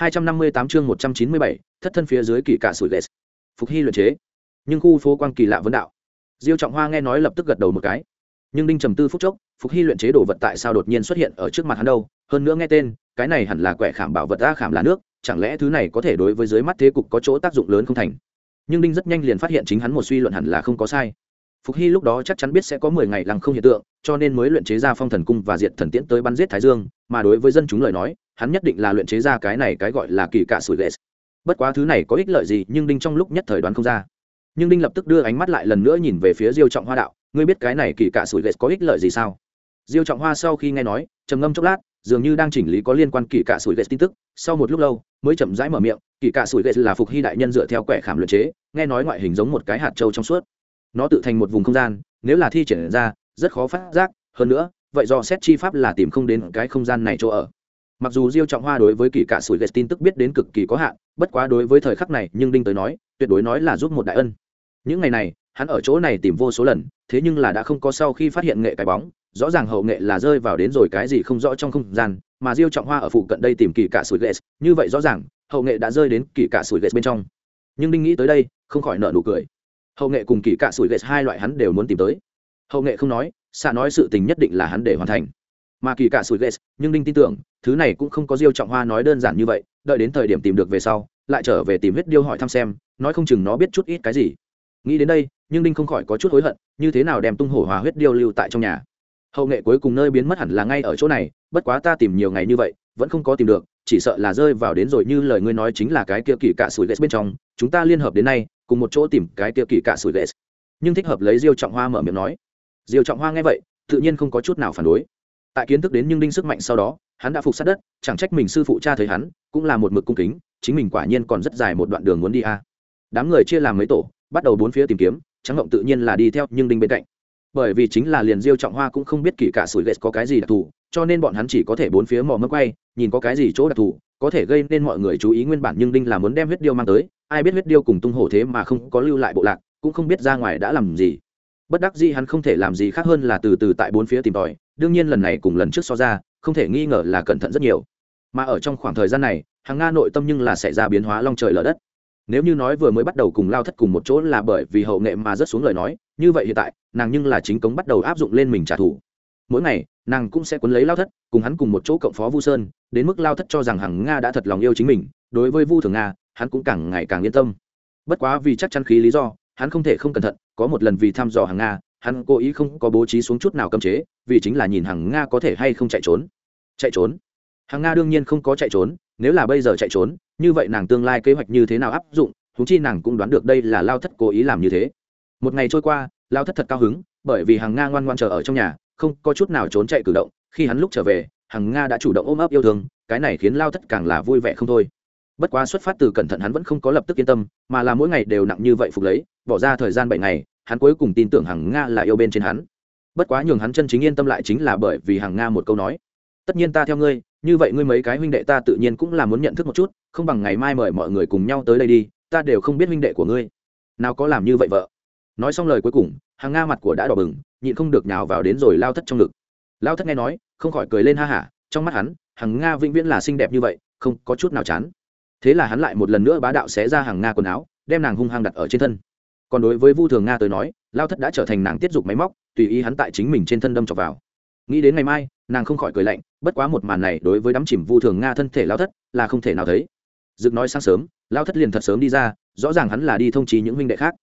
258 chương 197, thất thân phía dưới kỳ cả sủi lệ. Phục hy luyện chế. Nhưng khu phố quang kỳ lạ vấn đạo. Diêu Trọng Hoa nghe nói lập tức gật đầu một cái. Nhưng Đinh trầm tư phút chốc, Phục hy luyện chế đồ vật tại sao đột nhiên xuất hiện ở trước mặt hắn đâu? Hơn nữa nghe tên, cái này hẳn là quẻ khảm bảo vật a khảm là nước, chẳng lẽ thứ này có thể đối với dưới mắt thế cục có chỗ tác dụng lớn không thành? Nhưng Đinh rất nhanh liền phát hiện chính hắn một suy luận hẳn là không có sai. Phục Hy lúc đó chắc chắn biết sẽ có mười ngày lăng không hiện tượng, cho nên mới luyện chế ra Phong Thần Cung và Diệt Thần Tiễn tới bắn giết Thái Dương, mà đối với dân chúng lời nói, hắn nhất định là luyện chế ra cái này cái gọi là kỳ cạ sủi lệ. Bất quá thứ này có ích lợi gì nhưng đinh trong lúc nhất thời đoán không ra. Nhưng đinh lập tức đưa ánh mắt lại lần nữa nhìn về phía diêu trọng hoa đạo ngươi biết cái này kỳ cạ sủi lệ có ích lợi gì sao? Diêu trọng hoa sau khi nghe nói trầm ngâm chốc lát dường như đang chỉnh lý có liên quan kỳ cạ sủi lệ tin tức sau một lúc lâu mới chậm rãi mở miệng kỳ cạ sủi lệ là phục hy đại nhân dựa theo quẻ khảm luyện chế nghe nói ngoại hình giống một cái hạt trâu trong suốt nó tự thành một vùng không gian, nếu là thi triển ra, rất khó phát giác. Hơn nữa, vậy do xét chi pháp là tìm không đến cái không gian này chỗ ở. Mặc dù diêu trọng hoa đối với kỳ cả sủi ghét tin tức biết đến cực kỳ có hạn, bất quá đối với thời khắc này, nhưng đinh tới nói, tuyệt đối nói là giúp một đại ân. Những ngày này, hắn ở chỗ này tìm vô số lần, thế nhưng là đã không có sau khi phát hiện nghệ cái bóng, rõ ràng hậu nghệ là rơi vào đến rồi cái gì không rõ trong không gian, mà diêu trọng hoa ở phụ cận đây tìm kỳ cả sủi ghét như vậy rõ ràng, hậu nghệ đã rơi đến kỳ cả sủi ghét bên trong. Nhưng đinh nghĩ tới đây, không khỏi nợ nụ cười hậu nghệ cùng kỳ cả sủi ghét hai loại hắn đều muốn tìm tới. Hậu nghệ không nói, xạ nói sự tình nhất định là hắn để hoàn thành. Mà kỳ cả sủi ghét nhưng đinh tin tưởng, thứ này cũng không có diêu trọng hoa nói đơn giản như vậy, đợi đến thời điểm tìm được về sau, lại trở về tìm huyết điêu hỏi thăm xem, nói không chừng nó biết chút ít cái gì. Nghĩ đến đây, nhưng đinh không khỏi có chút hối hận, như thế nào đem tung hổ hòa huyết điêu lưu tại trong nhà. Hậu nghệ cuối cùng nơi biến mất hẳn là ngay ở chỗ này, bất quá ta tìm nhiều ngày như vậy, vẫn không có tìm được, chỉ sợ là rơi vào đến rồi như lời ngươi nói chính là cái kia kỳ cạ sủi ghét bên trong, chúng ta liên hợp đến nay cùng một chỗ tìm cái tiêu kỳ cạ sủi lệ. Nhưng thích hợp lấy diêu trọng hoa mở miệng nói. Diêu trọng hoa nghe vậy, tự nhiên không có chút nào phản đối. Tại kiến thức đến nhưng đinh sức mạnh sau đó, hắn đã phục sát đất, chẳng trách mình sư phụ cha thấy hắn, cũng là một mực cung kính, chính mình quả nhiên còn rất dài một đoạn đường muốn đi a. Đám người chia làm mấy tổ, bắt đầu bốn phía tìm kiếm trắng ngộng tự nhiên là đi theo nhưng đinh bên cạnh. Bởi vì chính là liền diêu trọng hoa cũng không biết kỳ cả sủi lệ có cái gì đặc thù, cho nên bọn hắn chỉ có thể bốn phía mò mẫm quay, nhìn có cái gì chỗ đặc thù có thể gây nên mọi người chú ý nguyên bản nhưng đinh là muốn đem huyết điêu mang tới, ai biết huyết điêu cùng tung hổ thế mà không có lưu lại bộ lạc, cũng không biết ra ngoài đã làm gì. Bất đắc dĩ hắn không thể làm gì khác hơn là từ từ tại bốn phía tìm tòi, đương nhiên lần này cùng lần trước so ra, không thể nghi ngờ là cẩn thận rất nhiều. Mà ở trong khoảng thời gian này, hàng nga nội tâm nhưng là xảy ra biến hóa long trời lở đất. Nếu như nói vừa mới bắt đầu cùng lao thất cùng một chỗ là bởi vì hậu nghệ mà rất xuống lời nói, như vậy hiện tại, nàng nhưng là chính cống bắt đầu áp dụng lên mình trả thù. Mỗi ngày, nàng cũng sẽ quấn lấy lao thất, cùng hắn cùng một chỗ cộng phó vu sơn đến mức lao thất cho rằng Hằng nga đã thật lòng yêu chính mình, đối với vu thường nga, hắn cũng càng ngày càng yên tâm. Bất quá vì chắc chắn khí lý do, hắn không thể không cẩn thận, có một lần vì thăm dò hàng nga, hắn cố ý không có bố trí xuống chút nào cấm chế, vì chính là nhìn hàng nga có thể hay không chạy trốn. Chạy trốn? Hàng nga đương nhiên không có chạy trốn, nếu là bây giờ chạy trốn, như vậy nàng tương lai kế hoạch như thế nào áp dụng thú chi nàng cũng đoán được đây là lao thất cố ý làm như thế. Một ngày trôi qua, lao thất thật cao hứng, bởi vì hàng nga ngoan ngoan chờ ở trong nhà, không có chút nào trốn chạy cử động, khi hắn lúc trở về Hằng nga đã chủ động ôm ấp yêu thương, cái này khiến lao thất càng là vui vẻ không thôi. Bất quá xuất phát từ cẩn thận hắn vẫn không có lập tức yên tâm, mà là mỗi ngày đều nặng như vậy phục lấy, bỏ ra thời gian bảy ngày, hắn cuối cùng tin tưởng Hằng nga là yêu bên trên hắn. Bất quá nhường hắn chân chính yên tâm lại chính là bởi vì Hằng nga một câu nói. Tất nhiên ta theo ngươi, như vậy ngươi mấy cái huynh đệ ta tự nhiên cũng là muốn nhận thức một chút, không bằng ngày mai mời mọi người cùng nhau tới đây đi, ta đều không biết huynh đệ của ngươi. Nào có làm như vậy vợ. Nói xong lời cuối cùng hàng nga mặt của đã đỏ bừng, nhịn không được nhào vào đến rồi lao thất trong ngực lao thất nghe nói, không khỏi cười lên ha hả, trong mắt hắn Hằng nga vĩnh viễn là xinh đẹp như vậy, không có chút nào chán. Thế là hắn lại một lần nữa bá đạo xé ra hàng nga quần áo, đem nàng hung hăng đặt ở trên thân. Còn đối với vu thường nga tới nói, lao thất đã trở thành nàng tiết dục máy móc, tùy ý hắn tại chính mình trên thân đâm chọc vào. Nghĩ đến ngày mai, nàng không khỏi cười lạnh, bất quá một màn này đối với đắm chìm vu thường nga thân thể lao thất là không thể nào thấy. Dực nói sáng sớm, lao thất liền thật sớm đi ra, rõ ràng hắn là đi thông trí những huynh đệ khác.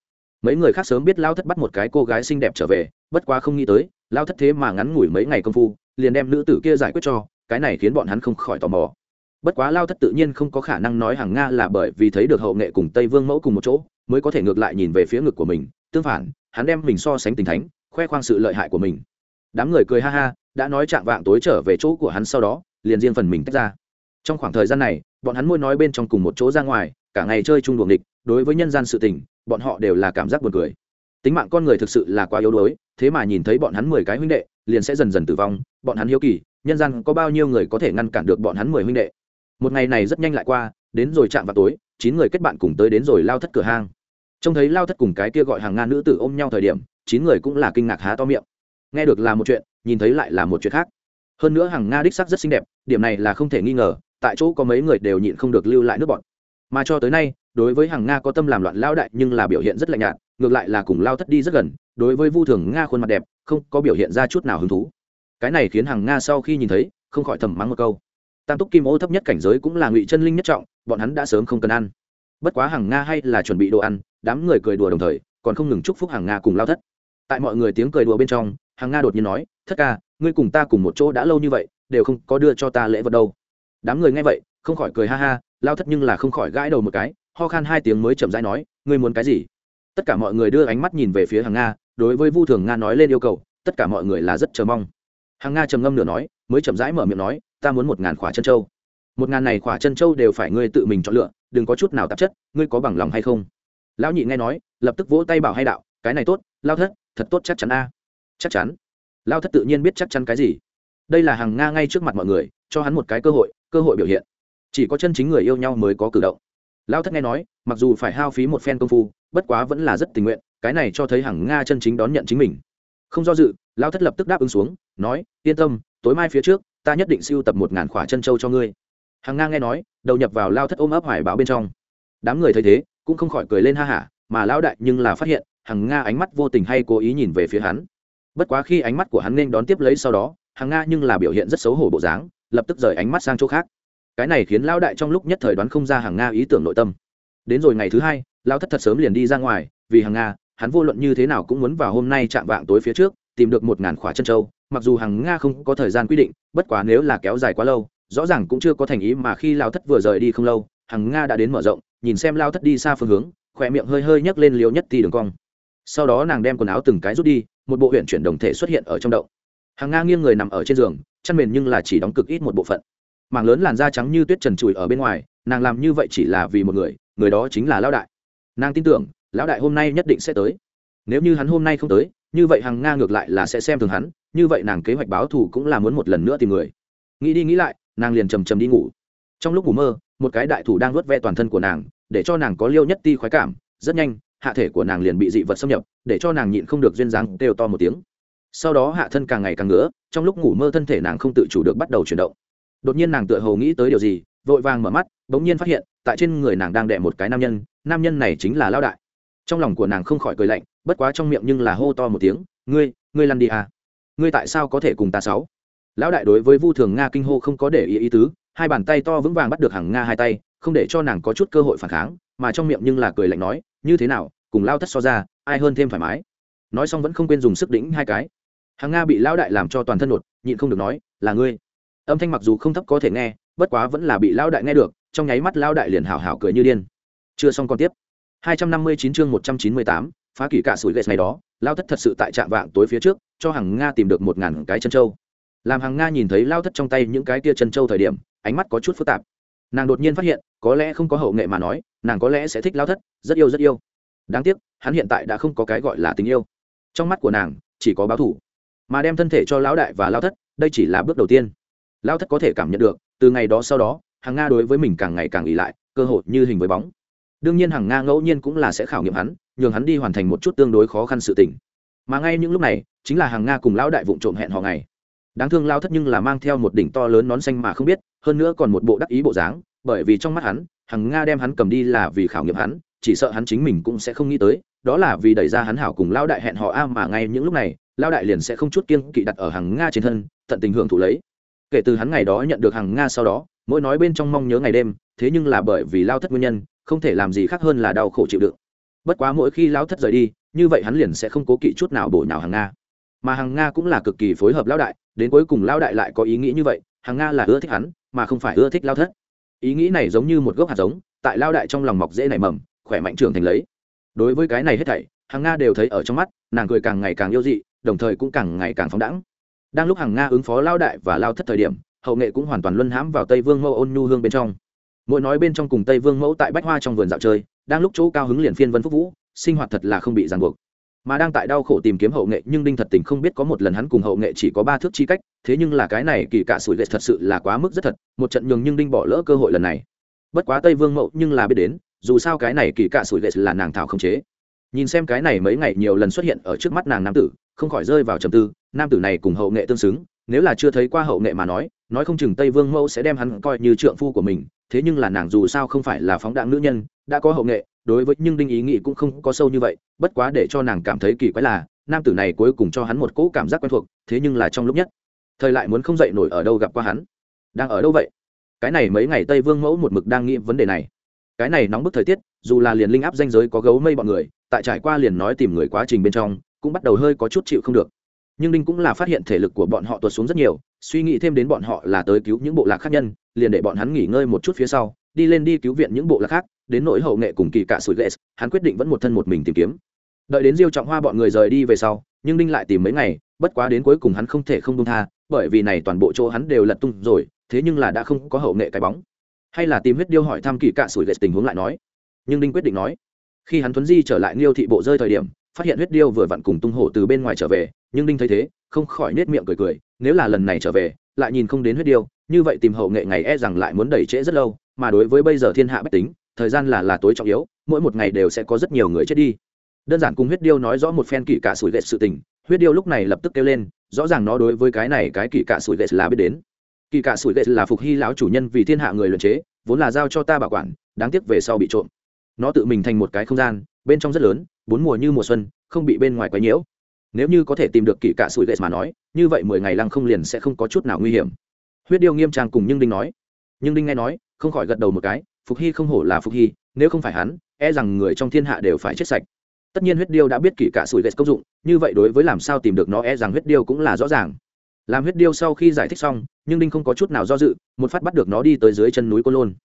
Mấy người khác sớm biết lao thất bắt một cái cô gái xinh đẹp trở về, bất quá không nghĩ tới lao thất thế mà ngắn ngủi mấy ngày công phu, liền đem nữ tử kia giải quyết cho, cái này khiến bọn hắn không khỏi tò mò. Bất quá lao thất tự nhiên không có khả năng nói hàng nga là bởi vì thấy được hậu nghệ cùng tây vương mẫu cùng một chỗ, mới có thể ngược lại nhìn về phía ngực của mình. Tương phản, hắn đem mình so sánh tình thánh, khoe khoang sự lợi hại của mình. Đám người cười ha ha, đã nói chạm vạng tối trở về chỗ của hắn sau đó, liền riêng phần mình tách ra. Trong khoảng thời gian này, bọn hắn môi nói bên trong cùng một chỗ ra ngoài, cả ngày chơi chung đuồng địch đối với nhân gian sự tình, bọn họ đều là cảm giác buồn cười tính mạng con người thực sự là quá yếu đuối, thế mà nhìn thấy bọn hắn mười cái huynh đệ, liền sẽ dần dần tử vong, bọn hắn hiếu kỳ, nhân gian có bao nhiêu người có thể ngăn cản được bọn hắn mười huynh đệ. Một ngày này rất nhanh lại qua, đến rồi chạm vào tối, chín người kết bạn cùng tới đến rồi lao thất cửa hang. Trông thấy lao thất cùng cái kia gọi hàng ngàn nữ tử ôm nhau thời điểm, chín người cũng là kinh ngạc há to miệng. Nghe được là một chuyện, nhìn thấy lại là một chuyện khác. Hơn nữa hàng nga đích sắc rất xinh đẹp, điểm này là không thể nghi ngờ, tại chỗ có mấy người đều nhịn không được lưu lại nước bọn. Mà cho tới nay, đối với hàng nga có tâm làm loạn lao đại nhưng là biểu hiện rất lạnh nhạt ngược lại là cùng lao thất đi rất gần, đối với vu thường nga khuôn mặt đẹp, không có biểu hiện ra chút nào hứng thú. Cái này khiến hàng nga sau khi nhìn thấy, không khỏi thầm mắng một câu. Tam túc kim ô thấp nhất cảnh giới cũng là ngụy chân linh nhất trọng, bọn hắn đã sớm không cần ăn. Bất quá hàng nga hay là chuẩn bị đồ ăn, đám người cười đùa đồng thời, còn không ngừng chúc phúc hàng nga cùng lao thất. Tại mọi người tiếng cười đùa bên trong, hàng nga đột nhiên nói, thất ca, ngươi cùng ta cùng một chỗ đã lâu như vậy, đều không có đưa cho ta lễ vật đâu. Đám người nghe vậy, không khỏi cười ha ha, lao thất nhưng là không khỏi gãi đầu một cái, ho khan hai tiếng mới chậm rãi nói, ngươi muốn cái gì? Tất cả mọi người đưa ánh mắt nhìn về phía hàng nga, đối với vu thường nga nói lên yêu cầu, tất cả mọi người là rất chờ mong. Hàng nga trầm ngâm nửa nói, mới chậm rãi mở miệng nói, ta muốn một ngàn khỏa chân trâu một ngàn này khỏa chân trâu đều phải ngươi tự mình chọn lựa, đừng có chút nào tạp chất, ngươi có bằng lòng hay không? Lão nhị nghe nói, lập tức vỗ tay bảo hay đạo, cái này tốt, lao thất, thật tốt chắc chắn a. Chắc chắn? Lao thất tự nhiên biết chắc chắn cái gì. Đây là hàng nga ngay trước mặt mọi người, cho hắn một cái cơ hội cơ hội biểu hiện. Chỉ có chân chính người yêu nhau mới có cử động. Lao thất nghe nói, mặc dù phải hao phí một phen công phu bất quá vẫn là rất tình nguyện, cái này cho thấy hàng nga chân chính đón nhận chính mình. Không do dự lao thất lập tức đáp ứng xuống, nói, yên tâm, tối mai phía trước, ta nhất định siêu tập một ngàn khỏa chân trâu cho ngươi. Hàng nga nghe nói, đầu nhập vào lao thất ôm ấp hoài báo bên trong. Đám người thấy thế, cũng không khỏi cười lên ha hả, mà lao đại nhưng là phát hiện hàng nga ánh mắt vô tình hay cố ý nhìn về phía hắn. Bất quá khi ánh mắt của hắn nên đón tiếp lấy sau đó hàng nga nhưng là biểu hiện rất xấu hổ bộ dáng, lập tức rời ánh mắt sang chỗ khác. Cái này khiến lao đại trong lúc nhất thời đoán không ra hàng nga ý tưởng nội tâm. Đến rồi ngày thứ hai lao thất thật sớm liền đi ra ngoài, vì hàng nga, hắn vô luận như thế nào cũng muốn vào hôm nay chạm vạng tối phía trước, tìm được một ngàn khỏa chân trâu mặc dù hàng nga không có thời gian quy định, bất quá nếu là kéo dài quá lâu, rõ ràng cũng chưa có thành ý mà khi lao thất vừa rời đi không lâu hàng nga đã đến mở rộng, nhìn xem lao thất đi xa phương hướng khỏe miệng hơi hơi nhấc lên liều nhất thì đường cong. Sau đó nàng đem quần áo từng cái rút đi, một bộ huyện chuyển đồng thể xuất hiện ở trong động. Hàng nga nghiêng người nằm ở trên giường chăn mền nhưng là chỉ đóng cực ít một bộ phận. Mảng lớn làn da trắng như tuyết trần trụi ở bên ngoài, nàng làm như vậy chỉ là vì một người người đó chính là lão đại nàng tin tưởng, lão đại hôm nay nhất định sẽ tới. Nếu như hắn hôm nay không tới, như vậy hằng nga ngược lại là sẽ xem thường hắn, như vậy nàng kế hoạch báo thù cũng là muốn một lần nữa tìm người. Nghĩ đi nghĩ lại, nàng liền trầm trầm đi ngủ. Trong lúc ngủ mơ, một cái đại thủ đang vớt ve toàn thân của nàng, để cho nàng có liêu nhất ti khoái cảm, rất nhanh, hạ thể của nàng liền bị dị vật xâm nhập, để cho nàng nhịn không được duyên dáng đều to một tiếng. Sau đó hạ thân càng ngày càng ngứa, trong lúc ngủ mơ thân thể nàng không tự chủ được bắt đầu chuyển động. Đột nhiên nàng tựa hồ nghĩ tới điều gì, vội vàng mở mắt, bỗng nhiên phát hiện tại trên người nàng đang đẻ một cái nam nhân nam nhân này chính là lao đại. Trong lòng của nàng không khỏi cười lạnh, bất quá trong miệng nhưng là hô to một tiếng, ngươi ngươi lăn đi à? Ngươi tại sao có thể cùng ta sáu? Lão đại đối với vu thường nga kinh hô không có để ý ý tứ, hai bàn tay to vững vàng bắt được hàng nga hai tay, không để cho nàng có chút cơ hội phản kháng, mà trong miệng nhưng là cười lạnh nói, như thế nào, cùng lao thất so ra, ai hơn thêm thoải mái? Nói xong vẫn không quên dùng sức đỉnh hai cái. Hàng nga bị lão đại làm cho toàn thân nột, nhịn không được nói, là ngươi. Âm thanh mặc dù không thấp có thể nghe, bất quá vẫn là bị lão đại nghe được trong nháy mắt lão đại liền hào hào cười như điên. Chưa xong còn tiếp. 259 chương 198, phá kỷ cả sủi gậy này đó lao thất thật sự tại trạm vạng tối phía trước cho hàng nga tìm được một ngàn cái chân trâu. Làm hàng nga nhìn thấy lao thất trong tay những cái tia chân trâu thời điểm ánh mắt có chút phức tạp. Nàng đột nhiên phát hiện có lẽ không có hậu nghệ mà nói nàng có lẽ sẽ thích lao thất rất yêu rất yêu. Đáng tiếc hắn hiện tại đã không có cái gọi là tình yêu. Trong mắt của nàng chỉ có báo thủ. Mà đem thân thể cho lão đại và lao thất đây chỉ là bước đầu tiên. Lao thất có thể cảm nhận được từ ngày đó sau đó hàng nga đối với mình càng ngày càng ỉ lại, cơ hội như hình với bóng. Đương nhiên hàng nga ngẫu nhiên cũng là sẽ khảo nghiệm hắn, nhường hắn đi hoàn thành một chút tương đối khó khăn sự tình. Mà ngay những lúc này, chính là hàng nga cùng lão đại vụ trộm hẹn họ ngày. Đáng thương lao thất nhưng là mang theo một đỉnh to lớn nón xanh mà không biết, hơn nữa còn một bộ đắc ý bộ dáng, bởi vì trong mắt hắn, hàng nga đem hắn cầm đi là vì khảo nghiệm hắn, chỉ sợ hắn chính mình cũng sẽ không nghĩ tới, đó là vì đẩy ra hắn hảo cùng lao đại hẹn họ a mà ngay những lúc này lao đại liền sẽ không chút kiên kỵ đặt ở hàng nga trên thân, tận tình hưởng thụ lấy. Kể từ hắn ngày đó nhận được hàng nga sau đó mỗi nói bên trong mong nhớ ngày đêm, thế nhưng là bởi vì lao thất nguyên nhân, không thể làm gì khác hơn là đau khổ chịu đựng. Bất quá mỗi khi lao thất rời đi, như vậy hắn liền sẽ không cố kỵ chút nào bổ nào hàng nga. Mà hàng nga cũng là cực kỳ phối hợp lao đại, đến cuối cùng lao đại lại có ý nghĩ như vậy hàng nga là ưa thích hắn, mà không phải ưa thích lao thất. Ý nghĩ này giống như một gốc hạt giống, tại lao đại trong lòng mọc dễ nảy mầm, khỏe mạnh trưởng thành lấy. Đối với cái này hết thảy hàng nga đều thấy ở trong mắt, nàng cười càng ngày càng yêu dị, đồng thời cũng càng ngày càng phóng đẳng đang lúc hàng nga ứng phó lao đại và lao thất thời điểm hậu nghệ cũng hoàn toàn luân hãm vào tây vương mẫu ôn nhu hương bên trong. Mỗi nói bên trong cùng tây vương mẫu tại bách hoa trong vườn dạo chơi, đang lúc chỗ cao hứng liền phiên vân phúc vũ, sinh hoạt thật là không bị ràng buộc. Mà đang tại đau khổ tìm kiếm hậu nghệ, nhưng đinh thật tình không biết có một lần hắn cùng hậu nghệ chỉ có ba thước chi cách, thế nhưng là cái này kỳ cạ sủi lệ thật sự là quá mức rất thật, một trận nhường nhưng đinh bỏ lỡ cơ hội lần này. Bất quá tây vương mẫu nhưng là biết đến, dù sao cái này kỳ cạ sủi lệ là nàng thảo không chế. Nhìn xem cái này mấy ngày nhiều lần xuất hiện ở trước mắt nàng nam tử, không khỏi rơi vào trầm tư, nam tử này cùng hậu nghệ tương xứng, nếu là chưa thấy qua hậu nghệ mà nói nói không chừng tây vương mẫu sẽ đem hắn coi như trượng phu của mình, thế nhưng là nàng dù sao không phải là phóng đạn nữ nhân, đã có hậu nghệ, đối với nhưng đinh ý nghĩ cũng không có sâu như vậy, bất quá để cho nàng cảm thấy kỳ quái là, nam tử này cuối cùng cho hắn một cỗ cảm giác quen thuộc, thế nhưng là trong lúc nhất, thời lại muốn không dậy nổi ở đâu gặp qua hắn. Đang ở đâu vậy? Cái này mấy ngày tây vương mẫu một mực đang nghĩ vấn đề này. Cái này nóng bức thời tiết, dù là liền linh áp danh giới có gấu mây bọn người, tại trải qua liền nói tìm người quá trình bên trong, cũng bắt đầu hơi có chút chịu không được. Nhưng đinh cũng là phát hiện thể lực của bọn họ tuột xuống rất nhiều suy nghĩ thêm đến bọn họ là tới cứu những bộ lạc khác nhân, liền để bọn hắn nghỉ ngơi một chút phía sau, đi lên đi cứu viện những bộ lạc khác, đến nỗi hậu nghệ cùng kỳ cả sủi ghệ hắn quyết định vẫn một thân một mình tìm kiếm. Đợi đến diêu trọng hoa bọn người rời đi về sau, nhưng đinh lại tìm mấy ngày, bất quá đến cuối cùng hắn không thể không đông tha, bởi vì này toàn bộ chỗ hắn đều lật tung rồi, thế nhưng là đã không có hậu nghệ cái bóng. Hay là tìm huyết điêu hỏi thăm kỳ cạ sủi ghệ tình huống lại nói. Nhưng đinh quyết định nói, khi hắn thuấn di trở lại nghiêu thị bộ rơi thời điểm phát hiện huyết điêu vừa vặn cùng tung hổ từ bên ngoài trở về, nhưng đinh thấy thế, không khỏi nết miệng cười cười, nếu là lần này trở về, lại nhìn không đến huyết điêu, như vậy tìm hậu nghệ ngày e rằng lại muốn đẩy trễ rất lâu, mà đối với bây giờ thiên hạ bách tính, thời gian là là tối trọng yếu, mỗi một ngày đều sẽ có rất nhiều người chết đi. Đơn giản cùng huyết điêu nói rõ một phen kỵ cả sủi vệt sự tình, huyết điêu lúc này lập tức kêu lên, rõ ràng nó đối với cái này cái kỵ cả sủi vệt là biết đến. Kỵ cả sủi vệt là phục hy lão chủ nhân vì thiên hạ người luyện chế, vốn là giao cho ta bảo quản, đáng tiếc về sau bị trộm. Nó tự mình thành một cái không gian bên trong rất lớn, bốn mùa như mùa xuân, không bị bên ngoài quấy nhiễu. Nếu như có thể tìm được kỷ cả sủi gậy mà nói, như vậy mười ngày lăng không liền sẽ không có chút nào nguy hiểm. Huyết điêu nghiêm trang cùng nhưng đinh nói. Nhưng đinh nghe nói, không khỏi gật đầu một cái, phục hy không hổ là phục hy, nếu không phải hắn e rằng người trong thiên hạ đều phải chết sạch. Tất nhiên huyết điêu đã biết kỹ cả sủi gậy công dụng, như vậy đối với làm sao tìm được nó e rằng huyết điêu cũng là rõ ràng. Làm huyết điêu sau khi giải thích xong, nhưng đinh không có chút nào do dự, một phát bắt được nó đi tới dưới chân núi côn lôn.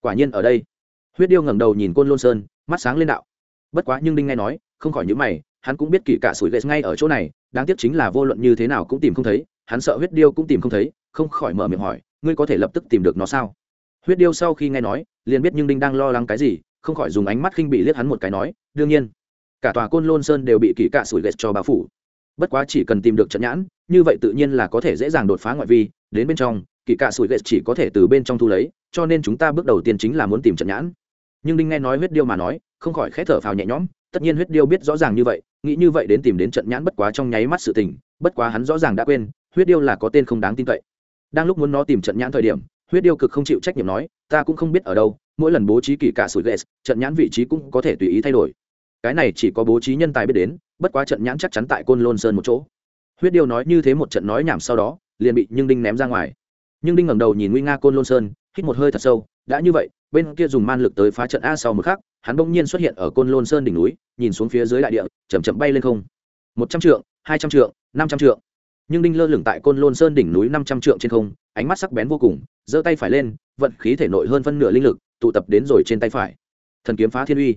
Quả nhiên ở đây, huyết điêu ngẩng đầu nhìn côn lôn sơn, mắt sáng lên đạo bất quá nhưng đinh nghe nói, không khỏi những mày, hắn cũng biết kỹ cả sủi ghét ngay ở chỗ này, đáng tiếc chính là vô luận như thế nào cũng tìm không thấy, hắn sợ huyết điêu cũng tìm không thấy, không khỏi mở miệng hỏi, ngươi có thể lập tức tìm được nó sao? Huyết điêu sau khi nghe nói, liền biết nhưng đinh đang lo lắng cái gì, không khỏi dùng ánh mắt khinh bị liếc hắn một cái nói, đương nhiên, cả tòa côn lôn sơn đều bị kỹ cả sủi ghét cho bao phủ. Bất quá chỉ cần tìm được trận nhãn, như vậy tự nhiên là có thể dễ dàng đột phá ngoại vi, đến bên trong kỹ cả sủi ghét chỉ có thể từ bên trong thu lấy, cho nên chúng ta bước đầu tiên chính là muốn tìm trận nhãn. Nhưng đinh nghe nói huyết điêu mà nói không khỏi khẽ thở phào nhẹ nhõm, tất nhiên huyết điêu biết rõ ràng như vậy, nghĩ như vậy đến tìm đến trận nhãn bất quá trong nháy mắt sự tình, bất quá hắn rõ ràng đã quên, huyết điêu là có tên không đáng tin cậy. Đang lúc muốn nó tìm trận nhãn thời điểm, huyết điêu cực không chịu trách nhiệm nói, ta cũng không biết ở đâu, mỗi lần bố trí kỳ cả sủi ghét, trận nhãn vị trí cũng có thể tùy ý thay đổi. Cái này chỉ có bố trí nhân tài biết đến, bất quá trận nhãn chắc chắn tại côn lôn sơn một chỗ. Huyết điêu nói như thế một trận nói nhảm sau đó, liền bị nhưng đinh ném ra ngoài. Nhưng đinh ngẩng đầu nhìn nguy nga côn lôn sơn, hít một hơi thật sâu, đã như vậy, bên kia dùng man lực tới phá trận a sau một khắc hắn bỗng nhiên xuất hiện ở côn lôn sơn đỉnh núi, nhìn xuống phía dưới đại địa chầm chậm bay lên không. Một trăm trượng, hai trăm trượng, năm trăm trượng. Nhưng đinh lơ lửng tại côn lôn sơn đỉnh núi năm trăm trượng trên không, ánh mắt sắc bén vô cùng, giơ tay phải lên, vận khí thể nội hơn phân nửa linh lực, tụ tập đến rồi trên tay phải. Thần kiếm phá thiên uy.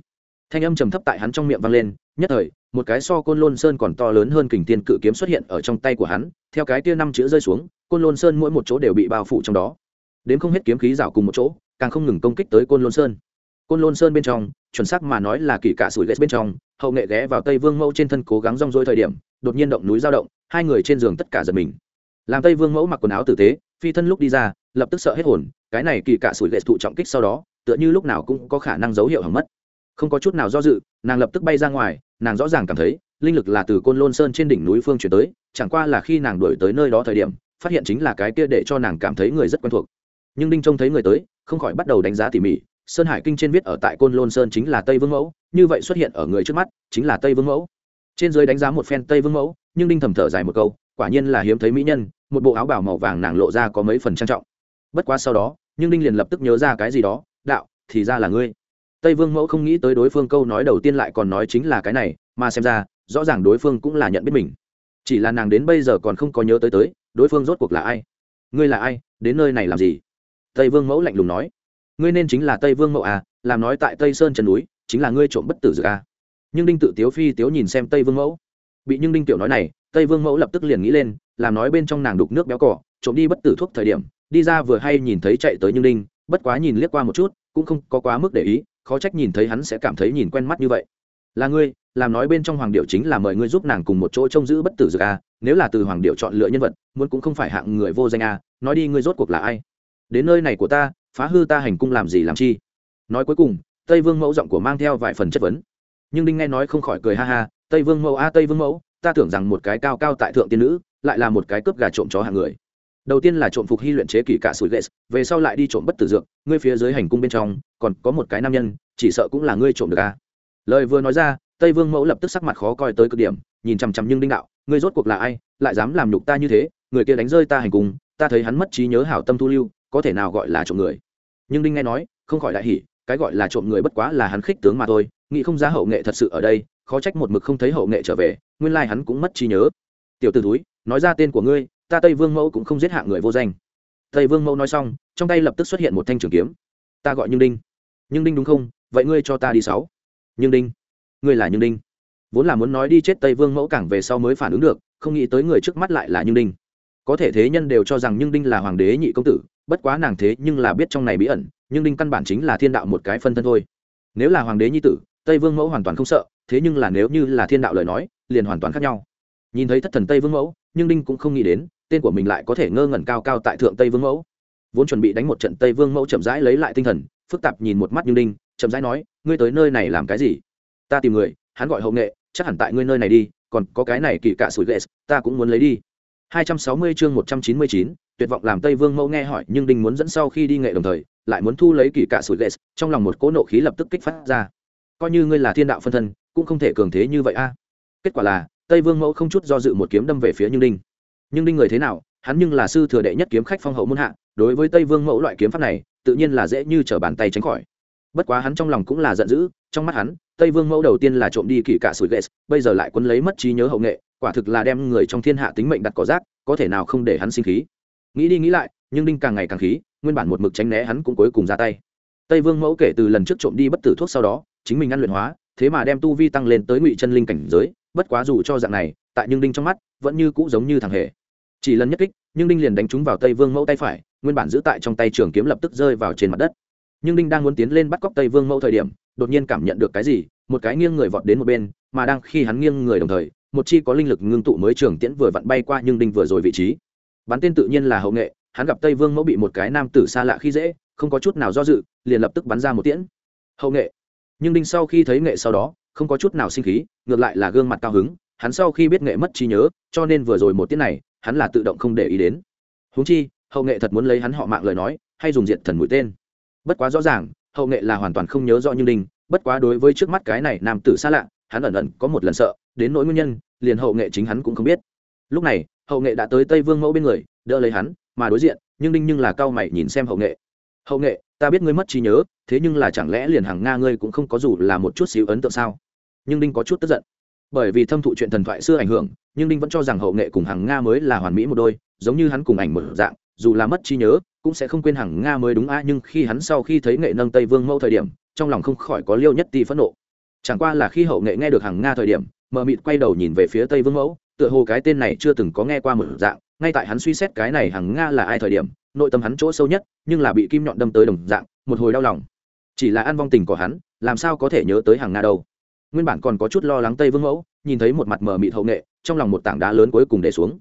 Thanh âm trầm thấp tại hắn trong miệng vang lên, nhất thời, một cái so côn lôn sơn còn to lớn hơn kình tiên cự kiếm xuất hiện ở trong tay của hắn, theo cái tia năm chữ rơi xuống, côn lôn sơn mỗi một chỗ đều bị bao phủ trong đó. Đến không hết kiếm khí rảo cùng một chỗ, càng không ngừng công kích tới côn lôn sơn côn lôn sơn bên trong, chuẩn xác mà nói là kỳ cả sủi ghét bên trong, hậu nghệ ghé vào tây vương mẫu trên thân cố gắng rong rỗi thời điểm, đột nhiên động núi dao động, hai người trên giường tất cả giật mình. Làm tây vương mẫu mặc quần áo tử tế, phi thân lúc đi ra, lập tức sợ hết hồn, cái này kỳ cả sủi ghét thụ trọng kích sau đó, tựa như lúc nào cũng có khả năng dấu hiệu hỏng mất. Không có chút nào do dự, nàng lập tức bay ra ngoài, nàng rõ ràng cảm thấy, linh lực là từ côn lôn sơn trên đỉnh núi phương chuyển tới, chẳng qua là khi nàng đuổi tới nơi đó thời điểm, phát hiện chính là cái kia để cho nàng cảm thấy người rất quen thuộc. Nhưng đinh trông thấy người tới, không khỏi bắt đầu đánh giá tỉ mỉ sơn hải kinh trên viết ở tại côn lôn sơn chính là tây vương mẫu, như vậy xuất hiện ở người trước mắt chính là tây vương mẫu. Trên dưới đánh giá một phen tây vương mẫu, nhưng đinh thầm thở dài một câu, quả nhiên là hiếm thấy mỹ nhân, một bộ áo bảo màu vàng nàng lộ ra có mấy phần trang trọng. Bất quá sau đó, nhưng đinh liền lập tức nhớ ra cái gì đó, đạo, thì ra là ngươi. Tây vương mẫu không nghĩ tới đối phương câu nói đầu tiên lại còn nói chính là cái này, mà xem ra, rõ ràng đối phương cũng là nhận biết mình. Chỉ là nàng đến bây giờ còn không có nhớ tới tới, đối phương rốt cuộc là ai? Ngươi là ai? Đến nơi này làm gì? Tây vương mẫu lạnh lùng nói ngươi nên chính là tây vương mẫu à làm nói tại tây sơn trần núi, chính là ngươi trộm bất tử dược à. nhưng đinh tự tiếu phi tiếu nhìn xem tây vương mẫu bị nhưng đinh tiểu nói này, tây vương mẫu lập tức liền nghĩ lên, làm nói bên trong nàng đục nước béo cỏ, trộm đi bất tử thuốc thời điểm, đi ra vừa hay nhìn thấy chạy tới nhưng đinh, bất quá nhìn liếc qua một chút, cũng không có quá mức để ý, khó trách nhìn thấy hắn sẽ cảm thấy nhìn quen mắt như vậy là ngươi, làm nói bên trong hoàng điệu chính là mời ngươi giúp nàng cùng một chỗ trông giữ bất tử dược a nếu là từ hoàng điệu chọn lựa nhân vật, muốn cũng không phải hạng người vô danh a nói đi ngươi rốt cuộc là ai đến nơi này của ta phá hư ta hành cung làm gì làm chi? Nói cuối cùng, tây vương mẫu giọng của mang theo vài phần chất vấn. Nhưng đinh nghe nói không khỏi cười ha ha, tây vương mẫu a, tây vương mẫu, ta tưởng rằng một cái cao cao tại thượng tiên nữ lại là một cái cướp gà trộm chó hạng người. Đầu tiên là trộm phục hy luyện chế kỷ cả sủi ghét, về sau lại đi trộm bất tử dược, ngươi phía dưới hành cung bên trong, còn có một cái nam nhân, chỉ sợ cũng là ngươi trộm được à. lời vừa nói ra, tây vương mẫu lập tức sắc mặt khó coi tới cực điểm, nhìn chằm chằm nhưng đinh đạo, ngươi rốt cuộc là ai, lại dám làm nhục ta như thế, người kia đánh rơi ta hành cung, ta thấy hắn mất trí nhớ hảo tâm thu lưu có thể nào gọi là trộm người. Nhưng đinh nghe nói, không khỏi đại hỉ, cái gọi là trộm người bất quá là hắn khích tướng mà thôi, nghĩ không ra hậu nghệ thật sự ở đây, khó trách một mực không thấy hậu nghệ trở về, nguyên lai hắn cũng mất trí nhớ. Tiểu t ử túi nói ra tên của ngươi, ta tây vương mẫu cũng không giết hạ người vô danh. Tây vương mẫu nói xong, trong tay lập tức xuất hiện một thanh trường kiếm. Ta gọi nhưng đinh. Nhưng đinh đúng không? Vậy ngươi cho ta đi sáu. Nhưng đinh. Ngươi là nhưng đinh. Vốn là muốn nói đi chết tây vương mẫu cảng về sau mới phản ứng được, không nghĩ tới người trước mắt lại là nhưng đinh có thể thế nhân đều cho rằng nhưng đinh là hoàng đế nhị công tử, bất quá nàng thế nhưng là biết trong này bí ẩn, nhưng đinh căn bản chính là thiên đạo một cái phân thân thôi. Nếu là hoàng đế nhi tử, tây vương mẫu hoàn toàn không sợ, thế nhưng là nếu như là thiên đạo lời nói, liền hoàn toàn khác nhau. Nhìn thấy thất thần tây vương mẫu, nhưng đinh cũng không nghĩ đến, tên của mình lại có thể ngơ ngẩn cao cao tại thượng tây vương mẫu. Vốn chuẩn bị đánh một trận tây vương mẫu chậm rãi lấy lại tinh thần, phức tạp nhìn một mắt nhưng đinh, chậm rãi nói, ngươi tới nơi này làm cái gì? Ta tìm người, hắn gọi hậu nghệ, chắc hẳn tại ngươi nơi này đi, còn có cái này kỳ cả sủi ghét ta cũng muốn lấy đi. 260 chương 199, tuyệt vọng làm tây vương mẫu nghe hỏi nhưng đinh muốn dẫn sau khi đi nghệ đồng thời lại muốn thu lấy kỳ cả sủi lệ, trong lòng một cỗ nộ khí lập tức kích phát ra. Coi như ngươi là thiên đạo phân thân cũng không thể cường thế như vậy a. Kết quả là tây vương mẫu không chút do dự một kiếm đâm về phía nhưng đinh. Nhưng đinh người thế nào? Hắn nhưng là sư thừa đệ nhất kiếm khách phong hậu muôn hạ đối với tây vương mẫu loại kiếm pháp này tự nhiên là dễ như trở bàn tay tránh khỏi. Bất quá hắn trong lòng cũng là giận dữ trong mắt hắn tây vương mẫu đầu tiên là trộm đi kỳ cả sủi lệ, bây giờ lại quấn lấy mất trí nhớ hậu nghệ quả thực là đem người trong thiên hạ tính mệnh đặt cỏ rác, có thể nào không để hắn sinh khí? Nghĩ đi nghĩ lại, nhưng đinh càng ngày càng khí, nguyên bản một mực tránh né hắn cũng cuối cùng ra tay. Tây vương mẫu kể từ lần trước trộm đi bất tử thuốc sau đó, chính mình ăn luyện hóa, thế mà đem tu vi tăng lên tới ngụy chân linh cảnh giới, bất quá dù cho dạng này, tại nhưng đinh trong mắt, vẫn như cũ giống như thằng hề. Chỉ lần nhất kích, nhưng đinh liền đánh trúng vào tây vương mẫu tay phải, nguyên bản giữ tại trong tay trường kiếm lập tức rơi vào trên mặt đất. Nhưng đinh đang muốn tiến lên bắt cóc tây vương mẫu thời điểm, đột nhiên cảm nhận được cái gì, một cái nghiêng người vọt đến một bên, mà đang khi hắn nghiêng người đồng thời một chi có linh lực ngưng tụ mới trường tiễn vừa vặn bay qua nhưng đinh vừa rồi vị trí. Bắn tên tự nhiên là hậu nghệ, hắn gặp tây vương mẫu bị một cái nam tử xa lạ khi dễ, không có chút nào do dự, liền lập tức bắn ra một tiễn. Hậu nghệ. Nhưng đinh sau khi thấy nghệ sau đó, không có chút nào sinh khí, ngược lại là gương mặt cao hứng, hắn sau khi biết nghệ mất trí nhớ, cho nên vừa rồi một tiết này, hắn là tự động không để ý đến. Húng chi, hậu nghệ thật muốn lấy hắn họ mạng lời nói, hay dùng diện thần mũi tên. Bất quá rõ ràng, hậu nghệ là hoàn toàn không nhớ rõ như đinh, bất quá đối với trước mắt cái này nam tử xa lạ hắn ẩn ẩn có một lần sợ, đến nỗi nguyên nhân, liền hậu nghệ chính hắn cũng không biết. Lúc này, hậu nghệ đã tới tây vương mẫu bên người, đỡ lấy hắn, mà đối diện, nhưng đinh nhưng là cao mày nhìn xem hậu nghệ. Hậu nghệ, ta biết ngươi mất trí nhớ, thế nhưng là chẳng lẽ liền hàng nga ngươi cũng không có dù là một chút xíu ấn tượng sao? Nhưng đinh có chút tức giận. Bởi vì thâm thụ chuyện thần thoại xưa ảnh hưởng, nhưng đinh vẫn cho rằng hậu nghệ cùng hàng nga mới là hoàn mỹ một đôi, giống như hắn cùng ảnh một dạng, dù là mất trí nhớ, cũng sẽ không quên hàng nga mới đúng a, nhưng khi hắn sau khi thấy nghệ nâng tây vương mẫu thời điểm, trong lòng không khỏi có liêu nhất ti phẫn nộ chẳng qua là khi hậu nghệ nghe được hàng nga thời điểm, mờ mịt quay đầu nhìn về phía tây vương mẫu, tựa hồ cái tên này chưa từng có nghe qua một dạng, ngay tại hắn suy xét cái này hàng nga là ai thời điểm, nội tâm hắn chỗ sâu nhất, nhưng là bị kim nhọn đâm tới đồng dạng, một hồi đau lòng. Chỉ là ăn vong tình của hắn, làm sao có thể nhớ tới hàng nga đâu. Nguyên bản còn có chút lo lắng tây vương mẫu, nhìn thấy một mặt mờ mịt hậu nghệ, trong lòng một tảng đá lớn cuối cùng để xuống.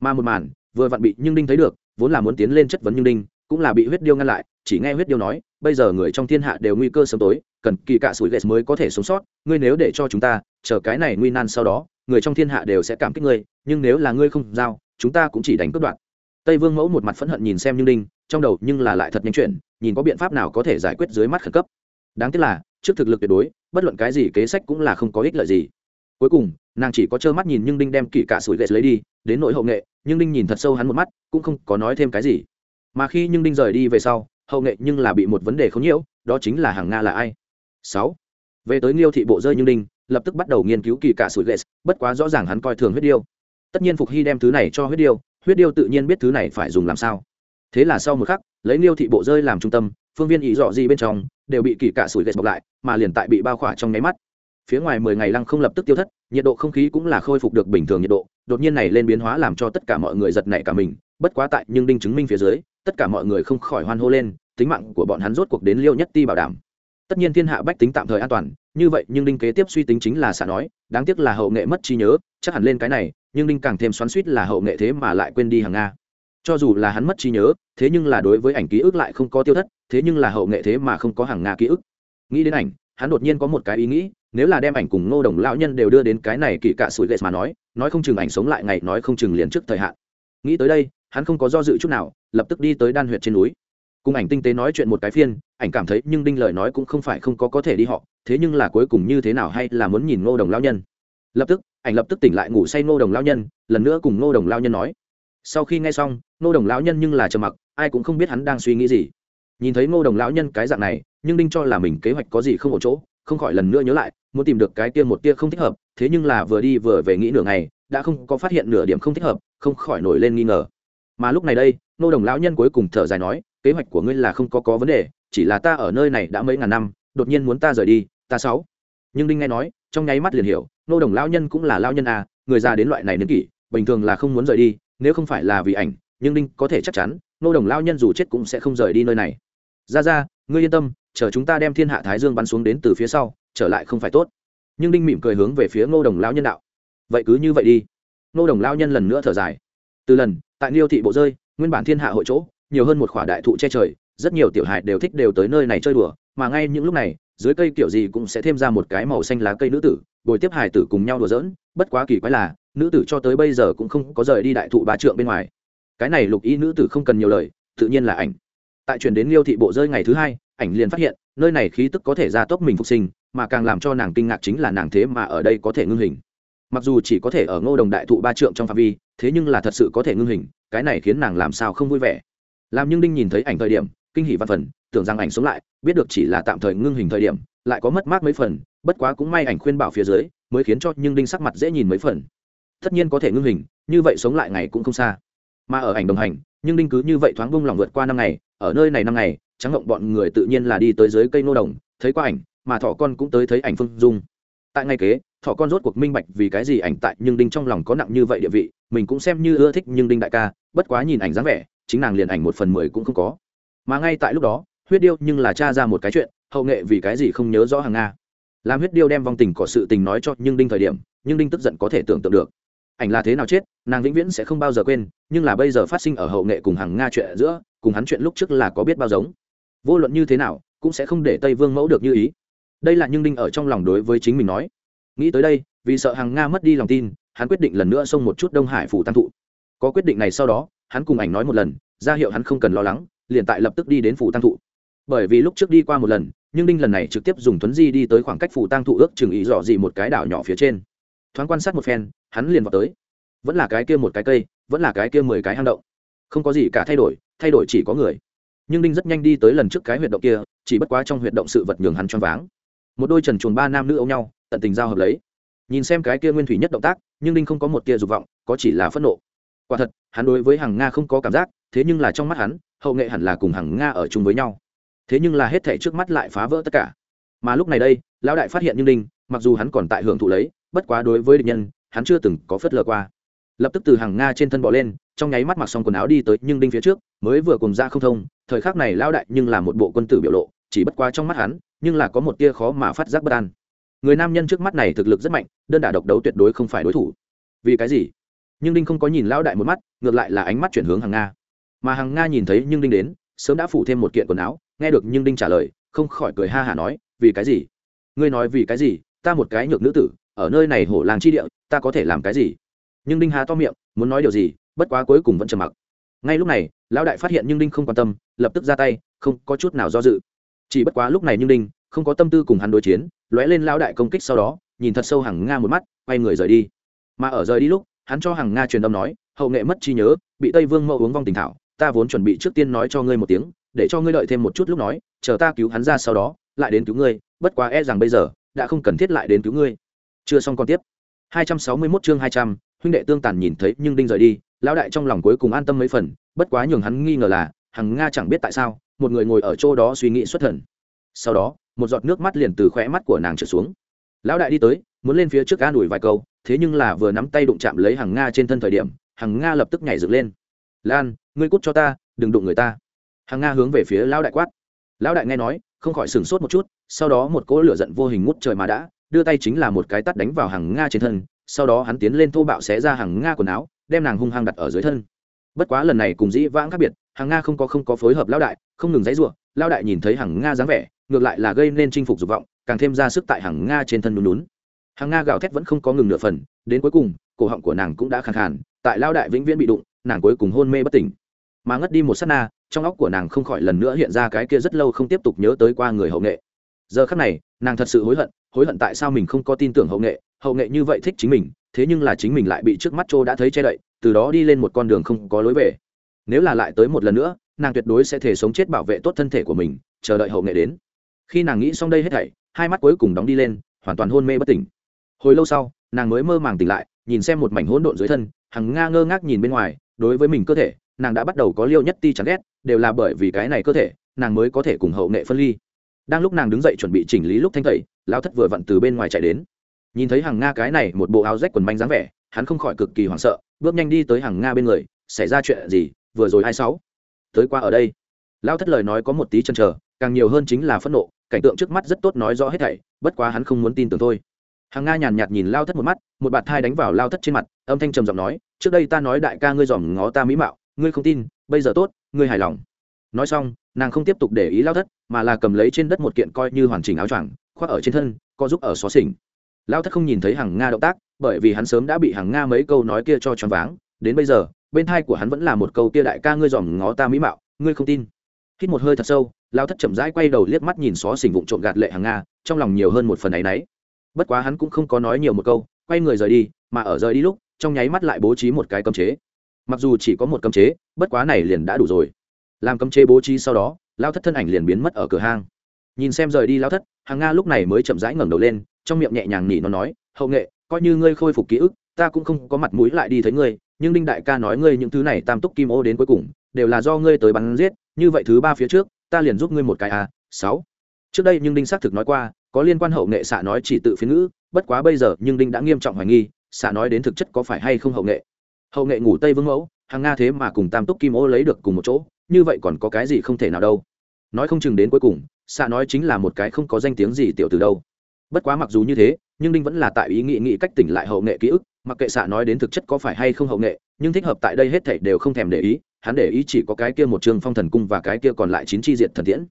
Mà một màn, vừa vặn bị nhưng đinh thấy được, vốn là muốn tiến lên chất vấn nhưng đinh cũng là bị huyết điêu ngăn lại, chỉ nghe huyết điêu nói, bây giờ người trong thiên hạ đều nguy cơ sớm tối, cần kỳ cạ sủi ghét mới có thể sống sót, ngươi nếu để cho chúng ta, chờ cái này nguy nan sau đó, người trong thiên hạ đều sẽ cảm kích ngươi, nhưng nếu là ngươi không giao, chúng ta cũng chỉ đánh cướp đoạn tây vương mẫu một mặt phẫn hận nhìn xem nhưng đinh trong đầu nhưng là lại thật nhanh chuyện nhìn có biện pháp nào có thể giải quyết dưới mắt khẩn cấp. Đáng tiếc là, trước thực lực tuyệt đối, bất luận cái gì kế sách cũng là không có ích lợi gì. Cuối cùng, nàng chỉ có trơ mắt nhìn nhưng đinh đem kỳ cả sủi ghệ lấy đi, đến nỗi hậu nghệ nhưng đinh nhìn thật sâu hắn một mắt, cũng không có nói thêm cái gì mà khi nhưng đinh rời đi về sau, hậu nghệ nhưng là bị một vấn đề không nhiễu, đó chính là hàng nga là ai? Sáu. Về tới nghiêu thị bộ rơi nhưng đinh, lập tức bắt đầu nghiên cứu kỳ cả sủi lệ bất quá rõ ràng hắn coi thường huyết điêu. Tất nhiên phục hy đem thứ này cho huyết điêu huyết điêu tự nhiên biết thứ này phải dùng làm sao. Thế là sau một khắc, lấy liêu thị bộ rơi làm trung tâm, phương viên ý dọ gì bên trong, đều bị kỳ cạ sủi ghét bọc lại, mà liền tại bị bao khỏa trong nháy mắt. Phía ngoài mười ngày lăng không lập tức tiêu thất, nhiệt độ không khí cũng là khôi phục được bình thường nhiệt độ, đột nhiên này lên biến hóa làm cho tất cả mọi người giật nảy cả mình, bất quá tại nhưng đinh chứng minh phía dưới tất cả mọi người không khỏi hoan hô lên, tính mạng của bọn hắn rốt cuộc đến liêu nhất ti bảo đảm. Tất nhiên thiên hạ bách tính tạm thời an toàn, như vậy, nhưng đinh kế tiếp suy tính chính là xả nói, đáng tiếc là hậu nghệ mất trí nhớ, chắc hẳn lên cái này, nhưng đinh càng thêm xoắn suýt là hậu nghệ thế mà lại quên đi hàng nga. Cho dù là hắn mất trí nhớ, thế nhưng là đối với ảnh ký ức lại không có tiêu thất, thế nhưng là hậu nghệ thế mà không có hàng nga ký ức. Nghĩ đến ảnh, hắn đột nhiên có một cái ý nghĩ, nếu là đem ảnh cùng ngô đồng lão nhân đều đưa đến cái này kỳ cả sủi ghệ mà nói nói không chừng ảnh sống lại ngày nói không chừng liền trước thời hạn. Nghĩ tới đây, hắn không có do dự chút nào lập tức đi tới đan huyện trên núi. Cùng ảnh tinh tế nói chuyện một cái phiên, ảnh cảm thấy nhưng đinh lời nói cũng không phải không có có thể đi họ, thế nhưng là cuối cùng như thế nào hay là muốn nhìn ngô đồng lao nhân. Lập tức, ảnh lập tức tỉnh lại ngủ say ngô đồng lao nhân, lần nữa cùng ngô đồng lao nhân nói. Sau khi nghe xong, ngô đồng lão nhân nhưng là trầm mặc, ai cũng không biết hắn đang suy nghĩ gì. Nhìn thấy ngô đồng lão nhân cái dạng này, nhưng đinh cho là mình kế hoạch có gì không ổn chỗ, không khỏi lần nữa nhớ lại, muốn tìm được cái kia một kia không thích hợp, thế nhưng là vừa đi vừa về nghĩ nửa ngày, đã không có phát hiện nửa điểm không thích hợp, không khỏi nổi lên nghi ngờ. Mà lúc này đây Nô đồng lão nhân cuối cùng thở dài nói, kế hoạch của ngươi là không có có vấn đề, chỉ là ta ở nơi này đã mấy ngàn năm, đột nhiên muốn ta rời đi, ta sáu. Nhưng đinh nghe nói, trong nháy mắt liền hiểu, nô đồng lão nhân cũng là lão nhân à người già đến loại này niên kỷ, bình thường là không muốn rời đi, nếu không phải là vì ảnh, nhưng đinh có thể chắc chắn, nô đồng lão nhân dù chết cũng sẽ không rời đi nơi này. Ra ra, ngươi yên tâm, chờ chúng ta đem thiên hạ thái dương bắn xuống đến từ phía sau, trở lại không phải tốt. Nhưng đinh mỉm cười hướng về phía ngô đồng lão nhân đạo. Vậy cứ như vậy đi. Ngô đồng lão nhân lần nữa thở dài. Từ lần, tại niêu thị bộ rơi nguyên bản thiên hạ hội chỗ, nhiều hơn một khỏa đại thụ che trời, rất nhiều tiểu hài đều thích đều tới nơi này chơi đùa, mà ngay những lúc này, dưới cây kiểu gì cũng sẽ thêm ra một cái màu xanh lá cây nữ tử, bồi tiếp hài tử cùng nhau đùa giỡn, bất quá kỳ quái là, nữ tử cho tới bây giờ cũng không có rời đi đại thụ ba trượng bên ngoài. Cái này lục ý nữ tử không cần nhiều lời, tự nhiên là ảnh. Tại chuyển đến liêu thị bộ rơi ngày thứ hai, ảnh liền phát hiện, nơi này khí tức có thể ra tốc mình phục sinh, mà càng làm cho nàng kinh ngạc chính là nàng thế mà ở đây có thể ngưng hình. Mặc dù chỉ có thể ở ngô đồng đại thụ ba trượng trong phạm vi, thế nhưng là thật sự có thể ngưng hình cái này khiến nàng làm sao không vui vẻ. Làm nhưng đinh nhìn thấy ảnh thời điểm, kinh hỷ văn phần, tưởng rằng ảnh sống lại, biết được chỉ là tạm thời ngưng hình thời điểm, lại có mất mát mấy phần, bất quá cũng may ảnh khuyên bảo phía dưới, mới khiến cho nhưng đinh sắc mặt dễ nhìn mấy phần. Tất nhiên có thể ngưng hình, như vậy sống lại ngày cũng không xa. Mà ở ảnh đồng hành, nhưng đinh cứ như vậy thoáng bông lòng vượt qua năm ngày, ở nơi này năm ngày, trắng ngộng bọn người tự nhiên là đi tới dưới cây nô đồng, thấy qua ảnh, mà thọ con cũng tới thấy ảnh phương dung. Tại ngày kế thọ con rốt cuộc minh bạch vì cái gì ảnh tại nhưng đinh trong lòng có nặng như vậy địa vị, mình cũng xem như ưa thích nhưng đinh đại ca, bất quá nhìn ảnh dáng vẻ, chính nàng liền ảnh một phần mười cũng không có. Mà ngay tại lúc đó, huyết điêu nhưng là cha ra một cái chuyện, hậu nghệ vì cái gì không nhớ rõ hàng nga. Làm huyết điêu đem vong tình có sự tình nói cho nhưng đinh thời điểm, nhưng đinh tức giận có thể tưởng tượng được. Ảnh là thế nào chết, nàng vĩnh viễn sẽ không bao giờ quên, nhưng là bây giờ phát sinh ở hậu nghệ cùng hàng nga chuyện giữa, cùng hắn chuyện lúc trước là có biết bao giống. Vô luận như thế nào, cũng sẽ không để tây vương mẫu được như ý. Đây là nhưng đinh ở trong lòng đối với chính mình nói nghĩ tới đây, vì sợ hàng nga mất đi lòng tin, hắn quyết định lần nữa xông một chút đông hải phủ tăng thụ. Có quyết định này sau đó, hắn cùng ảnh nói một lần, ra hiệu hắn không cần lo lắng, liền tại lập tức đi đến phủ tăng thụ. Bởi vì lúc trước đi qua một lần, nhưng đinh lần này trực tiếp dùng tuấn di đi tới khoảng cách phủ tăng thụ ước chừng ý dò gì một cái đảo nhỏ phía trên. Thoáng quan sát một phen, hắn liền vào tới. Vẫn là cái kia một cái cây, vẫn là cái kia mười cái hang động. Không có gì cả thay đổi thay đổi chỉ có người. Nhưng đinh rất nhanh đi tới lần trước cái huyệt động kia, chỉ bất quá trong huyệt động sự vật nhường hắn choáng váng một đôi trần chuồn ba nam nữ ôm nhau, tận tình giao hợp lấy. Nhìn xem cái kia nguyên thủy nhất động tác, nhưng đinh không có một tia dục vọng, có chỉ là phẫn nộ. Quả thật, hắn đối với hàng nga không có cảm giác, thế nhưng là trong mắt hắn, hậu nghệ hẳn là cùng hàng nga ở chung với nhau. Thế nhưng là hết thể trước mắt lại phá vỡ tất cả. Mà lúc này đây, lão đại phát hiện nhưng đinh mặc dù hắn còn tại hưởng thụ lấy, bất quá đối với địch nhân, hắn chưa từng có phớt lờ qua. Lập tức từ hàng nga trên thân bỏ lên, trong nháy mắt mặc xong quần áo đi tới nhưng đinh phía trước, mới vừa cùng ra không thông, thời khắc này lão đại nhưng là một bộ quân tử biểu lộ chỉ bất quá trong mắt hắn, nhưng là có một tia khó mà phát giác bất an. Người nam nhân trước mắt này thực lực rất mạnh, đơn đả độc đấu tuyệt đối không phải đối thủ. Vì cái gì? Nhưng đinh không có nhìn lão đại một mắt, ngược lại là ánh mắt chuyển hướng hàng nga. Mà hàng nga nhìn thấy nhưng đinh đến, sớm đã phủ thêm một kiện quần áo, nghe được nhưng đinh trả lời, không khỏi cười ha hả nói, vì cái gì? Ngươi nói vì cái gì? Ta một cái nhược nữ tử, ở nơi này hổ làng chi địa, ta có thể làm cái gì? Nhưng đinh hà to miệng, muốn nói điều gì, bất quá cuối cùng vẫn trầm mặc. Ngay lúc này, lão đại phát hiện nhưng đinh không quan tâm, lập tức ra tay, không có chút nào do dự chỉ bất quá lúc này nhưng đinh không có tâm tư cùng hắn đối chiến lóe lên lão đại công kích sau đó nhìn thật sâu hàng nga một mắt quay người rời đi. Mà ở rời đi lúc hắn cho hàng nga truyền âm nói hậu nghệ mất trí nhớ bị tây vương mẫu uống vong tình thảo ta vốn chuẩn bị trước tiên nói cho ngươi một tiếng để cho ngươi đợi thêm một chút lúc nói chờ ta cứu hắn ra sau đó lại đến cứu ngươi bất quá e rằng bây giờ đã không cần thiết lại đến cứu ngươi. Chưa xong còn tiếp. 261 chương 200, huynh đệ tương tàn nhìn thấy nhưng đinh rời đi lão đại trong lòng cuối cùng an tâm mấy phần bất quá nhường hắn nghi ngờ là hằng nga chẳng biết tại sao, một người ngồi ở chỗ đó suy nghĩ xuất thần. Sau đó, một giọt nước mắt liền từ khóe mắt của nàng trở xuống. Lão đại đi tới, muốn lên phía trước ga đuổi vài câu, thế nhưng là vừa nắm tay đụng chạm lấy hằng nga trên thân thời điểm, hằng nga lập tức nhảy dựng lên. Lan, ngươi cút cho ta, đừng đụng người ta. Hằng nga hướng về phía lão đại quát. Lão đại nghe nói, không khỏi sửng sốt một chút, sau đó một cỗ lửa giận vô hình ngút trời mà đã, đưa tay chính là một cái tắt đánh vào hằng nga trên thân, sau đó hắn tiến lên thô bạo xé ra hằng nga quần áo, đem nàng hung hăng đặt ở dưới thân. Bất quá lần này cùng dĩ vãng khác biệt Hàng nga không có không có phối hợp lão đại, không ngừng dãy ruộng lão đại nhìn thấy hàng nga dáng vẻ, ngược lại là gây nên chinh phục dục vọng, càng thêm ra sức tại hàng nga trên thân lún lún Hàng nga gào thét vẫn không có ngừng nửa phần, đến cuối cùng, cổ họng của nàng cũng đã khàn khàn, tại lão đại vĩnh viễn bị đụng, nàng cuối cùng hôn mê bất tỉnh. Mà ngất đi một s á t na, trong óc của nàng không khỏi lần nữa hiện ra cái kia rất lâu không tiếp tục nhớ tới qua người hậu nghệ. Giờ khắc này, nàng thật sự hối hận hối hận tại sao mình không có tin tưởng hậu nghệ hậu nghệ như vậy thích chính mình, thế nhưng là chính mình lại bị trước mắt châu đã thấy che đậy, từ đó đi lên một con đường không có lối về nếu là lại tới một lần nữa, nàng tuyệt đối sẽ thể sống chết bảo vệ tốt thân thể của mình, chờ đợi hậu nghệ đến. Khi nàng nghĩ xong đây hết thảy, hai mắt cuối cùng đóng đi lên, hoàn toàn hôn mê bất tỉnh. Hồi lâu sau, nàng mới mơ màng tỉnh lại, nhìn xem một mảnh hỗn độn dưới thân, hằng nga ngơ ngác nhìn bên ngoài, đối với mình cơ thể, nàng đã bắt đầu có liêu nhất ti chán ghét, đều là bởi vì cái này cơ thể, nàng mới có thể cùng hậu nghệ phân ly. Đang lúc nàng đứng dậy chuẩn bị chỉnh lý lúc thanh tẩy lao thất vừa vặn từ bên ngoài chạy đến. Nhìn thấy hàng nga cái này một bộ áo rách quần manh dáng vẻ, hắn không khỏi cực kỳ hoảng sợ, bước nhanh đi tới hàng nga bên người, xảy ra chuyện gì? Vừa rồi hai sáu? Tới qua ở đây. Lao thất lời nói có một tí chân trở càng nhiều hơn chính là phẫn nộ, cảnh tượng trước mắt rất tốt nói rõ hết thảy, bất quá hắn không muốn tin tưởng thôi. Hàng nga nhàn nhạt nhìn lao thất một mắt, một bạt thai đánh vào lao thất trên mặt, âm thanh trầm giọng nói, trước đây ta nói đại ca ngươi dòm ngó ta mỹ mạo, ngươi không tin, bây giờ tốt, ngươi hài lòng. Nói xong, nàng không tiếp tục để ý lao thất, mà là cầm lấy trên đất một kiện coi như hoàn chỉnh áo choàng, khoác ở trên thân, co giúp ở xó xỉnh. Lao thất không nhìn thấy hàng nga động tác, bởi vì hắn sớm đã bị hàng nga mấy câu nói kia cho choáng váng, đến bây giờ bên thai của hắn vẫn là một câu kia đại ca ngươi dòm ngó ta mỹ mạo, ngươi không tin. Hít một hơi thật sâu lao thất chậm rãi quay đầu liếc mắt nhìn xó xỉnh vụng trộm gạt lệ hàng nga, trong lòng nhiều hơn một phần áy náy. Bất quá hắn cũng không có nói nhiều một câu, quay người rời đi, mà ở rời đi lúc, trong nháy mắt lại bố trí một cái cấm chế. Mặc dù chỉ có một cấm chế, bất quá này liền đã đủ rồi. Làm cấm chế bố trí sau đó lao thất thân ảnh liền biến mất ở cửa hang. Nhìn xem rời đi lao thất, hàng nga lúc này mới chậm rãi ngẩng đầu lên, trong miệng nhẹ nhàng nỉ nó nói, hậu nghệ, coi như ngươi khôi phục ký ức, ta cũng không có mặt mũi lại đi thấy ngươi nhưng đinh đại ca nói ngươi những thứ này tam túc kim ô đến cuối cùng, đều là do ngươi tới bắn giết, như vậy thứ ba phía trước, ta liền giúp ngươi một cái a sáu. Trước đây nhưng đinh xác thực nói qua, có liên quan hậu nghệ xạ nói chỉ tự phiến ngữ, bất quá bây giờ nhưng đinh đã nghiêm trọng hoài nghi, xạ nói đến thực chất có phải hay không hậu nghệ. Hậu nghệ ngủ tây vương mẫu, hàng nga thế mà cùng tam túc kim ô lấy được cùng một chỗ, như vậy còn có cái gì không thể nào đâu. Nói không chừng đến cuối cùng, xạ nói chính là một cái không có danh tiếng gì tiểu từ đâu bất quá mặc dù như thế, nhưng đinh vẫn là tại ý nghĩ nghĩ cách tỉnh lại hậu nghệ ký ức, mặc kệ xạ nói đến thực chất có phải hay không hậu nghệ, nhưng thích hợp tại đây hết thảy đều không thèm để ý, hắn để ý chỉ có cái kia một trường phong thần cung và cái kia còn lại chín chi diệt thần tiễn.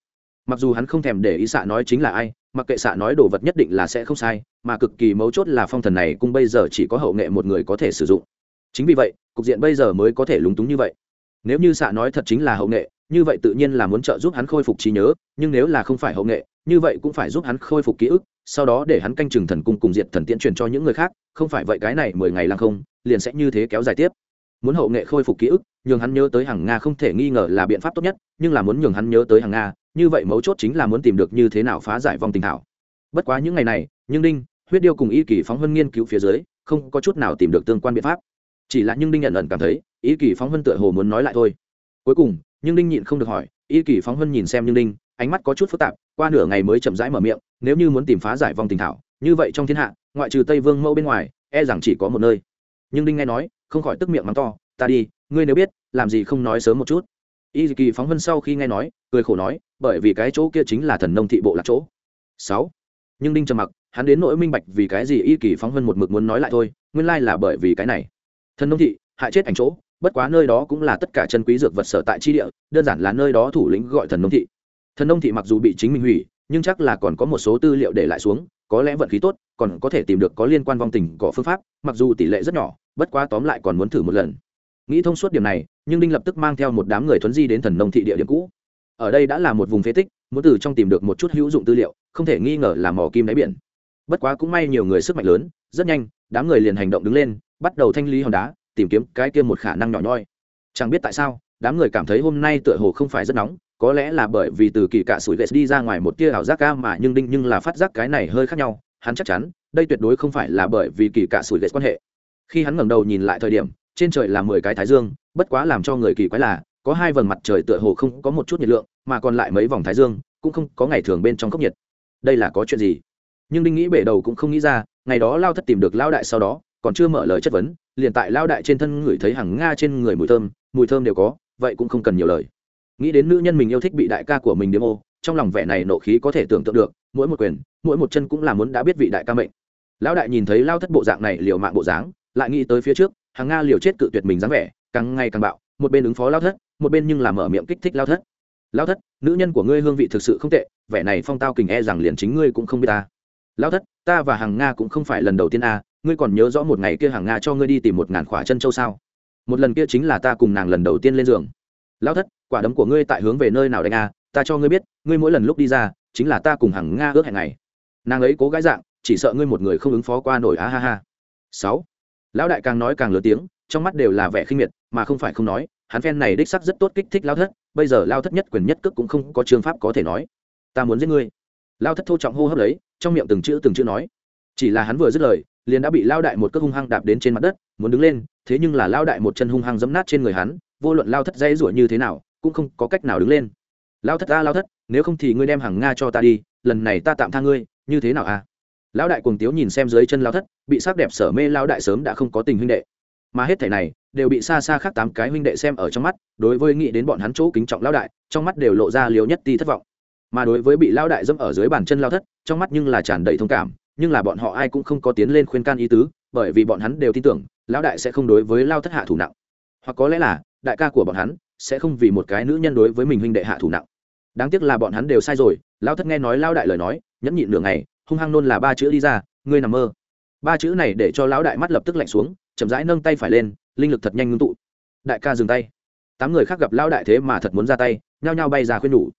Mặc dù hắn không thèm để ý xạ nói chính là ai, mặc kệ xạ nói đồ vật nhất định là sẽ không sai, mà cực kỳ mấu chốt là phong thần này cung bây giờ chỉ có hậu nghệ một người có thể sử dụng. Chính vì vậy, cục diện bây giờ mới có thể lúng túng như vậy. Nếu như xạ nói thật chính là hậu nghệ như vậy tự nhiên là muốn trợ giúp hắn khôi phục trí nhớ, nhưng nếu là không phải hậu nghệ, như vậy cũng phải giúp hắn khôi phục ký ức, sau đó để hắn canh chừng thần cung cùng diệt thần tiễn truyền cho những người khác, không phải vậy cái này mười ngày lăng không, liền sẽ như thế kéo dài tiếp. Muốn hậu nghệ khôi phục ký ức, nhường hắn nhớ tới hàng nga không thể nghi ngờ là biện pháp tốt nhất, nhưng là muốn nhường hắn nhớ tới hàng nga, như vậy mấu chốt chính là muốn tìm được như thế nào phá giải vòng tình thảo. Bất quá những ngày này, nhưng đinh, huyết điêu cùng y kỳ phóng hơn nghiên cứu phía dưới, không có chút nào tìm được tương quan biện pháp. Chỉ là nhưng đinh nhận ẩn cảm thấy, y kỳ phóng hơn tựa hồ muốn nói lại thôi. Cuối cùng nhưng đinh nhịn không được hỏi, y kỳ phóng Hân nhìn xem nhưng đinh, ánh mắt có chút phức tạp, qua nửa ngày mới chậm rãi mở miệng, nếu như muốn tìm phá giải vòng tình thảo, như vậy trong thiên hạ, ngoại trừ tây vương mẫu bên ngoài e rằng chỉ có một nơi. Nhưng đinh nghe nói, không khỏi tức miệng mắng to, ta đi, ngươi nếu biết, làm gì không nói sớm một chút. Y kỳ phóng Hân sau khi nghe nói, cười khổ nói, bởi vì cái chỗ kia chính là thần nông thị bộ là chỗ. Sáu. Nhưng đinh trầm mặc, hắn đến nỗi minh bạch vì cái gì y kỳ phóng Hân một mực muốn nói lại thôi, nguyên lai là bởi vì cái này. Thần nông thị, hại chết ảnh chỗ bất quá nơi đó cũng là tất cả chân quý dược vật sở tại chi địa, đơn giản là nơi đó thủ lĩnh gọi thần nông thị. Thần nông thị mặc dù bị chính mình hủy, nhưng chắc là còn có một số tư liệu để lại xuống, có lẽ vận khí tốt, còn có thể tìm được có liên quan vong tình, có phương pháp, mặc dù tỷ lệ rất nhỏ, bất quá tóm lại còn muốn thử một lần. Nghĩ thông suốt điểm này, nhưng đinh lập tức mang theo một đám người thuấn di đến thần nông thị địa điểm cũ. Ở đây đã là một vùng phế tích, muốn từ trong tìm được một chút hữu dụng tư liệu, không thể nghi ngờ là mỏ kim đáy biển. Bất quá cũng may nhiều người sức mạnh lớn, rất nhanh, đám người liền hành động đứng lên, bắt đầu thanh lý hòn đá tìm kiếm cái kia một khả năng nhỏ nhoi. Chẳng biết tại sao, đám người cảm thấy hôm nay tựa hồ không phải rất nóng, có lẽ là bởi vì từ kỳ cạ sủi vệ đi ra ngoài một tia ảo giác ca mà nhưng đinh nhưng là phát giác cái này hơi khác nhau, hắn chắc chắn, đây tuyệt đối không phải là bởi vì kỳ cạ sủi vệ quan hệ. Khi hắn ngẩng đầu nhìn lại thời điểm, trên trời là mười cái thái dương, bất quá làm cho người kỳ quái là, có hai vầng mặt trời tựa hồ không có một chút nhiệt lượng, mà còn lại mấy vòng thái dương, cũng không có ngày thường bên trong cốc nhiệt. Đây là có chuyện gì? Nhưng đinh nghĩ bể đầu cũng không nghĩ ra, ngày đó lao thất tìm được lao đại sau đó, còn chưa mở lời chất vấn liền tại lao đại trên thân ngửi thấy hàng nga trên người mùi thơm mùi thơm đều có, vậy cũng không cần nhiều lời. Nghĩ đến nữ nhân mình yêu thích bị đại ca của mình đếm ô, trong lòng vẻ này nộ khí có thể tưởng tượng được, mỗi một quyền, mỗi một chân cũng là muốn đã biết vị đại ca mệnh. Lão đại nhìn thấy lao thất bộ dạng này liều mạng bộ dáng, lại nghĩ tới phía trước, hàng nga liều chết cự tuyệt mình dáng vẻ, càng ngày càng bạo, một bên ứng phó lao thất, một bên nhưng làm mở miệng kích thích lao thất. Lao thất, nữ nhân của ngươi hương vị thực sự không tệ, vẻ này phong tao kình e rằng liền chính ngươi cũng không biết ta. Lao thất, ta và hàng nga cũng không phải lần đầu tiên a ngươi còn nhớ rõ một ngày kia hàng nga cho ngươi đi tìm một ngàn khỏa chân châu sao? Một lần kia chính là ta cùng nàng lần đầu tiên lên giường. Lao thất, quả đấm của ngươi tại hướng về nơi nào đánh a ta cho ngươi biết, ngươi mỗi lần lúc đi ra, chính là ta cùng hàng nga ước hẹn này nàng ấy cố gái dạng, chỉ sợ ngươi một người không ứng phó qua nổi á ha ha. Sáu. Lão đại càng nói càng lớn tiếng, trong mắt đều là vẻ khinh miệt, mà không phải không nói, hắn phen này đích sắc rất tốt kích thích lao thất, bây giờ lao thất nhất quyền nhất cước cũng không có trường pháp có thể nói. Ta muốn giết ngươi. Lao thất thô trọng hô hấp lấy, trong miệng từng chữ từng chữ nói. Chỉ là hắn vừa dứt lời liền đã bị lao đại một cước hung hăng đạp đến trên mặt đất, muốn đứng lên, thế nhưng là lao đại một chân hung hăng dẫm nát trên người hắn, vô luận lao thất dây rủa như thế nào, cũng không có cách nào đứng lên. Lao thất ta, lao thất, nếu không thì ngươi đem hàng nga cho ta đi, lần này ta tạm tha ngươi, như thế nào à? Lão đại cuồng tiếu nhìn xem dưới chân lao thất, bị sắc đẹp sở mê lao đại sớm đã không có tình huynh đệ. Mà hết thảy này, đều bị xa xa khác tám cái huynh đệ xem ở trong mắt, đối với nghĩ đến bọn hắn chỗ kính trọng lao đại, trong mắt đều lộ ra liều nhất ti thất vọng. Mà đối với bị lao đại dẫm ở dưới bàn chân lao thất, trong mắt nhưng là tràn đầy thông cảm nhưng là bọn họ ai cũng không có tiến lên khuyên can ý tứ, bởi vì bọn hắn đều tin tưởng, lão đại sẽ không đối với lao thất hạ thủ nặng. Hoặc có lẽ là, đại ca của bọn hắn sẽ không vì một cái nữ nhân đối với mình huynh đệ hạ thủ nặng. Đáng tiếc là bọn hắn đều sai rồi, lao thất nghe nói lao đại lời nói, nhẫn nhịn nửa ngày, hung hăng nôn là ba chữ đi ra, ngươi nằm mơ. Ba chữ này để cho lão đại mắt lập tức lạnh xuống, chậm rãi nâng tay phải lên, linh lực thật nhanh ngưng tụ. Đại ca dừng tay. Tám người khác gặp lão đại thế mà thật muốn ra tay, nhao nhao bay ra khuyên nhủ.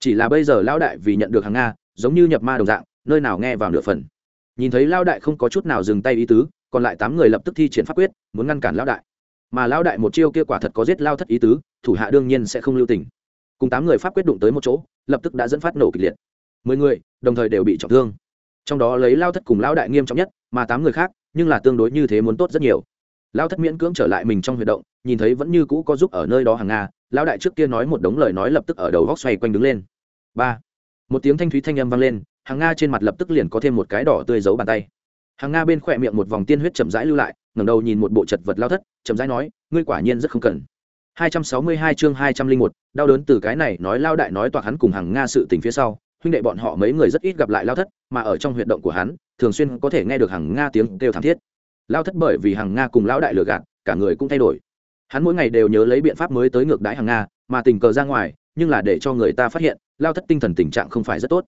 Chỉ là bây giờ lão đại vì nhận được hàng nga, giống như nhập ma đồng dạng, nơi nào nghe vào nửa phần nhìn thấy lão đại không có chút nào dừng tay ý tứ, còn lại tám người lập tức thi triển pháp quyết, muốn ngăn cản lão đại. Mà lão đại một chiêu kia quả thật có giết lao thất ý tứ, thủ hạ đương nhiên sẽ không lưu tình. Cùng tám người pháp quyết đụng tới một chỗ, lập tức đã dẫn phát nổ kịch liệt. Mười người, đồng thời đều bị trọng thương. Trong đó lấy lao thất cùng lão đại nghiêm trọng nhất, mà tám người khác, nhưng là tương đối như thế muốn tốt rất nhiều. Lao thất miễn cưỡng trở lại mình trong huy động, nhìn thấy vẫn như cũ có giúp ở nơi đó hàng nga, lão đại trước kia nói một đống lời nói lập tức ở đầu góc xoay quanh đứng lên. Ba. Một tiếng thanh thúy thanh âm vang lên hàng nga trên mặt lập tức liền có thêm một cái đỏ tươi giấu bàn tay hàng nga bên khỏe miệng một vòng tiên huyết chậm rãi lưu lại ngẩng đầu nhìn một bộ chật vật lao thất chậm rãi nói ngươi quả nhiên rất không cần 262 chương 201, đau đớn từ cái này nói lao đại nói toạc hắn cùng hàng nga sự tình phía sau huynh đệ bọn họ mấy người rất ít gặp lại lao thất mà ở trong huyệt động của hắn thường xuyên có thể nghe được hàng nga tiếng kêu thảm thiết lao thất bởi vì hàng nga cùng lão đại lừa gạt cả người cũng thay đổi hắn mỗi ngày đều nhớ lấy biện pháp mới tới ngược đãi hàng nga mà tình cờ ra ngoài nhưng là để cho người ta phát hiện lao thất tinh thần tình trạng không phải rất tốt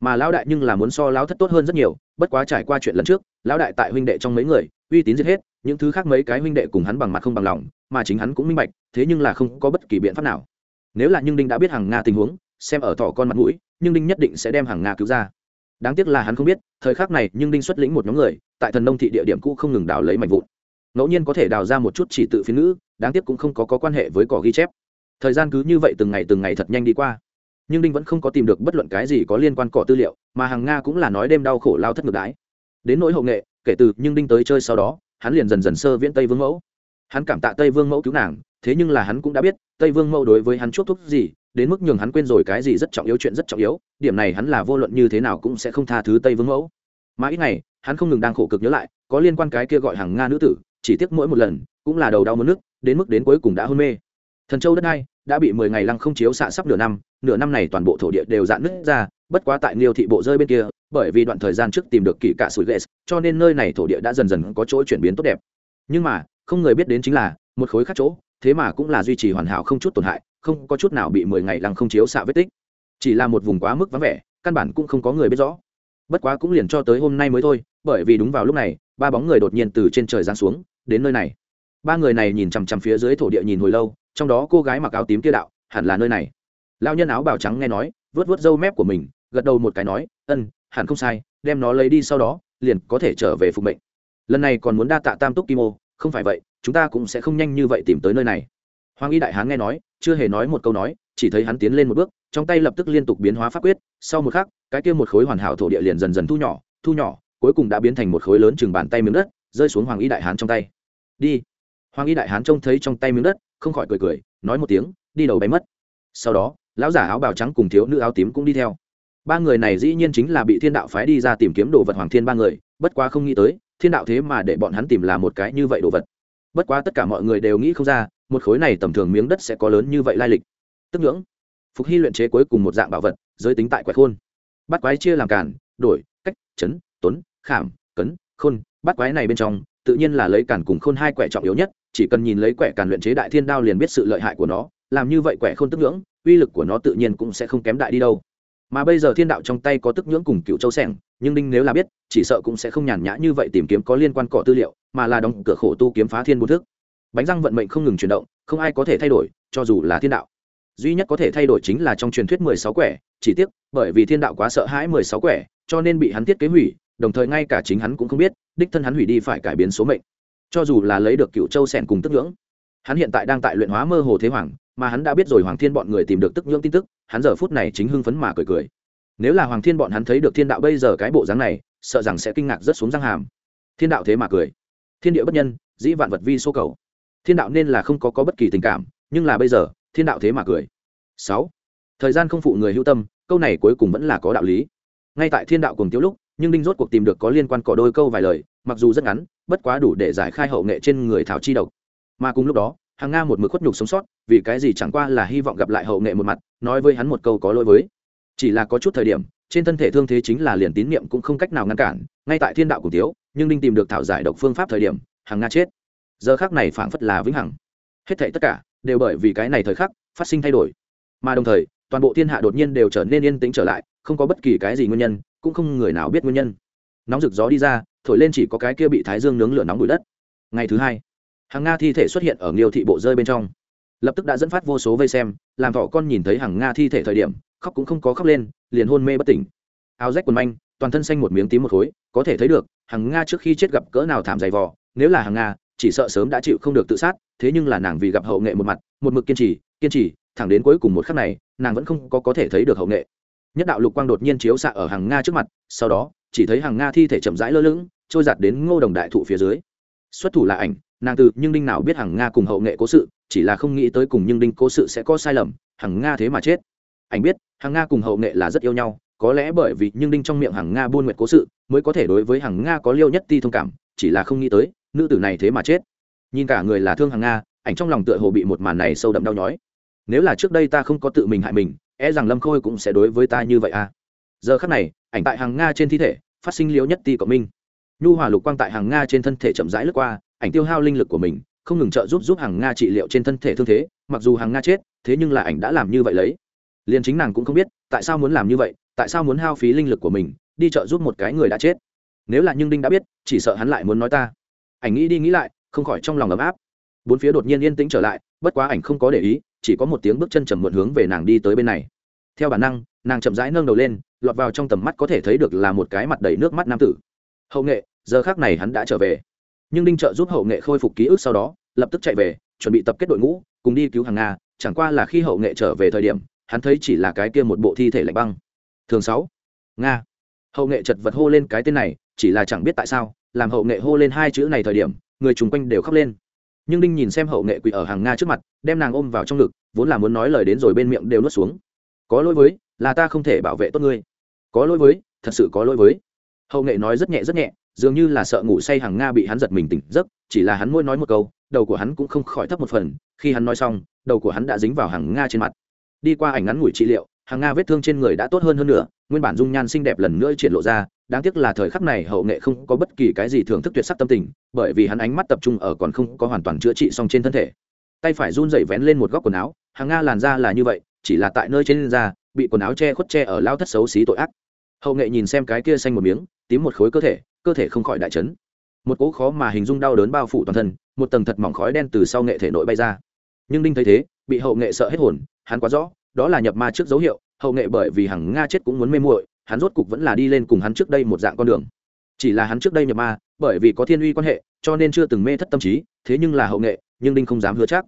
mà lão đại nhưng là muốn so lão thất tốt hơn rất nhiều bất quá trải qua chuyện lần trước lão đại tại huynh đệ trong mấy người uy tín giết hết những thứ khác mấy cái huynh đệ cùng hắn bằng mặt không bằng lòng mà chính hắn cũng minh bạch thế nhưng là không có bất kỳ biện pháp nào. Nếu là nhưng đinh đã biết hàng nga tình huống xem ở thỏ con mặt mũi nhưng đinh nhất định sẽ đem hàng nga cứu ra. Đáng tiếc là hắn không biết thời khắc này nhưng đinh xuất lĩnh một nhóm người tại thần nông thị địa điểm cũ không ngừng đào lấy mảnh vụn. Ngẫu nhiên có thể đào ra một chút chỉ tự phiên ngữ đáng tiếc cũng không có, có quan hệ với cỏ ghi chép. Thời gian cứ như vậy từng ngày từng ngày thật nhanh đi qua nhưng đinh vẫn không có tìm được bất luận cái gì có liên quan cỏ tư liệu, mà hàng nga cũng là nói đêm đau khổ lao thất ngược đái đến nỗi hậu nghệ, kể từ nhưng đinh tới chơi sau đó, hắn liền dần dần sơ viễn tây vương mẫu. Hắn cảm tạ tây vương mẫu cứu nàng, thế nhưng là hắn cũng đã biết, tây vương mẫu đối với hắn chuốc thuốc gì, đến mức nhường hắn quên rồi cái gì rất trọng yếu chuyện rất trọng yếu, điểm này hắn là vô luận như thế nào cũng sẽ không tha thứ tây vương mẫu. Mà ít ngày, hắn không ngừng đang khổ cực nhớ lại, có liên quan cái kia gọi hàng nga nữ tử, chỉ tiếc mỗi một lần, cũng là đầu đau mất nước đến mức đến cuối cùng đã hôn mê. Thần châu đất hai đã bị mười ngày lăng không chiếu xạ sắp nửa năm nửa năm này toàn bộ thổ địa đều dạn nứt ra, bất quá tại liêu thị bộ rơi bên kia, bởi vì đoạn thời gian trước tìm được kỳ cả sủi ghét cho nên nơi này thổ địa đã dần dần có chỗ chuyển biến tốt đẹp. Nhưng mà, không người biết đến chính là, một khối khác chỗ, thế mà cũng là duy trì hoàn hảo không chút tổn hại, không có chút nào bị mười ngày lăng không chiếu xạ vết tích. Chỉ là một vùng quá mức vắng vẻ, căn bản cũng không có người biết rõ. Bất quá cũng liền cho tới hôm nay mới thôi, bởi vì đúng vào lúc này, ba bóng người đột nhiên từ trên trời giáng xuống, đến nơi này. Ba người này nhìn chằm chằm phía dưới thổ địa nhìn hồi lâu trong đó cô gái mặc áo tím kia đạo, hẳn là nơi này. Lao nhân áo bào trắng nghe nói vớt vớt râu mép của mình, gật đầu một cái nói ân hẳn không sai, đem nó lấy đi sau đó, liền có thể trở về phục mệnh. Lần này còn muốn đa tạ tam túc kim ô, không phải vậy, chúng ta cũng sẽ không nhanh như vậy tìm tới nơi này. Hoàng y đại hán nghe nói, chưa hề nói một câu nói, chỉ thấy hắn tiến lên một bước, trong tay lập tức liên tục biến hóa pháp quyết, sau một khắc, cái kia một khối hoàn hảo thổ địa liền dần dần thu nhỏ thu nhỏ, cuối cùng đã biến thành một khối lớn chừng bàn tay miếng đất, rơi xuống hoàng y đại hán trong tay. Đi. Hoàng y đại hán trông thấy trong tay miếng đất không khỏi cười cười, nói một tiếng, đi đầu bay mất. Sau đó, lão giả áo bào trắng cùng thiếu nữ áo tím cũng đi theo. Ba người này dĩ nhiên chính là bị thiên đạo phái đi ra tìm kiếm đồ vật hoàng thiên ba người, bất quá không nghĩ tới, thiên đạo thế mà để bọn hắn tìm là một cái như vậy đồ vật. Bất quá tất cả mọi người đều nghĩ không ra, một khối này tầm thường miếng đất sẽ có lớn như vậy lai lịch. Tức ngưỡng, phục hy luyện chế cuối cùng một dạng bảo vật, giới tính tại quẻ khôn. Bắt quái chia làm cản, đổi, cách, chấn tuấn khảm, cấn, khôn. Bắt quái này bên trong, tự nhiên là lấy cản cùng khôn hai quẻ trọng yếu nhất chỉ cần nhìn lấy quẻ càn luyện chế đại thiên đao liền biết sự lợi hại của nó, làm như vậy quẻ không tức ngưỡng, uy lực của nó tự nhiên cũng sẽ không kém đại đi đâu. Mà bây giờ thiên đạo trong tay có tức nhưỡng cùng cựu châu sẻng, nhưng đinh nếu là biết, chỉ sợ cũng sẽ không nhàn nhã như vậy tìm kiếm có liên quan cọ tư liệu, mà là đóng cửa khổ tu kiếm phá thiên bốn thức. Bánh răng vận mệnh không ngừng chuyển động, không ai có thể thay đổi, cho dù là thiên đạo. Duy nhất có thể thay đổi chính là trong truyền thuyết mười sáu quẻ, chỉ tiếc, bởi vì thiên đạo quá sợ hãi mười sáu quẻ, cho nên bị hắn thiết kế hủy, đồng thời ngay cả chính hắn cũng không biết, đích thân hắn hủy đi phải cải biến số mệnh cho dù là lấy được cựu châu sen cùng tức ngưỡng hắn hiện tại đang tại luyện hóa mơ hồ thế hoàng mà hắn đã biết rồi hoàng thiên bọn người tìm được tức ngưỡng tin tức hắn giờ phút này chính hưng phấn mà cười cười. Nếu là hoàng thiên bọn hắn thấy được thiên đạo bây giờ cái bộ dáng này sợ rằng sẽ kinh ngạc rất xuống răng hàm. Thiên đạo thế mà cười. Thiên địa bất nhân dĩ vạn vật vi số cầu. Thiên đạo nên là không có, có bất kỳ tình cảm nhưng là bây giờ thiên đạo thế mà cười. Sáu. Thời gian không phụ người hữu tâm câu này cuối cùng vẫn là có đạo lý. Ngay tại thiên đạo cùng tiêu lúc nhưng đinh rốt cuộc tìm được có liên quan cỏ đôi câu vài lời mặc dù rất ngắn bất quá đủ để giải khai hậu nghệ trên người thảo chi độc. Mà cùng lúc đó, hàng nga một mực khuất nhục sống sót, vì cái gì chẳng qua là hy vọng gặp lại hậu nghệ một mặt, nói với hắn một câu có lỗi với. Chỉ là có chút thời điểm, trên thân thể thương thế chính là liền tín niệm cũng không cách nào ngăn cản, ngay tại thiên đạo cùng tiếu, nhưng đinh tìm được thảo giải độc phương pháp thời điểm, hàng nga chết. Giờ khác này phảng phất là vĩnh hằng. Hết thảy tất cả đều bởi vì cái này thời khắc phát sinh thay đổi. Mà đồng thời, toàn bộ thiên hạ đột nhiên đều trở nên yên tĩnh trở lại, không có bất kỳ cái gì nguyên nhân, cũng không người nào biết nguyên nhân. Nóng rực gió đi ra thổi lên chỉ có cái kia bị thái dương nướng lửa nóng bụi đất. Ngày thứ hai, hàng nga thi thể xuất hiện ở nghiêu thị bộ rơi bên trong. Lập tức đã dẫn phát vô số vây xem, làm thọ con nhìn thấy hàng nga thi thể thời điểm, khóc cũng không có khóc lên, liền hôn mê bất tỉnh. Áo rách quần manh, toàn thân xanh một miếng tím một khối, có thể thấy được, hàng nga trước khi chết gặp cỡ nào thảm dày vò, nếu là hàng nga, chỉ sợ sớm đã chịu không được tự sát, thế nhưng là nàng vì gặp hậu nghệ một mặt, một mực kiên trì kiên trì, thẳng đến cuối cùng một khắc này, nàng vẫn không có có thể thấy được hậu nghệ. Nhất đạo lục quang đột nhiên chiếu xạ ở hàng nga trước mặt, sau đó, chỉ thấy hàng nga thi thể chậm rãi lơ lửng trôi giặt đến ngô đồng đại thụ phía dưới. Xuất thủ là ảnh, nàng từ nhưng đinh nào biết hằng nga cùng hậu nghệ cố sự, chỉ là không nghĩ tới cùng nhưng đinh cố sự sẽ có sai lầm, hằng nga thế mà chết. Ảnh biết, hằng nga cùng hậu nghệ là rất yêu nhau, có lẽ bởi vì nhưng đinh trong miệng hằng nga buôn nguyện cố sự, mới có thể đối với hằng nga có liêu nhất ti thông cảm, chỉ là không nghĩ tới, nữ tử này thế mà chết. Nhìn cả người là thương hằng nga, ảnh trong lòng tựa hồ bị một màn này sâu đậm đau nhói. Nếu là trước đây ta không có tự mình hại mình e rằng lâm khôi cũng sẽ đối với ta như vậy à. Giờ khắc này, ảnh tại hằng nga trên thi thể, phát sinh liêu nhất ti cộng minh nhu hòa lục quang tại hàng nga trên thân thể chậm rãi lướt qua, ảnh tiêu hao linh lực của mình, không ngừng trợ giúp giúp hàng nga trị liệu trên thân thể thương thế, mặc dù hàng nga chết, thế nhưng là ảnh đã làm như vậy lấy. Liền chính nàng cũng không biết, tại sao muốn làm như vậy, tại sao muốn hao phí linh lực của mình, đi trợ giúp một cái người đã chết. Nếu là nhưng đinh đã biết, chỉ sợ hắn lại muốn nói ta. Ảnh nghĩ đi nghĩ lại, không khỏi trong lòng ấm áp. Bốn phía đột nhiên yên tĩnh trở lại, bất quá ảnh không có để ý, chỉ có một tiếng bước chân chầm muộn hướng về nàng đi tới bên này. Theo bản năng, nàng chậm rãi nâng đầu lên, lọt vào trong tầm mắt có thể thấy được là một cái mặt đầy nước mắt nam tử hậu nghệ, giờ khác này hắn đã trở về. Nhưng đinh trợ giúp hậu nghệ khôi phục ký ức sau đó, lập tức chạy về, chuẩn bị tập kết đội ngũ, cùng đi cứu hàng nga. Chẳng qua là khi hậu nghệ trở về thời điểm, hắn thấy chỉ là cái kia một bộ thi thể lạnh băng. Thường sáu, nga. Hậu nghệ chật vật hô lên cái tên này, chỉ là chẳng biết tại sao, làm hậu nghệ hô lên hai chữ này thời điểm, người chung quanh đều khóc lên. Nhưng đinh nhìn xem hậu nghệ quỳ ở hàng nga trước mặt, đem nàng ôm vào trong ngực, vốn là muốn nói lời đến rồi bên miệng đều nuốt xuống. Có lỗi với, là ta không thể bảo vệ tốt ngươi. Có lỗi với, thật sự có lỗi với hậu nghệ nói rất nhẹ rất nhẹ dường như là sợ ngủ say hàng nga bị hắn giật mình tỉnh giấc chỉ là hắn mỗi nói một câu đầu của hắn cũng không khỏi thấp một phần khi hắn nói xong đầu của hắn đã dính vào hàng nga trên mặt đi qua ảnh ngắn ngủi trị liệu hàng nga vết thương trên người đã tốt hơn hơn nữa nguyên bản dung nhan xinh đẹp lần nữa triển lộ ra đáng tiếc là thời khắc này hậu nghệ không có bất kỳ cái gì thưởng thức tuyệt sắc tâm tình bởi vì hắn ánh mắt tập trung ở còn không có hoàn toàn chữa trị xong trên thân thể tay phải run dậy vén lên một góc quần áo hàng nga làn da là như vậy chỉ là tại nơi trên da bị quần áo che khuất che ở lao thất xấu xí tội ác hậu nghệ nhìn xem cái kia xanh một miếng, tím một khối cơ thể cơ thể không khỏi đại chấn. Một cỗ khó mà hình dung đau đớn bao phủ toàn thân, một tầng thật mỏng khói đen từ sau nghệ thể nội bay ra. Nhưng đinh thấy thế, bị hậu nghệ sợ hết hồn, hắn quá rõ, đó là nhập ma trước dấu hiệu, hậu nghệ bởi vì hằng nga chết cũng muốn mê muội, hắn rốt cục vẫn là đi lên cùng hắn trước đây một dạng con đường. Chỉ là hắn trước đây nhập ma, bởi vì có thiên uy quan hệ, cho nên chưa từng mê thất tâm trí, thế nhưng là hậu nghệ, nhưng đinh không dám hứa chắc.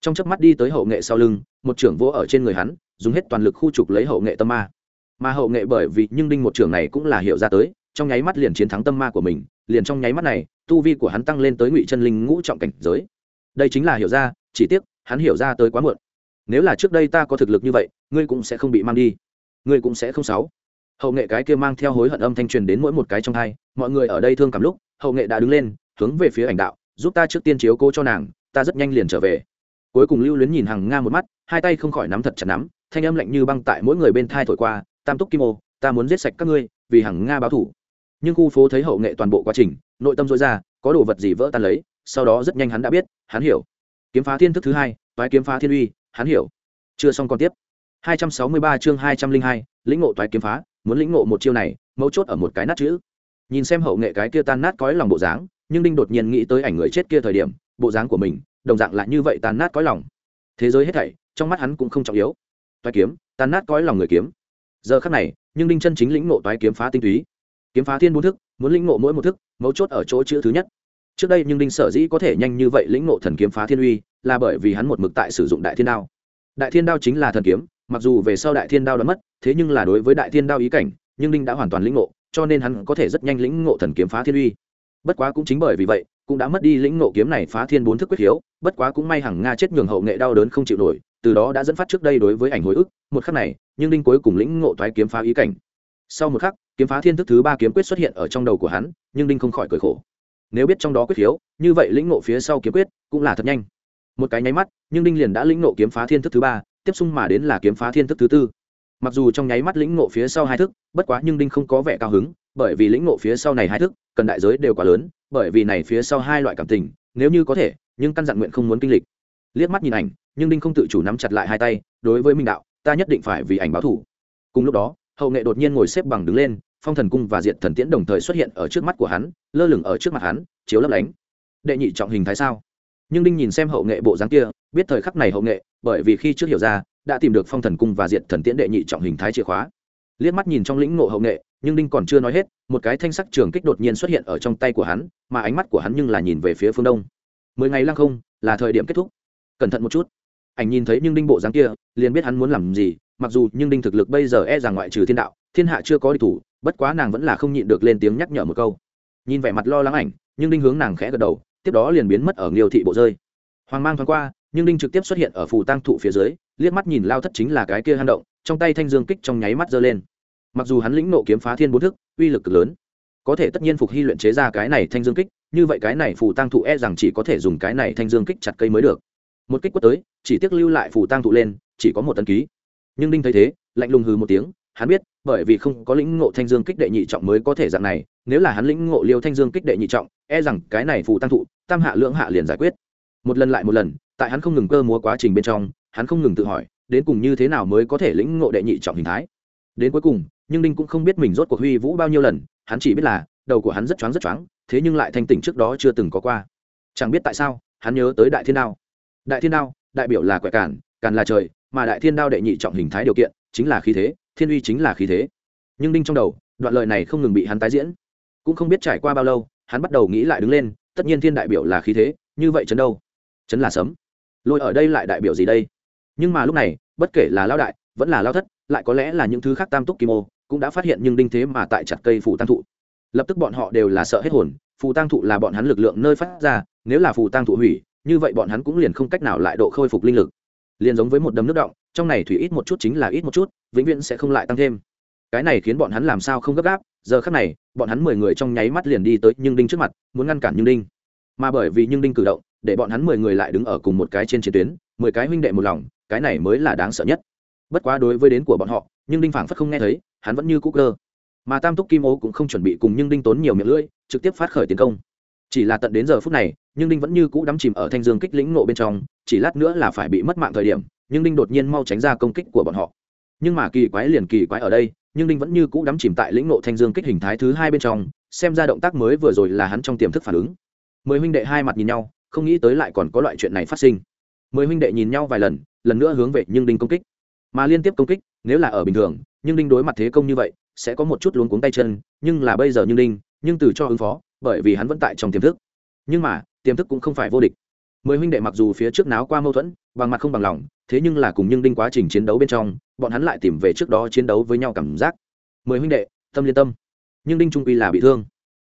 Trong chớp mắt đi tới hậu nghệ sau lưng, một trưởng vỗ ở trên người hắn, dùng hết toàn lực khu trục lấy hậu nghệ tâm ma mà hậu nghệ bởi vì nhưng đinh một trưởng này cũng là hiểu ra tới, trong nháy mắt liền chiến thắng tâm ma của mình, liền trong nháy mắt này, tu vi của hắn tăng lên tới ngụy chân linh ngũ trọng cảnh giới. Đây chính là hiểu ra, chỉ tiếc, hắn hiểu ra tới quá muộn. Nếu là trước đây ta có thực lực như vậy, ngươi cũng sẽ không bị mang đi. Ngươi cũng sẽ không sáu. Hậu nghệ cái kia mang theo hối hận âm thanh truyền đến mỗi một cái trong hai, mọi người ở đây thương cảm lúc, hậu nghệ đã đứng lên, hướng về phía ảnh đạo, giúp ta trước tiên chiếu cố cho nàng, ta rất nhanh liền trở về. Cuối cùng lưu luyến nhìn hàng nga một mắt, hai tay không khỏi nắm thật chặt nắm, thanh âm lạnh như băng tại mỗi người bên thai thổi qua tam túc kim ô ta muốn giết sạch các ngươi vì Hằng nga báo thủ. Nhưng khu phố thấy hậu nghệ toàn bộ quá trình nội tâm dối ra có đồ vật gì vỡ tan lấy sau đó rất nhanh hắn đã biết hắn hiểu. Kiếm phá thiên thức thứ hai toái kiếm phá thiên uy hắn hiểu. Chưa xong còn tiếp. 263 chương 202, lĩnh ngộ toái kiếm phá muốn lĩnh ngộ một chiêu này mấu chốt ở một cái nát chữ. Nhìn xem hậu nghệ cái kia tan nát cõi lòng bộ dáng nhưng đinh đột nhiên nghĩ tới ảnh người chết kia thời điểm bộ dáng của mình đồng dạng lại như vậy tan nát cõi lòng. Thế giới hết thảy trong mắt hắn cũng không trọng yếu. Toái kiếm tan nát cõi lòng người kiếm giờ khắc này, nhưng đinh chân chính lĩnh ngộ toái kiếm phá tinh túy. Kiếm phá thiên bốn thức, muốn lĩnh ngộ mỗi một thức, mấu chốt ở chỗ chữ thứ nhất. Trước đây nhưng đinh sở dĩ có thể nhanh như vậy lĩnh ngộ thần kiếm phá thiên uy, là bởi vì hắn một mực tại sử dụng đại thiên đao. Đại thiên đao chính là thần kiếm, mặc dù về sau đại thiên đao đã mất, thế nhưng là đối với đại thiên đao ý cảnh, nhưng đinh đã hoàn toàn lĩnh ngộ, cho nên hắn có thể rất nhanh lĩnh ngộ thần kiếm phá thiên uy. Bất quá cũng chính bởi vì vậy, cũng đã mất đi lĩnh ngộ kiếm này phá thiên bốn thức quyết hiếu, bất quá cũng may hằng nga chết nhường hậu nghệ đau đớn không chịu nổi, từ đó đã dẫn phát trước đây đối với ảnh hồi ức, một khắc này nhưng đinh cuối cùng lĩnh ngộ thoái kiếm phá ý cảnh. Sau một khắc, kiếm phá thiên thức thứ ba kiếm quyết xuất hiện ở trong đầu của hắn, nhưng đinh không khỏi cười khổ. Nếu biết trong đó quyết hiếu như vậy lĩnh ngộ phía sau kiếm quyết cũng là thật nhanh. Một cái nháy mắt, nhưng đinh liền đã lĩnh ngộ kiếm phá thiên thức thứ ba, tiếp xung mà đến là kiếm phá thiên thức thứ tư. Mặc dù trong nháy mắt lĩnh ngộ phía sau hai thức, bất quá nhưng đinh không có vẻ cao hứng, bởi vì lĩnh ngộ phía sau này hai thức, cần đại giới đều quá lớn, bởi vì này phía sau hai loại cảm tình, nếu như có thể, nhưng căn dặn nguyện không muốn kinh lịch. Liếc mắt nhìn ảnh, nhưng đinh không tự chủ nắm chặt lại hai tay, đối với minh đạo ta nhất định phải vì ảnh báo thủ. Cùng lúc đó, hậu nghệ đột nhiên ngồi xếp bằng đứng lên, phong thần cung và diệt thần tiễn đồng thời xuất hiện ở trước mắt của hắn, lơ lửng ở trước mặt hắn, chiếu lấp lánh. Đệ nhị trọng hình thái sao? Nhưng đinh nhìn xem hậu nghệ bộ dáng kia, biết thời khắc này hậu nghệ, bởi vì khi trước hiểu ra, đã tìm được phong thần cung và diệt thần tiễn đệ nhị trọng hình thái chìa khóa. Liếc mắt nhìn trong lĩnh ngộ hậu nghệ, nhưng đinh còn chưa nói hết, một cái thanh sắc trường kích đột nhiên xuất hiện ở trong tay của hắn, mà ánh mắt của hắn nhưng là nhìn về phía phương đông. Mười ngày lăng không, là thời điểm kết thúc. Cẩn thận một chút ảnh nhìn thấy nhưng đinh bộ dáng kia, liền biết hắn muốn làm gì, mặc dù nhưng đinh thực lực bây giờ e rằng ngoại trừ thiên đạo, thiên hạ chưa có địch thủ, bất quá nàng vẫn là không nhịn được lên tiếng nhắc nhở một câu. Nhìn vẻ mặt lo lắng ảnh, nhưng đinh hướng nàng khẽ gật đầu, tiếp đó liền biến mất ở nghiêu thị bộ rơi. Hoàng mang thoáng qua, nhưng đinh trực tiếp xuất hiện ở phù tăng thụ phía dưới, liếc mắt nhìn lao thất chính là cái kia hang động, trong tay thanh dương kích trong nháy mắt giơ lên. Mặc dù hắn lĩnh nộ kiếm phá thiên bốn thức, uy lực cực lớn, có thể tất nhiên phục hy luyện chế ra cái này thanh dương kích, như vậy cái này phù tăng thụ e rằng chỉ có thể dùng cái này thanh dương kích chặt cây mới được một kích quất tới, chỉ tiếc lưu lại phù tang thụ lên, chỉ có một tân ký. Nhưng đinh thấy thế, lạnh lùng hừ một tiếng, hắn biết, bởi vì không có lĩnh ngộ thanh dương kích đệ nhị trọng mới có thể dạng này, nếu là hắn lĩnh ngộ liêu thanh dương kích đệ nhị trọng e rằng cái này phù tăng thụ, tam hạ lưỡng hạ liền giải quyết. Một lần lại một lần, tại hắn không ngừng cơ múa quá trình bên trong, hắn không ngừng tự hỏi, đến cùng như thế nào mới có thể lĩnh ngộ đệ nhị trọng hình thái. Đến cuối cùng, nhưng đinh cũng không biết mình rốt cuộc huy vũ bao nhiêu lần, hắn chỉ biết là, đầu của hắn rất choáng rất choáng, thế nhưng lại thanh tỉnh trước đó chưa từng có qua. Chẳng biết tại sao, hắn nhớ tới đại thiên đao đại thiên đao, đại biểu là quẻ cản cản là trời, mà đại thiên đao đệ nhị trọng hình thái điều kiện chính là khí thế, thiên uy chính là khí thế. Nhưng đinh trong đầu, đoạn lời này không ngừng bị hắn tái diễn. Cũng không biết trải qua bao lâu, hắn bắt đầu nghĩ lại đứng lên, tất nhiên thiên đại biểu là khí thế, như vậy chấn đâu? Chấn là sấm. Lôi ở đây lại đại biểu gì đây? Nhưng mà lúc này, bất kể là lao đại, vẫn là lao thất, lại có lẽ là những thứ khác tam túc kim ô, cũng đã phát hiện nhưng đinh thế mà tại chặt cây phủ tăng thụ. Lập tức bọn họ đều là sợ hết hồn, phù tăng thụ là bọn hắn lực lượng nơi phát ra, nếu là phù tăng thụ hủy như vậy bọn hắn cũng liền không cách nào lại độ khôi phục linh lực. Liền giống với một đầm nước động, trong này thủy ít một chút chính là ít một chút, vĩnh viễn sẽ không lại tăng thêm. Cái này khiến bọn hắn làm sao không gấp gáp, giờ khắc này, bọn hắn mười người trong nháy mắt liền đi tới nhưng đinh trước mặt, muốn ngăn cản nhưng đinh. Mà bởi vì nhưng đinh cử động, để bọn hắn mười người lại đứng ở cùng một cái trên chiến tuyến, mười cái huynh đệ một lòng, cái này mới là đáng sợ nhất. Bất quá đối với đến của bọn họ nhưng đinh phảng phất không nghe thấy, hắn vẫn như cũ cơ. Mà tam túc kim ô cũng không chuẩn bị cùng nhưng đinh tốn nhiều miệng lưỡi, trực tiếp phát khởi tiến công chỉ là tận đến giờ phút này, nhưng đinh vẫn như cũ đắm chìm ở thanh dương kích lĩnh nộ bên trong, chỉ lát nữa là phải bị mất mạng thời điểm, nhưng đinh đột nhiên mau tránh ra công kích của bọn họ. Nhưng mà kỳ quái liền kỳ quái ở đây, nhưng đinh vẫn như cũ đắm chìm tại lĩnh nộ thanh dương kích hình thái thứ hai bên trong, xem ra động tác mới vừa rồi là hắn trong tiềm thức phản ứng. Mười huynh đệ hai mặt nhìn nhau, không nghĩ tới lại còn có loại chuyện này phát sinh. Mười huynh đệ nhìn nhau vài lần lần nữa hướng về nhưng đinh công kích. Mà liên tiếp công kích, nếu là ở bình thường, nhưng đinh đối mặt thế công như vậy, sẽ có một chút luống cuống tay chân, nhưng là bây giờ nhưng đinh, nhưng từ cho ứng phó bởi vì hắn vẫn tại trong tiềm thức. Nhưng mà, tiềm thức cũng không phải vô địch. Mười huynh đệ mặc dù phía trước náo qua mâu thuẫn, bằng mặt không bằng lòng, thế nhưng là cùng nhưng đinh quá trình chiến đấu bên trong, bọn hắn lại tìm về trước đó chiến đấu với nhau cảm giác. Mười huynh đệ, tâm liên tâm. Nhưng đinh trung quy là bị thương.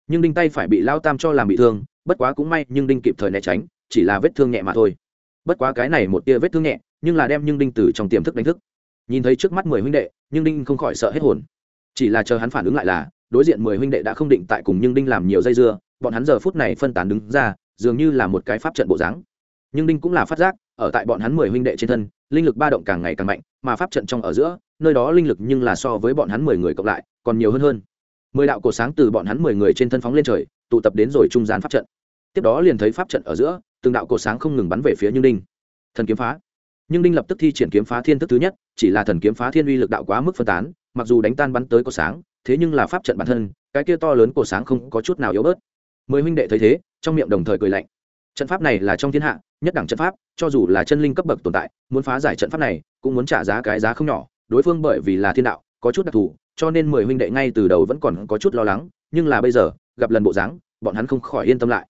Nhưng đinh tay phải bị lao tam cho làm bị thương, bất quá cũng may nhưng đinh kịp thời né tránh, chỉ là vết thương nhẹ mà thôi. Bất quá cái này một tia vết thương nhẹ, nhưng là đem nhưng đinh từ trong tiềm thức đánh thức. Nhìn thấy trước mắt mười huynh đệ, nhưng đinh không khỏi sợ hết hồn. Chỉ là chờ hắn phản ứng lại là đối diện mười huynh đệ đã không định tại cùng nhưng đinh làm nhiều dây dưa, bọn hắn giờ phút này phân tán đứng ra, dường như là một cái pháp trận bộ dáng. Nhưng đinh cũng là phát giác, ở tại bọn hắn mười huynh đệ trên thân, linh lực ba động càng ngày càng mạnh, mà pháp trận trong ở giữa, nơi đó linh lực nhưng là so với bọn hắn mười người cộng lại, còn nhiều hơn hơn. Mười đạo cổ sáng từ bọn hắn mười người trên thân phóng lên trời, tụ tập đến rồi trung gian pháp trận. Tiếp đó liền thấy pháp trận ở giữa, từng đạo cổ sáng không ngừng bắn về phía nhưng đinh. Thần kiếm phá. Nhưng đinh lập tức thi triển kiếm phá thiên thức thứ nhất, chỉ là thần kiếm phá thiên uy lực đạo quá mức phân tán, mặc dù đánh tan bắn tới cổ sáng thế nhưng là pháp trận bản thân, cái kia to lớn của sáng không có chút nào yếu bớt. Mười huynh đệ thấy thế, trong miệng đồng thời cười lạnh. Trận pháp này là trong thiên hạ, nhất đẳng trận pháp, cho dù là chân linh cấp bậc tồn tại, muốn phá giải trận pháp này, cũng muốn trả giá cái giá không nhỏ. Đối phương bởi vì là thiên đạo, có chút đặc thù, cho nên mười huynh đệ ngay từ đầu vẫn còn có chút lo lắng, nhưng là bây giờ, gặp lần bộ dáng, bọn hắn không khỏi yên tâm lại.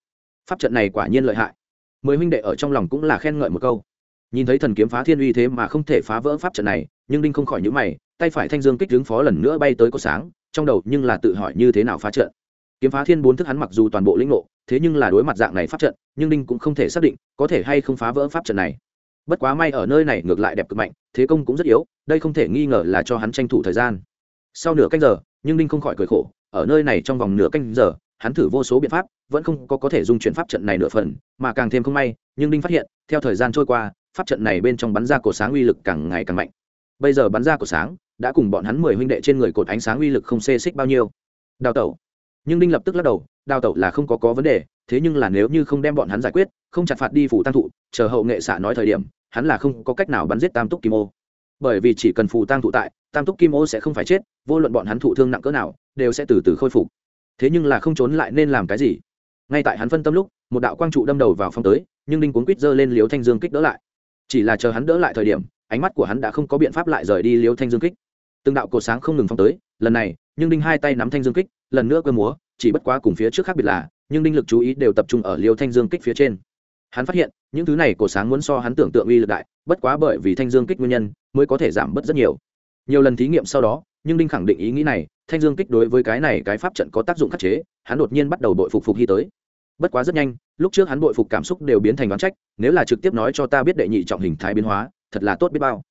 Pháp trận này quả nhiên lợi hại. Mười huynh đệ ở trong lòng cũng là khen ngợi một câu. Nhìn thấy thần kiếm phá thiên uy thế mà không thể phá vỡ pháp trận này, nhưng đinh không khỏi nhữ mày, tay phải thanh dương kích đứng phó lần nữa bay tới có sáng trong đầu nhưng là tự hỏi như thế nào phá trận. Kiếm phá thiên bốn thức hắn mặc dù toàn bộ lĩnh ngộ, thế nhưng là đối mặt dạng này pháp trận, nhưng đinh cũng không thể xác định có thể hay không phá vỡ pháp trận này. Bất quá may ở nơi này ngược lại đẹp cực mạnh, thế công cũng rất yếu, đây không thể nghi ngờ là cho hắn tranh thủ thời gian. Sau nửa canh giờ, nhưng đinh không khỏi cười khổ, ở nơi này trong vòng nửa canh giờ, hắn thử vô số biện pháp, vẫn không có có thể dung chuyển pháp trận này nửa phần, mà càng thêm không may, nhưng đinh phát hiện, theo thời gian trôi qua, pháp trận này bên trong bắn ra cổ sáng uy lực càng ngày càng mạnh. Bây giờ bắn ra cổ sáng đã cùng bọn hắn mười huynh đệ trên người cột ánh sáng uy lực không xê xích bao nhiêu. Đào tẩu. Nhưng đinh lập tức lắc đầu, đào tẩu là không có có vấn đề, thế nhưng là nếu như không đem bọn hắn giải quyết, không chặt phạt đi phủ tăng thụ, chờ hậu nghệ xạ nói thời điểm, hắn là không có cách nào bắn giết tam túc kim ô. Bởi vì chỉ cần phủ tăng thụ tại, tam túc kim ô sẽ không phải chết, vô luận bọn hắn thụ thương nặng cỡ nào, đều sẽ từ từ khôi phục. Thế nhưng là không trốn lại nên làm cái gì? Ngay tại hắn phân tâm lúc, một đạo quang trụ đâm đầu vào phong tới, nhưng đinh cuốn quýt giơ lên liếu thanh dương kích đỡ lại chỉ là chờ hắn đỡ lại thời điểm, ánh mắt của hắn đã không có biện pháp lại rời đi liêu thanh dương kích. Từng đạo cột sáng không ngừng phong tới, lần này, nhưng đinh hai tay nắm thanh dương kích, lần nữa cơ múa, chỉ bất quá cùng phía trước khác biệt là, nhưng đinh lực chú ý đều tập trung ở liêu thanh dương kích phía trên. Hắn phát hiện, những thứ này cổ sáng muốn so hắn tưởng tượng uy lực đại, bất quá bởi vì thanh dương kích nguyên nhân, mới có thể giảm bớt rất nhiều. Nhiều lần thí nghiệm sau đó, nhưng đinh khẳng định ý nghĩ này, thanh dương kích đối với cái này cái pháp trận có tác dụng khắc chế, hắn đột nhiên bắt đầu bội phục phục hy tới bất quá rất nhanh, lúc trước hắn bội phục cảm xúc đều biến thành đoán trách, nếu là trực tiếp nói cho ta biết đệ nhị trọng hình thái biến hóa, thật là tốt biết bao.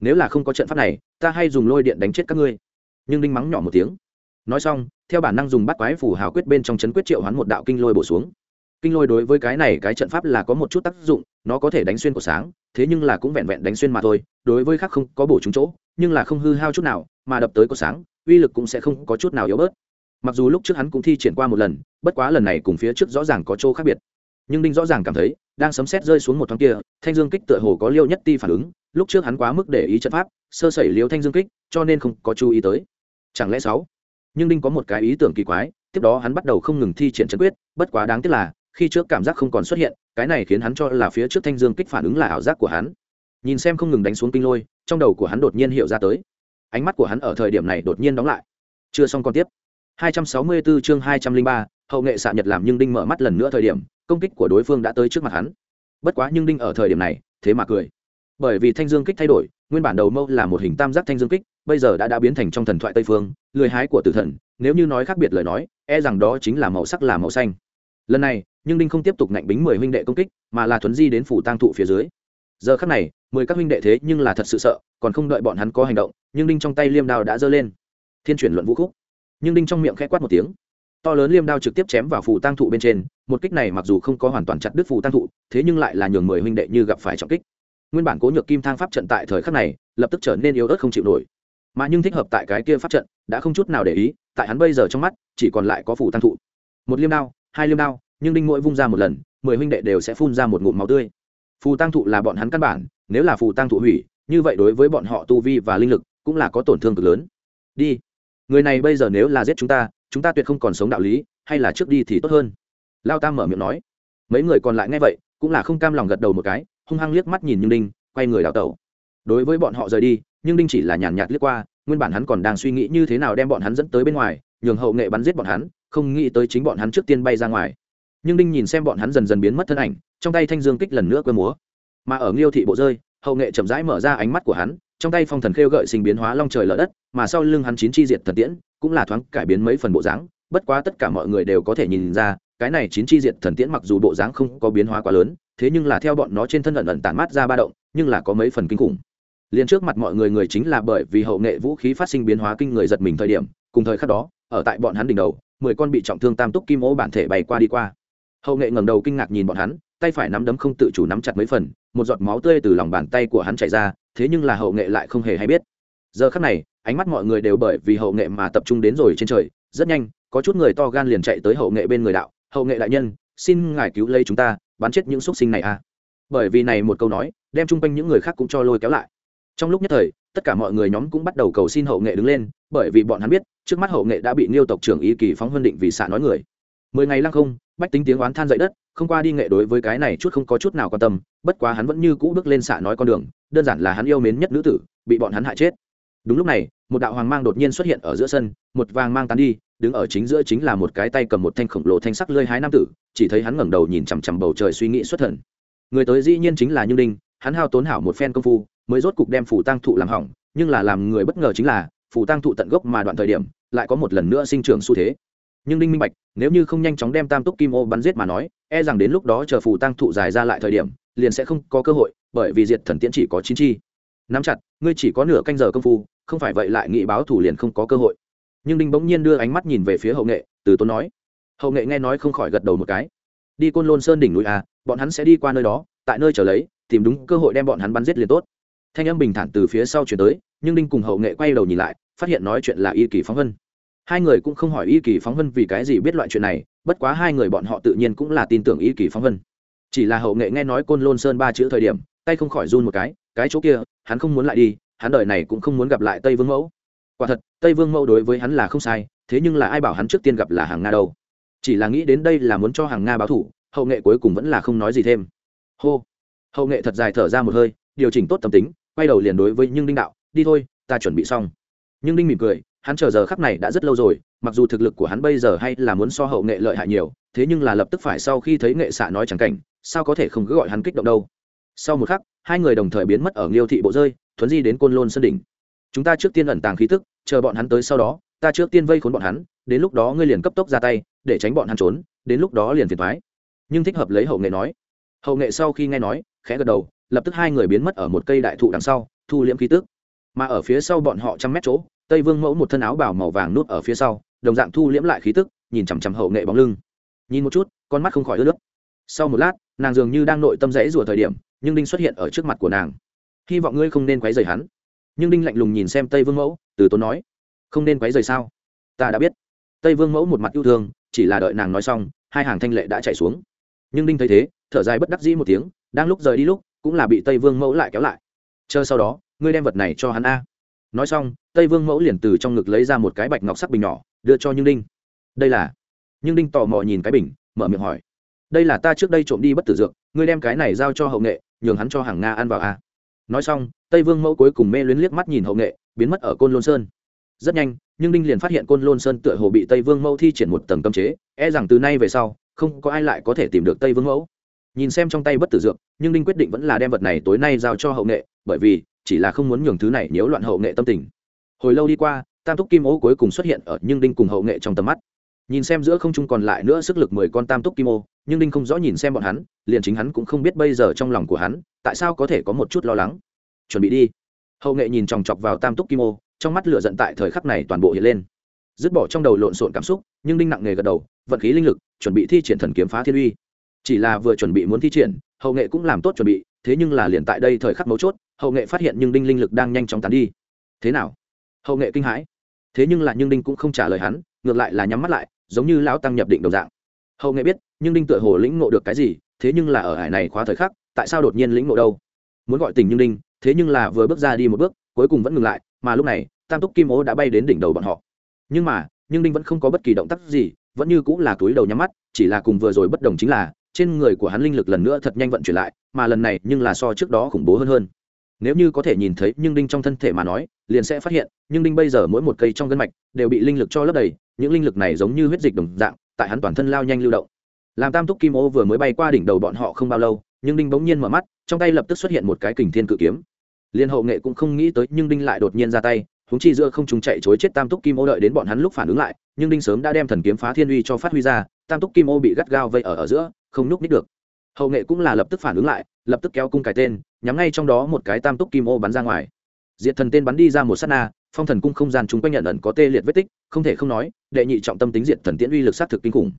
Nếu là không có trận pháp này, ta hay dùng lôi điện đánh chết các ngươi. Nhưng đinh mắng nhỏ một tiếng. Nói xong, theo bản năng dùng bắt quái phủ hào quyết bên trong chấn quyết triệu hoán một đạo kinh lôi bổ xuống. Kinh lôi đối với cái này cái trận pháp là có một chút tác dụng, nó có thể đánh xuyên của sáng, thế nhưng là cũng vẹn vẹn đánh xuyên mà thôi, đối với khác không có bổ trúng chỗ, nhưng là không hư hao chút nào, mà đập tới có sáng, uy lực cũng sẽ không có chút nào yếu bớt mặc dù lúc trước hắn cũng thi triển qua một lần, bất quá lần này cùng phía trước rõ ràng có chỗ khác biệt. Nhưng đinh rõ ràng cảm thấy, đang sấm xét rơi xuống một thoáng kia, thanh dương kích tựa hồ có liêu nhất ti phản ứng, lúc trước hắn quá mức để ý trận pháp, sơ sẩy liêu thanh dương kích, cho nên không có chú ý tới. Chẳng lẽ sáu? Nhưng đinh có một cái ý tưởng kỳ quái, tiếp đó hắn bắt đầu không ngừng thi triển chân quyết, bất quá đáng tiếc là, khi trước cảm giác không còn xuất hiện, cái này khiến hắn cho là phía trước thanh dương kích phản ứng là ảo giác của hắn. Nhìn xem không ngừng đánh xuống kinh lôi, trong đầu của hắn đột nhiên hiểu ra tới. Ánh mắt của hắn ở thời điểm này đột nhiên đóng lại. Chưa xong còn tiếp. 264 chương 203, hậu nghệ xạ nhật làm nhưng đinh mở mắt lần nữa thời điểm công kích của đối phương đã tới trước mặt hắn. Bất quá nhưng đinh ở thời điểm này thế mà cười. Bởi vì thanh dương kích thay đổi nguyên bản đầu mâu là một hình tam giác thanh dương kích bây giờ đã đã biến thành trong thần thoại tây phương lười hái của tử thần nếu như nói khác biệt lời nói e rằng đó chính là màu sắc là màu xanh. Lần này nhưng đinh không tiếp tục ngạnh bính mười huynh đệ công kích mà là thuấn di đến phủ tang thụ phía dưới. Giờ khắc này mười các huynh đệ thế nhưng là thật sự sợ còn không đợi bọn hắn có hành động nhưng đinh trong tay liêm đao đã giơ lên. Thiên chuyển luận vũ khúc nhưng đinh trong miệng khẽ quát một tiếng. To lớn liêm đao trực tiếp chém vào phủ tang thụ bên trên, một kích này mặc dù không có hoàn toàn chặt đứt phủ tang thụ, thế nhưng lại là nhường mười huynh đệ như gặp phải trọng kích. Nguyên bản cố nhược kim thang pháp trận tại thời khắc này, lập tức trở nên yếu ớt không chịu nổi. Mà nhưng thích hợp tại cái kia pháp trận, đã không chút nào để ý, tại hắn bây giờ trong mắt, chỉ còn lại có phủ tăng thụ. Một liêm đao, hai liêm đao, nhưng đinh mỗi vung ra một lần, mười huynh đệ đều sẽ phun ra một ngụm máu tươi. Phù tăng thụ là bọn hắn căn bản, nếu là phù tăng thụ hủy, như vậy đối với bọn họ tu vi và linh lực cũng là có tổn thương cực lớn. Đi người này bây giờ nếu là giết chúng ta chúng ta tuyệt không còn sống đạo lý, hay là trước đi thì tốt hơn. Lao tam mở miệng nói. Mấy người còn lại nghe vậy, cũng là không cam lòng gật đầu một cái, hung hăng liếc mắt nhìn nhưng đinh, quay người đào tẩu. Đối với bọn họ rời đi, nhưng đinh chỉ là nhàn nhạt liếc qua, nguyên bản hắn còn đang suy nghĩ như thế nào đem bọn hắn dẫn tới bên ngoài, nhường hậu nghệ bắn giết bọn hắn, không nghĩ tới chính bọn hắn trước tiên bay ra ngoài. Nhưng đinh nhìn xem bọn hắn dần dần biến mất thân ảnh, trong tay thanh dương kích lần nữa quơ múa. Mà ở nghiêu thị bộ rơi, hậu nghệ chậm rãi mở ra ánh mắt của hắn trong tay phong thần khêu gợi sinh biến hóa long trời lở đất, mà sau lưng hắn chín chi diệt thần tiễn, cũng là thoáng cải biến mấy phần bộ dáng, bất quá tất cả mọi người đều có thể nhìn ra, cái này chín chi diệt thần tiễn mặc dù bộ dáng không có biến hóa quá lớn, thế nhưng là theo bọn nó trên thân ẩn ẩn tản mát ra ba động, nhưng là có mấy phần kinh khủng. Liền trước mặt mọi người người chính là bởi vì hậu nghệ vũ khí phát sinh biến hóa kinh người giật mình thời điểm, cùng thời khắc đó, ở tại bọn hắn đỉnh đầu, mười con bị trọng thương tam túc kim ô bản thể bay qua đi qua. Hậu nghệ ngẩng đầu kinh ngạc nhìn bọn hắn, tay phải nắm đấm không tự chủ nắm chặt mấy phần, một giọt máu tươi từ lòng bàn tay của hắn chảy ra thế nhưng là hậu nghệ lại không hề hay biết. Giờ khắc này, ánh mắt mọi người đều bởi vì hậu nghệ mà tập trung đến rồi trên trời. Rất nhanh, có chút người to gan liền chạy tới hậu nghệ bên người đạo, hậu nghệ đại nhân, xin ngài cứu lấy chúng ta, bắn chết những x sinh này a à. bởi vì này một câu nói, đem chung quanh những người khác cũng cho lôi kéo lại. Trong lúc nhất thời, tất cả mọi người nhóm cũng bắt đầu cầu xin hậu nghệ đứng lên, bởi vì bọn hắn biết, trước mắt hậu nghệ đã bị niêu tộc trưởng ý kỳ phóng huân định vì xạ nói người mười ngày lăng không, bách tính tiếng oán than dậy đất, không qua đi nghệ đối với cái này chút không có chút nào quan tâm, bất quá hắn vẫn như cũ bước lên xạ nói con đường, đơn giản là hắn yêu mến nhất nữ tử, bị bọn hắn hại chết. Đúng lúc này, một đạo hoàng mang đột nhiên xuất hiện ở giữa sân, một vàng mang tán đi, đứng ở chính giữa chính là một cái tay cầm một thanh khổng lồ thanh sắc lơi hái nam tử, chỉ thấy hắn ngẩng đầu nhìn chằm chằm bầu trời suy nghĩ xuất thần. Người tới dĩ nhiên chính là như đinh hắn hao tốn hảo một phen công phu, mới rốt cục đem phủ tăng thụ làm hỏng, nhưng là làm người bất ngờ chính là, phủ tăng thụ tận gốc mà đoạn thời điểm, lại có một lần nữa sinh trưởng xu thế nhưng đinh minh bạch, nếu như không nhanh chóng đem tam túc kim ô bắn giết mà nói e rằng đến lúc đó chờ phù tăng thụ dài ra lại thời điểm, liền sẽ không có cơ hội, bởi vì diệt thần tiễn chỉ có chín chi. Nắm chặt, ngươi chỉ có nửa canh giờ công phu, không phải vậy lại nghị báo thủ liền không có cơ hội. Nhưng đinh bỗng nhiên đưa ánh mắt nhìn về phía hậu nghệ, từ tốn nói. Hậu nghệ nghe nói không khỏi gật đầu một cái. Đi côn lôn sơn đỉnh núi à bọn hắn sẽ đi qua nơi đó, tại nơi trở lấy, tìm đúng cơ hội đem bọn hắn bắn giết liền tốt. Thanh âm bình thản từ phía sau chuyển tới, nhưng đinh cùng hậu nghệ quay đầu nhìn lại, phát hiện nói chuyện là y kỳ phóng Hân hai người cũng không hỏi y kỳ phóng vân vì cái gì biết loại chuyện này, bất quá hai người bọn họ tự nhiên cũng là tin tưởng y kỳ phóng vân. Chỉ là hậu nghệ nghe nói côn lôn sơn ba chữ thời điểm, tay không khỏi run một cái cái chỗ kia, hắn không muốn lại đi, hắn đời này cũng không muốn gặp lại tây vương mẫu. Quả thật, tây vương mẫu đối với hắn là không sai, thế nhưng là ai bảo hắn trước tiên gặp là hàng nga đâu? Chỉ là nghĩ đến đây là muốn cho hàng nga báo thủ, hậu nghệ cuối cùng vẫn là không nói gì thêm. Hô! Hậu nghệ thật dài thở ra một hơi, điều chỉnh tốt tâm tính, quay đầu liền đối với nhưng đinh đạo, đi thôi, ta chuẩn bị xong. Nhưng đinh mỉm cười hắn chờ giờ khắc này đã rất lâu rồi, mặc dù thực lực của hắn bây giờ hay là muốn so hậu nghệ lợi hại nhiều, thế nhưng là lập tức phải sau khi thấy nghệ xạ nói chẳng cảnh, sao có thể không cứ gọi hắn kích động đâu. Sau một khắc, hai người đồng thời biến mất ở nghiêu thị bộ rơi, thuấn di đến côn lôn sơn đỉnh. Chúng ta trước tiên ẩn tàng khí tức, chờ bọn hắn tới sau đó, ta trước tiên vây khốn bọn hắn, đến lúc đó ngươi liền cấp tốc ra tay, để tránh bọn hắn trốn, đến lúc đó liền phiền thoái nhưng thích hợp lấy hậu nghệ nói. Hậu nghệ sau khi nghe nói, khẽ gật đầu, lập tức hai người biến mất ở một cây đại thụ đằng sau, thu liễm khí tức. Mà ở phía sau bọn họ trăm mét chỗ tây vương mẫu một thân áo bảo màu vàng nút ở phía sau, đồng dạng thu liễm lại khí tức, nhìn chằm chằm hậu nghệ bóng lưng. Nhìn một chút, con mắt không khỏi ướt nước. Sau một lát, nàng dường như đang nội tâm rẫy rùa thời điểm, nhưng đinh xuất hiện ở trước mặt của nàng. Hy vọng ngươi không nên quấy rầy hắn. Nhưng đinh lạnh lùng nhìn xem tây vương mẫu, từ tốn nói, không nên quấy rầy sao? Ta đã biết. Tây vương mẫu một mặt yêu thương, chỉ là đợi nàng nói xong, hai hàng thanh lệ đã chạy xuống. Nhưng đinh thấy thế, thở dài bất đắc dĩ một tiếng, đang lúc rời đi lúc, cũng là bị tây vương mẫu lại kéo lại. Chờ sau đó, ngươi đem vật này cho hắn a nói xong, tây vương mẫu liền từ trong ngực lấy ra một cái bạch ngọc sắc bình nhỏ, đưa cho như đinh. Đây là nhưng đinh tò mò nhìn cái bình, mở miệng hỏi. Đây là ta trước đây trộm đi bất tử dược, ngươi đem cái này giao cho hậu nghệ, nhường hắn cho hàng nga ăn vào a nói xong, tây vương mẫu cuối cùng mê luyến liếc mắt nhìn hậu nghệ, biến mất ở côn lôn sơn. Rất nhanh nhưng đinh liền phát hiện côn lôn sơn tựa hồ bị tây vương mẫu thi triển một tầng cấm chế e rằng từ nay về sau, không có ai lại có thể tìm được tây vương mẫu. Nhìn xem trong tay bất tử dược nhưng đinh quyết định vẫn là đem vật này tối nay giao cho hậu nghệ, bởi vì chỉ là không muốn nhường thứ này nhiễu loạn hậu nghệ tâm tình. Hồi lâu đi qua, tam túc kim ô cuối cùng xuất hiện ở nhưng đinh cùng hậu nghệ trong tầm mắt. Nhìn xem giữa không trung còn lại nữa sức lực mười con tam túc kim ô, nhưng đinh không rõ nhìn xem bọn hắn, liền chính hắn cũng không biết bây giờ trong lòng của hắn, tại sao có thể có một chút lo lắng. Chuẩn bị đi. Hậu nghệ nhìn chòng chọc vào tam túc kim ô, trong mắt lửa giận tại thời khắc này toàn bộ hiện lên. Dứt bỏ trong đầu lộn xộn cảm xúc, nhưng đinh nặng nề gật đầu, vận khí linh lực, chuẩn bị thi triển thần kiếm phá thiên uy. Chỉ là vừa chuẩn bị muốn thi triển hậu nghệ cũng làm tốt chuẩn bị, thế nhưng là liền tại đây thời khắc mấu chốt, hậu nghệ phát hiện nhưng đinh linh lực đang nhanh chóng tán đi. Thế nào? Hậu nghệ kinh hãi. Thế nhưng là nhưng đinh cũng không trả lời hắn, ngược lại là nhắm mắt lại, giống như lão tăng nhập định đồng dạng. Hậu nghệ biết, nhưng đinh tựa hồ lĩnh ngộ được cái gì, thế nhưng là ở hải này khóa thời khắc, tại sao đột nhiên lĩnh ngộ đâu? Muốn gọi tình nhưng đinh, thế nhưng là vừa bước ra đi một bước, cuối cùng vẫn ngừng lại, mà lúc này, tam túc kim ố đã bay đến đỉnh đầu bọn họ. Nhưng mà, nhưng đinh vẫn không có bất kỳ động tác gì, vẫn như cũng là túi đầu nhắm mắt, chỉ là cùng vừa rồi bất đồng chính là trên người của hắn linh lực lần nữa thật nhanh vận chuyển lại, mà lần này nhưng là so trước đó khủng bố hơn hơn. Nếu như có thể nhìn thấy nhưng đinh trong thân thể mà nói, liền sẽ phát hiện, nhưng đinh bây giờ mỗi một cây trong gân mạch đều bị linh lực cho lấp đầy, những linh lực này giống như huyết dịch đồng dạng, tại hắn toàn thân lao nhanh lưu động. Làm tam túc kim ô vừa mới bay qua đỉnh đầu bọn họ không bao lâu, nhưng đinh bỗng nhiên mở mắt, trong tay lập tức xuất hiện một cái kình thiên cự kiếm. Liên hậu nghệ cũng không nghĩ tới nhưng đinh lại đột nhiên ra tay húng chi giữa không chúng chạy chối chết tam túc kim ô đợi đến bọn hắn lúc phản ứng lại, nhưng đinh sớm đã đem thần kiếm phá thiên uy cho phát huy ra tam túc kim ô bị gắt gao vây ở ở giữa, không núp nít được. Hậu nghệ cũng là lập tức phản ứng lại, lập tức kéo cung cái tên, nhắm ngay trong đó một cái tam túc kim ô bắn ra ngoài. Diệt thần tên bắn đi ra một s á t na, phong thần cung không gian chúng quanh nhận ẩn có tê liệt vết tích, không thể không nói, đệ nhị trọng tâm tính diệt thần tiễn uy lực s á t thực kinh khủng.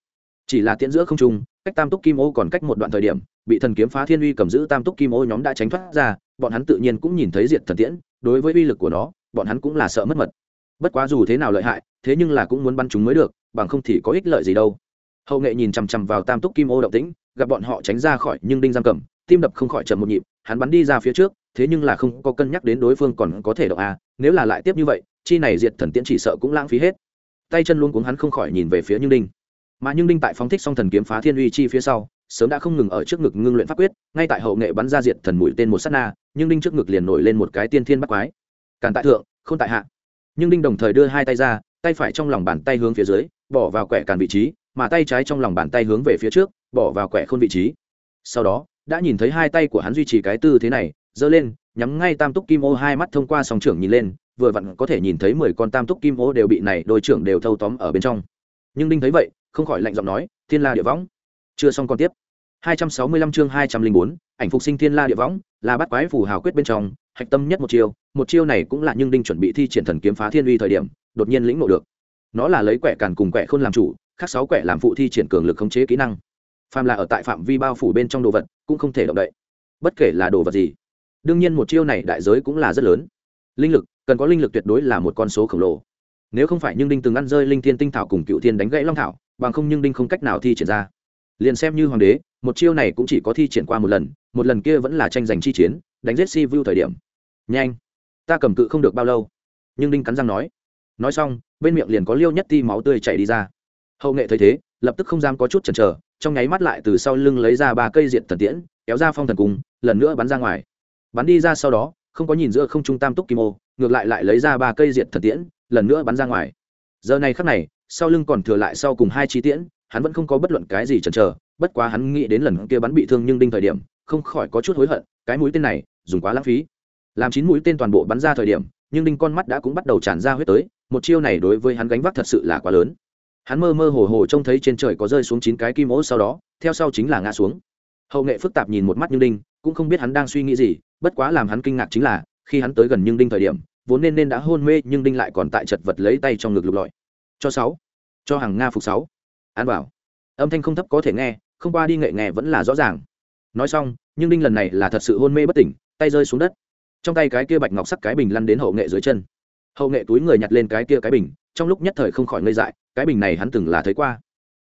Chỉ là tiễn giữa không trung, cách tam túc kim ô còn cách một đoạn thời điểm, bị thần kiếm phá thiên uy cầm giữ tam túc kim ô nhóm đã tránh thoát ra, bọn hắn tự nhiên cũng nhìn thấy diệt thần tiễn, đối với uy lực của nó, bọn hắn cũng là sợ mất mật. Bất quá dù thế nào lợi hại, thế nhưng là cũng muốn bắn chúng mới được, bằng không thì có ích lợi gì đâu hậu nghệ nhìn chằm chằm vào tam túc kim ô động tĩnh, gặp bọn họ tránh ra khỏi nhưng đinh giam cầm, tim đập không khỏi chậm một nhịp, hắn bắn đi ra phía trước, thế nhưng là không có cân nhắc đến đối phương còn có thể động a nếu là lại tiếp như vậy, chi này diệt thần tiễn chỉ sợ cũng lãng phí hết. Tay chân luôn cuống hắn không khỏi nhìn về phía nhưng đinh. Mà nhưng đinh tại phóng thích song thần kiếm phá thiên uy chi phía sau, sớm đã không ngừng ở trước ngực ngưng luyện pháp quyết, ngay tại hậu nghệ bắn ra diệt thần mũi tên một sát na, nhưng đinh trước ngực liền nổi lên một cái tiên thiên bắt quái. Càn tại thượng, không tại hạ. Nhưng đinh đồng thời đưa hai tay ra, tay phải trong lòng bàn tay hướng phía dưới, bỏ vào quẻ càn vị trí mà tay trái trong lòng bàn tay hướng về phía trước bỏ vào quẻ khôn vị trí. Sau đó đã nhìn thấy hai tay của hắn duy trì cái tư thế này giơ lên nhắm ngay tam túc kim ô hai mắt thông qua sòng trưởng nhìn lên vừa vặn có thể nhìn thấy mười con tam túc kim ô đều bị này đôi trưởng đều thâu tóm ở bên trong. Nhưng đinh thấy vậy không khỏi lạnh giọng nói thiên la địa võng chưa xong còn tiếp. 265 chương 204, ảnh phục sinh thiên la địa võng là bắt quái phù hào quyết bên trong hạch tâm nhất một chiêu một chiêu này cũng là nhưng đinh chuẩn bị thi triển thần kiếm phá thiên uy thời điểm đột nhiên lĩnh ngộ được. Nó là lấy quẻ càn cùng quẻ khôn làm chủ khác sáu quẻ làm phụ thi triển cường lực khống chế kỹ năng. Phàm là ở tại phạm vi bao phủ bên trong đồ vật, cũng không thể động đậy. Bất kể là đồ vật gì, đương nhiên một chiêu này đại giới cũng là rất lớn. Linh lực, cần có linh lực tuyệt đối là một con số khổng lồ. Nếu không phải nhưng đinh từng ăn rơi linh thiên tinh thảo cùng cựu thiên đánh gãy long thảo, bằng không nhưng đinh không cách nào thi triển ra. Liền xem như hoàng đế, một chiêu này cũng chỉ có thi triển qua một lần một lần kia vẫn là tranh giành chi chiến, đánh giết si vu thời điểm. Nhanh, ta cầm cự không được bao lâu. Nhưng đinh cắn răng nói. Nói xong, bên miệng liền có liêu nhất ti máu tươi chảy đi ra hậu nghệ thấy thế, lập tức không dám có chút chần chờ, trong nháy mắt lại từ sau lưng lấy ra ba cây diện thần tiễn, kéo ra phong thần cung, lần nữa bắn ra ngoài. Bắn đi ra sau đó, không có nhìn giữa không trung tam túc kim ô, ngược lại lại lấy ra ba cây diện thần tiễn, lần nữa bắn ra ngoài. Giờ này khắc này, sau lưng còn thừa lại sau cùng hai chi tiễn, hắn vẫn không có bất luận cái gì chần chờ, bất quá hắn nghĩ đến lần kia bắn bị thương nhưng đinh thời điểm, không khỏi có chút hối hận, cái mũi tên này, dùng quá lãng phí. Làm chín mũi tên toàn bộ bắn ra thời điểm, nhưng đinh con mắt đã cũng bắt đầu tràn ra huyết tới, một chiêu này đối với hắn gánh vác thật sự là quá lớn hắn mơ mơ hồ hồ trông thấy trên trời có rơi xuống chín cái kim ố sau đó, theo sau chính là ngã xuống. Hậu nghệ phức tạp nhìn một mắt như đinh, cũng không biết hắn đang suy nghĩ gì, bất quá làm hắn kinh ngạc chính là, khi hắn tới gần nhưng đinh thời điểm, vốn nên nên đã hôn mê nhưng đinh lại còn tại chật vật lấy tay trong ngực lục lọi. Cho sáu, cho hàng nga phục sáu. An bảo. Âm thanh không thấp có thể nghe, không qua đi nghệ nghe vẫn là rõ ràng. Nói xong nhưng đinh lần này là thật sự hôn mê bất tỉnh, tay rơi xuống đất. Trong tay cái kia bạch ngọc sắc cái bình lăn đến hậu nghệ dưới chân. Hậu nghệ túi người nhặt lên cái kia cái bình trong lúc nhất thời không khỏi ngây dại, cái bình này hắn từng là thấy qua.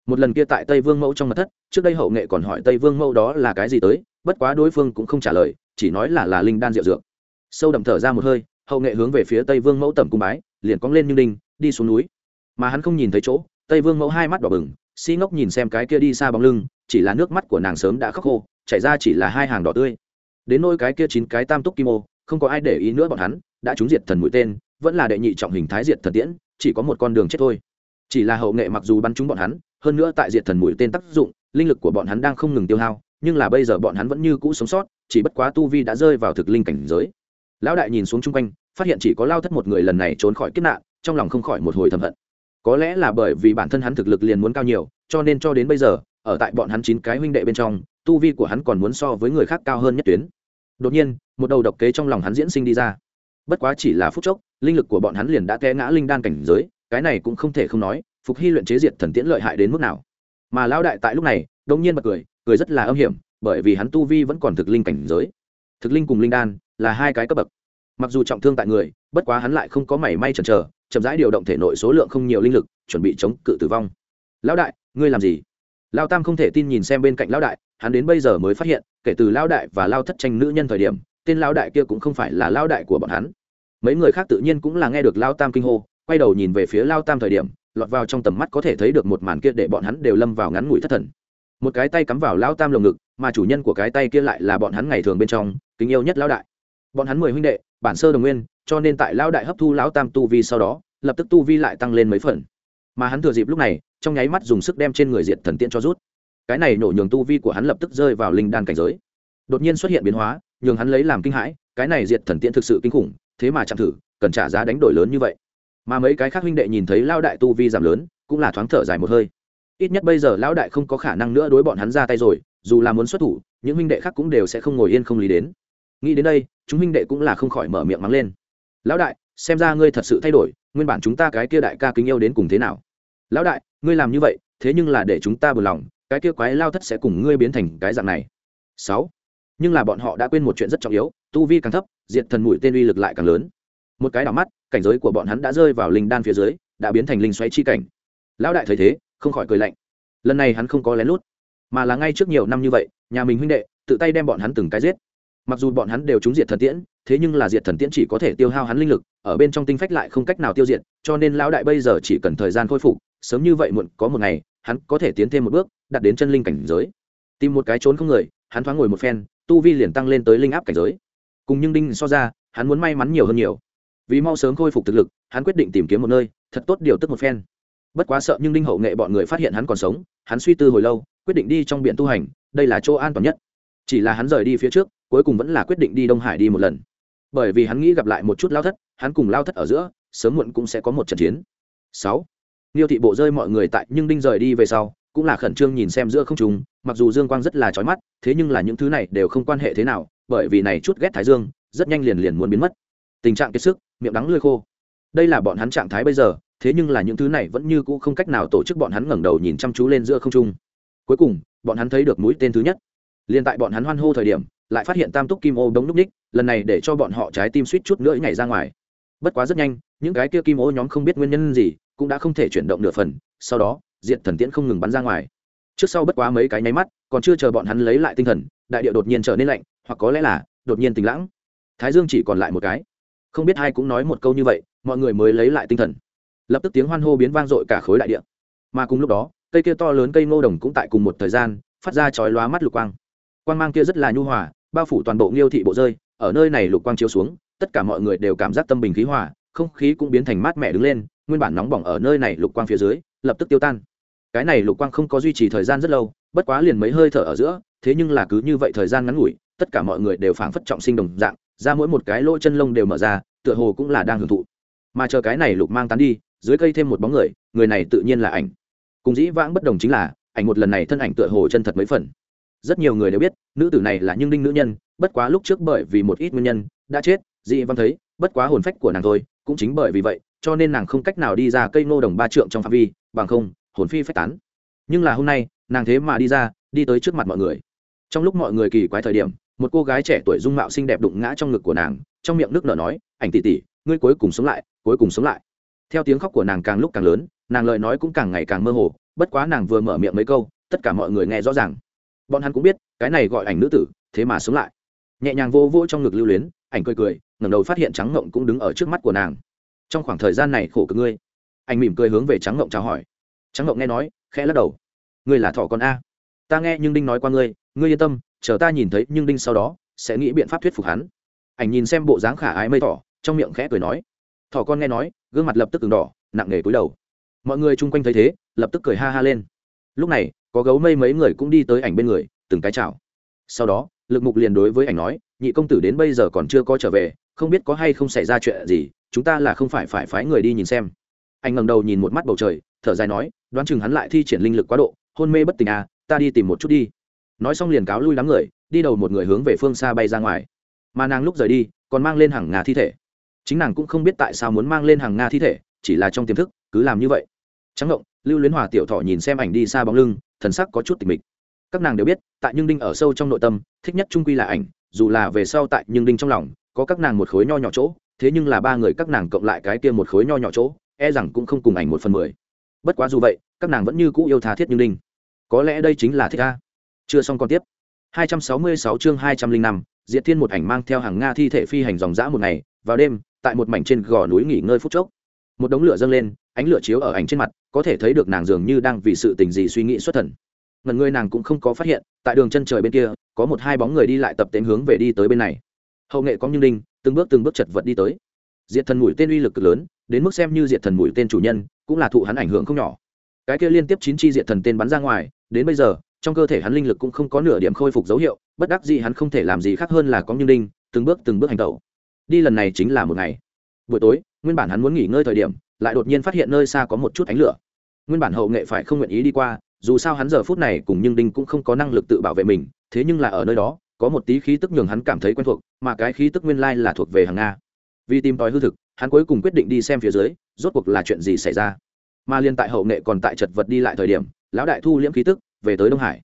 Một lần kia tại tây vương mẫu trong mật thất, trước đây hậu nghệ còn hỏi tây vương mẫu đó là cái gì tới, bất quá đối phương cũng không trả lời, chỉ nói là là linh đan rượu dược. Sâu đậm thở ra một hơi, hậu nghệ hướng về phía tây vương mẫu tẩm cung bái, liền cong lên như đinh, đi xuống núi. Mà hắn không nhìn thấy chỗ, tây vương mẫu hai mắt đỏ bừng, si ngốc nhìn xem cái kia đi xa bóng lưng, chỉ là nước mắt của nàng sớm đã khóc khô, chảy ra chỉ là hai hàng đỏ tươi. Đến nôi cái kia chín cái tam túc kim ô, không có ai để ý nữa bọn hắn, đã trúng diệt thần mũi tên, vẫn là đệ nhị trọng hình thái diệt thần tiễn chỉ có một con đường chết thôi. Chỉ là hậu nghệ mặc dù bắn trúng bọn hắn, hơn nữa tại diệt thần mũi tên tác dụng, linh lực của bọn hắn đang không ngừng tiêu hao, nhưng là bây giờ bọn hắn vẫn như cũ sống sót, chỉ bất quá tu vi đã rơi vào thực linh cảnh giới. Lão đại nhìn xuống chung quanh, phát hiện chỉ có lao thất một người lần này trốn khỏi kiếp nạn, trong lòng không khỏi một hồi thầm hận. Có lẽ là bởi vì bản thân hắn thực lực liền muốn cao nhiều, cho nên cho đến bây giờ, ở tại bọn hắn chín cái huynh đệ bên trong, tu vi của hắn còn muốn so với người khác cao hơn nhất tuyến. Đột nhiên, một đầu độc kế trong lòng hắn diễn sinh đi ra. Bất quá chỉ là phút chốc linh lực của bọn hắn liền đã té ngã linh đan cảnh giới, cái này cũng không thể không nói, phục hy luyện chế diệt thần tiễn lợi hại đến mức nào. Mà lão đại tại lúc này đông nhiên bật cười cười rất là âm hiểm, bởi vì hắn tu vi vẫn còn thực linh cảnh giới. Thực linh cùng linh đan là hai cái cấp bậc. Mặc dù trọng thương tại người, bất quá hắn lại không có mảy may chần chờ, chậm rãi điều động thể nội số lượng không nhiều linh lực, chuẩn bị chống cự tử vong. Lão đại, ngươi làm gì? Lao tam không thể tin nhìn xem bên cạnh lão đại, hắn đến bây giờ mới phát hiện, kể từ lão đại và lao thất tranh nữ nhân thời điểm, tên lão đại kia cũng không phải là lão đại của bọn hắn mấy người khác tự nhiên cũng là nghe được lao tam kinh hô, quay đầu nhìn về phía lao tam thời điểm, lọt vào trong tầm mắt có thể thấy được một màn kia để bọn hắn đều lâm vào ngắn ngủi thất thần. Một cái tay cắm vào lao tam lồng ngực, mà chủ nhân của cái tay kia lại là bọn hắn ngày thường bên trong, kính yêu nhất lão đại. Bọn hắn mười huynh đệ, bản sơ đồng nguyên, cho nên tại lão đại hấp thu lão tam tu vi sau đó, lập tức tu vi lại tăng lên mấy phần. Mà hắn thừa dịp lúc này, trong nháy mắt dùng sức đem trên người diệt thần tiện cho rút. Cái này nổ nhường tu vi của hắn lập tức rơi vào linh đan cảnh giới. Đột nhiên xuất hiện biến hóa, nhường hắn lấy làm kinh hãi, cái này diệt thần tiện thực sự kinh khủng thế mà chạm thử, cần trả giá đánh đổi lớn như vậy. Mà mấy cái khác huynh đệ nhìn thấy lao đại tu vi giảm lớn, cũng là thoáng thở dài một hơi. Ít nhất bây giờ lão đại không có khả năng nữa đối bọn hắn ra tay rồi, dù là muốn xuất thủ, những huynh đệ khác cũng đều sẽ không ngồi yên không lý đến. Nghĩ đến đây, chúng huynh đệ cũng là không khỏi mở miệng mắng lên. Lão đại, xem ra ngươi thật sự thay đổi, nguyên bản chúng ta cái kia đại ca kính yêu đến cùng thế nào? Lão đại, ngươi làm như vậy, thế nhưng là để chúng ta buồn lòng, cái kia quái lao thất sẽ cùng ngươi biến thành cái dạng này. Sáu, nhưng là bọn họ đã quên một chuyện rất trọng yếu tu vi càng thấp, diệt thần mũi tên uy lực lại càng lớn. Một cái đảo mắt, cảnh giới của bọn hắn đã rơi vào linh đan phía dưới, đã biến thành linh xoáy chi cảnh. Lão đại thấy thế, không khỏi cười lạnh. Lần này hắn không có lén lút, mà là ngay trước nhiều năm như vậy, nhà mình huynh đệ, tự tay đem bọn hắn từng cái giết. Mặc dù bọn hắn đều trúng diệt thần tiễn, thế nhưng là diệt thần tiễn chỉ có thể tiêu hao hắn linh lực, ở bên trong tinh phách lại không cách nào tiêu diệt, cho nên lão đại bây giờ chỉ cần thời gian khôi phục, sớm như vậy muộn có một ngày, hắn có thể tiến thêm một bước đặt đến chân linh cảnh giới. Tìm một cái trốn không người, hắn thoáng ngồi một phen, tu vi liền tăng lên tới linh áp cảnh giới cùng nhưng đinh so ra, hắn muốn may mắn nhiều hơn nhiều. Vì mau sớm khôi phục thực lực, hắn quyết định tìm kiếm một nơi, thật tốt điều tức một phen. Bất quá sợ nhưng đinh hậu nghệ bọn người phát hiện hắn còn sống, hắn suy tư hồi lâu, quyết định đi trong biển tu hành, đây là chỗ an toàn nhất. Chỉ là hắn rời đi phía trước, cuối cùng vẫn là quyết định đi đông hải đi một lần. Bởi vì hắn nghĩ gặp lại một chút lao thất, hắn cùng lao thất ở giữa, sớm muộn cũng sẽ có một trận chiến. Sáu. Niêu thị bộ rơi mọi người tại nhưng đinh rời đi về sau, cũng là khẩn trương nhìn xem giữa không trùng mặc dù dương quang rất là trói mắt thế nhưng là những thứ này đều không quan hệ thế nào, bởi vì này chút ghét thái dương, rất nhanh liền liền muốn biến mất. Tình trạng kiệt sức, miệng đắng lơi khô. Đây là bọn hắn trạng thái bây giờ, thế nhưng là những thứ này vẫn như cũ không cách nào tổ chức bọn hắn ngẩng đầu nhìn chăm chú lên giữa không trung. Cuối cùng, bọn hắn thấy được mũi tên thứ nhất. Liền tại bọn hắn hoan hô thời điểm, lại phát hiện tam túc kim ô đống núc ních, lần này để cho bọn họ trái tim suýt chút nữa nhảy ra ngoài. Bất quá rất nhanh, những cái kia kim ô nhóm không biết nguyên nhân gì, cũng đã không thể chuyển động nửa phần, sau đó diện thần tiễn không ngừng bắn ra ngoài trước sau bất quá mấy cái nháy mắt, còn chưa chờ bọn hắn lấy lại tinh thần, đại địa đột nhiên trở nên lạnh, hoặc có lẽ là, đột nhiên tình lãng thái dương chỉ còn lại một cái. Không biết ai cũng nói một câu như vậy, mọi người mới lấy lại tinh thần. Lập tức tiếng hoan hô biến vang dội cả khối đại địa. Mà cùng lúc đó, cây kia to lớn cây ngô đồng cũng tại cùng một thời gian, phát ra chói lóa mắt lục quang. Quang mang kia rất là nhu hòa, bao phủ toàn bộ nghiêu thị bộ rơi, ở nơi này lục quang chiếu xuống, tất cả mọi người đều cảm giác tâm bình khí hòa, không khí cũng biến thành mát mẻ đứng lên, nguyên bản nóng bỏng ở nơi này lục quang phía dưới, lập tức tiêu tan cái này lục quang không có duy trì thời gian rất lâu, bất quá liền mấy hơi thở ở giữa, thế nhưng là cứ như vậy thời gian ngắn ngủi, tất cả mọi người đều phảng phất trọng sinh đồng dạng, ra mỗi một cái lỗ chân lông đều mở ra, tựa hồ cũng là đang hưởng thụ. Mà chờ cái này lục mang tán đi, dưới cây thêm một bóng người người này tự nhiên là ảnh. Cùng dĩ vãng bất đồng chính là, ảnh một lần này thân ảnh tựa hồ chân thật mấy phần. Rất nhiều người đều biết, nữ tử này là nhưng đinh nữ nhân, bất quá lúc trước bởi vì một ít nguyên nhân, đã chết dị văn thấy, bất quá hồn phách của nàng thôi, cũng chính bởi vì vậy, cho nên nàng không cách nào đi ra cây ngô đồng ba trượng trong phạm vi, bằng không hồn phi phách tán. Nhưng là hôm nay, nàng thế mà đi ra, đi tới trước mặt mọi người. Trong lúc mọi người kỳ quái thời điểm, một cô gái trẻ tuổi dung mạo xinh đẹp đụng ngã trong ngực của nàng, trong miệng nước nở nói, ảnh tỷ tỷ, ngươi cuối cùng sống lại, cuối cùng sống lại. Theo tiếng khóc của nàng càng lúc càng lớn, nàng lời nói cũng càng ngày càng mơ hồ, bất quá nàng vừa mở miệng mấy câu, tất cả mọi người nghe rõ ràng. Bọn hắn cũng biết, cái này gọi ảnh nữ tử, thế mà sống lại. Nhẹ nhàng vô vô trong ngực lưu luyến, ảnh cười cười, ngẩng đầu phát hiện trắng ngộng cũng đứng ở trước mắt của nàng. Trong khoảng thời gian này khổ cực ngươi. Ảnh mỉm cười hướng về trắng ngộng chào hỏi trắng ngộng nghe nói, khẽ lắc đầu. Ngươi là thỏ con a. Ta nghe nhưng đinh nói qua ngươi ngươi yên tâm, chờ ta nhìn thấy nhưng đinh sau đó, sẽ nghĩ biện pháp thuyết phục hắn. Ảnh nhìn xem bộ dáng khả ái mây thỏ, trong miệng khẽ cười nói. Thỏ con nghe nói, gương mặt lập tức từng đỏ, nặng nề cúi đầu. Mọi người chung quanh thấy thế, lập tức cười ha ha lên. Lúc này, có gấu mây mấy người cũng đi tới ảnh bên người, từng cái chào. Sau đó, lực mục liền đối với ảnh nói, nhị công tử đến bây giờ còn chưa có trở về, không biết có hay không xảy ra chuyện gì, chúng ta là không phải phải phái người đi nhìn xem. Anh ngẩng đầu nhìn một mắt bầu trời thở dài nói, đoán chừng hắn lại thi triển linh lực quá độ, hôn mê bất tỉnh à ta đi tìm một chút đi. Nói xong liền cáo lui đám người, đi đầu một người hướng về phương xa bay ra ngoài. Mà nàng lúc rời đi, còn mang lên hàng ngà thi thể. Chính nàng cũng không biết tại sao muốn mang lên hàng ngà thi thể, chỉ là trong tiềm thức, cứ làm như vậy. Trắng ngộng, lưu luyến hòa tiểu thọ nhìn xem ảnh đi xa bóng lưng, thần sắc có chút tịch mịch. Các nàng đều biết, tại nhưng đinh ở sâu trong nội tâm, thích nhất trung quy là ảnh, dù là về sau tại nhưng đinh trong lòng, có các nàng một khối nho nhỏ chỗ, thế nhưng là ba người các nàng cộng lại cái kia một khối nho nhỏ chỗ e rằng cũng không cùng ảnh một phần mười bất quá dù vậy các nàng vẫn như cũ yêu tha thiết như linh có lẽ đây chính là thích a chưa xong còn tiếp 266 chương 205, Diệt Thiên một ảnh mang theo hàng Nga thi thể phi hành dòng dã một ngày, vào đêm, tại một mảnh trên gò núi nghỉ ngơi phút chốc. Một đống lửa dâng lên, ánh lửa chiếu ở ảnh trên mặt, có thể thấy được nàng dường như đang vì sự tình gì suy nghĩ xuất thần. Ngần người nàng cũng không có phát hiện, tại đường chân trời bên kia, có một hai bóng người đi lại tập tên hướng về đi tới bên này. Hậu nghệ có như linh từng bước từng bước chật vật đi tới. Diệt thần mũi tên uy lực cực lớn, đến mức xem như diệt thần mũi tên chủ nhân, cũng là thụ hắn ảnh hưởng không nhỏ. Cái kia liên tiếp chín chi diệt thần tên bắn ra ngoài, đến bây giờ, trong cơ thể hắn linh lực cũng không có nửa điểm khôi phục dấu hiệu bất đắc gì hắn không thể làm gì khác hơn là có như đinh từng bước từng bước hành tẩu. Đi lần này chính là một ngày. Buổi tối nguyên bản hắn muốn nghỉ ngơi thời điểm lại đột nhiên phát hiện nơi xa có một chút ánh lửa. Nguyên bản hậu nghệ phải không nguyện ý đi qua dù sao hắn giờ phút này cùng nhưng đinh cũng không có năng lực tự bảo vệ mình thế nhưng là ở nơi đó có một tí khí tức nhường hắn cảm thấy quen thuộc mà cái khí tức nguyên lai là thuộc về hàng nga vì tìm tòi hư thực, hắn cuối cùng quyết định đi xem phía dưới, rốt cuộc là chuyện gì xảy ra. Mà liên tại hậu nghệ còn tại chật vật đi lại thời điểm, lão đại thu liễm khí tức, về tới đông hải.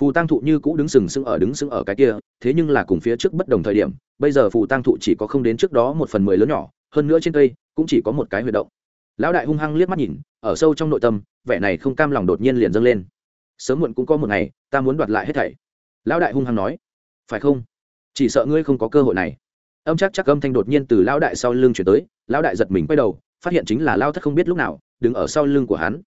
Phù tăng thụ như cũ đứng sừng sững ở đứng sững ở cái kia, thế nhưng là cùng phía trước bất đồng thời điểm, bây giờ phù tăng thụ chỉ có không đến trước đó một phần mười lớn nhỏ, hơn nữa trên cây, cũng chỉ có một cái huy động. Lão đại hung hăng liếc mắt nhìn, ở sâu trong nội tâm, vẻ này không cam lòng đột nhiên liền dâng lên. Sớm muộn cũng có một ngày, ta muốn đoạt lại hết thảy. Lão đại hung hăng nói, phải không? Chỉ sợ ngươi không có cơ hội này âm chắc chắc âm thanh đột nhiên từ lão đại sau lưng chuyển tới, lão đại giật mình quay đầu, phát hiện chính là lao thất không biết lúc nào, đứng ở sau lưng của hắn.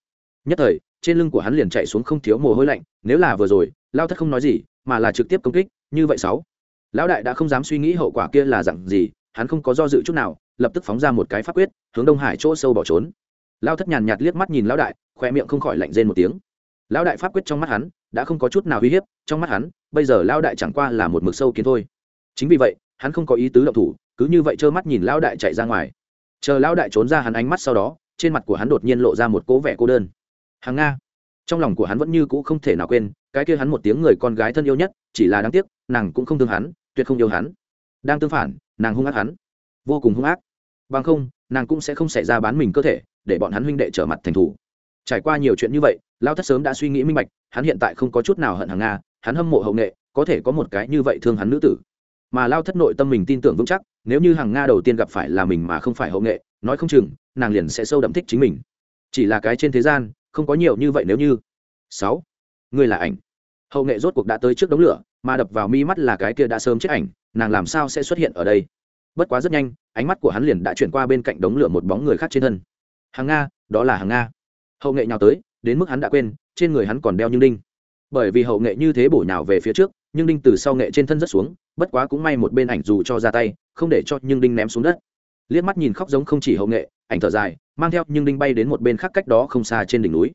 Nhất thời, trên lưng của hắn liền chạy xuống không thiếu mồ hôi lạnh, nếu là vừa rồi lao thất không nói gì, mà là trực tiếp công kích, như vậy sáu. Lão đại đã không dám suy nghĩ hậu quả kia là dặn gì, hắn không có do dự chút nào, lập tức phóng ra một cái pháp quyết, hướng đông hải chỗ sâu bỏ trốn. Lao thất nhàn nhạt liếc mắt nhìn lão đại khoe miệng không khỏi lạnh rên một tiếng. Lão đại pháp quyết trong mắt hắn, đã không có chút nào uy hiếp, trong mắt hắn, bây giờ lao đại chẳng qua là một mực sâu kiến thôi. Chính vì vậy hắn không có ý tứ động thủ, cứ như vậy trơ mắt nhìn lão đại chạy ra ngoài. Chờ lão đại trốn ra hắn ánh mắt sau đó, trên mặt của hắn đột nhiên lộ ra một cố vẻ cô đơn. Hàng nga. Trong lòng của hắn vẫn như cũ không thể nào quên, cái kia hắn một tiếng người con gái thân yêu nhất, chỉ là đáng tiếc, nàng cũng không thương hắn, tuyệt không yêu hắn. Đang tương phản, nàng hung ác hắn. Vô cùng hung ác. Bằng không, nàng cũng sẽ không xảy ra bán mình cơ thể, để bọn hắn huynh đệ trở mặt thành thủ trải qua nhiều chuyện như vậy lao thất sớm đã suy nghĩ minh bạch, hắn hiện tại không có chút nào hận hàng nga, hắn hâm mộ hậu nghệ, có thể có một cái như vậy thương hắn nữ tử mà lao thất nội tâm mình tin tưởng vững chắc, nếu như hàng nga đầu tiên gặp phải là mình mà không phải hậu nghệ, nói không chừng, nàng liền sẽ sâu đậm thích chính mình. Chỉ là cái trên thế gian, không có nhiều như vậy nếu như. Sáu. Người là ảnh. Hậu nghệ rốt cuộc đã tới trước đống lửa, mà đập vào mi mắt là cái kia đã sớm chết ảnh, nàng làm sao sẽ xuất hiện ở đây? Bất quá rất nhanh, ánh mắt của hắn liền đã chuyển qua bên cạnh đống lửa một bóng người khác trên thân. Hàng nga, đó là hàng nga. Hậu nghệ nhào tới, đến mức hắn đã quên, trên người hắn còn đeo như đinh. Bởi vì hậu nghệ như thế bổ nhào về phía trước nhưng đinh từ sau nghệ trên thân rất xuống bất quá cũng may một bên ảnh dù cho ra tay, không để cho nhưng đinh ném xuống đất. Liếc mắt nhìn khóc giống không chỉ hậu nghệ, ảnh thở dài, mang theo nhưng đinh bay đến một bên khác cách đó không xa trên đỉnh núi.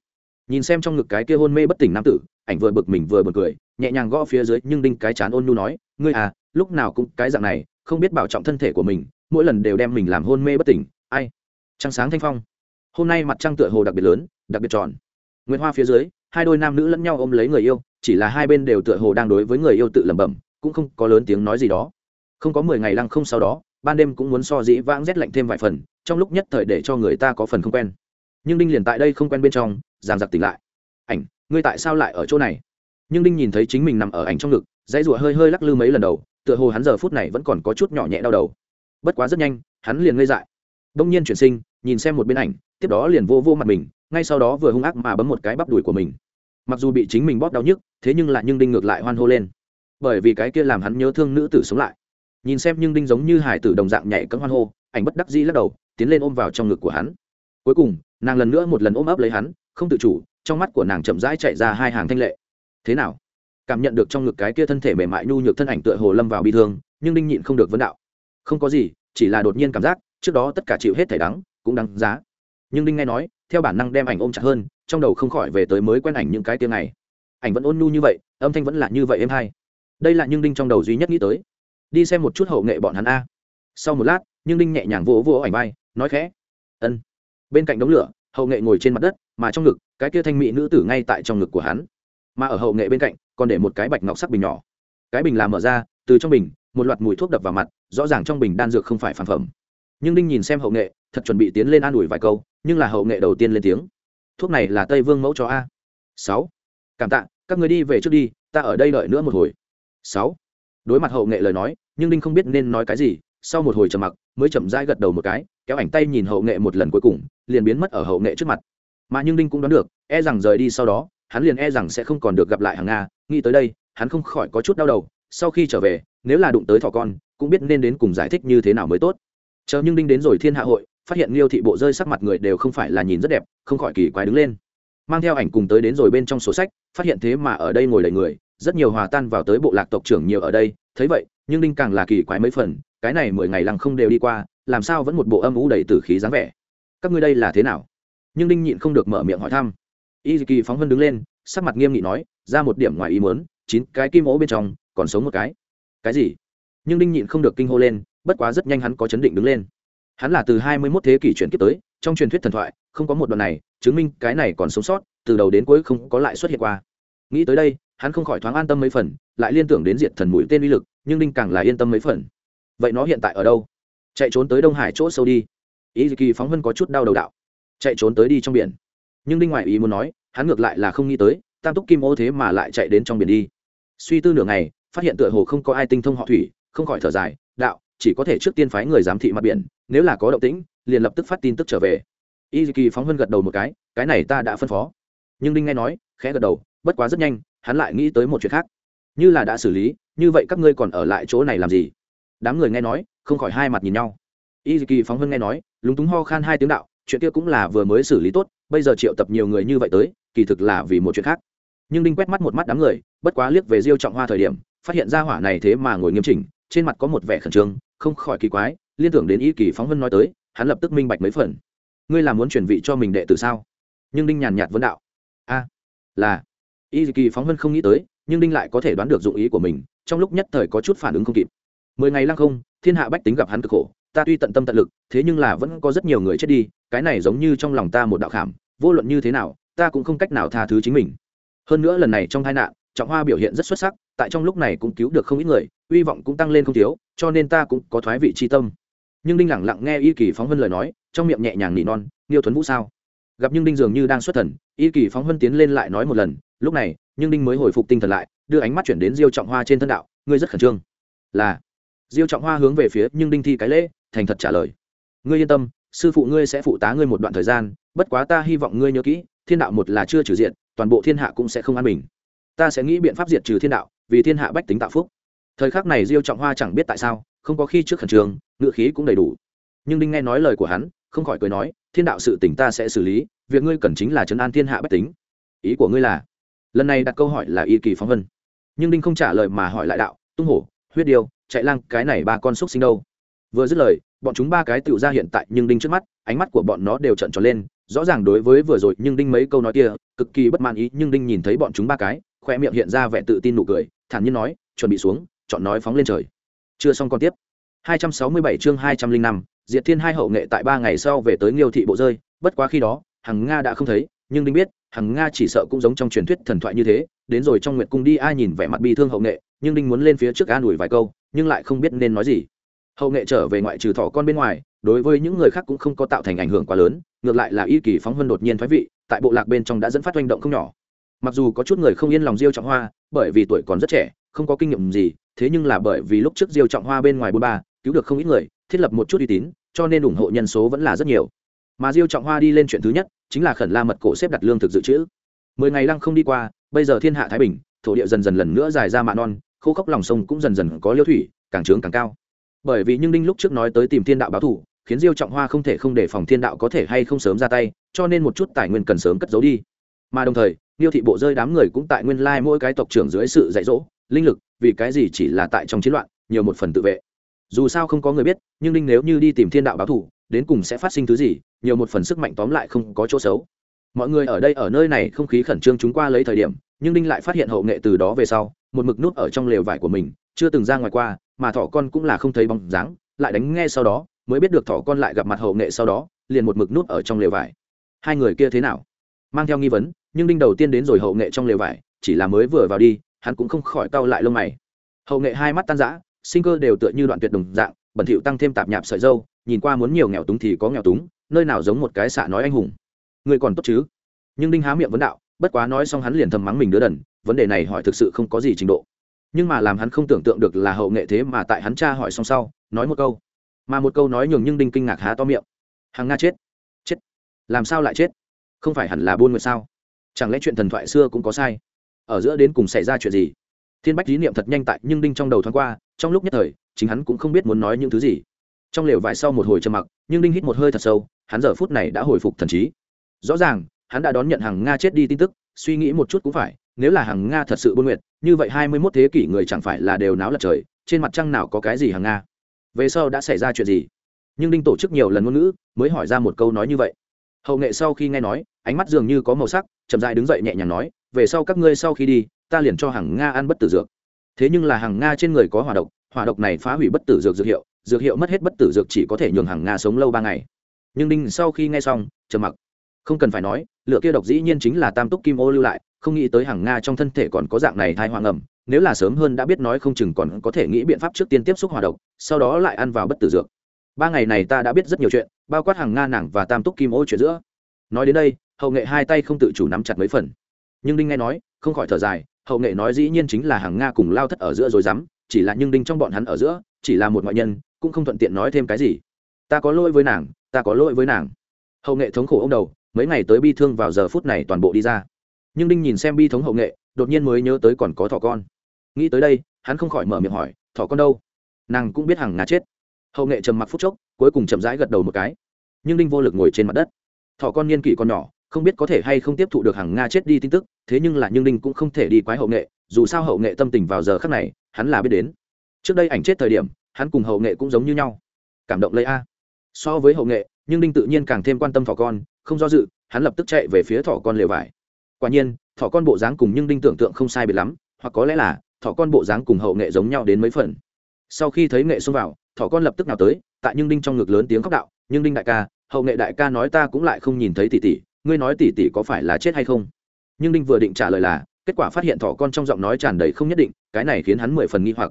Nhìn xem trong ngực cái kia hôn mê bất tỉnh nam tử, ảnh vừa bực mình vừa bực cười, nhẹ nhàng gõ phía dưới nhưng đinh cái chán ôn nhu nói, ngươi à lúc nào cũng cái dạng này, không biết bảo trọng thân thể của mình, mỗi lần đều đem mình làm hôn mê bất tỉnh, ai? Trăng sáng thanh phong. Hôm nay mặt trăng tựa hồ đặc biệt lớn, đặc biệt tròn. Nguyễn hoa phía dưới, hai đôi nam nữ lẫn nhau ôm lấy người yêu, chỉ là hai bên đều tựa hồ đang đối với người yêu tự lẩm bẩm cũng không có lớn tiếng nói gì đó. Không có mười ngày lăng không sau đó, ban đêm cũng muốn so dĩ vãng rét lạnh thêm vài phần, trong lúc nhất thời để cho người ta có phần không quen. Nhưng đinh liền tại đây không quen bên trong giàn giặc tỉnh lại. Ảnh, ngươi tại sao lại ở chỗ này? Nhưng đinh nhìn thấy chính mình nằm ở ảnh trong ngực, dãy rụa hơi hơi lắc lư mấy lần đầu, tựa hồ hắn giờ phút này vẫn còn có chút nhỏ nhẹ đau đầu. Bất quá rất nhanh, hắn liền ngây dại. Đông nhiên chuyển sinh, nhìn xem một bên ảnh, tiếp đó liền vô vô mặt mình, ngay sau đó vừa hung ác mà bấm một cái bắp đùi của mình. Mặc dù bị chính mình bóp đau nhức, thế nhưng lại nhưng đinh ngược lại hoan hô lên bởi vì cái kia làm hắn nhớ thương nữ tử sống lại. Nhìn xem nhưng đinh giống như hải tử đồng dạng nhảy cấm hoan hô, ảnh bất đắc dĩ lắc đầu, tiến lên ôm vào trong ngực của hắn. Cuối cùng, nàng lần nữa một lần ôm ấp lấy hắn, không tự chủ, trong mắt của nàng chậm rãi chạy ra hai hàng thanh lệ. Thế nào? Cảm nhận được trong ngực cái kia thân thể mềm mại nhu nhược thân ảnh tựa hồ lâm vào bi thương, nhưng đinh nhịn không được vấn đạo. Không có gì, chỉ là đột nhiên cảm giác, trước đó tất cả chịu hết thẻ đắng, cũng đáng giá. Nhưng đinh nghe nói, theo bản năng đem ảnh ôm chặt hơn, trong đầu không khỏi về tới mới quen ảnh những cái tiếng này ảnh vẫn ôn nhu như vậy, âm thanh vẫn là như vậy êm hay đây là nhưng đinh trong đầu duy nhất nghĩ tới. Đi xem một chút hậu nghệ bọn hắn a. Sau một lát, nhưng đinh nhẹ nhàng vỗ vỗ ảnh vai, nói khẽ. Ân. Bên cạnh đống lửa, hậu nghệ ngồi trên mặt đất, mà trong ngực, cái kia thanh mỹ nữ tử ngay tại trong ngực của hắn. Mà ở hậu nghệ bên cạnh, còn để một cái bạch ngọc sắc bình nhỏ. Cái bình làm mở ra, từ trong bình, một loạt mùi thuốc đập vào mặt, rõ ràng trong bình đan dược không phải phản phẩm. Nhưng đinh nhìn xem hậu nghệ, thật chuẩn bị tiến lên an ủi vài câu, nhưng là hậu nghệ đầu tiên lên tiếng. Thuốc này là tây vương mẫu cho a. Sáu. Cảm tạ, các người đi về trước đi, ta ở đây đợi nữa một hồi sáu. Đối mặt hậu nghệ lời nói, nhưng đinh không biết nên nói cái gì, sau một hồi trầm mặc, mới chậm rãi gật đầu một cái, kéo ảnh tay nhìn hậu nghệ một lần cuối cùng, liền biến mất ở hậu nghệ trước mặt. Mà nhưng đinh cũng đoán được e rằng rời đi sau đó, hắn liền e rằng sẽ không còn được gặp lại hàng nga, nghĩ tới đây, hắn không khỏi có chút đau đầu, sau khi trở về, nếu là đụng tới thỏ con, cũng biết nên đến cùng giải thích như thế nào mới tốt. Chờ nhưng đinh đến rồi thiên hạ hội, phát hiện liêu thị bộ rơi sắc mặt người đều không phải là nhìn rất đẹp, không khỏi kỳ quái đứng lên. Mang theo ảnh cùng tới đến rồi bên trong sổ sách, phát hiện thế mà ở đây ngồi đầy người rất nhiều hòa tan vào tới bộ lạc tộc trưởng nhiều ở đây, thấy vậy, nhưng đinh càng là kỳ quái mấy phần, cái này mười ngày lăng không đều đi qua, làm sao vẫn một bộ âm ủ đầy tử khí dáng vẻ? Các ngươi đây là thế nào? Nhưng đinh nhịn không được mở miệng hỏi thăm. Y kỳ phóng vân đứng lên, sắc mặt nghiêm nghị nói, ra một điểm ngoài ý muốn, chín cái kim ố bên trong, còn sống một cái. Cái gì? Nhưng đinh nhịn không được kinh hô lên, bất quá rất nhanh hắn có chấn định đứng lên. Hắn là từ hai mươi 21 thế kỷ chuyển kiếp tới, trong truyền thuyết thần thoại, không có một đoạn này, chứng minh cái này còn sống sót, từ đầu đến cuối không có lại xuất hiện qua. Nghĩ tới đây hắn không khỏi thoáng an tâm mấy phần, lại liên tưởng đến diệt thần mũi tên uy lực, nhưng đinh càng là yên tâm mấy phần. Vậy nó hiện tại ở đâu? Chạy trốn tới đông hải chỗ sâu đi. Ý kỳ phóng vân có chút đau đầu đạo. Chạy trốn tới đi trong biển. Nhưng đinh ngoại ý muốn nói, hắn ngược lại là không nghĩ tới, tam túc kim ô thế mà lại chạy đến trong biển đi. Suy tư nửa ngày, phát hiện tựa hồ không có ai tinh thông họ thủy, không khỏi thở dài, đạo, chỉ có thể trước tiên phái người giám thị mặt biển, nếu là có động tĩnh, liền lập tức phát tin tức trở về. Y kỳ phóng vân gật đầu một cái cái này ta đã phân phó. Nhưng đinh nghe nói, khẽ gật đầu, bất quá rất nhanh hắn lại nghĩ tới một chuyện khác. Như là đã xử lý, như vậy các ngươi còn ở lại chỗ này làm gì? Đám người nghe nói, không khỏi hai mặt nhìn nhau. Y kỳ phóng vân nghe nói, lúng túng ho khan hai tiếng đạo, chuyện kia cũng là vừa mới xử lý tốt, bây giờ triệu tập nhiều người như vậy tới, kỳ thực là vì một chuyện khác. Nhưng đinh quét mắt một mắt đám người, bất quá liếc về diêu trọng hoa thời điểm, phát hiện ra hỏa này thế mà ngồi nghiêm chỉnh, trên mặt có một vẻ khẩn trương, không khỏi kỳ quái, liên tưởng đến y kỳ phóng vân nói tới, hắn lập tức minh bạch mấy phần. Ngươi là muốn chuẩn vị cho mình đệ tử sao? Nhưng đinh nhàn nhạt vấn đạo. A, là y kỳ phóng vân không nghĩ tới, nhưng đinh lại có thể đoán được dụng ý của mình, trong lúc nhất thời có chút phản ứng không kịp. Mười ngày lăng không, thiên hạ bách tính gặp hắn cực khổ, ta tuy tận tâm tận lực, thế nhưng là vẫn có rất nhiều người chết đi, cái này giống như trong lòng ta một đạo khảm, vô luận như thế nào, ta cũng không cách nào tha thứ chính mình. Hơn nữa lần này trong tai nạn, trọng hoa biểu hiện rất xuất sắc, tại trong lúc này cũng cứu được không ít người hy vọng cũng tăng lên không thiếu, cho nên ta cũng có thoái vị tri tâm. Nhưng đinh lẳng lặng nghe y kỳ phóng vân lời nói, trong miệng nhẹ nhàng nỉ non niêu thuấn vũ sao? Gặp nhưng đinh dường như đang xuất thần, y kỳ phóng vân tiến lên lại nói một lần lúc này, nhưng đinh mới hồi phục tinh thần lại, đưa ánh mắt chuyển đến diêu trọng hoa trên thân đạo, ngươi rất khẩn trương. Là. Diêu trọng hoa hướng về phía nhưng đinh thi cái lễ, thành thật trả lời. Ngươi yên tâm, sư phụ ngươi sẽ phụ tá ngươi một đoạn thời gian, bất quá ta hy vọng ngươi nhớ kỹ, thiên đạo một là chưa trừ diện toàn bộ thiên hạ cũng sẽ không an bình. Ta sẽ nghĩ biện pháp diệt trừ thiên đạo, vì thiên hạ bách tính tạo phúc. Thời khắc này diêu trọng hoa chẳng biết tại sao, không có khi trước khẩn trương, ngựa khí cũng đầy đủ. Nhưng đinh nghe nói lời của hắn, không khỏi cười nói, thiên đạo sự tỉnh ta sẽ xử lý, việc ngươi cần chính là chấn an thiên hạ bách tính. Ý của ngươi là lần này đặt câu hỏi là y kỳ phóng vân. Nhưng đinh không trả lời mà hỏi lại đạo tung hổ huyết điêu chạy lang cái này ba con xúc sinh đâu? Vừa dứt lời bọn chúng ba cái tựu ra hiện tại nhưng đinh trước mắt ánh mắt của bọn nó đều trận tròn lên rõ ràng đối với vừa rồi nhưng đinh mấy câu nói kia cực kỳ bất mãn ý nhưng đinh nhìn thấy bọn chúng ba cái khoe miệng hiện ra vẻ tự tin nụ cười thản nhiên nói chuẩn bị xuống chọn nói phóng lên trời. Chưa xong còn tiếp. 267 chương 205, diệt thiên hai hậu nghệ tại ba ngày sau về tới nghiêu thị bộ rơi bất quá khi đó hằng nga đã không thấy nhưng đinh biết, hằng nga chỉ sợ cũng giống trong truyền thuyết thần thoại như thế, đến rồi trong nguyệt cung đi ai nhìn vẻ mặt bi thương hậu nghệ, nhưng đinh muốn lên phía trước an ủi vài câu, nhưng lại không biết nên nói gì. Hậu nghệ trở về ngoại trừ thỏ con bên ngoài, đối với những người khác cũng không có tạo thành ảnh hưởng quá lớn, ngược lại là y kỳ phóng hơn đột nhiên thoái vị, tại bộ lạc bên trong đã dẫn phát hành động không nhỏ. Mặc dù có chút người không yên lòng diêu trọng hoa, bởi vì tuổi còn rất trẻ, không có kinh nghiệm gì, thế nhưng là bởi vì lúc trước diêu trọng hoa bên ngoài bôn ba, cứu được không ít người, thiết lập một chút uy tín, cho nên ủng hộ nhân số vẫn là rất nhiều mà diêu trọng hoa đi lên chuyện thứ nhất chính là khẩn la mật cổ xếp đặt lương thực dự trữ mười ngày lăng không đi qua bây giờ thiên hạ thái bình thổ địa dần dần lần nữa dài ra mạ non khô khốc lòng sông cũng dần dần có liêu thủy càng trướng càng cao bởi vì nhưng đinh lúc trước nói tới tìm thiên đạo báo thủ khiến diêu trọng hoa không thể không để phòng thiên đạo có thể hay không sớm ra tay cho nên một chút tài nguyên cần sớm cất giấu đi mà đồng thời niêu thị bộ rơi đám người cũng tại nguyên lai mỗi cái tộc trưởng dưới sự dạy dỗ linh lực vì cái gì chỉ là tại trong chiến loạn nhiều một phần tự vệ dù sao không có người biết nhưng đinh nếu như đi tìm thiên đạo báo thủ đến cùng sẽ phát sinh thứ gì, nhiều một phần sức mạnh tóm lại không có chỗ xấu. Mọi người ở đây ở nơi này không khí khẩn trương chúng qua lấy thời điểm, nhưng đinh lại phát hiện hậu nghệ từ đó về sau, một mực nút ở trong lều vải của mình, chưa từng ra ngoài qua, mà thỏ con cũng là không thấy bóng dáng, lại đánh nghe sau đó, mới biết được thỏ con lại gặp mặt hậu nghệ sau đó, liền một mực nút ở trong lều vải. Hai người kia thế nào? Mang theo nghi vấn, nhưng đinh đầu tiên đến rồi hậu nghệ trong lều vải, chỉ là mới vừa vào đi, hắn cũng không khỏi cau lại lông mày. Hậu nghệ hai mắt tan rã, sinh cơ đều tựa như đoạn tuyệt đồng dạng bẩn thỉu tăng thêm tạp nhạp sợi dâu, nhìn qua muốn nhiều nghèo túng thì có nghèo túng, nơi nào giống một cái xạ nói anh hùng. Người còn tốt chứ? Nhưng đinh há miệng vấn đạo, bất quá nói xong hắn liền thầm mắng mình đứa đần, vấn đề này hỏi thực sự không có gì trình độ. Nhưng mà làm hắn không tưởng tượng được là hậu nghệ thế mà tại hắn cha hỏi xong sau, nói một câu. Mà một câu nói nhường nhưng đinh kinh ngạc há to miệng. Hàng nga chết. Chết. Làm sao lại chết? Không phải hẳn là buôn nguyệt sao? Chẳng lẽ chuyện thần thoại xưa cũng có sai? Ở giữa đến cùng xảy ra chuyện gì? Thiên bách lý niệm thật nhanh tại nhưng đinh trong đầu thoáng qua, trong lúc nhất thời, chính hắn cũng không biết muốn nói những thứ gì. Trong lều vải sau một hồi trầm mặc, nhưng đinh hít một hơi thật sâu, hắn giờ phút này đã hồi phục thần trí. Rõ ràng, hắn đã đón nhận hàng nga chết đi tin tức, suy nghĩ một chút cũng phải, nếu là hàng nga thật sự buôn nguyệt, như vậy hai mươi mốt thế kỷ người chẳng phải là đều náo lật trời, trên mặt trăng nào có cái gì hàng nga? Về sau đã xảy ra chuyện gì? Nhưng đinh tổ chức nhiều lần ngôn ngữ, mới hỏi ra một câu nói như vậy. Hậu nghệ sau khi nghe nói, ánh mắt dường như có màu sắc, chậm dại đứng dậy nhẹ nhàng nói, về sau các ngươi sau khi đi ta liền cho hàng nga ăn bất tử dược. Thế nhưng là hàng nga trên người có hỏa độc hỏa độc này phá hủy bất tử dược dược hiệu dược hiệu mất hết bất tử dược chỉ có thể nhường hàng nga sống lâu ba ngày. Nhưng đinh sau khi nghe xong, trầm mặc. Không cần phải nói lựa kia độc dĩ nhiên chính là tam túc kim ô lưu lại, không nghĩ tới hàng nga trong thân thể còn có dạng này thai hoang ẩm nếu là sớm hơn đã biết nói không chừng còn có thể nghĩ biện pháp trước tiên tiếp xúc hòa độc, sau đó lại ăn vào bất tử dược. Ba ngày này ta đã biết rất nhiều chuyện, bao quát hàng nga nàng và tam túc kim ô chuyện giữa. Nói đến đây, hậu nghệ hai tay không tự chủ nắm chặt mấy phần. Nhưng đinh nghe nói, không khỏi thở dài hậu nghệ nói dĩ nhiên chính là hàng nga cùng lao thất ở giữa rồi dám, chỉ là nhưng đinh trong bọn hắn ở giữa, chỉ là một ngoại nhân, cũng không thuận tiện nói thêm cái gì. Ta có lỗi với nàng, ta có lỗi với nàng. Hậu nghệ thống khổ ông đầu, mấy ngày tới bi thương vào giờ phút này toàn bộ đi ra. Nhưng đinh nhìn xem bi thống hậu nghệ, đột nhiên mới nhớ tới còn có thỏ con. Nghĩ tới đây, hắn không khỏi mở miệng hỏi, thỏ con đâu? Nàng cũng biết hàng ngà chết. Hậu nghệ trầm mặc phút chốc, cuối cùng chậm rãi gật đầu một cái. Nhưng đinh vô lực ngồi trên mặt đất. Thỏ con niên kỷ còn nhỏ không biết có thể hay không tiếp thụ được hàng nga chết đi tin tức, thế nhưng là nhưng đinh cũng không thể đi quái hậu nghệ, dù sao hậu nghệ tâm tình vào giờ khác này, hắn là biết đến. Trước đây ảnh chết thời điểm, hắn cùng hậu nghệ cũng giống như nhau. Cảm động lấy a. So với hậu nghệ, nhưng đinh tự nhiên càng thêm quan tâm thỏ con, không do dự, hắn lập tức chạy về phía thỏ con lều vải. Quả nhiên, thỏ con bộ dáng cùng nhưng đinh tưởng tượng không sai biệt lắm, hoặc có lẽ là, thỏ con bộ dáng cùng hậu nghệ giống nhau đến mấy phần. Sau khi thấy nghệ xông vào, thỏ con lập tức nào tới, tại nhưng đinh trong ngực lớn tiếng khóc đạo, nhưng đinh đại ca, hậu nghệ đại ca nói ta cũng lại không nhìn thấy tỷ tỷ ngươi nói tỷ tỷ có phải là chết hay không? Nhưng đinh vừa định trả lời là, kết quả phát hiện thỏ con trong giọng nói tràn đầy không nhất định, cái này khiến hắn mười phần nghi hoặc.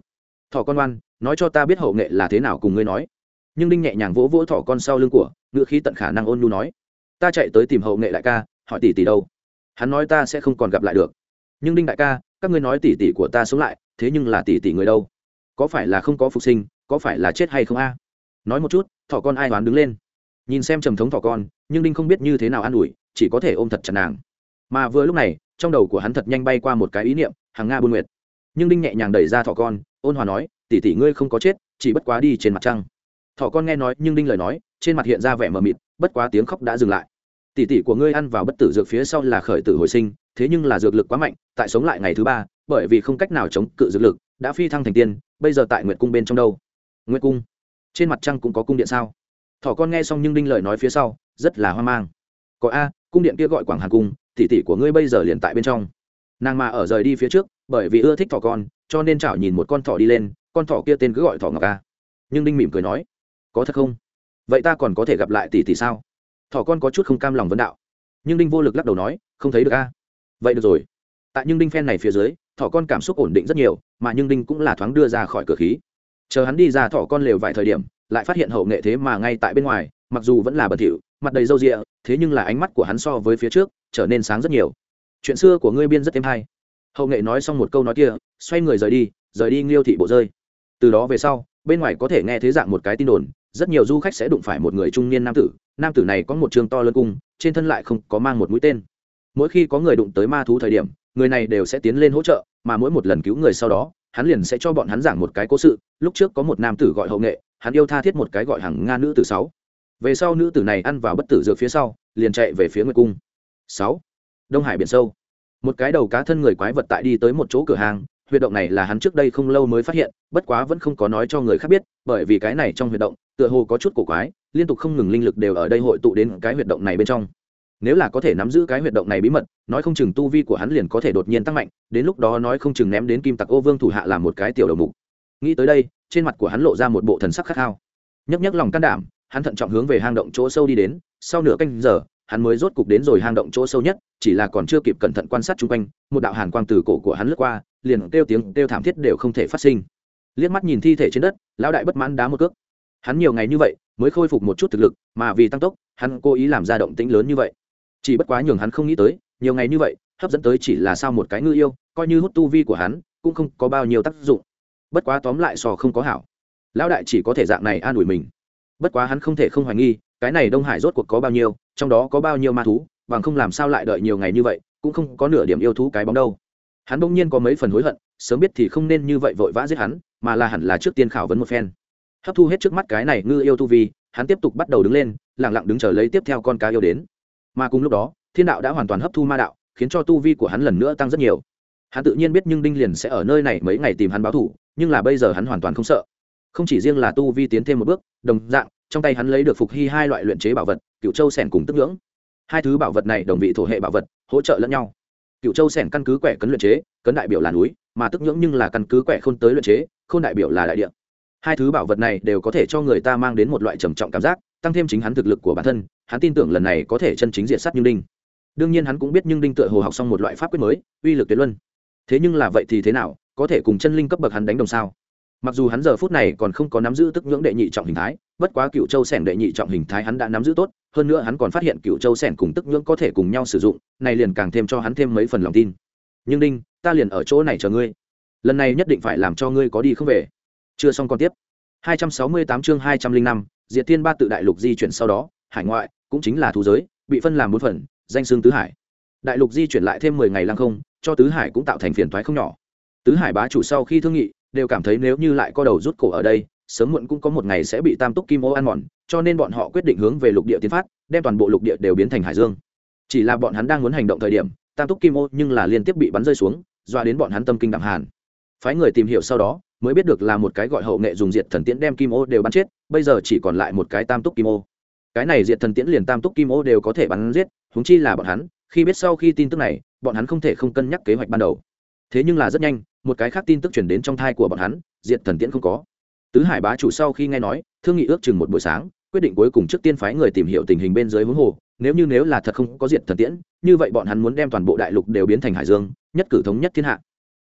Thỏ con oan, nói cho ta biết hậu nghệ là thế nào cùng ngươi nói. Nhưng đinh nhẹ nhàng vỗ vỗ thỏ con sau lưng của ngựa khí tận khả năng ôn nhu nói. Ta chạy tới tìm hậu nghệ đại ca, hỏi tỷ tỷ đâu? Hắn nói ta sẽ không còn gặp lại được. Nhưng đinh đại ca, các ngươi nói tỷ tỷ của ta sống lại, thế nhưng là tỷ tỷ người đâu? Có phải là không có phục sinh, có phải là chết hay không a? Nói một chút, thỏ con ai đoán đứng lên? Nhìn xem trầm thống thỏ con nhưng đinh không biết như thế nào an ủi, chỉ có thể ôm thật chặt nàng. Mà vừa lúc này, trong đầu của hắn thật nhanh bay qua một cái ý niệm hàng nga buôn nguyệt. Nhưng đinh nhẹ nhàng đẩy ra thỏ con, ôn hòa nói, tỷ tỷ ngươi không có chết, chỉ bất quá đi trên mặt trăng. Thỏ con nghe nói, nhưng đinh lời nói, trên mặt hiện ra vẻ mờ mịt, bất quá tiếng khóc đã dừng lại. Tỷ tỷ của ngươi ăn vào bất tử dược phía sau là khởi tử hồi sinh, thế nhưng là dược lực quá mạnh, tại sống lại ngày thứ ba, bởi vì không cách nào chống cự dược lực, đã phi thăng thành tiên, bây giờ tại nguyệt cung bên trong đâu? Nguyệt cung? Trên mặt trăng cũng có cung điện sao? Thỏ con nghe xong nhưng đinh lời nói phía sau, rất là hoang mang. Có a, cung điện kia gọi quảng hàn cung, tỷ tỷ của ngươi bây giờ liền tại bên trong. Nàng mà ở rời đi phía trước, bởi vì ưa thích thỏ con, cho nên chảo nhìn một con thỏ đi lên, con thỏ kia tên cứ gọi thỏ ngọc a. Nhưng đinh mỉm cười nói, có thật không? Vậy ta còn có thể gặp lại tỷ tỷ sao? Thỏ con có chút không cam lòng vấn đạo. Nhưng đinh vô lực lắc đầu nói, không thấy được a. Vậy được rồi. Tại nhưng đinh phen này phía dưới, thỏ con cảm xúc ổn định rất nhiều, mà nhưng đinh cũng là thoáng đưa ra khỏi cửa khí. Chờ hắn đi ra thỏ con lều vài thời điểm lại phát hiện hậu nghệ thế mà ngay tại bên ngoài, mặc dù vẫn là bẩn thỉu, mặt đầy râu rịa, thế nhưng là ánh mắt của hắn so với phía trước, trở nên sáng rất nhiều. Chuyện xưa của ngươi biên rất êm hay. Hậu nghệ nói xong một câu nói kia, xoay người rời đi rời đi nghiêu thị bộ rơi. Từ đó về sau, bên ngoài có thể nghe thế dạng một cái tin đồn, rất nhiều du khách sẽ đụng phải một người trung niên nam tử nam tử này có một trường to lớn cung, trên thân lại không có mang một mũi tên. Mỗi khi có người đụng tới ma thú thời điểm, người này đều sẽ tiến lên hỗ trợ, mà mỗi một lần cứu người sau đó, hắn liền sẽ cho bọn hắn giảng một cái cố sự, lúc trước có một nam tử gọi hậu nghệ hắn yêu tha thiết một cái gọi hàng nga nữ tử sáu. Về sau nữ tử này ăn vào bất tử dược phía sau, liền chạy về phía nguyệt cung. Sáu. Đông hải biển sâu. Một cái đầu cá thân người quái vật tại đi tới một chỗ cửa hàng, huyệt động này là hắn trước đây không lâu mới phát hiện, bất quá vẫn không có nói cho người khác biết, bởi vì cái này trong huyệt động, tựa hồ có chút cổ quái, liên tục không ngừng linh lực đều ở đây hội tụ đến cái huyệt động này bên trong. Nếu là có thể nắm giữ cái huyệt động này bí mật, nói không chừng tu vi của hắn liền có thể đột nhiên tăng mạnh, đến lúc đó nói không chừng ném đến kim tặc ô vương thủ hạ làm một cái tiểu đầu mục. Nghĩ tới đây trên mặt của hắn lộ ra một bộ thần sắc khát khao. Nhấc nhấc lòng can đảm, hắn thận trọng hướng về hang động chỗ sâu đi đến, sau nửa canh giờ, hắn mới rốt cục đến rồi hang động chỗ sâu nhất, chỉ là còn chưa kịp cẩn thận quan sát chung quanh, một đạo hàn quang từ cổ của hắn lướt qua, liền kêu tiếng kêu thảm thiết đều không thể phát sinh. Liếc mắt nhìn thi thể trên đất, lão đại bất mãn đá một cước. Hắn nhiều ngày như vậy mới khôi phục một chút thực lực, mà vì tăng tốc, hắn cố ý làm ra động tĩnh lớn như vậy. Chỉ bất quá nhường hắn không nghĩ tới, nhiều ngày như vậy, hấp dẫn tới chỉ là sao một cái ngư yêu, coi như hút tu vi của hắn, cũng không có bao nhiêu tác dụng bất quá tóm lại sò không có hảo. Lão đại chỉ có thể dạng này an ủi mình. Bất quá hắn không thể không hoài nghi, cái này đông hải rốt cuộc có bao nhiêu, trong đó có bao nhiêu ma thú, bằng không làm sao lại đợi nhiều ngày như vậy, cũng không có nửa điểm yêu thú cái bóng đâu. Hắn bỗng nhiên có mấy phần hối hận, sớm biết thì không nên như vậy vội vã giết hắn, mà là hẳn là trước tiên khảo vấn một phen. Hấp thu hết trước mắt cái này ngư yêu tu vi, hắn tiếp tục bắt đầu đứng lên lẳng lặng đứng chờ lấy tiếp theo con cá yêu đến. Mà cùng lúc đó, thiên đạo đã hoàn toàn hấp thu ma đạo, khiến cho tu vi của hắn lần nữa tăng rất nhiều. Hắn tự nhiên biết nhưng đinh liền sẽ ở nơi này mấy ngày tìm hắn báo thủ nhưng là bây giờ hắn hoàn toàn không sợ. Không chỉ riêng là tu vi tiến thêm một bước, đồng dạng, trong tay hắn lấy được phục hy hai loại luyện chế bảo vật, cựu châu sẻn cùng tức ngưỡng. Hai thứ bảo vật này đồng vị thổ hệ bảo vật, hỗ trợ lẫn nhau. Cựu châu sẻn căn cứ quẻ cấn luyện chế, cấn đại biểu là núi, mà tức ngưỡng nhưng là căn cứ quẻ khôn tới luyện chế, khôn đại biểu là đại địa. Hai thứ bảo vật này đều có thể cho người ta mang đến một loại trầm trọng cảm giác, tăng thêm chính hắn thực lực của bản thân, hắn tin tưởng lần này có thể chân chính diện sát nhưng đinh. Đương nhiên hắn cũng biết nhưng đinh tựa hồ học xong một loại pháp quyết mới, uy lực tuyệt luân. Thế nhưng là vậy thì thế nào? Có thể cùng chân linh cấp bậc hắn đánh đồng sao? Mặc dù hắn giờ phút này còn không có nắm giữ tức nhưỡng đệ nhị trọng hình thái bất quá cựu châu sẻn đệ nhị trọng hình thái hắn đã nắm giữ tốt hơn nữa hắn còn phát hiện cựu châu sẻn cùng tức nhưỡng có thể cùng nhau sử dụng này liền càng thêm cho hắn thêm mấy phần lòng tin. Nhưng đinh ta liền ở chỗ này chờ ngươi. Lần này nhất định phải làm cho ngươi có đi không về. Chưa xong còn tiếp. 268 chương 205, Diệt Thiên Ba tự đại lục di chuyển sau đó, hải ngoại cũng chính là thú giới, bị phân làm bốn phần, danh xương tứ hải. Đại lục di chuyển lại thêm 10 ngày lăng không, cho tứ hải cũng tạo thành phiền toái không nhỏ. Tứ hải bá chủ sau khi thương nghị, đều cảm thấy nếu như lại co đầu rút cổ ở đây, sớm muộn cũng có một ngày sẽ bị Tam Túc Kim Ô ăn mòn, cho nên bọn họ quyết định hướng về lục địa tiến phát, đem toàn bộ lục địa đều biến thành hải dương. chỉ là bọn hắn đang muốn hành động thời điểm tam túc kim ô nhưng là liên tiếp bị bắn rơi xuống doa đến bọn hắn tâm kinh đạm hàn. Phái người tìm hiểu sau đó mới biết được là một cái gọi hậu nghệ dùng diệt thần tiễn đem kim ô đều bắn chết bây giờ chỉ còn lại một cái tam túc kim ô. Cái này diệt thần tiễn liền tam túc kim ô đều có thể bắn giết húng chi là bọn hắn khi biết sau khi tin tức này bọn hắn không thể không cân nhắc kế hoạch ban đầu. Thế nhưng là rất nhanh một cái khác tin tức chuyển đến trong thai của bọn hắn, diệt thần tiễn không có. Tứ hải bá chủ sau khi nghe nói, thương nghị ước chừng một buổi sáng, quyết định cuối cùng trước tiên phái người tìm hiểu tình hình bên dưới hướng hồ, nếu như nếu là thật không có diệt thần tiễn, như vậy bọn hắn muốn đem toàn bộ đại lục đều biến thành hải dương, nhất cử thống nhất thiên hạ.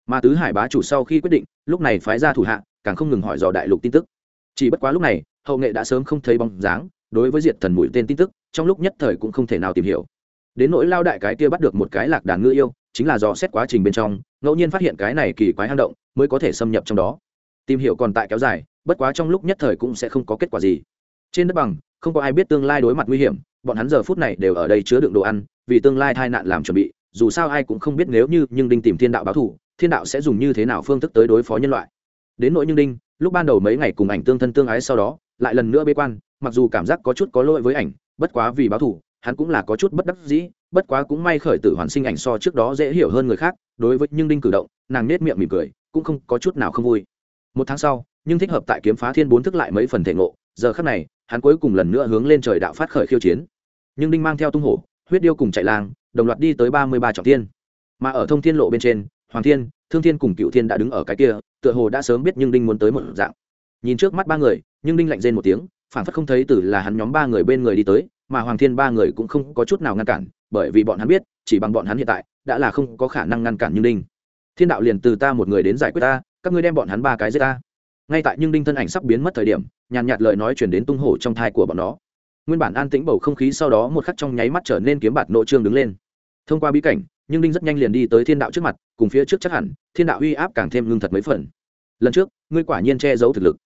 Mà tứ hải bá chủ sau khi quyết định, lúc này phái ra thủ hạ, càng không ngừng hỏi dò đại lục tin tức. Chỉ bất quá lúc này, hậu nghệ đã sớm không thấy bóng dáng, đối với diệt thần mũi tên tin tức, trong lúc nhất thời cũng không thể nào tìm hiểu. Đến nỗi lao đại cái kia bắt được một cái lạc đàn ngư yêu chính là do xét quá trình bên trong, ngẫu nhiên phát hiện cái này kỳ quái hang động mới có thể xâm nhập trong đó. Tìm hiểu còn tại kéo dài, bất quá trong lúc nhất thời cũng sẽ không có kết quả gì. Trên đất bằng, không có ai biết tương lai đối mặt nguy hiểm, bọn hắn giờ phút này đều ở đây chứa đựng đồ ăn, vì tương lai tai nạn làm chuẩn bị, dù sao ai cũng không biết nếu như nhưng đinh tìm thiên đạo báo thủ thiên đạo sẽ dùng như thế nào phương thức tới đối phó nhân loại. Đến nỗi nhưng đinh, lúc ban đầu mấy ngày cùng ảnh tương thân tương ái sau đó, lại lần nữa bế quan, mặc dù cảm giác có chút có lỗi với ảnh, bất quá vì báo thủ hắn cũng là có chút bất đắc dĩ bất quá cũng may khởi tử hoàn sinh ảnh so trước đó dễ hiểu hơn người khác, đối với nhưng đinh cử động, nàng nết miệng mỉm cười, cũng không có chút nào không vui. Một tháng sau, nhưng thích hợp tại kiếm phá thiên bốn thức lại mấy phần thể ngộ, giờ khắc này, hắn cuối cùng lần nữa hướng lên trời đạo phát khởi khiêu chiến. Nhưng đinh mang theo tung hổ, huyết điêu cùng chạy lang, đồng loạt đi tới ba mươi ba trọng thiên. Mà ở thông thiên lộ bên trên, hoàng thiên, thương thiên cùng cựu thiên đã đứng ở cái kia, tựa hồ đã sớm biết nhưng đinh muốn tới một dạng. Nhìn trước mắt ba người, nhưng đinh lạnh rên một tiếng phản phất không thấy từ là hắn nhóm ba người bên người đi tới mà hoàng thiên ba người cũng không có chút nào ngăn cản, bởi vì bọn hắn biết, chỉ bằng bọn hắn hiện tại, đã là không có khả năng ngăn cản như đinh. Thiên đạo liền từ ta một người đến giải quyết ta, các ngươi đem bọn hắn ba cái giết ta. Ngay tại nhưng đinh thân ảnh sắp biến mất thời điểm, nhàn nhạt lời nói chuyển đến tung hổ trong thai của bọn nó. Nguyên bản an tĩnh bầu không khí sau đó một khắc trong nháy mắt trở nên kiếm bạt nội trương đứng lên. Thông qua bí cảnh nhưng đinh rất nhanh liền đi tới thiên đạo trước mặt, cùng phía trước chắc hẳn, thiên đạo uy áp càng thêm ngưng thật mấy phần. Lần trước, ngươi quả nhiên che giấu thực lực.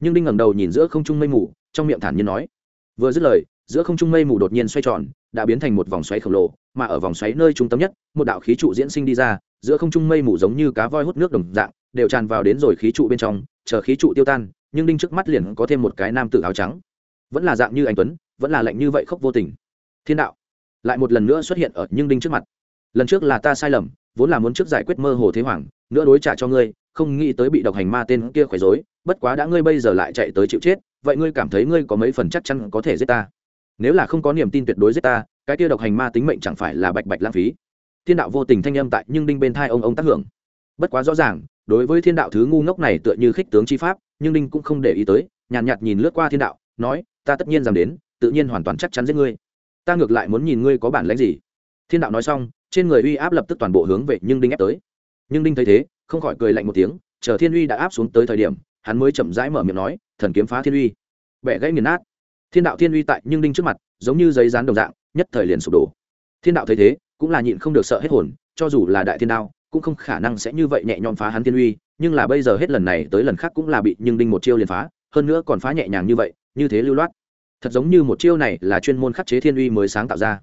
Nhưng đinh ngẩng đầu nhìn giữa không trung mây mù, trong miệng thản nhiên nói. Vừa dứt lời giữa không trung mây mù đột nhiên xoay tròn, đã biến thành một vòng xoáy khổng lồ, mà ở vòng xoáy nơi trung tâm nhất, một đạo khí trụ diễn sinh đi ra, giữa không trung mây mù giống như cá voi hút nước đồng dạng, đều tràn vào đến rồi khí trụ bên trong, chờ khí trụ tiêu tan, nhưng đinh trước mắt liền có thêm một cái nam tử áo trắng. Vẫn là dạng như anh tuấn, vẫn là lạnh như vậy khóc vô tình. Thiên đạo, lại một lần nữa xuất hiện ở nhưng đinh trước mặt. Lần trước là ta sai lầm, vốn là muốn trước giải quyết mơ hồ thế hoàng, nữa đối trả cho ngươi, không nghĩ tới bị độc hành ma tên kia khỏe dối bất quá đã ngươi bây giờ lại chạy tới chịu chết, vậy ngươi cảm thấy ngươi có mấy phần chắc chắn có thể giết ta? Nếu là không có niềm tin tuyệt đối giết ta cái kia độc hành ma tính mệnh chẳng phải là bạch bạch lãng phí. Thiên đạo vô tình thanh âm tại nhưng đinh bên thai ông ông tác hưởng. Bất quá rõ ràng đối với thiên đạo thứ ngu ngốc này tựa như khích tướng chi pháp nhưng đinh cũng không để ý tới nhàn nhạt, nhạt nhìn lướt qua thiên đạo nói ta tất nhiên dám đến tự nhiên hoàn toàn chắc chắn giết ngươi. Ta ngược lại muốn nhìn ngươi có bản lãnh gì. Thiên đạo nói xong trên người uy áp lập tức toàn bộ hướng về nhưng đinh ép tới. Nhưng đinh thấy thế không khỏi cười lạnh một tiếng chờ thiên uy đã áp xuống tới thời điểm hắn mới chậm rãi mở miệng nói thần kiếm phá thiên uy. Bẻ gãy nghiền nát thiên đạo thiên uy tại nhưng đinh trước mặt, giống như giấy rán đồng dạng, nhất thời liền sụp đổ. Thiên đạo thấy thế, cũng là nhịn không được sợ hết hồn, cho dù là đại thiên đao, cũng không khả năng sẽ như vậy nhẹ nhõm phá hắn thiên uy, nhưng là bây giờ hết lần này tới lần khác cũng là bị nhưng đinh một chiêu liền phá, hơn nữa còn phá nhẹ nhàng như vậy, như thế lưu loát. Thật giống như một chiêu này là chuyên môn khắc chế thiên uy mới sáng tạo ra.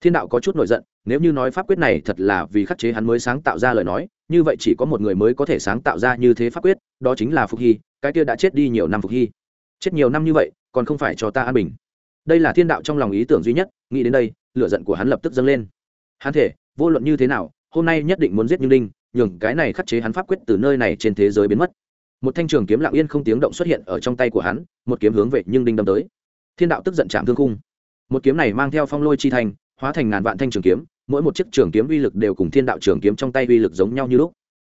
Thiên đạo có chút nổi giận, nếu như nói pháp quyết này thật là vì khắc chế hắn mới sáng tạo ra lời nói, như vậy chỉ có một người mới có thể sáng tạo ra như thế pháp quyết, đó chính là phục hy, cái kia đã chết đi nhiều năm phục hy. Chết nhiều năm như vậy còn không phải cho ta an bình. Đây là thiên đạo trong lòng ý tưởng duy nhất nghĩ đến đây lửa giận của hắn lập tức dâng lên. Hắn thể vô luận như thế nào hôm nay nhất định muốn giết như linh, nhường cái này khắc chế hắn pháp quyết từ nơi này trên thế giới biến mất. Một thanh trường kiếm lặng yên không tiếng động xuất hiện ở trong tay của hắn một kiếm hướng về nhưng đinh đâm tới. Thiên đạo tức giận chạm thương khung. Một kiếm này mang theo phong lôi chi thành hóa thành ngàn vạn thanh trường kiếm mỗi một chiếc trường kiếm uy lực đều cùng thiên đạo trường kiếm trong tay uy lực giống nhau như lúc.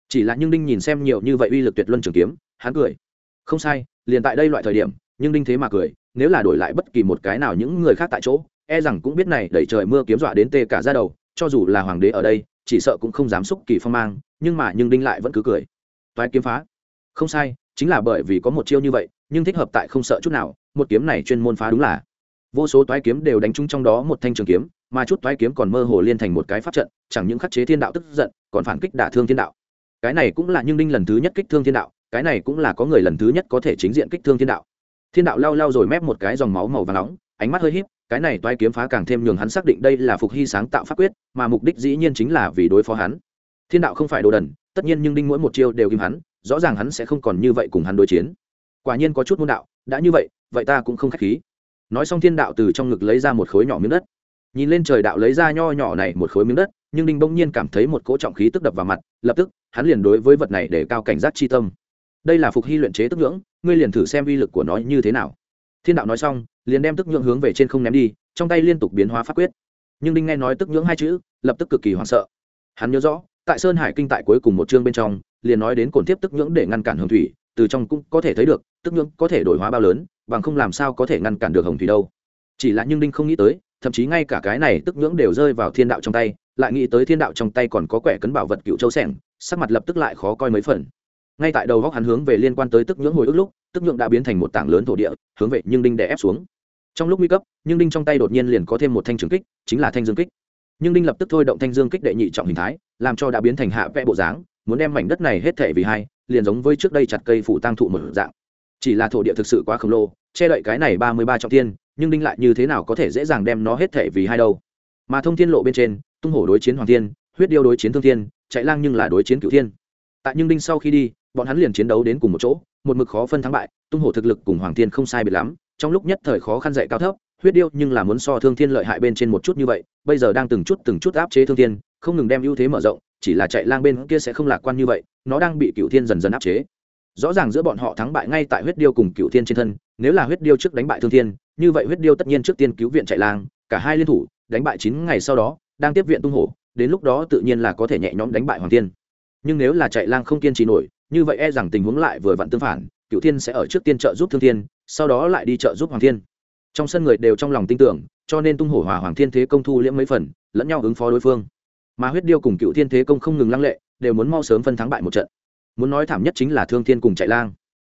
Chỉ là nhưng đinh nhìn xem nhiều như vậy uy lực tuyệt luân trường kiếm hắn cười. Không sai liền tại đây loại thời điểm nhưng đinh thế mà cười, nếu là đổi lại bất kỳ một cái nào những người khác tại chỗ e rằng cũng biết này đẩy trời mưa kiếm dọa đến tê cả ra đầu, cho dù là hoàng đế ở đây, chỉ sợ cũng không dám xúc kỳ phong mang, nhưng mà nhưng đinh lại vẫn cứ cười. Toái kiếm phá. Không sai, chính là bởi vì có một chiêu như vậy, nhưng thích hợp tại không sợ chút nào, một kiếm này chuyên môn phá đúng là. Vô số toái kiếm đều đánh trúng trong đó một thanh trường kiếm, mà chút toái kiếm còn mơ hồ liên thành một cái pháp trận, chẳng những khắc chế thiên đạo tức giận, còn phản kích đả thương thiên đạo. Cái này cũng là nhưng đinh lần thứ nhất kích thương thiên đạo, cái này cũng là có người lần thứ nhất có thể chính diện kích thương thiên đạo thiên đạo lao lao rồi mép một cái dòng máu màu và nóng, ánh mắt hơi híp, cái này toái kiếm phá càng thêm nhường hắn xác định đây là phục hy sáng tạo pháp quyết, mà mục đích dĩ nhiên chính là vì đối phó hắn. Thiên đạo không phải đồ đần, tất nhiên nhưng đinh mỗi một chiêu đều kim hắn, rõ ràng hắn sẽ không còn như vậy cùng hắn đối chiến. Quả nhiên có chút môn đạo, đã như vậy vậy ta cũng không khách khí. Nói xong thiên đạo từ trong ngực lấy ra một khối nhỏ miếng đất. Nhìn lên trời đạo lấy ra nho nhỏ này một khối miếng đất, nhưng đinh bỗng nhiên cảm thấy một cỗ trọng khí tức đập vào mặt, lập tức, hắn liền đối với vật này để cao cảnh giác chi tâm đây là phục hy luyện chế tức ngưỡng ngươi liền thử xem uy lực của nó như thế nào. Thiên đạo nói xong, liền đem tức nhưỡng hướng về trên không ném đi, trong tay liên tục biến hóa pháp quyết. Nhưng đinh nghe nói tức nhưỡng hai chữ, lập tức cực kỳ hoảng sợ. Hắn nhớ rõ, tại sơn hải kinh tại cuối cùng một chương bên trong, liền nói đến cổn tiếp tức nhưỡng để ngăn cản hồng thủy, từ trong cũng có thể thấy được, tức nhưỡng có thể đổi hóa bao lớn, bằng không làm sao có thể ngăn cản được hồng thủy đâu. Chỉ là nhưng đinh không nghĩ tới, thậm chí ngay cả cái này tức nhưỡng đều rơi vào thiên đạo trong tay, lại nghĩ tới thiên đạo trong tay còn có quẻ cấn bảo vật cựu châu sẻng, sắc mặt lập tức lại khó coi mấy phần ngay tại đầu góc hắn hướng về liên quan tới tức nhưỡng hồi ức lúc, tức nhưỡng đã biến thành một tảng lớn thổ địa, hướng về nhưng đinh đè ép xuống. Trong lúc nguy cấp, nhưng đinh trong tay đột nhiên liền có thêm một thanh trường kích, chính là thanh dương kích. Nhưng đinh lập tức thôi động thanh dương kích đệ nhị trọng hình thái, làm cho đã biến thành hạ vẽ bộ dáng, muốn đem mảnh đất này hết thể vì hai, liền giống với trước đây chặt cây phủ tăng thụ một dạng. Chỉ là thổ địa thực sự quá khổng lồ, che đậy cái này ba mươi ba trọng thiên, nhưng đinh lại như thế nào có thể dễ dàng đem nó hết thể vì hai đâu. Mà thông thiên lộ bên trên, tung hổ đối chiến hoàng thiên, huyết điêu đối chiến thương thiên, chạy lang nhưng là đối chiến cửu thiên. Tại nhưng đinh sau khi đi bọn hắn liền chiến đấu đến cùng một chỗ, một mực khó phân thắng bại, tung hổ thực lực cùng hoàng thiên không sai biệt lắm, trong lúc nhất thời khó khăn dạy cao thấp, huyết điêu nhưng là muốn so thương thiên lợi hại bên trên một chút như vậy, bây giờ đang từng chút từng chút áp chế thương thiên, không ngừng đem ưu thế mở rộng, chỉ là chạy lang bên kia sẽ không lạc quan như vậy, nó đang bị cựu thiên dần dần áp chế. Rõ ràng giữa bọn họ thắng bại ngay tại huyết điêu cùng cựu thiên trên thân, nếu là huyết điêu trước đánh bại thương thiên, như vậy huyết điêu tất nhiên trước tiên cứu viện chạy lang, cả hai liên thủ, đánh bại chín ngày sau đó, đang tiếp viện tung hổ, đến lúc đó tự nhiên là có thể nhẹ nhõm đánh bại hoàng thiên. Nhưng nếu là chạy lang không kiên trì nổi như vậy e rằng tình huống lại vừa vặn tương phản cựu thiên sẽ ở trước tiên trợ giúp thương thiên, sau đó lại đi trợ giúp hoàng thiên. Trong sân người đều trong lòng tin tưởng, cho nên tung hổ hòa hoàng thiên thế công thu liễm mấy phần, lẫn nhau ứng phó đối phương. Mà huyết điêu cùng cựu thiên thế công không ngừng lăng lệ, đều muốn mau sớm phân thắng bại một trận. Muốn nói thảm nhất chính là thương thiên cùng chạy lang.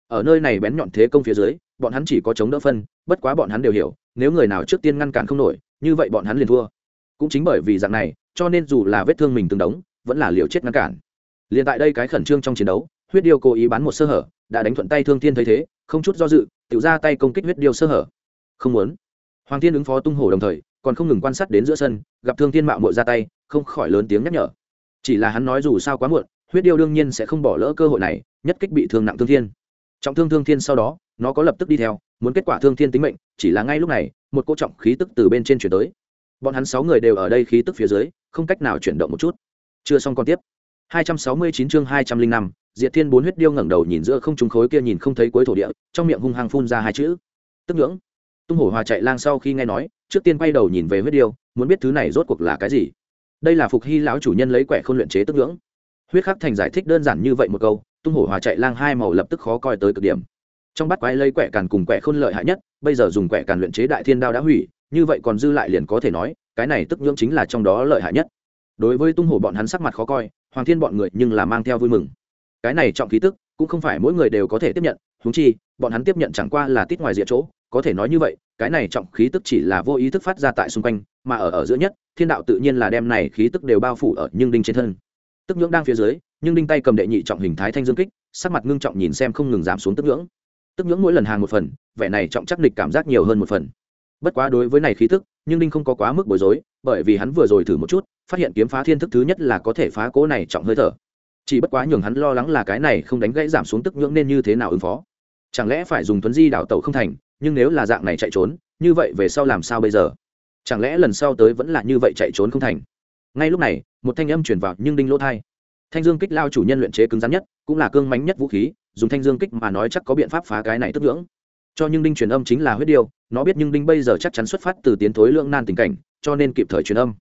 Ở nơi này bén nhọn thế công phía dưới, bọn hắn chỉ có chống đỡ phân, bất quá bọn hắn đều hiểu, nếu người nào trước tiên ngăn cản không nổi, như vậy bọn hắn liền thua. Cũng chính bởi vì dạng này, cho nên dù là vết thương mình từng đống, vẫn là liều chết ngăn cản. Liền tại đây cái khẩn trương trong chiến đấu huyết điêu cố ý bán một sơ hở đã đánh thuận tay thương thiên thấy thế không chút do dự tự ra tay công kích huyết điêu sơ hở. Không muốn. Hoàng thiên ứng phó tung hổ đồng thời còn không ngừng quan sát đến giữa sân gặp thương thiên mạo mội ra tay không khỏi lớn tiếng nhắc nhở. Chỉ là hắn nói dù sao quá muộn huyết điêu đương nhiên sẽ không bỏ lỡ cơ hội này nhất kích bị thương nặng thương thiên. Trọng thương thương thiên sau đó nó có lập tức đi theo muốn kết quả thương thiên tính mệnh chỉ là ngay lúc này một cỗ trọng khí tức từ bên trên chuyển tới. Bọn hắn sáu người đều ở đây khí tức phía dưới không cách nào chuyển động một chút. Chưa xong còn tiếp. 269 chương 205, Diệt Thiên bốn huyết điêu ngẩng đầu nhìn giữa không trung khối kia nhìn không thấy cuối thổ địa, trong miệng hung hăng phun ra hai chữ. Tức ngưỡng. Tung hổ hòa chạy lang sau khi nghe nói, trước tiên quay đầu nhìn về huyết điêu, muốn biết thứ này rốt cuộc là cái gì. Đây là phục hy lão chủ nhân lấy quẻ khôn luyện chế tức ngưỡng. Huyết khắc thành giải thích đơn giản như vậy một câu, tung hổ hòa chạy lang hai màu lập tức khó coi tới cực điểm. Trong bắt quái lấy quẻ càn cùng quẻ khôn lợi hại nhất, bây giờ dùng quẻ càn luyện chế đại thiên đao đã hủy, như vậy còn dư lại liền có thể nói, cái này tức ngưỡng chính là trong đó lợi hại nhất. Đối với tung hổ bọn hắn sắc mặt khó coi, hoàng thiên bọn người nhưng là mang theo vui mừng cái này trọng khí tức, cũng không phải mỗi người đều có thể tiếp nhận húng chi, bọn hắn tiếp nhận chẳng qua là tít ngoài rìa chỗ, có thể nói như vậy, cái này trọng khí tức chỉ là vô ý thức phát ra tại xung quanh, mà ở ở giữa nhất, thiên đạo tự nhiên là đem này khí tức đều bao phủ ở nhưng đinh trên thân. Tức nhưỡng đang phía dưới, nhưng đinh tay cầm đệ nhị trọng hình thái thanh dương kích, sắc mặt ngưng trọng nhìn xem không ngừng giảm xuống tức nhưỡng. Tức nhưỡng mỗi lần hàng một phần, vẻ này trọng chắc địch cảm giác nhiều hơn một phần. Bất quá đối với này khí tức, nhưng đinh không có quá mức bối rối, bởi vì hắn vừa rồi thử một chút, phát hiện kiếm phá thiên thức thứ nhất là có thể phá cố này trọng hơi thở chỉ bất quá nhường hắn lo lắng là cái này không đánh gãy giảm xuống tức nhưỡng nên như thế nào ứng phó. Chẳng lẽ phải dùng tuấn di đảo tẩu không thành, nhưng nếu là dạng này chạy trốn, như vậy về sau làm sao bây giờ? Chẳng lẽ lần sau tới vẫn là như vậy chạy trốn không thành? Ngay lúc này, một thanh âm chuyển vào nhưng đinh lỗ thai. Thanh dương kích lao chủ nhân luyện chế cứng rắn nhất, cũng là cương mánh nhất vũ khí, dùng thanh dương kích mà nói chắc có biện pháp phá cái này tức nhưỡng. Cho nhưng đinh truyền âm chính là huyết điêu, nó biết nhưng đinh bây giờ chắc chắn xuất phát từ tiến thối lượng nan tình cảnh, cho nên kịp thời truyền âm.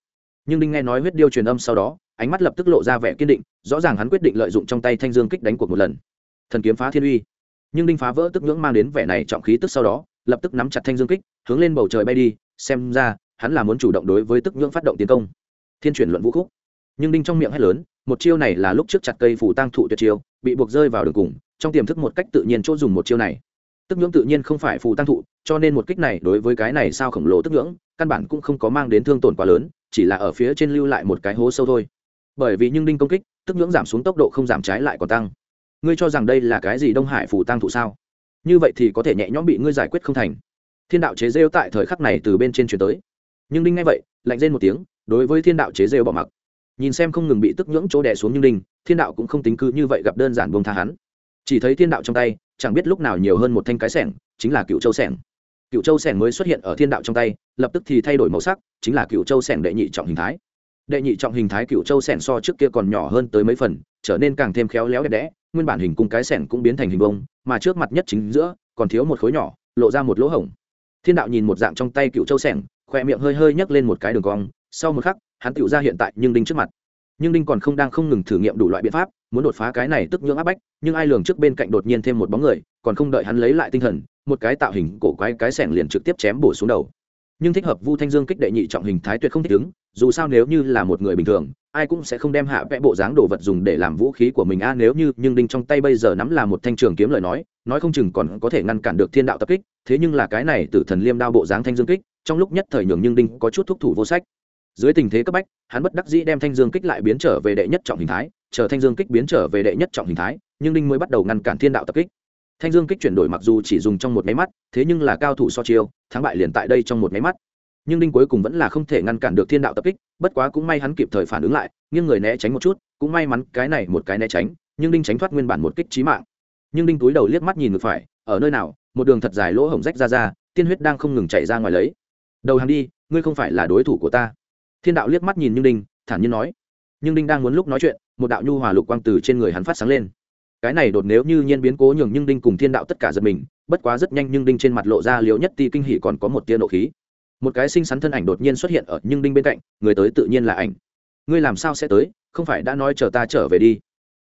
Nhưng đinh nghe nói huyết điêu truyền âm sau đó ánh mắt lập tức lộ ra vẻ kiên định, rõ ràng hắn quyết định lợi dụng trong tay thanh dương kích đánh cuộc một lần. Thần kiếm phá thiên uy. Nhưng đinh phá vỡ tức ngưỡng mang đến vẻ này trọng khí tức sau đó, lập tức nắm chặt thanh dương kích, hướng lên bầu trời bay đi, xem ra, hắn là muốn chủ động đối với tức ngưỡng phát động tiến công. Thiên chuyển luận vũ khúc. Nhưng đinh trong miệng hét lớn, một chiêu này là lúc trước chặt cây phủ tăng thụ tuyệt chiêu, bị buộc rơi vào đường cùng, trong tiềm thức một cách tự nhiên chỗ dùng một chiêu này. Tức ngưỡng tự nhiên không phải phù tăng thụ, cho nên một kích này đối với cái này sao khổng lồ tức ngưỡng, căn bản cũng không có mang đến thương tổn quá lớn, chỉ là ở phía trên lưu lại một cái hố sâu thôi bởi vì nhưng đinh công kích, tức ngưỡng giảm xuống tốc độ không giảm trái lại còn tăng. Ngươi cho rằng đây là cái gì đông hải phù tăng thụ sao? Như vậy thì có thể nhẹ nhõm bị ngươi giải quyết không thành. Thiên đạo chế rêu tại thời khắc này từ bên trên chuyển tới. Nhưng đinh nghe vậy, lạnh rên một tiếng, đối với thiên đạo chế rêu bỏ mặc. Nhìn xem không ngừng bị tức nhưỡng chỗ đè xuống nhưng đinh, thiên đạo cũng không tính cư như vậy gặp đơn giản buông tha hắn. Chỉ thấy thiên đạo trong tay, chẳng biết lúc nào nhiều hơn một thanh cái sẻng, chính là cựu châu sẻng. Cựu châu sẻng mới xuất hiện ở thiên đạo trong tay, lập tức thì thay đổi màu sắc, chính là cựu châu sẻng đệ nhị trọng hình thái đệ nhị trọng hình thái cựu châu sẻn so trước kia còn nhỏ hơn tới mấy phần, trở nên càng thêm khéo léo đẹp đẽ, nguyên bản hình cung cái sẻn cũng biến thành hình bông mà trước mặt nhất chính giữa, còn thiếu một khối nhỏ, lộ ra một lỗ hổng. Thiên đạo nhìn một dạng trong tay cựu châu sẻn khoe miệng hơi hơi nhấc lên một cái đường cong, sau một khắc, hắn tựu ra hiện tại nhưng đinh trước mặt. Nhưng đinh còn không đang không ngừng thử nghiệm đủ loại biện pháp, muốn đột phá cái này tức nhưỡng áp bách, nhưng ai lường trước bên cạnh đột nhiên thêm một bóng người, còn không đợi hắn lấy lại tinh thần, một cái tạo hình cổ quái cái sẻn liền trực tiếp chém bổ xuống đầu nhưng thích hợp vu thanh dương kích đệ nhị trọng hình thái tuyệt không thích ứng, dù sao nếu như là một người bình thường, ai cũng sẽ không đem hạ vẽ bộ dáng đồ vật dùng để làm vũ khí của mình. A, nếu như, nhưng đinh trong tay bây giờ nắm là một thanh trường kiếm lời nói nói không chừng còn có thể ngăn cản được thiên đạo tập kích, thế nhưng là cái này tử thần liêm đao bộ dáng thanh dương kích, trong lúc nhất thời nhường nhưng đinh có chút thúc thủ vô sách. Dưới tình thế cấp bách, hắn bất đắc dĩ đem thanh dương kích lại biến trở về đệ nhất trọng hình thái, chờ thanh dương kích biến trở về đệ nhất trọng hình thái, nhưng đinh mới bắt đầu ngăn cản thiên đạo tập kích thanh dương kích chuyển đổi mặc dù chỉ dùng trong một máy mắt, thế nhưng là cao thủ so chiêu, thắng bại liền tại đây trong một máy mắt. Nhưng đinh cuối cùng vẫn là không thể ngăn cản được thiên đạo tập kích, bất quá cũng may hắn kịp thời phản ứng lại, nghiêng người né tránh một chút, cũng may mắn cái này một cái né tránh, nhưng đinh tránh thoát nguyên bản một kích trí mạng. Nhưng đinh túi đầu liếc mắt nhìn ngược phải, ở nơi nào, một đường thật dài lỗ hổng rách ra ra, tiên huyết đang không ngừng chạy ra ngoài lấy. Đầu hàng đi, ngươi không phải là đối thủ của ta. Thiên đạo liếc mắt nhìn như đinh, thản nhiên nói. Nhưng đinh đang muốn lúc nói chuyện, một đạo nhu hòa lục quang từ trên người hắn phát sáng lên cái này đột nếu như nhiên biến cố nhường nhưng đinh cùng thiên đạo tất cả giật mình, bất quá rất nhanh nhưng đinh trên mặt lộ ra liếu nhất ti kinh hỉ còn có một tia nộ khí. Một cái xinh xắn thân ảnh đột nhiên xuất hiện ở nhưng đinh bên cạnh, người tới tự nhiên là ảnh. Ngươi làm sao sẽ tới, không phải đã nói chờ ta trở về đi?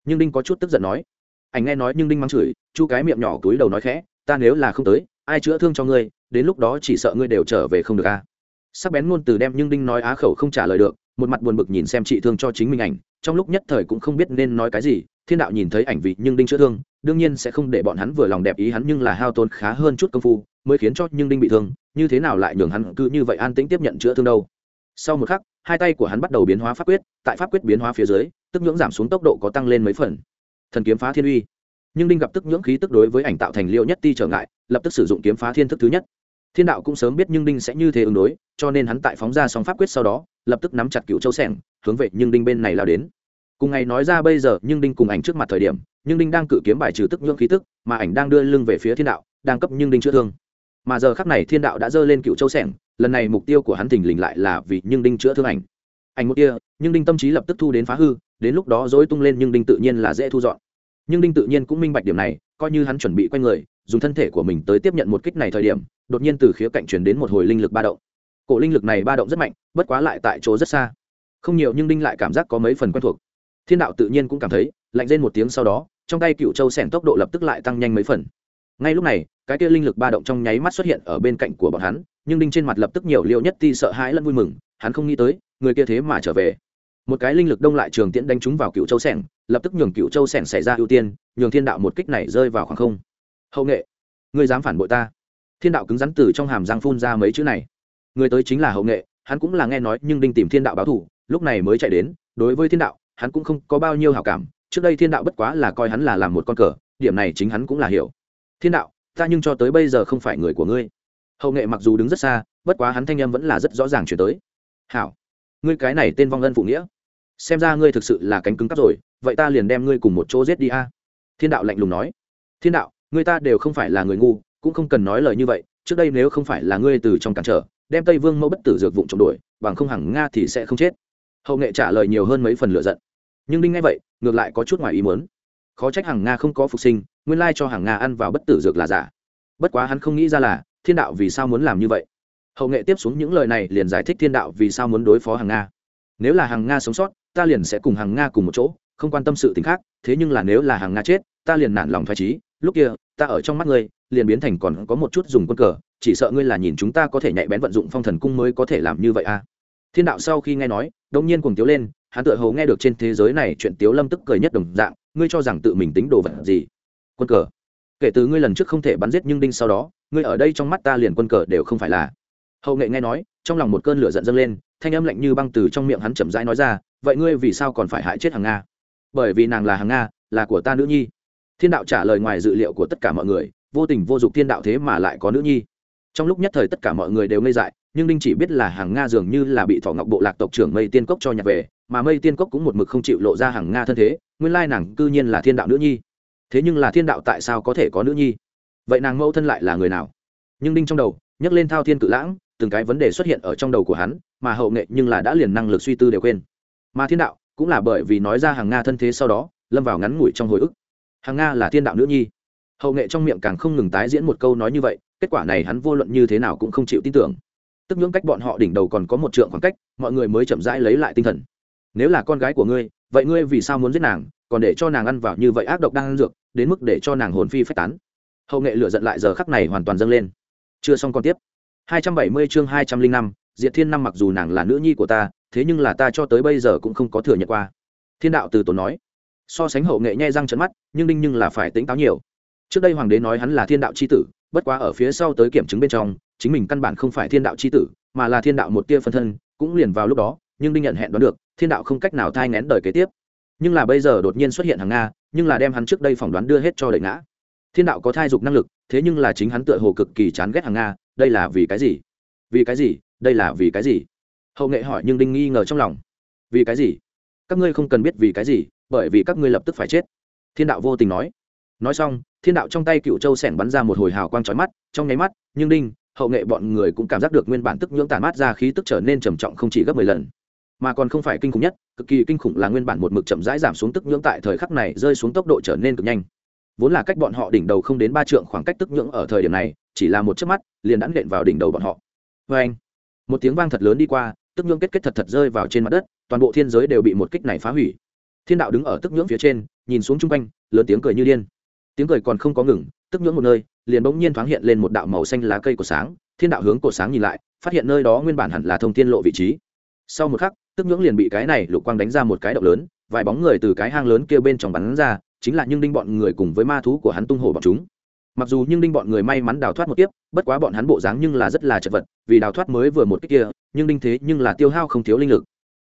Nhưng đinh có chút tức giận nói. Ảnh nghe nói nhưng đinh mắng chửi, chu cái miệng nhỏ túi đầu nói khẽ, ta nếu là không tới, ai chữa thương cho ngươi, đến lúc đó chỉ sợ ngươi đều trở về không được a. Sắc bén ngôn từ đem nhưng đinh nói á khẩu không trả lời được một mặt buồn bực nhìn xem chị thương cho chính mình ảnh, trong lúc nhất thời cũng không biết nên nói cái gì, thiên đạo nhìn thấy ảnh vị nhưng đinh chữa thương, đương nhiên sẽ không để bọn hắn vừa lòng đẹp ý hắn nhưng là hao tốn khá hơn chút công phu, mới khiến cho nhưng đinh bị thương, như thế nào lại nhường hắn cứ như vậy an tĩnh tiếp nhận chữa thương đâu. Sau một khắc, hai tay của hắn bắt đầu biến hóa pháp quyết, tại pháp quyết biến hóa phía dưới, tức nhưỡng giảm xuống tốc độ có tăng lên mấy phần. Thần kiếm phá thiên uy. Nhưng đinh gặp tức nhưỡng khí tức đối với ảnh tạo thành liệu nhất ti trở ngại, lập tức sử dụng kiếm phá thiên thức thứ nhất thiên đạo cũng sớm biết nhưng đinh sẽ như thế ứng đối, cho nên hắn tại phóng ra song pháp quyết sau đó, lập tức nắm chặt cựu châu sẻng, hướng về nhưng đinh bên này lao đến. Cùng ngày nói ra bây giờ, nhưng đinh cùng ảnh trước mặt thời điểm, nhưng đinh đang cự kiếm bài trừ tức nhưỡng khí tức, mà ảnh đang đưa lưng về phía thiên đạo, đang cấp nhưng đinh chữa thương. Mà giờ khắc này thiên đạo đã dơ lên cựu châu sẻng, lần này mục tiêu của hắn thình lình lại là vì nhưng đinh chữa thương ảnh. Ảnh một kia, nhưng đinh tâm trí lập tức thu đến phá hư, đến lúc đó dối tung lên nhưng đinh tự nhiên là dễ thu dọn. Nhưng đinh tự nhiên cũng minh bạch điểm này, coi như hắn chuẩn bị quay người dùng thân thể của mình tới tiếp nhận một kích này thời điểm, đột nhiên từ khía cạnh chuyển đến một hồi linh lực ba động. Cổ linh lực này ba động rất mạnh, bất quá lại tại chỗ rất xa. Không nhiều nhưng đinh lại cảm giác có mấy phần quen thuộc. Thiên đạo tự nhiên cũng cảm thấy, lạnh lên một tiếng sau đó, trong tay cựu châu sẻn tốc độ lập tức lại tăng nhanh mấy phần. Ngay lúc này, cái kia linh lực ba động trong nháy mắt xuất hiện ở bên cạnh của bọn hắn, nhưng đinh trên mặt lập tức nhiều liệu nhất ti sợ hãi lẫn vui mừng, hắn không nghĩ tới, người kia thế mà trở về. Một cái linh lực đông lại trường tiễn đánh trúng vào cựu châu sẻng lập tức nhường cựu châu sẻng xảy ra ưu tiên, nhường thiên đạo một kích này rơi vào khoảng không hậu nghệ. Người dám phản bội ta? Thiên đạo cứng rắn từ trong hàm răng phun ra mấy chữ này. Người tới chính là hậu nghệ, hắn cũng là nghe nói, nhưng đinh tìm thiên đạo báo thủ lúc này mới chạy đến, đối với thiên đạo, hắn cũng không có bao nhiêu hảo cảm. Trước đây thiên đạo bất quá là coi hắn là làm một con cờ, điểm này chính hắn cũng là hiểu. Thiên đạo, ta nhưng cho tới bây giờ không phải người của ngươi. Hậu nghệ mặc dù đứng rất xa, bất quá hắn thanh â m vẫn là rất rõ ràng chuyển tới. Hảo, ngươi cái này tên vong ân phụ nghĩa. Xem ra ngươi thực sự là cánh cứng cắp rồi, vậy ta liền đem ngươi cùng một chỗ giết đi a. Thiên đạo lạnh lùng nói. Thiên đạo người ta đều không phải là người ngu, cũng không cần nói lời như vậy, trước đây nếu không phải là ngươi từ trong cản trở, đem tây vương mẫu bất tử dược vụng trộm đuổi, bằng không hằng nga thì sẽ không chết. Hậu nghệ trả lời nhiều hơn mấy phần lựa giận. Nhưng đinh ngay vậy, ngược lại có chút ngoài ý muốn. Khó trách hằng nga không có phục sinh, nguyên lai cho hằng nga ăn vào bất tử dược là giả. Bất quá hắn không nghĩ ra là, thiên đạo vì sao muốn làm như vậy? Hậu nghệ tiếp xuống những lời này liền giải thích thiên đạo vì sao muốn đối phó hằng nga. Nếu là hằng nga sống sót, ta liền sẽ cùng hằng nga cùng một chỗ, không quan tâm sự t ì n h khác, thế nhưng là nếu là hằng nga chết, ta liền nản lòng thoải trí lúc kia, ta ở trong mắt ngươi, liền biến thành còn có một chút dùng quân cờ, chỉ sợ ngươi là nhìn chúng ta có thể nhạy bén vận dụng phong thần cung mới có thể làm như vậy à? Thiên đạo sau khi nghe nói đông nhiên cùng tiếu lên, hắn tự hầu nghe được trên thế giới này chuyện tiếu lâm tức cười nhất đồng dạng, ngươi cho rằng tự mình tính đồ vật gì? Quân cờ. Kể từ ngươi lần trước không thể bắn giết nhưng đinh sau đó, ngươi ở đây trong mắt ta liền quân cờ đều không phải là. Hậu nghệ nghe nói, trong lòng một cơn lửa giận dâng lên, thanh âm lạnh như băng từ trong miệng hắn chậm rãi nói ra, vậy ngươi vì sao còn phải hại chết hàng nga? Bởi vì nàng là hàng nga, là của ta nữ nhi thiên đạo trả lời ngoài dự liệu của tất cả mọi người, vô tình vô dụng thiên đạo thế mà lại có nữ nhi. Trong lúc nhất thời tất cả mọi người đều ngây dại, nhưng đinh chỉ biết là hàng nga dường như là bị thọ ngọc bộ lạc tộc trưởng mây tiên cốc cho nhặt về, mà mây tiên cốc cũng một mực không chịu lộ ra hàng nga thân thế, nguyên lai nàng cư nhiên là thiên đạo nữ nhi. Thế nhưng là thiên đạo tại sao có thể có nữ nhi? Vậy nàng mẫu thân lại là người nào? Nhưng đinh trong đầu nhắc lên thao thiên cự lãng, từng cái vấn đề xuất hiện ở trong đầu của hắn, mà hậu nghệ nhưng là đã liền năng lực suy tư đều quên. Mà thiên đạo cũng là bởi vì nói ra hàng nga thân thế sau đó, lâm vào ngắn ngủi trong hồi ức hàng nga là thiên đạo nữ nhi. Hậu nghệ trong miệng càng không ngừng tái diễn một câu nói như vậy kết quả này hắn vô luận như thế nào cũng không chịu tin tưởng. Tức nhưỡng cách bọn họ đỉnh đầu còn có một trượng khoảng cách mọi người mới chậm rãi lấy lại tinh thần. Nếu là con gái của ngươi vậy ngươi vì sao muốn giết nàng còn để cho nàng ăn vào như vậy ác độc đang ăn dược đến mức để cho nàng hồn phi phách tán. Hậu nghệ lửa giận lại giờ khắc này hoàn toàn dâng lên. Chưa xong còn tiếp. 270 chương 205, diệt thiên năm mặc dù nàng là nữ nhi của ta thế nhưng là ta cho tới bây giờ cũng không có thừa nhận qua. Thiên đạo từ tốn nói so sánh hậu nghệ nhai răng trận mắt, nhưng đinh nhưng là phải tính táo nhiều. Trước đây hoàng đế nói hắn là thiên đạo c h i tử, bất quá ở phía sau tới kiểm chứng bên trong, chính mình căn bản không phải thiên đạo c h i tử, mà là thiên đạo một tia phân thân, cũng liền vào lúc đó, nhưng đinh nhận hẹn đoán được, thiên đạo không cách nào thai ngén đời kế tiếp. Nhưng là bây giờ đột nhiên xuất hiện hàng nga, nhưng là đem hắn trước đây phỏng đoán đưa hết cho đợi ngã. Thiên đạo có thai dục năng lực, thế nhưng là chính hắn tựa hồ cực kỳ chán ghét hàng nga, đây là vì cái gì? Vì cái gì? Đây là vì cái gì? Hậu nghệ hỏi nhưng đinh nghi ngờ trong lòng. Vì cái gì? Các ngươi không cần biết vì cái gì bởi vì các ngươi lập tức phải chết. Thiên đạo vô tình nói. Nói xong, thiên đạo trong tay cựu châu sẻn bắn ra một hồi hào quang trói mắt, trong nháy mắt, nhưng đinh, hậu nghệ bọn người cũng cảm giác được nguyên bản tức nhưỡng tàn mát ra khí tức trở nên trầm trọng không chỉ gấp mười lần. Mà còn không phải kinh khủng nhất, cực kỳ kinh khủng là nguyên bản một mực chậm rãi giảm xuống tức nhưỡng tại thời khắc này rơi xuống tốc độ trở nên cực nhanh. Vốn là cách bọn họ đỉnh đầu không đến ba trượng khoảng cách tức nhưỡng ở thời điểm này, chỉ là một chớp mắt, liền đã nện vào đỉnh đầu bọn họ. Vê anh, một tiếng vang thật lớn đi qua, tức nhưỡng kết kết thật thật rơi vào trên mặt đất, toàn bộ thiên giới đều bị một kích này phá hủy thiên đạo đứng ở tức nhưỡng phía trên, nhìn xuống chung quanh, lớn tiếng cười như điên. Tiếng cười còn không có ngừng, tức nhưỡng một nơi, liền bỗng nhiên thoáng hiện lên một đạo màu xanh lá cây của sáng. Thiên đạo hướng cổ sáng nhìn lại, phát hiện nơi đó nguyên bản hẳn là thông tiên lộ vị trí. Sau một khắc, tức nhưỡng liền bị cái này lục quang đánh ra một cái động lớn, vài bóng người từ cái hang lớn kia bên trong bắn ra, chính là nhưng đinh bọn người cùng với ma thú của hắn tung hổ bọn chúng. Mặc dù nhưng đinh bọn người may mắn đào thoát một tiếp bất quá bọn hắn bộ dáng nhưng là rất là chật vật, vì đào thoát mới vừa một cái kia nhưng đinh thế nhưng là tiêu hao không thiếu linh lực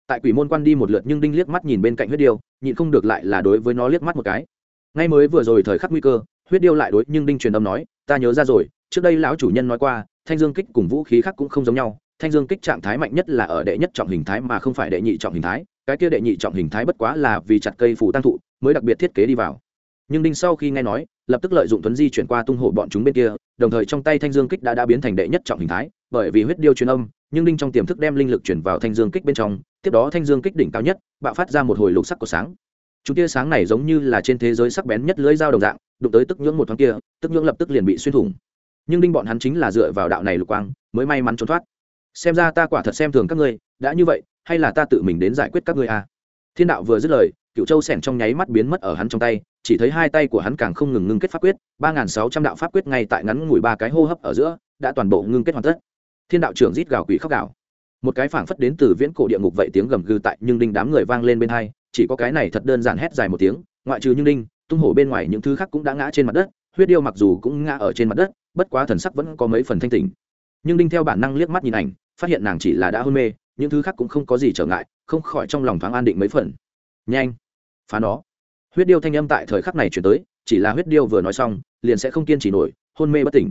tại quỷ môn quan đi một lượt nhưng đinh liếc mắt nhìn bên cạnh huyết điêu, nhịn không được lại là đối với nó liếc mắt một cái. Ngay mới vừa rồi thời khắc nguy cơ, huyết điêu lại đối nhưng đinh truyền âm nói, ta nhớ ra rồi, trước đây lão chủ nhân nói qua, thanh dương kích cùng vũ khí khác cũng không giống nhau, thanh dương kích trạng thái mạnh nhất là ở đệ nhất trọng hình thái mà không phải đệ nhị trọng hình thái, cái kia đệ nhị trọng hình thái bất quá là vì chặt cây phủ tăng thụ, mới đặc biệt thiết kế đi vào. Nhưng đinh sau khi nghe nói, lập tức lợi dụng tuấn di chuyển qua tung hộ bọn chúng bên kia, đồng thời trong tay thanh dương kích đã đã biến thành đệ nhất trọng hình thái bởi vì huyết điêu truyền âm, nhưng đinh trong tiềm thức đem linh lực chuyển vào thanh dương kích bên trong, tiếp đó thanh dương kích đỉnh cao nhất, bạo phát ra một hồi lục sắc của sáng. Chúng tia sáng này giống như là trên thế giới sắc bén nhất lưỡi dao đồng dạng, đụng tới tức nhưỡng một thoáng kia, tức nhưỡng lập tức liền bị xuyên thủng. Nhưng đinh bọn hắn chính là dựa vào đạo này lục quang, mới may mắn trốn thoát. Xem ra ta quả thật xem thường các ngươi, đã như vậy, hay là ta tự mình đến giải quyết các ngươi à? Thiên đạo vừa dứt lời, cựu châu sẻn trong nháy mắt biến mất ở hắn trong tay, chỉ thấy hai tay của hắn càng không ngừng ngưng kết pháp quyết, ba n g h n sáu trăm đạo pháp quyết ngay tại ngắn ngủi ba cái hô hấp ở giữa, đã toàn bộ ngưng kết hoàn tất thiên đạo trưởng rít gào quỷ khóc gào. Một cái phảng phất đến từ viễn cổ địa ngục vậy tiếng gầm gừ tại nhưng đinh đám người vang lên bên hai, chỉ có cái này thật đơn giản hét dài một tiếng, ngoại trừ nhưng đinh, tung hổ bên ngoài những thứ khác cũng đã ngã trên mặt đất, huyết điêu mặc dù cũng ngã ở trên mặt đất, bất quá thần sắc vẫn có mấy phần thanh tỉnh nhưng đinh theo bản năng liếc mắt nhìn ảnh, phát hiện nàng chỉ là đã hôn mê, những thứ khác cũng không có gì trở ngại, không khỏi trong lòng thoáng an định mấy phần. Nhanh, phá nó. Huyết điêu thanh âm tại thời khắc này chuyển tới, chỉ là huyết điêu vừa nói xong, liền sẽ không kiên trì nổi, hôn mê bất tỉnh.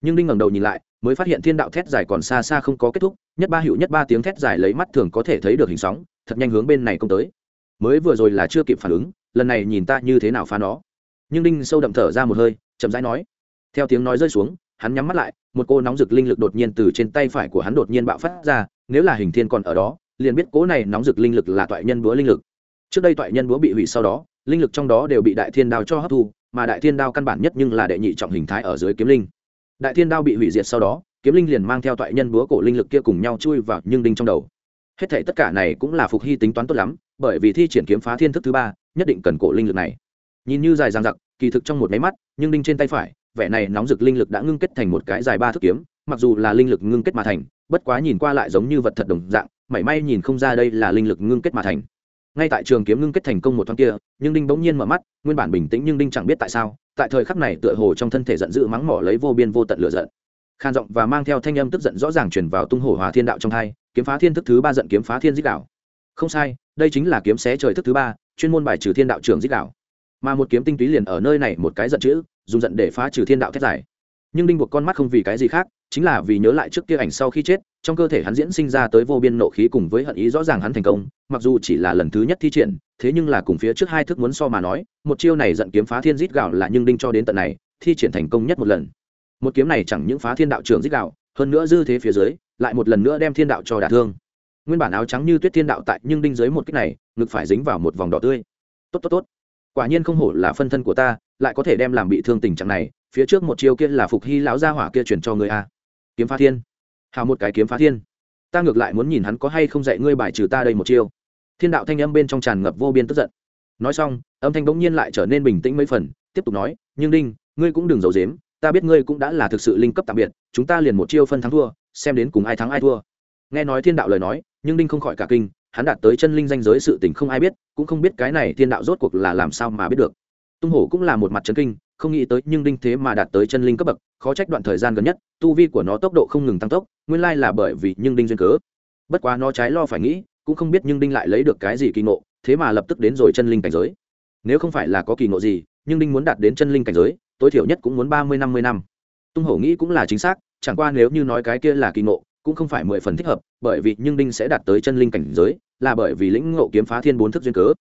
Nhưng đinh ngẩng đầu nhìn lại mới phát hiện thiên đạo thét dài còn xa xa không có kết thúc, nhất ba hiệu nhất ba tiếng thét dài lấy mắt thường có thể thấy được hình sóng, thật nhanh hướng bên này công tới. Mới vừa rồi là chưa kịp phản ứng, lần này nhìn ta như thế nào phá nó. Nhưng đinh sâu đậm thở ra một hơi, chậm rãi nói. Theo tiếng nói rơi xuống, hắn nhắm mắt lại, một cô nóng rực linh lực đột nhiên từ trên tay phải của hắn đột nhiên bạo phát ra, nếu là hình thiên còn ở đó, liền biết cỗ này nóng rực linh lực là toại nhân búa linh lực. Trước đây toại nhân búa bị hủy sau đó, linh lực trong đó đều bị đại thiên đao cho hấp thu, mà đại thiên đao căn bản nhất nhưng là đệ nhị trọng hình thái ở dưới kiếm linh đại thiên đao bị hủy diệt sau đó, kiếm linh liền mang theo toại nhân búa cổ linh lực kia cùng nhau chui vào nhưng đinh trong đầu. Hết thể tất cả này cũng là phục hy tính toán tốt lắm, bởi vì thi triển kiếm phá thiên thức thứ ba, nhất định cần cổ linh lực này. Nhìn như dài dang dặc, kỳ thực trong một máy mắt, nhưng đinh trên tay phải, vẻ này nóng rực linh lực đã ngưng kết thành một cái dài ba thước kiếm, mặc dù là linh lực ngưng kết mà thành, bất quá nhìn qua lại giống như vật thật đồng dạng, mảy may nhìn không ra đây là linh lực ngưng kết mà thành ngay tại trường kiếm ngưng kết thành công một thoáng kia, nhưng đinh bỗng nhiên mở mắt, nguyên bản bình tĩnh nhưng đinh chẳng biết tại sao, tại thời khắc này tựa hồ trong thân thể giận dữ mắng mỏ lấy vô biên vô tận lửa giận. Khan giọng và mang theo thanh âm tức giận rõ ràng truyền vào tung hổ hòa thiên đạo trong thai kiếm phá thiên thức thứ ba giận kiếm phá thiên dích đạo. Không sai, đây chính là kiếm xé trời thức thứ ba, chuyên môn bài trừ thiên đạo trường dích đạo. Mà một kiếm tinh túy liền ở nơi này một cái giận chữ, dùng giận để phá trừ thiên đạo thét giải nhưng đinh buộc con mắt không vì cái gì khác chính là vì nhớ lại trước kia ảnh sau khi chết, trong cơ thể hắn diễn sinh ra tới vô biên nộ khí cùng với hận ý rõ ràng hắn thành công, mặc dù chỉ là lần thứ nhất thi triển, thế nhưng là cùng phía trước hai thức muốn so mà nói, một chiêu này giận kiếm phá thiên rít gạo là nhưng đinh cho đến tận này, thi triển thành công nhất một lần. Một kiếm này chẳng những phá thiên đạo trưởng rít gạo, hơn nữa dư thế phía dưới, lại một lần nữa đem thiên đạo cho đả thương. Nguyên bản áo trắng như tuyết thiên đạo tại nhưng đinh dưới một cách này, ngực phải dính vào một vòng đỏ tươi. Tốt tốt tốt. Quả nhiên không hổ là phân thân của ta, lại có thể đem làm bị thương tình trạng này, phía trước một chiêu kia là phục hy lão gia hỏa kia truyền cho người a kiếm phá thiên. Hào một cái kiếm phá thiên. Ta ngược lại muốn nhìn hắn có hay không dạy ngươi bài trừ ta đây một chiêu. Thiên đạo thanh âm bên trong tràn ngập vô biên tức giận. Nói xong, âm thanh bỗng nhiên lại trở nên bình tĩnh mấy phần, tiếp tục nói, nhưng đinh, ngươi cũng đừng giấu dếm ta biết ngươi cũng đã là thực sự linh cấp tạm biệt, chúng ta liền một chiêu phân thắng thua, xem đến cùng ai thắng ai thua. Nghe nói thiên đạo lời nói, nhưng đinh không khỏi cả kinh, hắn đạt tới chân linh danh giới sự tình không ai biết, cũng không biết cái này thiên đạo rốt cuộc là làm sao mà biết được. Tung hổ cũng là một mặt trấn kinh không nghĩ tới nhưng đinh thế mà đạt tới chân linh cấp bậc, khó trách đoạn thời gian gần nhất, tu vi của nó tốc độ không ngừng tăng tốc, nguyên lai là bởi vì nhưng đinh duyên cớ. Bất quá nó trái lo phải nghĩ, cũng không biết nhưng đinh lại lấy được cái gì kỳ ngộ, thế mà lập tức đến rồi chân linh cảnh giới. Nếu không phải là có kỳ ngộ gì, nhưng đinh muốn đạt đến chân linh cảnh giới, tối thiểu nhất cũng muốn ba mươi, năm mươi năm. Tung hổ nghĩ cũng là chính xác, chẳng qua nếu như nói cái kia là kỳ ngộ, cũng không phải mười phần thích hợp, bởi vì nhưng đinh sẽ đạt tới chân linh cảnh giới, là bởi vì lĩnh ngộ kiếm phá thiên bốn thức duyên cớ.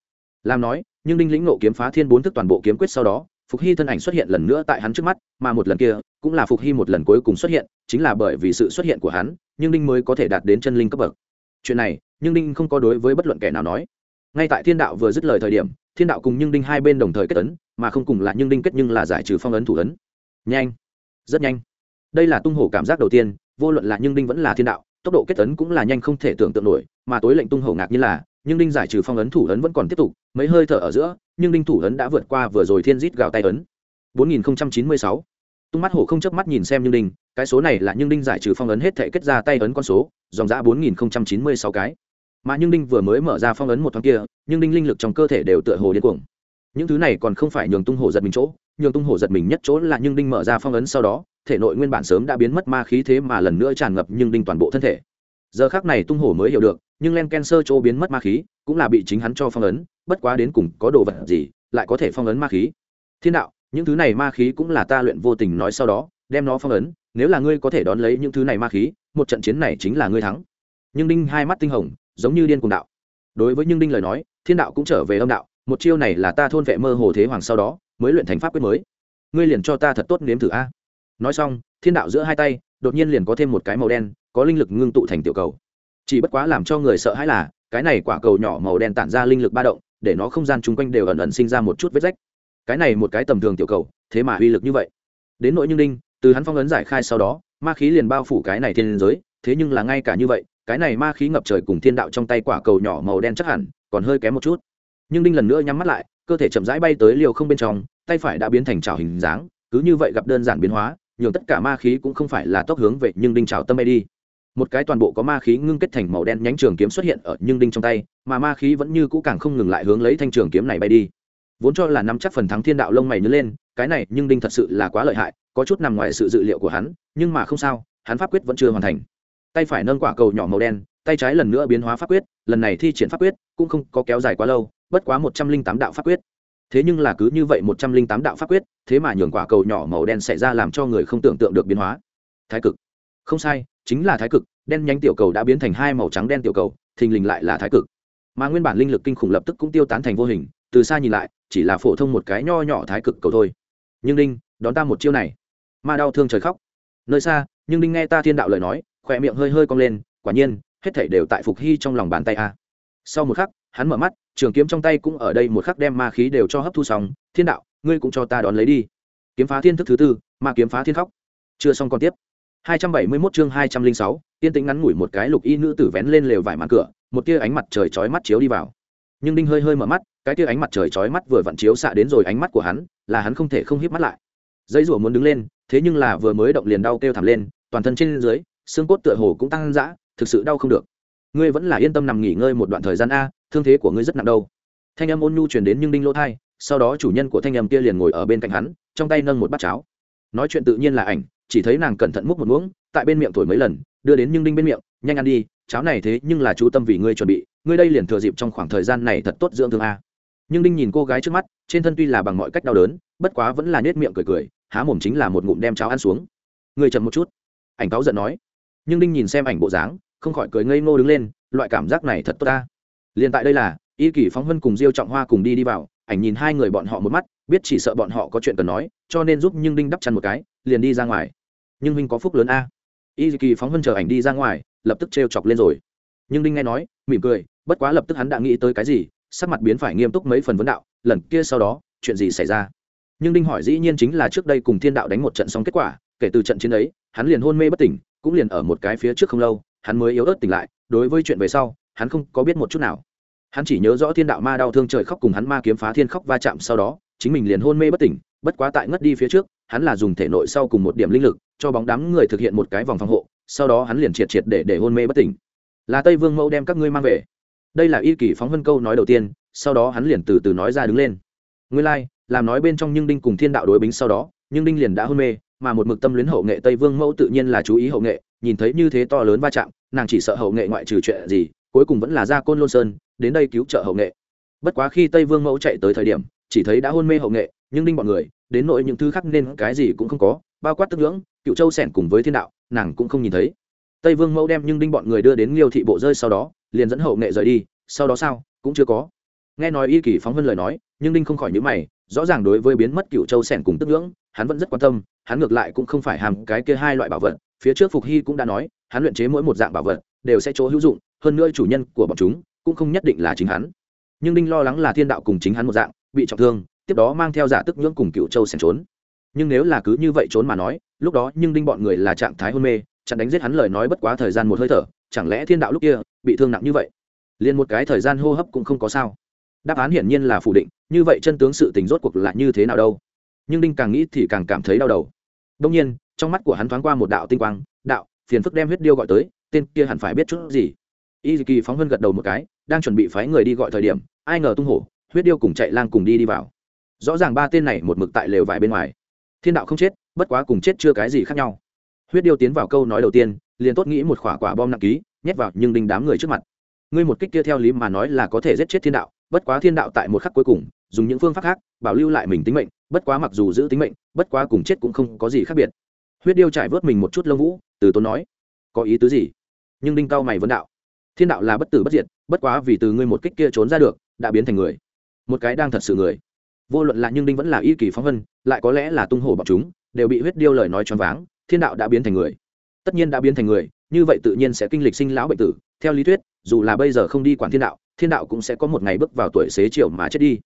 Làm nói, nhưng đinh lĩnh ngộ kiếm phá thiên bốn thức toàn bộ kiếm quyết sau đó phục hy thân ảnh xuất hiện lần nữa tại hắn trước mắt, mà một lần kia, cũng là phục hy một lần cuối cùng xuất hiện, chính là bởi vì sự xuất hiện của hắn, nhưng đinh mới có thể đạt đến chân linh cấp bậc. Chuyện này, nhưng đinh không có đối với bất luận kẻ nào nói. Ngay tại thiên đạo vừa dứt lời thời điểm, thiên đạo cùng nhưng đinh hai bên đồng thời kết ấn, mà không cùng là nhưng đinh kết nhưng là giải trừ phong ấn thủ ấn. Nhanh! Rất nhanh! Đây là tung hổ cảm giác đầu tiên, vô luận là nhưng đinh vẫn là thiên đạo, tốc độ kết ấn cũng là nhanh không thể tưởng tượng nổi, mà tối lệnh tung hổ ngạc như là nhưng đinh giải trừ phong ấn thủ ấn vẫn còn tiếp tục, mấy hơi thở ở giữa, nhưng đinh thủ ấn đã vượt qua vừa rồi thiên rít gào tay ấn. 4096 tung mắt hổ không chớp mắt nhìn xem nhưng đinh, cái số này là nhưng đinh giải trừ phong ấn hết thể kết ra tay ấn con số, dòng giã 4096 cái. Mà nhưng đinh vừa mới mở ra phong ấn một thoáng kia, nhưng đinh linh lực trong cơ thể đều tựa hồ điên cuồng. Những thứ này còn không phải nhường tung hổ giật mình chỗ, nhường tung hổ giật mình nhất chỗ là nhưng đinh mở ra phong ấn sau đó, thể nội nguyên bản sớm đã biến mất ma khí thế mà lần nữa tràn ngập nhưng đinh toàn bộ thân thể. Giờ khác này tung hổ mới hiểu được nhưng len ken sơ chỗ biến mất ma khí cũng là bị chính hắn cho phong ấn, bất quá đến cùng có đồ vật gì lại có thể phong ấn ma khí? Thiên đạo, những thứ này ma khí cũng là ta luyện vô tình nói sau đó, đem nó phong ấn, nếu là ngươi có thể đón lấy những thứ này ma khí, một trận chiến này chính là ngươi thắng. Nhưng đinh hai mắt tinh hồng, giống như điên cùng đạo. Đối với nhưng đinh lời nói, thiên đạo cũng trở về âm đạo, một chiêu này là ta thôn vệ mơ hồ thế hoàng sau đó, mới luyện thành pháp quyết mới. Ngươi liền cho ta thật tốt nếm thử a. Nói xong, thiên đạo giữa hai tay, đột nhiên liền có thêm một cái màu đen, có linh lực ngưng tụ thành tiểu cầu chỉ bất quá làm cho người sợ hãi là, cái này quả cầu nhỏ màu đen tản ra linh lực ba động, để nó không gian chung quanh đều ẩn ẩn sinh ra một chút vết rách. Cái này một cái tầm thường tiểu cầu, thế mà uy lực như vậy. Đến nỗi như đinh, từ hắn phong ấn giải khai sau đó, ma khí liền bao phủ cái này thiên giới, thế nhưng là ngay cả như vậy, cái này ma khí ngập trời cùng thiên đạo trong tay quả cầu nhỏ màu đen chắc hẳn, còn hơi kém một chút. Nhưng đinh lần nữa nhắm mắt lại, cơ thể chậm rãi bay tới liều không bên trong, tay phải đã biến thành trào hình dáng, cứ như vậy gặp đơn giản biến hóa, nhường tất cả ma khí cũng không phải là tốc hướng về nhưng đinh trào tâm bay đi một cái toàn bộ có ma khí ngưng kết thành màu đen nhánh trường kiếm xuất hiện ở nhưng đinh trong tay, mà ma khí vẫn như cũ càng không ngừng lại hướng lấy thanh trường kiếm này bay đi. Vốn cho là nắm chắc phần thắng thiên đạo lông mày nhớ lên, cái này nhưng đinh thật sự là quá lợi hại, có chút nằm ngoài sự dự liệu của hắn, nhưng mà không sao, hắn pháp quyết vẫn chưa hoàn thành. Tay phải nâng quả cầu nhỏ màu đen, tay trái lần nữa biến hóa pháp quyết, lần này thi triển pháp quyết cũng không có kéo dài quá lâu, bất quá một trăm linh tám đạo pháp quyết. Thế nhưng là cứ như vậy một trăm linh tám đạo pháp quyết, thế mà nhường quả cầu nhỏ màu đen xảy ra làm cho người không tưởng tượng được biến hóa. Thái cực không sai, chính là thái cực, đen nhánh tiểu cầu đã biến thành hai màu trắng đen tiểu cầu, thình lình lại là thái cực. Mà nguyên bản linh lực kinh khủng lập tức cũng tiêu tán thành vô hình, từ xa nhìn lại, chỉ là phổ thông một cái nho nhỏ thái cực cầu thôi. Nhưng đinh, đón ta một chiêu này. Ma đau thương trời khóc. Nơi xa, nhưng đinh nghe ta thiên đạo lời nói, khỏe miệng hơi hơi cong lên, quả nhiên, hết thảy đều tại phục hy trong lòng bàn tay a. Sau một khắc, hắn mở mắt, trường kiếm trong tay cũng ở đây một khắc đem ma khí đều cho hấp thu xong, thiên đạo, ngươi cũng cho ta đón lấy đi. Kiếm phá thiên thức thứ tư, ma kiếm phá thiên khóc. Chưa xong còn tiếp. 271 chương 206, tiên tĩnh ngắn ngủi một cái lục y nữ tử vén lên lều vải màn cửa một tia ánh mặt trời chói mắt chiếu đi vào. Nhưng đinh hơi hơi mở mắt cái tia ánh mặt trời chói mắt vừa vặn chiếu xạ đến rồi ánh mắt của hắn là hắn không thể không híp mắt lại. Dây rủa muốn đứng lên thế nhưng là vừa mới động liền đau kêu thảm lên toàn thân trên dưới xương cốt tựa hồ cũng tăng dã thực sự đau không được. Ngươi vẫn là yên tâm nằm nghỉ ngơi một đoạn thời gian a thương thế của ngươi rất nặng đâu. Thanh âm ôn nhu truyền đến nhưng đinh lỗ thai sau đó chủ nhân của thanh âm kia liền ngồi ở bên cạnh hắn trong tay nâng một bát cháo. Nói chuyện tự nhiên là ảnh chỉ thấy nàng cẩn thận múc một muỗng, tại bên miệng thổi mấy lần, đưa đến nhưng đinh bên miệng, nhanh ăn đi, cháo này thế nhưng là chú tâm vì ngươi chuẩn bị, ngươi đây liền thừa dịp trong khoảng thời gian này thật tốt dưỡng thương a. Nhưng đinh nhìn cô gái trước mắt, trên thân tuy là bằng mọi cách đau đớn, bất quá vẫn là nết miệng cười cười, há mồm chính là một ngụm đem cháo ăn xuống. Ngươi chậm một chút. Ảnh cáo giận nói. Nhưng đinh nhìn xem ảnh bộ dáng, không khỏi cười ngây ngô đứng lên, loại cảm giác này thật tốt ta. Liền tại đây là, y kỷ phóng vân cùng diêu trọng hoa cùng đi đi vào, ảnh nhìn hai người bọn họ một mắt, biết chỉ sợ bọn họ có chuyện cần nói, cho nên giúp nhưng đinh đắp chăn một cái, liền đi ra ngoài nhưng huynh có phúc lớn a. Y kỳ phóng vân chờ ảnh đi ra ngoài, lập tức trêu chọc lên rồi. Nhưng đinh nghe nói, mỉm cười, bất quá lập tức hắn đã nghĩ tới cái gì, sắc mặt biến phải nghiêm túc mấy phần vấn đạo, lần kia sau đó, chuyện gì xảy ra? Nhưng đinh hỏi dĩ nhiên chính là trước đây cùng thiên đạo đánh một trận xong kết quả, kể từ trận chiến ấy, hắn liền hôn mê bất tỉnh, cũng liền ở một cái phía trước không lâu, hắn mới yếu ớt tỉnh lại, đối với chuyện về sau, hắn không có biết một chút nào. Hắn chỉ nhớ rõ thiên đạo ma đau thương trời khóc cùng hắn ma kiếm phá thiên khóc va chạm sau đó, chính mình liền hôn mê bất tỉnh, bất quá tại ngất đi phía trước hắn là dùng thể nội sau cùng một điểm linh lực cho bóng đám người thực hiện một cái vòng phòng hộ sau đó hắn liền triệt triệt để để hôn mê bất tỉnh. Là tây vương mẫu đem các ngươi mang về. Đây là y kỳ phóng vân câu nói đầu tiên sau đó hắn liền từ từ nói ra đứng lên. Nguyên lai、like, làm nói bên trong nhưng đinh cùng thiên đạo đối bính sau đó nhưng đinh liền đã hôn mê mà một mực tâm luyến hậu nghệ tây vương mẫu tự nhiên là chú ý hậu nghệ nhìn thấy như thế to lớn va chạm nàng chỉ sợ hậu nghệ ngoại trừ chuyện gì cuối cùng vẫn là ra côn lôn sơn đến đây cứu trợ hậu nghệ. Bất quá khi tây vương mẫu chạy tới thời điểm chỉ thấy đã hôn mê hậu nghệ nhưng đinh bọn người, đến nội những thứ khác nên cái gì cũng không có, bao quát tức ngưỡng, cựu châu sẻn cùng với thiên đạo, nàng cũng không nhìn thấy. Tây vương mẫu đem nhưng đinh bọn người đưa đến liêu thị bộ rơi sau đó, liền dẫn hậu nghệ rời đi, sau đó sao, cũng chưa có. Nghe nói y kỳ phóng vân lời nói, nhưng đinh không khỏi nhữ mày, rõ ràng đối với biến mất cựu châu sẻn cùng tức ngưỡng, hắn vẫn rất quan tâm, hắn ngược lại cũng không phải hàm cái kia hai loại bảo vật, phía trước phục hy cũng đã nói, hắn luyện chế mỗi một dạng bảo vật, đều sẽ chỗ hữu dụng, hơn nữa chủ nhân của bọn chúng, cũng không nhất định là chính hắn. Nhưng đinh lo lắng là thiên đạo cùng chính hắn một dạng, bị trọng thương tiếp đó mang theo giả tức nhưỡng cùng cựu châu xem trốn. Nhưng nếu là cứ như vậy trốn mà nói, lúc đó nhưng đinh bọn người là trạng thái hôn mê, chặn đánh giết hắn lời nói bất quá thời gian một hơi thở, chẳng lẽ thiên đạo lúc kia bị thương nặng như vậy? Liền một cái thời gian hô hấp cũng không có sao. Đáp án hiển nhiên là phủ định, như vậy chân tướng sự tình rốt cuộc là như thế nào đâu? Nhưng đinh càng nghĩ thì càng cảm thấy đau đầu. Đông nhiên, trong mắt của hắn thoáng qua một đạo tinh quang, đạo, phiền phức đem huyết điêu gọi tới, tên kia hẳn phải biết chút gì. Y kỳ phóng vân gật đầu một cái, đang chuẩn bị phái người đi gọi thời điểm, ai ngờ tung hổ, huyết điêu cùng chạy lang cùng đi đi vào rõ ràng ba tên này một mực tại lều vải bên ngoài. Thiên đạo không chết, bất quá cùng chết chưa cái gì khác nhau. Huyết điêu tiến vào câu nói đầu tiên, liền tốt nghĩ một khỏa quả bom nặng ký, nhét vào nhưng đinh đám người trước mặt. Ngươi một kích kia theo lý mà nói là có thể giết chết thiên đạo, bất quá thiên đạo tại một khắc cuối cùng, dùng những phương pháp khác, bảo lưu lại mình tính mệnh, bất quá mặc dù giữ tính mệnh, bất quá cùng chết cũng không có gì khác biệt. Huyết điêu trải vớt mình một chút lông vũ, từ tốn nói, có ý tứ gì? Nhưng đinh cao mày vấn đạo, thiên đạo là bất tử bất diệt, bất quá vì từ ngươi một kích kia trốn ra được, đã biến thành người. Một cái đang thật sự người vô luận là nhưng đinh vẫn là y kỳ phóng vân, lại có lẽ là tung hổ bọc chúng, đều bị huyết điêu lời nói choáng váng, thiên đạo đã biến thành người. Tất nhiên đã biến thành người, như vậy tự nhiên sẽ kinh lịch sinh lão bệnh tử. Theo lý thuyết, dù là bây giờ không đi quản thiên đạo thiên đạo cũng sẽ có một ngày bước vào tuổi xế chiều mà chết đi.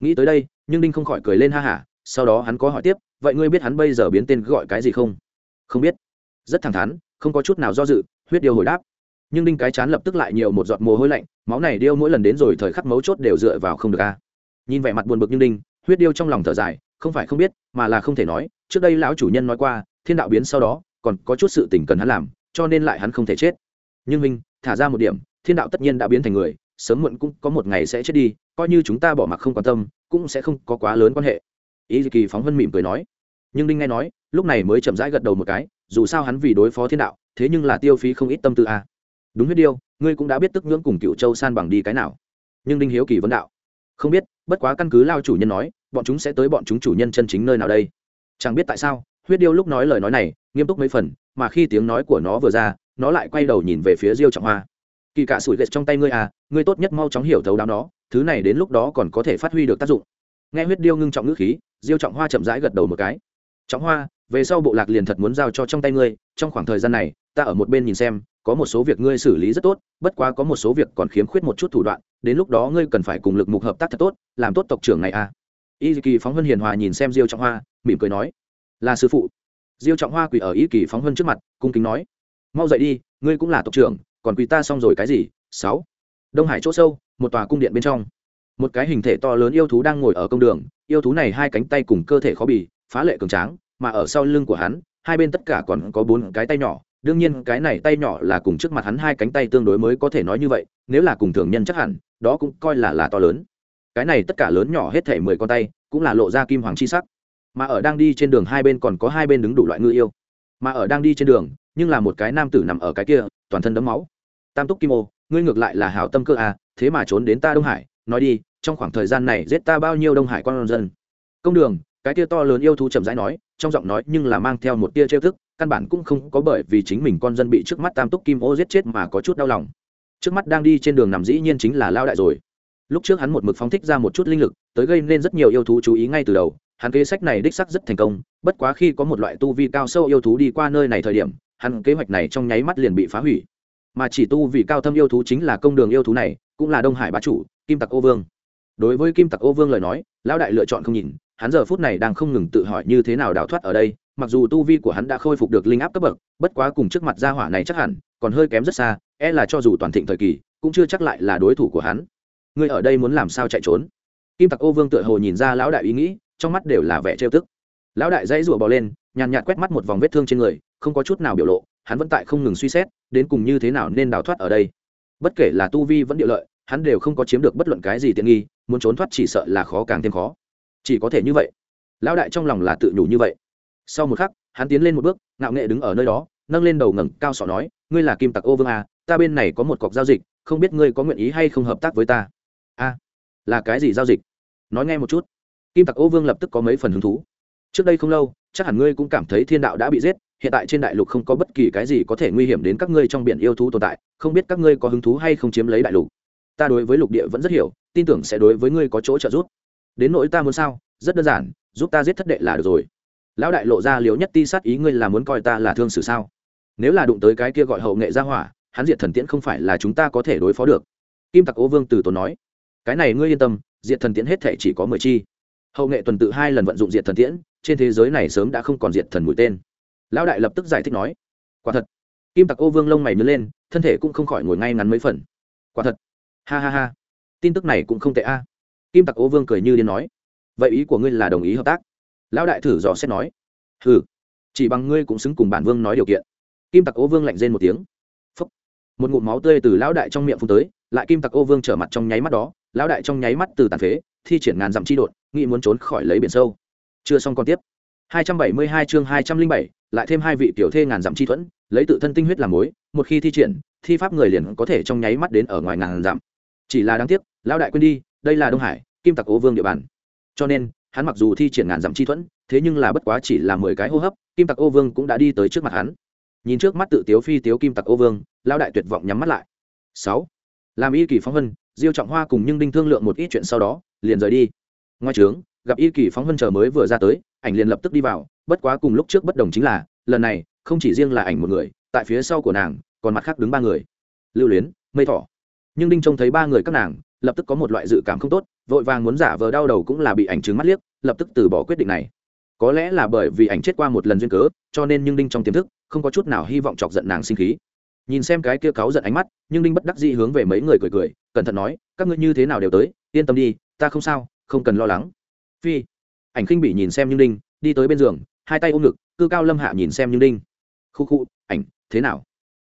Nghĩ tới đây, nhưng đinh không khỏi cười lên ha hả, sau đó hắn có hỏi tiếp, vậy ngươi biết hắn bây giờ biến tên gọi cái gì không? Không biết. Rất thẳng thắn, không có chút nào do dự, huyết điêu hồi đáp. Nhưng đinh cái chán lập tức lại nhiều một giọt mồ hôi lạnh, máu này điêu mỗi lần đến rồi thời khắc mấu chốt đều dựa vào không được a. Nhìn vẻ mặt buồn bực như đinh huyết điêu trong lòng thở dài, không phải không biết, mà là không thể nói, trước đây lão chủ nhân nói qua, thiên đạo biến sau đó, còn có chút sự tình cần hắn làm, cho nên lại hắn không thể chết. Nhưng minh thả ra một điểm, thiên đạo tất nhiên đã biến thành người, sớm muộn cũng có một ngày sẽ chết đi, coi như chúng ta bỏ mặc không quan tâm, cũng sẽ không có quá lớn quan hệ. Ý kỳ phóng vân mỉm cười nói. Nhưng đinh nghe nói, lúc này mới chậm rãi gật đầu một cái, dù sao hắn vì đối phó thiên đạo, thế nhưng là tiêu phí không ít tâm tư a à. đúng huyết điêu, ngươi cũng đã biết tức ngưỡng cùng cựu châu san bằng đi cái nào. Nhưng đinh hiếu kỳ vấn đạo. Không biết bất quá căn cứ lao chủ nhân nói, bọn chúng sẽ tới bọn chúng chủ nhân chân chính nơi nào đây? Chẳng biết tại sao, huyết điêu lúc nói lời nói này, nghiêm túc mấy phần, mà khi tiếng nói của nó vừa ra, nó lại quay đầu nhìn về phía diêu trọng hoa. Kỳ cả sủi ghét trong tay ngươi à ngươi tốt nhất mau chóng hiểu thấu đáo nó, thứ này đến lúc đó còn có thể phát huy được tác dụng. Nghe huyết điêu ngưng trọng ngữ khí, diêu trọng hoa chậm rãi gật đầu một cái. Trọng hoa, về sau bộ lạc liền thật muốn giao cho trong tay ngươi, trong khoảng thời gian này, ta ở một bên nhìn xem có một số việc ngươi xử lý rất tốt, bất quá có một số việc còn khiếm khuyết một chút thủ đoạn, đến lúc đó ngươi cần phải cùng lực mục hợp tác thật tốt, làm tốt tộc trưởng này à. Y kỳ phóng vân hiền hòa nhìn xem diêu trọng hoa, mỉm cười nói, là sư phụ. Diêu trọng hoa quỳ ở y kỳ phóng vân trước mặt, cung kính nói, mau dậy đi, ngươi cũng là tộc trưởng, còn quỳ ta xong rồi cái gì? Sáu. Đông hải chỗ sâu, một tòa cung điện bên trong. Một cái hình thể to lớn yêu thú đang ngồi ở công đường, yêu thú này hai cánh tay cùng cơ thể khó bì, phá lệ cường tráng, mà ở sau lưng của hắn, hai bên tất cả còn có bốn cái tay nhỏ đương nhiên, cái này tay nhỏ là cùng trước mặt hắn hai cánh tay tương đối mới có thể nói như vậy, nếu là cùng thường nhân chắc hẳn, đó cũng coi là là to lớn. Cái này tất cả lớn nhỏ hết thể mười con tay, cũng là lộ ra kim hoàng chi sắc. Mà ở đang đi trên đường hai bên còn có hai bên đứng đủ loại ngư yêu. Mà ở đang đi trên đường, nhưng là một cái nam tử nằm ở cái kia, toàn thân đấm máu. Tam túc kim ô, ngươi ngược lại là hảo tâm cơ à thế mà trốn đến ta đông hải, nói đi, trong khoảng thời gian này giết ta bao nhiêu đông hải con dân. Công đường, cái tia to lớn yêu thú chậm rãi nói, trong giọng nói nhưng là mang theo một tia trêu thức căn bản cũng không có bởi vì chính mình con dân bị trước mắt tam túc kim ô giết chết mà có chút đau lòng. Trước mắt đang đi trên đường nằm dĩ nhiên chính là lao đại rồi. Lúc trước hắn một mực phóng thích ra một chút linh lực, tới gây nên rất nhiều yêu thú chú ý ngay từ đầu. Hắn kế sách này đích sắc rất thành công, bất quá khi có một loại tu vi cao sâu yêu thú đi qua nơi này thời điểm, hắn kế hoạch này trong nháy mắt liền bị phá hủy. Mà chỉ tu vì cao thâm yêu thú chính là công đường yêu thú này, cũng là đông hải bá chủ, kim tặc ô vương. Đối với kim tặc ô vương lời nói lão đại lựa chọn không nhìn, hắn giờ phút này đang không ngừng tự hỏi như thế nào đào thoát ở đây mặc dù tu vi của hắn đã khôi phục được linh áp cấp bậc, bất quá cùng trước mặt gia hỏa này chắc hẳn, còn hơi kém rất xa e là cho dù toàn thịnh thời kỳ, cũng chưa chắc lại là đối thủ của hắn. Ngươi ở đây muốn làm sao chạy trốn? Kim tặc ô vương tựa hồ nhìn ra lão đại ý nghĩ, trong mắt đều là vẻ trêu tức. Lão đại dãy rủa bò lên, nhàn nhạt quét mắt một vòng vết thương trên người, không có chút nào biểu lộ, hắn vẫn tại không ngừng suy xét, đến cùng như thế nào nên đào thoát ở đây. Bất kể là tu vi vẫn địa lợi, hắn đều không có chiếm được bất luận cái gì tiện nghi, muốn trốn thoát chỉ sợ là khó càng thêm khó. Chỉ có thể như vậy. Lão đại trong lòng là tự nhủ như vậy sau một khắc hắn tiến lên một bước ngạo nghệ đứng ở nơi đó nâng lên đầu ngẩng cao sọ nói ngươi là kim tặc ô vương à, ta bên này có một cọc giao dịch không biết ngươi có nguyện ý hay không hợp tác với ta? A là cái gì giao dịch? Nói nghe một chút. Kim tặc ô vương lập tức có mấy phần hứng thú. Trước đây không lâu chắc hẳn ngươi cũng cảm thấy thiên đạo đã bị giết hiện tại trên đại lục không có bất kỳ cái gì có thể nguy hiểm đến các ngươi trong biển yêu thú tồn tại không biết các ngươi có hứng thú hay không chiếm lấy đại lục. Ta đối với lục địa vẫn rất hiểu tin tưởng sẽ đối với ngươi có chỗ trợ giúp. Đến nỗi ta muốn sao rất đơn giản giúp ta giết thất đệ là được rồi lão đại lộ ra liếu nhất ti sát ý ngươi là muốn coi ta là thương xử sao? Nếu là đụng tới cái kia gọi hậu nghệ ra hỏa, hắn diệt thần tiễn không phải là chúng ta có thể đối phó được. Kim tặc ô vương từ tốn nói, cái này ngươi yên tâm, diệt thần tiễn hết thể chỉ có mười chi. Hậu nghệ tuần tự hai lần vận dụng diệt thần tiễn, trên thế giới này sớm đã không còn diệt thần mũi tên. Lão đại lập tức giải thích nói, quả thật. Kim tặc ô vương lông mày nhớ lên, thân thể cũng không khỏi ngồi ngay ngắn mấy phần. Quả thật. Ha ha ha. Tin tức này cũng không tệ a. Kim tặc ô vương cười như điên nói, vậy ý của ngươi là đồng ý hợp tác lão đại thử dò xét nói. Hừ chỉ bằng ngươi cũng xứng cùng bản vương nói điều kiện. Kim tặc ô vương lạnh rên một tiếng. Phúc. một ngụm máu tươi từ lão đại trong miệng phun tới lại kim tặc ô vương trở mặt trong nháy mắt đó lão đại trong nháy mắt từ tàn phế thi triển ngàn dặm chi đột nghĩ muốn trốn khỏi lấy biển sâu. Chưa xong còn tiếp. 272 chương 207, lại thêm hai vị tiểu thê ngàn dặm chi thuẫn lấy tự thân tinh huyết làm mối một khi thi triển thi pháp người liền có thể trong nháy mắt đến ở ngoài ngàn dặm. Chỉ là đáng tiếc lão đại quên đi đây là đông hải kim tặc ô vương địa bàn. Cho nên hắn mặc dù thi triển ngàn dặm chi thuẫn, thế nhưng là bất quá chỉ là mười cái hô hấp, kim tặc ô vương cũng đã đi tới trước mặt hắn. Nhìn trước mắt tự tiếu phi tiếu kim tặc ô vương, lão đại tuyệt vọng nhắm mắt lại. Sáu. Làm y kỳ phóng vân, diêu trọng hoa cùng nhưng đinh thương lượng một ít chuyện sau đó, liền rời đi. Ngoài trướng gặp y kỳ phóng vân chờ mới vừa ra tới, ảnh liền lập tức đi vào, bất quá cùng lúc trước bất đồng chính là, lần này, không chỉ riêng là ảnh một người, tại phía sau của nàng, còn mặt khác đứng ba người. Lưu luyến, mây thỏ. Nhưng đinh trông thấy ba người các nàng, lập tức có một loại dự cảm không tốt vội vàng muốn giả vờ đau đầu cũng là bị ảnh chứng mắt liếc, lập tức từ bỏ quyết định này. Có lẽ là bởi vì ảnh chết qua một lần duyên cớ, cho nên nhưng đinh trong tiềm thức, không có chút nào hy vọng chọc giận nàng sinh khí. Nhìn xem cái kia cáu giận ánh mắt, nhưng đinh bất đắc dĩ hướng về mấy người cười cười, cẩn thận nói, các ngươi như thế nào đều tới, yên tâm đi, ta không sao, không cần lo lắng. Phi, ảnh khinh bị nhìn xem như đinh, đi tới bên giường, hai tay ôm ngực, cư cao lâm hạ nhìn xem như đinh. Khu khu, ảnh, thế nào?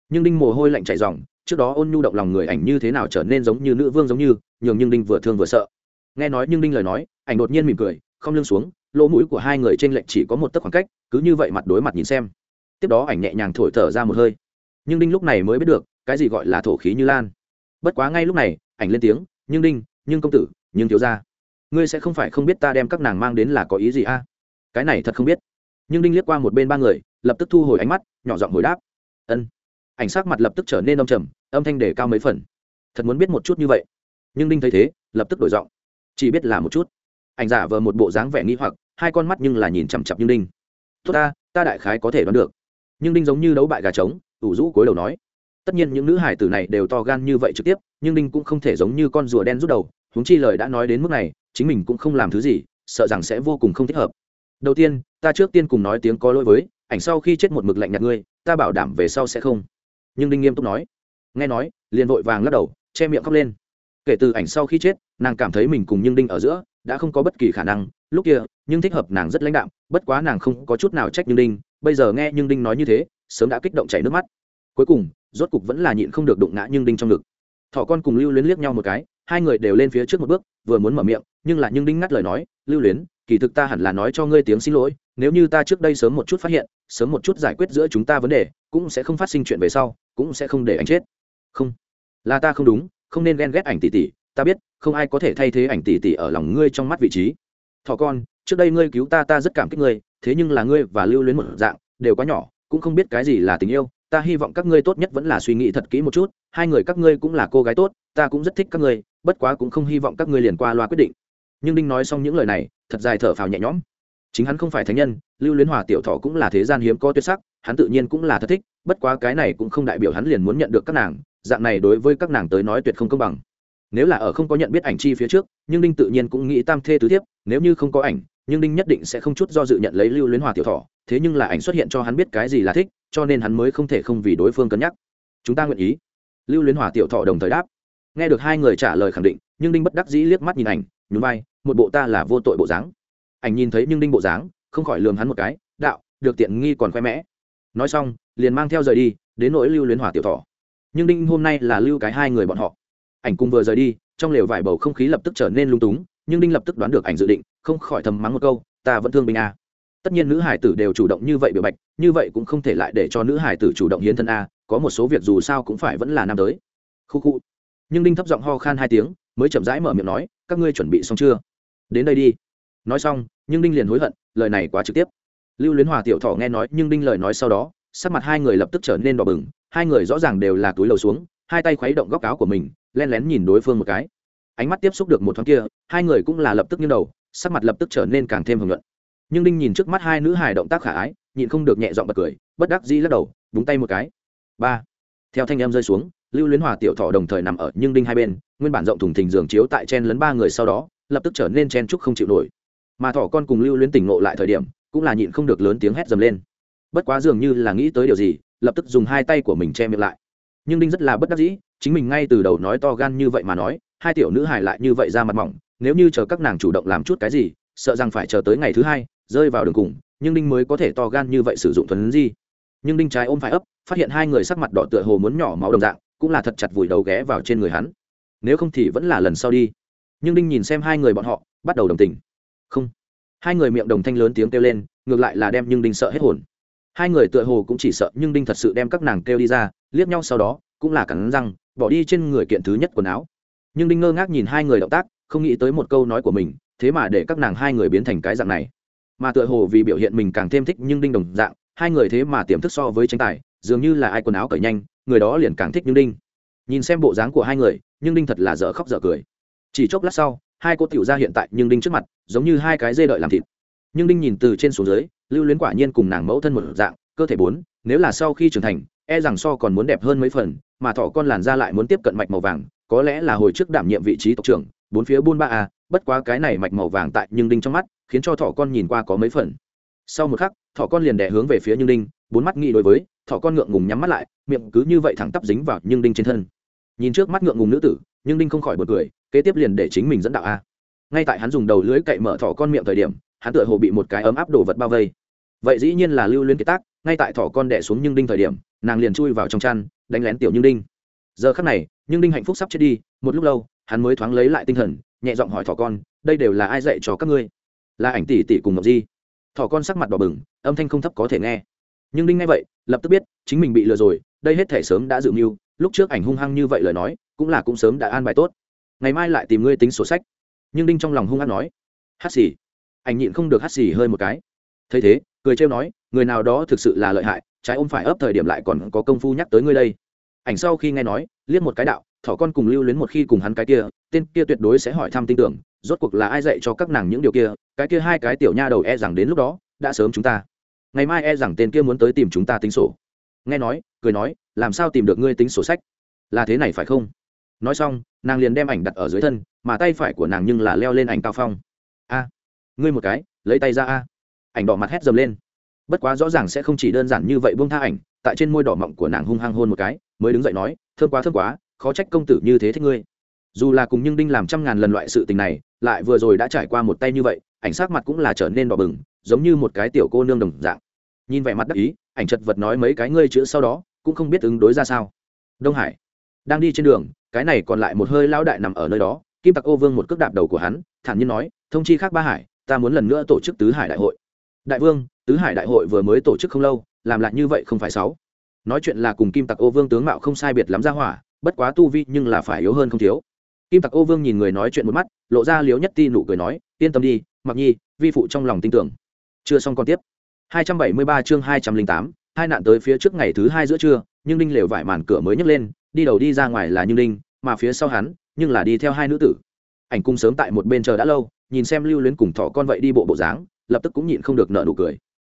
Nhưng đinh mồ hôi lạnh chảy ròng, trước đó ôn nhu động lòng người ảnh như thế nào trở nên giống như nữ vương giống như, nhường nhưng đinh vừa thương vừa sợ nghe nói nhưng đinh lời nói, ảnh đột nhiên mỉm cười, không lưng xuống, lỗ mũi của hai người trên lệnh chỉ có một tấc khoảng cách, cứ như vậy mặt đối mặt nhìn xem. Tiếp đó ảnh nhẹ nhàng thổi thở ra một hơi. Nhưng đinh lúc này mới biết được, cái gì gọi là thổ khí như lan. Bất quá ngay lúc này, ảnh lên tiếng, nhưng đinh, nhưng công tử, nhưng thiếu gia, ngươi sẽ không phải không biết ta đem các nàng mang đến là có ý gì a? Cái này thật không biết. Nhưng đinh liếc qua một bên ba người, lập tức thu hồi ánh mắt, nhỏ giọng hồi đáp, ân. Ảnh sắc mặt lập tức trở nên âm trầm, âm thanh để cao mấy phần. Thật muốn biết một chút như vậy. Nhưng đinh thấy thế, lập tức đổi giọng chỉ biết là một chút. Ảnh giả vờ một bộ dáng vẻ nghi hoặc, hai con mắt nhưng là nhìn chằm chặp như đinh. Tốt ta ta đại khái có thể đoán được. Nhưng đinh giống như đấu bại gà trống, ủ rũ cối đầu nói. Tất nhiên những nữ hải tử này đều to gan như vậy trực tiếp nhưng đinh cũng không thể giống như con rùa đen rút đầu. Huống chi lời đã nói đến mức này, chính mình cũng không làm thứ gì, sợ rằng sẽ vô cùng không thích hợp. Đầu tiên, ta trước tiên cùng nói tiếng có lỗi với, ảnh sau khi chết một mực lạnh nhạt ngươi, ta bảo đảm về sau sẽ không. Nhưng đinh nghiêm túc nói. Nghe nói, liền vội vàng lắc đầu, che miệng khóc lên kể từ ảnh sau khi chết, nàng cảm thấy mình cùng nhưng đinh ở giữa đã không có bất kỳ khả năng. Lúc kia nhưng thích hợp nàng rất lãnh đạm, bất quá nàng không có chút nào trách nhưng đinh. Bây giờ nghe nhưng đinh nói như thế, sớm đã kích động chảy nước mắt. Cuối cùng, rốt cục vẫn là nhịn không được đụng ngã nhưng đinh trong ngực. Thỏ con cùng lưu luyến liếc nhau một cái, hai người đều lên phía trước một bước, vừa muốn mở miệng, nhưng là nhưng đinh ngắt lời nói, lưu luyến, kỳ thực ta hẳn là nói cho ngươi tiếng xin lỗi, nếu như ta trước đây sớm một chút phát hiện, sớm một chút giải quyết giữa chúng ta vấn đề, cũng sẽ không phát sinh chuyện về sau, cũng sẽ không để anh chết. Không. Là ta không đúng không nên ghen ghét ảnh tỷ tỷ ta biết, không ai có thể thay thế ảnh tỷ tỷ ở lòng ngươi trong mắt vị trí. Thọ con, trước đây ngươi cứu ta ta rất cảm kích ngươi, thế nhưng là ngươi và lưu luyến một dạng, đều quá nhỏ, cũng không biết cái gì là tình yêu, ta hy vọng các ngươi tốt nhất vẫn là suy nghĩ thật kỹ một chút, hai người các ngươi cũng là cô gái tốt, ta cũng rất thích các ngươi, bất quá cũng không hy vọng các ngươi liền qua loa quyết định. Nhưng đinh nói xong những lời này, thật dài thở phào nhẹ nhõm. Chính hắn không phải thánh nhân, lưu luyến hòa tiểu thọ cũng là thế gian hiếm có tuyệt sắc, hắn tự nhiên cũng là thất thích, bất quá cái này cũng không đại biểu hắn liền muốn nhận được các nàng dạng này đối với các nàng tới nói tuyệt không công bằng. Nếu là ở không có nhận biết ảnh chi phía trước, nhưng đinh tự nhiên cũng nghĩ tam thê tứ thiếp, nếu như không có ảnh, nhưng đinh nhất định sẽ không chút do dự nhận lấy lưu luyến hòa tiểu thọ, thế nhưng là ảnh xuất hiện cho hắn biết cái gì là thích, cho nên hắn mới không thể không vì đối phương cân nhắc. Chúng ta nguyện ý. Lưu luyến hòa tiểu thọ đồng thời đáp. Nghe được hai người trả lời khẳng định, nhưng đinh bất đắc dĩ liếc mắt nhìn ảnh, nhún vai, một bộ ta là vô tội bộ dáng. Ảnh nhìn thấy nhưng đinh bộ dáng, không khỏi lườm hắn một cái, đạo, được tiện nghi còn khoe mẽ. Nói xong, liền mang theo rời đi, đến nỗi lưu luyến hòa tiểu thọ nhưng đinh hôm nay là lưu cái hai người bọn họ. Ảnh cùng vừa rời đi, trong lều vải bầu không khí lập tức trở nên lung túng, nhưng đinh lập tức đoán được ảnh dự định, không khỏi thầm mắng một câu, ta vẫn thương binh a. Tất nhiên nữ hải tử đều chủ động như vậy biểu bạch, như vậy cũng không thể lại để cho nữ hải tử chủ động hiến thân a, có một số việc dù sao cũng phải vẫn là nam tới. Khu khu. Nhưng đinh thấp giọng ho khan hai tiếng, mới chậm rãi mở miệng nói, các ngươi chuẩn bị xong chưa? Đến đây đi. Nói xong, nhưng đinh liền hối hận, lời này quá trực tiếp. Lưu luyến hòa tiểu thọ nghe nói, nhưng đinh lời nói sau đó, sắc mặt hai người lập tức trở nên đỏ bừng hai người rõ ràng đều là túi lầu xuống, hai tay khuấy động góc áo của mình, len lén nhìn đối phương một cái. Ánh mắt tiếp xúc được một thoáng kia, hai người cũng là lập tức nghiêng đầu, sắc mặt lập tức trở nên càng thêm hưởng luận nhưng đinh nhìn trước mắt hai nữ hài động tác khả ái, nhịn không được nhẹ dọn bật cười, bất đắc dĩ lắc đầu, búng tay một cái. Ba. Theo thanh em rơi xuống, lưu luyến hòa tiểu thọ đồng thời nằm ở nhưng đinh hai bên, nguyên bản rộng thùng thình giường chiếu tại chen lấn ba người sau đó, lập tức trở nên chen trúc không chịu nổi. Mà thỏ con cùng lưu luyến tỉnh ngộ lại thời điểm, cũng là nhịn không được lớn tiếng hét dầm lên. Bất quá dường như là nghĩ tới điều gì lập tức dùng hai tay của mình che miệng lại. Nhưng đinh rất là bất đắc dĩ, chính mình ngay từ đầu nói to gan như vậy mà nói, hai tiểu nữ hài lại như vậy ra mặt mỏng, nếu như chờ các nàng chủ động làm chút cái gì, sợ rằng phải chờ tới ngày thứ hai, rơi vào đường cùng, nhưng đinh mới có thể to gan như vậy sử dụng thuần gì nhưng đinh trái ôm phải ấp, phát hiện hai người sắc mặt đỏ tựa hồ muốn nhỏ máu đồng dạng, cũng là thật chặt vùi đầu ghé vào trên người hắn. Nếu không thì vẫn là lần sau đi. Nhưng đinh nhìn xem hai người bọn họ, bắt đầu đồng tình. Không. Hai người miệng đồng thanh lớn tiếng kêu lên, ngược lại là đem nhưng đinh sợ hết hồn hai người tựa hồ cũng chỉ sợ, nhưng đinh thật sự đem các nàng kêu đi ra, liếc nhau sau đó, cũng là cắn răng, bỏ đi trên người kiện thứ nhất quần áo. Nhưng đinh ngơ ngác nhìn hai người động tác, không nghĩ tới một câu nói của mình, thế mà để các nàng hai người biến thành cái dạng này. Mà tựa hồ vì biểu hiện mình càng thêm thích nhưng đinh đồng dạng, hai người thế mà tiềm thức so với tranh tài, dường như là ai quần áo cởi nhanh, người đó liền càng thích nhưng đinh. Nhìn xem bộ dáng của hai người, nhưng đinh thật là dở khóc dở cười. Chỉ chốc lát sau, hai cô tiểu ra hiện tại nhưng đinh trước mặt, giống như hai cái dê đợi làm thịt. Nhưng đinh nhìn từ trên xuống dưới lưu luyến quả nhiên cùng nàng mẫu thân một dạng, cơ thể bốn, nếu là sau khi trưởng thành e rằng so còn muốn đẹp hơn mấy phần, mà thỏ con làn ra lại muốn tiếp cận mạch màu vàng, có lẽ là hồi trước đảm nhiệm vị trí tộc trưởng, bốn phía buôn ba a, bất quá cái này mạch màu vàng tại nhưng đinh trong mắt, khiến cho thỏ con nhìn qua có mấy phần. Sau một khắc, thỏ con liền đẻ hướng về phía nhưng đinh, bốn mắt nghĩ đối với, thỏ con ngượng ngùng nhắm mắt lại, miệng cứ như vậy thẳng tắp dính vào nhưng đinh trên thân. Nhìn trước mắt ngượng ngùng nữ tử, nhưng đinh không khỏi bật cười, kế tiếp liền để chính mình dẫn đạo a. Ngay tại hắn dùng đầu lưới cậy mở thỏ con miệng thời điểm, hắn tựa hồ bị một cái ấm áp đồ vật bao vây vậy dĩ nhiên là lưu luyến kế tác, ngay tại thỏ con đẻ xuống nhưng đinh thời điểm, nàng liền chui vào trong chăn, đánh lén tiểu nhưng đinh. Giờ khắc này, nhưng đinh hạnh phúc sắp chết đi, một lúc lâu, hắn mới thoáng lấy lại tinh thần, nhẹ giọng hỏi thỏ con, đây đều là ai dạy cho các ngươi? Là ảnh tỷ tỷ cùng ngọc di. Thỏ con sắc mặt đỏ bừng, âm thanh không thấp có thể nghe. Nhưng đinh nghe vậy, lập tức biết, chính mình bị lừa rồi, đây hết thể sớm đã dự mưu, lúc trước ảnh hung hăng như vậy lời nói, cũng là cũng sớm đã an bài tốt. Ngày mai lại tìm ngươi tính sổ sách. Nhưng đinh trong lòng hung hăng nói hắt xì. Ảnh nhịn không được hắt xì hơi một cái thấy thế, cười trêu nói, người nào đó thực sự là lợi hại, trái ôm phải ấp thời điểm lại còn có công phu nhắc tới ngươi đây. Ảnh sau khi nghe nói, liếc một cái đạo, thỏ con cùng lưu luyến một khi cùng hắn cái kia, tên kia tuyệt đối sẽ hỏi thăm tin tưởng, rốt cuộc là ai dạy cho các nàng những điều kia, cái kia hai cái tiểu nha đầu e rằng đến lúc đó, đã sớm chúng ta. Ngày mai e rằng tên kia muốn tới tìm chúng ta tính sổ. Nghe nói, cười nói, làm sao tìm được ngươi tính sổ sách? Là thế này phải không? Nói xong, nàng liền đem ảnh đặt ở dưới thân, mà tay phải của nàng nhưng là leo lên ảnh cao phong. A, ngươi một cái, lấy tay ra a ảnh đỏ mặt hét dầm lên. Bất quá rõ ràng sẽ không chỉ đơn giản như vậy buông tha ảnh, tại trên môi đỏ mọng của nàng hung hăng hôn một cái, mới đứng dậy nói thương quá thương quá, khó trách công tử như thế thích ngươi. Dù là cùng nhưng đinh làm trăm ngàn lần loại sự tình này, lại vừa rồi đã trải qua một tay như vậy, ảnh sát mặt cũng là trở nên đỏ bừng, giống như một cái tiểu cô nương đồng dạng. Nhìn vẻ mặt đắc ý, ảnh chật vật nói mấy cái ngươi chữ sau đó, cũng không biết ứng đối ra sao. Đông hải, đang đi trên đường, cái này còn lại một hơi lão đại nằm ở nơi đó, kim tặc ô vương một cước đạp đầu của hắn, thản nhiên nói, thông chi khác ba hải, ta muốn lần nữa tổ chức tứ hải đại hội đại vương tứ hải đại hội vừa mới tổ chức không lâu làm lại như vậy không phải sáu. Nói chuyện là cùng kim tặc ô vương tướng mạo không sai biệt lắm ra hỏa bất quá tu vi nhưng là phải yếu hơn không thiếu. Kim tặc ô vương nhìn người nói chuyện một mắt lộ ra liếu nhất ti nụ cười nói yên tâm đi mặc nhi vi phụ trong lòng tin tưởng. Chưa xong còn tiếp. 273 chương 208, hai nạn tới phía trước ngày thứ hai giữa trưa nhưng đinh lều vải màn cửa mới nhấc lên đi đầu đi ra ngoài là như đinh mà phía sau hắn nhưng là đi theo hai nữ tử. Ảnh cung sớm tại một bên chờ đã lâu nhìn xem lưu luyến cùng thỏ con vậy đi bộ bộ dáng lập tức cũng nhịn không được nợ nụ cười.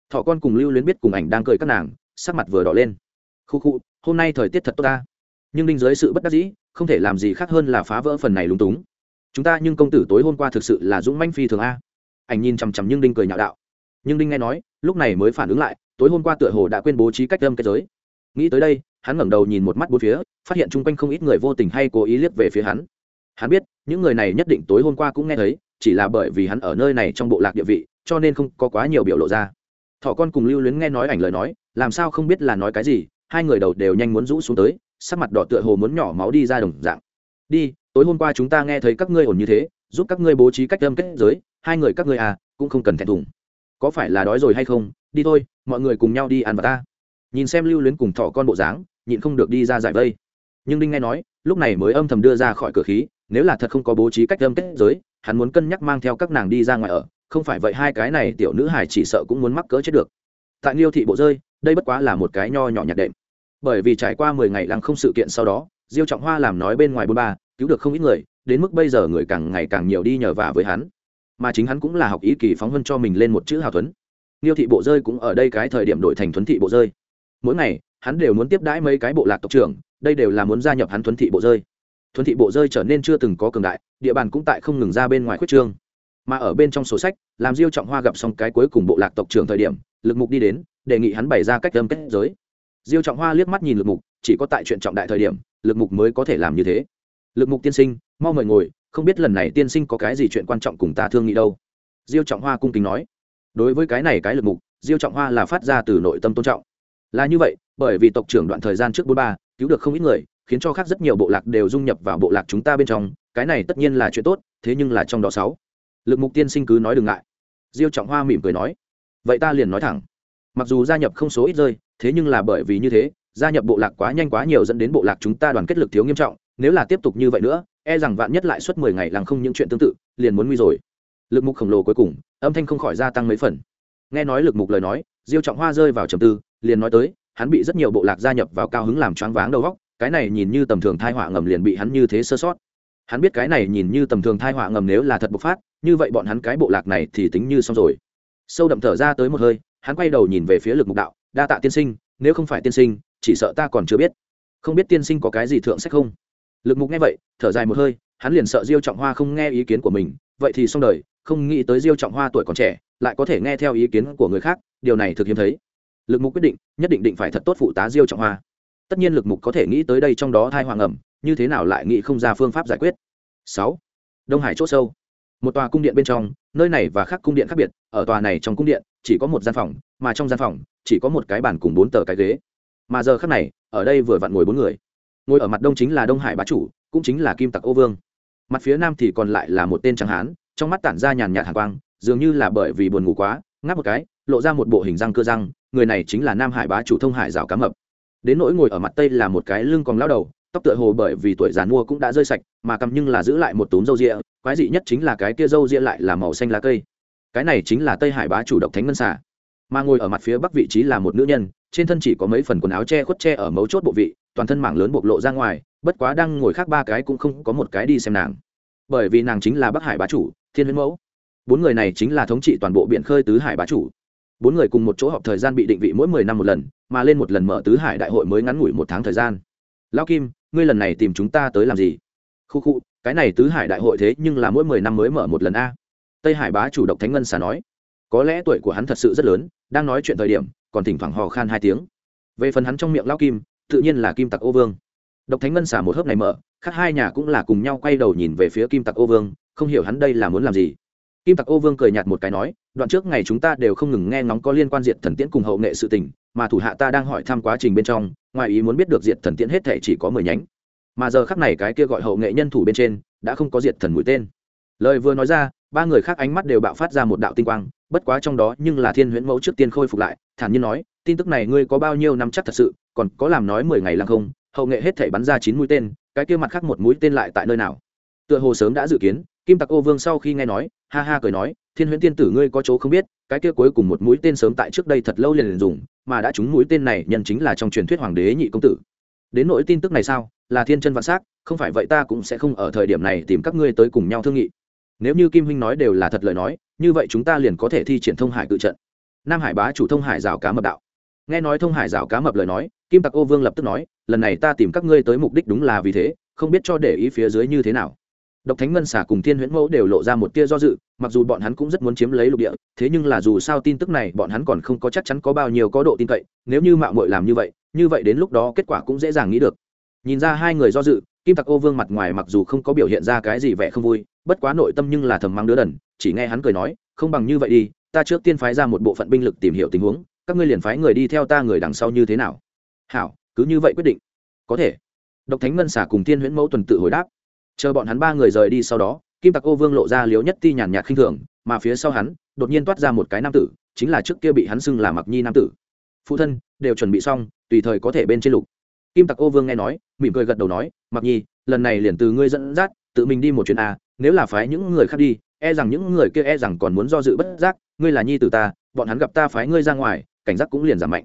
Thỏ con cùng lưu luyến biết cùng ảnh đang cười các nàng, sắc mặt vừa đỏ lên. Khu khu, hôm nay thời tiết thật tốt ta. Nhưng đinh dưới sự bất đắc dĩ, không thể làm gì khác hơn là phá vỡ phần này lúng túng. Chúng ta nhưng công tử tối hôm qua thực sự là dũng manh phi thường a. Ảnh nhìn chằm chằm nhưng đinh cười nhạo đạo. Nhưng đinh nghe nói, lúc này mới phản ứng lại, tối hôm qua tựa hồ đã quên bố trí cách âm kết giới. Nghĩ tới đây, hắn ngẩng đầu nhìn một mắt bốn phía, phát hiện chung quanh không ít người vô tình hay cố ý liếc về phía hắn. Hắn biết, những người này nhất định tối hôm qua cũng nghe thấy, chỉ là bởi vì hắn ở nơi này trong bộ lạc địa vị cho nên không có quá nhiều biểu lộ ra. Thọ con cùng lưu luyến nghe nói ảnh lời nói, làm sao không biết là nói cái gì, hai người đầu đều nhanh muốn rũ xuống tới, sắc mặt đỏ tựa hồ muốn nhỏ máu đi ra đồng dạng. Đi, tối hôm qua chúng ta nghe thấy các ngươi ổn như thế, giúp các ngươi bố trí cách âm kết giới, hai người các ngươi à cũng không cần thẹn thùng. Có phải là đói rồi hay không? Đi thôi, mọi người cùng nhau đi ăn vào ta. Nhìn xem lưu luyến cùng thỏ con bộ dáng, nhịn không được đi ra giải vây. Nhưng đinh nghe nói, lúc này mới âm thầm đưa ra khỏi cửa khí, nếu là thật không có bố trí cách âm kết giới, hắn muốn cân nhắc mang theo các nàng đi ra ngoài ở không phải vậy hai cái này tiểu nữ hải chỉ sợ cũng muốn mắc cỡ chết được. Tại niêu thị bộ rơi, đây bất quá là một cái nho nhỏ nhặt đệm. Bởi vì trải qua mười ngày lăng không sự kiện sau đó, diêu trọng hoa làm nói bên ngoài bôn ba, cứu được không ít người, đến mức bây giờ người càng ngày càng nhiều đi nhờ vả với hắn. Mà chính hắn cũng là học ý kỳ phóng hơn cho mình lên một chữ hào thuấn. Niêu thị bộ rơi cũng ở đây cái thời điểm đổi thành thuấn thị bộ rơi. Mỗi ngày, hắn đều muốn tiếp đãi mấy cái bộ lạc tộc trưởng, đây đều là muốn gia nhập hắn thuấn thị bộ rơi. Thuấn thị bộ rơi trở nên chưa từng có cường đại, địa bàn cũng tại không ngừng ra bên ngoài khuyết trương mà ở bên trong sổ sách, làm diêu trọng hoa gặp xong cái cuối cùng bộ lạc tộc trưởng thời điểm, lực mục đi đến, đề nghị hắn bày ra cách âm kết giới. Diêu trọng hoa liếc mắt nhìn lực mục, chỉ có tại chuyện trọng đại thời điểm, lực mục mới có thể làm như thế. Lực mục tiên sinh, mau mời ngồi, không biết lần này tiên sinh có cái gì chuyện quan trọng cùng ta thương nghị đâu. Diêu trọng hoa cung kính nói. Đối với cái này cái lực mục, diêu trọng hoa là phát ra từ nội tâm tôn trọng. Là như vậy, bởi vì tộc trưởng đoạn thời gian trước bốn ba, cứu được không ít người, khiến cho khác rất nhiều bộ lạc đều dung nhập vào bộ lạc chúng ta bên trong, cái này tất nhiên là chuyện tốt, thế nhưng là trong đó sáu lực mục tiên sinh cứ nói đừng ngại. Diêu trọng hoa mỉm cười nói, vậy ta liền nói thẳng. Mặc dù gia nhập không số ít rơi, thế nhưng là bởi vì như thế, gia nhập bộ lạc quá nhanh quá nhiều dẫn đến bộ lạc chúng ta đoàn kết lực thiếu nghiêm trọng. Nếu là tiếp tục như vậy nữa e rằng vạn nhất lại suốt mười ngày làng không những chuyện tương tự, liền muốn nguy rồi. Lực mục khổng lồ cuối cùng, âm thanh không khỏi gia tăng mấy phần. Nghe nói lực mục lời nói, diêu trọng hoa rơi vào trầm tư, liền nói tới, hắn bị rất nhiều bộ lạc gia nhập vào cao hứng làm choáng váng đầu góc cái này nhìn như tầm thường thai họa ngầm liền bị hắn như thế sơ sót. Hắn biết cái này nhìn như tầm thường thai họa ngầm nếu là thật bộc phát như vậy bọn hắn cái bộ lạc này thì tính như xong rồi. Sâu đậm thở ra tới một hơi, hắn quay đầu nhìn về phía lực mục đạo, đa tạ tiên sinh, nếu không phải tiên sinh, chỉ sợ ta còn chưa biết. Không biết tiên sinh có cái gì thượng sách không? Lực mục nghe vậy, thở dài một hơi, hắn liền sợ diêu trọng hoa không nghe ý kiến của mình. Vậy thì xong đời, không nghĩ tới diêu trọng hoa tuổi còn trẻ, lại có thể nghe theo ý kiến của người khác, điều này thực hiếm thấy. Lực mục quyết định, nhất định định phải thật tốt phụ tá diêu trọng hoa. Tất nhiên lực mục có thể nghĩ tới đây trong đó thai hoàng ẩm như thế nào lại nghĩ không ra phương pháp giải quyết. Sáu. Đông hải c h ỗ sâu một tòa cung điện bên trong, nơi này và khác cung điện khác biệt, ở tòa này trong cung điện, chỉ có một gian phòng, mà trong gian phòng, chỉ có một cái bàn cùng bốn tờ cái ghế. Mà giờ khác này, ở đây vừa vặn ngồi bốn người. Ngồi ở mặt đông chính là đông hải bá chủ, cũng chính là kim tặc ô vương. Mặt phía nam thì còn lại là một tên tráng hán, trong mắt tản ra nhàn nhạt hàng quang, dường như là bởi vì buồn ngủ quá, ngáp một cái, lộ ra một bộ hình răng cơ răng, người này chính là nam hải bá chủ thông hải rào cá mập. Đến nỗi ngồi ở mặt tây là một cái lưng còn lao đầu, tóc tựa hồ bởi vì tuổi già mua cũng đã rơi sạch, mà cầm nhưng là giữ lại một túm râu ria quái dị nhất chính là cái kia râu ria lại là màu xanh lá cây. Cái này chính là tây hải bá chủ độc thánh ngân xà. Mà ngồi ở mặt phía bắc vị trí là một nữ nhân, trên thân chỉ có mấy phần quần áo che khuất che ở mấu chốt bộ vị, toàn thân mảng lớn bộc lộ ra ngoài, bất quá đang ngồi khác ba cái cũng không có một cái đi xem nàng. Bởi vì nàng chính là bắc hải bá chủ, thiên huyễn mẫu. Bốn người này chính là thống trị toàn bộ biển khơi tứ hải bá chủ. Bốn người cùng một chỗ họp thời gian bị định vị mỗi mười năm một lần, mà lên một lần mở tứ hải đại hội mới ngắn ngủi một tháng thời gian. Lao kim, ngươi lần này tìm chúng ta tới làm gì? Khu khu, cái này tứ hải đại hội thế nhưng là mỗi mười năm mới mở một lần a. Tây hải bá chủ động thánh ngân xà nói. Có lẽ tuổi của hắn thật sự rất lớn, đang nói chuyện thời điểm, còn thỉnh thoảng hò khan hai tiếng. Về phần hắn trong miệng lao kim, tự nhiên là kim tặc ô vương. Độc thánh ngân xả một hớp này mở khác hai nhà cũng là cùng nhau quay đầu nhìn về phía kim tặc ô vương, không hiểu hắn đây là muốn làm gì. Kim tặc ô vương cười nhạt một cái nói, đoạn trước ngày chúng ta đều không ngừng nghe ngóng có liên quan diệt thần tiễn cùng hậu nghệ sự tình, mà thủ hạ ta đang hỏi thăm quá trình bên trong, ngoài ý muốn biết được diệt thần tiễn hết thể chỉ có mười nhánh mà giờ khắc này cái kia gọi hậu nghệ nhân thủ bên trên đã không có diệt thần mũi tên. Lời vừa nói ra ba người khác ánh mắt đều bạo phát ra một đạo tinh quang bất quá trong đó nhưng là thiên huyễn mẫu trước tiên khôi phục lại thản nhiên nói tin tức này ngươi có bao nhiêu năm chắc thật sự còn có làm nói mười ngày lăng không hậu nghệ hết thể bắn ra chín mũi tên cái kia mặt khác một mũi tên lại tại nơi nào? Tựa hồ sớm đã dự kiến kim tặc ô vương sau khi nghe nói ha ha cười nói thiên huyễn tiên tử ngươi có chỗ không biết cái kia cuối cùng một mũi tên sớm tại trước đây thật lâu liền, dùng mà đã trúng mũi tên này nhân chính là trong truyền thuyết hoàng đế nhị công tử. Đến nỗi tin tức này sao? Là thiên chân vạn s á c không phải vậy ta cũng sẽ không ở thời điểm này tìm các ngươi tới cùng nhau thương nghị. Nếu như kim huynh nói đều là thật lời nói, như vậy chúng ta liền có thể thi triển thông hải cự trận. Nam hải bá chủ thông hải rào cá mập đạo. Nghe nói thông hải rào cá mập lời nói, kim tặc ô vương lập tức nói, lần này ta tìm các ngươi tới mục đích đúng là vì thế, không biết cho để ý phía dưới như thế nào. Độc thánh ngân xả cùng thiên huyễn mẫu đều lộ ra một tia do dự, mặc dù bọn hắn cũng rất muốn chiếm lấy lục địa, thế nhưng là dù sao tin tức này bọn hắn còn không có chắc chắn có bao nhiêu có độ tin cậy, nếu như mạo muội làm như vậy như vậy đến lúc đó kết quả cũng dễ dàng nghĩ được nhìn ra hai người do dự, kim tặc ô vương mặt ngoài mặc dù không có biểu hiện ra cái gì vẻ không vui, bất quá nội tâm nhưng là thầm mắng đứa đần, chỉ nghe hắn cười nói, không bằng như vậy đi, ta trước tiên phái ra một bộ phận binh lực tìm hiểu tình huống, các ngươi liền phái người đi theo ta người đằng sau như thế nào. Hảo, cứ như vậy quyết định. Có thể. Độc thánh ngân xả cùng thiên huyễn mẫu tuần tự hồi đáp. Chờ bọn hắn ba người rời đi sau đó, kim tặc ô vương lộ ra liếu nhất ti nhàn nhạt khinh thường, mà phía sau hắn, đột nhiên toát ra một cái nam tử, chính là trước kia bị hắn xưng là mặc nhi nam tử. Phụ thân, đều chuẩn bị xong, tùy thời có thể bên trên lục kim tặc ô vương nghe nói mỉm cười gật đầu nói mặc nhi lần này liền từ ngươi dẫn dắt tự mình đi một chuyến à? nếu là phái những người khác đi e rằng những người kia e rằng còn muốn do dự bất giác ngươi là nhi từ ta bọn hắn gặp ta phái ngươi ra ngoài cảnh giác cũng liền giảm mạnh.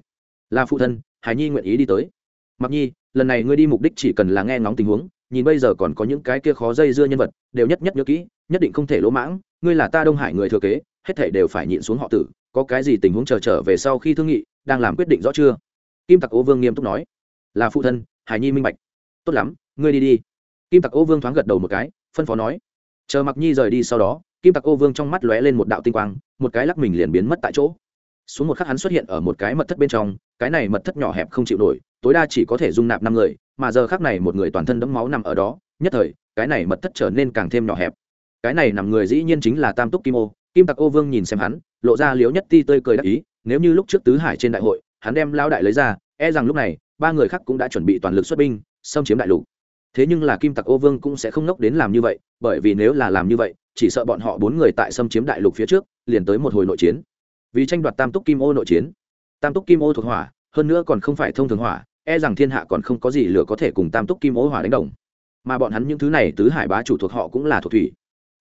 Là phụ thân hải nhi nguyện ý đi tới. Mặc nhi lần này ngươi đi mục đích chỉ cần là nghe ngóng tình huống nhìn bây giờ còn có những cái kia khó dây dưa nhân vật đều nhất nhất nhớ kỹ nhất định không thể lỗ mãng ngươi là ta đông hải người thừa kế hết thể đều phải nhịn xuống họ tử có cái gì tình huống chờ trở, trở về sau khi thương nghị đang làm quyết định rõ chưa? Kim tặc ô vương nghiêm túc nói là phụ thân hải nhi minh bạch. Tốt lắm, ngươi đi đi. Kim tặc ô vương thoáng gật đầu một cái, phân phó nói. Chờ mặc nhi rời đi sau đó, kim tặc ô vương trong mắt lóe lên một đạo tinh quang, một cái lắc mình liền biến mất tại chỗ. Xuống một khắc hắn xuất hiện ở một cái mật thất bên trong, cái này mật thất nhỏ hẹp không chịu nổi, tối đa chỉ có thể dung nạp năm người, mà giờ khắc này một người toàn thân đẫm máu nằm ở đó, nhất thời, cái này mật thất trở nên càng thêm nhỏ hẹp. Cái này nằm người dĩ nhiên chính là tam túc kim ô. Kim tặc ô vương nhìn xem hắn, lộ ra liếu nhất ti tơi cười đắc ý, nếu như lúc trước tứ hải trên đại hội, hắn đem lao đại lấy ra e rằng lúc này ba người khác cũng đã chuẩn bị toàn lực xuất binh, xâm chiếm đại lục. Thế nhưng là kim tặc ô vương cũng sẽ không nốc đến làm như vậy, bởi vì nếu là làm như vậy, chỉ sợ bọn họ bốn người tại xâm chiếm đại lục phía trước, liền tới một hồi nội chiến. Vì tranh đoạt tam túc kim ô nội chiến, tam túc kim ô thuộc hỏa, hơn nữa còn không phải thông thường hỏa e rằng thiên hạ còn không có gì lửa có thể cùng tam túc kim ô hỏa đánh đồng. Mà bọn hắn những thứ này tứ hải bá chủ thuộc họ cũng là thuộc thủy.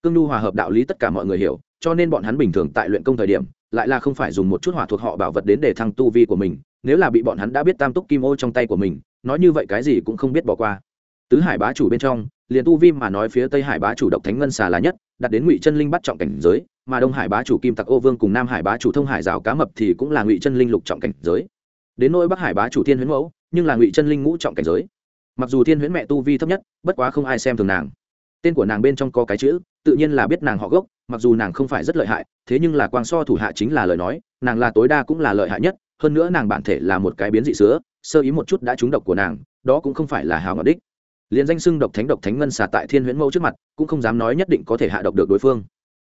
Cương nhu hòa hợp đạo lý tất cả mọi người hiểu, cho nên bọn hắn bình thường tại luyện công thời điểm, lại là không phải dùng một chút hỏa thuộc họ bảo vật đến để thăng tu vi của mình nếu là bị bọn hắn đã biết tam túc kim ô trong tay của mình, nói như vậy cái gì cũng không biết bỏ qua. Tứ hải bá chủ bên trong, liền tu vi mà nói phía tây hải bá chủ độc thánh ngân xà là nhất, đặt đến ngụy chân linh bắt trọng cảnh giới, mà đông hải bá chủ kim tặc ô vương cùng nam hải bá chủ thông hải rào cá mập thì cũng là ngụy chân linh lục trọng cảnh giới. Đến nỗi bắc hải bá chủ thiên huyễn mẫu, nhưng là ngụy chân linh ngũ trọng cảnh giới. Mặc dù thiên huyễn mẹ tu vi thấp nhất, bất quá không ai xem thường nàng. Tên của nàng bên trong có cái chữ, tự nhiên là biết nàng họ gốc, mặc dù nàng không phải rất lợi hại, thế nhưng là quang so thủ hạ chính là lời nói, nàng là tối đa cũng là lợi hại nhất hơn nữa nàng bản thể là một cái biến dị sữa sơ ý một chút đã trúng độc của nàng đó cũng không phải là hào ngọt đích. Liền danh xưng độc thánh độc thánh ngân xà tại thiên huyễn mẫu trước mặt cũng không dám nói nhất định có thể hạ độc được đối phương.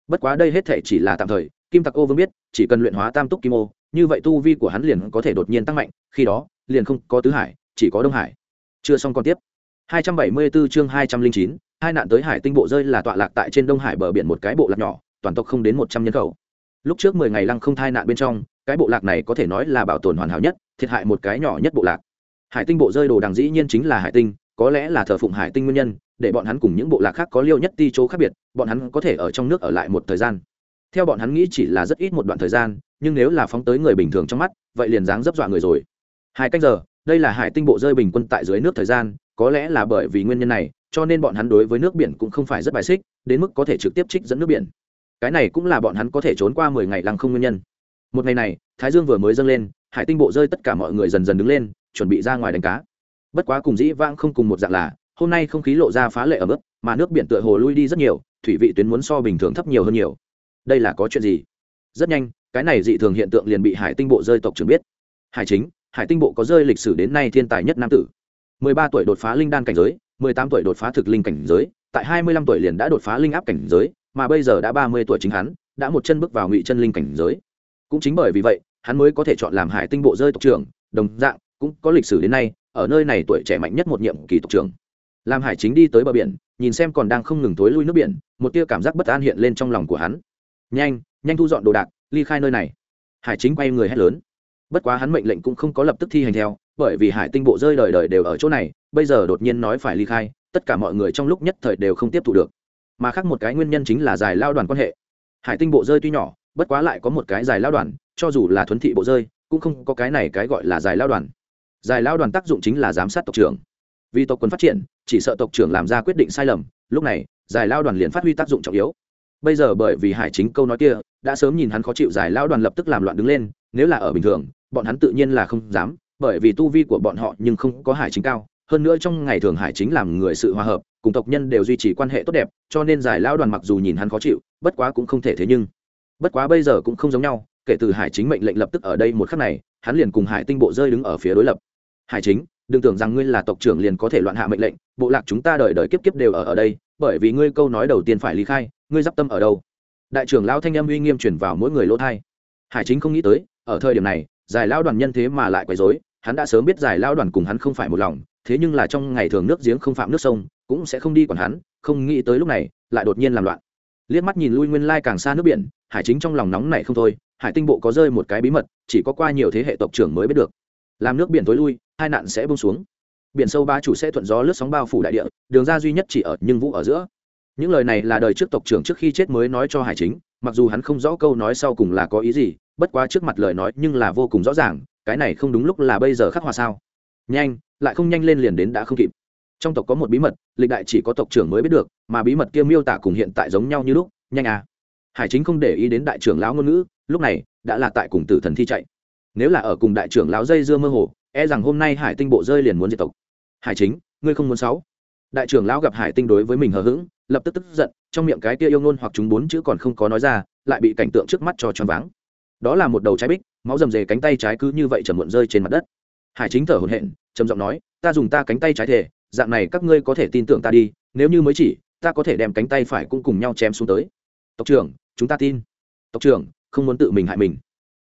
Bất quá đây hết thể chỉ là tạm thời kim tặc ô vương biết chỉ cần luyện hóa tam túc kim ô như vậy tu vi của hắn liền có thể đột nhiên tăng mạnh khi đó liền không có tứ hải chỉ có đông hải. Chưa xong còn tiếp. 274 chương 209, hai nạn tới hải tinh bộ rơi là tọa lạc tại trên đông hải bờ biển một cái bộ lạc nhỏ toàn tộc không đến một trăm nhân khẩu lúc trước mười ngày lăng không thai nạn bên trong, cái bộ lạc này có thể nói là bảo tồn hoàn hảo nhất, thiệt hại một cái nhỏ nhất bộ lạc. Hải tinh bộ rơi đồ đằng dĩ nhiên chính là hải tinh, có lẽ là thờ phụng hải tinh nguyên nhân, để bọn hắn cùng những bộ lạc khác có liêu nhất ti chỗ khác biệt, bọn hắn có thể ở trong nước ở lại một thời gian. Theo bọn hắn nghĩ chỉ là rất ít một đoạn thời gian, nhưng nếu là phóng tới người bình thường trong mắt, vậy liền dáng dấp dọa người rồi. Hai cách giờ, đây là hải tinh bộ rơi bình quân tại dưới nước thời gian, có lẽ là bởi vì nguyên nhân này, cho nên bọn hắn đối với nước biển cũng không phải rất bài xích, đến mức có thể trực tiếp trích dẫn nước biển cái này cũng là bọn hắn có thể trốn qua mười ngày lăng không nguyên nhân. Một ngày này, thái dương vừa mới dâng lên, hải tinh bộ rơi tất cả mọi người dần dần đứng lên, chuẩn bị ra ngoài đánh cá. Bất quá cùng dĩ vãng không cùng một dạng là, hôm nay không khí lộ ra phá lệ ở mức mà nước biển tựa hồ lui đi rất nhiều, thủy vị tuyến muốn so bình thường thấp nhiều hơn nhiều. Đây là có chuyện gì? Rất nhanh, cái này dị thường hiện tượng liền bị hải tinh bộ rơi tộc trưởng biết. Hải chính, hải tinh bộ có rơi lịch sử đến nay thiên tài nhất nam tử. Mười ba tuổi đột phá linh đan cảnh giới, mười tám tuổi đột phá thực linh cảnh giới, tại hai mươi lăm tuổi liền đã đột phá linh áp cảnh giới mà bây giờ đã ba mươi tuổi chính hắn, đã một chân bước vào ngụy chân linh cảnh giới. Cũng chính bởi vì vậy, hắn mới có thể chọn làm hải tinh bộ rơi tộc trưởng, đồng dạng, cũng có lịch sử đến nay, ở nơi này tuổi trẻ mạnh nhất một nhiệm kỳ tộc trưởng. Làm hải chính đi tới bờ biển, nhìn xem còn đang không ngừng thối lui nước biển, một tia cảm giác bất an hiện lên trong lòng của hắn. Nhanh nhanh thu dọn đồ đạc, ly khai nơi này. Hải chính quay người hét lớn. Bất quá hắn mệnh lệnh cũng không có lập tức thi hành theo, bởi vì hải tinh bộ rơi đời đời đều ở chỗ này, bây giờ đột nhiên nói phải ly khai, tất cả mọi người trong lúc nhất thời đều không tiếp thu được mà khác một cái nguyên nhân chính là giải lao đoàn quan hệ. Hải tinh bộ rơi tuy nhỏ, bất quá lại có một cái giải lao đoàn, cho dù là thuấn thị bộ rơi, cũng không có cái này cái gọi là giải lao đoàn. Giải lao đoàn tác dụng chính là giám sát tộc trưởng. Vì tộc quân phát triển, chỉ sợ tộc trưởng làm ra quyết định sai lầm, lúc này, giải lao đoàn liền phát huy tác dụng trọng yếu. Bây giờ bởi vì hải chính câu nói kia, đã sớm nhìn hắn khó chịu, giải lao đoàn lập tức làm loạn đứng lên, nếu là ở bình thường, bọn hắn tự nhiên là không dám, bởi vì tu vi của bọn họ nhưng không có hải chính cao, hơn nữa trong ngày thường hải chính làm người sự hòa hợp cùng tộc nhân đều duy trì quan hệ tốt đẹp, cho nên giải lao đoàn mặc dù nhìn hắn khó chịu, bất quá cũng không thể thế nhưng. Bất quá bây giờ cũng không giống nhau, kể từ hải chính mệnh lệnh lập tức ở đây một khắc này, hắn liền cùng hải tinh bộ rơi đứng ở phía đối lập. Hải chính, đừng tưởng rằng ngươi là tộc trưởng liền có thể loạn hạ mệnh lệnh, bộ lạc chúng ta đời đời kiếp kiếp đều ở ở đây, bởi vì ngươi câu nói đầu tiên phải ly khai, ngươi d tâm ở đâu? Đại trưởng lão thanh âm uy nghiêm chuyển vào mỗi người lỗ thai hải chính không nghĩ tới, ở thời điểm này, giải lao đoàn nhân thế mà lại quấy dối hắn đã sớm biết giải lao đoàn cùng hắn không phải một lòng, thế nhưng là trong ngày thường nước giếng không phạm nước sông cũng sẽ không đi còn hắn, không nghĩ tới lúc này, lại đột nhiên làm loạn. Liếc mắt nhìn lui nguyên lai càng xa nước biển, hải chính trong lòng nóng này không thôi, hải tinh bộ có rơi một cái bí mật, chỉ có qua nhiều thế hệ tộc trưởng mới biết được. Làm nước biển tối lui, hai nạn sẽ bông xuống. Biển sâu ba chủ sẽ thuận gió lướt sóng bao phủ đại địa, đường ra duy nhất chỉ ở, nhưng vũ ở giữa. Những lời này là đời trước tộc trưởng trước khi chết mới nói cho hải chính, mặc dù hắn không rõ câu nói sau cùng là có ý gì, bất quá trước mặt lời nói nhưng là vô cùng rõ ràng, cái này không đúng lúc là bây giờ khắc hòa sao. Nhanh, lại không nhanh lên liền đến đã không kịp trong tộc có một bí mật, lịch đại chỉ có tộc trưởng mới biết được, mà bí mật kia miêu tả cùng hiện tại giống nhau như lúc, nhanh à. Hải chính không để ý đến đại trưởng lão ngôn ngữ, lúc này, đã là tại cùng tử thần thi chạy. Nếu là ở cùng đại trưởng lão dây dưa mơ hồ e rằng hôm nay hải tinh bộ rơi liền muốn diệt tộc. Hải chính, ngươi không muốn sáu. Đại trưởng lão gặp hải tinh đối với mình hờ hững, lập tức tức giận, trong miệng cái kia yêu ngôn hoặc chúng bốn chữ còn không có nói ra, lại bị cảnh tượng trước mắt cho choáng đó là một đầu trái bích, máu rầm rề cánh tay trái cứ như vậy chầm muộn rơi trên mặt đất. Hải chính thở hổn hển, trầm giọng nói, ta dùng ta cánh tay trái thể dạng này các ngươi có thể tin tưởng ta đi, nếu như mới chỉ, ta có thể đem cánh tay phải cũng cùng nhau chém xuống tới. Tộc trưởng, chúng ta tin. Tộc trưởng, không muốn tự mình hại mình.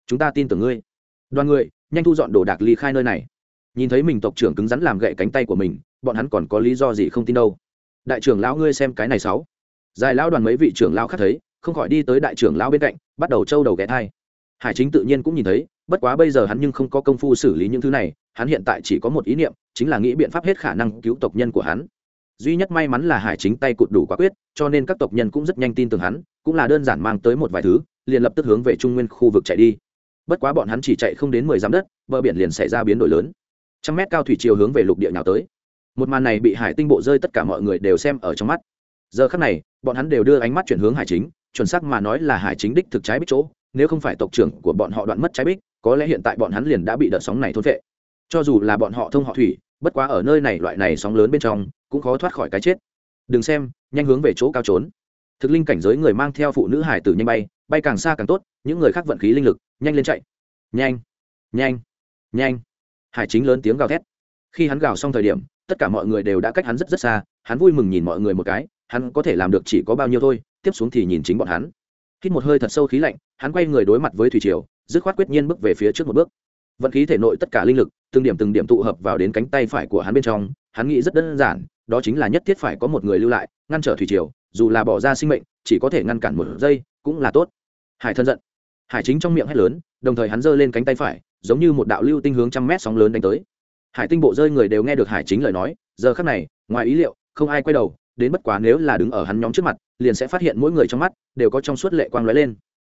Chúng ta tin tưởng ngươi. Đoàn người, nhanh thu dọn đồ đạc ly khai nơi này. Nhìn thấy mình tộc trưởng cứng rắn làm gậy cánh tay của mình, bọn hắn còn có lý do gì không tin đâu. Đại trưởng lão ngươi xem cái này sáu. Dài lão đoàn mấy vị trưởng lão khác thấy, không khỏi đi tới đại trưởng lão bên cạnh, bắt đầu trâu đầu ghé thai. Hải chính tự nhiên cũng nhìn thấy bất quá bây giờ hắn nhưng không có công phu xử lý những thứ này, hắn hiện tại chỉ có một ý niệm, chính là nghĩ biện pháp hết khả năng cứu tộc nhân của hắn. Duy nhất may mắn là hải chính tay cụt đủ quả quyết, cho nên các tộc nhân cũng rất nhanh tin tưởng hắn, cũng là đơn giản mang tới một vài thứ, liền lập tức hướng về trung nguyên khu vực chạy đi. Bất quá bọn hắn chỉ chạy không đến mười dặm đất, bờ biển liền xảy ra biến đổi lớn. Trăm mét cao thủy chiều hướng về lục địa nhào tới. Một màn này bị hải tinh bộ rơi tất cả mọi người đều xem ở trong mắt. Giờ khắc này, bọn hắn đều đưa ánh mắt chuyển hướng hải chính, chuẩn xác mà nói là hải chính đích thực trái bích chỗ, nếu không phải tộc trưởng của bọn họ đoạn mất trái bích có lẽ hiện tại bọn hắn liền đã bị đợt sóng này thôn vệ cho dù là bọn họ thông họ thủy, bất quá ở nơi này loại này sóng lớn bên trong, cũng khó thoát khỏi cái chết. Đừng xem, nhanh hướng về chỗ cao trốn. Thực linh cảnh giới người mang theo phụ nữ hải tử nhanh bay bay càng xa càng tốt, những người khác vận khí linh lực, nhanh lên chạy. Nhanh nhanh nhanh. Hải chính lớn tiếng gào thét. Khi hắn gào xong thời điểm, tất cả mọi người đều đã cách hắn rất rất xa, hắn vui mừng nhìn mọi người một cái, hắn có thể làm được chỉ có bao nhiêu thôi, tiếp xuống thì nhìn chính bọn hắn. Hít một hơi thật sâu khí lạnh, hắn quay người đối mặt với thủy triều dứt khoát quyết nhiên bước về phía trước một bước. Vận khí thể nội tất cả linh lực, từng điểm từng điểm tụ hợp vào đến cánh tay phải của hắn bên trong, hắn nghĩ rất đơn giản, đó chính là nhất thiết phải có một người lưu lại, ngăn trở thủy triều, dù là bỏ ra sinh mệnh, chỉ có thể ngăn cản một giây, cũng là tốt. Hải thân giận. Hải chính trong miệng hét lớn, đồng thời hắn giơ lên cánh tay phải, giống như một đạo lưu tinh hướng trăm mét sóng lớn đánh tới. Hải tinh bộ rơi người đều nghe được hải chính lời nói, giờ khắc này, ngoài ý liệu, không ai quay đầu, đến bất quá nếu là đứng ở hắn nhóm trước mặt, liền sẽ phát hiện mỗi người trong mắt đều có trong suốt lệ quang lóe lên.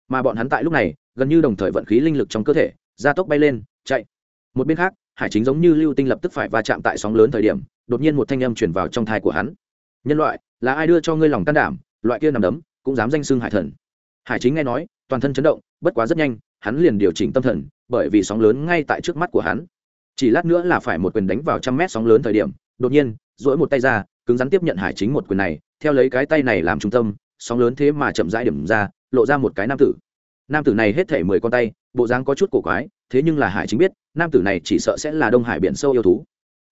Mà bọn hắn tại lúc này gần như đồng thời vận khí linh lực trong cơ thể, gia tốc bay lên, chạy. Một bên khác, hải chính giống như lưu tinh lập tức phải va chạm tại sóng lớn thời điểm, đột nhiên một thanh âm chuyển vào trong thai của hắn. Nhân loại, là ai đưa cho ngươi lòng can đảm? Loại kia nằm đấm, cũng dám danh xưng hải thần. Hải chính nghe nói, toàn thân chấn động, bất quá rất nhanh, hắn liền điều chỉnh tâm thần, bởi vì sóng lớn ngay tại trước mắt của hắn. Chỉ lát nữa là phải một quyền đánh vào trăm mét sóng lớn thời điểm, đột nhiên dỗi một tay ra, cứng rắn tiếp nhận hải chính một quyền này, theo lấy cái tay này làm trung tâm, sóng lớn thế mà chậm rãi điểm ra, lộ ra một cái nam tử nam tử này hết thể mười con tay, bộ dáng có chút cổ quái, thế nhưng là hải chính biết, nam tử này chỉ sợ sẽ là đông hải biển sâu yêu thú.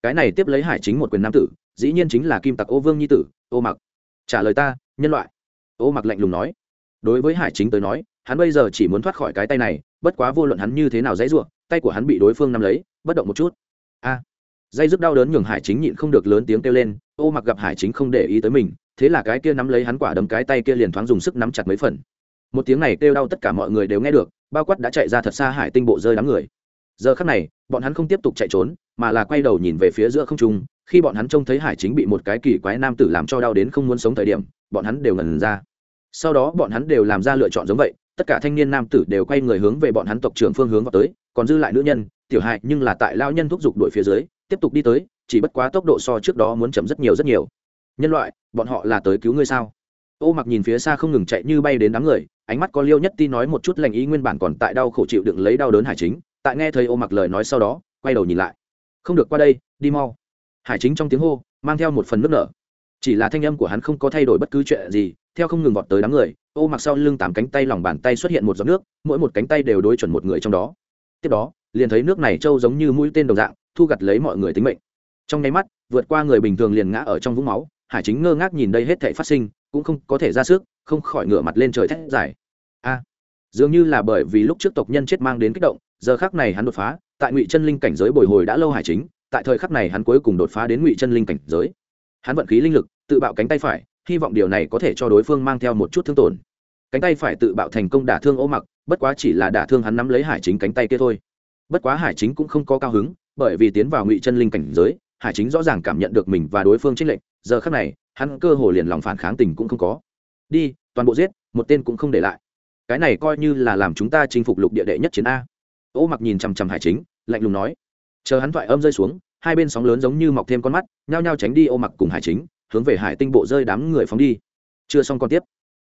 Cái này tiếp lấy hải chính một quyền nam tử, dĩ nhiên chính là kim tặc ô vương nhi tử, ô mặc. Trả lời ta, nhân loại. Ô mặc lạnh lùng nói. Đối với hải chính tới nói, hắn bây giờ chỉ muốn thoát khỏi cái tay này, bất quá vô luận hắn như thế nào dãy ruộng, tay của hắn bị đối phương nắm lấy, bất động một chút. A. Dây dứt đau đớn nhường hải chính nhịn không được lớn tiếng kêu lên, ô mặc gặp hải chính không để ý tới mình, thế là cái kia nắm lấy hắn quả đấm cái tay kia liền thoáng dùng sức nắm chặt mấy phần một tiếng này kêu đau tất cả mọi người đều nghe được, bao quát đã chạy ra thật xa hải tinh bộ rơi đám người. Giờ khắc này, bọn hắn không tiếp tục chạy trốn, mà là quay đầu nhìn về phía giữa không trung, khi bọn hắn trông thấy hải chính bị một cái kỳ quái nam tử làm cho đau đến không muốn sống thời điểm, bọn hắn đều ngần ra. Sau đó bọn hắn đều làm ra lựa chọn giống vậy, tất cả thanh niên nam tử đều quay người hướng về bọn hắn tộc trưởng phương hướng vào tới, còn dư lại nữ nhân, tiểu hại nhưng là tại lao nhân thúc giục đuổi phía dưới, tiếp tục đi tới, chỉ bất quá tốc độ so trước đó muốn chậm rất nhiều rất nhiều. Nhân loại, bọn họ là tới cứu ngươi sao? Ô mặc nhìn phía xa không ngừng chạy như bay đến đám người ánh mắt có liêu nhất ti nói một chút lành ý nguyên bản còn tại đau khổ chịu đựng lấy đau đớn hải chính, tại nghe thấy ô mặc lời nói sau đó, quay đầu nhìn lại. Không được qua đây, đi mau. Hải chính trong tiếng hô, mang theo một phần nước nở. Chỉ là thanh âm của hắn không có thay đổi bất cứ chuyện gì, theo không ngừng vọt tới đám người, ô mặc sau lưng tám cánh tay lòng bàn tay xuất hiện một giọt nước, mỗi một cánh tay đều đối chuẩn một người trong đó. Tiếp đó, liền thấy nước này trâu giống như mũi tên đồng dạng, thu gặt lấy mọi người tính mệnh. Trong nháy mắt, vượt qua người bình thường liền ngã ở trong vũng máu, hải chính ngơ ngác nhìn đây hết thể phát sinh, cũng không có thể ra sức không khỏi ngửa mặt lên trời thét dài. A, dường như là bởi vì lúc trước tộc nhân chết mang đến kích động, giờ khắc này hắn đột phá, tại ngụy chân linh cảnh giới bồi hồi đã lâu hải chính, tại thời khắc này hắn cuối cùng đột phá đến ngụy chân linh cảnh giới. Hắn vận khí linh lực, tự bạo cánh tay phải, hy vọng điều này có thể cho đối phương mang theo một chút thương tổn. Cánh tay phải tự bạo thành công đả thương ô mặc, bất quá chỉ là đả thương hắn nắm lấy hải chính cánh tay kia thôi. Bất quá hải chính cũng không có cao hứng, bởi vì tiến vào ngụy chân linh cảnh giới, hải chính rõ ràng cảm nhận được mình và đối phương trích lệnh giờ khác này, hắn cơ hồ liền lòng phản kháng tình cũng không có đi toàn bộ giết một tên cũng không để lại. Cái này coi như là làm chúng ta chinh phục lục địa đệ nhất chiến a. Ô mặc nhìn chằm chằm hải chính lạnh lùng nói. Chờ hắn thoại âm rơi xuống hai bên sóng lớn giống như mọc thêm con mắt nhao nhao tránh đi ô mặc cùng hải chính hướng về hải tinh bộ rơi đám người phóng đi. Chưa xong còn tiếp.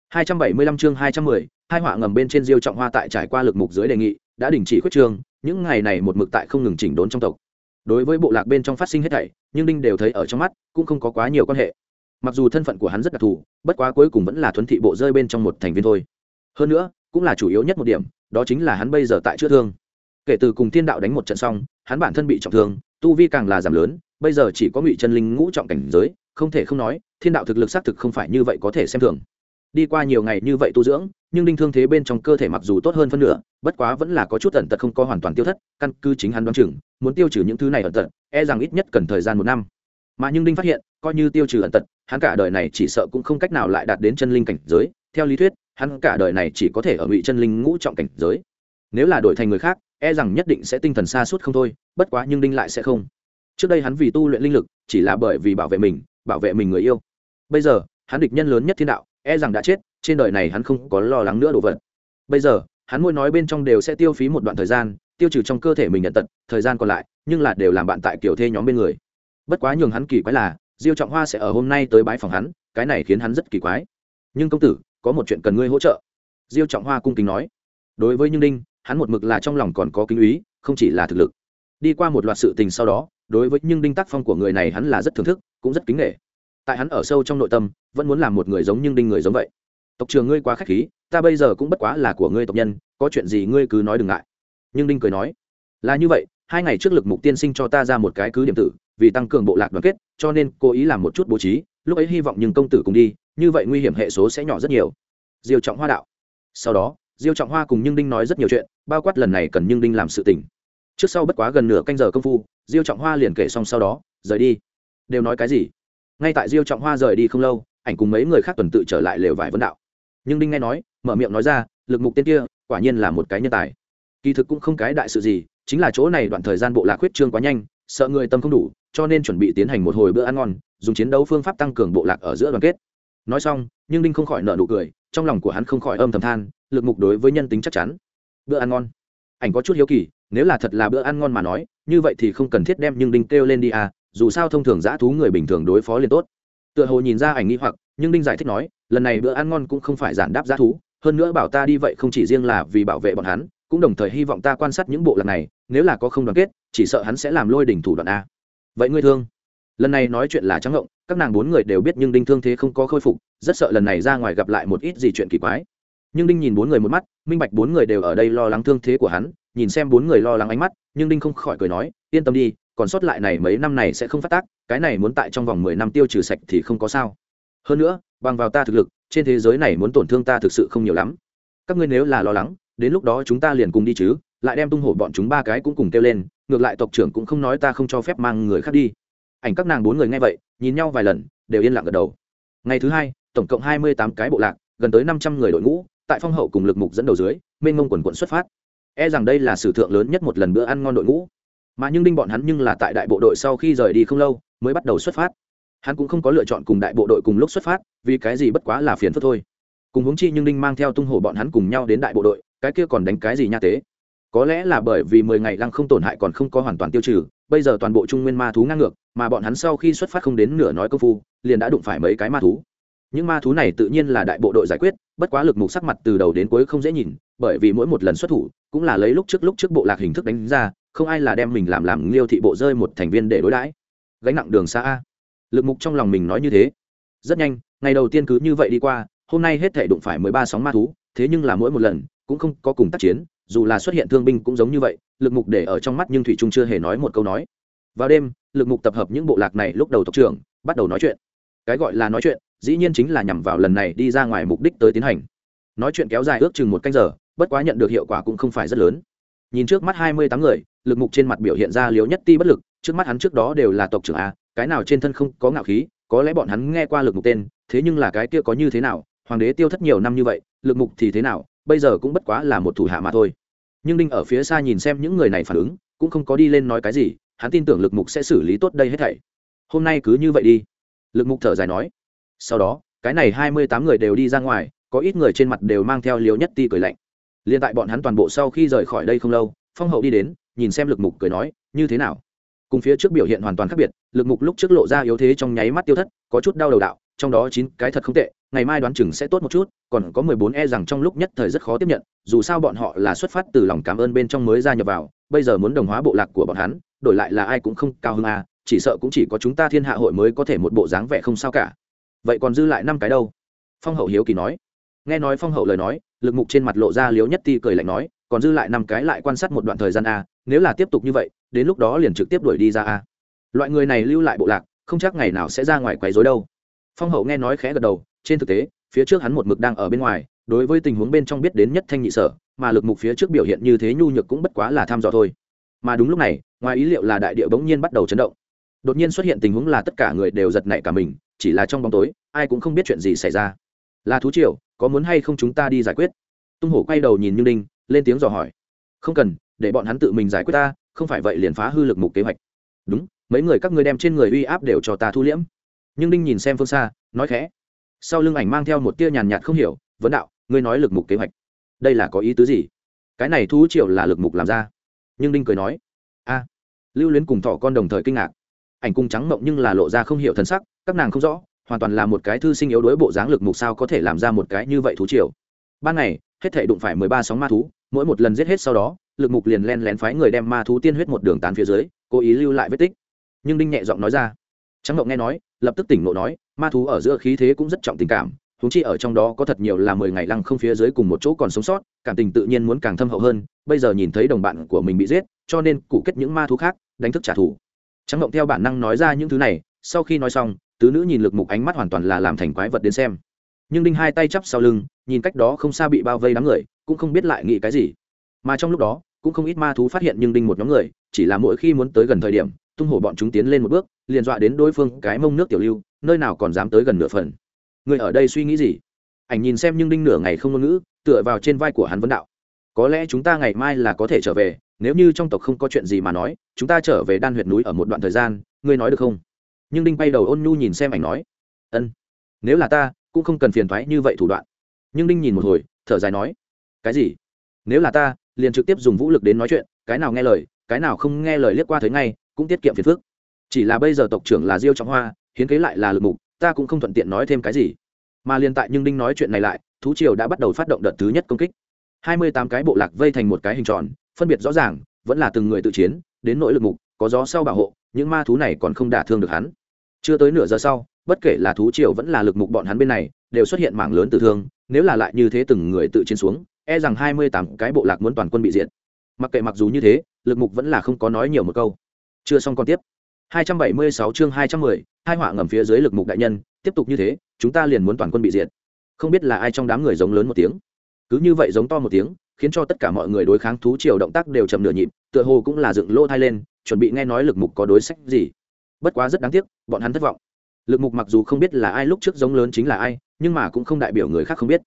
275 chương 210, hai họa ngầm bên trên diêu trọng hoa tại trải qua lực mục dưới đề nghị đã đình chỉ khuyết trường những ngày này một mực tại không ngừng chỉnh đốn trong tộc. Đối với bộ lạc bên trong phát sinh hết thảy nhưng đinh đều thấy ở trong mắt cũng không có quá nhiều quan hệ mặc dù thân phận của hắn rất đặc thù, bất quá cuối cùng vẫn là thuấn thị bộ rơi bên trong một thành viên thôi. Hơn nữa, cũng là chủ yếu nhất một điểm, đó chính là hắn bây giờ tại chữa thương. Kể từ cùng thiên đạo đánh một trận xong, hắn bản thân bị trọng thương, tu vi càng là giảm lớn, bây giờ chỉ có ngụy chân linh ngũ trọng cảnh giới, không thể không nói, thiên đạo thực lực xác thực không phải như vậy có thể xem thường. Đi qua nhiều ngày như vậy tu dưỡng, nhưng đinh thương thế bên trong cơ thể mặc dù tốt hơn phân nửa, bất quá vẫn là có chút ẩn tật không có hoàn toàn tiêu thất, căn cứ chính hắn đoán chừng, muốn tiêu trừ những thứ này ẩn tật e rằng ít nhất cần thời gian một năm mà nhưng đinh phát hiện, coi như tiêu trừ ẩn tật, hắn cả đời này chỉ sợ cũng không cách nào lại đạt đến chân linh cảnh giới. Theo lý thuyết, hắn cả đời này chỉ có thể ở ngụy chân linh ngũ trọng cảnh giới. Nếu là đổi thành người khác e rằng nhất định sẽ tinh thần xa suốt không thôi, bất quá nhưng đinh lại sẽ không. Trước đây hắn vì tu luyện linh lực, chỉ là bởi vì bảo vệ mình, bảo vệ mình người yêu. Bây giờ, hắn địch nhân lớn nhất thiên đạo e rằng đã chết, trên đời này hắn không có lo lắng nữa đồ vật. Bây giờ, hắn môi nói bên trong đều sẽ tiêu phí một đoạn thời gian, tiêu trừ trong cơ thể mình nhận tật, thời gian còn lại, nhưng là đều làm bạn tại kiểu thê nhóm bên người bất quá nhường hắn kỳ quái là, diêu trọng hoa sẽ ở hôm nay tới bái phòng hắn, cái này khiến hắn rất kỳ quái. Nhưng công tử, có một chuyện cần ngươi hỗ trợ. Diêu trọng hoa cung kính nói. Đối với nhưng đinh, hắn một mực là trong lòng còn có kinh úy không chỉ là thực lực. Đi qua một loạt sự tình sau đó, đối với nhưng đinh tác phong của người này hắn là rất thưởng thức, cũng rất kính nghệ tại hắn ở sâu trong nội tâm, vẫn muốn làm một người giống nhưng đinh người giống vậy. Tộc trường ngươi quá k h á c h khí, ta bây giờ cũng bất quá là của ngươi tộc nhân, có chuyện gì ngươi cứ nói đừng ngại. Nhưng đinh cười nói. Là như vậy, hai ngày trước lực mục tiên sinh cho ta ra một cái cứ điểm tử vì tăng cường bộ lạc đoàn kết, cho nên cố ý làm một chút bố trí, lúc ấy hy vọng nhưng công tử cùng đi, như vậy nguy hiểm hệ số sẽ nhỏ rất nhiều. Diêu trọng hoa đạo. Sau đó, diêu trọng hoa cùng nhưng đinh nói rất nhiều chuyện, bao quát lần này cần nhưng đinh làm sự tình. Trước sau bất quá gần nửa canh giờ công phu, diêu trọng hoa liền kể xong sau đó, rời đi. Đều nói cái gì? Ngay tại diêu trọng hoa rời đi không lâu, ảnh cùng mấy người khác tuần tự trở lại lều vải vân đạo. Nhưng đinh nghe nói, mở miệng nói ra, lực mục tên kia, quả nhiên là một cái nhân tài. Kỳ thực cũng không cái đại sự gì, chính là chỗ này đoạn thời gian bộ lạc huyết trương quá nhanh sợ người tâm không đủ, cho nên chuẩn bị tiến hành một hồi bữa ăn ngon, dùng chiến đấu phương pháp tăng cường bộ lạc ở giữa đoàn kết. Nói xong, nhưng đinh không khỏi nợ nụ cười, trong lòng của hắn không khỏi âm thầm than, lực mục đối với nhân tính chắc chắn. Bữa ăn ngon. Ảnh có chút hiếu kỳ, nếu là thật là bữa ăn ngon mà nói, như vậy thì không cần thiết đem nhưng đinh kêu lên đi à dù sao thông thường giã thú người bình thường đối phó liền tốt. Tựa hồ nhìn ra ảnh nghi hoặc, nhưng đinh giải thích nói, lần này bữa ăn ngon cũng không phải giản đáp giã thú, hơn nữa bảo ta đi vậy không chỉ riêng là vì bảo vệ bọn hắn cũng đồng thời hy vọng ta quan sát những bộ lạc này, nếu là có không đoàn kết, chỉ sợ hắn sẽ làm lôi đỉnh thủ đoạn a. Vậy ngươi thương? Lần này nói chuyện là trắng ngộng, các nàng bốn người đều biết nhưng đinh thương thế không có khôi phục, rất sợ lần này ra ngoài gặp lại một ít gì chuyện kỳ quái. Nhưng đinh nhìn bốn người một mắt, minh bạch bốn người đều ở đây lo lắng thương thế của hắn, nhìn xem bốn người lo lắng ánh mắt, nhưng đinh không khỏi cười nói, yên tâm đi, còn sót lại này mấy năm này sẽ không phát tác, cái này muốn tại trong vòng mười năm tiêu trừ sạch thì không có sao. Hơn nữa, bằng vào ta thực lực, trên thế giới này muốn tổn thương ta thực sự không nhiều lắm. Các ngươi nếu là lo lắng đến lúc đó chúng ta liền cùng đi chứ, lại đem tung hổ bọn chúng ba cái cũng cùng kêu lên, ngược lại tộc trưởng cũng không nói ta không cho phép mang người khác đi. Ảnh các nàng bốn người nghe vậy, nhìn nhau vài lần, đều yên lặng gật đầu. Ngày thứ hai, tổng cộng hai mươi tám cái bộ lạc, gần tới năm trăm người đội ngũ, tại phong hậu cùng lực mục dẫn đầu dưới, mênh mông quần quận xuất phát. E rằng đây là sử thượng lớn nhất một lần bữa ăn ngon đội ngũ. Mà nhưng đinh bọn hắn nhưng là tại đại bộ đội sau khi rời đi không lâu, mới bắt đầu xuất phát. Hắn cũng không có lựa chọn cùng đại bộ đội cùng lúc xuất phát, vì cái gì bất quá là phiền phức thôi. Cùng hướng chi nhưng đinh mang theo tung hổ bọn hắn cùng nhau đến đại bộ đội cái kia còn đánh cái gì nha tế? Có lẽ là bởi vì mười ngày lăng không tổn hại còn không có hoàn toàn tiêu trừ, bây giờ toàn bộ trung nguyên ma thú ngang ngược, mà bọn hắn sau khi xuất phát không đến nửa nói công phu, liền đã đụng phải mấy cái ma thú. Những ma thú này tự nhiên là đại bộ đội giải quyết, bất quá lực mục sắc mặt từ đầu đến cuối không dễ nhìn, bởi vì mỗi một lần xuất thủ, cũng là lấy lúc trước lúc trước bộ lạc hình thức đánh ra, không ai là đem mình làm làm liêu thị bộ rơi một thành viên để đối đãi. Gánh nặng đường xa a. Lực mục trong lòng mình nói như thế. Rất nhanh, ngày đầu tiên cứ như vậy đi qua, hôm nay hết thể đụng phải mười ba sóng ma thú, thế nhưng là mỗi một lần cũng không có cùng tác chiến, dù là xuất hiện thương binh cũng giống như vậy, lực mục để ở trong mắt nhưng thủy trung chưa hề nói một câu nói. Vào đêm, lực mục tập hợp những bộ lạc này lúc đầu tộc trưởng, bắt đầu nói chuyện. Cái gọi là nói chuyện, dĩ nhiên chính là nhằm vào lần này đi ra ngoài mục đích tới tiến hành. Nói chuyện kéo dài ước chừng một canh giờ, bất quá nhận được hiệu quả cũng không phải rất lớn. Nhìn trước mắt hai mươi tám người, lực mục trên mặt biểu hiện ra liếu nhất ti bất lực, trước mắt hắn trước đó đều là tộc trưởng a, cái nào trên thân không có ngạo khí, có lẽ bọn hắn nghe qua lực mục tên, thế nhưng là cái kia có như thế nào, hoàng đế tiêu thất nhiều năm như vậy, lực mục thì thế nào bây giờ cũng bất quá là một thủ hạ mà thôi. Nhưng đinh ở phía xa nhìn xem những người này phản ứng, cũng không có đi lên nói cái gì, hắn tin tưởng lực mục sẽ xử lý tốt đây hết thảy. Hôm nay cứ như vậy đi. Lực mục thở dài nói. Sau đó, cái này hai mươi tám người đều đi ra ngoài, có ít người trên mặt đều mang theo liều nhất ti cười lạnh. Liên tại bọn hắn toàn bộ sau khi rời khỏi đây không lâu, phong hậu đi đến, nhìn xem lực mục cười nói, như thế nào? Cùng phía trước biểu hiện hoàn toàn khác biệt, lực mục lúc trước lộ ra yếu thế trong nháy mắt tiêu thất, có chút đau đầu đạo, trong đó chín cái thật không tệ ngày mai đoán chừng sẽ tốt một chút, còn có mười bốn e rằng trong lúc nhất thời rất khó tiếp nhận, dù sao bọn họ là xuất phát từ lòng cảm ơn bên trong mới gia nhập vào, bây giờ muốn đồng hóa bộ lạc của bọn hắn, đổi lại là ai cũng không cao hơn a à, chỉ sợ cũng chỉ có chúng ta thiên hạ hội mới có thể một bộ dáng vẻ không sao cả. Vậy còn dư lại năm cái đâu? Phong hậu hiếu kỳ nói. Nghe nói phong hậu lời nói, lực mục trên mặt lộ ra liếu nhất ti cười lạnh nói, còn dư lại năm cái lại quan sát một đoạn thời gian a nếu là tiếp tục như vậy, đến lúc đó liền trực tiếp đuổi đi ra a loại người này lưu lại bộ lạc, không chắc ngày nào sẽ ra ngoài quấy rối đâu. Phong hậu nghe nói khẽ gật đầu trên thực tế, phía trước hắn một mực đang ở bên ngoài, đối với tình huống bên trong biết đến nhất thanh nhị sở, mà lực mục phía trước biểu hiện như thế nhu nhược cũng bất quá là tham dò thôi. Mà đúng lúc này, ngoài ý liệu là đại địa bỗng nhiên bắt đầu chấn động. Đột nhiên xuất hiện tình huống là tất cả người đều giật nảy cả mình, chỉ là trong bóng tối, ai cũng không biết chuyện gì xảy ra. Là thú triều, có muốn hay không chúng ta đi giải quyết? Tung hổ quay đầu nhìn như đinh lên tiếng dò hỏi. Không cần, để bọn hắn tự mình giải quyết ta, không phải vậy liền phá hư lực mục kế hoạch. Đúng, mấy người các ngươi đem trên người uy áp đều cho ta thu liễm. Nhưng đinh nhìn xem phương xa, nói khẽ sau lưng ảnh mang theo một tia nhàn nhạt không hiểu, vấn đạo, ngươi nói lực mục kế hoạch, đây là có ý tứ gì? Cái này thú triều là lực mục làm ra. Nhưng đinh cười nói, a, lưu luyến cùng thọ con đồng thời kinh ngạc. Ảnh cung trắng mộng nhưng là lộ ra không hiểu thân sắc, các nàng không rõ, hoàn toàn là một cái thư sinh yếu đuối bộ dáng lực mục sao có thể làm ra một cái như vậy thú triều. Ban ngày, hết thể đụng phải mười ba sóng ma thú, mỗi một lần giết hết sau đó, lực mục liền len lén phái người đem ma thú tiên huyết một đường tán phía dưới, cố ý lưu lại vết tích. Nhưng đinh nhẹ giọng nói ra. Trắng mộng nghe nói, lập tức tỉnh ngộ nói ma thú ở giữa khí thế cũng rất trọng tình cảm húng chi ở trong đó có thật nhiều là mười ngày lăng không phía dưới cùng một chỗ còn sống sót, cảm tình tự nhiên muốn càng thâm hậu hơn, bây giờ nhìn thấy đồng bạn của mình bị giết, cho nên cụ kết những ma thú khác, đánh thức trả thù. Trắng mộng theo bản năng nói ra những thứ này, sau khi nói xong, tứ nữ nhìn lực mục ánh mắt hoàn toàn là làm thành quái vật đến xem. Nhưng đinh hai tay chắp sau lưng, nhìn cách đó không xa bị bao vây đám người, cũng không biết lại nghĩ cái gì. Mà trong lúc đó, cũng không ít ma thú phát hiện nhưng đinh một nhóm người, chỉ là mỗi khi muốn tới gần thời điểm, tung hổ bọn chúng tiến lên một bước, liền dọa đến đối phương cái mông nước tiểu lưu nơi nào còn dám tới gần nửa phần. Người ở đây suy nghĩ gì? Ảnh nhìn xem nhưng đinh nửa ngày không ngôn ngữ, tựa vào trên vai của hắn vấn đạo. Có lẽ chúng ta ngày mai là có thể trở về, nếu như trong tộc không có chuyện gì mà nói, chúng ta trở về đan huyệt núi ở một đoạn thời gian, ngươi nói được không? Nhưng đinh bay đầu ôn nhu nhìn xem ảnh nói. Ân, nếu là ta, cũng không cần phiền thoái như vậy thủ đoạn. Nhưng đinh nhìn một hồi, thở dài nói. Cái gì? Nếu là ta, liền trực tiếp dùng vũ lực đến nói chuyện, cái nào nghe lời, cái nào không nghe lời liếc qua thấy ngay, cũng tiết kiệm phiền phức. Chỉ là bây giờ tộc trưởng là diêu trọng hoa hiến kế lại là lực mục ta cũng không thuận tiện nói thêm cái gì. Mà liên tại nhưng đinh nói chuyện này lại thú triều đã bắt đầu phát động đợt thứ nhất công kích. Hai mươi tám cái bộ lạc vây thành một cái hình tròn phân biệt rõ ràng vẫn là từng người tự chiến đến nỗi lực mục có gió sau bảo hộ những ma thú này còn không đả thương được hắn. Chưa tới nửa giờ sau bất kể là thú triều vẫn là lực mục bọn hắn bên này đều xuất hiện mảng lớn tử thương nếu là lại như thế từng người tự chiến xuống e rằng hai mươi tám cái bộ lạc muốn toàn quân bị diệt. Mặc kệ mặc dù như thế lực mục vẫn là không có nói nhiều một câu. Chưa xong còn tiếp. 276 chương 210, hai họa ngầm phía dưới lực mục đại nhân, tiếp tục như thế, chúng ta liền muốn toàn quân bị diệt. Không biết là ai trong đám người giống lớn một tiếng. Cứ như vậy giống to một tiếng, khiến cho tất cả mọi người đối kháng thú triều động tác đều chậm nửa nhịp, tựa hồ cũng là dựng lô thai lên, chuẩn bị nghe nói lực mục có đối sách gì. Bất quá rất đáng tiếc, bọn hắn thất vọng. Lực mục mặc dù không biết là ai lúc trước giống lớn chính là ai, nhưng mà cũng không đại biểu người khác không biết.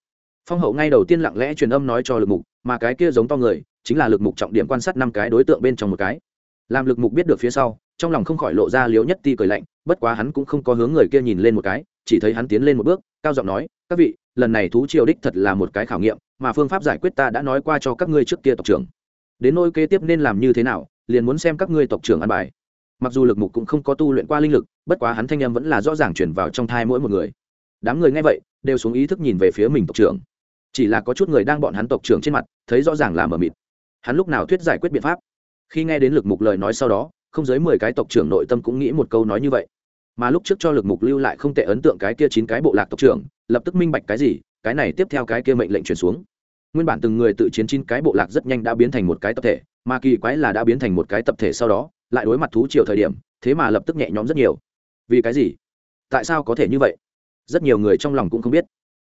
Phong hậu ngay đầu tiên lặng lẽ truyền âm nói cho lực mục, mà cái kia giống to người, chính là lực mục trọng điểm quan sát năm cái đối tượng bên trong một cái. Làm lực mục biết được phía sau, trong lòng không khỏi lộ ra liếu nhất ti cười lạnh bất quá hắn cũng không có hướng người kia nhìn lên một cái, chỉ thấy hắn tiến lên một bước, cao giọng nói, các vị, lần này thú triều đích thật là một cái khảo nghiệm, mà phương pháp giải quyết ta đã nói qua cho các ngươi trước kia tộc trưởng. Đến nôi kế tiếp nên làm như thế nào, liền muốn xem các ngươi tộc trưởng ăn bài. Mặc dù lực mục cũng không có tu luyện qua linh lực, bất quá hắn thanh âm vẫn là rõ ràng chuyển vào trong thai mỗi một người. Đám người nghe vậy, đều xuống ý thức nhìn về phía mình tộc trưởng. Chỉ là có chút người đang bọn hắn tộc trưởng trên mặt, thấy rõ ràng là mờ mịt. Hắn lúc nào thuyết giải quyết biện pháp? Khi nghe đến lực mục lời nói sau đó không dưới mười cái tộc trưởng nội tâm cũng nghĩ một câu nói như vậy. Mà lúc trước cho lực mục lưu lại không tệ ấn tượng cái kia chín cái bộ lạc tộc trưởng, lập tức minh bạch cái gì, cái này tiếp theo cái kia mệnh lệnh chuyển xuống. Nguyên bản từng người tự chiến chín cái bộ lạc rất nhanh đã biến thành một cái tập thể, mà kỳ quái là đã biến thành một cái tập thể sau đó, lại đối mặt thú triều thời điểm, thế mà lập tức nhẹ nhõm rất nhiều. Vì cái gì? Tại sao có thể như vậy? Rất nhiều người trong lòng cũng không biết.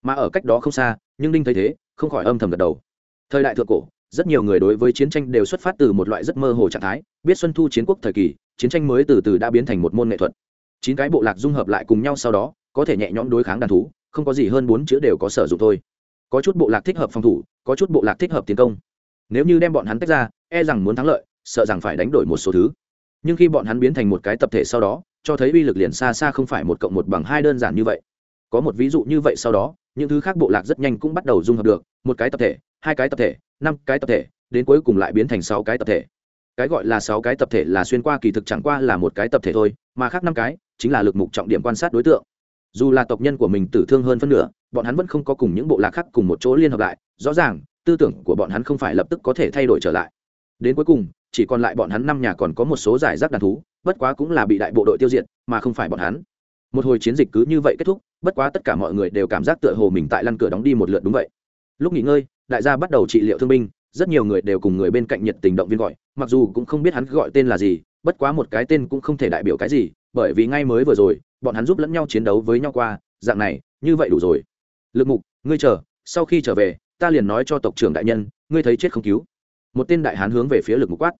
Mà ở cách đó không xa, nhưng đinh thấy thế, không khỏi âm thầm gật đầu. Thời đại thượng cổ rất nhiều người đối với chiến tranh đều xuất phát từ một loại rất mơ hồ trạng thái, biết xuân thu chiến quốc thời kỳ, chiến tranh mới từ từ đã biến thành một môn nghệ thuật. Chín cái bộ lạc dung hợp lại cùng nhau sau đó, có thể nhẹ nhõm đối kháng đàn thú, không có gì hơn bốn chữ đều có sử dụng thôi. Có chút bộ lạc thích hợp phòng thủ, có chút bộ lạc thích hợp tiến công. Nếu như đem bọn hắn tách ra e rằng muốn thắng lợi, sợ rằng phải đánh đổi một số thứ. Nhưng khi bọn hắn biến thành một cái tập thể sau đó, cho thấy uy lực liền xa xa không phải một cộng một bằng hai đơn giản như vậy. Có một ví dụ như vậy sau đó, những thứ khác bộ lạc rất nhanh cũng bắt đầu dung hợp được, một cái tập thể hai cái tập thể, năm cái tập thể, đến cuối cùng lại biến thành sáu cái tập thể. Cái gọi là sáu cái tập thể là xuyên qua kỳ thực chẳng qua là một cái tập thể thôi, mà khác năm cái chính là lực mục trọng điểm quan sát đối tượng. Dù là tộc nhân của mình tử thương hơn phân nửa, bọn hắn vẫn không có cùng những bộ lạc khác cùng một chỗ liên hợp lại, rõ ràng, tư tưởng của bọn hắn không phải lập tức có thể thay đổi trở lại. Đến cuối cùng, chỉ còn lại bọn hắn năm nhà còn có một số giải rác đàn thú bất quá cũng là bị đại bộ đội tiêu diệt, mà không phải bọn hắn. Một hồi chiến dịch cứ như vậy kết thúc, bất quá tất cả mọi người đều cảm giác tựa hồ mình tại lăn cửa đóng đi một lượt đúng vậy. Lúc nghỉ ngơi đại gia bắt đầu trị liệu thương binh, rất nhiều người đều cùng người bên cạnh nhiệt tình động viên gọi, mặc dù cũng không biết hắn gọi tên là gì, bất quá một cái tên cũng không thể đại biểu cái gì, bởi vì ngay mới vừa rồi, bọn hắn giúp lẫn nhau chiến đấu với nhau qua, dạng này, như vậy đủ rồi. Lực mục, ngươi chờ, sau khi trở về, ta liền nói cho tộc trưởng đại nhân, ngươi thấy chết không cứu. Một tên đại hán hướng về phía lực mục quát.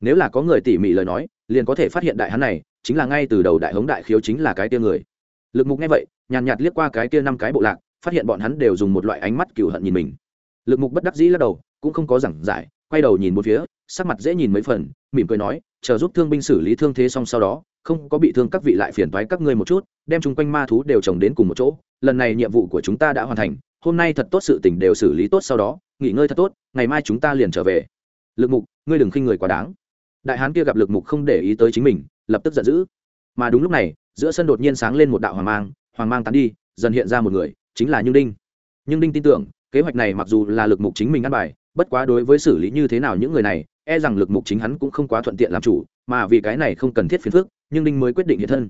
Nếu là có người tỉ mỉ lời nói, liền có thể phát hiện đại hán này, chính là ngay từ đầu đại hống đại khiếu chính là cái tia người. Lực mục nghe vậy, nhàn nhạt liếc qua cái tia năm cái bộ lạc, phát hiện bọn hắn đều dùng một loại ánh mắt cựu hận nhìn mình lực mục bất đắc dĩ lắc đầu, cũng không có giảng giải, quay đầu nhìn một phía, sắc mặt dễ nhìn mấy phần, mỉm cười nói, chờ giúp thương binh xử lý thương thế xong sau đó, không có bị thương các vị lại phiền toái các ngươi một chút, đem chung quanh ma thú đều trồng đến cùng một chỗ, lần này nhiệm vụ của chúng ta đã hoàn thành, hôm nay thật tốt sự tình đều xử lý tốt sau đó, nghỉ ngơi thật tốt, ngày mai chúng ta liền trở về. Lực mục, ngươi đừng khinh người quá đáng. Đại hán kia gặp lực mục không để ý tới chính mình, lập tức giận dữ. Mà đúng lúc này, giữa sân đột nhiên sáng lên một đạo hoàng mang hoàng mang tán đi, dần hiện ra một người, chính là như đinh. Nhưng đinh tin tưởng kế hoạch này mặc dù là lực mục chính mình ăn bài, bất quá đối với xử lý như thế nào những người này e rằng lực mục chính hắn cũng không quá thuận tiện làm chủ, mà vì cái này không cần thiết phiền phức, nhưng đinh mới quyết định hiện thân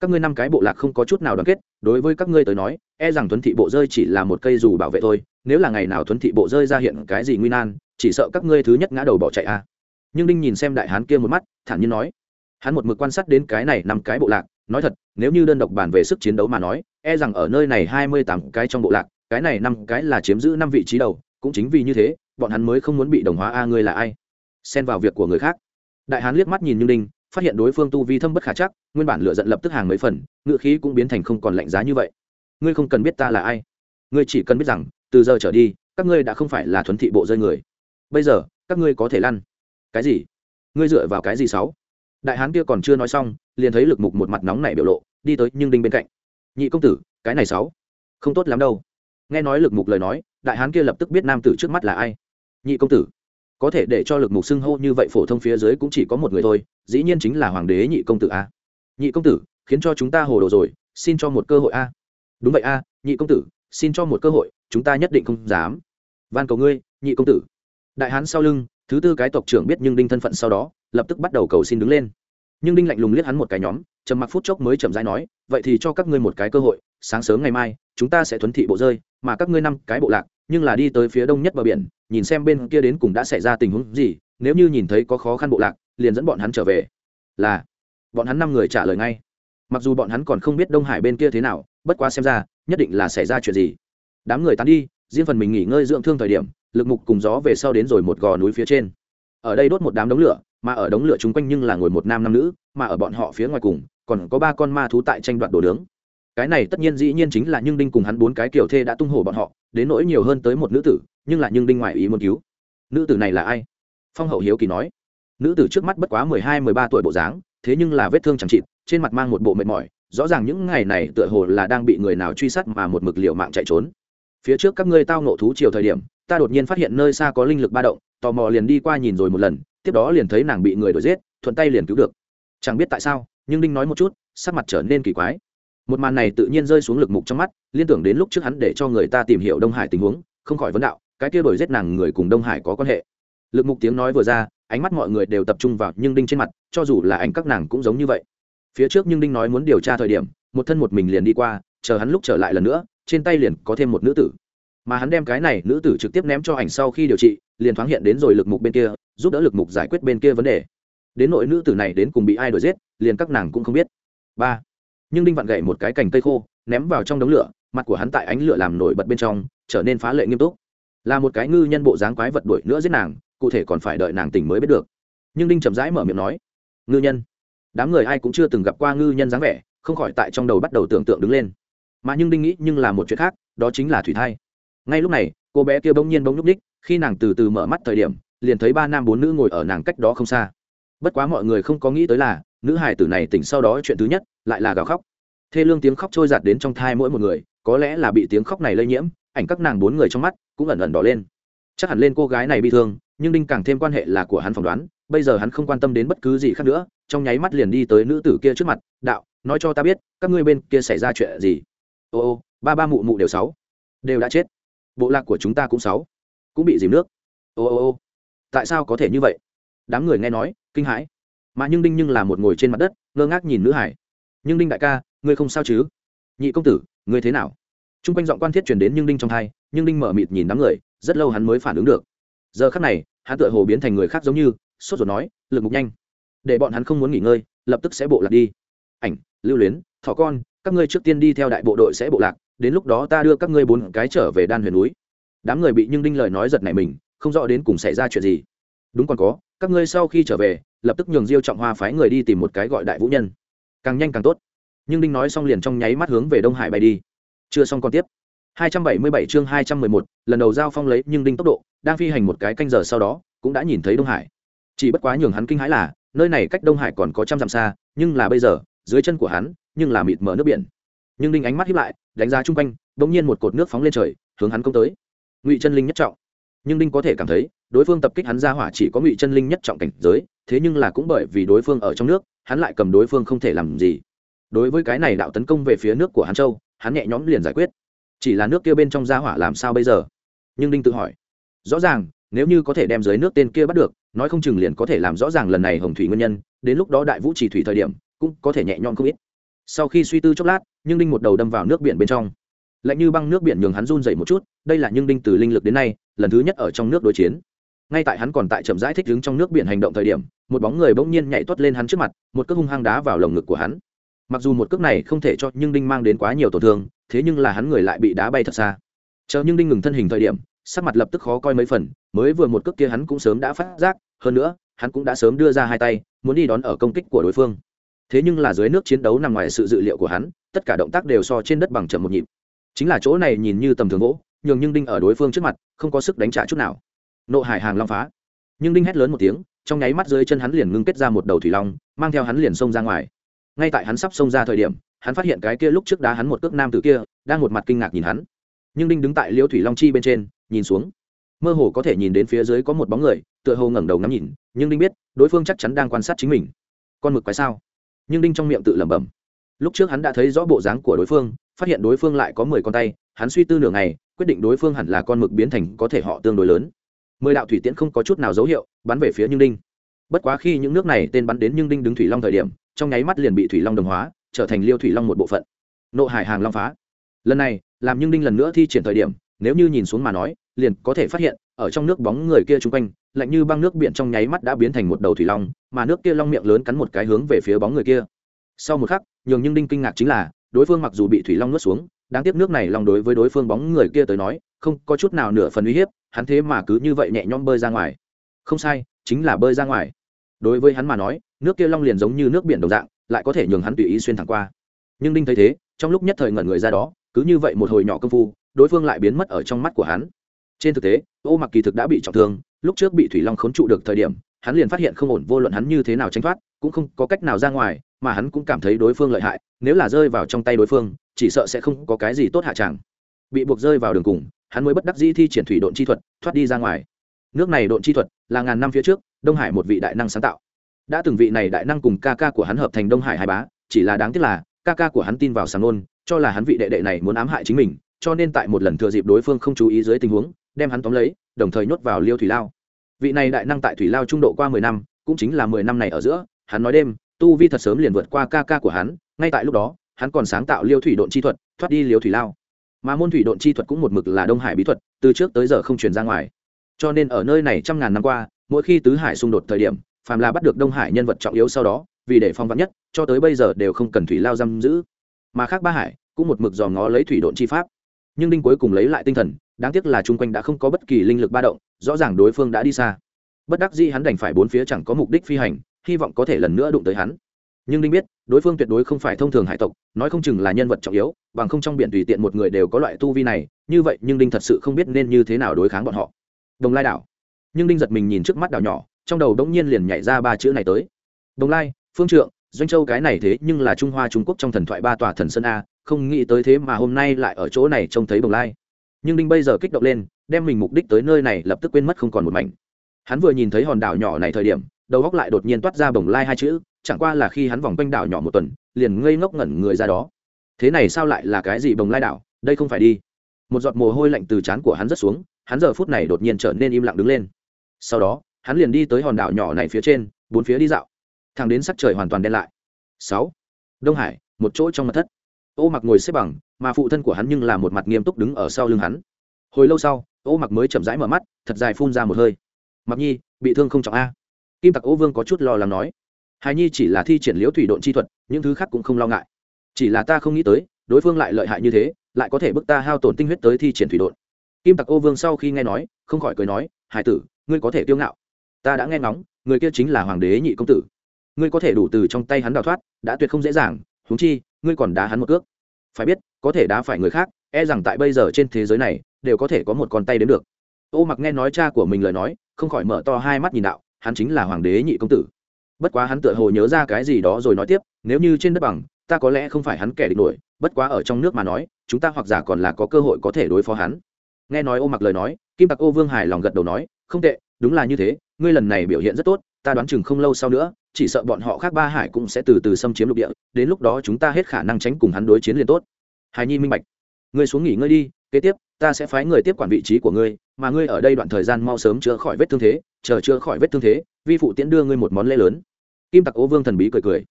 các ngươi năm cái bộ lạc không có chút nào đoàn kết, đối với các ngươi tới nói e rằng tuấn thị bộ rơi chỉ là một cây dù bảo vệ thôi, nếu là ngày nào tuấn thị bộ rơi ra hiện cái gì nguy nan, chỉ sợ các ngươi thứ nhất ngã đầu bỏ chạy a à. nhưng đinh nhìn xem đại hán kia một mắt, thản nhiên nói, hắn một mực quan sát đến cái này năm cái bộ lạc, nói thật, nếu như đơn độc bàn về sức chiến đấu mà nói e rằng ở nơi này hai mươi tám cái trong bộ lạc cái này năm cái là chiếm giữ năm vị trí đầu, cũng chính vì như thế, bọn hắn mới không muốn bị đồng hóa a ngươi là ai? Xen vào việc của người khác. Đại hán liếc mắt nhìn như đinh, phát hiện đối phương tu vi thâm bất khả chắc, nguyên bản lựa giận lập tức hàng mấy phần ngựa khí cũng biến thành không còn lạnh giá như vậy. Ngươi không cần biết ta là ai. Ngươi chỉ cần biết rằng, từ giờ trở đi, các ngươi đã không phải là thuấn thị bộ rơi người. Bây giờ, các ngươi có thể lăn. Cái gì? Ngươi dựa vào cái gì sáu? Đại hán kia còn chưa nói xong, liền thấy lực mục một mặt nóng này biểu lộ, đi tới nhưng đinh bên cạnh. Nhị công tử, cái này sáu không tốt lắm đâu nghe nói lực mục lời nói, đại hán kia lập tức biết nam tử trước mắt là ai. Nhị công tử, có thể để cho lực mục xưng hô như vậy phổ thông phía dưới cũng chỉ có một người thôi, dĩ nhiên chính là hoàng đế nhị công tử a. Nhị công tử, khiến cho chúng ta hồ đồ rồi, xin cho một cơ hội a. Đúng vậy a, nhị công tử, xin cho một cơ hội, chúng ta nhất định không dám. Van cầu ngươi, nhị công tử. Đại hán sau lưng, thứ tư cái tộc trưởng biết nhưng đinh thân phận sau đó, lập tức bắt đầu cầu xin đứng lên. Nhưng đinh lạnh lùng liếc hắn một cái nhóm trầm mặc phút chốc mới chậm rãi nói, vậy thì cho các ngươi một cái cơ hội, sáng sớm ngày mai, chúng ta sẽ thuấn thị bộ rơi, mà các ngươi năm cái bộ lạc, nhưng là đi tới phía đông nhất bờ biển, nhìn xem bên kia đến cùng đã xảy ra tình huống gì, nếu như nhìn thấy có khó khăn bộ lạc, liền dẫn bọn hắn trở về. Là, bọn hắn năm người trả lời ngay. Mặc dù bọn hắn còn không biết đông hải bên kia thế nào, bất quá xem ra, nhất định là xảy ra chuyện gì. Đám người tán đi, riêng phần mình nghỉ ngơi dưỡng thương thời điểm, lực mục cùng gió về sau đến rồi một gò núi phía trên. Ở đây đốt một đám đống lửa, mà ở đống lửa chung quanh nhưng là ngồi một nam năm nữ, mà ở bọn họ phía ngoài cùng còn có ba con ma thú tại tranh đoạt đồ nướng. Cái này tất nhiên dĩ nhiên chính là nhưng đinh cùng hắn bốn cái kiểu thê đã tung hổ bọn họ, đến nỗi nhiều hơn tới một nữ tử, nhưng là nhưng đinh ngoại ý muốn cứu. Nữ tử này là ai? Phong hậu hiếu kỳ nói. Nữ tử trước mắt bất quá mười hai, mười ba tuổi bộ dáng, thế nhưng là vết thương chẳng chịt, trên mặt mang một bộ mệt mỏi, rõ ràng những ngày này tựa hồ là đang bị người nào truy sát mà một mực liệu mạng chạy trốn. Phía trước các ngươi tao nộ thú chiều thời điểm, ta đột nhiên phát hiện nơi xa có linh lực ba động, tò mò liền đi qua nhìn rồi một lần, tiếp đó liền thấy nàng bị người đuổi giết, thuận tay liền cứu được. Chẳng biết tại sao nhưng đinh nói một chút, sắc mặt trở nên kỳ quái. Một màn này tự nhiên rơi xuống lực mục trong mắt, liên tưởng đến lúc trước hắn để cho người ta tìm hiểu đông hải tình huống, không khỏi vấn đạo, cái kia đổi giết nàng người cùng đông hải có quan hệ. Lực mục tiếng nói vừa ra, ánh mắt mọi người đều tập trung vào nhưng đinh trên mặt, cho dù là ảnh các nàng cũng giống như vậy. Phía trước nhưng đinh nói muốn điều tra thời điểm, một thân một mình liền đi qua, chờ hắn lúc trở lại lần nữa, trên tay liền có thêm một nữ tử. Mà hắn đem cái này nữ tử trực tiếp ném cho ảnh sau khi điều trị, liền thoáng hiện đến rồi lực mục bên kia, giúp đỡ lực mục giải quyết bên kia vấn đề đến nội nữ tử này đến cùng bị ai đuổi giết, liền các nàng cũng không biết. Ba. Nhưng đinh vặn gậy một cái cành cây khô, ném vào trong đống lửa, mặt của hắn tại ánh lửa làm nổi bật bên trong, trở nên phá lệ nghiêm túc. Là một cái ngư nhân bộ dáng quái vật đuổi nữa giết nàng, cụ thể còn phải đợi nàng tỉnh mới biết được. Nhưng đinh chậm rãi mở miệng nói, ngư nhân. Đám người ai cũng chưa từng gặp qua ngư nhân dáng vẻ, không khỏi tại trong đầu bắt đầu tưởng tượng đứng lên. Mà nhưng đinh nghĩ nhưng là một chuyện khác, đó chính là thủy thai. Ngay lúc này, cô bé kia bỗng nhiên bỗng nhúc ních khi nàng từ từ mở mắt thời điểm, liền thấy ba nam bốn nữ ngồi ở nàng cách đó không xa bất quá mọi người không có nghĩ tới là, nữ hải tử này tỉnh sau đó chuyện thứ nhất, lại là gào khóc. Thê lương tiếng khóc trôi giạt đến trong thai mỗi một người, có lẽ là bị tiếng khóc này lây nhiễm, ảnh các nàng bốn người trong mắt cũng ẩn ẩn đỏ lên. Chắc hẳn lên cô gái này bị thương, nhưng đinh càng thêm quan hệ là của hắn phỏng đoán, bây giờ hắn không quan tâm đến bất cứ gì khác nữa, trong nháy mắt liền đi tới nữ tử kia trước mặt, đạo, nói cho ta biết, các ngươi bên kia xảy ra chuyện gì? Ô ô, ba ba mụ mụ đều sáu. Đều đã chết. Bộ lạc của chúng ta cũng sáu. Cũng bị dìm nước. Ô ô ô, tại sao có thể như vậy? Đám người nghe nói kinh hãi. Mà nhưng đinh nhưng là một ngồi trên mặt đất, ngơ ngác nhìn nữ hải. Nhưng đinh đại ca, ngươi không sao chứ? Nhị công tử, ngươi thế nào? T r u n g quanh giọng quan thiết truyền đến nhưng đinh trong thai nhưng đinh mở mịt nhìn đám người, rất lâu hắn mới phản ứng được. Giờ khắc này, hắn tựa hồ biến thành người khác giống như, sốt ruột nói, lực mục nhanh. Để bọn hắn không muốn nghỉ ngơi, lập tức sẽ bộ lạc đi. Ảnh, lưu luyến thọ con, các ngươi trước tiên đi theo đại bộ đội sẽ bộ lạc, đến lúc đó ta đưa các ngươi bốn cái trở về đan huyền núi. Đám người bị nhưng đinh lời nói giật này mình, không rõ đến cùng xảy ra chuyện gì. Đúng còn có các ngươi sau khi trở về lập tức nhường diêu trọng hoa phái người đi tìm một cái gọi đại vũ nhân. Càng nhanh càng tốt. Nhưng đinh nói xong liền trong nháy mắt hướng về đông hải bay đi. Chưa xong còn tiếp. 277 chương 211, lần đầu giao phong lấy nhưng đinh tốc độ đang phi hành một cái canh giờ sau đó cũng đã nhìn thấy đông hải. Chỉ bất quá nhường hắn kinh hãi là nơi này cách đông hải còn có trăm dặm xa nhưng là bây giờ dưới chân của hắn nhưng là mịt mở nước biển. Nhưng đinh ánh mắt hiếp lại đánh giá chung quanh bỗng nhiên một cột nước phóng lên trời hướng hắn công tới. Ngụy chân linh nhất trọng. Nhưng đinh có thể cảm thấy đối phương tập kích hắn ra hỏa chỉ có ngụy chân linh nhất trọng cảnh giới, thế nhưng là cũng bởi vì đối phương ở trong nước, hắn lại cầm đối phương không thể làm gì. Đối với cái này đạo tấn công về phía nước của hắn châu, hắn nhẹ nhõm liền giải quyết. Chỉ là nước kia bên trong ra hỏa làm sao bây giờ? Nhưng đinh tự hỏi. Rõ ràng, nếu như có thể đem dưới nước tên kia bắt được, nói không chừng liền có thể làm rõ ràng lần này hồng thủy nguyên nhân, đến lúc đó đại vũ chỉ thủy thời điểm, cũng có thể nhẹ nhõm không ít. Sau khi suy tư chốc lát, nhưng đinh một đầu đâm vào nước biển bên trong. Lạnh như băng nước biển nhường hắn run dậy một chút, đây là nhưng đinh từ linh lực đến nay, lần thứ nhất ở trong nước đối chiến ngay tại hắn còn tại chậm rãi thích đứng trong nước biển hành động thời điểm, một bóng người bỗng nhiên nhảy tuất lên hắn trước mặt, một cước hung hăng đá vào lồng ngực của hắn. Mặc dù một cước này không thể cho nhưng đinh mang đến quá nhiều tổn thương, thế nhưng là hắn người lại bị đá bay thật xa. Chờ nhưng đinh ngừng thân hình thời điểm, sắc mặt lập tức khó coi mấy phần, mới vừa một cước kia hắn cũng sớm đã phát giác, hơn nữa, hắn cũng đã sớm đưa ra hai tay, muốn đi đón ở công kích của đối phương. Thế nhưng là dưới nước chiến đấu nằm ngoài sự dự liệu của hắn, tất cả động tác đều so trên đất bằng chậm một nhịp. Chính là chỗ này nhìn như tầm thường gỗ, nhường nhưng đinh ở đối phương trước mặt, không có sức đánh trả chút nào nộ hải hàng long phá. Nhưng đinh hét lớn một tiếng, trong nháy mắt dưới chân hắn liền ngưng kết ra một đầu thủy long, mang theo hắn liền xông ra ngoài. Ngay tại hắn sắp xông ra thời điểm, hắn phát hiện cái kia lúc trước đá hắn một cước nam tử kia, đang một mặt kinh ngạc nhìn hắn. Nhưng đinh đứng tại liêu thủy long chi bên trên, nhìn xuống. Mơ hồ có thể nhìn đến phía dưới có một bóng người, tựa hồ ngẩng đầu ngắm nhìn, nhưng đinh biết, đối phương chắc chắn đang quan sát chính mình. Con mực quái sao? Nhưng đinh trong miệng tự lẩm bẩm. Lúc trước hắn đã thấy rõ bộ dáng của đối phương, phát hiện đối phương lại có mười con tay, hắn suy tư nửa ngày, quyết định đối phương hẳn là con mực biến thành có thể họ tương đối lớn mười đạo thủy tiễn không có chút nào dấu hiệu, bắn về phía nhưng đinh. Bất quá khi những nước này tên bắn đến nhưng đinh đứng thủy long thời điểm, trong nháy mắt liền bị thủy long đồng hóa, trở thành liêu thủy long một bộ phận. Nộ hải hàng long phá. Lần này, làm nhưng đinh lần nữa thi triển thời điểm, nếu như nhìn xuống mà nói, liền có thể phát hiện, ở trong nước bóng người kia chung quanh, lạnh như băng nước biển trong nháy mắt đã biến thành một đầu thủy long, mà nước kia long miệng lớn cắn một cái hướng về phía bóng người kia. Sau một khắc, nhường nhưng đinh kinh ngạc chính là, đối phương mặc dù bị thủy long nuốt xuống đáng tiếc nước này long đối với đối phương bóng người kia tới nói, không có chút nào nửa phần uy hiếp, hắn thế mà cứ như vậy nhẹ nhõm bơi ra ngoài. Không sai, chính là bơi ra ngoài. Đối với hắn mà nói, nước kia long liền giống như nước biển đồng dạng, lại có thể nhường hắn tùy ý xuyên thẳng qua. Nhưng đinh thấy thế, trong lúc nhất thời ngẩn người ra đó, cứ như vậy một hồi nhỏ công phu, đối phương lại biến mất ở trong mắt của hắn. Trên thực tế, ô mặc kỳ thực đã bị trọng thương, lúc trước bị thủy long khốn trụ được thời điểm, hắn liền phát hiện không ổn, vô luận hắn như thế nào tránh thoát, cũng không có cách nào ra ngoài, mà hắn cũng cảm thấy đối phương lợi hại, nếu là rơi vào trong tay đối phương chỉ sợ sẽ không có cái gì tốt hạ tràng. Bị buộc rơi vào đường cùng, hắn mới bất đắc dĩ thi triển thủy độn chi thuật, thoát đi ra ngoài. Nước này độn chi thuật là ngàn năm phía trước, đông hải một vị đại năng sáng tạo. Đã từng vị này đại năng cùng ca ca của hắn hợp thành đông hải hai bá, chỉ là đáng tiếc là, ca ca của hắn tin vào sáng nôn cho là hắn vị đệ đệ này muốn ám hại chính mình, cho nên tại một lần thừa dịp đối phương không chú ý dưới tình huống, đem hắn tóm lấy, đồng thời nhốt vào liêu thủy lao. Vị này đại năng tại thủy lao trung độ qua mười năm, cũng chính là mười năm này ở giữa, hắn nói đêm, tu vi thật sớm liền vượt qua ca ca của hắn, ngay tại lúc đó hắn còn sáng tạo liêu thủy độn chi thuật, thoát đi liêu thủy lao. Mà môn thủy độn chi thuật cũng một mực là đông hải bí thuật, từ trước tới giờ không truyền ra ngoài. Cho nên ở nơi này trăm ngàn năm qua, mỗi khi tứ hải xung đột thời điểm, phàm là bắt được đông hải nhân vật trọng yếu sau đó, vì để phong vắn nhất, cho tới bây giờ đều không cần thủy lao giam giữ. Mà khác ba hải cũng một mực dò ngó lấy thủy độn chi pháp. Nhưng đinh cuối cùng lấy lại tinh thần, đáng tiếc là chung quanh đã không có bất kỳ linh lực ba động, rõ ràng đối phương đã đi xa. Bất đắc dĩ hắn đành phải bốn phía chẳng có mục đích phi hành, hy vọng có thể lần nữa đụng tới hắn. Nhưng đinh biết đối phương tuyệt đối không phải thông thường hải tộc, nói không chừng là nhân vật trọng yếu, bằng không trong biển tùy tiện một người đều có loại tu vi này, như vậy nhưng đinh thật sự không biết nên như thế nào đối kháng bọn họ. Đồng lai đảo. Nhưng đinh giật mình nhìn trước mắt đảo nhỏ, trong đầu đống nhiên liền nhảy ra ba chữ này tới. Đồng lai, phương trượng, doanh châu cái này thế nhưng là trung hoa trung quốc trong thần thoại ba tòa thần sơn a, không nghĩ tới thế mà hôm nay lại ở chỗ này trông thấy đồng lai. Nhưng đinh bây giờ kích động lên, đem mình mục đích tới nơi này lập tức quên mất không còn một mảnh. Hắn vừa nhìn thấy hòn đảo nhỏ này thời điểm đầu góc lại đột nhiên toát ra bồng lai hai chữ, chẳng qua là khi hắn vòng quanh đảo nhỏ một tuần, liền ngây ngốc ngẩn người ra đó. Thế này sao lại là cái gì bồng lai đảo? Đây không phải đi. Một giọt mồ hôi lạnh từ trán của hắn rất xuống, hắn giờ phút này đột nhiên trở nên im lặng đứng lên. Sau đó, hắn liền đi tới hòn đảo nhỏ này phía trên, bốn phía đi dạo. Thang đến sắc trời hoàn toàn đen lại. Sáu. Đông hải, một chỗ trong mặt thất. Ô mặc ngồi xếp bằng, mà phụ thân của hắn nhưng là một mặt nghiêm túc đứng ở sau lưng hắn. Hồi lâu sau, ô mặc mới chậm rãi mở mắt, thật dài phun ra một hơi. Mặc nhi, bị thương không trọng a? Kim tặc ô vương có chút lo lắng nói hài nhi chỉ là thi triển liễu thủy độn chi thuật, những thứ khác cũng không lo ngại. Chỉ là ta không nghĩ tới, đối phương lại lợi hại như thế, lại có thể bức ta hao tổn tinh huyết tới thi triển thủy độn. Kim tặc ô vương sau khi nghe nói, không khỏi cười nói, hải tử, ngươi có thể kiêu ngạo. Ta đã nghe ngóng, người kia chính là hoàng đế nhị công tử. Ngươi có thể đủ từ trong tay hắn đào thoát, đã tuyệt không dễ dàng, huống chi, ngươi còn đá hắn một cước. Phải biết, có thể đá phải người khác e rằng tại bây giờ trên thế giới này, đều có thể có một con tay đến được. Ô mặc nghe nói cha của mình lời nói, không khỏi mở to hai mắt nhìn đạo hắn chính là hoàng đế nhị công tử. Bất quá hắn tựa hồ nhớ ra cái gì đó rồi nói tiếp, nếu như trên đất bằng, ta có lẽ không phải hắn kẻ địch nổi, bất quá ở trong nước mà nói, chúng ta hoặc giả còn là có cơ hội có thể đối phó hắn. Nghe nói ô mặc lời nói, kim tặc ô vương hài lòng gật đầu nói, không tệ, đúng là như thế, ngươi lần này biểu hiện rất tốt, ta đoán chừng không lâu sau nữa, chỉ sợ bọn họ khác ba hải cũng sẽ từ từ xâm chiếm lục địa, đến lúc đó chúng ta hết khả năng tránh cùng hắn đối chiến liền tốt. Hài nhi minh bạch ngươi xuống nghỉ ngơi đi, kế tiếp, ta sẽ phái người tiếp quản vị trí của ngươi, mà ngươi ở đây đoạn thời gian mau sớm chữa khỏi vết thương thế, chờ chữa khỏi vết thương thế, vi phụ tiễn đưa ngươi một món lễ lớn. Kim tặc ô vương thần bí cười cười.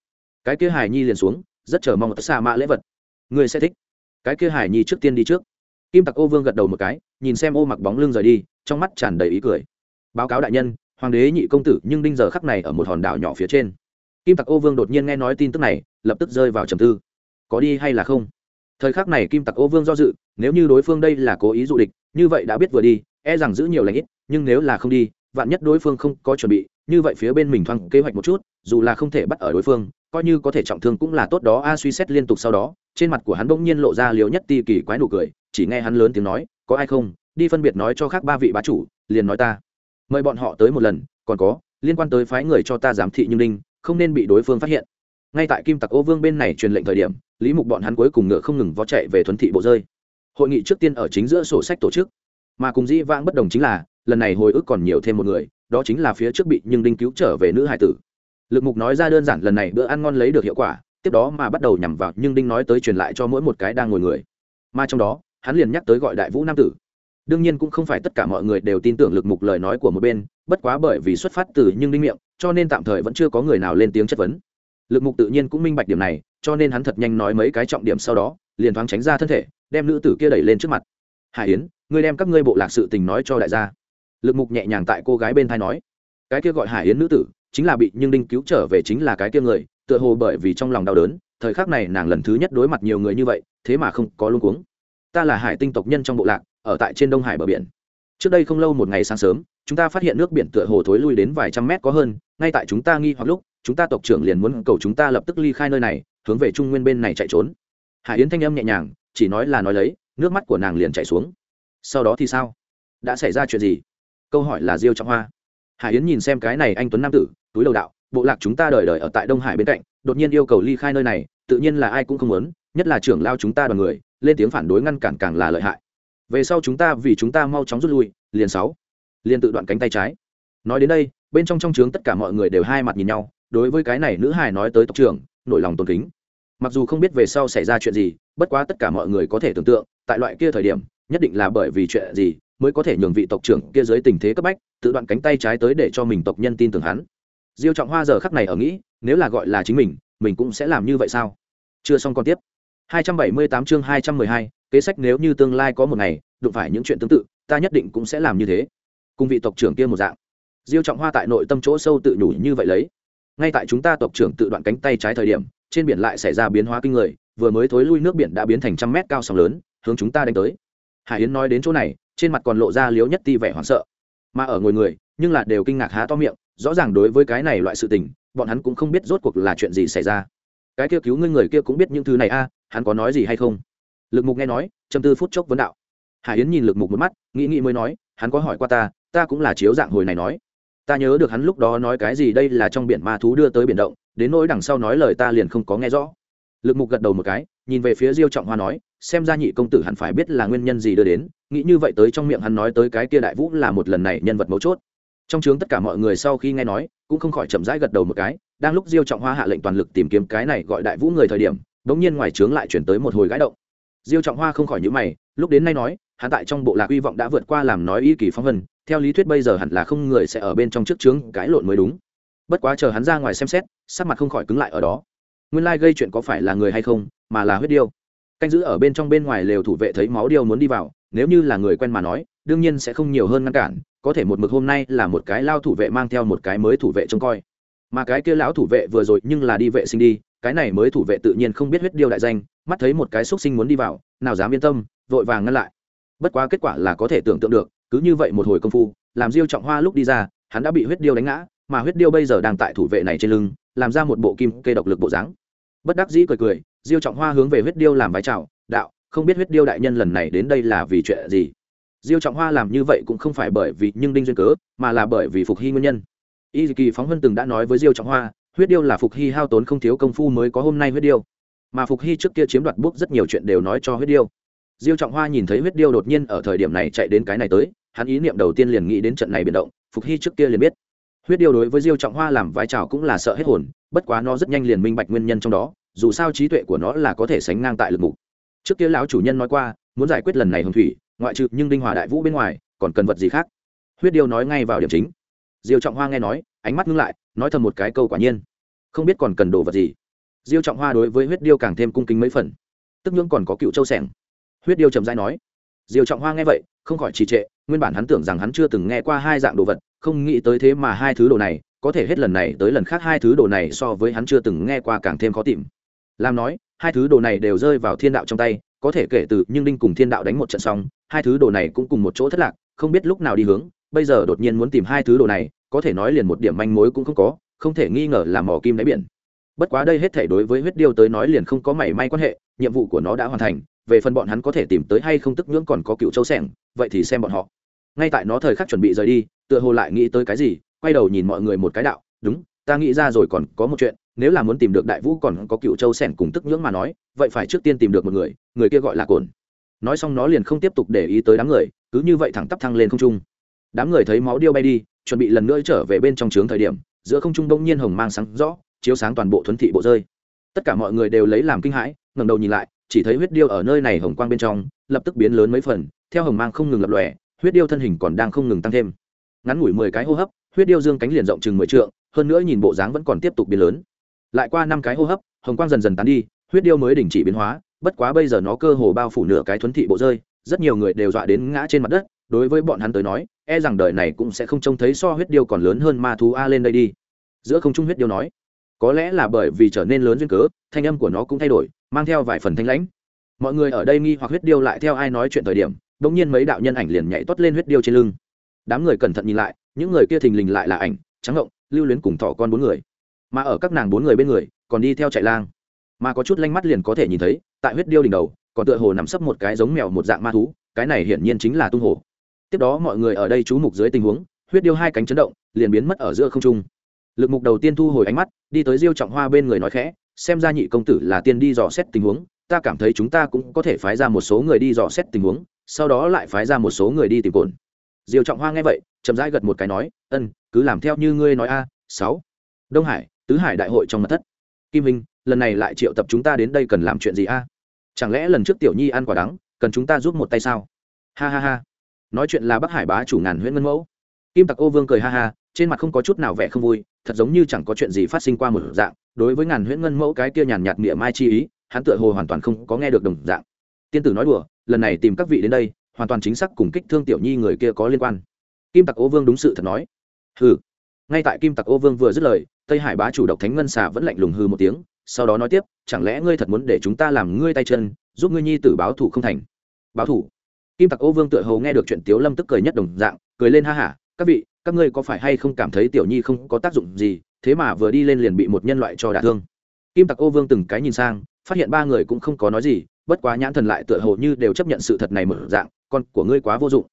Cái kia hải nhi liền xuống, rất chờ mong xa mạ lễ vật. Ngươi sẽ thích. Cái kia hải nhi trước tiên đi trước. Kim tặc ô vương gật đầu một cái, nhìn xem ô mặc bóng lưng rời đi, trong mắt tràn đầy ý cười. Báo cáo đại nhân, hoàng đế nhị công tử nhưng đinh giờ khắc này ở một hòn đảo nhỏ phía trên. Kim tặc ô vương đột nhiên nghe nói tin tức này, lập tức rơi vào trầm tư. Có đi hay là không? Thời khắc này kim tặc ô vương do dự, nếu như đối phương đây là cố ý dụ địch, như vậy đã biết vừa đi e rằng giữ nhiều lãnh ít, nhưng nếu là không đi, vạn nhất đối phương không có chuẩn bị, như vậy phía bên mình thoáng kế hoạch một chút, dù là không thể bắt ở đối phương, coi như có thể trọng thương cũng là tốt đó. A suy xét liên tục sau đó, trên mặt của hắn bỗng nhiên lộ ra liều nhất ti kỳ quái nụ cười, chỉ nghe hắn lớn tiếng nói, có ai không? Đi phân biệt nói cho khác ba vị bá chủ, liền nói ta. Mời bọn họ tới một lần, còn có, liên quan tới phái người cho ta giám thị như ninh, không nên bị đối phương phát hiện ngay tại kim tặc ô vương bên này truyền lệnh thời điểm, lý mục bọn hắn cuối cùng ngựa không ngừng vó chạy về thuấn thị bộ rơi. Hội nghị trước tiên ở chính giữa sổ sách tổ chức. Mà cùng dĩ vãng bất đồng chính là, lần này hồi ức còn nhiều thêm một người, đó chính là phía trước bị nhưng đinh cứu trở về nữ hải tử. Lực mục nói ra đơn giản lần này bữa ăn ngon lấy được hiệu quả, tiếp đó mà bắt đầu nhằm vào nhưng đinh nói tới truyền lại cho mỗi một cái đang ngồi người. Mà trong đó, hắn liền nhắc tới gọi đại vũ nam tử. Đương nhiên cũng không phải tất cả mọi người đều tin tưởng lực mục lời nói của một bên, bất quá bởi vì xuất phát từ nhưng đinh miệng, cho nên tạm thời vẫn chưa có người nào lên tiếng chất vấn lực mục tự nhiên cũng minh bạch điểm này, cho nên hắn thật nhanh nói mấy cái trọng điểm sau đó, liền thoáng tránh ra thân thể, đem nữ tử kia đẩy lên trước mặt. Hải yến, ngươi đem các ngươi bộ lạc sự tình nói cho đại gia. Lực mục nhẹ nhàng tại cô gái bên thai nói. Cái kia gọi hải yến nữ tử, chính là bị nhưng đinh cứu trở về chính là cái kia người, tựa hồ bởi vì trong lòng đau đớn, thời khắc này nàng lần thứ nhất đối mặt nhiều người như vậy, thế mà không có luôn cuống. Ta là hải tinh tộc nhân trong bộ lạc, ở tại trên đông hải bờ biển. Trước đây không lâu một ngày sáng sớm, chúng ta phát hiện nước biển tựa hồ thối lui đến vài trăm mét có hơn, ngay tại chúng ta nghi hoặc lúc chúng ta tộc trưởng liền muốn cầu chúng ta lập tức ly khai nơi này, hướng về trung nguyên bên này chạy trốn. Hải yến thanh âm nhẹ nhàng, chỉ nói là nói lấy, nước mắt của nàng liền chạy xuống. Sau đó thì sao? Đã xảy ra chuyện gì? Câu hỏi là diêu trọng hoa. Hải yến nhìn xem cái này anh tuấn nam tử, túi đầu đạo, bộ lạc chúng ta đời đời ở tại đông hải bên cạnh, đột nhiên yêu cầu ly khai nơi này, tự nhiên là ai cũng không muốn, nhất là trưởng lao chúng ta đoàn người, lên tiếng phản đối ngăn cản càng là lợi hại. Về sau chúng ta vì chúng ta mau chóng rút lui, liền sáu, liền tự đoạn cánh tay trái. Nói đến đây, bên trong trong trướng tất cả mọi người đều hai mặt nhìn nhau đối với cái này nữ hài nói tới tộc trưởng nổi lòng tôn kính. Mặc dù không biết về sau xảy ra chuyện gì bất quá tất cả mọi người có thể tưởng tượng tại loại kia thời điểm nhất định là bởi vì chuyện gì mới có thể nhường vị tộc trưởng kia dưới tình thế cấp bách tự đoạn cánh tay trái tới để cho mình tộc nhân tin tưởng hắn. Diêu trọng hoa giờ khắc này ở nghĩ nếu là gọi là chính mình mình cũng sẽ làm như vậy sao? Chưa xong còn tiếp. 278 chương 212, kế sách nếu như tương lai có một ngày đụng phải những chuyện tương tự ta nhất định cũng sẽ làm như thế. Cùng vị tộc trưởng kia một dạng. Diêu trọng hoa tại nội tâm chỗ sâu tự nhủ như vậy lấy ngay tại chúng ta tộc trưởng tự đoạn cánh tay trái thời điểm, trên biển lại xảy ra biến hóa kinh người, vừa mới thối lui nước biển đã biến thành trăm mét cao sóng lớn, hướng chúng ta đánh tới. Hải yến nói đến chỗ này, trên mặt còn lộ ra liếu nhất ti vẻ hoảng sợ. Mà ở ngồi người, nhưng là đều kinh ngạc há to miệng, rõ ràng đối với cái này loại sự tình, bọn hắn cũng không biết rốt cuộc là chuyện gì xảy ra. Cái kia cứu ngươi người kia cũng biết những thứ này a, hắn có nói gì hay không? Lực mục nghe nói, châm tư phút chốc vấn đạo. Hải yến nhìn lực mục một mắt, nghĩ nghĩ mới nói, hắn có hỏi qua ta ta cũng là chiếu dạng hồi này nói ta nhớ được hắn lúc đó nói cái gì đây là trong biển ma thú đưa tới biển động, đến nỗi đằng sau nói lời ta liền không có nghe rõ. Lực mục gật đầu một cái, nhìn về phía diêu trọng hoa nói, xem ra nhị công tử hẳn phải biết là nguyên nhân gì đưa đến, nghĩ như vậy tới trong miệng hắn nói tới cái kia đại vũ là một lần này nhân vật mấu chốt. Trong chướng tất cả mọi người sau khi nghe nói, cũng không khỏi chậm rãi gật đầu một cái, đang lúc diêu trọng hoa hạ lệnh toàn lực tìm kiếm cái này gọi đại vũ người thời điểm, bỗng nhiên ngoài trướng lại chuyển tới một hồi gãi động. Diêu trọng hoa không khỏi nhữ mày, lúc đến nay nói, hắn tại trong bộ lạc hy vọng đã vượt qua làm nói ý kỳ phong vân theo lý thuyết bây giờ hẳn là không người sẽ ở bên trong trước trướng cái lộn mới đúng. Bất quá chờ hắn ra ngoài xem xét, sắc mặt không khỏi cứng lại ở đó. Nguyên lai gây chuyện có phải là người hay không, mà là huyết điêu. Canh giữ ở bên trong bên ngoài lều thủ vệ thấy máu điêu muốn đi vào, nếu như là người quen mà nói, đương nhiên sẽ không nhiều hơn ngăn cản, có thể một mực hôm nay là một cái lao thủ vệ mang theo một cái mới thủ vệ trông coi. Mà cái kia lão thủ vệ vừa rồi nhưng là đi vệ sinh đi, cái này mới thủ vệ tự nhiên không biết huyết điêu đại danh, mắt thấy một cái xúc sinh muốn đi vào, nào dám yên tâm, vội vàng ngăn lại. Bất quá kết quả là có thể tưởng tượng được cứ như vậy một hồi công phu, làm diêu trọng hoa lúc đi ra, hắn đã bị huyết điêu đánh ngã, mà huyết điêu bây giờ đang tại thủ vệ này trên lưng, làm ra một bộ kim kê độc lực bộ dáng. Bất đắc dĩ cười cười, diêu trọng hoa hướng về huyết điêu làm vái chào, đạo, không biết huyết điêu đại nhân lần này đến đây là vì chuyện gì? Diêu trọng hoa làm như vậy cũng không phải bởi vì nhưng đinh duyên cớ, mà là bởi vì phục hy nguyên nhân. Y kỳ phóng vân từng đã nói với diêu trọng hoa, huyết điêu là phục hy hao tốn không thiếu công phu mới có hôm nay huyết điêu. Mà phục hy trước kia chiếm đoạt bút rất nhiều chuyện đều nói cho huyết điêu diêu trọng hoa nhìn thấy huyết điêu đột nhiên ở thời điểm này chạy đến cái này tới, hắn ý niệm đầu tiên liền nghĩ đến trận này biến động, phục hy trước kia liền biết. Huyết điêu đối với diêu trọng hoa làm vai trò cũng là sợ hết hồn, bất quá nó rất nhanh liền minh bạch nguyên nhân trong đó, dù sao trí tuệ của nó là có thể sánh ngang tại lực mục trước kia lão chủ nhân nói qua, muốn giải quyết lần này hồng thủy, ngoại trừ nhưng đinh hòa đại vũ bên ngoài, còn cần vật gì khác? Huyết điêu nói ngay vào điểm chính. Diêu trọng hoa nghe nói, ánh mắt ngưng lại, nói thầm một cái câu quả nhiên. Không biết còn cần đồ vật gì. Diêu trọng hoa đối với huyết điêu càng thêm cung kính mấy phần. Tức nhưỡng còn có cựu châu sẻng huyết điêu trầm dai nói, diêu trọng hoa nghe vậy, không khỏi trì trệ, nguyên bản hắn tưởng rằng hắn chưa từng nghe qua hai dạng đồ vật, không nghĩ tới thế mà hai thứ đồ này, có thể hết lần này tới lần khác hai thứ đồ này so với hắn chưa từng nghe qua càng thêm khó tìm. Làm nói, hai thứ đồ này đều rơi vào thiên đạo trong tay, có thể kể từ nhưng đinh cùng thiên đạo đánh một trận xong, hai thứ đồ này cũng cùng một chỗ thất lạc, không biết lúc nào đi hướng, bây giờ đột nhiên muốn tìm hai thứ đồ này, có thể nói liền một điểm manh mối cũng không có, không thể nghi ngờ là mỏ kim đáy biển bất quá đây hết thể đối với huyết điêu tới nói liền không có mảy may quan hệ, nhiệm vụ của nó đã hoàn thành, về phần bọn hắn có thể tìm tới hay không tức nhưỡng còn có cựu châu sẻng, vậy thì xem bọn họ. Ngay tại nó thời khắc chuẩn bị rời đi, tựa hồ lại nghĩ tới cái gì, quay đầu nhìn mọi người một cái đạo, đúng, ta nghĩ ra rồi còn có một chuyện, nếu là muốn tìm được đại vũ còn có cựu châu sẻn cùng tức nhưỡng mà nói, vậy phải trước tiên tìm được một người người kia gọi là cồn nói xong nó liền không tiếp tục để ý tới đám người, cứ như vậy thẳng tắp thăng lên không trung. Đám người thấy máu điêu bay đi, chuẩn bị lần nữa trở về bên trong trướng thời điểm, giữa không trung đông nhiên hồng mang sáng rõ chiếu sáng toàn bộ thuấn thị bộ rơi. Tất cả mọi người đều lấy làm kinh hãi, ngẩng đầu nhìn lại, chỉ thấy huyết điêu ở nơi này hồng quang bên trong, lập tức biến lớn mấy phần, theo hồng mang không ngừng lập lòe, huyết điêu thân hình còn đang không ngừng tăng thêm. Ngắn ngủi mười cái hô hấp, huyết điêu dương cánh liền rộng chừng mười trượng, hơn nữa nhìn bộ dáng vẫn còn tiếp tục biến lớn. Lại qua năm cái hô hấp, hồng quang dần dần tán đi, huyết điêu mới đình chỉ biến hóa, bất quá bây giờ nó cơ hồ bao phủ nửa cái thuấn thị bộ rơi, rất nhiều người đều dọa đến ngã trên mặt đất, đối với bọn hắn tới nói e rằng đời này cũng sẽ không trông thấy so huyết điêu còn lớn hơn ma thú a lên đây đi. Giữa không trung huyết điêu nói có lẽ là bởi vì trở nên lớn duyên cớ, thanh âm của nó cũng thay đổi, mang theo vài phần thanh lãnh. Mọi người ở đây nghi hoặc huyết điêu lại theo ai nói chuyện thời điểm đ ỗ n g nhiên mấy đạo nhân ảnh liền nhảy toát lên huyết điêu trên lưng. Đám người cẩn thận nhìn lại, những người kia thình lình lại là ảnh trắng ngộng, lưu luyến cùng thỏ con bốn người. Mà ở các nàng bốn người bên người, còn đi theo chạy lang. Mà có chút lanh mắt liền có thể nhìn thấy, tại huyết điêu đỉnh đầu, còn tựa hồ nằm sấp một cái giống mèo một dạng ma thú, cái này hiển nhiên chính là tung hồ tiếp đó mọi người ở đây chú mục dưới tình huống, huyết điêu hai cánh chấn động, liền biến mất ở giữa không trung lực mục đầu tiên thu hồi ánh mắt, đi tới diêu trọng hoa bên người nói khẽ, xem ra nhị công tử là tiên đi dò xét tình huống, ta cảm thấy chúng ta cũng có thể phái ra một số người đi dò xét tình huống, sau đó lại phái ra một số người đi tìm cồn. Diêu trọng hoa nghe vậy, chậm rãi gật một cái nói, ân, cứ làm theo như ngươi nói a, sáu. Đông hải, tứ hải đại hội trong mặt thất. Kim minh lần này lại triệu tập chúng ta đến đây cần làm chuyện gì a? Chẳng lẽ lần trước tiểu nhi ăn quả đắng, cần chúng ta giúp một tay sao? Ha ha ha. Nói chuyện là bắc hải bá chủ ngàn huyễn ngân mẫu. Kim tặc ô vương cười ha ha trên mặt không có chút nào vẻ không vui, thật giống như chẳng có chuyện gì phát sinh qua một dạng, đối với ngàn huyễn ngân mẫu cái kia nhàn nhạt mỉa mai chi ý, hắn tựa hồ hoàn toàn không có nghe được đồng dạng. Tiên tử nói đùa, lần này tìm các vị đến đây, hoàn toàn chính xác cùng kích thương tiểu nhi người kia có liên quan. Kim tặc ô vương đúng sự thật nói. Hừ. Ngay tại kim tặc ô vương vừa dứt lời, tây hải bá chủ độc thánh ngân xà vẫn lạnh lùng hư một tiếng, sau đó nói tiếp, chẳng lẽ ngươi thật muốn để chúng ta làm ngươi tay chân, giúp ngươi nhi tử báo thủ không thành? Báo thủ kim tặc ô vương tựa hồ nghe được chuyện tiếu lâm tức cười nhất đồng dạng, cười lên ha hả, các vị các ngươi có phải hay không cảm thấy tiểu nhi không có tác dụng gì, thế mà vừa đi lên liền bị một nhân loại cho đả thương. Kim tặc ô vương từng cái nhìn sang, phát hiện ba người cũng không có nói gì, bất quá nhãn thần lại tựa hồ như đều chấp nhận sự thật này mở dạng, con của ngươi quá vô dụng.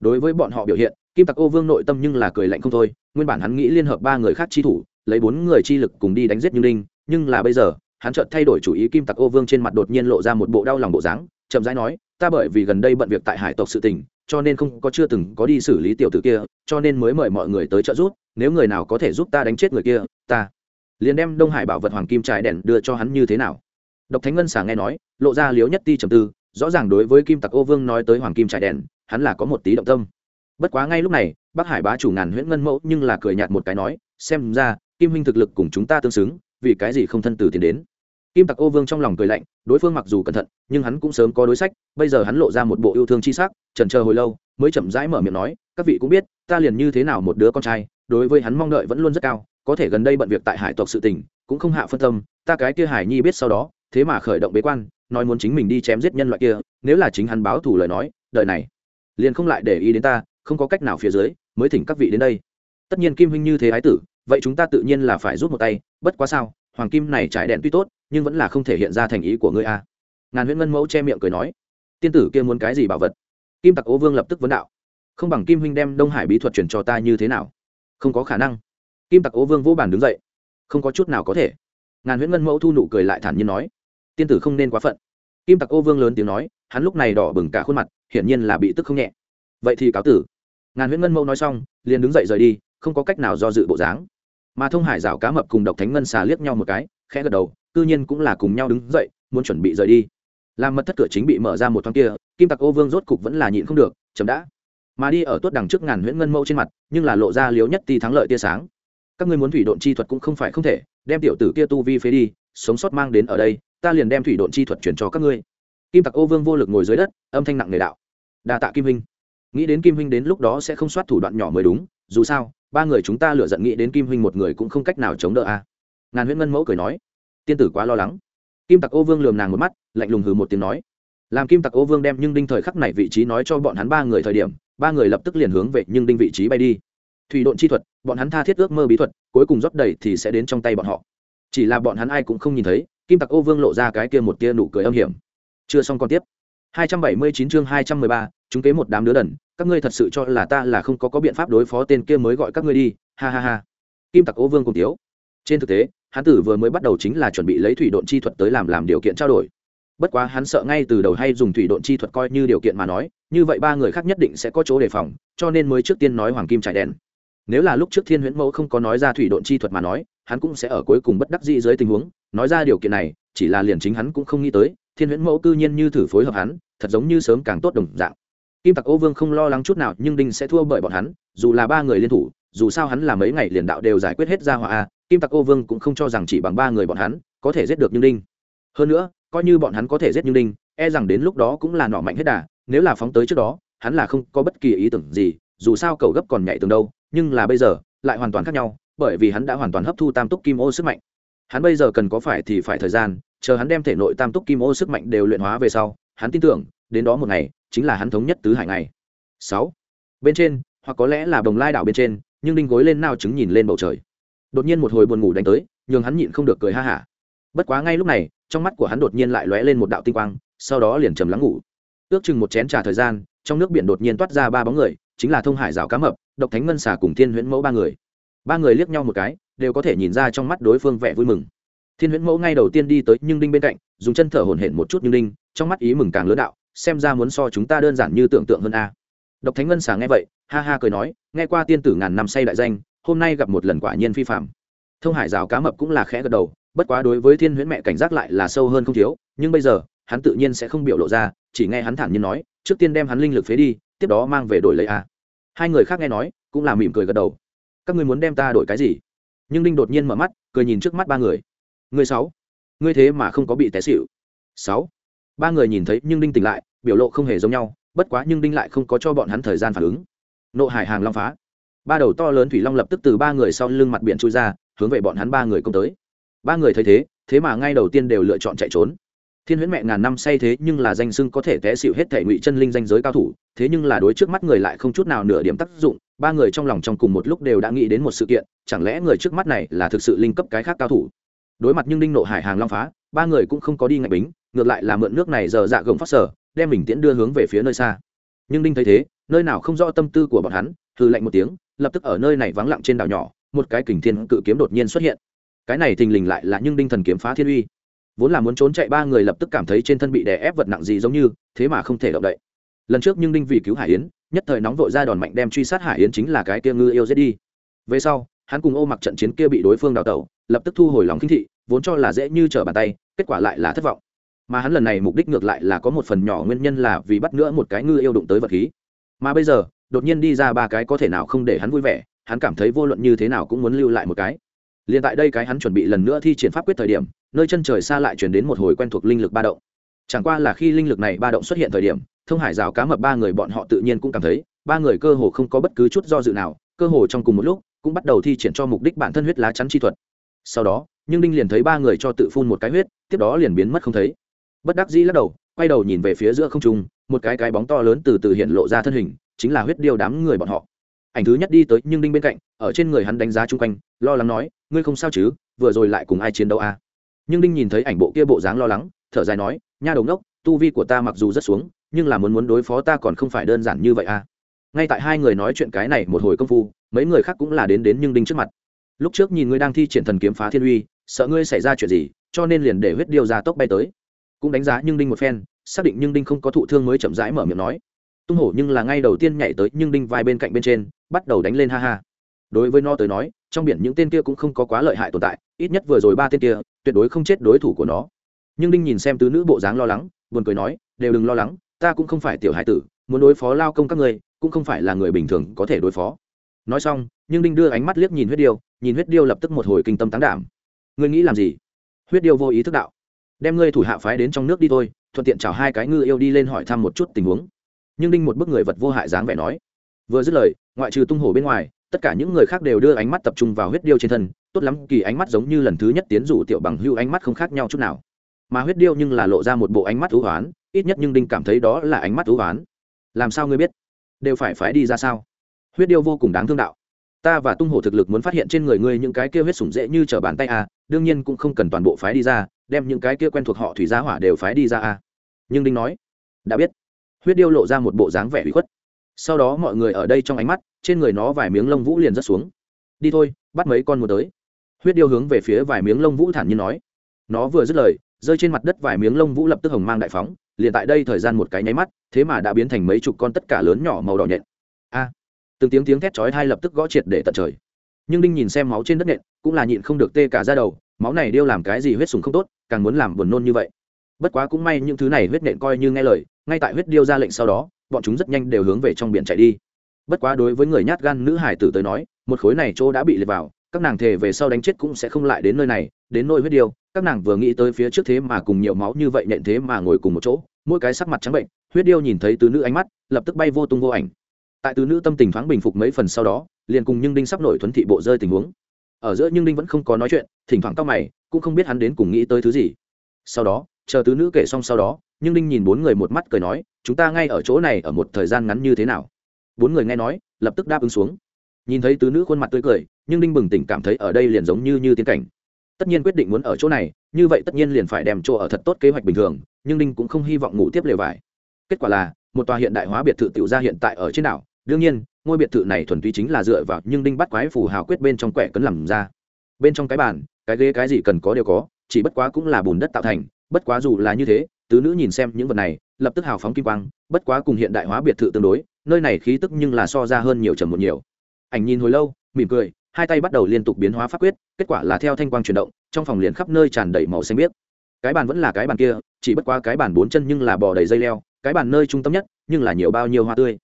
Đối với bọn họ biểu hiện, kim tặc ô vương nội tâm nhưng là cười lạnh không thôi, nguyên bản hắn nghĩ liên hợp ba người khác chi thủ, lấy bốn người chi lực cùng đi đánh giết như linh nhưng là bây giờ, hắn chợt thay đổi chủ ý kim tặc ô vương trên mặt đột nhiên lộ ra một bộ đau lòng bộ dáng, chậm rãi nói ta bởi vì gần đây bận việc tại hải tộc sự tình, cho nên không có chưa từng có đi xử lý tiểu tử kia, cho nên mới mời mọi người tới trợ giúp, nếu người nào có thể giúp ta đánh chết người kia, ta liền đem đông hải bảo vật hoàng kim trái đèn đưa cho hắn như thế nào. Độc thánh ngân sàng nghe nói, lộ ra liếu nhất ti trầm tư, rõ ràng đối với kim tặc ô vương nói tới hoàng kim trái đèn, hắn là có một tí động tâm. Bất quá ngay lúc này, bắc hải bá chủ ngàn huyễn ngân mẫu nhưng là cười nhạt một cái nói, xem ra, kim huynh thực lực cùng chúng ta tương xứng, vì cái gì không thân từ tiến đến? Kim tặc ô vương trong lòng cười lạnh, đối phương mặc dù cẩn thận, nhưng hắn cũng sớm có đối sách, bây giờ hắn lộ ra một bộ yêu thương chi sắc trần chờ hồi lâu, mới chậm rãi mở miệng nói, các vị cũng biết, ta liền như thế nào một đứa con trai, đối với hắn mong đợi vẫn luôn rất cao, có thể gần đây bận việc tại hải tộc sự tình, cũng không hạ phân tâm, ta cái kia hải nhi biết sau đó, thế mà khởi động bế quan, nói muốn chính mình đi chém giết nhân loại kia, nếu là chính hắn báo thủ lời nói, đợi này, liền không lại để ý đến ta, không có cách nào phía dưới, mới thỉnh các vị đến đây. Tất nhiên kim huynh như thế ái tử, vậy chúng ta tự nhiên là phải rút một tay, bất quá sao hoàng kim này trải đèn tuy tốt, nhưng vẫn là không thể hiện ra thành ý của ngươi a. Ngàn huyễn ngân mẫu che miệng cười nói, tiên tử kia muốn cái gì bảo vật? Kim tặc ố vương lập tức vấn đạo, không bằng kim huynh đem đông hải bí thuật truyền cho ta như thế nào? Không có khả năng. Kim tặc ố vương vô bàn đứng dậy, không có chút nào có thể. Ngàn huyễn ngân mẫu thu nụ cười lại thản nhiên nói, tiên tử không nên quá phận. Kim tặc ô vương lớn tiếng nói, hắn lúc này đỏ bừng cả khuôn mặt, hiển nhiên là bị tức không nhẹ. Vậy thì cáo tử. Ngàn huyễn ngân mẫu nói xong, liền đứng dậy rời đi, không có cách nào do dự bộ dáng mà thông hải rào cá mập cùng độc thánh ngân xà liếc nhau một cái, khẽ gật đầu, cư nhiên cũng là cùng nhau đứng dậy, muốn chuẩn bị rời đi. Làm mật thất cửa chính bị mở ra một thoáng kia, kim tặc ô vương rốt cục vẫn là nhịn không được chấm đã. Mà đi ở tuốt đằng trước ngàn huyễn ngân mẫu trên mặt, nhưng là lộ ra liếu nhất ti thắng lợi tia sáng. Các ngươi muốn thủy độn chi thuật cũng không phải không thể, đem tiểu tử kia tu vi phế đi, sống sót mang đến ở đây, ta liền đem thủy độn chi thuật chuyển cho các ngươi. Kim tặc ô vương vô lực ngồi dưới đất, âm thanh nặng nề đạo. Đa tạ kim huynh. Nghĩ đến kim huynh đến lúc đó sẽ không soát thủ đoạn nhỏ mới đúng, dù sao ba người chúng ta lựa giận nghĩ đến kim huynh một người cũng không cách nào chống đỡ a. Ngàn huyễn ngân mẫu cười nói tiên tử quá lo lắng. Kim tặc ô vương lườm nàng một mắt lạnh lùng hừ một tiếng nói. Làm kim tặc ô vương đem nhưng đinh thời khắc này vị trí nói cho bọn hắn ba người thời điểm ba người lập tức liền hướng về nhưng đinh vị trí bay đi. Thủy độn chi thuật bọn hắn tha thiết ước mơ bí thuật cuối cùng rót đầy thì sẽ đến trong tay bọn họ. Chỉ là bọn hắn ai cũng không nhìn thấy kim tặc ô vương lộ ra cái kia một tia nụ cười âm hiểm. Chưa xong còn tiếp. 279 chương 213, chúng kế một đám đứa đần, các ngươi thật sự cho là ta là không có có biện pháp đối phó tên kia mới gọi các ngươi đi, ha ha ha. Kim tặc ô vương cùng tiếu. Trên thực tế, hắn tử vừa mới bắt đầu chính là chuẩn bị lấy thủy độn chi thuật tới làm làm điều kiện trao đổi. Bất quá hắn sợ ngay từ đầu hay dùng thủy độn chi thuật coi như điều kiện mà nói, như vậy ba người khác nhất định sẽ có chỗ đề phòng, cho nên mới trước tiên nói hoàng kim trải đen. nếu là lúc trước thiên huyễn mẫu không có nói ra thủy độn chi thuật mà nói, hắn cũng sẽ ở cuối cùng bất đắc dĩ dưới tình huống, nói ra điều kiện này, chỉ là liền chính hắn cũng không nghĩ tới, thiên huyễn mẫu cư nhiên như thử phối hợp hắn, thật giống như sớm càng tốt đồng dạng kim tặc ô vương không lo lắng chút nào, nhưng đinh sẽ thua bởi bọn hắn, dù là ba người liên thủ, dù sao hắn là mấy ngày liền đạo đều giải quyết hết ra hỏa a, kim tặc ô vương cũng không cho rằng chỉ bằng ba người bọn hắn có thể giết được nhưng đinh. Hơn nữa, coi như bọn hắn có thể giết nhưng đinh e rằng đến lúc đó cũng là nọ mạnh hết đà, nếu là phóng tới trước đó, hắn là không có bất kỳ ý tưởng gì, dù sao cầu gấp còn nhảy từng đâu, nhưng là bây giờ, lại hoàn toàn khác nhau, bởi vì hắn đã hoàn toàn hấp thu tam túc kim ô sức mạnh. Hắn bây giờ cần có phải thì phải thời gian, chờ hắn đem thể nội tam túc kim ô sức mạnh đều luyện hóa về sau, hắn tin tưởng đến đó một ngày, chính là hắn thống nhất tứ hải ngày. Sáu. Bên trên, hoặc có lẽ là đồng lai đảo bên trên, nhưng đinh gối lên nao chứng nhìn lên bầu trời. Đột nhiên một hồi buồn ngủ đánh tới, nhường hắn nhịn không được cười ha hả. Bất quá ngay lúc này, trong mắt của hắn đột nhiên lại lóe lên một đạo tinh quang, sau đó liền trầm lắng ngủ. Ước chừng một chén trà thời gian, trong nước biển đột nhiên toát ra ba bóng người, chính là thông hải rào cá mập, độc thánh ngân xà cùng thiên huyễn mẫu ba người. Ba người liếc nhau một cái, đều có thể nhìn ra trong mắt đối phương vẻ vui mừng. Thiên huyễn mẫu ngay đầu tiên đi tới nhưng đinh bên cạnh, dùng chân thở hổn hển một chút nhưng đinh, trong mắt ý mừng càng lớn đạo xem ra muốn so chúng ta đơn giản như tưởng tượng hơn a. Độc thánh ngân xà nghe vậy, ha ha cười nói, nghe qua tiên tử ngàn năm say đại danh, hôm nay gặp một lần quả nhiên phi phạm thông hải rào cá mập cũng là khẽ gật đầu, bất quá đối với thiên huyễn mẹ cảnh giác lại là sâu hơn không thiếu, nhưng bây giờ, hắn tự nhiên sẽ không biểu lộ ra, chỉ nghe hắn thản nhiên nói, trước tiên đem hắn linh lực phế đi, tiếp đó mang về đổi lấy a. Hai người khác nghe nói, cũng là mỉm cười gật đầu. Các ngươi muốn đem ta đổi cái gì? Nhưng đinh đột nhiên mở mắt, cười nhìn trước mắt ba người. Người sáu. Ngươi thế mà không có bị té xịu sáu ba người nhìn thấy nhưng đinh tỉnh lại, biểu lộ không hề giống nhau, bất quá nhưng đinh lại không có cho bọn hắn thời gian phản ứng. Nộ hải hàng long phá. Ba đầu to lớn thủy long lập tức từ ba người sau lưng mặt biển trôi ra, hướng về bọn hắn ba người công tới. Ba người thấy thế thế mà ngay đầu tiên đều lựa chọn chạy trốn. Thiên huyễn mẹ ngàn năm say thế nhưng là danh sưng có thể té xịu hết thể ngụy chân linh danh giới cao thủ, thế nhưng là đối trước mắt người lại không chút nào nửa điểm tác dụng, ba người trong lòng trong cùng một lúc đều đã nghĩ đến một sự kiện, chẳng lẽ người trước mắt này là thực sự linh cấp cái khác cao thủ? Đối mặt nhưng đinh nộ hải hàng long phá, ba người cũng không có đi ngạch bính ngược lại là mượn nước này giờ dạ gồng phát sở, đem mình tiễn đưa hướng về phía nơi xa. Nhưng đinh thấy thế, nơi nào không rõ tâm tư của bọn hắn hư lạnh một tiếng, lập tức ở nơi này vắng lặng trên đảo nhỏ, một cái kình thiên cự kiếm đột nhiên xuất hiện. Cái này thình lình lại là nhưng đinh thần kiếm phá thiên uy. Vốn là muốn trốn chạy, ba người lập tức cảm thấy trên thân bị đè ép vật nặng gì giống như, thế mà không thể động đậy. Lần trước nhưng đinh vì cứu hải yến, nhất thời nóng vội ra đòn mạnh đem truy sát hải yến chính là cái kia ngư yêu giết đi. Về sau, hắn cùng ô mặc trận chiến kia bị đối phương đào tẩu, lập tức thu hồi lòng kinh thị, vốn cho là dễ như trở bàn tay, kết quả lại là thất vọng mà hắn lần này mục đích ngược lại là có một phần nhỏ nguyên nhân là vì bắt nữa một cái ngư yêu đụng tới vật khí. Mà bây giờ, đột nhiên đi ra ba cái có thể nào không để hắn vui vẻ, hắn cảm thấy vô luận như thế nào cũng muốn lưu lại một cái. Liền tại đây cái hắn chuẩn bị lần nữa thi triển pháp quyết thời điểm, nơi chân trời xa lại chuyển đến một hồi quen thuộc linh lực ba động. Chẳng qua là khi linh lực này ba động xuất hiện thời điểm, thông hải rào cá mập ba người bọn họ tự nhiên cũng cảm thấy, ba người cơ hồ không có bất cứ chút do dự nào, cơ hồ trong cùng một lúc, cũng bắt đầu thi triển cho mục đích bản thân huyết lá chắn chi thuật. Sau đó, nhưng đinh liền thấy ba người cho tự phun một cái huyết, tiếp đó liền biến mất không thấy bất đắc dĩ lắc đầu, quay đầu nhìn về phía giữa không trung, một cái cái bóng to lớn từ từ hiện lộ ra thân hình, chính là huyết điêu đám người bọn họ. Ảnh thứ nhất đi tới nhưng đinh bên cạnh, ở trên người hắn đánh giá chung quanh, lo lắng nói, ngươi không sao chứ, vừa rồi lại cùng ai chiến đấu à? nhưng đinh nhìn thấy ảnh bộ kia bộ dáng lo lắng, thở dài nói, nha đầu đốc tu vi của ta mặc dù rất xuống, nhưng là muốn muốn đối phó ta còn không phải đơn giản như vậy à? Ngay tại hai người nói chuyện cái này một hồi công phu, mấy người khác cũng là đến đến nhưng đinh trước mặt. Lúc trước nhìn ngươi đang thi triển thần kiếm phá thiên uy, sợ ngươi xảy ra chuyện gì, cho nên liền để huyết điêu ra tốc bay tới cũng đánh giá nhưng đinh một phen, xác định nhưng đinh không có thụ thương mới chậm rãi mở miệng nói. Tung hổ nhưng là ngay đầu tiên nhảy tới nhưng đinh vai bên cạnh bên trên, bắt đầu đánh lên ha ha. Đối với no tới nói, trong biển những tên kia cũng không có quá lợi hại tồn tại, ít nhất vừa rồi ba tên kia, tuyệt đối không chết đối thủ của nó. Nhưng đinh nhìn xem tứ nữ bộ dáng lo lắng, buồn cười nói, đều đừng lo lắng, ta cũng không phải tiểu hải tử, muốn đối phó lao công các ngươi, cũng không phải là người bình thường có thể đối phó. Nói xong, nhưng đinh đưa ánh mắt liếc nhìn huyết điêu, nhìn huyết điêu lập tức một hồi kinh tâm tán đảm. Ngươi nghĩ làm gì? Huyết điêu vô ý thức đạo đem ngươi thủ hạ phái đến trong nước đi thôi, thuận tiện chào hai cái ngư yêu đi lên hỏi thăm một chút tình huống. Nhưng đinh một bức người vật vô hại dáng vẻ nói. Vừa dứt lời, ngoại trừ tung hổ bên ngoài, tất cả những người khác đều đưa ánh mắt tập trung vào huyết điêu trên thân, tốt lắm, kỳ ánh mắt giống như lần thứ nhất tiến rủ tiểu bằng hưu ánh mắt không khác nhau chút nào. Mà huyết điêu nhưng là lộ ra một bộ ánh mắt thú hoán ít nhất nhưng đinh cảm thấy đó là ánh mắt thú hoán làm sao ngươi biết? Đều phải phái đi ra sao? Huyết điêu vô cùng đáng thương đạo. Ta và tung hổ thực lực muốn phát hiện trên người ngươi những cái kia huyết sủng dễ như trở bàn tay à đương nhiên cũng không cần toàn bộ phái đi ra đem những cái kia quen thuộc họ thủy gia hỏa đều phái đi ra a. Nhưng đinh nói, đã biết. Huyết điêu lộ ra một bộ dáng vẻ bị khuất. Sau đó mọi người ở đây trong ánh mắt, trên người nó vài miếng lông vũ liền rớt xuống. Đi thôi, bắt mấy con một tới. Huyết điêu hướng về phía vài miếng lông vũ thản nhiên nói. Nó vừa dứt lời, rơi trên mặt đất vài miếng lông vũ lập tức hồng mang đại phóng, liền tại đây thời gian một cái nháy mắt, thế mà đã biến thành mấy chục con tất cả lớn nhỏ màu đỏ nhện. A! Từng tiếng tiếng thét chói hai lập tức gõ triệt để tận trời. Nhưng đinh nhìn xem máu trên đất nện cũng là nhịn không được tê cả ra đầu máu này điêu làm cái gì huyết sùng không tốt, càng muốn làm buồn nôn như vậy. Bất quá cũng may những thứ này huyết nện coi như nghe lời, ngay tại huyết điêu ra lệnh sau đó, bọn chúng rất nhanh đều hướng về trong biển chạy đi. Bất quá đối với người nhát gan nữ hải tử tới nói, một khối này chỗ đã bị liệt vào, các nàng thề về sau đánh chết cũng sẽ không lại đến nơi này, đến nôi huyết điêu, các nàng vừa nghĩ tới phía trước thế mà cùng nhiều máu như vậy nện thế mà ngồi cùng một chỗ, mỗi cái sắc mặt trắng bệnh, huyết điêu nhìn thấy tứ nữ ánh mắt, lập tức bay vô tung vô ảnh. Tại tứ nữ tâm tình thoáng bình phục mấy phần sau đó, liền cùng nhưng đinh sắp nổi thuấn thị bộ rơi tình huống ở giữa nhưng đinh vẫn không có nói chuyện, thỉnh thoảng cao mày, cũng không biết hắn đến cùng nghĩ tới thứ gì. Sau đó, chờ tứ nữ kể xong sau đó, nhưng đinh nhìn bốn người một mắt cười nói, chúng ta ngay ở chỗ này ở một thời gian ngắn như thế nào? Bốn người nghe nói, lập tức đáp ứng xuống. Nhìn thấy tứ nữ khuôn mặt tươi cười, nhưng đinh bừng tỉnh cảm thấy ở đây liền giống như như tiên cảnh. Tất nhiên quyết định muốn ở chỗ này, như vậy tất nhiên liền phải đem chỗ ở thật tốt kế hoạch bình thường, nhưng đinh cũng không hy vọng ngủ tiếp lều vải. Kết quả là, một tòa hiện đại hóa biệt thự tiểu ra hiện tại ở trên đảo đương nhiên, ngôi biệt thự này thuần túy chính là dựa vào nhưng đinh bắt quái phù hào quyết bên trong quẻ cấn làm ra. Bên trong cái bàn, cái ghế cái gì cần có đều có, chỉ bất quá cũng là bùn đất tạo thành, bất quá dù là như thế, tứ nữ nhìn xem những vật này, lập tức hào phóng kim quang, bất quá cùng hiện đại hóa biệt thự tương đối, nơi này khí tức nhưng là so ra hơn nhiều trầm một nhiều. Ảnh nhìn hồi lâu, mỉm cười, hai tay bắt đầu liên tục biến hóa pháp quyết, kết quả là theo thanh quang chuyển động, trong phòng liền khắp nơi tràn đầy màu xanh biếc. Cái bàn vẫn là cái bàn kia, chỉ bất quá cái bàn bốn chân nhưng là bò đầy dây leo, cái bàn nơi trung tâm nhất, nhưng là nhiều bao nhiêu hoa tươi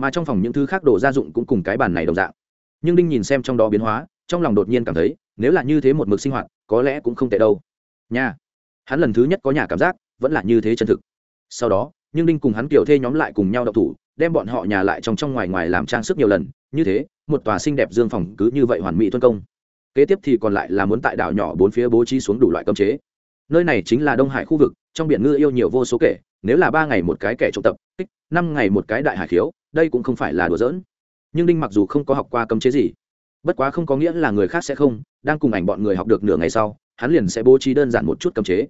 mà trong phòng những thứ khác đồ gia dụng cũng cùng cái bàn này đồng dạng. Nhưng đinh nhìn xem trong đó biến hóa, trong lòng đột nhiên cảm thấy, nếu là như thế một mực sinh hoạt, có lẽ cũng không tệ đâu. Nha, hắn lần thứ nhất có nhà cảm giác, vẫn là như thế chân thực. Sau đó, nhưng đinh cùng hắn kiểu thê nhóm lại cùng nhau đậu thủ, đem bọn họ nhà lại trong trong ngoài ngoài làm trang sức nhiều lần. Như thế, một tòa xinh đẹp dương phòng cứ như vậy hoàn mỹ tuân công. Kế tiếp thì còn lại là muốn tại đảo nhỏ bốn phía bố trí xuống đủ loại cơm chế. Nơi này chính là đông hải khu vực, trong biển ngư yêu nhiều vô số kể, nếu là ba ngày một cái kẻ trộm tập, kích, năm ngày một cái đại hải khiếu đây cũng không phải là đùa giỡn. Nhưng đinh mặc dù không có học qua cấm chế gì, bất quá không có nghĩa là người khác sẽ không, đang cùng ảnh bọn người học được nửa ngày sau, hắn liền sẽ bố trí đơn giản một chút cấm chế.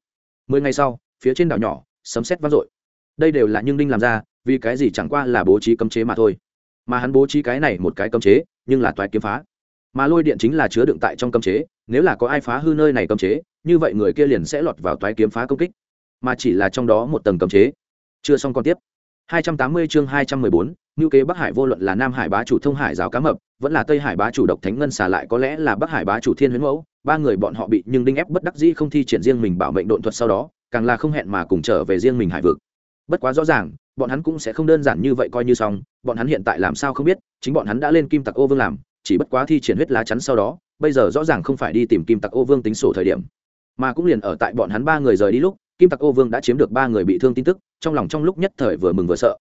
Mười ngày sau, phía trên đảo nhỏ, sấm xét vang dội. Đây đều là nhưng đinh làm ra, vì cái gì chẳng qua là bố trí cấm chế mà thôi. Mà hắn bố trí cái này một cái cấm chế, nhưng là toái kiếm phá. Mà lôi điện chính là chứa đựng tại trong cấm chế, nếu là có ai phá hư nơi này cấm chế, như vậy người kia liền sẽ lọt vào toái kiếm phá công kích. Mà chỉ là trong đó một tầng cấm chế. Chưa xong còn tiếp. 280 chương 214, Nưu kế Bắc Hải vô luận là Nam Hải bá chủ Thông Hải giáo cá mập, vẫn là Tây Hải bá chủ Độc Thánh Ngân xả lại có lẽ là Bắc Hải bá chủ Thiên Huyễn Mẫu, ba người bọn họ bị nhưng đinh ép bất đắc dĩ không thi triển riêng mình bảo mệnh độn thuật sau đó, càng là không hẹn mà cùng trở về riêng mình hải vực. Bất quá rõ ràng, bọn hắn cũng sẽ không đơn giản như vậy coi như xong, bọn hắn hiện tại làm sao không biết, chính bọn hắn đã lên Kim Tặc Ô Vương làm, chỉ bất quá thi triển huyết lá chắn sau đó, bây giờ rõ ràng không phải đi tìm Kim Tặc Ô Vương tính sổ thời điểm, mà cũng liền ở tại bọn hắn ba người rời đi lúc, Kim Tặc Ô Vương đã chiếm được ba người bị thương tin tức, trong lòng trong lúc nhất thời vừa mừng vừa sợ.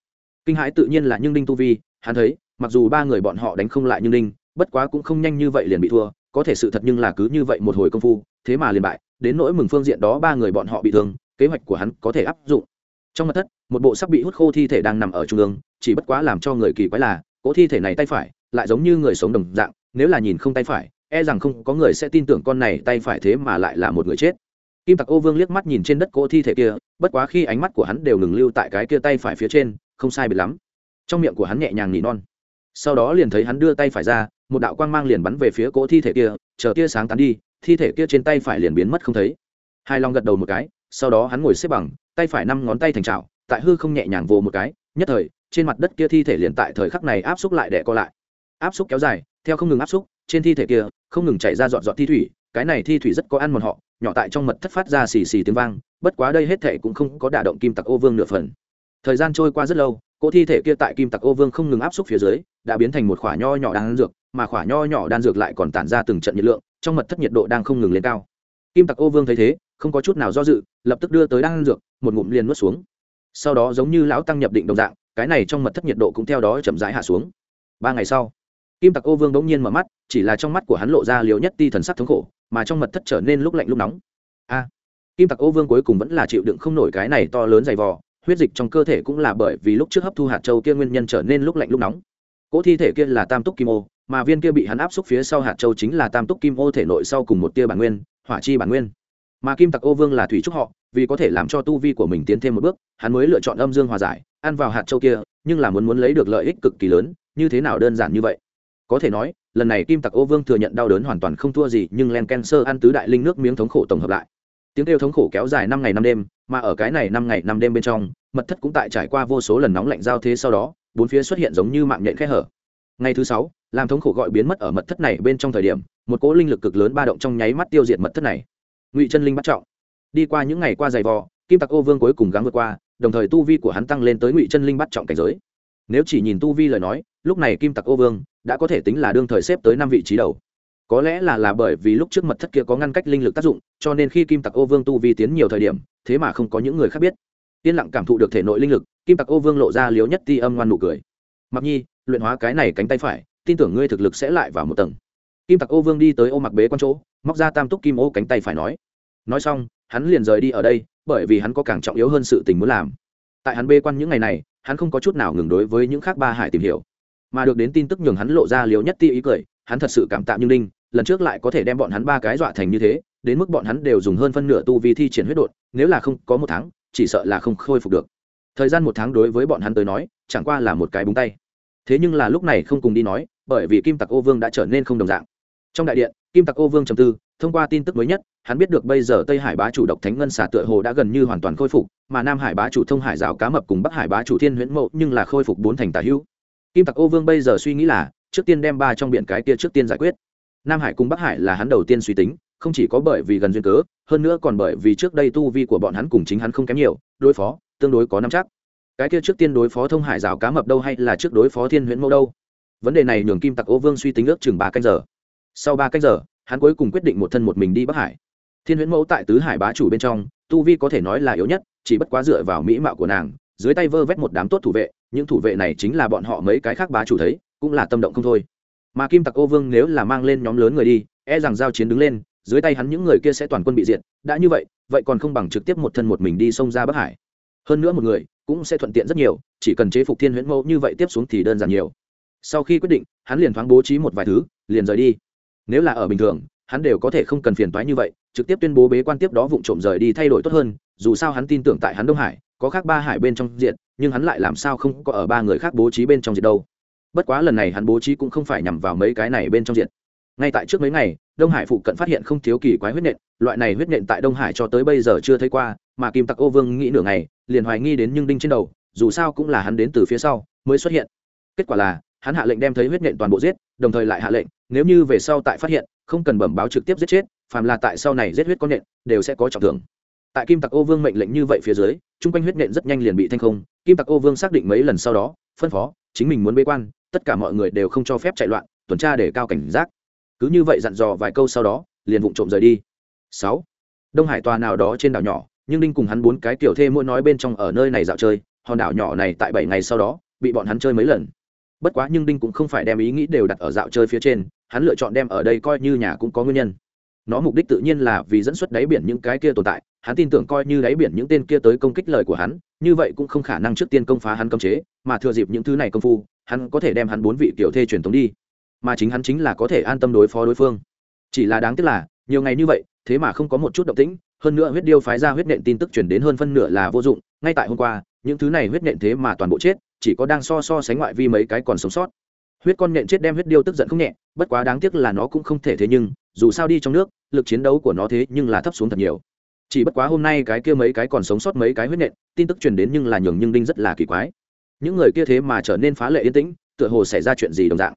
Kinh hãi tự nhiên là nhưng đinh tu vi, hắn thấy, mặc dù ba người bọn họ đánh không lại nhưng đinh, bất quá cũng không nhanh như vậy liền bị thua, có thể sự thật nhưng là cứ như vậy một hồi công phu, thế mà liền bại, đến nỗi mừng phương diện đó ba người bọn họ bị thương, kế hoạch của hắn có thể áp dụng. Trong mặt thất, một bộ sắc bị hút khô thi thể đang nằm ở trung ương, chỉ bất quá làm cho người kỳ quái là, cỗ thi thể này tay phải lại giống như người sống đồng dạng, nếu là nhìn không tay phải e rằng không có người sẽ tin tưởng con này tay phải thế mà lại là một người chết kim tặc ô vương liếc mắt nhìn trên đất cỗ thi thể kia, bất quá khi ánh mắt của hắn đều ngừng lưu tại cái kia tay phải phía trên, không sai biệt lắm. Trong miệng của hắn nhẹ nhàng nỉ non. Sau đó liền thấy hắn đưa tay phải ra, một đạo quang mang liền bắn về phía cỗ thi thể kia, chờ tia sáng tán đi, thi thể kia trên tay phải liền biến mất không thấy. Hai long gật đầu một cái, sau đó hắn ngồi xếp bằng, tay phải năm ngón tay thành trào tại hư không nhẹ nhàng vồ một cái, nhất thời, trên mặt đất kia thi thể liền tại thời khắc này áp xúc lại để co lại. Áp xúc kéo dài, theo không ngừng áp xúc, trên thi thể kia, không ngừng chạy ra dọn dọn thi thủy cái này thi thủy rất có ăn một họ, nhỏ tại trong mật thất phát ra xì xì tiếng vang, bất quá đây hết thể cũng không có đả động kim tặc ô vương nửa phần. Thời gian trôi qua rất lâu, cỗ thi thể kia tại kim tặc ô vương không ngừng áp xúc phía dưới, đã biến thành một khoả nho nhỏ đan dược, mà khoả nho nhỏ đan dược lại còn tản ra từng trận nhiệt lượng, trong mật thất nhiệt độ đang không ngừng lên cao. Kim tặc ô vương thấy thế, không có chút nào do dự, lập tức đưa tới đan dược, một ngụm liền nuốt xuống. Sau đó giống như lão tăng nhập định đồng dạng, cái này trong mật thất nhiệt độ cũng theo đó chậm rãi hạ xuống. Ba ngày sau kim tặc ô vương bỗng nhiên mở mắt, chỉ là trong mắt của hắn lộ ra liều nhất ti thần sắc thống khổ, mà trong mật thất trở nên lúc lạnh lúc nóng. A! Kim tặc ô vương cuối cùng vẫn là chịu đựng không nổi cái này to lớn dày vò, huyết dịch trong cơ thể cũng là bởi vì lúc trước hấp thu hạt châu kia nguyên nhân trở nên lúc lạnh lúc nóng. Cỗ thi thể kia là tam túc kim ô, mà viên kia bị hắn áp xúc phía sau hạt châu chính là tam túc kim ô thể nội sau cùng một tia bản nguyên, hỏa chi bản nguyên. Mà kim tặc ô vương là thủy trúc họ, vì có thể làm cho tu vi của mình tiến thêm một bước, hắn mới lựa chọn âm dương hòa giải, ăn vào hạt châu kia, nhưng là muốn muốn lấy được lợi ích cực kỳ lớn, như thế nào đơn giản như vậy? Có thể nói, lần này kim tặc ô vương thừa nhận đau đớn hoàn toàn không thua gì, nhưng len ken sơ ăn tứ đại linh nước miếng thống khổ tổng hợp lại. Tiếng kêu thống khổ kéo dài năm ngày năm đêm, mà ở cái này năm ngày năm đêm bên trong, mật thất cũng tại trải qua vô số lần nóng lạnh giao thế sau đó, bốn phía xuất hiện giống như mạng nhện khe hở. Ngày thứ sáu, làm thống khổ gọi biến mất ở mật thất này bên trong thời điểm, một cỗ linh lực cực lớn ba động trong nháy mắt tiêu diệt mật thất này. Ngụy chân linh bắt trọng. Đi qua những ngày qua giày vò, kim tặc ô vương cuối cùng gắng vượt qua, đồng thời tu vi của hắn tăng lên tới ngụy chân linh bắt trọng cảnh giới. Nếu chỉ nhìn tu vi lời nói, lúc này kim tặc ô vương đã có thể tính là đương thời xếp tới năm vị trí đầu. Có lẽ là là bởi vì lúc trước mật thất kia có ngăn cách linh lực tác dụng, cho nên khi kim tặc ô vương tu vi tiến nhiều thời điểm, thế mà không có những người khác biết. Yên lặng cảm thụ được thể nội linh lực, kim tặc ô vương lộ ra liếu nhất ti âm ngoan nụ cười. Mặc nhi, luyện hóa cái này cánh tay phải, tin tưởng ngươi thực lực sẽ lại vào một tầng. Kim tặc ô vương đi tới ô mặc bế con chỗ, móc ra tam túc kim ô cánh tay phải nói. Nói xong, hắn liền rời đi ở đây, bởi vì hắn có càng trọng yếu hơn sự tình muốn làm. Tại hắn bê quan những ngày này, hắn không có chút nào ngừng đối với những khác ba hải tìm hiểu mà được đến tin tức nhường hắn lộ ra liều nhất ti ý cười, hắn thật sự cảm tạ như linh lần trước lại có thể đem bọn hắn ba cái dọa thành như thế, đến mức bọn hắn đều dùng hơn phân nửa tu vi thi triển huyết đột nếu là không có một tháng, chỉ sợ là không khôi phục được. Thời gian một tháng đối với bọn hắn tới nói, chẳng qua là một cái búng tay. Thế nhưng là lúc này không cùng đi nói, bởi vì kim tặc ô vương đã trở nên không đồng dạng. Trong đại điện, kim tặc ô vương trầm tư, thông qua tin tức mới nhất, hắn biết được bây giờ tây hải bá chủ độc thánh ngân xả tựa hồ đã gần như hoàn toàn khôi phục, mà nam hải bá chủ thông hải rào cá mập cùng bắc hải bá chủ thiên huyễn mộ nhưng là khôi phục bốn thành tà hữu kim tặc ô vương bây giờ suy nghĩ là, trước tiên đem ba trong biển cái kia trước tiên giải quyết. Nam hải cùng bắc hải là hắn đầu tiên suy tính, không chỉ có bởi vì gần duyên cớ, hơn nữa còn bởi vì trước đây tu vi của bọn hắn cùng chính hắn không kém nhiều, đối phó, tương đối có năm chắc. Cái kia trước tiên đối phó thông hải rào cá mập đâu hay là trước đối phó thiên huyễn mẫu đâu? Vấn đề này nhường kim tặc ô vương suy tính ước chừng ba canh giờ. Sau ba canh giờ, hắn cuối cùng quyết định một thân một mình đi bắc hải. Thiên huyễn mẫu tại tứ hải bá chủ bên trong, tu vi có thể nói là yếu nhất, chỉ bất quá dựa vào mỹ mạo của nàng, dưới tay vơ vét một đám tốt thủ vệ những thủ vệ này chính là bọn họ mấy cái khác bá chủ thấy, cũng là tâm động không thôi. Mà kim tặc ô vương nếu là mang lên nhóm lớn người đi e rằng giao chiến đứng lên, dưới tay hắn những người kia sẽ toàn quân bị diệt, đã như vậy vậy còn không bằng trực tiếp một thân một mình đi xông ra bắc hải. Hơn nữa một người cũng sẽ thuận tiện rất nhiều, chỉ cần chế phục thiên huyễn mẫu như vậy tiếp xuống thì đơn giản nhiều. Sau khi quyết định, hắn liền thoáng bố trí một vài thứ, liền rời đi. Nếu là ở bình thường, hắn đều có thể không cần phiền toái như vậy, trực tiếp tuyên bố bế quan tiếp đó vụ trộm rời đi thay đổi tốt hơn, dù sao hắn tin tưởng tại hắn đông hải có khác ba hải bên trong diện nhưng hắn lại làm sao không có ở ba người khác bố trí bên trong diện đâu. Bất quá lần này hắn bố trí cũng không phải nhằm vào mấy cái này bên trong diện ngay tại trước mấy ngày, đông hải phụ cận phát hiện không thiếu kỳ quái huyết nện, loại này huyết nện tại đông hải cho tới bây giờ chưa thấy qua, mà kim tặc ô vương nghĩ nửa ngày, liền hoài nghi đến nhưng đinh trên đầu, dù sao cũng là hắn đến từ phía sau, mới xuất hiện. Kết quả là, hắn hạ lệnh đem thấy huyết nện toàn bộ giết, đồng thời lại hạ lệnh, nếu như về sau tại phát hiện, không cần bẩm báo trực tiếp giết chết, phàm là tại sau này giết huyết con nện, đều sẽ có trọng thưởng. Tại kim tặc ô vương mệnh lệnh như vậy phía dưới chung quanh huyết nện rất nhanh liền bị thanh không. Kim tặc ô vương xác định mấy lần sau đó, phân phó, chính mình muốn bế quan, tất cả mọi người đều không cho phép chạy loạn, tuần tra để cao cảnh giác. Cứ như vậy dặn dò vài câu sau đó, liền vụng trộm rời đi. Sáu, đông hải tòa nào đó trên đảo nhỏ, nhưng đinh cùng hắn bốn cái tiểu thê mỗi nói bên trong ở nơi này dạo chơi, hòn đảo nhỏ này tại bảy ngày sau đó, bị bọn hắn chơi mấy lần. Bất quá nhưng đinh cũng không phải đem ý nghĩ đều đặt ở dạo chơi phía trên, hắn lựa chọn đem ở đây coi như nhà cũng có nguyên nhân. Nó mục đích tự nhiên là vì dẫn xuất đáy biển những cái kia tồn tại hắn tin tưởng coi như đáy biển những tên kia tới công kích lời của hắn, như vậy cũng không khả năng trước tiên công phá hắn cấm chế, mà thừa dịp những thứ này công phu, hắn có thể đem hắn bốn vị tiểu thê truyền thống đi. Mà chính hắn chính là có thể an tâm đối phó đối phương. Chỉ là đáng tiếc là, nhiều ngày như vậy, thế mà không có một chút động tĩnh, hơn nữa huyết điêu phái ra huyết nện tin tức chuyển đến hơn phân nửa là vô dụng, ngay tại hôm qua, những thứ này huyết nện thế mà toàn bộ chết, chỉ có đang so so sánh ngoại vi mấy cái còn sống sót. Huyết con nện chết đem huyết điêu tức giận không nhẹ, bất quá đáng tiếc là nó cũng không thể thế nhưng, dù sao đi trong nước, lực chiến đấu của nó thế nhưng là thấp xuống thật nhiều chỉ bất quá hôm nay cái kia mấy cái còn sống sót mấy cái huyết nện, tin tức truyền đến nhưng là nhường nhưng đinh rất là kỳ quái. Những người kia thế mà trở nên phá lệ yên tĩnh, tựa hồ xảy ra chuyện gì đồng dạng.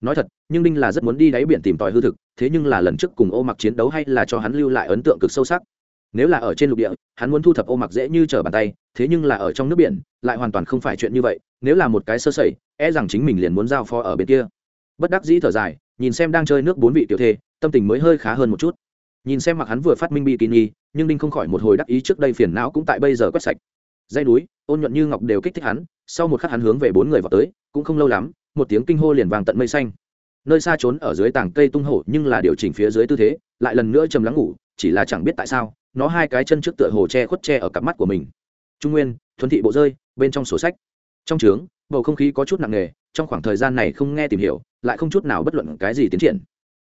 Nói thật, nhưng đinh là rất muốn đi đáy biển tìm tòi hư thực, thế nhưng là lần trước cùng ô mặc chiến đấu hay là cho hắn lưu lại ấn tượng cực sâu sắc. Nếu là ở trên lục địa, hắn muốn thu thập ô mặc dễ như trở bàn tay, thế nhưng là ở trong nước biển, lại hoàn toàn không phải chuyện như vậy, nếu là một cái sơ sẩy e rằng chính mình liền muốn giao phó ở bên kia. Bất đắc dĩ thở dài, nhìn xem đang chơi nước bốn vị tiểu thê, tâm tình mới hơi khá hơn một chút. Nhìn xem mặc hắn vừa phát minh bikini kỳ nhưng đinh không khỏi một hồi đắc ý trước đây phiền não cũng tại bây giờ quét sạch. Dây núi, ôn nhuận như ngọc đều kích thích hắn, sau một khắc hắn hướng về bốn người vào tới, cũng không lâu lắm, một tiếng kinh hô liền vàng tận mây xanh. Nơi xa trốn ở dưới tảng cây tung hổ nhưng là điều chỉnh phía dưới tư thế, lại lần nữa chầm lắng ngủ, chỉ là chẳng biết tại sao, nó hai cái chân trước tựa hồ che khuất che ở cặp mắt của mình. Trung nguyên thuần thị bộ rơi, bên trong sổ sách. Trong trướng, bầu không khí có chút nặng nề, trong khoảng thời gian này không nghe tìm hiểu, lại không chút nào bất luận cái gì tiến triển.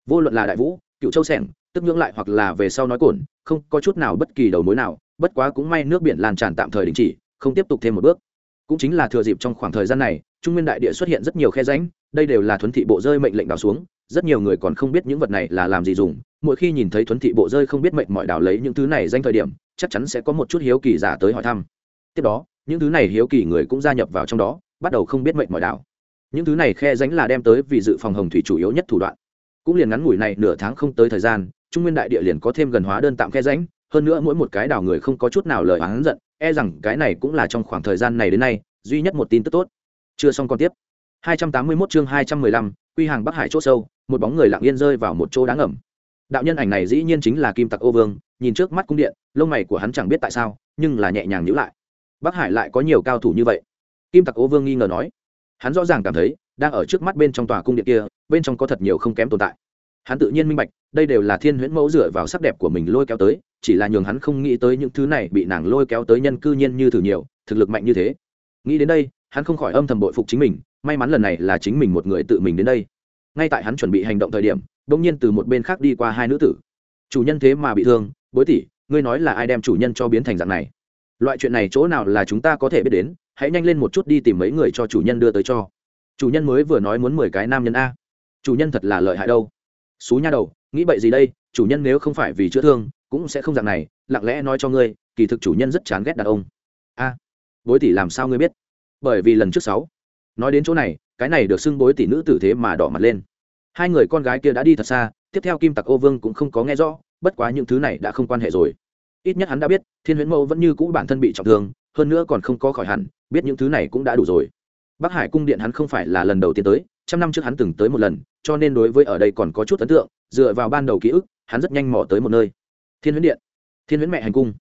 Vô luận là đại vũ, cựu châu sẻng, tức nhưỡng lại hoặc là về sau nói cồn không có chút nào bất kỳ đầu mối nào, bất quá cũng may nước biển lan tràn tạm thời đình chỉ, không tiếp tục thêm một bước. Cũng chính là thừa dịp trong khoảng thời gian này, trung nguyên đại địa xuất hiện rất nhiều khe ránh đây đều là thuấn thị bộ rơi mệnh lệnh đào xuống, rất nhiều người còn không biết những vật này là làm gì dùng. Mỗi khi nhìn thấy thuấn thị bộ rơi không biết mệnh mọi đào lấy những thứ này danh thời điểm, chắc chắn sẽ có một chút hiếu kỳ giả tới hỏi thăm. Tiếp đó, những thứ này hiếu kỳ người cũng gia nhập vào trong đó, bắt đầu không biết mệnh mọi đào. Những thứ này khe ránh là đem tới vì dự phòng hồng thủy chủ yếu nhất thủ đoạn. Cũng liền ngắn ngủi này nửa tháng không tới thời gian trung nguyên đại địa liền có thêm gần hóa đơn tạm khe ránh hơn nữa mỗi một cái đào người không có chút nào lời oán giận e rằng cái này cũng là trong khoảng thời gian này đến nay duy nhất một tin tức tốt. Chưa xong còn tiếp. 281 chương 215, quy hàng bắc hải chỗ sâu một bóng người lặng yên rơi vào một chỗ đáng ẩm đạo nhân ảnh này dĩ nhiên chính là kim tặc ô vương nhìn trước mắt cung điện lông mày của hắn chẳng biết tại sao nhưng là nhẹ nhàng nhữ lại. Bắc hải lại có nhiều cao thủ như vậy. Kim tặc ô vương nghi ngờ nói. Hắn rõ ràng cảm thấy đang ở trước mắt bên trong tòa cung điện kia bên trong có thật nhiều không kém tồn tại hắn tự nhiên minh bạch, đây đều là thiên huyễn mẫu dựa vào sắc đẹp của mình lôi kéo tới, chỉ là nhường hắn không nghĩ tới những thứ này bị nàng lôi kéo tới nhân cư nhiên như thử nhiều, thực lực mạnh như thế. Nghĩ đến đây, hắn không khỏi âm thầm bội phục chính mình, may mắn lần này là chính mình một người tự mình đến đây. Ngay tại hắn chuẩn bị hành động thời điểm đ ỗ n g nhiên từ một bên khác đi qua hai nữ tử. Chủ nhân thế mà bị thương, bối tỷ, ngươi nói là ai đem chủ nhân cho biến thành dạng này? Loại chuyện này chỗ nào là chúng ta có thể biết đến, hãy nhanh lên một chút đi tìm mấy người cho chủ nhân đưa tới cho. Chủ nhân mới vừa nói muốn mười cái nam nhân a. Chủ nhân thật là lợi hại đâu xú nha đầu, nghĩ bậy gì đây? Chủ nhân nếu không phải vì chữa thương, cũng sẽ không dạng này, lặng lẽ nói cho ngươi, kỳ thực chủ nhân rất chán ghét đàn ông. A, bối tỷ làm sao ngươi biết? Bởi vì lần trước sáu, nói đến chỗ này, cái này được xưng bối tỷ nữ tử thế mà đỏ mặt lên. Hai người con gái kia đã đi thật xa, tiếp theo kim tặc ô vương cũng không có nghe rõ, bất quá những thứ này đã không quan hệ rồi. Ít nhất hắn đã biết, thiên huyễn mẫu vẫn như cũ bản thân bị trọng thương, hơn nữa còn không có khỏi hẳn, biết những thứ này cũng đã đủ rồi. Bắc hải cung điện hắn không phải là lần đầu tiên tới, trăm năm trước hắn từng tới một lần cho nên đối với ở đây còn có chút ấn tượng, dựa vào ban đầu ký ức, hắn rất nhanh mò tới một nơi. Thiên huyễn điện. Thiên huyễn mẹ hành cung.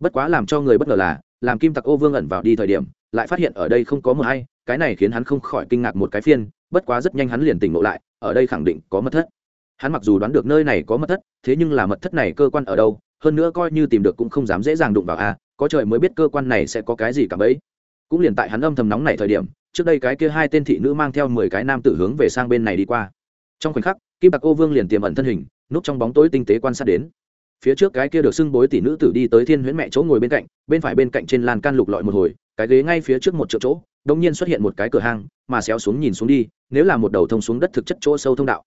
Bất quá làm cho người bất ngờ là, làm kim tặc ô vương ẩn vào đi thời điểm, lại phát hiện ở đây không có mờ hay, cái này khiến hắn không khỏi kinh ngạc một cái phiên, bất quá rất nhanh hắn liền tỉnh ngộ lại, ở đây khẳng định có mật thất. Hắn mặc dù đoán được nơi này có mật thất, thế nhưng là mật thất này cơ quan ở đâu, hơn nữa coi như tìm được cũng không dám dễ dàng đụng vào a, có trời mới biết cơ quan này sẽ có cái gì cả bấy. Cũng liền tại hắn âm thầm nóng này thời điểm, trước đây cái kia hai tên thị nữ mang theo mười cái nam tử hướng về sang bên này đi qua trong khoảnh khắc, kim tặc ô vương liền tiềm ẩn thân hình, núp trong bóng tối tinh tế quan sát đến. Phía trước cái kia được xưng bối tỷ nữ tử đi tới thiên huyễn mẹ chỗ ngồi bên cạnh, bên phải bên cạnh trên lan can lục lọi một hồi, cái ghế ngay phía trước một chỗ chỗ đông nhiên xuất hiện một cái cửa hang, mà xéo xuống nhìn xuống đi, nếu là một đầu thông xuống đất thực chất chỗ sâu thông đạo.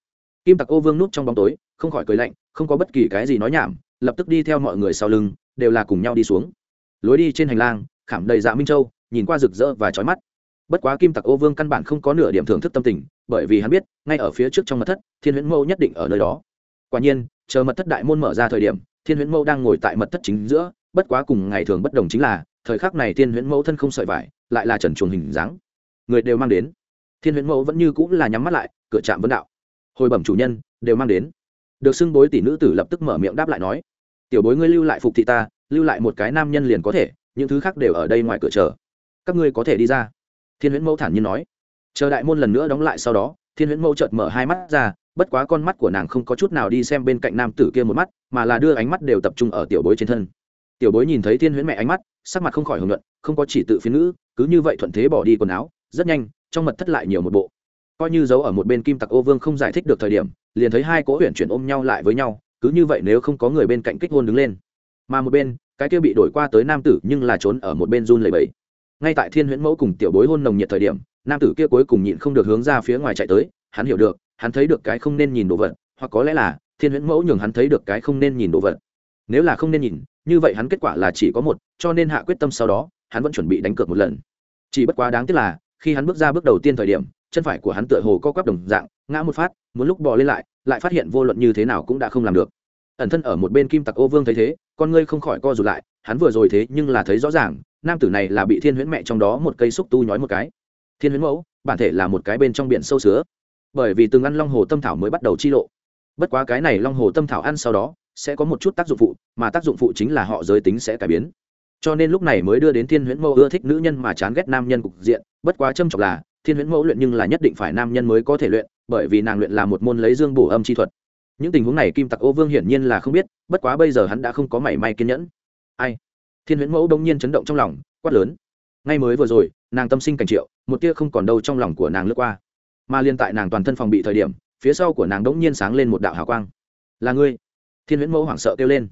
Kim tặc ô vương núp trong bóng tối, không khỏi cười lạnh, không có bất kỳ cái gì nói nhảm, lập tức đi theo mọi người sau lưng, đều là cùng nhau đi xuống. Lối đi trên hành lang, khảm đầy dạ minh châu, nhìn qua rực rỡ và trói mắt bất quá kim tặc ô vương căn bản không có nửa điểm thưởng thức tâm tình, bởi vì hắn biết, ngay ở phía trước trong mật thất, thiên huyễn Mẫu nhất định ở nơi đó. Quả nhiên, chờ mật thất đại môn mở ra thời điểm, thiên huyễn Mẫu đang ngồi tại mật thất chính giữa, bất quá cùng ngày thường bất đồng chính là, thời khắc này thiên huyễn mẫu thân không sợi vải, lại là trần chuồng hình dáng. Người đều mang đến. Thiên huyễn mẫu vẫn như cũng là nhắm mắt lại, cửa trạm vấn đạo. Hồi bẩm chủ nhân, đều mang đến. Được xưng bối tỷ nữ tử lập tức mở miệng đáp lại nói. Tiểu bối ngươi lưu lại phục thị ta, lưu lại một cái nam nhân liền có thể, những thứ khác đều ở đây ngoài cửa chờ. Các ngươi có thể đi ra thiên huyễn mẫu thản nhiên nói. Chờ đại môn lần nữa đóng lại sau đó, thiên huyễn mẫu chợt mở hai mắt ra, bất quá con mắt của nàng không có chút nào đi xem bên cạnh nam tử kia một mắt, mà là đưa ánh mắt đều tập trung ở tiểu bối trên thân. Tiểu bối nhìn thấy thiên huyễn mẹ ánh mắt, sắc mặt không khỏi hưởng luận không có chỉ tự phiến nữ cứ như vậy thuận thế bỏ đi quần áo, rất nhanh, trong mật thất lại nhiều một bộ. Coi như giấu ở một bên kim tặc ô vương không giải thích được thời điểm, liền thấy hai cỗ huyện chuyển ôm nhau lại với nhau, cứ như vậy nếu không có người bên cạnh kích hôn đứng lên. Mà một bên, cái kia bị đổi qua tới nam tử nhưng là trốn ở một bên run lầy bẫy ngay tại thiên huyễn mẫu cùng tiểu bối hôn nồng nhiệt thời điểm, nam tử kia cuối cùng nhịn không được hướng ra phía ngoài chạy tới, hắn hiểu được, hắn thấy được cái không nên nhìn đồ vật, hoặc có lẽ là, thiên huyễn mẫu nhường hắn thấy được cái không nên nhìn đồ vật. Nếu là không nên nhìn, như vậy hắn kết quả là chỉ có một, cho nên hạ quyết tâm sau đó, hắn vẫn chuẩn bị đánh cược một lần. Chỉ bất quá đáng tiếc là, khi hắn bước ra bước đầu tiên thời điểm, chân phải của hắn tựa hồ co quắp đồng dạng, ngã một phát, muốn lúc bò lên lại lại phát hiện vô luận như thế nào cũng đã không làm được. Ẩn thân ở một bên kim tặc ô vương thấy thế, con ngươi không khỏi co rụt lại hắn vừa rồi thế nhưng là thấy rõ ràng, nam tử này là bị thiên huyễn mẹ trong đó một cây xúc tu nhói một cái. Thiên huyễn mẫu, bản thể là một cái bên trong biển sâu sứa. Bởi vì từng ăn long hồ tâm thảo mới bắt đầu chi lộ. Bất quá cái này long hồ tâm thảo ăn sau đó, sẽ có một chút tác dụng phụ, mà tác dụng phụ chính là họ giới tính sẽ cải biến. Cho nên lúc này mới đưa đến thiên huyễn mẫu ưa thích nữ nhân mà chán ghét nam nhân cục diện, bất quá trâm trọng là, thiên huyễn mẫu luyện nhưng là nhất định phải nam nhân mới có thể luyện, bởi vì nàng luyện là một môn lấy dương bổ âm chi thuật. Những tình huống này kim tặc ô vương hiển nhiên là không biết, bất quá bây giờ hắn đã không có mảy may kiên nhẫn ai? Thiên huyễn mẫu đông nhiên chấn động trong lòng, quát lớn. Ngay mới vừa rồi, nàng tâm sinh cảnh triệu, một tia không còn đâu trong lòng của nàng lướt qua. Mà liên tại nàng toàn thân phòng bị thời điểm, phía sau của nàng đống nhiên sáng lên một đạo hào quang. Là ngươi. Thiên huyễn mẫu hoảng sợ kêu lên.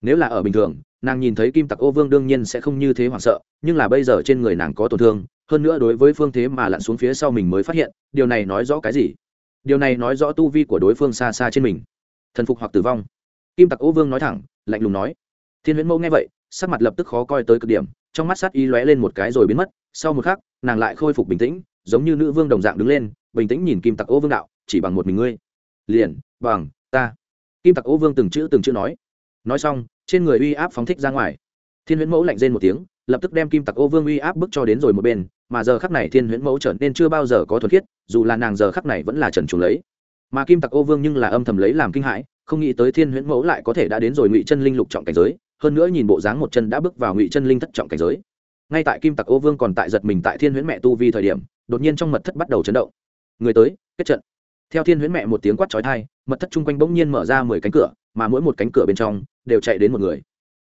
Nếu là ở bình thường, nàng nhìn thấy kim tặc ô vương đương nhiên sẽ không như thế hoảng sợ, nhưng là bây giờ trên người nàng có tổn thương, hơn nữa đối với phương thế mà lặn xuống phía sau mình mới phát hiện, điều này nói rõ cái gì? Điều này nói rõ tu vi của đối phương xa xa trên mình. Thần phục hoặc tử vong. Kim tặc ô vương nói thẳng, lạnh lùng nói thiên huyễn mẫu nghe vậy, sắc mặt lập tức khó coi tới cực điểm, trong mắt sát y lóe lên một cái rồi biến mất, sau một khắc, nàng lại khôi phục bình tĩnh, giống như nữ vương đồng dạng đứng lên, bình tĩnh nhìn kim tặc ô vương đạo, chỉ bằng một mình ngươi. Liền, bằng ta. Kim tặc ô vương từng chữ từng chữ nói. Nói xong, trên người uy áp phóng thích ra ngoài. Thiên huyễn mẫu lạnh rên một tiếng, lập tức đem kim tặc ô vương uy áp bức cho đến rồi một bên, mà giờ khắc này thiên huyễn mẫu trở nên chưa bao giờ có thuần khiết, dù là nàng giờ khắc này vẫn là trần trùng lấy. Mà kim tặc ô vương nhưng là âm thầm lấy làm kinh hãi, không nghĩ tới thiên huyễn mẫu lại có thể đã đến rồi ngụy chân linh lục trọng cảnh giới hơn nữa nhìn bộ dáng một chân đã bước vào ngụy chân linh thất trọng cảnh giới. Ngay tại kim tặc ô vương còn tại giật mình tại thiên huyễn mẹ tu vi thời điểm, đột nhiên trong mật thất bắt đầu chấn động. Người tới, kết trận. Theo thiên huyễn mẹ một tiếng quát trói thai mật thất chung quanh bỗng nhiên mở ra mười cánh cửa, mà mỗi một cánh cửa bên trong đều chạy đến một người.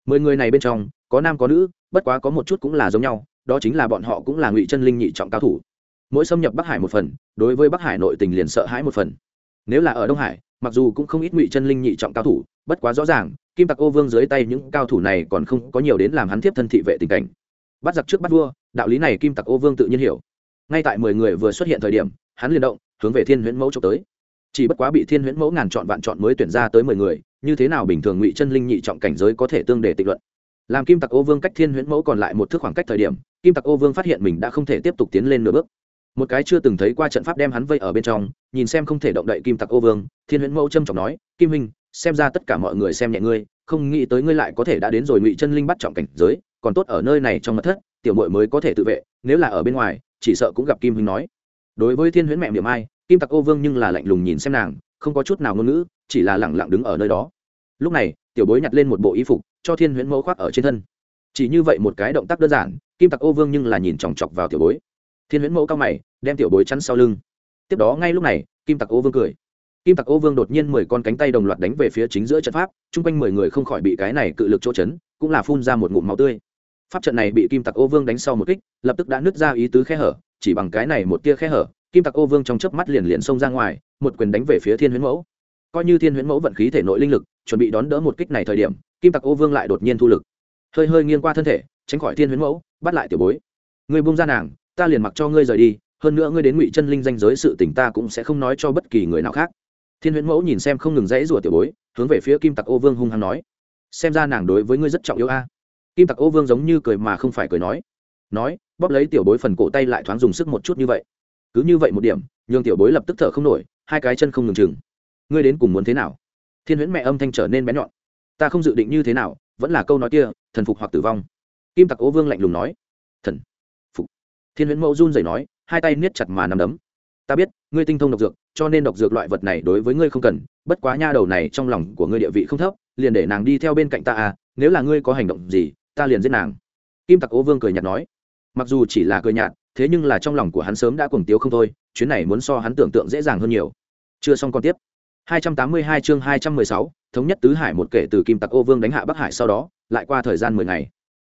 Mười người này bên trong, có nam có nữ, bất quá có một chút cũng là giống nhau, đó chính là bọn họ cũng là ngụy chân linh nhị trọng cao thủ. Mỗi xâm nhập bắc hải một phần, đối với bắc hải nội tình liền sợ hãi một phần. Nếu là ở đông hải, mặc dù cũng không ít ngụy chân linh nhị trọng cao thủ, bất quá rõ ràng kim tặc ô vương dưới tay những cao thủ này còn không có nhiều đến làm hắn tiếp thân thị vệ tình cảnh. Bắt giặc trước bắt vua, đạo lý này kim tặc ô vương tự nhiên hiểu. Ngay tại mười người vừa xuất hiện thời điểm, hắn liền động, hướng về thiên huyễn mẫu trộm tới. Chỉ bất quá bị thiên huyễn mẫu ngàn chọn vạn chọn mới tuyển ra tới mười người, như thế nào bình thường ngụy chân linh nhị trọng cảnh giới có thể tương để tịch luận? Làm kim tặc ô vương cách thiên huyễn mẫu còn lại một thước khoảng cách thời điểm, kim tặc ô vương phát hiện mình đã không thể tiếp tục tiến lên nửa bước. Một cái chưa từng thấy qua trận pháp đem hắn vây ở bên trong, nhìn xem không thể động đậy kim tặc ô vương, thiên huyễn mẫu trâm trọng nói, kim huynh xem ra tất cả mọi người xem nhẹ ngươi, không nghĩ tới ngươi lại có thể đã đến rồi ngụy chân linh bắt trọng cảnh giới, còn tốt ở nơi này trong mặt thất, tiểu mội mới có thể tự vệ, nếu là ở bên ngoài, chỉ sợ cũng gặp kim huynh nói. Đối với thiên huyễn mẹ miệng ai, kim tặc ô vương nhưng là lạnh lùng nhìn xem nàng, không có chút nào ngôn ngữ, chỉ là lẳng lặng đứng ở nơi đó. Lúc này, tiểu bối nhặt lên một bộ y phục, cho thiên huyễn mẫu khoác ở trên thân. Chỉ như vậy một cái động tác đơn giản, kim tặc ô vương nhưng là nhìn chòng chọc vào tiểu bối. Thiên huyễn mẫu cao mày, đem tiểu bối chắn sau lưng. Tiếp đó ngay lúc này, kim tặc ô vương cười kim tặc ô vương đột nhiên mười con cánh tay đồng loạt đánh về phía chính giữa trận pháp, chung quanh mười người không khỏi bị cái này cự lực chỗ chấn, cũng là phun ra một ngụm máu tươi. Pháp trận này bị kim tặc ô vương đánh sau một kích, lập tức đã nứt ra ý tứ khe hở, chỉ bằng cái này một tia khe hở, kim tặc ô vương trong chớp mắt liền liền xông ra ngoài, một quyền đánh về phía thiên huyễn mẫu. Coi như thiên huyễn mẫu vận khí thể nội linh lực, chuẩn bị đón đỡ một kích này thời điểm, kim tặc ô vương lại đột nhiên thu lực. Hơi hơi nghiêng qua thân thể, tránh khỏi thiên huyễn mẫu, bắt lại tiểu bối. Người buông ra nàng, ta liền mặc cho ngươi rời đi, hơn nữa ngươi đến ngụy chân linh danh giới sự tình ta cũng sẽ không nói cho bất kỳ người nào khác thiên huyễn mẫu nhìn xem không ngừng dãy rủa tiểu bối, hướng về phía kim tặc ô vương hung hăng nói, xem ra nàng đối với ngươi rất trọng yếu a. Kim tặc ô vương giống như cười mà không phải cười nói nói, bóp lấy tiểu bối phần cổ tay lại thoáng dùng sức một chút như vậy. Cứ như vậy một điểm, nhường tiểu bối lập tức thở không nổi, hai cái chân không ngừng chừng. Ngươi đến cùng muốn thế nào? Thiên huyễn mẹ âm thanh trở nên bé nhọn. Ta không dự định như thế nào, vẫn là câu nói kia, thần phục hoặc tử vong. Kim tặc ô vương lạnh lùng nói. Thần phục. Thiên huyễn mẫu run rẩy nói, hai tay niết chặt mà nằm đấm ta biết ngươi tinh thông độc dược cho nên độc dược loại vật này đối với ngươi không cần bất quá nha đầu này trong lòng của ngươi địa vị không thấp liền để nàng đi theo bên cạnh ta à nếu là ngươi có hành động gì ta liền giết nàng. Kim tặc ô vương cười nhạt nói. Mặc dù chỉ là cười nhạt thế nhưng là trong lòng của hắn sớm đã cuồng tiếu không thôi chuyến này muốn so hắn tưởng tượng dễ dàng hơn nhiều. Chưa xong còn tiếp. 282 chương 216, thống nhất tứ hải một kể từ kim tặc ô vương đánh hạ bắc hải sau đó lại qua thời gian mười ngày.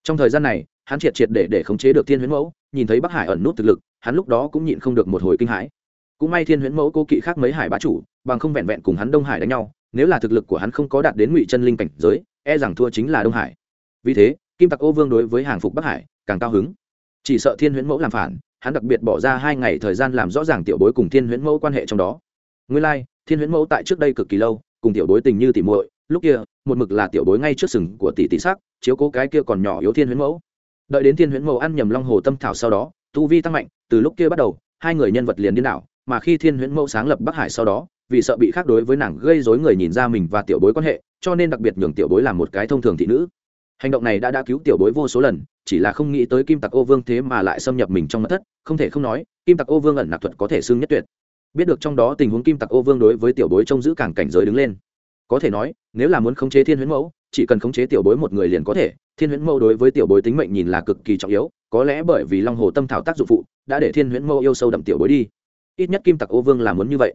Trong thời gian này hắn triệt triệt để để khống chế được thiên huyễn mẫu nhìn thấy bắc hải ẩn nút thực lực hắn lúc đó cũng nhịn không được một hồi kinh hãi cũng may thiên huyễn mẫu cố kỵ khác mấy hải bá chủ bằng không vẹn vẹn cùng hắn đông hải đánh nhau nếu là thực lực của hắn không có đạt đến ngụy chân linh cảnh giới e rằng thua chính là đông hải. Vì thế kim tặc ô vương đối với hàng phục bắc hải càng cao hứng. Chỉ sợ thiên huyễn mẫu làm phản hắn đặc biệt bỏ ra hai ngày thời gian làm rõ ràng tiểu bối cùng thiên huyễn mẫu quan hệ trong đó. Nguyên lai、like, thiên huyễn mẫu tại trước đây cực kỳ lâu cùng tiểu bối tình như tỉ muội lúc kia một mực là tiểu bối ngay trước sừng của tỷ tỷ sắc chiếu cố cái kia còn nhỏ yếu thiên huyễn mẫu. Đợi đến thiên huyễn mẫu ăn nhầm long hồ tâm thảo sau đó tu vi tăng mạnh từ lúc kia bắt đầu hai người nhân vật liền điên đảo mà khi thiên huyễn mẫu sáng lập bắc hải sau đó, vì sợ bị khác đối với nàng gây dối người nhìn ra mình và tiểu bối quan hệ, cho nên đặc biệt nhường tiểu bối làm một cái thông thường thị nữ. Hành động này đã đã cứu tiểu bối vô số lần, chỉ là không nghĩ tới kim tặc ô vương thế mà lại xâm nhập mình trong mật thất, không thể không nói, kim tặc ô vương ẩn nạp thuật có thể xưng nhất tuyệt. Biết được trong đó tình huống kim tặc ô vương đối với tiểu bối trông giữ càng cảnh giới đứng lên. Có thể nói, nếu là muốn khống chế thiên huyễn mẫu, chỉ cần khống chế tiểu bối một người liền có thể, thiên huyễn mẫu đối với tiểu bối tính mệnh nhìn là cực kỳ trọng yếu, có lẽ bởi vì long hồ tâm thảo tác dụng phụ, đã để thiên huyễn mẫu yêu sâu đậm tiểu bối đi ít nhất kim tặc ô vương là muốn như vậy.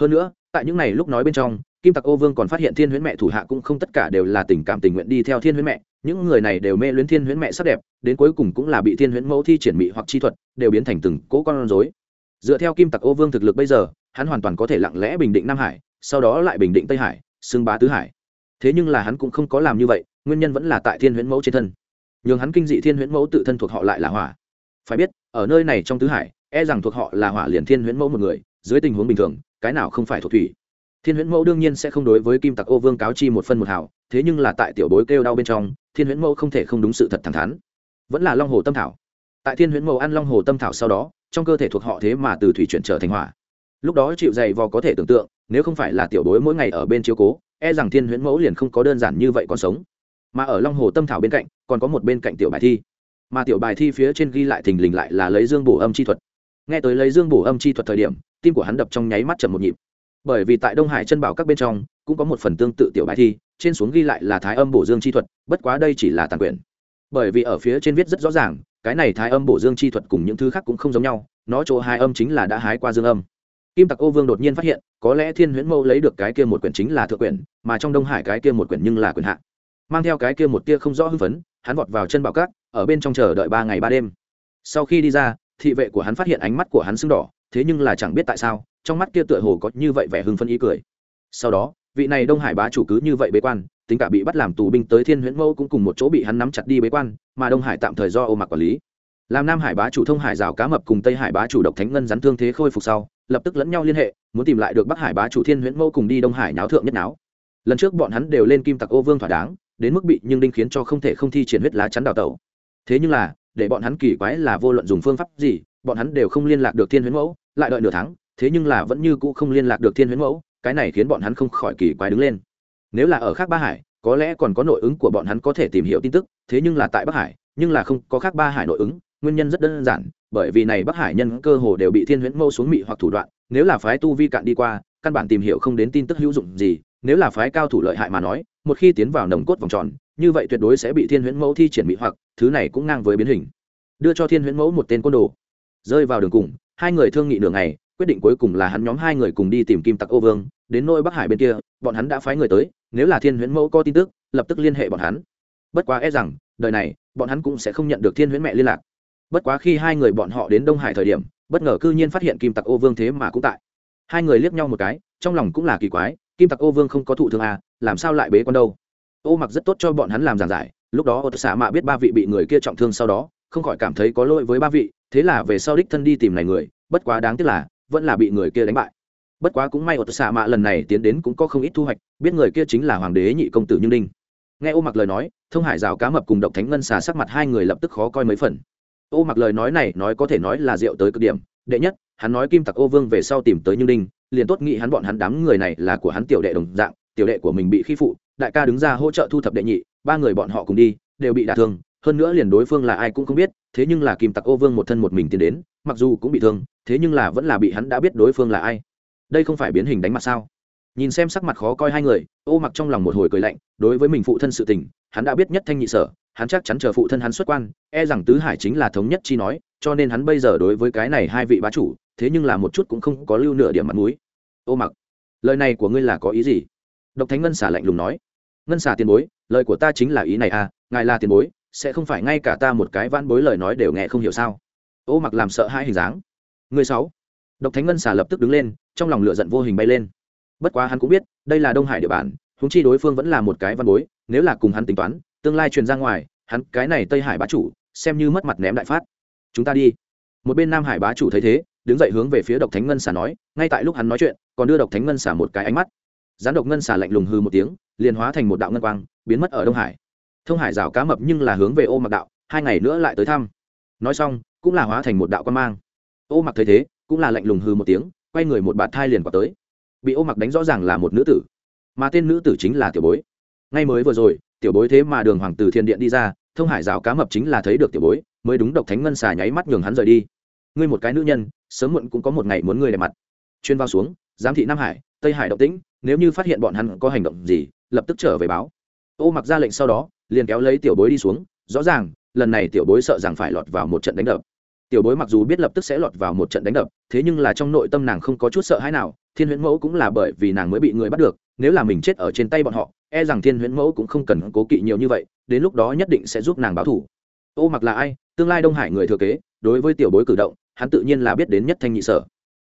Hơn nữa, tại những ngày lúc nói bên trong, kim tặc ô vương còn phát hiện thiên huyễn mẹ thủ hạ cũng không tất cả đều là tình cảm tình nguyện đi theo thiên huyễn mẹ. Những người này đều mê luyến thiên huyễn mẹ sắc đẹp, đến cuối cùng cũng là bị thiên huyễn mẫu thi triển mị hoặc chi thuật, đều biến thành từng cỗ con rối. Dựa theo kim tặc ô vương thực lực bây giờ, hắn hoàn toàn có thể lặng lẽ bình định nam hải, sau đó lại bình định tây hải, xưng bá tứ hải. Thế nhưng là hắn cũng không có làm như vậy, nguyên nhân vẫn là tại thiên huyễn mẫu trên thân. Nhường hắn kinh dị thiên huyễn mẫu tự thân thuộc họ lại là hỏa. Phải biết, ở nơi này trong tứ hải e rằng thuộc họ là hỏa liền thiên huyễn mẫu một người, dưới tình huống bình thường, cái nào không phải thuộc thủy. Thiên huyễn mẫu đương nhiên sẽ không đối với kim tặc ô vương cáo chi một phân một hào, thế nhưng là tại tiểu bối kêu đau bên trong, thiên huyễn mẫu không thể không đúng sự thật thẳng thắn. Vẫn là long hồ tâm thảo. Tại thiên huyễn mẫu ăn long hồ tâm thảo sau đó, trong cơ thể thuộc họ thế mà từ thủy chuyển trở thành hỏa. Lúc đó chịu dày vò có thể tưởng tượng, nếu không phải là tiểu bối mỗi ngày ở bên chiếu cố e rằng thiên huyễn mẫu liền không có đơn giản như vậy còn sống. Mà ở long hồ tâm thảo bên cạnh, còn có một bên cạnh tiểu bài thi. Mà tiểu bài thi phía trên ghi lại thình lình lại là lấy dương bổ âm chi thuật nghe tới lấy dương bổ âm chi thuật thời điểm, tim của hắn đập trong nháy mắt chậm một nhịp. Bởi vì tại đông hải chân bảo các bên trong, cũng có một phần tương tự tiểu bài thi, trên xuống ghi lại là thái âm bổ dương chi thuật, bất quá đây chỉ là tàn quyền bởi vì ở phía trên viết rất rõ ràng, cái này thái âm bổ dương chi thuật cùng những thứ khác cũng không giống nhau, nó chỗ hai âm chính là đã hái qua dương âm. Kim tặc ô vương đột nhiên phát hiện, có lẽ thiên huyễn mẫu lấy được cái kia một quyển chính là thượng quyển, mà trong đông hải cái kia một quyển nhưng là quyển hạ. Mang theo cái kia một tia không rõ hưng phấn, hắn vọt vào chân bảo cát ở bên trong chờ đợi ba ngày ba đêm. Sau khi đi ra thị vệ của hắn phát hiện ánh mắt của hắn sưng đỏ, thế nhưng là chẳng biết tại sao, trong mắt kia tựa hồ có như vậy vẻ hưng phân ý cười. Sau đó, vị này đông hải bá chủ cứ như vậy bế quan, tính cả bị bắt làm tù binh tới thiên huyễn mẫu cũng cùng một chỗ bị hắn nắm chặt đi bế quan, mà đông hải tạm thời do ô mặc quản lý. Làm nam hải bá chủ thông hải rào cá mập cùng tây hải bá chủ độc thánh ngân rắn thương thế khôi phục sau, lập tức lẫn nhau liên hệ, muốn tìm lại được bắc hải bá chủ thiên huyễn mẫu cùng đi đông hải náo thượng nhất náo lần trước bọn hắn đều lên kim tặc ô vương thỏa đáng, đến mức bị nhưng đinh khiến cho không thể không thi triển huyết lá chắn đào tẩu. Thế nhưng là để bọn hắn kỳ quái là vô luận dùng phương pháp gì, bọn hắn đều không liên lạc được thiên huyễn mẫu, lại đợi nửa tháng, thế nhưng là vẫn như cũ không liên lạc được thiên huyễn mẫu, cái này khiến bọn hắn không khỏi kỳ quái đứng lên. Nếu là ở khác ba hải, có lẽ còn có nội ứng của bọn hắn có thể tìm hiểu tin tức, thế nhưng là tại bắc hải, nhưng là không có khác ba hải nội ứng, nguyên nhân rất đơn giản, bởi vì này bắc hải nhân cơ hồ đều bị thiên huyễn mâu xuống mị hoặc thủ đoạn, nếu là phái tu vi cạn đi qua, căn bản tìm hiểu không đến tin tức hữu dụng gì, nếu là phái cao thủ lợi hại mà nói một khi tiến vào nồng cốt vòng tròn, như vậy tuyệt đối sẽ bị thiên huyễn mẫu thi triển mỹ hoặc, thứ này cũng ngang với biến hình. Đưa cho thiên huyễn mẫu một tên côn đồ. Rơi vào đường cùng, hai người thương nghị đường này quyết định cuối cùng là hắn nhóm hai người cùng đi tìm kim tặc ô vương, đến nôi bắc hải bên kia, bọn hắn đã phái người tới, nếu là thiên huyễn mẫu có tin tức, lập tức liên hệ bọn hắn. Bất quá e rằng, đời này, bọn hắn cũng sẽ không nhận được thiên huyễn mẹ liên lạc. Bất quá khi hai người bọn họ đến đông hải thời điểm, bất ngờ cư nhiên phát hiện kim tặc ô vương thế mà cũng tại. Hai người liếc nhau một cái, trong lòng cũng là kỳ quái, kim tặc ô vương không có thụ thương à làm sao lại bế con đâu? Ô mặc rất tốt cho bọn hắn làm giảng giải, lúc đó ô xạ mạ biết ba vị bị người kia trọng thương sau đó, không khỏi cảm thấy có lỗi với ba vị, thế là về sau đích thân đi tìm này người, bất quá đáng tiếc là, vẫn là bị người kia đánh bại. Bất quá cũng may ô xạ mạ lần này tiến đến cũng có không ít thu hoạch, biết người kia chính là hoàng đế nhị công tử như ninh nghe ô mặc lời nói, thông hải rào cá mập cùng độc thánh ngân xà sắc mặt hai người lập tức khó coi mấy phần. Ô mặc lời nói này nói có thể nói là rượu tới cực điểm, đệ nhất, hắn nói kim tặc ô vương về sau tìm tới như ninh liền tốt nghĩ hắn bọn hắn đám người này là của hắn tiểu đệ đồng dạng tiểu đệ của mình bị khi phụ, đại ca đứng ra hỗ trợ thu thập đệ nhị, ba người bọn họ cùng đi, đều bị đả thương, hơn nữa liền đối phương là ai cũng không biết, thế nhưng là kim tặc ô vương một thân một mình tiến đến, mặc dù cũng bị thương, thế nhưng là vẫn là bị hắn đã biết đối phương là ai. Đây không phải biến hình đánh mặt sao? Nhìn xem sắc mặt khó coi hai người, ô mặc trong lòng một hồi cười lạnh, đối với mình phụ thân sự tình, hắn đã biết nhất thanh nhị sở, hắn chắc chắn chờ phụ thân hắn xuất quan e rằng tứ hải chính là thống nhất chi nói, cho nên hắn bây giờ đối với cái này hai vị bá chủ, thế nhưng là một chút cũng không có lưu nửa điểm mặt mũi. Ô mặc, lời này của ngươi là có ý gì? Độc thánh ngân xả lạnh lùng nói. Ngân xả tiền bối, lời của ta chính là ý này à ngài là tiền bối, sẽ không phải ngay cả ta một cái van bối lời nói đều nghe không hiểu sao? Ô mặc làm sợ hai hình dáng. Người sáu. Độc thánh ngân xả lập tức đứng lên, trong lòng lửa giận vô hình bay lên. Bất quá hắn cũng biết, đây là đông hải địa bàn húng chi đối phương vẫn là một cái văn bối, nếu là cùng hắn tính toán, tương lai truyền ra ngoài, hắn, cái này tây hải bá chủ, xem như mất mặt ném đại phát. Chúng ta đi. Một bên nam hải bá chủ thấy thế, đứng dậy hướng về phía độc thánh ngân xà nói, ngay tại lúc hắn nói chuyện, còn đưa độc thánh ngân xà một cái ánh mắt gián độc ngân xà lạnh lùng hư một tiếng, liền hóa thành một đạo ngân quang, biến mất ở đông hải. Thông hải rào cá mập nhưng là hướng về ô mặc đạo, hai ngày nữa lại tới thăm. Nói xong, cũng là hóa thành một đạo quan mang. Ô mặc thấy thế, cũng là lạnh lùng hư một tiếng, quay người một bạt thai liền vào tới. Bị ô mặc đánh rõ ràng là một nữ tử, mà tên nữ tử chính là tiểu bối. Ngay mới vừa rồi, tiểu bối thế mà đường hoàng Tử thiên điện đi ra, thông hải rào cá mập chính là thấy được tiểu bối, mới đúng độc thánh ngân xà nháy mắt nhường hắn rời đi. Ngươi một cái nữ nhân, sớm muộn cũng có một ngày muốn ngươi đẹp mặt. Chuyên vào xuống, giám thị nam hải, tây hải động tĩnh nếu như phát hiện bọn hắn có hành động gì, lập tức trở về báo. Ô mặc ra lệnh sau đó, liền kéo lấy tiểu bối đi xuống, rõ ràng, lần này tiểu bối sợ rằng phải lọt vào một trận đánh đập. Tiểu bối mặc dù biết lập tức sẽ lọt vào một trận đánh đập, thế nhưng là trong nội tâm nàng không có chút sợ hãi nào, thiên huyễn mẫu cũng là bởi vì nàng mới bị người bắt được, nếu là mình chết ở trên tay bọn họ e rằng thiên huyễn mẫu cũng không cần cố kỵ nhiều như vậy, đến lúc đó nhất định sẽ giúp nàng báo thủ ô mặc là ai? Tương lai đông hải người thừa kế, đối với tiểu bối cử động, hắn tự nhiên là biết đến nhất thanh nhị sở.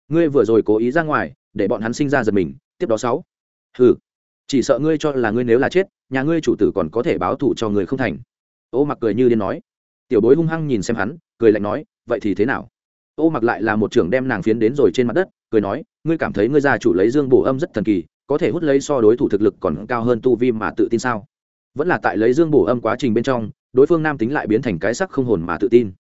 Ngươi vừa rồi cố ý ra ngoài, để bọn hắn sinh ra giật mình tiếp đó sáu. Ừ chỉ sợ ngươi cho là ngươi nếu là chết, nhà ngươi chủ tử còn có thể báo thủ cho người không thành. Ô mặc cười như điên nói. Tiểu bối hung hăng nhìn xem hắn, cười lạnh nói, vậy thì thế nào? Ô mặc lại là một trưởng đem nàng phiến đến rồi trên mặt đất, cười nói, ngươi cảm thấy ngươi gia chủ lấy dương bổ âm rất thần kỳ, có thể hút lấy so đối thủ thực lực còn cao hơn tu vi mà tự tin sao? Vẫn là tại lấy dương bổ âm quá trình bên trong, đối phương nam tính lại biến thành cái sắc không hồn mà tự tin.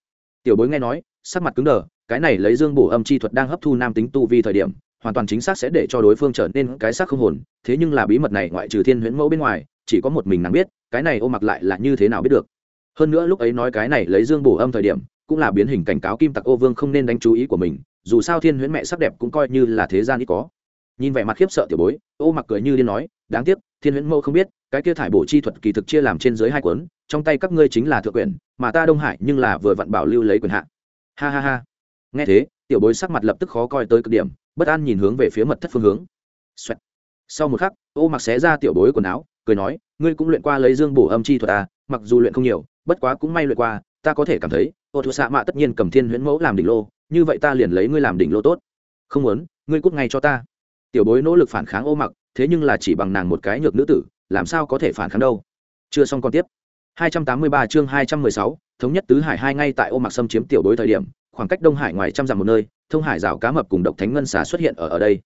Tiểu bối nghe nói, sắc mặt cứng đờ, cái này lấy dương bổ âm chi thuật đang hấp thu nam tính tu vi thời điểm hoàn toàn chính xác sẽ để cho đối phương trở nên cái xác không hồn, thế nhưng là bí mật này ngoại trừ thiên huyễn mẫu bên ngoài, chỉ có một mình nàng biết, cái này ô mặc lại là như thế nào biết được. Hơn nữa lúc ấy nói cái này lấy dương bổ âm thời điểm, cũng là biến hình cảnh cáo kim tặc ô vương không nên đánh chú ý của mình, dù sao thiên huyễn mẹ sắc đẹp cũng coi như là thế gian ít có. Nhìn vẻ mặt khiếp sợ tiểu bối, ô mặc cười như điên nói, đáng tiếc, thiên huyễn mẫu không biết, cái kia thải bổ chi thuật kỳ thực chia làm trên dưới hai cuốn, trong tay các ngươi chính là thượng quyền mà ta đông hải nhưng là vừa vặn bảo lưu lấy quyền hạn ha ha ha. Nghe thế tiểu bối sắc mặt lập tức khó coi tới cực điểm bất an nhìn hướng về phía mật thất phương hướng、Xoẹt. Sau một khắc ô mặc xé ra tiểu bối quần áo cười nói ngươi cũng luyện qua lấy dương bổ âm chi thuật à mặc dù luyện không nhiều bất quá cũng may luyện qua ta có thể cảm thấy ô thua xạ mạ tất nhiên cầm thiên huyễn mẫu làm đỉnh lô như vậy ta liền lấy ngươi làm đỉnh lô tốt. Không muốn ngươi cút ngay cho ta. Tiểu bối nỗ lực phản kháng ô mặc thế nhưng là chỉ bằng nàng một cái nhược nữ tử làm sao có thể phản kháng đâu. Chưa xong còn tiếp. 283 chương 216, thống nhất tứ hải hai ngay tại ô mặc xâm chiếm tiểu bối thời điểm khoảng cách đông hải ngoài trăm dặm một nơi, thông hải rào cá mập cùng độc thánh ngân xà xuất hiện ở ở đây.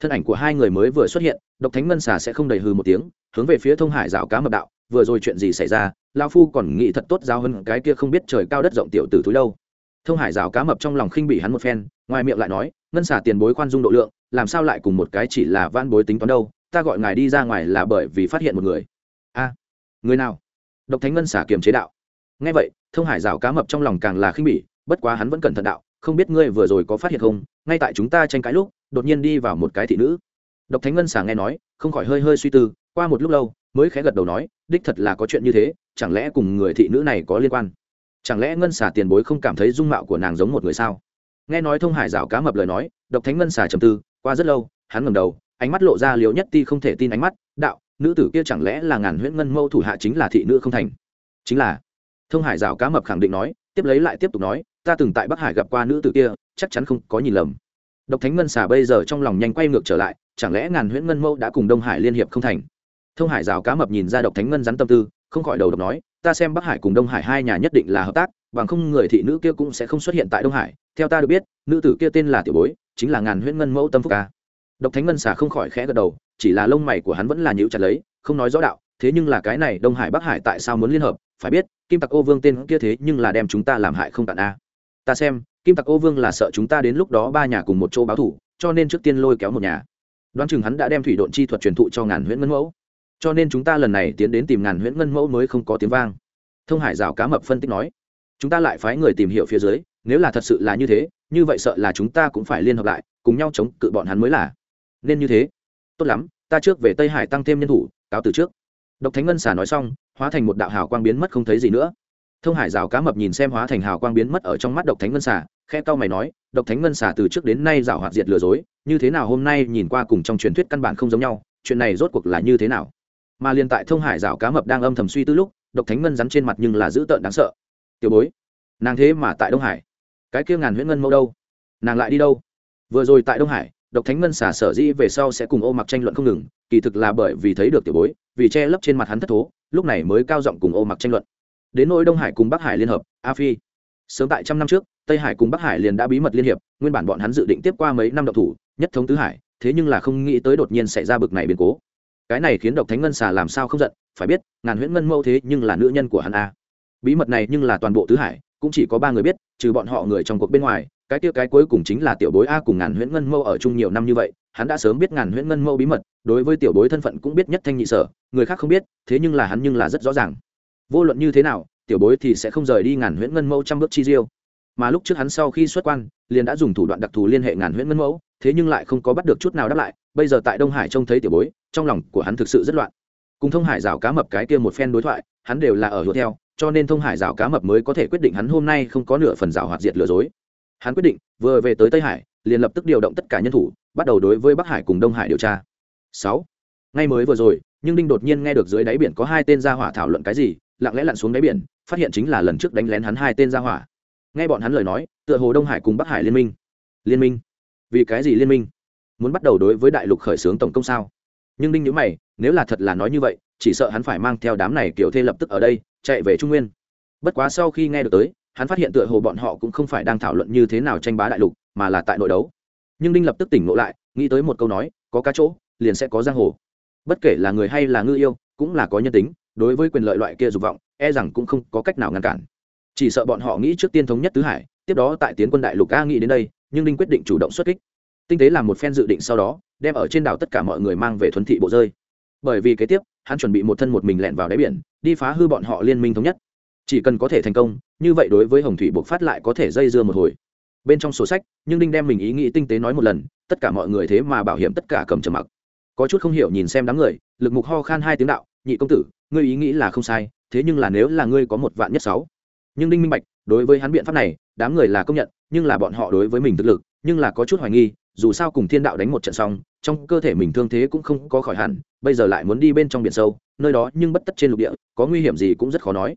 Thân ảnh của hai người mới vừa xuất hiện, độc thánh ngân xà sẽ không đầy hư một tiếng, hướng về phía thông hải rào cá mập đạo, vừa rồi chuyện gì xảy ra lao phu còn nghĩ thật tốt giao hơn cái kia không biết trời cao đất rộng tiểu tử túi đâu. Thông hải rào cá mập trong lòng khinh bị hắn một phen, ngoài miệng lại nói, ngân xà tiền bối khoan dung độ lượng, làm sao lại cùng một cái chỉ là van bối tính toán đâu, ta gọi ngài đi ra ngoài là bởi vì phát hiện một người. A, người nào? Độc thánh ngân xà kiềm chế đạo. Nghe vậy, thông hải rào cá mập trong lòng càng là khinh bỉ bất quá hắn vẫn cẩn thận đạo, không biết ngươi vừa rồi có phát hiện không, ngay tại chúng ta tranh cãi lúc, đột nhiên đi vào một cái thị nữ. Độc thánh ngân xà nghe nói, không khỏi hơi hơi suy tư, qua một lúc lâu, mới khẽ gật đầu nói, đích thật là có chuyện như thế, chẳng lẽ cùng người thị nữ này có liên quan? Chẳng lẽ ngân xà tiền bối không cảm thấy dung mạo của nàng giống một người sao? Nghe nói thông hải rào cá mập lời nói, độc thánh ngân xà trầm tư, qua rất lâu, hắn ngầm đầu, ánh mắt lộ ra liều nhất ti không thể tin ánh mắt, đạo, nữ tử kia chẳng lẽ là ngàn huyễn ngân mâu thủ hạ chính là thị nữ không thành? Chính là, thông hải rào cá mập khẳng định nói, tiếp lấy lại tiếp tục nói ta từng tại bắc hải gặp qua nữ tử kia, chắc chắn không có nhìn lầm. Độc thánh ngân xà bây giờ trong lòng nhanh quay ngược trở lại, chẳng lẽ ngàn huyễn ngân mâu đã cùng đông hải liên hiệp không thành? Thông hải rào cá mập nhìn ra độc thánh ngân rắn tâm tư, không khỏi đầu độc nói, ta xem bắc hải cùng đông hải hai nhà nhất định là hợp tác, bằng không người thị nữ kia cũng sẽ không xuất hiện tại đông hải. Theo ta được biết, nữ tử kia tên là tiểu bối, chính là ngàn huyễn ngân mẫu tâm phúc ca. Độc thánh ngân xà không khỏi khẽ gật đầu, chỉ là lông mày của hắn vẫn là nhíu chặt lấy, không nói rõ đạo, thế nhưng là cái này đông hải bắc hải tại sao muốn liên hợp? Phải biết, kim tặc ô vương tên kia thế nhưng là đem chúng ta làm hại không tận a ta xem, kim tặc ô vương là sợ chúng ta đến lúc đó ba nhà cùng một chỗ báo thủ, cho nên trước tiên lôi kéo một nhà. Đoán chừng hắn đã đem thủy độn chi thuật truyền thụ cho ngàn huyễn ngân mẫu. Cho nên chúng ta lần này tiến đến tìm ngàn huyễn ngân mẫu mới không có tiếng vang. Thông hải rào cá mập phân tích nói, chúng ta lại phái người tìm hiểu phía dưới, nếu là thật sự là như thế, như vậy sợ là chúng ta cũng phải liên hợp lại, cùng nhau chống cự bọn hắn mới là. Nên như thế. Tốt lắm, ta trước về tây hải tăng thêm nhân thủ, cáo từ trước. Độc thánh ngân xả nói xong, hóa thành một đạo hào quang biến mất không thấy gì nữa thông hải rào cá mập nhìn xem hóa thành hào quang biến mất ở trong mắt độc thánh ngân xả khe cao mày nói, độc thánh ngân xả từ trước đến nay rào hoạt diệt lừa dối, như thế nào hôm nay nhìn qua cùng trong truyền thuyết căn bản không giống nhau, chuyện này rốt cuộc là như thế nào? Mà liên tại thông hải rào cá mập đang âm thầm suy tư lúc, độc thánh ngân rắn trên mặt nhưng là dữ tợn đáng sợ. Tiểu bối, nàng thế mà tại đông hải? Cái kia ngàn huyễn ngân mâu đâu? Nàng lại đi đâu? Vừa rồi tại đông hải, độc thánh ngân xả sở dĩ về sau sẽ cùng ô mặc tranh luận không ngừng, kỳ thực là bởi vì thấy được tiểu bối, vì che lấp trên mặt hắn thất thố, lúc này mới cao giọng cùng ô mặc tranh luận đến nỗi đông hải cùng bắc hải liên hợp, a phi. Sớm tại trăm năm trước, tây hải cùng bắc hải liền đã bí mật liên hiệp, nguyên bản bọn hắn dự định tiếp qua mấy năm độc thủ, nhất thống tứ hải, thế nhưng là không nghĩ tới đột nhiên xảy ra bực này biến cố. Cái này khiến độc thánh ngân xà làm sao không giận, phải biết, ngàn huyễn ngân mâu thế nhưng là nữ nhân của hắn a. Bí mật này nhưng là toàn bộ tứ hải, cũng chỉ có ba người biết, trừ bọn họ người trong cuộc bên ngoài, cái tiêu cái cuối cùng chính là tiểu bối a cùng ngàn huyễn ngân mâu ở chung nhiều năm như vậy, hắn đã sớm biết ngàn huyễn ngân mâu bí mật, đối với tiểu bối thân phận cũng biết nhất thanh nhị sở, người khác không biết, thế nhưng là hắn nhưng là rất rõ ràng vô luận như thế nào, tiểu bối thì sẽ không rời đi ngàn huyễn ngân mẫu trăm bước chi diêu. Mà lúc trước hắn sau khi xuất quan, liền đã dùng thủ đoạn đặc thù liên hệ ngàn huyễn ngân mẫu, thế nhưng lại không có bắt được chút nào đáp lại, bây giờ tại đông hải trông thấy tiểu bối, trong lòng của hắn thực sự rất loạn. Cùng thông hải rào cá mập cái kia một phen đối thoại, hắn đều là ở hứa theo, cho nên thông hải rào cá mập mới có thể quyết định hắn hôm nay không có nửa phần rào hoạt diệt lừa dối. Hắn quyết định, vừa về tới tây hải, liền lập tức điều động tất cả nhân thủ, bắt đầu đối với bắc hải cùng đông hải điều tra. Sáu. Ngay mới vừa rồi, nhưng đinh đột nhiên nghe được dưới đáy biển có hai tên gia hỏa thảo luận cái gì lặng lẽ lặn xuống đáy biển, phát hiện chính là lần trước đánh lén hắn hai tên ra hỏa. Nghe bọn hắn lời nói, tựa hồ đông hải cùng bắc hải liên minh. Liên minh? Vì cái gì liên minh? Muốn bắt đầu đối với đại lục khởi xướng tổng công sao? Nhưng đinh nhữ mày, nếu là thật là nói như vậy, chỉ sợ hắn phải mang theo đám này kiểu thê lập tức ở đây, chạy về trung nguyên. Bất quá sau khi nghe được tới, hắn phát hiện tựa hồ bọn họ cũng không phải đang thảo luận như thế nào tranh bá đại lục, mà là tại nội đấu. Nhưng đinh lập tức tỉnh ngộ lại, nghĩ tới một câu nói, có cá chỗ, liền sẽ có giang hồ. Bất kể là người hay là ngư yêu, cũng là có nhân tính đối với quyền lợi loại kia dục vọng e rằng cũng không có cách nào ngăn cản. Chỉ sợ bọn họ nghĩ trước tiên thống nhất tứ hải, tiếp đó tại tiến quân đại lục a nghĩ đến đây, nhưng đinh quyết định chủ động xuất kích. Tinh tế làm một phen dự định sau đó, đem ở trên đảo tất cả mọi người mang về thuần thị bộ rơi. Bởi vì kế tiếp, hắn chuẩn bị một thân một mình lẹn vào đáy biển, đi phá hư bọn họ liên minh thống nhất. Chỉ cần có thể thành công, như vậy đối với hồng thủy buộc phát lại có thể dây dưa một hồi. Bên trong sổ sách, nhưng đinh đem mình ý nghĩ tinh tế nói một lần, tất cả mọi người thế mà bảo hiểm tất cả cầm trầm mặc. Có chút không hiểu nhìn xem đám người, lực mục ho khan hai tiếng đạo, nhị công tử ngươi ý nghĩ là không sai, thế nhưng là nếu là ngươi có một vạn nhất sáu. Nhưng đinh minh bạch, đối với hắn biện pháp này, đám người là công nhận, nhưng là bọn họ đối với mình thực lực, nhưng là có chút hoài nghi, dù sao cùng thiên đạo đánh một trận xong, trong cơ thể mình thương thế cũng không có khỏi hẳn, bây giờ lại muốn đi bên trong biển sâu, nơi đó nhưng bất tất trên lục địa, có nguy hiểm gì cũng rất khó nói.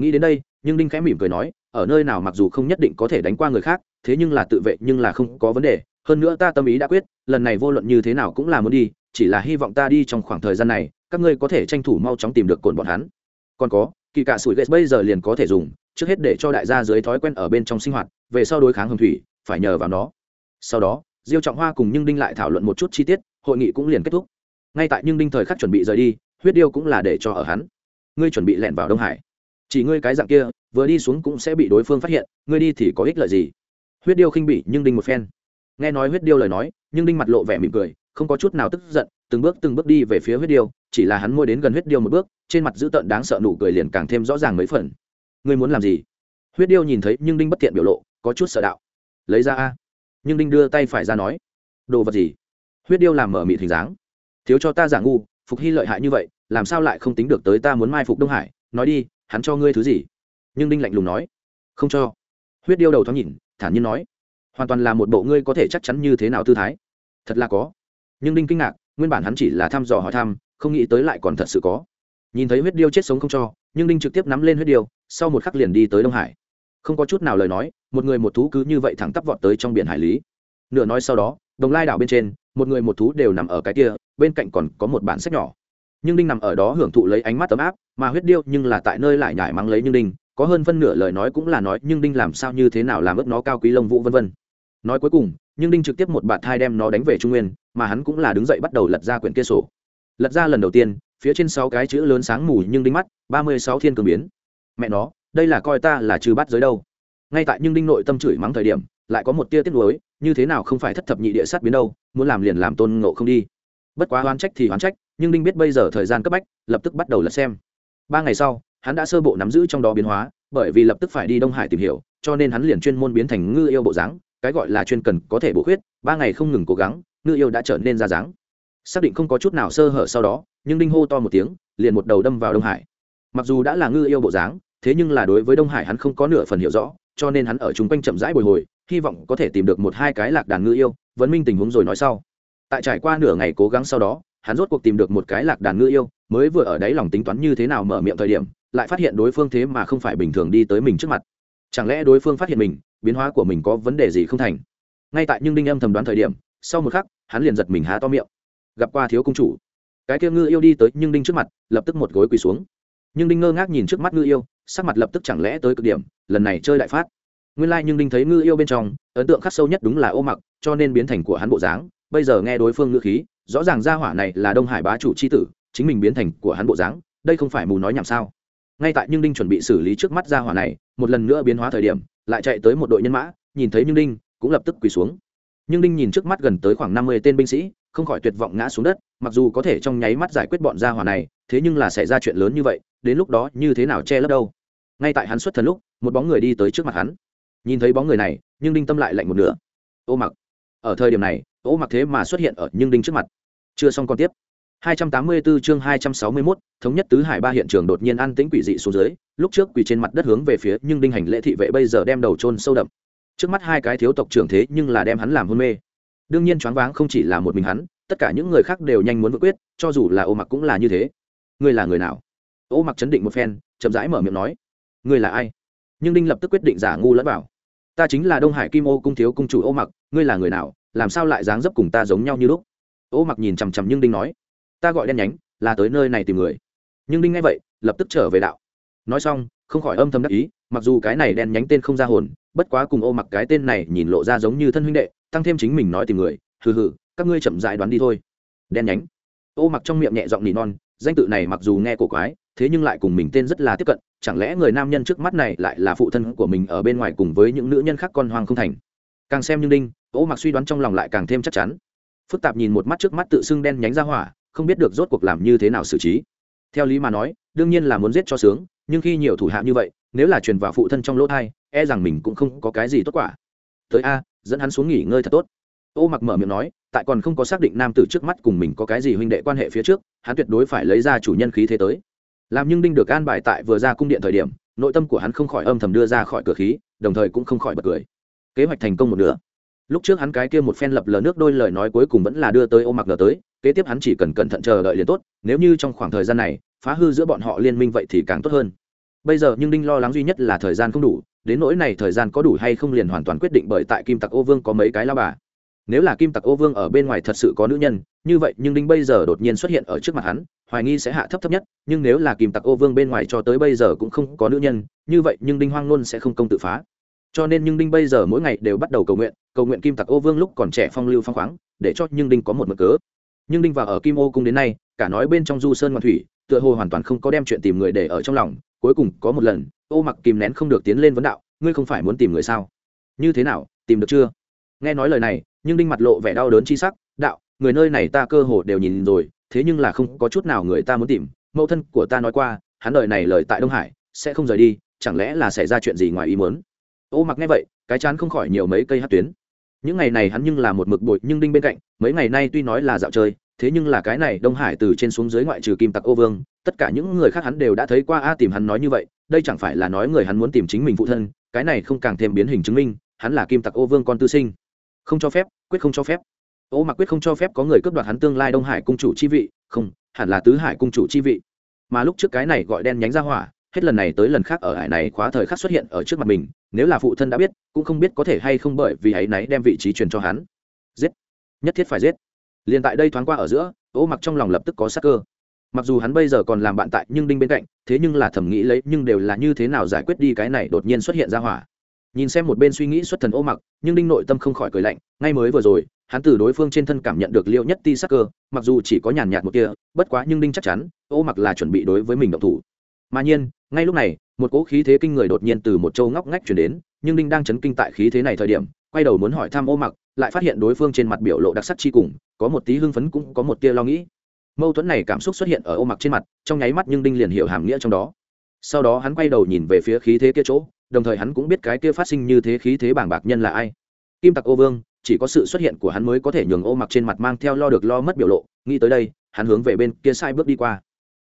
Nghĩ đến đây, nhưng đinh khẽ mỉm cười nói, ở nơi nào mặc dù không nhất định có thể đánh qua người khác, thế nhưng là tự vệ nhưng là không có vấn đề, hơn nữa ta tâm ý đã quyết, lần này vô luận như thế nào cũng là muốn đi chỉ là hy vọng ta đi trong khoảng thời gian này, các ngươi có thể tranh thủ mau chóng tìm được cồn bọn hắn. Còn có, kỳ cả sủi ghét bây giờ liền có thể dùng, trước hết để cho đại gia dưới thói quen ở bên trong sinh hoạt, về sau đối kháng hồng thủy, phải nhờ vào nó. Sau đó, diêu trọng hoa cùng nhưng đinh lại thảo luận một chút chi tiết, hội nghị cũng liền kết thúc. Ngay tại nhưng đinh thời khắc chuẩn bị rời đi, huyết điêu cũng là để cho ở hắn. Ngươi chuẩn bị lẻn vào đông hải. Chỉ ngươi cái dạng kia, vừa đi xuống cũng sẽ bị đối phương phát hiện, ngươi đi thì có ích lợi gì? Huyết điêu khinh bỉ nhưng đinh một phen. Nghe nói huyết điêu lời nói, nhưng đinh mặt lộ vẻ mỉm cười không có chút nào tức giận, từng bước từng bước đi về phía huyết điêu, chỉ là hắn môi đến gần huyết điêu một bước, trên mặt dữ tợn đáng sợ nụ cười liền càng thêm rõ ràng mấy phần. Ngươi muốn làm gì? Huyết điêu nhìn thấy nhưng đinh bất tiện biểu lộ, có chút sợ đạo. Lấy ra a. Nhưng đinh đưa tay phải ra nói. Đồ vật gì? Huyết điêu làm mở mịt hình dáng. Thiếu cho ta giả ngu, phục hy lợi hại như vậy, làm sao lại không tính được tới ta muốn mai phục đông hải? Nói đi, hắn cho ngươi thứ gì? Nhưng đinh lạnh lùng nói. Không cho. Huyết điêu đầu thoáng nhìn, thản nhiên nói. Hoàn toàn là một bộ ngươi có thể chắc chắn như thế nào tư thái. Thật là có nhưng đinh kinh ngạc, nguyên bản hắn chỉ là thăm dò hỏi thăm, không nghĩ tới lại còn thật sự có. Nhìn thấy huyết điêu chết sống không cho, nhưng đinh trực tiếp nắm lên huyết điêu, sau một khắc liền đi tới đông hải. Không có chút nào lời nói, một người một thú cứ như vậy thẳng tắp vọt tới trong biển hải lý. Nửa nói sau đó, đồng lai đảo bên trên, một người một thú đều nằm ở cái kia, bên cạnh còn có một bản sách nhỏ. Nhưng đinh nằm ở đó hưởng thụ lấy ánh mắt tấm áp, mà huyết điêu nhưng là tại nơi lại nhải mắng lấy nhưng đinh, có hơn phân nửa lời nói cũng là nói nhưng đinh làm sao như thế nào làm ướp nó cao quý lông vũ vân vân. Nói cuối cùng nhưng đinh trực tiếp một bạt thai đem nó đánh về trung nguyên, mà hắn cũng là đứng dậy bắt đầu lật ra quyển kia sổ. Lật ra lần đầu tiên, phía trên sáu cái chữ lớn sáng mù nhưng đinh mắt, ba mươi sáu thiên cường biến. Mẹ nó, đây là coi ta là trừ bắt giới đâu. Ngay tại nhưng đinh nội tâm chửi mắng thời điểm, lại có một tia tiếc nuối, như thế nào không phải thất thập nhị địa sát biến đâu, muốn làm liền làm tôn ngộ không đi. Bất quá oán trách thì oán trách, nhưng đinh biết bây giờ thời gian cấp bách, lập tức bắt đầu lật xem. Ba ngày sau, hắn đã sơ bộ nắm giữ trong đó biến hóa, bởi vì lập tức phải đi đông hải tìm hiểu, cho nên hắn liền chuyên môn biến thành ngư yêu bộ dáng cái gọi là chuyên cần có thể bổ khuyết, ba ngày không ngừng cố gắng, ngư yêu đã trở nên ra dáng. Xác định không có chút nào sơ hở sau đó, nhưng đinh hô to một tiếng, liền một đầu đâm vào đông hải. Mặc dù đã là ngư yêu bộ dáng, thế nhưng là đối với đông hải hắn không có nửa phần hiểu rõ, cho nên hắn ở chung quanh chậm rãi bồi hồi, hy vọng có thể tìm được một hai cái lạc đàn ngư yêu vấn minh tình huống rồi nói sau. Tại trải qua nửa ngày cố gắng sau đó, hắn rốt cuộc tìm được một cái lạc đàn ngư yêu, mới vừa ở đáy lòng tính toán như thế nào mở miệng thời điểm, lại phát hiện đối phương thế mà không phải bình thường đi tới mình trước mặt. Chẳng lẽ đối phương phát hiện mình biến hóa của mình có vấn đề gì không thành. Ngay tại nhưng đinh âm thầm đoán thời điểm, sau một khắc, hắn liền giật mình há to miệng. Gặp qua thiếu công chủ. Cái kia ngư yêu đi tới nhưng đinh trước mặt, lập tức một gối quỳ xuống. Nhưng đinh ngơ ngác nhìn trước mắt ngư yêu, sắc mặt lập tức chẳng lẽ tới cực điểm, lần này chơi đại phát. Nguyên lai、like、nhưng đinh thấy ngư yêu bên trong, ấn tượng khắc sâu nhất đúng là ô mặc, cho nên biến thành của hắn bộ dáng. Bây giờ nghe đối phương ngư khí, rõ ràng gia hỏa này là đông hải bá chủ c h i tử, chính mình biến thành của hắn bộ dáng, đây không phải mù nói nhảm sao. Ngay tại nhưng đinh chuẩn bị xử lý trước mắt gia hỏa này, một lần nữa biến hóa thời điểm lại chạy tới một đội nhân mã, nhìn thấy nhưng đinh, cũng lập tức quỳ xuống. Nhưng đinh nhìn trước mắt gần tới khoảng năm mươi tên binh sĩ, không khỏi tuyệt vọng ngã xuống đất, mặc dù có thể trong nháy mắt giải quyết bọn gia hỏa này, thế nhưng là xảy ra chuyện lớn như vậy, đến lúc đó như thế nào che lấp đâu? Ngay tại hắn xuất thần lúc, một bóng người đi tới trước mặt hắn. Nhìn thấy bóng người này nhưng đinh tâm lại lạnh một nửa. Ô mặc. Ở thời điểm này, ô mặc thế mà xuất hiện ở nhưng đinh trước mặt. Chưa xong còn tiếp. 284 chương 261, thống nhất tứ hải ba hiện trường đột nhiên an tĩnh quỷ dị xuống dưới, lúc trước quỳ trên mặt đất hướng về phía nhưng đinh hành lễ thị vệ bây giờ đem đầu chôn sâu đậm. Trước mắt hai cái thiếu tộc trưởng thế nhưng là đem hắn làm hôn mê. Đương nhiên choáng váng không chỉ là một mình hắn, tất cả những người khác đều nhanh muốn vượt quyết, cho dù là Ô Mặc cũng là như thế. Ngươi là người nào? Ô Mặc chấn định một phen, chậm rãi mở miệng nói, ngươi là ai? Nhưng đinh lập tức quyết định giả ngu lẫn bảo ta chính là đông hải kim ô cung thiếu cung chủ ô mặc ngươi là người nào làm sao lại dáng dấp cùng ta giống nhau như lúc ô mặc nhìn chằm chằm nhưng đinh nói ta gọi đen nhánh, là tới nơi này tìm người. Nhưng đinh nghe vậy, lập tức trở về đạo. Nói xong, không khỏi âm thầm đắc ý, mặc dù cái này đen nhánh tên không ra hồn, bất quá cùng ô mặc cái tên này nhìn lộ ra giống như thân huynh đệ, tăng thêm chính mình nói tìm người, hừ hừ, các ngươi chậm dại đoán đi thôi. Đen nhánh. Ô mặc trong miệng nhẹ giọng nỉ non, danh tự này mặc dù nghe cổ quái, thế nhưng lại cùng mình tên rất là tiếp cận, chẳng lẽ người nam nhân trước mắt này lại là phụ thân của mình ở bên ngoài cùng với những nữ nhân khác con hoang không thành? Càng xem như đinh, ô mặc suy đoán trong lòng lại càng thêm chắc chắn. Phức tạp nhìn một mắt trước mắt tự xưng đen nhánh ra hỏa không biết được rốt cuộc làm như thế nào xử trí. Theo lý mà nói, đương nhiên là muốn giết cho sướng, nhưng khi nhiều thủ hạ như vậy, nếu là truyền vào phụ thân trong lỗ thai e rằng mình cũng không có cái gì tốt quả. Tới a, dẫn hắn xuống nghỉ ngơi thật tốt. Ô mặc mở miệng nói, tại còn không có xác định nam tử trước mắt cùng mình có cái gì huynh đệ quan hệ phía trước, hắn tuyệt đối phải lấy ra chủ nhân khí thế tới. Làm nhưng đinh được an bài tại vừa ra cung điện thời điểm, nội tâm của hắn không khỏi âm thầm đưa ra khỏi cửa khí, đồng thời cũng không khỏi bật cười. Kế hoạch thành công một nửa. Lúc trước hắn cái kia một phen lập lờ nước đôi lời nói cuối cùng vẫn là đưa tới ô mặc lờ tới kế tiếp hắn chỉ cần cẩn thận chờ đợi liền tốt, nếu như trong khoảng thời gian này, phá hư giữa bọn họ liên minh vậy thì càng tốt hơn. Bây giờ nhưng đinh lo lắng duy nhất là thời gian không đủ, đến nỗi này thời gian có đủ hay không liền hoàn toàn quyết định bởi tại kim tặc ô vương có mấy cái lao bà. Nếu là kim tặc ô vương ở bên ngoài thật sự có nữ nhân, như vậy nhưng đinh bây giờ đột nhiên xuất hiện ở trước mặt hắn, hoài nghi sẽ hạ thấp thấp nhất, nhưng nếu là kim tặc ô vương bên ngoài cho tới bây giờ cũng không có nữ nhân, như vậy nhưng đinh hoang luôn sẽ không công tự phá. Cho nên nhưng đinh bây giờ mỗi ngày đều bắt đầu cầu nguyện cầu nguyện kim tặc ô vương lúc còn trẻ phong lưu phong khoáng, để cho nhưng đinh có một mực cớ nhưng đinh vào ở kim ô cung đến nay, cả nói bên trong du sơn ngoan thủy, tựa hồ hoàn toàn không có đem chuyện tìm người để ở trong lòng, cuối cùng có một lần, ô mặc kìm nén không được tiến lên vấn đạo, ngươi không phải muốn tìm người sao? Như thế nào, tìm được chưa? Nghe nói lời này, nhưng đinh mặt lộ vẻ đau đớn chi sắc, đạo, người nơi này ta cơ hồ đều nhìn rồi, thế nhưng là không có chút nào người ta muốn tìm, mẫu thân của ta nói qua, hắn đời này lời tại đông hải, sẽ không rời đi, chẳng lẽ là xảy ra chuyện gì ngoài ý muốn? Ô mặc nghe vậy, cái chán không khỏi nhiều mấy cây hát tuyến những ngày này hắn nhưng là một mực bội nhưng đinh bên cạnh, mấy ngày nay tuy nói là dạo chơi, thế nhưng là cái này đông hải từ trên xuống dưới ngoại trừ kim tặc ô vương, tất cả những người khác hắn đều đã thấy qua a tìm hắn nói như vậy, đây chẳng phải là nói người hắn muốn tìm chính mình phụ thân, cái này không càng thêm biến hình chứng minh, hắn là kim tặc ô vương con tư sinh. Không cho phép, quyết không cho phép. Ô mặc quyết không cho phép có người cướp đoạt hắn tương lai đông hải cung chủ chi vị, không, hẳn là tứ hải cung chủ chi vị. Mà lúc trước cái này gọi đen nhánh ra hỏa hết lần này tới lần khác ở hải này khóa thời khắc xuất hiện ở trước mặt mình, nếu là phụ thân đã biết, cũng không biết có thể hay không bởi vì ấy náy đem vị trí truyền cho hắn. Giết. Nhất thiết phải giết. Liền tại đây thoáng qua ở giữa, ô mặc trong lòng lập tức có sắc cơ. Mặc dù hắn bây giờ còn làm bạn tại nhưng đinh bên cạnh, thế nhưng là thầm nghĩ lấy nhưng đều là như thế nào giải quyết đi cái này đột nhiên xuất hiện ra hỏa. Nhìn xem một bên suy nghĩ xuất thần ô mặc, nhưng đinh nội tâm không khỏi cười lạnh, ngay mới vừa rồi, hắn từ đối phương trên thân cảm nhận được liệu nhất ti sắc cơ, mặc dù chỉ có nhàn nhạt một kia bất quá nhưng đinh chắc chắn, ô mặc là chuẩn bị đối với mình động thủ mà nhiên, ngay lúc này, một cỗ khí thế kinh người đột nhiên từ một châu ngóc ngách chuyển đến, nhưng đinh đang chấn kinh tại khí thế này thời điểm, quay đầu muốn hỏi thăm ô mặc, lại phát hiện đối phương trên mặt biểu lộ đặc sắc chi cùng, có một tí hưng phấn cũng có một tia lo nghĩ. Mâu thuẫn này cảm xúc xuất hiện ở ô mặc trên mặt, trong nháy mắt nhưng đinh liền hiểu hàm nghĩa trong đó. Sau đó hắn quay đầu nhìn về phía khí thế kia chỗ, đồng thời hắn cũng biết cái kia phát sinh như thế khí thế bảng bạc nhân là ai. Kim tặc ô vương, chỉ có sự xuất hiện của hắn mới có thể nhường ô mặc trên mặt mang theo lo được lo mất biểu lộ, nghĩ tới đây, hắn hướng về bên kia sai bước đi qua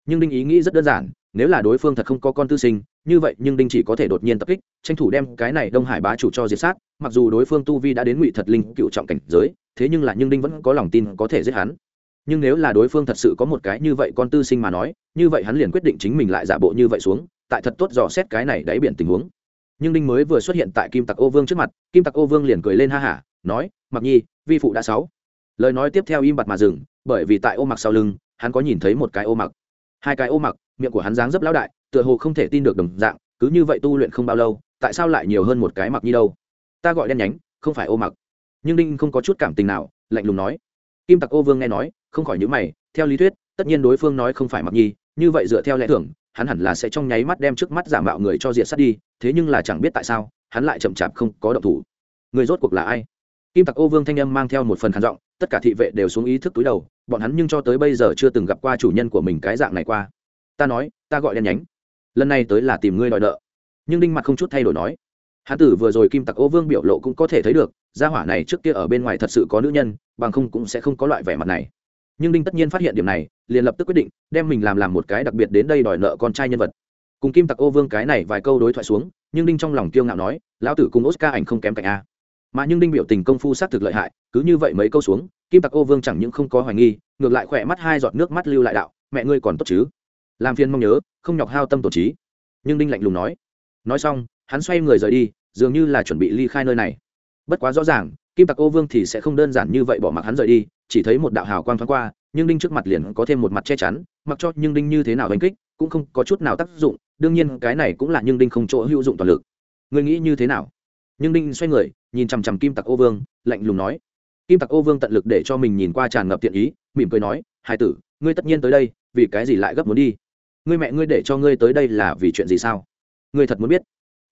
nhưng đinh ý nghĩ rất đơn giản, nếu là đối phương thật không có con tư sinh, như vậy nhưng đinh chỉ có thể đột nhiên tập kích, tranh thủ đem cái này đông hải bá chủ cho diệt sát, mặc dù đối phương tu vi đã đến ngụy thật linh cựu trọng cảnh giới, thế nhưng là nhưng đinh vẫn có lòng tin có thể giết hắn. Nhưng nếu là đối phương thật sự có một cái như vậy con tư sinh mà nói, như vậy hắn liền quyết định chính mình lại giả bộ như vậy xuống, tại thật tốt dò xét cái này đáy biển tình huống. Nhưng đinh mới vừa xuất hiện tại kim tặc ô vương trước mặt, kim tặc ô vương liền cười lên ha hả, nói, mặc nhi, vi phụ đã sáu. Lời nói tiếp theo im bặt mà dừng, bởi vì tại ô mặc sau lưng, hắn có nhìn thấy một cái ô mặc hai cái ô mặc, miệng của hắn dáng dấp lão đại, tựa hồ không thể tin được đồng dạng, cứ như vậy tu luyện không bao lâu, tại sao lại nhiều hơn một cái mặc nhi đâu? Ta gọi đen nhánh, không phải ô mặc. Nhưng đinh không có chút cảm tình nào, lạnh lùng nói. Kim tặc ô vương nghe nói, không khỏi những mày, theo lý thuyết, tất nhiên đối phương nói không phải mặc nhi, như vậy dựa theo lẽ thường, hắn hẳn là sẽ trong nháy mắt đem trước mắt giả mạo người cho diệt sát đi, thế nhưng là chẳng biết tại sao, hắn lại chậm chạp không có động thủ. Người rốt cuộc là ai? Kim tặc ô vương thanh âm mang theo một phần khản giọng, tất cả thị vệ đều xuống ý thức túi đầu bọn hắn nhưng cho tới bây giờ chưa từng gặp qua chủ nhân của mình cái dạng này qua. Ta nói, ta gọi đen nhánh. Lần này tới là tìm ngươi đòi nợ. Nhưng đinh mặt không chút thay đổi nói. Hán tử vừa rồi kim tặc ô vương biểu lộ cũng có thể thấy được, gia hỏa này trước kia ở bên ngoài thật sự có nữ nhân, bằng không cũng sẽ không có loại vẻ mặt này. Nhưng đinh tất nhiên phát hiện điểm này, liền lập tức quyết định đem mình làm làm một cái đặc biệt đến đây đòi nợ con trai nhân vật. Cùng kim tặc ô vương cái này vài câu đối thoại xuống, nhưng đinh trong lòng kiêu ngạo nói, lão tử cùng oscar ảnh không kém cạnh a mà nhưng đinh biểu tình công phu xác thực lợi hại, cứ như vậy mấy câu xuống, kim tặc ô vương chẳng những không có hoài nghi, ngược lại khỏe mắt hai giọt nước mắt lưu lại đạo, mẹ ngươi còn tốt chứ? Làm phiền mong nhớ, không nhọc hao tâm tổ trí. Nhưng đinh lạnh lùng nói. Nói xong, hắn xoay người rời đi, dường như là chuẩn bị ly khai nơi này. Bất quá rõ ràng, kim tặc ô vương thì sẽ không đơn giản như vậy bỏ mặc hắn rời đi, chỉ thấy một đạo hào quang thoáng qua, nhưng đinh trước mặt liền có thêm một mặt che chắn, mặc cho nhưng đinh như thế nào đánh kích, cũng không có chút nào tác dụng, đương nhiên cái này cũng là nhưng đinh không chỗ hữu dụng toàn lực. Người nghĩ như thế nào? Nhưng đinh xoay người, nhìn chằm chằm kim tặc ô vương, lạnh lùng nói. Kim tặc ô vương tận lực để cho mình nhìn qua tràn ngập tiện ý, mỉm cười nói hai tử, ngươi tất nhiên tới đây, vì cái gì lại gấp muốn đi? Ngươi mẹ ngươi để cho ngươi tới đây là vì chuyện gì sao? Ngươi thật muốn biết.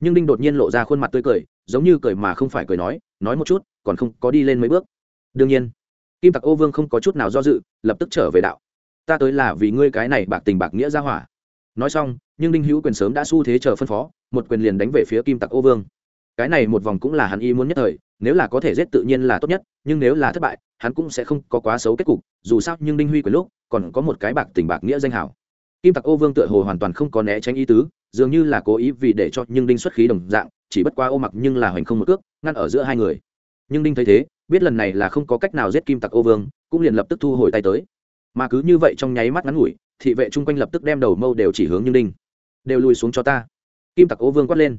Nhưng đinh đột nhiên lộ ra khuôn mặt tươi cười, giống như cười mà không phải cười nói nói một chút, còn không có đi lên mấy bước. Đương nhiên, kim tặc ô vương không có chút nào do dự, lập tức trở về đạo. Ta tới là vì ngươi cái này bạc tình bạc nghĩa ra hỏa. Nói xong, nhưng đinh hữu quyền sớm đã xu thế chờ phân phó, một quyền liền đánh về phía kim tặc ô vương cái này một vòng cũng là hắn y muốn nhất thời, nếu là có thể giết tự nhiên là tốt nhất, nhưng nếu là thất bại, hắn cũng sẽ không có quá xấu kết cục, dù sao nhưng đinh huy quyền lúc còn có một cái bạc tình bạc nghĩa danh hảo. Kim tặc ô vương tựa hồ hoàn toàn không có né tránh ý tứ, dường như là cố ý vì để cho nhưng đinh xuất khí đồng dạng, chỉ bất qua ô mặc nhưng là hoành không một cước, ngăn ở giữa hai người. Nhưng đinh thấy thế, biết lần này là không có cách nào giết kim tặc ô vương, cũng liền lập tức thu hồi tay tới. Mà cứ như vậy trong nháy mắt ngắn ngủi, thị vệ chung quanh lập tức đem đầu mâu đều chỉ hướng như đinh. Đều lùi xuống cho ta. Kim tặc ô vương quát lên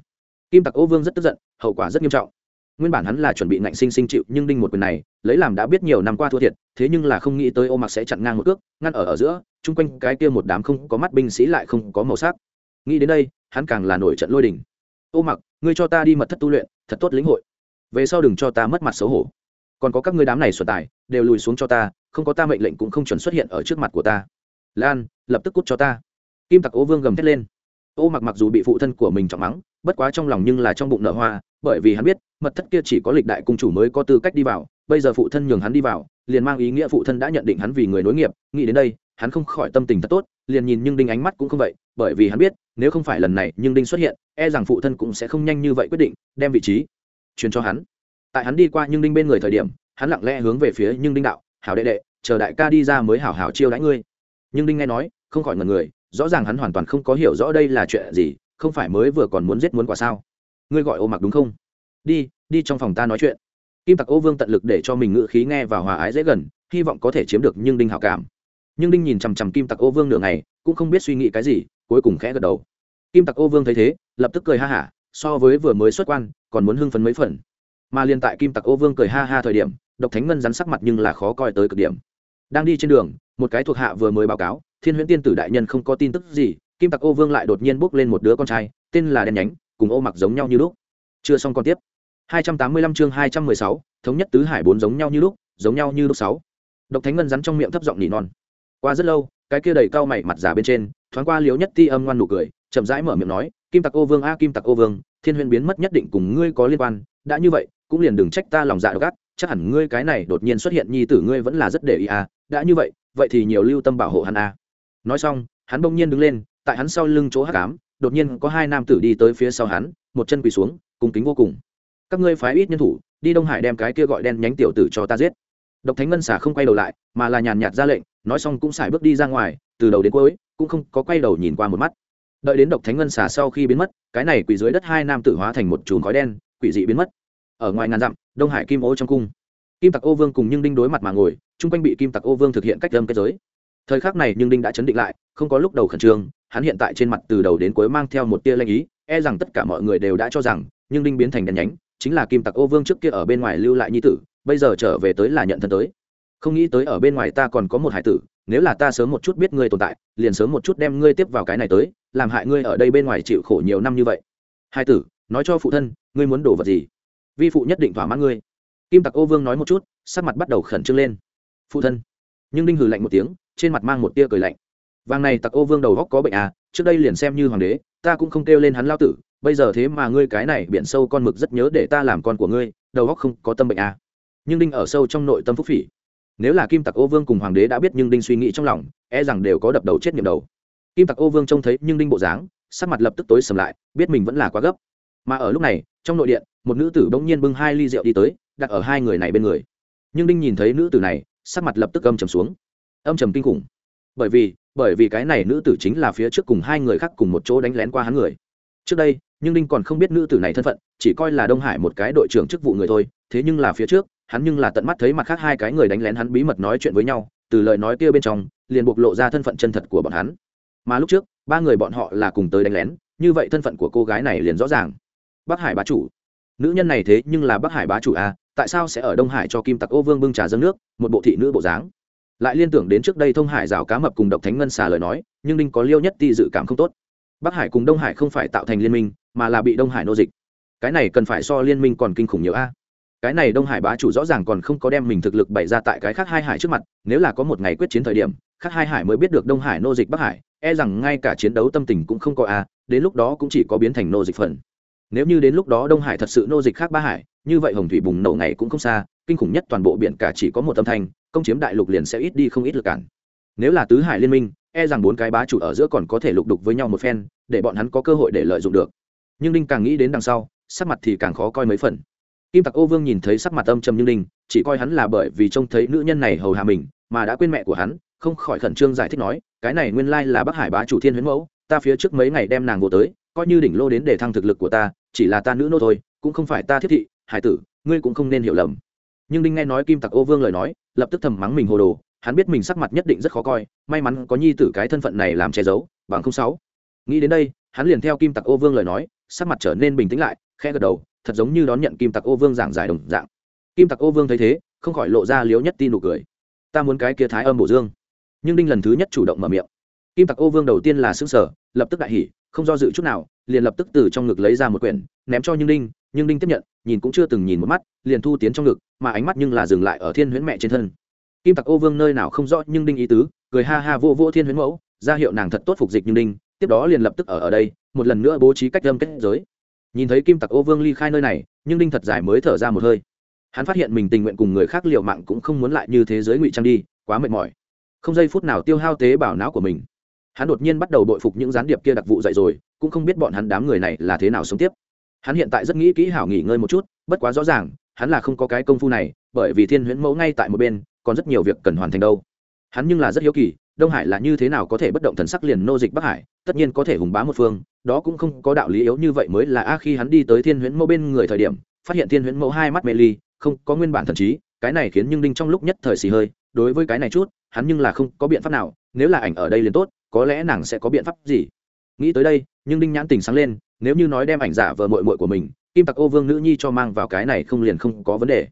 kim tặc ô vương rất tức giận, hậu quả rất nghiêm trọng. Nguyên bản hắn là chuẩn bị ngạnh sinh sinh chịu, nhưng đinh một quyền này, lấy làm đã biết nhiều năm qua thua thiệt, thế nhưng là không nghĩ tới ô mặc sẽ chặn ngang một cước, ngăn ở ở giữa, chung quanh cái kia một đám không có mắt binh sĩ lại không có màu sắc. Nghĩ đến đây, hắn càng là nổi trận lôi đình. Ô mặc, ngươi cho ta đi mật thất tu luyện, thật tốt lĩnh hội. Về sau đừng cho ta mất mặt xấu hổ. Còn có các ngươi đám này xuẩn tài, đều lùi xuống cho ta, không có ta mệnh lệnh cũng không chuẩn xuất hiện ở trước mặt của ta. Lan, lập tức cút cho ta. Kim tặc ô vương gầm thét lên. Ô mặc mặc dù bị phụ thân của mình trọng mắng bất quá trong lòng nhưng là trong bụng nở hoa, bởi vì hắn biết, mật thất kia chỉ có lịch đại cung chủ mới có tư cách đi vào, bây giờ phụ thân nhường hắn đi vào, liền mang ý nghĩa phụ thân đã nhận định hắn vì người nối nghiệp, nghĩ đến đây, hắn không khỏi tâm tình thật tốt, liền nhìn nhưng đinh ánh mắt cũng không vậy, bởi vì hắn biết, nếu không phải lần này nhưng đinh xuất hiện e rằng phụ thân cũng sẽ không nhanh như vậy quyết định, đem vị trí truyền cho hắn. Tại hắn đi qua nhưng đinh bên người thời điểm, hắn lặng lẽ hướng về phía nhưng đinh đạo, hảo đệ đệ, chờ đại ca đi ra mới hảo hảo chiêu đãi ngươi. Nhưng đinh nghe nói, không khỏi ngần người, rõ ràng hắn hoàn toàn không có hiểu rõ đây là chuyện gì không phải mới vừa còn muốn giết muốn quả sao? Ngươi gọi ô mặc đúng không? Đi đi trong phòng ta nói chuyện. Kim tặc ô vương tận lực để cho mình ngự khí nghe và hòa ái dễ gần, hy vọng có thể chiếm được nhưng đinh hảo cảm. Nhưng đinh nhìn chằm chằm kim tặc ô vương nửa ngày, cũng không biết suy nghĩ cái gì, cuối cùng khẽ gật đầu. Kim tặc ô vương thấy thế, lập tức cười ha hả, so với vừa mới xuất quan, còn muốn hưng phấn mấy phần. Mà liền tại kim tặc ô vương cười ha ha thời điểm, độc thánh ngân rắn sắc mặt nhưng là khó coi tới cực điểm. Đang đi trên đường, một cái thuộc hạ vừa mới báo cáo, thiên huyễn tiên tử đại nhân không có tin tức gì kim tặc ô vương lại đột nhiên bước lên một đứa con trai tên là đen nhánh cùng ô mặc giống nhau như lúc. Chưa xong còn tiếp. 285 chương 216, thống nhất tứ hải bốn giống nhau như lúc giống nhau như lúc sáu. Độc thánh ngân rắn trong miệng thấp giọng nỉ non. Qua rất lâu cái kia đầy cao mày mặt giả bên trên thoáng qua liếu nhất ti âm ngoan nụ cười chậm rãi mở miệng nói kim tặc ô vương a kim tặc ô vương thiên huyền biến mất nhất định cùng ngươi có liên quan đã như vậy cũng liền đừng trách ta lòng dạ độc ác chắc hẳn ngươi cái này đột nhiên xuất hiện nhi tử ngươi vẫn là rất để ý à đã như vậy vậy thì nhiều lưu tâm bảo hộ hắn à nói xong hắn bỗng nhiên đứng lên tại hắn sau lưng chỗ hắc ám, đột nhiên có hai nam tử đi tới phía sau hắn, một chân quỳ xuống, cung kính vô cùng. Các ngươi phái ít nhân thủ, đi đông hải đem cái kia gọi đen nhánh tiểu tử cho ta giết. Độc thánh ngân xả không quay đầu lại, mà là nhàn nhạt ra lệnh, nói xong cũng xài bước đi ra ngoài, từ đầu đến cuối, cũng không có quay đầu nhìn qua một mắt. Đợi đến độc thánh ngân xả sau khi biến mất, cái này quỳ dưới đất hai nam tử hóa thành một chùm khói đen, quỷ dị biến mất. Ở ngoài ngàn dặm, đông hải kim ô trong cung. Kim tặc ô vương cùng nhưng đinh đối mặt mà ngồi, chung quanh bị kim tặc ô vương thực hiện cách lâm kết giới. Thời khắc này nhưng đinh đã chấn định lại, không có lúc đầu khẩn trương hắn hiện tại trên mặt từ đầu đến cuối mang theo một tia lanh ý e rằng tất cả mọi người đều đã cho rằng, nhưng đinh biến thành đèn nhánh, chính là kim tặc ô vương trước kia ở bên ngoài lưu lại nhi tử, bây giờ trở về tới là nhận thân tới. Không nghĩ tới ở bên ngoài ta còn có một hải tử, nếu là ta sớm một chút biết ngươi tồn tại, liền sớm một chút đem ngươi tiếp vào cái này tới, làm hại ngươi ở đây bên ngoài chịu khổ nhiều năm như vậy. Hai tử, nói cho phụ thân, ngươi muốn đổ vật gì? Vi phụ nhất định thỏa mãn ngươi. Kim tặc ô vương nói một chút, sắc mặt bắt đầu khẩn trương lên. Phụ thân. Nhưng đinh hừ lạnh một tiếng, trên mặt mang một tia cười lạnh vàng này tặc ô vương đầu góc có bệnh à trước đây liền xem như hoàng đế, ta cũng không kêu lên hắn lao tử, bây giờ thế mà ngươi cái này biển sâu con mực rất nhớ để ta làm con của ngươi, đầu góc không có tâm bệnh à. Nhưng đinh ở sâu trong nội tâm phúc phỉ. Nếu là kim tặc ô vương cùng hoàng đế đã biết nhưng đinh suy nghĩ trong lòng e rằng đều có đập đầu chết nghiệm đầu. Kim tặc ô vương trông thấy nhưng đinh bộ dáng, sắc mặt lập tức tối sầm lại, biết mình vẫn là quá gấp. Mà ở lúc này, trong nội điện, một nữ tử bỗng nhiên bưng hai ly rượu đi tới, đặt ở hai người này bên người. Nhưng đinh nhìn thấy nữ tử này, sắc mặt lập tức âm trầm xuống. Âm trầm kinh khủng. Bởi vì bởi vì cái này nữ tử chính là phía trước cùng hai người khác cùng một chỗ đánh lén qua hắn người. Trước đây nhưng đinh còn không biết nữ tử này thân phận chỉ coi là đông hải một cái đội trưởng chức vụ người thôi thế nhưng là phía trước hắn nhưng là tận mắt thấy mặt khác hai cái người đánh lén hắn bí mật nói chuyện với nhau từ lời nói kia bên trong liền bộc lộ ra thân phận chân thật của bọn hắn. Mà lúc trước ba người bọn họ là cùng tới đánh lén như vậy thân phận của cô gái này liền rõ ràng. Bắc hải bá chủ. Nữ nhân này thế nhưng là bắc hải bá chủ a à, tại sao sẽ ở đông hải cho kim tặc ô vương bưng trà dâng nước một bộ thị nữ bộ dáng? Lại liên tưởng đến trước đây thông hải rào cá mập cùng độc thánh ngân xà lời nói, nhưng đinh có liêu nhất ti dự cảm không tốt. Bắc hải cùng đông hải không phải tạo thành liên minh, mà là bị đông hải nô dịch. Cái này cần phải so liên minh còn kinh khủng nhiều a. Cái này đông hải bá chủ rõ ràng còn không có đem mình thực lực bày ra tại cái khác hai hải trước mặt, nếu là có một ngày quyết chiến thời điểm, khác hai hải mới biết được đông hải nô dịch bắc hải e rằng ngay cả chiến đấu tâm tình cũng không có a, đến lúc đó cũng chỉ có biến thành nô dịch phần. Nếu như đến lúc đó đông hải thật sự nô dịch khác ba hải, như vậy hồng thủy bùng nổ ngày cũng không xa, kinh khủng nhất toàn bộ biển cả chỉ có một âm thanh công chiếm đại lục liền sẽ ít đi không ít lực cản. Nếu là tứ hải liên minh e rằng bốn cái bá chủ ở giữa còn có thể lục đục với nhau một phen, để bọn hắn có cơ hội để lợi dụng được. Nhưng đinh càng nghĩ đến đằng sau, sắc mặt thì càng khó coi mấy phần. Kim tặc ô vương nhìn thấy sắc mặt âm trầm như đinh, chỉ coi hắn là bởi vì trông thấy nữ nhân này hầu hạ mình, mà đã quên mẹ của hắn, không khỏi khẩn trương giải thích nói, cái này nguyên lai là bắc hải bá chủ thiên huyễn mẫu, ta phía trước mấy ngày đem nàng vô tới, coi như đỉnh lô đến để thăng thực lực của ta, chỉ là ta nữ nô thôi, cũng không phải ta thiết thị, hải tử, ngươi cũng không nên hiểu lầm. Nhưng đinh nghe nói kim tặc ô vương lời nói lập tức thầm mắng mình hồ đồ, hắn biết mình sắc mặt nhất định rất khó coi, may mắn có nhi tử cái thân phận này làm che giấu, bằng không sáu. Nghĩ đến đây, hắn liền theo kim tặc ô vương lời nói, sắc mặt trở nên bình tĩnh lại, khẽ gật đầu, thật giống như đón nhận kim tặc ô vương giảng giải đồng dạng. Kim tặc ô vương thấy thế, không khỏi lộ ra liếu nhất tin nụ cười. Ta muốn cái kia thái âm bổ dương. Nhưng đinh lần thứ nhất chủ động mở miệng. Kim tặc ô vương đầu tiên là xương sở lập tức đại hỉ, không do dự chút nào, liền lập tức từ trong ngực lấy ra một quyển, ném cho nhưng đinh nhưng đinh tiếp nhận nhìn cũng chưa từng nhìn một mắt, liền thu tiến trong ngực, mà ánh mắt nhưng là dừng lại ở thiên huyễn mẹ trên thân. Kim tặc ô vương nơi nào không rõ nhưng đinh ý tứ, cười ha ha vô vô thiên huyễn mẫu, ra hiệu nàng thật tốt phục dịch nhưng đinh, tiếp đó liền lập tức ở ở đây, một lần nữa bố trí cách lâm kết giới. Nhìn thấy kim tặc ô vương ly khai nơi này, nhưng đinh thật dài mới thở ra một hơi. Hắn phát hiện mình tình nguyện cùng người khác liệu mạng cũng không muốn lại như thế giới ngụy trang đi, quá mệt mỏi. Không giây phút nào tiêu hao tế bảo não của mình. Hắn đột nhiên bắt đầu bội phục những gián điệp kia đặc vụ dậy rồi, cũng không biết bọn hắn đám người này là thế nào sống tiếp hắn hiện tại rất nghĩ kỹ hảo nghỉ ngơi một chút, bất quá rõ ràng, hắn là không có cái công phu này, bởi vì thiên huyễn mẫu ngay tại một bên, còn rất nhiều việc cần hoàn thành đâu. Hắn nhưng là rất hiếu kỳ, đông hải là như thế nào có thể bất động thần sắc liền nô dịch bắc hải, tất nhiên có thể hùng bá một phương, đó cũng không có đạo lý yếu như vậy mới là a khi hắn đi tới thiên huyễn mẫu bên người thời điểm, phát hiện thiên huyễn mẫu hai mắt mê ly, không có nguyên bản thần trí, cái này khiến nhưng đinh trong lúc nhất thời xì hơi, đối với cái này chút, hắn nhưng là không có biện pháp nào, nếu là ảnh ở đây liền tốt, có lẽ nàng sẽ có biện pháp gì? Nghĩ tới đây nhưng đinh nhãn tình sáng lên, nếu như nói đem ảnh giả vợ mội mội của mình, kim tặc ô vương nữ nhi cho mang vào cái này không liền không có vấn đề.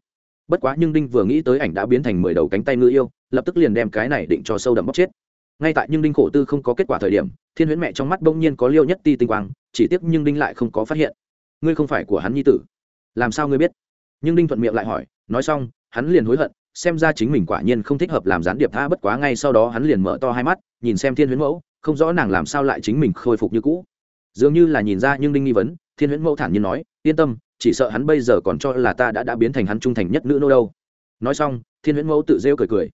Bất quá nhưng đinh vừa nghĩ tới ảnh đã biến thành mười đầu cánh tay ngư yêu, lập tức liền đem cái này định cho sâu đậm bóc chết. Ngay tại nhưng đinh khổ tư không có kết quả thời điểm, thiên huyễn mẹ trong mắt bỗng nhiên có liêu nhất ti tinh quang, chỉ tiếc nhưng đinh lại không có phát hiện. Ngươi không phải của hắn nhi tử. Làm sao ngươi biết? Nhưng đinh thuận miệng lại hỏi, nói xong, hắn liền hối hận, xem ra chính mình quả nhiên không thích hợp làm gián điệp tha bất quá ngay sau đó hắn liền mở to hai mắt, nhìn xem thiên huyễn mẫu, không rõ nàng làm sao lại chính mình khôi phục như cũ dường như là nhìn ra nhưng đinh nghi vấn, thiên huyễn mẫu thản nhiên nói, yên tâm, chỉ sợ hắn bây giờ còn cho là ta đã đã biến thành hắn trung thành nhất nữ nô đâu. Nói xong, thiên huyễn mẫu tự rêu cười cười.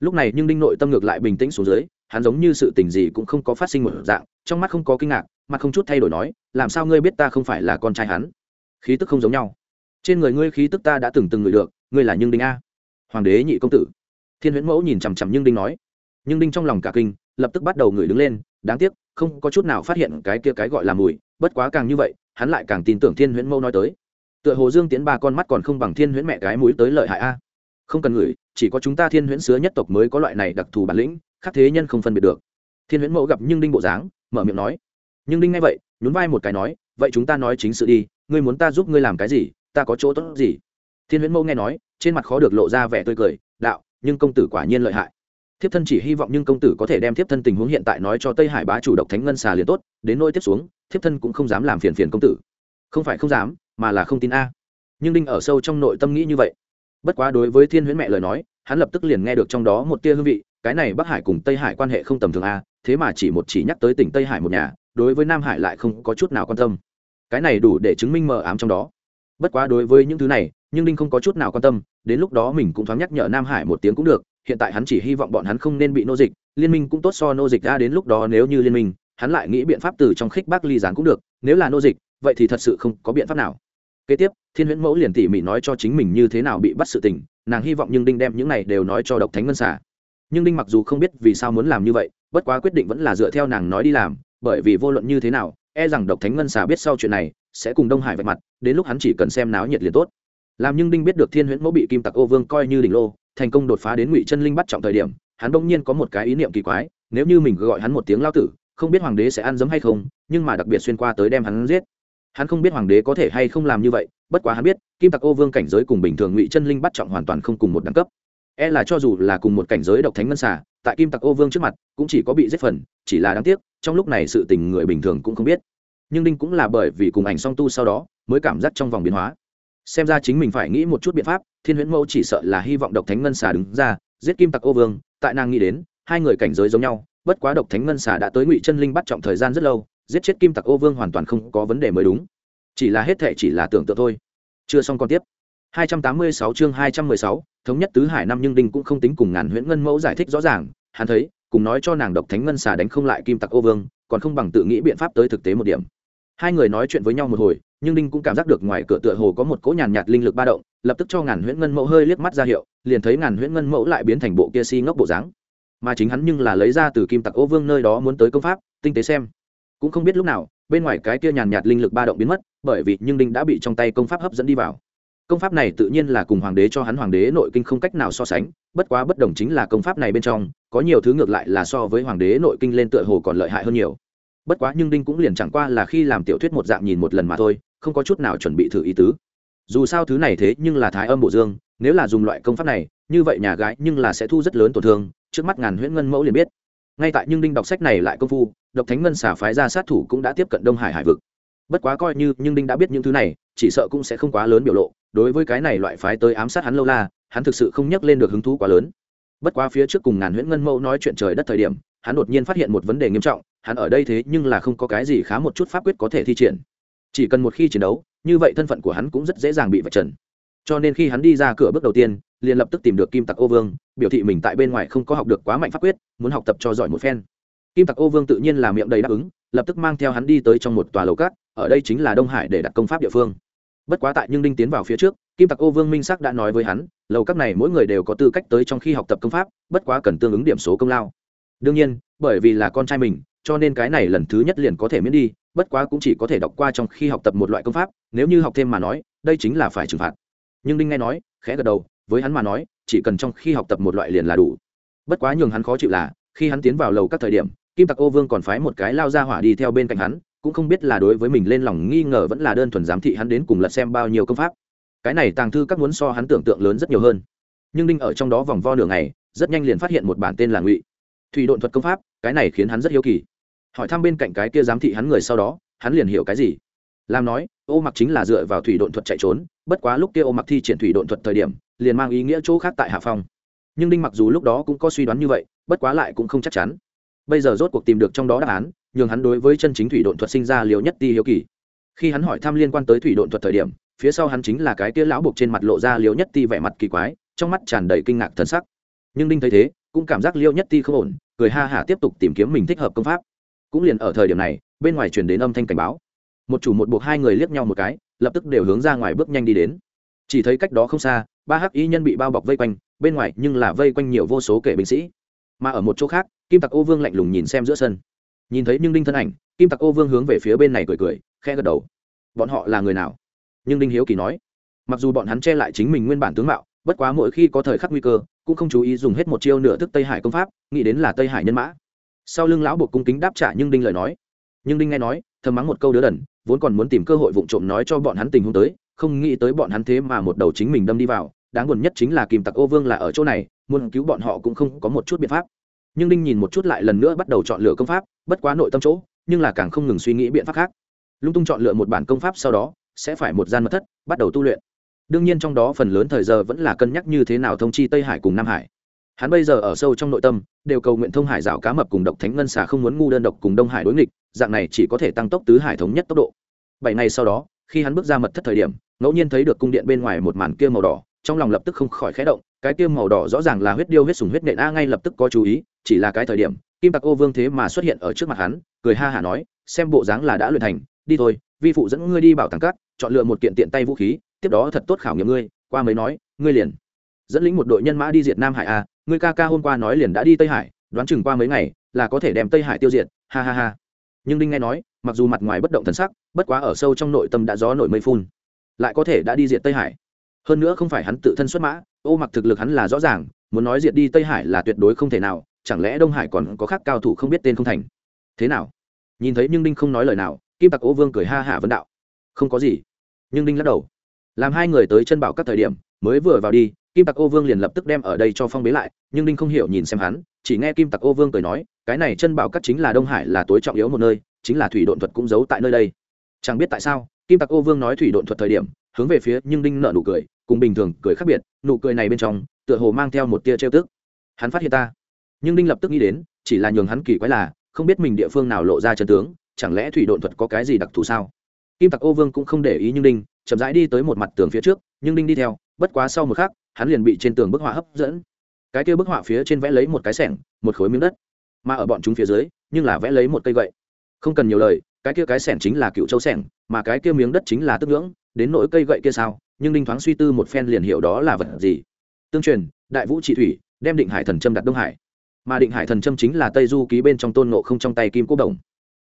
Lúc này nhưng đinh nội tâm ngược lại bình tĩnh xuống dưới, hắn giống như sự tình gì cũng không có phát sinh một dạng, trong mắt không có kinh ngạc, mặt không chút thay đổi nói, làm sao ngươi biết ta không phải là con trai hắn? Khí tức không giống nhau. Trên người ngươi khí tức ta đã từng từng ngửi được, ngươi là nhưng đinh a. Hoàng đế nhị công tử. Thiên huyễn mẫu nhìn chằm chằm nhưng đinh nói. Nhưng đinh trong lòng cả kinh, lập tức bắt đầu ngửi đứng lên đáng tiếc, không có chút nào phát hiện cái kia cái gọi là mùi, bất quá càng như vậy, hắn lại càng tin tưởng thiên huyễn mẫu nói tới. Tựa hồ dương tiến ba con mắt còn không bằng thiên huyễn mẹ cái mũi tới lợi hại a. Không cần ngửi, chỉ có chúng ta thiên huyễn sứa nhất tộc mới có loại này đặc thù bản lĩnh, khác thế nhân không phân biệt được. Thiên huyễn mẫu gặp nhưng đinh bộ dáng, mở miệng nói. Nhưng đinh nghe vậy, nhún vai một cái nói, vậy chúng ta nói chính sự đi, ngươi muốn ta giúp ngươi làm cái gì, ta có chỗ tốt gì? Thiên huyễn mẫu nghe nói, trên mặt khó được lộ ra vẻ tươi cười, đạo, nhưng công tử quả nhiên lợi hại thiếp thân chỉ hy vọng nhưng công tử có thể đem thiếp thân tình huống hiện tại nói cho tây hải bá chủ độc thánh ngân xà liền tốt, đến nôi tiếp xuống, thiếp thân cũng không dám làm phiền phiền công tử. Không phải không dám, mà là không tin a. Nhưng đinh ở sâu trong nội tâm nghĩ như vậy. Bất quá đối với thiên huyễn mẹ lời nói, hắn lập tức liền nghe được trong đó một tia hương vị, cái này bắc hải cùng tây hải quan hệ không tầm thường a, thế mà chỉ một chỉ nhắc tới tỉnh tây hải một nhà, đối với nam hải lại không có chút nào quan tâm. Cái này đủ để chứng minh mờ ám trong đó. Bất quá đối với những thứ này, nhưng đinh không có chút nào quan tâm, đến lúc đó mình cũng thoáng nhắc nhở nam hải một tiếng cũng được hiện tại hắn chỉ hy vọng bọn hắn không nên bị nô dịch, liên minh cũng tốt so nô dịch ra đến lúc đó nếu như liên minh, hắn lại nghĩ biện pháp từ trong khích bác ly gián cũng được, nếu là nô dịch, vậy thì thật sự không có biện pháp nào. Kế tiếp, thiên huyễn mẫu liền tỉ mỉ nói cho chính mình như thế nào bị bắt sự tình, nàng hy vọng nhưng đinh đem những này đều nói cho độc thánh ngân xả nhưng đinh mặc dù không biết vì sao muốn làm như vậy, bất quá quyết định vẫn là dựa theo nàng nói đi làm, bởi vì vô luận như thế nào e rằng độc thánh ngân xả biết sau chuyện này, sẽ cùng đông hải vạch mặt, đến lúc hắn chỉ cần xem náo nhiệt liền tốt. Làm nhưng đinh biết được thiên huyễn mẫu bị kim tặc ô vương coi như đỉnh lô thành công đột phá đến ngụy chân linh bắt trọng thời điểm, hắn bỗng nhiên có một cái ý niệm kỳ quái, nếu như mình gọi hắn một tiếng lao tử, không biết hoàng đế sẽ ăn dấm hay không, nhưng mà đặc biệt xuyên qua tới đem hắn giết. Hắn không biết hoàng đế có thể hay không làm như vậy, bất quá hắn biết, kim tặc ô vương cảnh giới cùng bình thường ngụy chân linh bắt trọng hoàn toàn không cùng một đẳng cấp. E là cho dù là cùng một cảnh giới độc thánh ngân xà, tại kim tặc ô vương trước mặt, cũng chỉ có bị giết phần, chỉ là đáng tiếc, trong lúc này sự tình người bình thường cũng không biết. Nhưng đinh cũng là bởi vì cùng ảnh song tu sau đó, mới cảm giác trong vòng biến hóa xem ra chính mình phải nghĩ một chút biện pháp thiên huyễn mẫu chỉ sợ là hy vọng độc thánh ngân xà đứng ra giết kim tặc ô vương. Tại nàng nghĩ đến hai người cảnh giới giống nhau bất quá độc thánh ngân xà đã tới ngụy chân linh bắt trọng thời gian rất lâu giết chết kim tặc ô vương hoàn toàn không có vấn đề mới đúng. Chỉ là hết thệ chỉ là tưởng tượng thôi. Chưa xong còn tiếp. 286 chương 216, thống nhất tứ hải năm nhưng đinh cũng không tính cùng ngàn huyễn ngân mẫu giải thích rõ ràng hắn thấy cùng nói cho nàng độc thánh ngân xà đánh không lại kim tặc ô vương còn không bằng tự nghĩ biện pháp tới thực tế một điểm. Hai người nói chuyện với nhau một hồi nhưng đinh cũng cảm giác được ngoài cửa tựa hồ có một cỗ nhàn nhạt linh lực ba động, lập tức cho ngàn huyễn ngân mẫu hơi liếc mắt ra hiệu, liền thấy ngàn huyễn ngân mẫu lại biến thành bộ kia si ngốc bộ dáng. Mà chính hắn nhưng là lấy ra từ kim tặc ô vương nơi đó muốn tới công pháp, tinh tế xem. Cũng không biết lúc nào, bên ngoài cái kia nhàn nhạt linh lực ba động biến mất, bởi vì nhưng đinh đã bị trong tay công pháp hấp dẫn đi vào. Công pháp này tự nhiên là cùng hoàng đế cho hắn hoàng đế nội kinh không cách nào so sánh, bất quá bất đồng chính là công pháp này bên trong, có nhiều thứ ngược lại là so với hoàng đế nội kinh lên tựa hồ còn lợi hại hơn nhiều. Bất quá nhưng đinh cũng liền chẳng qua là khi làm tiểu thuyết một dạng nhìn một lần mà thôi không có chút nào chuẩn bị thử ý tứ. Dù sao thứ này thế nhưng là thái âm bổ dương, nếu là dùng loại công pháp này, như vậy nhà gái nhưng là sẽ thu rất lớn tổn thương, trước mắt ngàn huyễn ngân mẫu liền biết. Ngay tại nhưng đinh đọc sách này lại công phu, độc thánh ngân xả phái ra sát thủ cũng đã tiếp cận đông hải hải vực. Bất quá coi như nhưng đinh đã biết những thứ này, chỉ sợ cũng sẽ không quá lớn biểu lộ, đối với cái này loại phái tới ám sát hắn lâu la, hắn thực sự không nhắc lên được hứng thú quá lớn. Bất quá phía trước cùng ngàn huyễn ngân mẫu nói chuyện trời đất thời điểm, hắn đột nhiên phát hiện một vấn đề nghiêm trọng, hắn ở đây thế nhưng là không có cái gì khá một chút pháp quyết có thể thi triển chỉ cần một khi chiến đấu, như vậy thân phận của hắn cũng rất dễ dàng bị vạch trần. Cho nên khi hắn đi ra cửa bước đầu tiên, liền lập tức tìm được kim tặc ô vương, biểu thị mình tại bên ngoài không có học được quá mạnh pháp quyết, muốn học tập cho giỏi một phen. Kim tặc ô vương tự nhiên là miệng đầy đáp ứng, lập tức mang theo hắn đi tới trong một tòa lầu cát, ở đây chính là đông hải để đặt công pháp địa phương. Bất quá tại nhưng đinh tiến vào phía trước, kim tặc ô vương minh sắc đã nói với hắn, lầu các này mỗi người đều có tư cách tới trong khi học tập công pháp, bất quá cần tương ứng điểm số công lao. Đương nhiên, bởi vì là con trai mình, cho nên cái này lần thứ nhất liền có thể miễn đi bất quá cũng chỉ có thể đọc qua trong khi học tập một loại công pháp, nếu như học thêm mà nói, đây chính là phải trừng phạt. Nhưng đinh nghe nói, khẽ gật đầu, với hắn mà nói, chỉ cần trong khi học tập một loại liền là đủ. Bất quá nhường hắn khó chịu là, khi hắn tiến vào lầu các thời điểm, kim tặc ô vương còn phái một cái lao ra hỏa đi theo bên cạnh hắn, cũng không biết là đối với mình lên lòng nghi ngờ vẫn là đơn thuần giám thị hắn đến cùng lật xem bao nhiêu công pháp. Cái này tàng thư các muốn so hắn tưởng tượng lớn rất nhiều hơn. Nhưng đinh ở trong đó vòng vo nửa ngày, rất nhanh liền phát hiện một bản tên là ngụy thủy độn thuật công pháp, cái này khiến hắn rất hiếu kỳ hỏi thăm bên cạnh cái kia giám thị hắn người sau đó, hắn liền hiểu cái gì. Làm nói, ô mặc chính là dựa vào thủy độn thuật chạy trốn, bất quá lúc kia ô mặc thi triển thủy độn thuật thời điểm, liền mang ý nghĩa chỗ khác tại hạ phong. Nhưng đinh mặc dù lúc đó cũng có suy đoán như vậy, bất quá lại cũng không chắc chắn. Bây giờ rốt cuộc tìm được trong đó đáp án, nhường hắn đối với chân chính thủy độn thuật sinh ra liều nhất ti hiếu kỳ. Khi hắn hỏi thăm liên quan tới thủy độn thuật thời điểm, phía sau hắn chính là cái kia lão buộc trên mặt lộ ra liều nhất ti vẻ mặt kỳ quái, trong mắt tràn đầy kinh ngạc thân sắc. Nhưng đinh thấy thế, cũng cảm giác liêu nhất ti không ổn, cười ha hả tiếp tục tìm kiếm mình thích hợp công pháp cũng liền ở thời điểm này, bên ngoài truyền đến âm thanh cảnh báo. Một chủ một buộc hai người liếc nhau một cái, lập tức đều hướng ra ngoài bước nhanh đi đến. Chỉ thấy cách đó không xa, ba hắc y nhân bị bao bọc vây quanh, bên ngoài nhưng là vây quanh nhiều vô số kể binh sĩ. Mà ở một chỗ khác, kim tặc ô vương lạnh lùng nhìn xem giữa sân. Nhìn thấy nhưng đinh thân ảnh, kim tặc ô vương hướng về phía bên này cười cười khe gật đầu. Bọn họ là người nào? Nhưng đinh hiếu kỳ nói. Mặc dù bọn hắn che lại chính mình nguyên bản tướng mạo, bất quá mỗi khi có thời khắc nguy cơ, cũng không chú ý dùng hết một chiêu nửa thức tây hải công pháp, nghĩ đến là tây hải nhân mã sau lưng lão buộc cung kính đáp trả nhưng đinh lời nói. Nhưng đinh nghe nói, thầm mắng một câu đứa đần, vốn còn muốn tìm cơ hội vụng trộm nói cho bọn hắn tình huống tới, không nghĩ tới bọn hắn thế mà một đầu chính mình đâm đi vào. Đáng buồn nhất chính là kìm tặc ô vương là ở chỗ này, muốn cứu bọn họ cũng không có một chút biện pháp. Nhưng đinh nhìn một chút lại lần nữa bắt đầu chọn lựa công pháp, bất quá nội tâm chỗ, nhưng là càng không ngừng suy nghĩ biện pháp khác. Lung tung chọn lựa một bản công pháp sau đó, sẽ phải một gian mật thất, bắt đầu tu luyện. Đương nhiên trong đó phần lớn thời giờ vẫn là cân nhắc như thế nào thông chi tây hải cùng nam hải hắn bây giờ ở sâu trong nội tâm, đều cầu nguyện thông hải rào cá mập cùng độc thánh ngân xà không muốn ngu đơn độc cùng đông hải đối nghịch, dạng này chỉ có thể tăng tốc tứ hải thống nhất tốc độ. Bảy ngày sau đó, khi hắn bước ra mật thất thời điểm, ngẫu nhiên thấy được cung điện bên ngoài một màn kia màu đỏ, trong lòng lập tức không khỏi khẽ động, cái kia màu đỏ rõ ràng là huyết điêu huyết sùng huyết nện a, ngay lập tức có chú ý, chỉ là cái thời điểm, kim tặc ô vương thế mà xuất hiện ở trước mặt hắn, cười ha hả nói, xem bộ dáng là đã luyện thành, đi thôi, vi phụ dẫn ngươi đi bảo tàng cát, chọn lựa một kiện tiện tay vũ khí, tiếp đó thật tốt khảo nghiệm ngươi, qua mới nói, ngươi liền dẫn lĩnh một đội nhân mã đi diệt nam hải a ngươi ca ca hôm qua nói liền đã đi tây hải đoán chừng qua mấy ngày là có thể đem tây hải tiêu diệt, ha ha ha. Nhưng đinh nghe nói, mặc dù mặt ngoài bất động thần sắc, bất quá ở sâu trong nội tâm đã gió nổi mây phun, lại có thể đã đi diệt tây hải. Hơn nữa không phải hắn tự thân xuất mã, ô mặc thực lực hắn là rõ ràng, muốn nói diệt đi tây hải là tuyệt đối không thể nào, chẳng lẽ đông hải còn có khác cao thủ không biết tên không thành? Thế nào? Nhìn thấy nhưng đinh không nói lời nào, kim tặc ô vương cười ha hạ vấn đạo. Không có gì. Nhưng đinh lắc đầu. Làm hai người tới chân bảo các thời điểm, mới vừa vào đi kim tặc ô vương liền lập tức đem ở đây cho phong bế lại, nhưng đinh không hiểu nhìn xem hắn, chỉ nghe kim tặc ô vương cười nói, cái này chân bảo cắt chính là đông hải là tối trọng yếu một nơi, chính là thủy độn thuật cũng giấu tại nơi đây. Chẳng biết tại sao, kim tặc ô vương nói thủy độn thuật thời điểm, hướng về phía nhưng đinh nợ nụ cười, cùng bình thường cười khác biệt, nụ cười này bên trong, tựa hồ mang theo một tia trêu tức. Hắn phát hiện ta. Nhưng đinh lập tức nghĩ đến, chỉ là nhường hắn kỳ quái là, không biết mình địa phương nào lộ ra chân tướng, chẳng lẽ thủy độn thuật có cái gì đặc thù sao? Kim tặc ô vương cũng không để ý nhưng đinh, chậm rãi đi tới một mặt tường phía trước, nhưng đinh đi theo, bất quá sau một khắc hắn liền bị trên tường bức họa hấp dẫn. Cái kia bức họa phía trên vẽ lấy một cái sẻng, một khối miếng đất. Mà ở bọn chúng phía dưới, nhưng là vẽ lấy một cây gậy. Không cần nhiều lời, cái kia cái sẻng chính là cựu châu sẻng, mà cái kia miếng đất chính là tức ngưỡng, đến nỗi cây gậy kia sao, nhưng đinh thoáng suy tư một phen liền hiểu đó là vật gì. Tương truyền, đại vũ trị thủy đem định hải thần trâm đặt đông hải. Mà định hải thần trâm chính là tây du ký bên trong tôn nộ không trong tay kim cô đồng.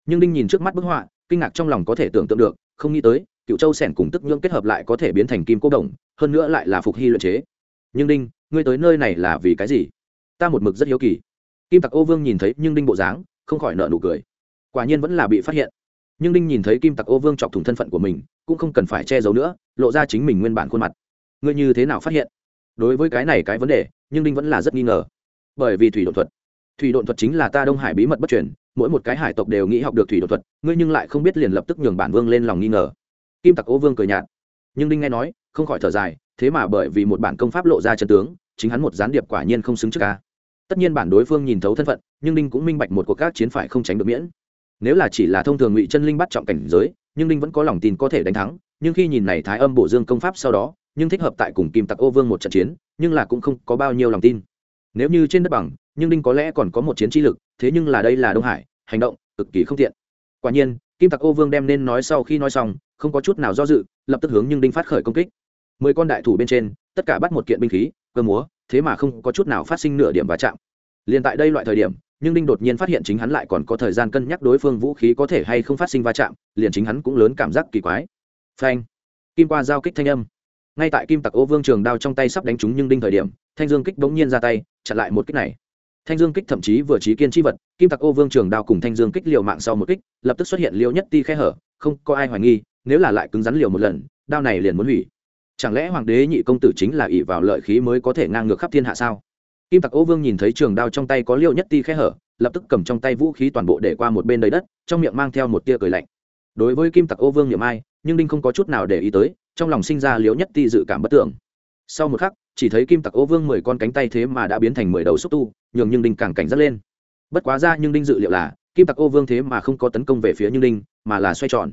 Nhưng đinh nhìn trước mắt bức họa, kinh ngạc trong lòng có thể tưởng tượng được, không nghĩ tới, cựu châu sẻn cùng tức nhưỡng kết hợp lại có thể biến thành kim cô đồng, hơn nữa lại là phục hy luyện chế nhưng đinh, ngươi tới nơi này là vì cái gì? Ta một mực rất hiếu kỳ. Kim tặc ô vương nhìn thấy nhưng đinh bộ dáng, không khỏi nợ nụ cười. Quả nhiên vẫn là bị phát hiện. Nhưng đinh nhìn thấy kim tặc ô vương chọc thủng thân phận của mình, cũng không cần phải che giấu nữa, lộ ra chính mình nguyên bản khuôn mặt. Ngươi như thế nào phát hiện? Đối với cái này cái vấn đề, nhưng đinh vẫn là rất nghi ngờ. Bởi vì thủy đột thuật. Thủy đột thuật chính là ta đông hải bí mật bất truyền, mỗi một cái hải tộc đều nghĩ học được thủy đột thuật, ngươi nhưng lại không biết liền lập tức nhường bản vương lên lòng nghi ngờ. Kim tặc ô vương cười nhạt. Nhưng đinh nghe nói, không khỏi thở dài thế mà bởi vì một bản công pháp lộ ra chân tướng, chính hắn một gián điệp quả nhiên không xứng trước ca tất nhiên bản đối phương nhìn thấu thân phận, nhưng đinh cũng minh bạch một cuộc các chiến phải không tránh được miễn. Nếu là chỉ là thông thường ngụy chân linh bắt trọng cảnh giới, nhưng đinh vẫn có lòng tin có thể đánh thắng, nhưng khi nhìn này thái âm bổ dương công pháp sau đó, nhưng thích hợp tại cùng kim tặc ô vương một trận chiến, nhưng là cũng không có bao nhiêu lòng tin. Nếu như trên đất bằng, nhưng đinh có lẽ còn có một chiến trí lực, thế nhưng là đây là đông hải, hành động, cực kỳ không tiện. Quả nhiên, kim tặc ô vương đem nên nói sau khi nói xong, không có chút nào do dự, lập tức hướng nhưng đinh phát khởi công kích mười con đại thủ bên trên, tất cả bắt một kiện binh khí, cơ múa, thế mà không có chút nào phát sinh nửa điểm va chạm. Liền tại đây loại thời điểm, nhưng đinh đột nhiên phát hiện chính hắn lại còn có thời gian cân nhắc đối phương vũ khí có thể hay không phát sinh va chạm, liền chính hắn cũng lớn cảm giác kỳ quái. Phanh! Kim qua giao kích thanh âm. Ngay tại kim tặc ô vương trường đao trong tay sắp đánh trúng nhưng đinh thời điểm, thanh dương kích bỗng nhiên ra tay, chặn lại một kích này. Thanh dương kích thậm chí vừa trí kiên chi vật, kim tặc ô vương trường đao cùng thanh dương kích liều mạng sau một kích, lập tức xuất hiện liều nhất ti khe hở, không có ai hoài nghi, nếu là lại cứng rắn liều một lần, đao này liền muốn hủy chẳng lẽ hoàng đế nhị công tử chính là ỷ vào lợi khí mới có thể ngang ngược khắp thiên hạ sao? Kim tặc ô vương nhìn thấy trường đao trong tay có liêu nhất ti khe hở, lập tức cầm trong tay vũ khí toàn bộ để qua một bên đầy đất, trong miệng mang theo một tia cười lạnh. Đối với kim tặc ô vương niệm ai, nhưng đinh không có chút nào để ý tới, trong lòng sinh ra liếu nhất ti dự cảm bất tưởng. Sau một khắc, chỉ thấy kim tặc ô vương mười con cánh tay thế mà đã biến thành mười đầu xúc tu, nhường nhưng đinh càng cảnh giác lên. Bất quá ra nhưng đinh dự liệu là, kim tặc ô vương thế mà không có tấn công về phía nhưng đinh, mà là xoay tròn.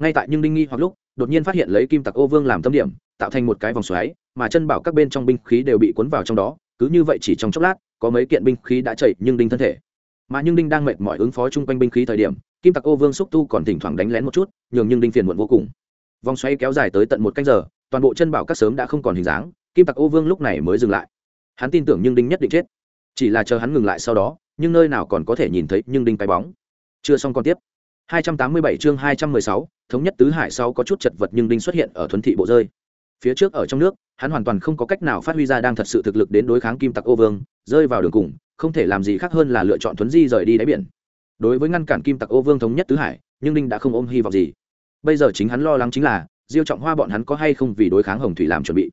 Ngay tại nhưng đinh nghi hoặc lúc đột nhiên phát hiện lấy kim tặc ô vương làm tâm điểm, tạo thành một cái vòng xoáy, mà chân bảo các bên trong binh khí đều bị cuốn vào trong đó, cứ như vậy chỉ trong chốc lát, có mấy kiện binh khí đã chảy nhưng đinh thân thể. Mà nhưng đinh đang mệt mỏi ứng phó chung quanh binh khí thời điểm, kim tặc ô vương xúc tu còn thỉnh thoảng đánh lén một chút, nhường nhưng đinh phiền muộn vô cùng. Vòng xoáy kéo dài tới tận một canh giờ, toàn bộ chân bảo các sớm đã không còn hình dáng, kim tặc ô vương lúc này mới dừng lại. Hắn tin tưởng nhưng đinh nhất định chết. Chỉ là chờ hắn ngừng lại sau đó, nhưng nơi nào còn có thể nhìn thấy nhưng đinh cái bóng. Chưa xong còn tiếp. 287 chương 216, thống nhất tứ hải sau có chút chật vật nhưng đinh xuất hiện ở thuần thị bộ rơi. Phía trước ở trong nước hắn hoàn toàn không có cách nào phát huy ra đang thật sự thực lực đến đối kháng kim tặc ô vương rơi vào đường cùng không thể làm gì khác hơn là lựa chọn thuấn di rời đi đáy biển. Đối với ngăn cản kim tặc ô vương thống nhất tứ hải nhưng đinh đã không ôm hy vọng gì. Bây giờ chính hắn lo lắng chính là diêu trọng hoa bọn hắn có hay không vì đối kháng hồng thủy làm chuẩn bị.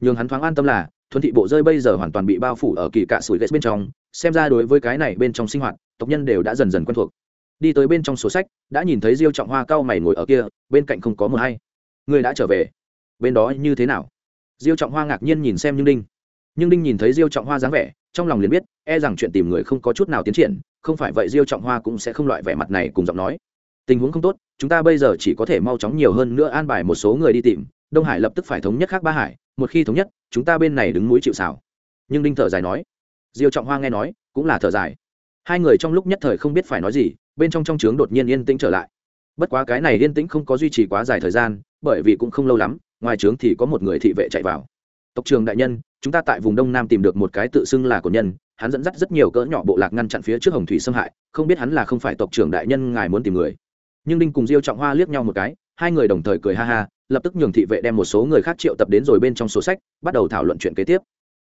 Nhưng hắn thoáng an tâm là thuấn thị bộ rơi bây giờ hoàn toàn bị bao phủ ở kỳ cạ sủi bên trong xem ra đối với cái này bên trong sinh hoạt tộc nhân đều đã dần dần quen thuộc đi tới bên trong sổ sách, đã nhìn thấy diêu trọng hoa cao mày ngồi ở kia, bên cạnh không có mờ hay. Người đã trở về. Bên đó như thế nào? Diêu trọng hoa ngạc nhiên nhìn xem nhưng đinh. Nhưng đinh nhìn thấy diêu trọng hoa dáng vẻ, trong lòng liền biết e rằng chuyện tìm người không có chút nào tiến triển, không phải vậy diêu trọng hoa cũng sẽ không loại vẻ mặt này cùng giọng nói. Tình huống không tốt, chúng ta bây giờ chỉ có thể mau chóng nhiều hơn nữa an bài một số người đi tìm, đông hải lập tức phải thống nhất khác ba hải, một khi thống nhất, chúng ta bên này đứng mũi chịu xảo nhưng đinh thở dài nói. Diêu trọng hoa nghe nói, cũng là thở dài. Hai người trong lúc nhất thời không biết phải nói gì bên trong trong trướng đột nhiên yên tĩnh trở lại. Bất quá cái này yên tĩnh không có duy trì quá dài thời gian, bởi vì cũng không lâu lắm, ngoài trướng thì có một người thị vệ chạy vào. Tộc trường đại nhân, chúng ta tại vùng đông nam tìm được một cái tự xưng là cổ nhân, hắn dẫn dắt rất nhiều cỡ nhỏ bộ lạc ngăn chặn phía trước hồng thủy xâm hại, không biết hắn là không phải tộc trưởng đại nhân ngài muốn tìm người. Nhưng đinh cùng diêu trọng hoa liếc nhau một cái, hai người đồng thời cười ha ha, lập tức nhường thị vệ đem một số người khác triệu tập đến rồi bên trong số sách, bắt đầu thảo luận chuyện kế tiếp.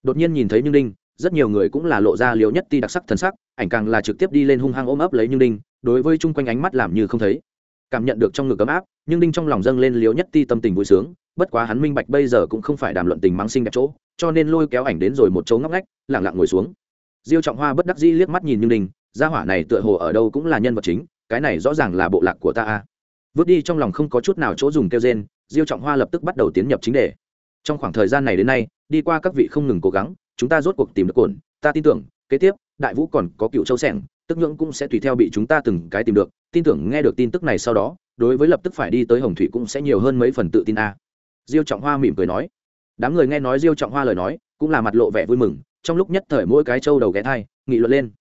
Đột nhiên nhìn thấy như đinh, rất nhiều người cũng là lộ ra liều nhất ti đặc sắc thần sắc, ảnh càng là trực tiếp đi lên hung hăng ôm ấp lấy như đinh đối với chung quanh ánh mắt làm như không thấy. Cảm nhận được trong ngực ấm áp, nhưng đinh trong lòng dâng lên liều nhất ti tâm tình vui sướng, bất quá hắn minh bạch bây giờ cũng không phải đàm luận tình mắng sinh đẹp chỗ, cho nên lôi kéo ảnh đến rồi một chỗ ngóc ngách lẳng lặng ngồi xuống. Diêu trọng hoa bất đắc dĩ liếc mắt nhìn như đinh, gia hỏa này tựa hồ ở đâu cũng là nhân vật chính, cái này rõ ràng là bộ lạc của ta a. Vứt đi trong lòng không có chút nào chỗ dùng kêu gen diêu trọng hoa lập tức bắt đầu tiến nhập chính đề. Trong khoảng thời gian này đến nay, đi qua các vị không ngừng cố gắng, chúng ta rốt cuộc tìm được cồn ta tin tưởng, kế tiếp, đại vũ còn có cựu châu sẻng tức nhưỡng cũng sẽ tùy theo bị chúng ta từng cái tìm được, tin tưởng nghe được tin tức này sau đó, đối với lập tức phải đi tới hồng thủy cũng sẽ nhiều hơn mấy phần tự tin a. Diêu trọng hoa mỉm cười nói. Đám người nghe nói diêu trọng hoa lời nói, cũng là mặt lộ vẻ vui mừng, trong lúc nhất thời mỗi cái trâu đầu ghé thai, nghị luận lên.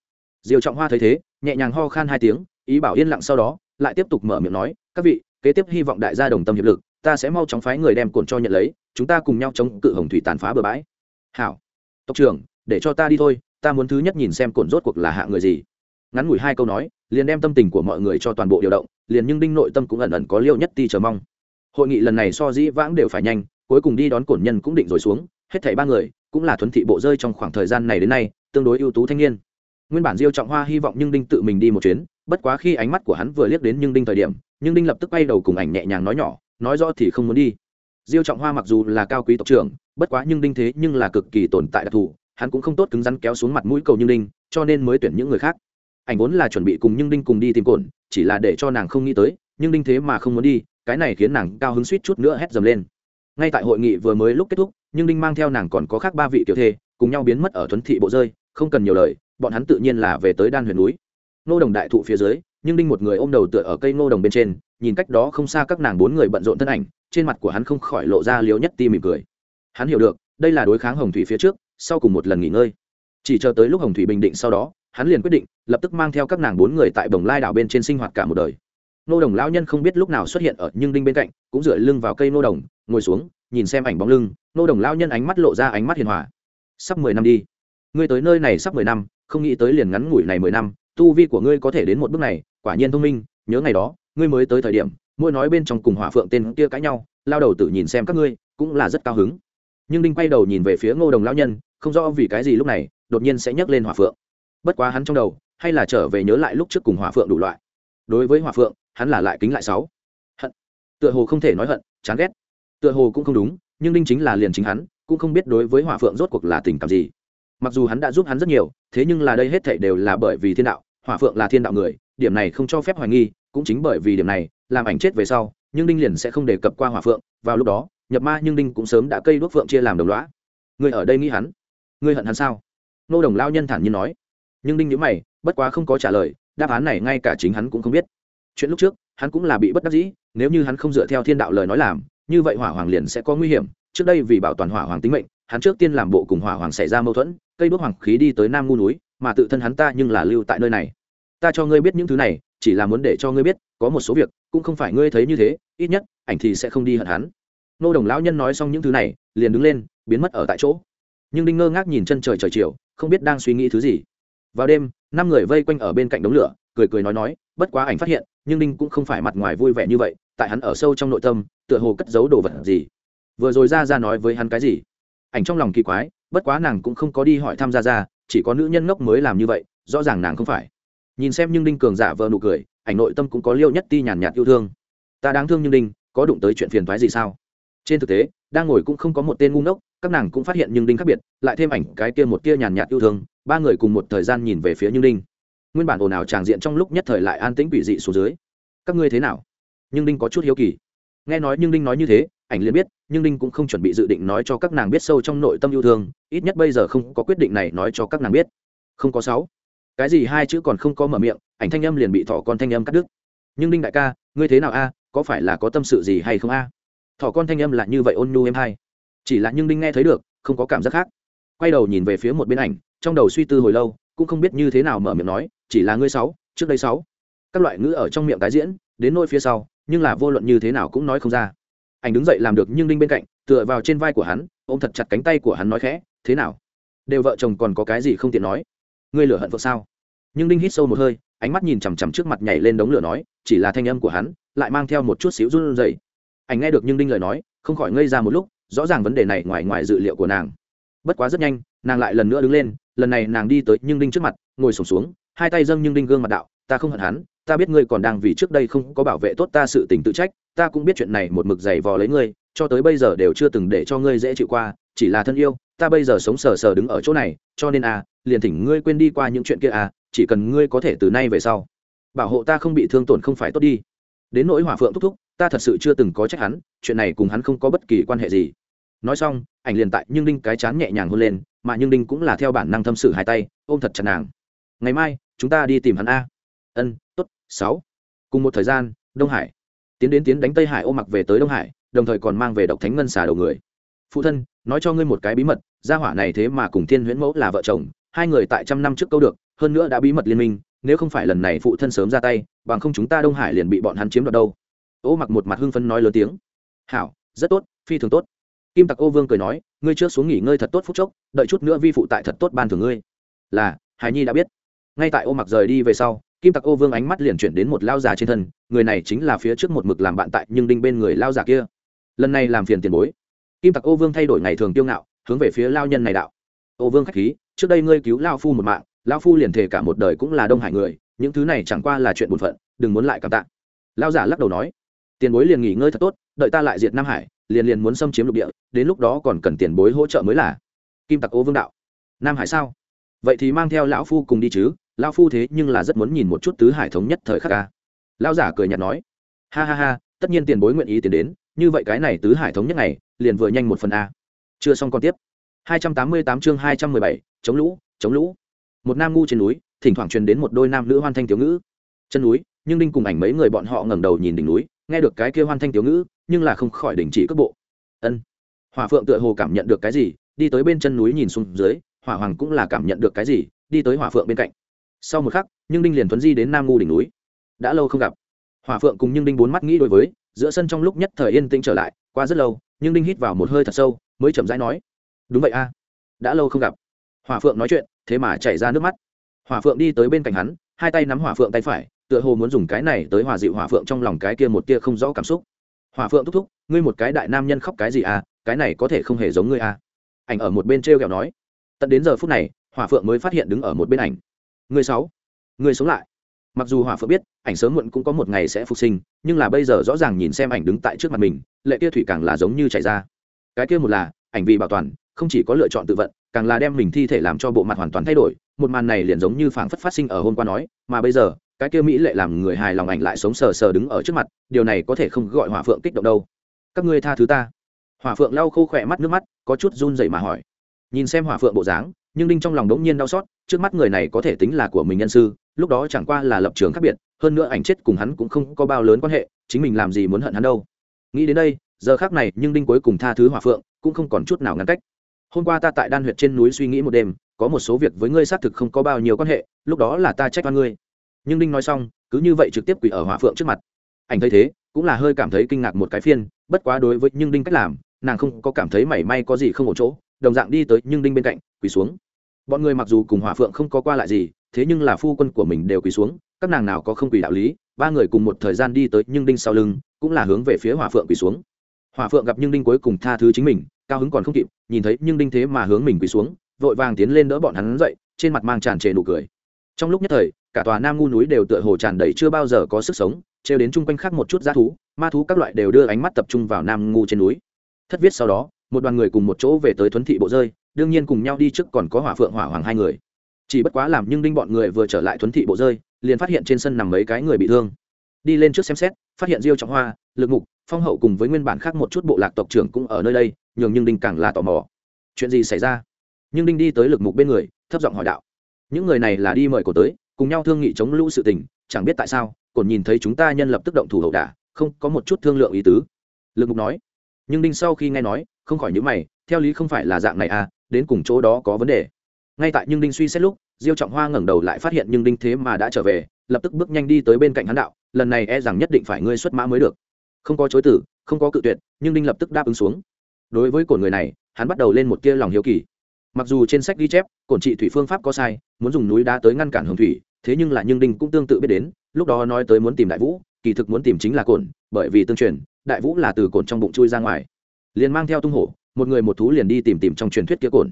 Diêu trọng hoa thấy thế, nhẹ nhàng ho khan hai tiếng, ý bảo yên lặng sau đó, lại tiếp tục mở miệng nói, các vị, kế tiếp hy vọng đại gia đồng tâm hiệp lực, ta sẽ mau chóng phái người đem cồn cho nhận lấy, chúng ta cùng nhau chống cự hồng thủy tàn phá bờ bãi. Hảo, tộc trưởng, để cho ta đi thôi, ta muốn thứ nhất nhìn xem cồn rốt cuộc là hạ người gì ngắn ngủi hai câu nói, liền đem tâm tình của mọi người cho toàn bộ điều động, liền nhưng đinh nội tâm cũng ẩn ẩn có liêu nhất ti chờ mong. Hội nghị lần này so dĩ vãng đều phải nhanh, cuối cùng đi đón cổn nhân cũng định rồi xuống, hết thảy ba người, cũng là thuấn thị bộ rơi trong khoảng thời gian này đến nay, tương đối ưu tú thanh niên. Nguyên bản diêu trọng hoa hy vọng nhưng đinh tự mình đi một chuyến, bất quá khi ánh mắt của hắn vừa liếc đến nhưng đinh thời điểm, nhưng đinh lập tức quay đầu cùng ảnh nhẹ nhàng nói nhỏ, nói rõ thì không muốn đi. Diêu trọng hoa mặc dù là cao quý tộc trưởng, bất quá nhưng đinh thế nhưng là cực kỳ tồn tại đặc thù, hắn cũng không tốt cứng rắn kéo xuống mặt mũi cầu nhưng đinh, cho nên mới tuyển những người khác ảnh vốn là chuẩn bị cùng nhưng đinh cùng đi tìm cồn, chỉ là để cho nàng không nghĩ tới, nhưng đinh thế mà không muốn đi, cái này khiến nàng cao hứng suýt chút nữa hét dầm lên. Ngay tại hội nghị vừa mới lúc kết thúc, nhưng đinh mang theo nàng còn có khác ba vị tiểu thê, cùng nhau biến mất ở tuấn thị bộ rơi, không cần nhiều lời, bọn hắn tự nhiên là về tới đan huyền núi. Nô đồng đại thụ phía dưới, nhưng đinh một người ôm đầu tựa ở cây nô đồng bên trên, nhìn cách đó không xa các nàng bốn người bận rộn thân ảnh, trên mặt của hắn không khỏi lộ ra liều nhất ti mỉm cười. Hắn hiểu được, đây là đối kháng hồng thủy phía trước, sau cùng một lần nghỉ ngơi. Chỉ chờ tới lúc hồng thủy bình định sau đó hắn liền quyết định, lập tức mang theo các nàng bốn người tại bồng lai đảo bên trên sinh hoạt cả một đời. Nô đồng lão nhân không biết lúc nào xuất hiện ở nhưng đinh bên cạnh, cũng dựa lưng vào cây nô đồng, ngồi xuống, nhìn xem ảnh bóng lưng, nô đồng lão nhân ánh mắt lộ ra ánh mắt hiền hòa. Sắp mười năm đi. Ngươi tới nơi này sắp mười năm, không nghĩ tới liền ngắn ngủi này mười năm, tu vi của ngươi có thể đến một bước này, quả nhiên thông minh, nhớ ngày đó, ngươi mới tới thời điểm, mỗi nói bên trong cùng hỏa phượng tên kia cãi nhau, lao đầu tự nhìn xem các ngươi, cũng là rất cao hứng. Nhưng đinh quay đầu nhìn về phía ngô đồng lão nhân, không rõ vì cái gì lúc này, đột nhiên sẽ nhắc lên hỏa phượng bất quá hắn trong đầu, hay là trở về nhớ lại lúc trước cùng hỏa phượng đủ loại. Đối với hỏa phượng, hắn là lại kính lại sáu. Hận. Tựa hồ không thể nói hận, chán ghét. Tựa hồ cũng không đúng, nhưng đinh chính là liền chính hắn, cũng không biết đối với hỏa phượng rốt cuộc là tình cảm gì. Mặc dù hắn đã giúp hắn rất nhiều, thế nhưng là đây hết thảy đều là bởi vì thiên đạo, hỏa phượng là thiên đạo người, điểm này không cho phép hoài nghi, cũng chính bởi vì điểm này, làm ảnh chết về sau, nhưng đinh liền sẽ không đề cập qua hỏa phượng, vào lúc đó, nhập ma nhưng đinh cũng sớm đã cây đuốc phượng chia làm đồng loã người ở đây nghĩ hắn. Ngươi hận hắn sao? Nô đồng lao nhân thản nhiên nói nhưng đinh nhữ mày, bất quá không có trả lời, đáp án này ngay cả chính hắn cũng không biết. Chuyện lúc trước, hắn cũng là bị bất đắc dĩ, nếu như hắn không dựa theo thiên đạo lời nói làm, như vậy hỏa hoàng liền sẽ có nguy hiểm. Trước đây vì bảo toàn hỏa hoàng tính mệnh, hắn trước tiên làm bộ cùng hỏa hoàng xảy ra mâu thuẫn, cây bước hoàng khí đi tới nam ngu núi, mà tự thân hắn ta nhưng là lưu tại nơi này. Ta cho ngươi biết những thứ này, chỉ là muốn để cho ngươi biết, có một số việc, cũng không phải ngươi thấy như thế, ít nhất, ảnh thì sẽ không đi hận hắn. Nô đồng lão nhân nói xong những thứ này, liền đứng lên, biến mất ở tại chỗ. Nhưng đinh ngơ ngác nhìn chân trời trời chiều, không biết đang suy nghĩ thứ gì vào đêm, năm người vây quanh ở bên cạnh đống lửa, cười cười nói nói, bất quá ảnh phát hiện, nhưng đinh cũng không phải mặt ngoài vui vẻ như vậy, tại hắn ở sâu trong nội tâm, tựa hồ cất giấu đồ vật gì. Vừa rồi ra ra nói với hắn cái gì? Ảnh trong lòng kỳ quái, bất quá nàng cũng không có đi hỏi thăm gia ra chỉ có nữ nhân ngốc mới làm như vậy, rõ ràng nàng không phải. Nhìn xem nhưng đinh cường giả vờ nụ cười, ảnh nội tâm cũng có liêu nhất ti nhàn nhạt yêu thương. Ta đáng thương nhưng đinh, có đụng tới chuyện phiền thoái gì sao? Trên thực tế, đang ngồi cũng không có một tên ngu ngốc các nàng cũng phát hiện nhưng đinh khác biệt, lại thêm ảnh cái kia một tia nhàn nhạt yêu thương, ba người cùng một thời gian nhìn về phía nhưng đinh. Nguyên bản ồn ào tràng diện trong lúc nhất thời lại an tĩnh quỷ dị xuống dưới. Các ngươi thế nào? Nhưng đinh có chút hiếu kỳ. Nghe nói nhưng đinh nói như thế, ảnh liền biết, nhưng đinh cũng không chuẩn bị dự định nói cho các nàng biết sâu trong nội tâm yêu thương, ít nhất bây giờ không có quyết định này nói cho các nàng biết. Không có sáu. Cái gì hai chữ còn không có mở miệng, ảnh thanh âm liền bị thỏ con thanh âm cắt đứt. Nhưng đinh đại ca, ngươi thế nào a? Có phải là có tâm sự gì hay không a? Thỏ con thanh âm là như vậy ôn nhu em hai chỉ là nhưng đinh nghe thấy được, không có cảm giác khác. Quay đầu nhìn về phía một bên ảnh, trong đầu suy tư hồi lâu, cũng không biết như thế nào mở miệng nói, chỉ là ngươi sáu, trước đây sáu. Các loại ngữ ở trong miệng tái diễn, đến nôi phía sau, nhưng là vô luận như thế nào cũng nói không ra. Ảnh đứng dậy làm được nhưng đinh bên cạnh, tựa vào trên vai của hắn, ôm thật chặt cánh tay của hắn nói khẽ, thế nào? Đều vợ chồng còn có cái gì không tiện nói? Ngươi lửa hận vợ sao? Nhưng đinh hít sâu một hơi, ánh mắt nhìn chằm chằm trước mặt nhảy lên đống lửa nói, chỉ là thanh âm của hắn, lại mang theo một chút xíu run rẩy. Ảnh nghe được nhưng đinh lời nói, không khỏi ngây ra một lúc rõ ràng vấn đề này ngoài ngoài dự liệu của nàng. Bất quá rất nhanh nàng lại lần nữa đứng lên lần này nàng đi tới nhưng đinh trước mặt ngồi sổm xuống, xuống hai tay dâng nhưng đinh gương mặt đạo ta không hận hắn ta biết ngươi còn đang vì trước đây không có bảo vệ tốt ta sự tình tự trách ta cũng biết chuyện này một mực dày vò lấy ngươi cho tới bây giờ đều chưa từng để cho ngươi dễ chịu qua chỉ là thân yêu ta bây giờ sống sờ sờ đứng ở chỗ này cho nên à liền thỉnh ngươi quên đi qua những chuyện kia à chỉ cần ngươi có thể từ nay về sau bảo hộ ta không bị thương tổn không phải tốt đi. Đến nỗi hỏa phượng thúc thúc ta thật sự chưa từng có trách hắn, chuyện này cùng hắn không có bất kỳ quan hệ gì. Nói xong, ảnh liền tại nhưng đinh cái chán nhẹ nhàng hôn lên, mà nhưng đinh cũng là theo bản năng thâm sự hai tay, ôm thật chặt nàng. Ngày mai, chúng ta đi tìm hắn a. Ân t ố t sáu. Cùng một thời gian, đông hải. Tiến đến tiến đánh tây hải ôm mặc về tới đông hải, đồng thời còn mang về độc thánh ngân xà đầu người. Phụ thân, nói cho ngươi một cái bí mật, gia hỏa này thế mà cùng thiên huyễn mẫu là vợ chồng, hai người tại trăm năm trước câu được, hơn nữa đã bí mật liên minh, nếu không phải lần này phụ thân sớm ra tay, bằng không chúng ta đông hải liền bị bọn hắn chiếm đoạt đâu ô mặc một mặt hưng phấn nói lớn tiếng. Hảo, rất tốt, phi thường tốt. Kim tặc ô vương cười nói, ngươi trước xuống nghỉ ngơi thật tốt phút chốc, đợi chút nữa vi phụ tại thật tốt ban thường ngươi. Là, hải nhi đã biết. Ngay tại ô mặc rời đi về sau, kim tặc ô vương ánh mắt liền chuyển đến một lao già trên thân, người này chính là phía trước một mực làm bạn tại nhưng đinh bên người lao già kia. Lần này làm phiền tiền bối. Kim tặc ô vương thay đổi ngày thường tiêu ngạo, hướng về phía lao nhân này đạo. Ô vương k h á c h khí, trước đây ngươi cứu lao phu một mạng, lao phu liền thể cả một đời cũng là đông hải người, những thứ này chẳng qua là chuyện bổn phận, đừng muốn lại cảm tạ. Lao giả lắc đầu nói tiền bối liền nghỉ ngơi thật tốt đợi ta lại diệt nam hải liền liền muốn xâm chiếm lục địa đến lúc đó còn cần tiền bối hỗ trợ mới là. Kim tặc ô vương đạo. Nam hải sao? Vậy thì mang theo lão phu cùng đi chứ lão phu thế nhưng là rất muốn nhìn một chút tứ hải thống nhất thời khắc ca. Lão giả cười nhạt nói. Ha ha ha tất nhiên tiền bối nguyện ý tiền đến như vậy cái này tứ hải thống nhất này liền vừa nhanh một phần a. Chưa xong còn tiếp. 288 chương 217, chống lũ chống lũ. Một nam ngu trên núi thỉnh thoảng truyền đến một đôi nam nữ hoan thanh thiếu ngữ. Chân núi nhưng đinh cùng ảnh mấy người bọn họ ngẩng đầu nhìn đỉnh núi nghe được cái kia hoan thanh tiểu ngữ, nhưng là không khỏi đình chỉ cước bộ. Ân. Hỏa phượng tựa hồ cảm nhận được cái gì, đi tới bên chân núi nhìn xuống dưới, hỏa hoàng cũng là cảm nhận được cái gì, đi tới hỏa phượng bên cạnh. Sau một khắc, nhưng đinh liền thuấn di đến nam ngu đỉnh núi. Đã lâu không gặp. Hỏa phượng cùng nhưng đinh bốn mắt nghĩ đối với, giữa sân trong lúc nhất thời yên tĩnh trở lại, qua rất lâu, nhưng đinh hít vào một hơi thật sâu, mới chậm rãi nói. Đúng vậy a. Đã lâu không gặp. Hỏa phượng nói chuyện, thế mà chảy ra nước mắt. Hỏa phượng đi tới bên cạnh hắn, hai tay nắm hỏa phượng tay phải tựa hồ muốn dùng cái này tới hòa dịu hỏa phượng trong lòng cái kia một tia không rõ cảm xúc. Hỏa phượng thúc thúc, ngươi một cái đại nam nhân khóc cái gì à cái này có thể không hề giống ngươi à. Ảnh ở một bên t r e o kẹo nói. Tận đến giờ phút này, hỏa phượng mới phát hiện đứng ở một bên ảnh. Người sáu người sống lại. Mặc dù hỏa phượng biết, ảnh sớm muộn cũng có một ngày sẽ phục sinh, nhưng là bây giờ rõ ràng nhìn xem ảnh đứng tại trước mặt mình, lệ kia thủy càng là giống như chảy ra. Cái kia một là, ảnh vì bảo toàn, không chỉ có lựa chọn tự vận, càng là đem mình thi thể làm cho bộ mặt hoàn toàn thay đổi. Một màn này liền giống như phảng phất phát sinh ở hôm qua nói, mà bây giờ cái kia mỹ lệ làm người hài lòng ảnh lại sống sờ sờ đứng ở trước mặt, điều này có thể không gọi hỏa phượng kích động đâu. Các ngươi tha thứ ta. Hỏa phượng lau khô khỏe mắt nước mắt, có chút run rẩy mà hỏi. Nhìn xem hỏa phượng bộ dáng, nhưng đinh trong lòng đống nhiên đau xót, trước mắt người này có thể tính là của mình nhân sư, lúc đó chẳng qua là lập trường khác biệt, hơn nữa ảnh chết cùng hắn cũng không có bao lớn quan hệ, chính mình làm gì muốn hận hắn đâu. Nghĩ đến đây, giờ khác này nhưng đinh cuối cùng tha thứ hỏa phượng, cũng không còn chút nào ngăn cách. Hôm qua ta tại đan huyệt trên núi suy nghĩ một đêm, có một số việc với ngươi xác thực không có bao nhiêu quan hệ, lúc đó là ta trách oan ngươi nhưng đinh nói xong, cứ như vậy trực tiếp quỷ ở hỏa phượng trước mặt. Ảnh thấy thế, cũng là hơi cảm thấy kinh ngạc một cái phiên, bất quá đối với nhưng đinh cách làm, nàng không có cảm thấy mảy may có gì không ổn chỗ, đồng dạng đi tới nhưng đinh bên cạnh, quỳ xuống. Bọn người mặc dù cùng hỏa phượng không có qua lại gì, thế nhưng là phu quân của mình đều quỳ xuống, các nàng nào có không quỳ đạo lý, ba người cùng một thời gian đi tới nhưng đinh sau lưng, cũng là hướng về phía hỏa phượng quỳ xuống. Hỏa phượng gặp nhưng đinh cuối cùng tha thứ chính mình, cao hứng còn không kịp, nhìn thấy nhưng đinh thế mà hướng mình quỳ xuống, vội vàng tiến lên đỡ bọn hắn dậy, trên mặt mang tràn trề nụ cười trong lúc nhất thời, cả tòa nam ngu núi đều tựa hồ tràn đầy chưa bao giờ có sức sống, trêu đến chung quanh khác một chút g thú, ma thú các loại đều đưa ánh mắt tập trung vào nam ngu trên núi. Thất viết sau đó, một đoàn người cùng một chỗ về tới thuấn thị bộ rơi, đương nhiên cùng nhau đi trước còn có hỏa phượng hỏa hoàng hai người. Chỉ bất quá làm nhưng đinh bọn người vừa trở lại thuấn thị bộ rơi, liền phát hiện trên sân nằm mấy cái người bị thương. Đi lên trước xem xét, phát hiện diêu trọng hoa, lực mục, phong hậu cùng với nguyên bản khác một chút bộ lạc tộc trưởng cũng ở nơi đây, nhường nhưng đinh càng là tò mò. Chuyện gì xảy ra? Nhưng đinh đi tới lực mục bên người, thấp giọng hỏi đạo những người này là đi mời cổ tới, cùng nhau thương nghị chống lũ sự tình, chẳng biết tại sao cồn nhìn thấy chúng ta nhân lập tức động thủ hậu đả, không có một chút thương lượng ý tứ. Lực mục nói. Nhưng đinh sau khi nghe nói, không khỏi nhữ mày, theo lý không phải là dạng này à đến cùng chỗ đó có vấn đề. Ngay tại nhưng đinh suy xét lúc, diêu trọng hoa ngẩng đầu lại phát hiện nhưng đinh thế mà đã trở về, lập tức bước nhanh đi tới bên cạnh hắn đạo, lần này e rằng nhất định phải ngươi xuất mã mới được. Không có chối tử không có cự tuyệt, nhưng đinh lập tức đáp ứng xuống. Đối với cổn người này, hắn bắt đầu lên một tia lòng hiếu kỳ mặc dù trên sách ghi chép, cổn trị thủy phương pháp có sai, muốn dùng núi đá tới ngăn cản hồng thủy, thế nhưng là nhưng đinh cũng tương tự biết đến, lúc đó nói tới muốn tìm đại vũ, kỳ thực muốn tìm chính là cổn, bởi vì tương truyền, đại vũ là từ cổn trong bụng chui ra ngoài. Liền mang theo tung hổ, một người một thú liền đi tìm tìm trong truyền thuyết kia cổn.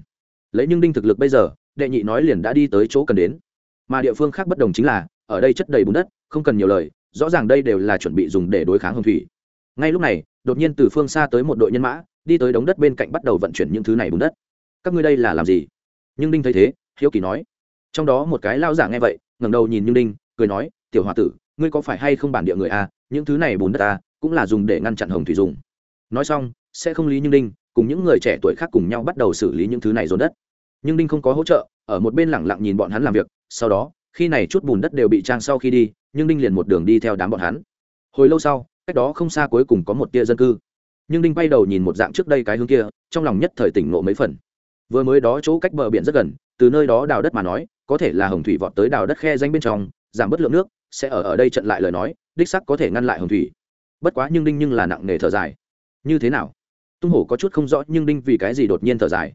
Lấy nhưng đinh thực lực bây giờ, đệ nhị nói liền đã đi tới chỗ cần đến. Mà địa phương khác bất đồng chính là, ở đây chất đầy bùn đất, không cần nhiều lời, rõ ràng đây đều là chuẩn bị dùng để đối kháng hồng thủy. Ngay lúc này, đột nhiên từ phương xa tới một đội nhân mã, đi tới đống đất bên cạnh bắt đầu vận chuyển những thứ này bùn đất các ngươi đây là làm gì? Nhưng đinh thấy thế, hiếu kỳ nói. Trong đó một cái lao giả nghe vậy, ngẩng đầu nhìn nhưng đinh, cười nói, tiểu h o a tử, ngươi có phải hay không bản địa người a à? những thứ này bùn đất ta, cũng là dùng để ngăn chặn hồng thủy dùng. Nói xong, sẽ không lý nhưng đinh, cùng những người trẻ tuổi khác cùng nhau bắt đầu xử lý những thứ này dồn đất. Nhưng đinh không có hỗ trợ, ở một bên lẳng lặng nhìn bọn hắn làm việc. Sau đó, khi này chút bùn đất đều bị trang sau khi đi, nhưng đinh liền một đường đi theo đám bọn hắn. Hồi lâu sau, cách đó không xa cuối cùng có một tia dân cư. Nhưng đinh bay đầu nhìn một dạng trước đây cái hướng kia, trong lòng nhất thời tỉnh nộ mấy phần vừa mới đó chỗ cách bờ biển rất gần, từ nơi đó đào đất mà nói, có thể là hồng thủy vọt tới đào đất khe danh bên trong, giảm bớt lượng nước, sẽ ở ở đây trận lại lời nói, đích sắc có thể ngăn lại hồng thủy. Bất quá nhưng đinh nhưng là nặng nề thở dài. Như thế nào? Tung hổ có chút không rõ, nhưng đinh vì cái gì đột nhiên thở dài?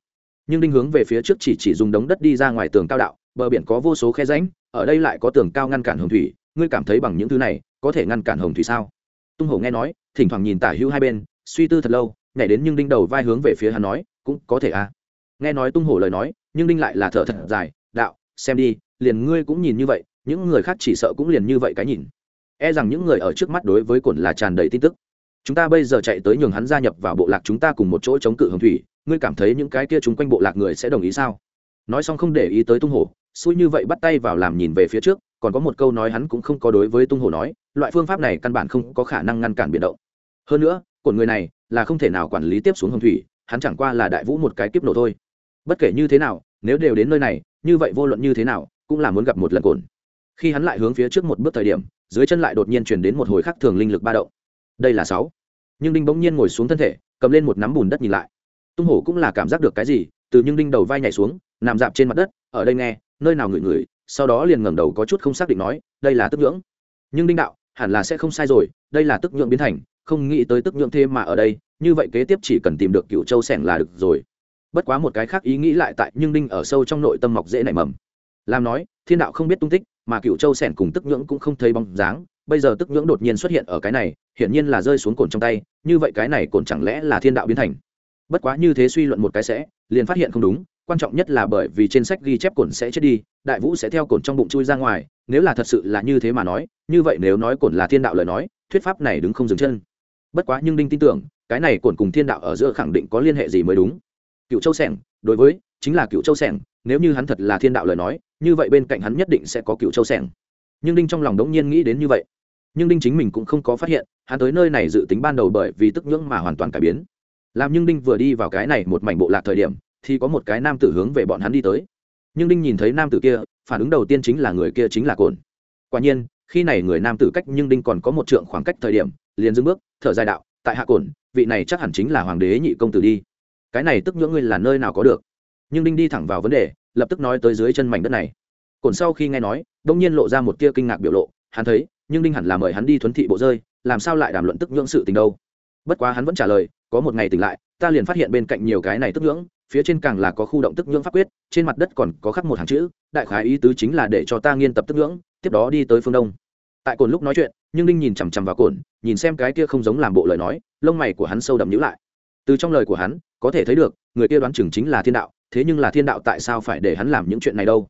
Nhưng đinh hướng về phía trước chỉ chỉ dùng đống đất đi ra ngoài tường cao đạo, bờ biển có vô số khe ránh ở đây lại có tường cao ngăn cản hồng thủy, ngươi cảm thấy bằng những thứ này, có thể ngăn cản hồng thủy sao? Tung hổ nghe nói, thỉnh thoảng nhìn tả hữu hai bên, suy tư thật lâu, nhảy đến nhưng đinh đầu vai hướng về phía hắn nói, cũng có thể à? Nghe nói tung hổ lời nói, nhưng đinh lại là thở thật dài, đạo, xem đi, liền ngươi cũng nhìn như vậy, những người khác chỉ sợ cũng liền như vậy cái nhìn. E rằng những người ở trước mắt đối với cổn là tràn đầy tin tức. Chúng ta bây giờ chạy tới nhường hắn gia nhập vào bộ lạc chúng ta cùng một chỗ chống cự hồng thủy, ngươi cảm thấy những cái kia chúng quanh bộ lạc người sẽ đồng ý sao? Nói xong không để ý tới tung hổ, xui như vậy bắt tay vào làm nhìn về phía trước, còn có một câu nói hắn cũng không có đối với tung hổ nói, loại phương pháp này căn bản không có khả năng ngăn cản biển động. Hơn nữa, cổn người này là không thể nào quản lý tiếp xuống hồng thủy, hắn chẳng qua là đại vũ một cái kiếp nổ thôi bất kể như thế nào, nếu đều đến nơi này, như vậy vô luận như thế nào, cũng là muốn gặp một lần cồn. Khi hắn lại hướng phía trước một bước thời điểm, dưới chân lại đột nhiên chuyển đến một hồi khắc thường linh lực ba động. Đây là sáu. Nhưng đinh bỗng nhiên ngồi xuống thân thể, cầm lên một nắm bùn đất nhìn lại. Tung hổ cũng là cảm giác được cái gì, từ nhưng đinh đầu vai nhảy xuống, nằm dạp trên mặt đất, ở đây nghe, nơi nào ngửi ngửi, sau đó liền ngẩng đầu có chút không xác định nói, đây là tức nhưỡng. Nhưng đinh đạo, hẳn là sẽ không sai rồi, đây là tức nhưỡng biến thành, không nghĩ tới tức nhưỡng thêm mà ở đây, như vậy kế tiếp chỉ cần tìm được cựu châu sẻng là được rồi bất quá một cái khác ý nghĩ lại tại nhưng đinh ở sâu trong nội tâm mọc dễ nảy mầm. Làm nói, thiên đạo không biết tung tích, mà cựu châu sẻn cùng tức nhưỡng cũng không thấy bóng dáng, bây giờ tức nhưỡng đột nhiên xuất hiện ở cái này, hiển nhiên là rơi xuống cồn trong tay, như vậy cái này cồn chẳng lẽ là thiên đạo biến thành? Bất quá như thế suy luận một cái sẽ, liền phát hiện không đúng, quan trọng nhất là bởi vì trên sách ghi chép cồn sẽ chết đi, đại vũ sẽ theo cồn trong bụng chui ra ngoài, nếu là thật sự là như thế mà nói, như vậy nếu nói cồn là thiên đạo lời nói, thuyết pháp này đứng không dừng chân. Bất quá nhưng đinh tin tưởng, cái này cồn cùng thiên đạo ở giữa khẳng định có liên hệ gì mới đúng cựu châu sẻng, đối với, chính là cựu châu sẻng, nếu như hắn thật là thiên đạo lời nói, như vậy bên cạnh hắn nhất định sẽ có cựu châu sẻng. Nhưng đinh trong lòng đống nhiên nghĩ đến như vậy. Nhưng đinh chính mình cũng không có phát hiện, hắn tới nơi này dự tính ban đầu bởi vì tức nhưỡng mà hoàn toàn cải biến. Làm nhưng đinh vừa đi vào cái này một mảnh bộ lạc thời điểm, thì có một cái nam tử hướng về bọn hắn đi tới. Nhưng đinh nhìn thấy nam tử kia, phản ứng đầu tiên chính là người kia chính là cồn quả nhiên, khi này người nam tử cách nhưng đinh còn có một trượng khoảng cách thời điểm, liền dưng bước, thở dài đạo, tại hạ cồn vị này chắc hẳn chính là hoàng đế nhị công tử đi cái này tức nhưỡng ngươi là nơi nào có được? Nhưng đinh đi thẳng vào vấn đề, lập tức nói tới dưới chân mảnh đất này. Cồn sau khi nghe nói, đông nhiên lộ ra một tia kinh ngạc biểu lộ, hắn thấy, nhưng đinh hẳn là mời hắn đi thuấn thị bộ rơi, làm sao lại đàm luận tức nhưỡng sự tình đâu? Bất quá hắn vẫn trả lời, có một ngày tỉnh lại, ta liền phát hiện bên cạnh nhiều cái này tức nhưỡng, phía trên càng là có khu động tức nhưỡng pháp quyết, trên mặt đất còn có khắc một hàng chữ, đại khái ý tứ chính là để cho ta nghiên tập tức nhưỡng, tiếp đó đi tới phương đông. Tại cồn lúc nói chuyện, nhưng đinh nhìn chằm chằm vào cồn nhìn xem cái kia không giống làm bộ lời nói, lông mày của hắn sâu đậm nhữ lại. Từ trong lời của hắn có thể thấy được, người kia đoán chừng chính là thiên đạo, thế nhưng là thiên đạo tại sao phải để hắn làm những chuyện này đâu?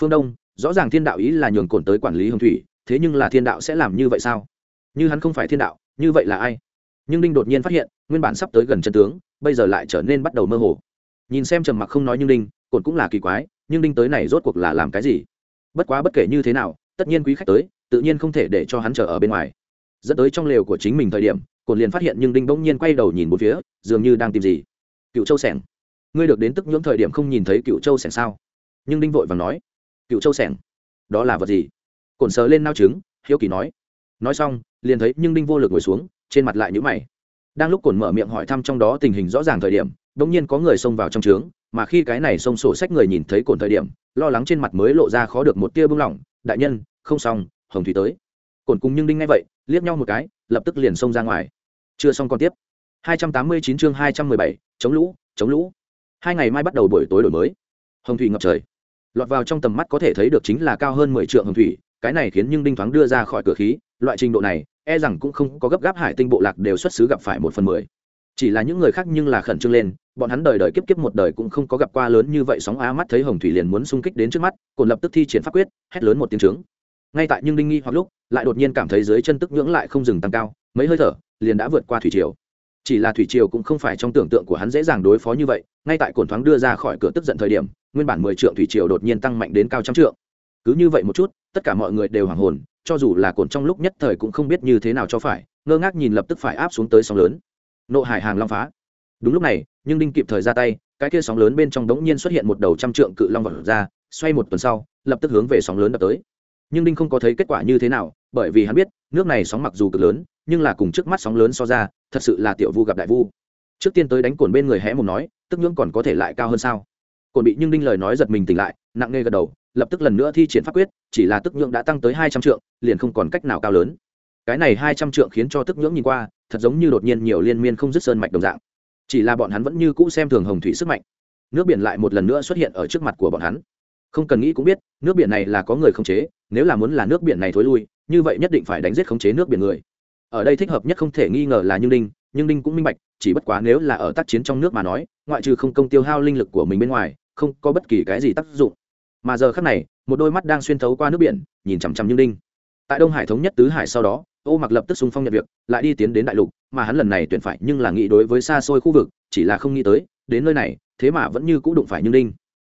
Phương đông, rõ ràng thiên đạo ý là nhường cồn tới quản lý hồng thủy, thế nhưng là thiên đạo sẽ làm như vậy sao? Như hắn không phải thiên đạo, như vậy là ai? Nhưng đinh đột nhiên phát hiện, nguyên bản sắp tới gần chân tướng, bây giờ lại trở nên bắt đầu mơ hồ. Nhìn xem trầm mặc không nói nhưng đinh cồn cũng là kỳ quái, nhưng đinh tới này rốt cuộc là làm cái gì? Bất quá bất kể như thế nào, tất nhiên quý khách tới, tự nhiên không thể để cho hắn chờ ở bên ngoài. Dẫn tới trong lều của chính mình thời điểm cồn liền phát hiện nhưng đinh bỗng nhiên quay đầu nhìn một phía, dường như đang tìm gì cựu châu sẻng. Ngươi được đến tức nhưỡng thời điểm không nhìn thấy cựu châu sẻng sao? Nhưng đinh vội và nói, cựu châu sẻng? Đó là vật gì? Cồn sờ lên nao trứng, hiếu kỳ nói. Nói xong, liền thấy nhưng đinh vô lực ngồi xuống, trên mặt lại nhữ mày. Đang lúc cồn mở miệng hỏi thăm trong đó tình hình rõ ràng thời điểm đ ỗ n g nhiên có người xông vào trong trướng, mà khi cái này xông sổ sách người nhìn thấy cồn thời điểm, lo lắng trên mặt mới lộ ra khó được một tia bưng lỏng. Đại nhân, không xong, hồng thủy tới. Cồn cùng nhưng đinh ngay vậy, liếc nhau một cái, lập tức liền xông ra ngoài. Chưa xong còn tiếp. 289 chương 217, chống lũ chống lũ. Hai ngày mai bắt đầu buổi tối đổi mới. Hồng thủy ngập trời. Lọt vào trong tầm mắt có thể thấy được chính là cao hơn mười trượng hồng thủy cái này khiến nhưng đinh thoáng đưa ra khỏi cửa khí loại trình độ này e rằng cũng không có gấp gáp hải tinh bộ lạc đều xuất xứ gặp phải một phần mười. Chỉ là những người khác nhưng là khẩn trương lên bọn hắn đời đời kiếp kiếp một đời cũng không có gặp qua lớn như vậy sóng á mắt thấy hồng thủy liền muốn xung kích đến trước mắt cồn lập tức thi triển pháp quyết hét lớn một tiếng trướng. Ngay tại nhưng đinh nghi hoặc lúc lại đột nhiên cảm thấy dưới chân tức nhưỡng lại không dừng tăng cao mấy hơi thở liền đã vượt qua thủy triều chỉ là thủy triều cũng không phải trong tưởng tượng của hắn dễ dàng đối phó như vậy, ngay tại cồn thoáng đưa ra khỏi cửa tức giận thời điểm, nguyên bản mười trượng thủy triều đột nhiên tăng mạnh đến cao trăm trượng. Cứ như vậy một chút, tất cả mọi người đều hoảng hồn, cho dù là cồn trong lúc nhất thời cũng không biết như thế nào cho phải, ngơ ngác nhìn lập tức phải áp xuống tới sóng lớn. Nộ hải hàng long phá. Đúng lúc này, nhưng đinh kịp thời ra tay, cái kia sóng lớn bên trong đống nhiên xuất hiện một đầu trăm trượng cự long vật ra, xoay một tuần sau, lập tức hướng về sóng lớn đập tới. Nhưng đinh không có thấy kết quả như thế nào, bởi vì hắn biết, nước này sóng mặc dù cực lớn nhưng là cùng trước mắt sóng lớn so ra, thật sự là tiểu vu gặp đại vu. Trước tiên tới đánh cồn bên người hé một nói, tức nhưỡng còn có thể lại cao hơn sao? Cồn bị nhưng đinh lời nói giật mình tỉnh lại, nặng nề gật đầu, lập tức lần nữa thi triển pháp quyết, chỉ là tức nhưỡng đã tăng tới hai trăm trượng, liền không còn cách nào cao lớn. Cái này hai trăm trượng khiến cho tức nhưỡng nhìn qua, thật giống như đột nhiên nhiều liên miên không dứt sơn mạch đồng dạng. Chỉ là bọn hắn vẫn như cũ xem thường hồng thủy sức mạnh. Nước biển lại một lần nữa xuất hiện ở trước mặt của bọn hắn. Không cần nghĩ cũng biết, nước biển này là có người khống chế, nếu là muốn là nước biển này thối lui, như vậy nhất định phải đánh giết khống chế nước biển người ở đây thích hợp nhất không thể nghi ngờ là như đinh, nhưng đinh cũng minh bạch, chỉ bất quá nếu là ở tác chiến trong nước mà nói, ngoại trừ không công tiêu hao linh lực của mình bên ngoài, không có bất kỳ cái gì tác dụng. Mà giờ khác này, một đôi mắt đang xuyên thấu qua nước biển, nhìn chằm chằm như đinh. Tại đông hải thống nhất tứ hải sau đó, ô mặc lập tức xung phong nhận việc, lại đi tiến đến đại lục, mà hắn lần này tuyển phải nhưng là nghĩ đối với xa xôi khu vực, chỉ là không nghĩ tới, đến nơi này, thế mà vẫn như cũ đụng phải như đinh.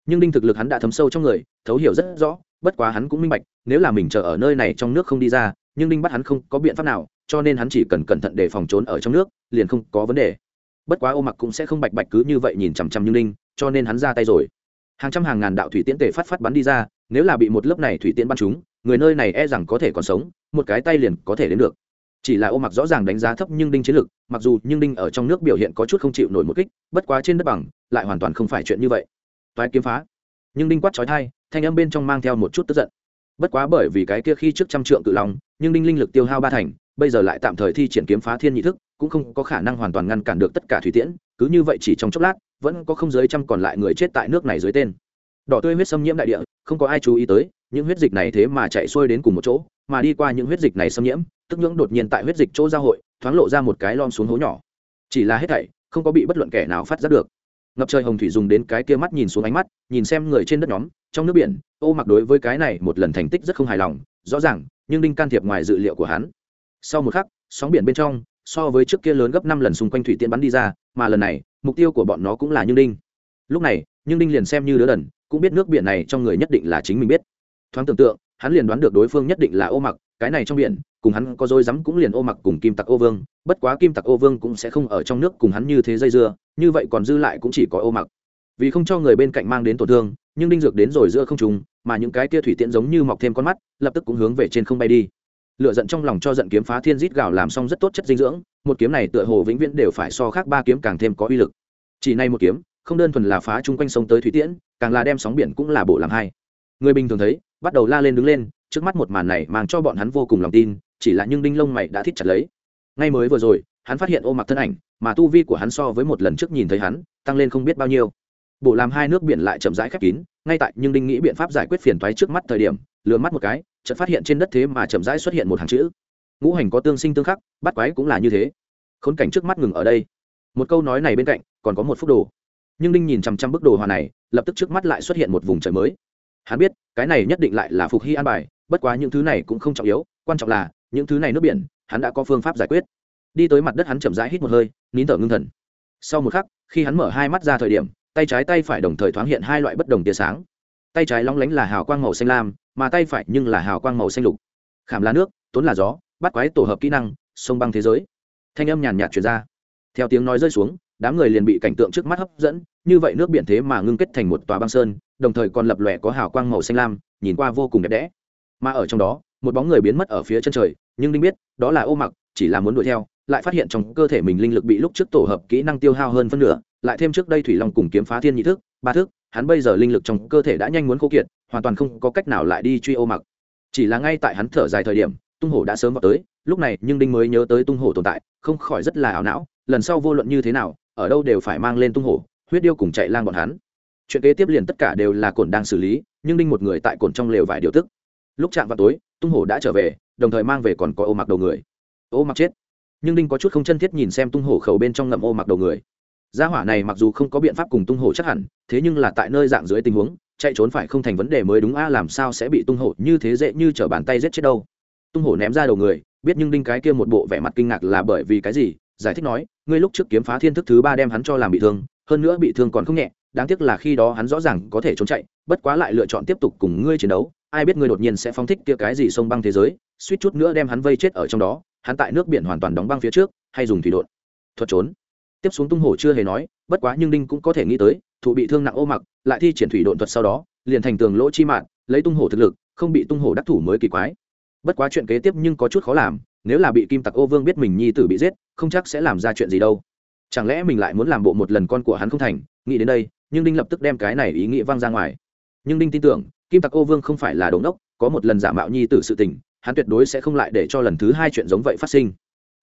Nhưng đinh thực lực hắn đã thấm sâu trong người, thấu hiểu rất rõ, bất quá hắn cũng minh bạch, nếu là mình chờ ở nơi này trong nước không đi ra nhưng đinh bắt hắn không có biện pháp nào cho nên hắn chỉ cần cẩn thận để phòng trốn ở trong nước, liền không có vấn đề. Bất quá ô mặc cũng sẽ không bạch bạch cứ như vậy nhìn chằm chằm như ninh. cho nên hắn ra tay rồi. Hàng trăm hàng ngàn đạo thủy tiễn tề phát phát bắn đi ra, nếu là bị một lớp này thủy tiễn bắn chúng người nơi này e rằng có thể còn sống, một cái tay liền có thể đến được. Chỉ là ô mặc rõ ràng đánh giá thấp nhưng đinh chiến lực, mặc dù nhưng đinh ở trong nước biểu hiện có chút không chịu nổi một kích, bất quá trên đất bằng, lại hoàn toàn không phải chuyện như vậy. Toái kiếm phá. Nhưng đinh quát trói thai thanh âm bên trong mang theo một chút tức giận. Bất quá bởi vì cái kia khi trước trăm trượng cự lòng nhưng đinh linh lực tiêu hao ba thành bây giờ lại tạm thời thi triển kiếm phá thiên nhị thức, cũng không có khả năng hoàn toàn ngăn cản được tất cả thủy tiễn, cứ như vậy chỉ trong chốc lát, vẫn có không dưới trăm còn lại người chết tại nước này dưới tên. Đỏ tươi huyết xâm nhiễm đại địa, không có ai chú ý tới, những huyết dịch này thế mà chạy xuôi đến cùng một chỗ, mà đi qua những huyết dịch này xâm nhiễm, tức nhưỡng đột nhiên tại huyết dịch chỗ giao hội, thoáng lộ ra một cái lom xuống hố nhỏ. Chỉ là hết thảy, không có bị bất luận kẻ nào phát giác được. Ngập trời hồng thủy dùng đến cái kia mắt nhìn xuống ánh mắt, nhìn xem người trên đất nhóm, trong nước biển, ô mặc đối với cái này một lần thành tích rất không hài lòng, rõ ràng, nhưng đinh can thiệp ngoài dự liệu của hắn sau một khắc, sóng biển bên trong, so với trước kia lớn gấp năm lần xung quanh thủy tiên bắn đi ra, mà lần này, mục tiêu của bọn nó cũng là như đinh. Lúc này nhưng đinh liền xem như đứa đần, cũng biết nước biển này trong người nhất định là chính mình biết. Thoáng tưởng tượng, hắn liền đoán được đối phương nhất định là ô mặc, cái này trong biển, cùng hắn có dối rắm cũng liền ô mặc cùng kim tặc ô vương, bất quá kim tặc ô vương cũng sẽ không ở trong nước cùng hắn như thế dây dưa, như vậy còn dư lại cũng chỉ có ô mặc. Vì không cho người bên cạnh mang đến tổn thương nhưng đinh dược đến rồi giữa không trùng mà những cái tia thủy tiễn giống như mọc thêm con mắt, lập tức cũng hướng về trên không bay đi lựa giận trong lòng cho giận kiếm phá thiên rít gạo làm xong rất tốt chất dinh dưỡng, một kiếm này tựa hồ vĩnh viễn đều phải so khác ba kiếm càng thêm có uy lực. Chỉ nay một kiếm, không đơn thuần là phá chung quanh sông tới thủy tiễn, càng là đem sóng biển cũng là bộ làm hai. Người bình thường thấy, bắt đầu la lên đứng lên, trước mắt một màn này mang cho bọn hắn vô cùng lòng tin, chỉ là nhưng đinh lông mày đã thít chặt lấy. Ngay mới vừa rồi, hắn phát hiện ô mặc thân ảnh, mà tu vi của hắn so với một lần trước nhìn thấy hắn, tăng lên không biết bao nhiêu bộ làm hai nước biển lại chậm rãi khép kín, ngay tại nhưng đinh nghĩ biện pháp giải quyết phiền toái trước mắt thời điểm lừa mắt một cái, chợt phát hiện trên đất thế mà chậm rãi xuất hiện một hàng chữ. Ngũ hành có tương sinh tương khắc, bắt quái cũng là như thế. Khốn cảnh trước mắt ngừng ở đây. Một câu nói này bên cạnh, còn có một phúc đồ. Nhưng đinh nhìn chằm chằm bức đồ hòa này, lập tức trước mắt lại xuất hiện một vùng trời mới. Hắn biết, cái này nhất định lại là phục hy an bài, bất quá những thứ này cũng không trọng yếu, quan trọng là, những thứ này nước biển, hắn đã có phương pháp giải quyết. Đi tới mặt đất hắn chậm rãi hít một hơi, nín thở ngưng thần. Sau một khắc, khi hắn mở hai mắt ra thời điểm tay trái tay phải đồng thời thoáng hiện hai loại bất đồng tia sáng. Tay trái lóng lánh là hào quang màu xanh lam, mà tay phải nhưng là hào quang màu xanh lục. Khảm là nước, tốn là gió, bắt quái tổ hợp kỹ năng, sông băng thế giới. Thanh âm nhàn nhạt truyền ra. Theo tiếng nói rơi xuống, đám người liền bị cảnh tượng trước mắt hấp dẫn, như vậy nước biển thế mà ngưng kết thành một tòa băng sơn, đồng thời còn lập lòe có hào quang màu xanh lam, nhìn qua vô cùng đẹp đẽ. Mà ở trong đó, một bóng người biến mất ở phía chân trời, nhưng đinh biết, đó là ô mặc, chỉ là muốn đuổi theo, lại phát hiện trong cơ thể mình linh lực bị lúc trước tổ hợp kỹ năng tiêu hao hơn phân nửa lại thêm trước đây thủy long cùng kiếm phá thiên nhị thức, ba thức, hắn bây giờ linh lực trong cơ thể đã nhanh muốn khô kiệt, hoàn toàn không có cách nào lại đi truy ô mặc. Chỉ là ngay tại hắn thở dài thời điểm, tung hổ đã sớm vào tới, lúc này nhưng đinh mới nhớ tới tung hổ tồn tại, không khỏi rất là ảo não, lần sau vô luận như thế nào, ở đâu đều phải mang lên tung hổ, huyết điêu cùng chạy lang bọn hắn. Chuyện kế tiếp liền tất cả đều là cồn đang xử lý, nhưng đinh một người tại cồn trong lều vải điều tức. Lúc chạm vào tối, tung hổ đã trở về, đồng thời mang về còn có ô mặc đầu người. Ô mặc chết. Nhưng đinh có chút không chân thiết nhìn xem tung hổ khẩu bên trong ngậm ô mặc đầu người gia hỏa này mặc dù không có biện pháp cùng tung hổ chắc hẳn, thế nhưng là tại nơi dạng dưới tình huống, chạy trốn phải không thành vấn đề mới đúng a, làm sao sẽ bị tung hổ như thế dễ như t bàn tay giết chết đâu. Tung hổ ném ra đầu người, biết nhưng đinh cái kia một bộ vẻ mặt kinh ngạc là bởi vì cái gì, giải thích nói, ngươi lúc trước kiếm phá thiên thức thứ ba đem hắn cho làm bị thương, hơn nữa bị thương còn không nhẹ, đáng tiếc là khi đó hắn rõ ràng có thể trốn chạy, bất quá lại lựa chọn tiếp tục cùng ngươi chiến đấu, ai biết ngươi đột nhiên sẽ phóng thích kia cái gì sông băng thế giới, suýt chút nữa đem hắn vây chết ở trong đó, hắn tại nước biển hoàn toàn đóng băng phía trước, hay dùng thủy đột thuật trốn tiếp xuống tung hổ chưa hề nói, bất quá nhưng đinh cũng có thể nghĩ tới, thụ bị thương nặng ô mặc, lại thi triển thủy độn thuật sau đó, liền thành tường lỗ chi mạng lấy tung hổ thực lực, không bị tung hổ đắc thủ mới kỳ quái. Bất quá chuyện kế tiếp nhưng có chút khó làm, nếu là bị kim tặc ô vương biết mình nhi tử bị giết, không chắc sẽ làm ra chuyện gì đâu. Chẳng lẽ mình lại muốn làm bộ một lần con của hắn không thành? Nghĩ đến đây, nhưng đinh lập tức đem cái này ý nghĩ văng ra ngoài. Nhưng đinh tin tưởng, kim tặc ô vương không phải là đống đốc có một lần giả mạo nhi tử sự tình, hắn tuyệt đối sẽ không lại để cho lần thứ hai chuyện giống vậy phát sinh.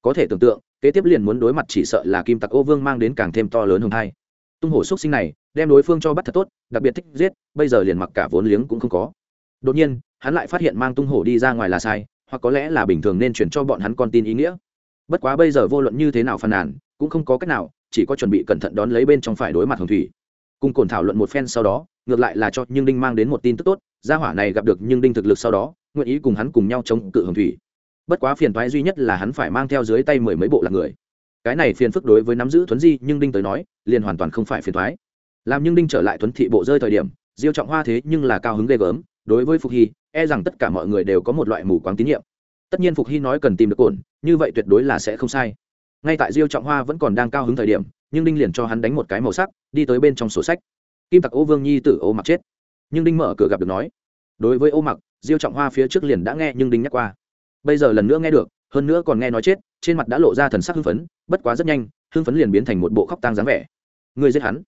Có thể tưởng tượng kế tiếp liền muốn đối mặt chỉ sợ là kim tặc ô vương mang đến càng thêm to lớn hơn hai tung hổ xúc sinh này, đem đối phương cho bắt thật tốt, đặc biệt thích giết, bây giờ liền mặc cả vốn liếng cũng không có. Đột nhiên, hắn lại phát hiện mang tung hổ đi ra ngoài là sai, hoặc có lẽ là bình thường nên chuyển cho bọn hắn con tin ý nghĩa. Bất quá bây giờ vô luận như thế nào phàn nàn, cũng không có cách nào, chỉ có chuẩn bị cẩn thận đón lấy bên trong phải đối mặt hồng thủy. Cùng cồn thảo luận một phen sau đó, ngược lại là cho nhưng đinh mang đến một tin tức tốt, gia hỏa này gặp được nhưng đinh thực lực sau đó, nguyện ý cùng hắn cùng nhau chống cự hồng thủy bất quá phiền toái duy nhất là hắn phải mang theo dưới tay mười mấy bộ là người. Cái này phiền phức đối với nắm giữ thuấn di, nhưng đinh tới nói, liền hoàn toàn không phải phiền toái. Làm nhưng đinh trở lại thuấn thị bộ rơi thời điểm, diêu trọng hoa thế nhưng là cao hứng ghê gớm, đối với phục hy e rằng tất cả mọi người đều có một loại mù quáng tín nhiệm. Tất nhiên phục hy nói cần tìm được ổn, như vậy tuyệt đối là sẽ không sai. Ngay tại diêu trọng hoa vẫn còn đang cao hứng thời điểm, nhưng đinh liền cho hắn đánh một cái màu sắc, đi tới bên trong sổ sách. Kim tặc ô vương nhi tử ô mặc chết. Nhưng đinh mở cửa gặp được nói, đối với ô mặc, diêu trọng hoa phía trước liền đã nghe nhưng đinh nhắc qua bây giờ lần nữa nghe được, hơn nữa còn nghe nói chết, trên mặt đã lộ ra thần sắc hưng phấn, bất quá rất nhanh, hưng phấn liền biến thành một bộ khóc tang dáng vẻ. Người giết hắn.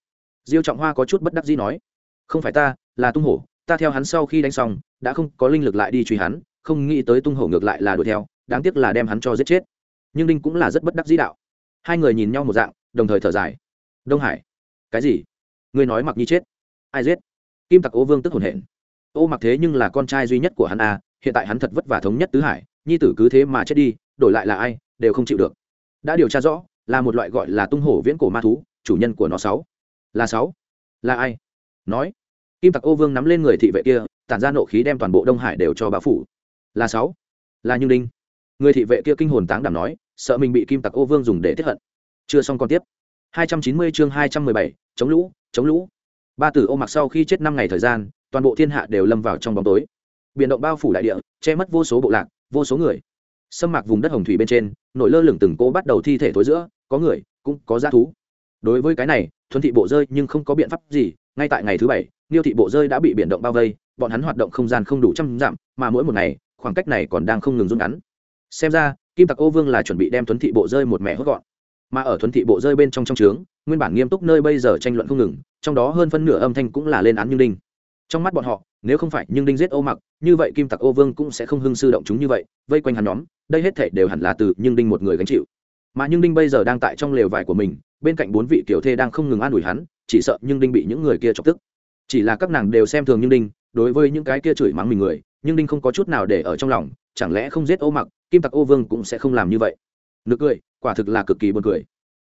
Diêu trọng hoa có chút bất đắc dĩ nói, không phải ta, là tung hổ, ta theo hắn sau khi đánh xong, đã không có linh lực lại đi truy hắn, không nghĩ tới tung hổ ngược lại là đuổi theo, đáng tiếc là đem hắn cho giết chết. Nhưng đinh cũng là rất bất đắc dĩ đạo. Hai người nhìn nhau một dạng, đồng thời thở dài. Đông hải, cái gì? Ngươi nói mặc nhi chết. Ai giết? Kim tặc ô vương tức hồn hển. Ô mặc thế nhưng là con trai duy nhất của hắn a, hiện tại hắn thật vất vả thống nhất tứ hải nhi tử cứ thế mà chết đi đổi lại là ai đều không chịu được. Đã điều tra rõ là một loại gọi là tung hổ viễn cổ ma thú chủ nhân của nó sáu. Là sáu. Là ai? Nói. Kim tặc ô vương nắm lên người thị vệ kia tản ra nộ khí đem toàn bộ đông hải đều cho bão phủ. Là sáu. Là như đinh. Người thị vệ kia kinh hồn táng đảm nói sợ mình bị kim tặc ô vương dùng để tiếp hận. Chưa xong còn tiếp. 290 chương 217, chống lũ chống lũ. Ba tử ô mặc sau khi chết năm ngày thời gian toàn bộ thiên hạ đều lâm vào trong bóng tối. Biển động bao phủ đại địa che mất vô số bộ lạc vô số người. Xâm mạc vùng đất hồng thủy bên trên, nổi lơ lửng từng cố bắt đầu thi thể thối giữa, có người, cũng có giá thú. Đối với cái này, thuần thị bộ rơi nhưng không có biện pháp gì, ngay tại ngày thứ bảy, niêu thị bộ rơi đã bị biển động bao vây, bọn hắn hoạt động không gian không đủ trăm dặm, mà mỗi một ngày, khoảng cách này còn đang không ngừng rút ngắn. Xem ra, kim tặc ô vương là chuẩn bị đem thuấn thị bộ rơi một mẻ hốt gọn. Mà ở thuấn thị bộ rơi bên trong trong trướng, nguyên bản nghiêm túc nơi bây giờ tranh luận không ngừng, trong đó hơn phân nửa âm thanh cũng là lên án như đinh. Trong mắt bọn họ nếu không phải nhưng đinh giết ô mặc, như vậy kim tặc ô vương cũng sẽ không hưng sư động chúng như vậy, vây quanh hắn nhóm, đây hết thể đều hẳn là từ nhưng đinh một người gánh chịu. Mà nhưng đinh bây giờ đang tại trong lều vải của mình, bên cạnh bốn vị tiểu thê đang không ngừng an ủi hắn, chỉ sợ nhưng đinh bị những người kia chọc tức. Chỉ là các nàng đều xem thường nhưng đinh, đối với những cái kia chửi mắng mình người, nhưng đinh không có chút nào để ở trong lòng, chẳng lẽ không giết ô mặc, kim tặc ô vương cũng sẽ không làm như vậy. Nực cười, quả thực là cực kỳ buồn cười.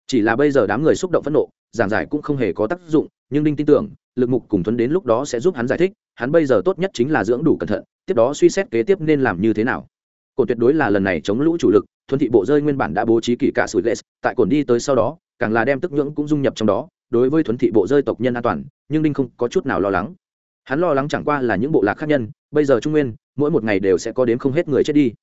Chỉ là bây giờ đám người xúc động phẫn nộ, giảng giải cũng không hề có tác dụng nhưng đinh tin tưởng, lực mục cùng thuấn đến lúc đó sẽ giúp hắn giải thích, hắn bây giờ tốt nhất chính là dưỡng đủ cẩn thận, tiếp đó suy xét kế tiếp nên làm như thế nào. Cồn tuyệt đối là lần này chống lũ chủ lực, thuấn thị bộ rơi nguyên bản đã bố trí kỹ cả sủi lệ, tại cồn đi tới sau đó, càng là đem tức nhưỡng cũng dung nhập trong đó, đối với thuấn thị bộ rơi tộc nhân an toàn, nhưng đinh không có chút nào lo lắng. Hắn lo lắng chẳng qua là những bộ lạc khác nhân, bây giờ trung nguyên, mỗi một ngày đều sẽ có đến không hết người chết đi.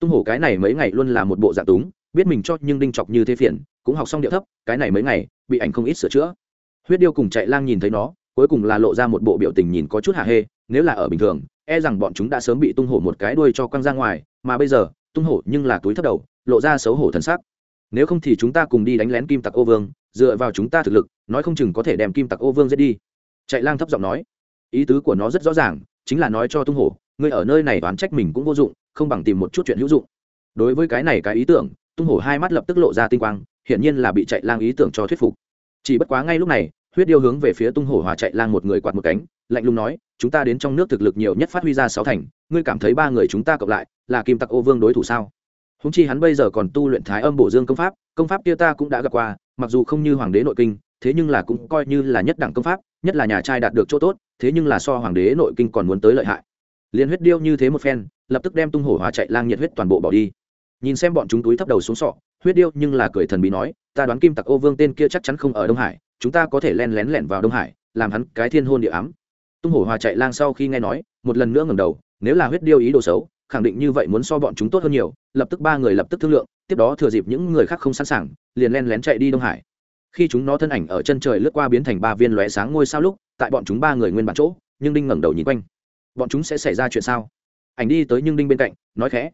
Tung hổ cái này mấy ngày luôn là một bộ dạng túng, biết mình cho nhưng đinh chọc như thế phiền, cũng học xong điệu thấp, cái này mấy ngày, bị ảnh không ít sửa chữa huyết điêu cùng chạy lang nhìn thấy nó, cuối cùng là lộ ra một bộ biểu tình nhìn có chút hạ hê, nếu là ở bình thường e rằng bọn chúng đã sớm bị tung hổ một cái đuôi cho quăng ra ngoài, mà bây giờ, tung hổ nhưng là túi thấp đầu, lộ ra xấu hổ thân sắc. nếu không thì chúng ta cùng đi đánh lén kim tặc ô vương, dựa vào chúng ta thực lực, nói không chừng có thể đem kim tặc ô vương giết đi. Chạy lang thấp giọng nói. Ý tứ của nó rất rõ ràng, chính là nói cho tung hổ, ngươi ở nơi này đoán trách mình cũng vô dụng, không bằng tìm một chút chuyện hữu dụng. Đối với cái này cái ý tưởng, tung hổ hai mắt lập tức lộ ra tinh quang, hiển nhiên là bị chạy lang ý tưởng cho thuyết phục. Chỉ bất quá ngay lúc này huyết điêu hướng về phía tung hổ hòa chạy lang một người quạt một cánh, lạnh lùng nói, chúng ta đến trong nước thực lực nhiều nhất phát huy ra sáu thành, ngươi cảm thấy ba người chúng ta cộng lại là kim tặc ô vương đối thủ sao? Húng chi hắn bây giờ còn tu luyện thái âm bổ dương công pháp công pháp kia ta cũng đã gặp qua, mặc dù không như hoàng đế nội kinh, thế nhưng là cũng coi như là nhất đẳng công pháp, nhất là nhà trai đạt được chỗ tốt, thế nhưng là so hoàng đế nội kinh còn muốn tới lợi hại. Liền huyết điêu như thế một phen, lập tức đem tung hổ hòa chạy lang nhiệt huyết toàn bộ bỏ đi. Nhìn xem bọn chúng túi thấp đầu xuống sọ, huyết điêu nhưng là cười thần bí nói, ta đoán kim tặc ô vương tên kia chắc chắn không ở đông hải chúng ta có thể len lén lẻn vào đông hải, làm hắn cái thiên hôn địa ám. Tung hổ hòa chạy lang sau khi nghe nói, một lần nữa ngẩng đầu, nếu là huyết điêu ý đồ xấu, khẳng định như vậy muốn so bọn chúng tốt hơn nhiều, lập tức ba người lập tức thương lượng, tiếp đó thừa dịp những người khác không sẵn sàng, liền len lén chạy đi đông hải. Khi chúng nó thân ảnh ở chân trời lướt qua biến thành ba viên lóe sáng ngôi sao lúc, tại bọn chúng ba người nguyên bản chỗ, nhưng đinh ngẩng đầu nhìn quanh. Bọn chúng sẽ xảy ra chuyện sao? Ảnh đi tới nhưng đinh bên cạnh, nói khẽ.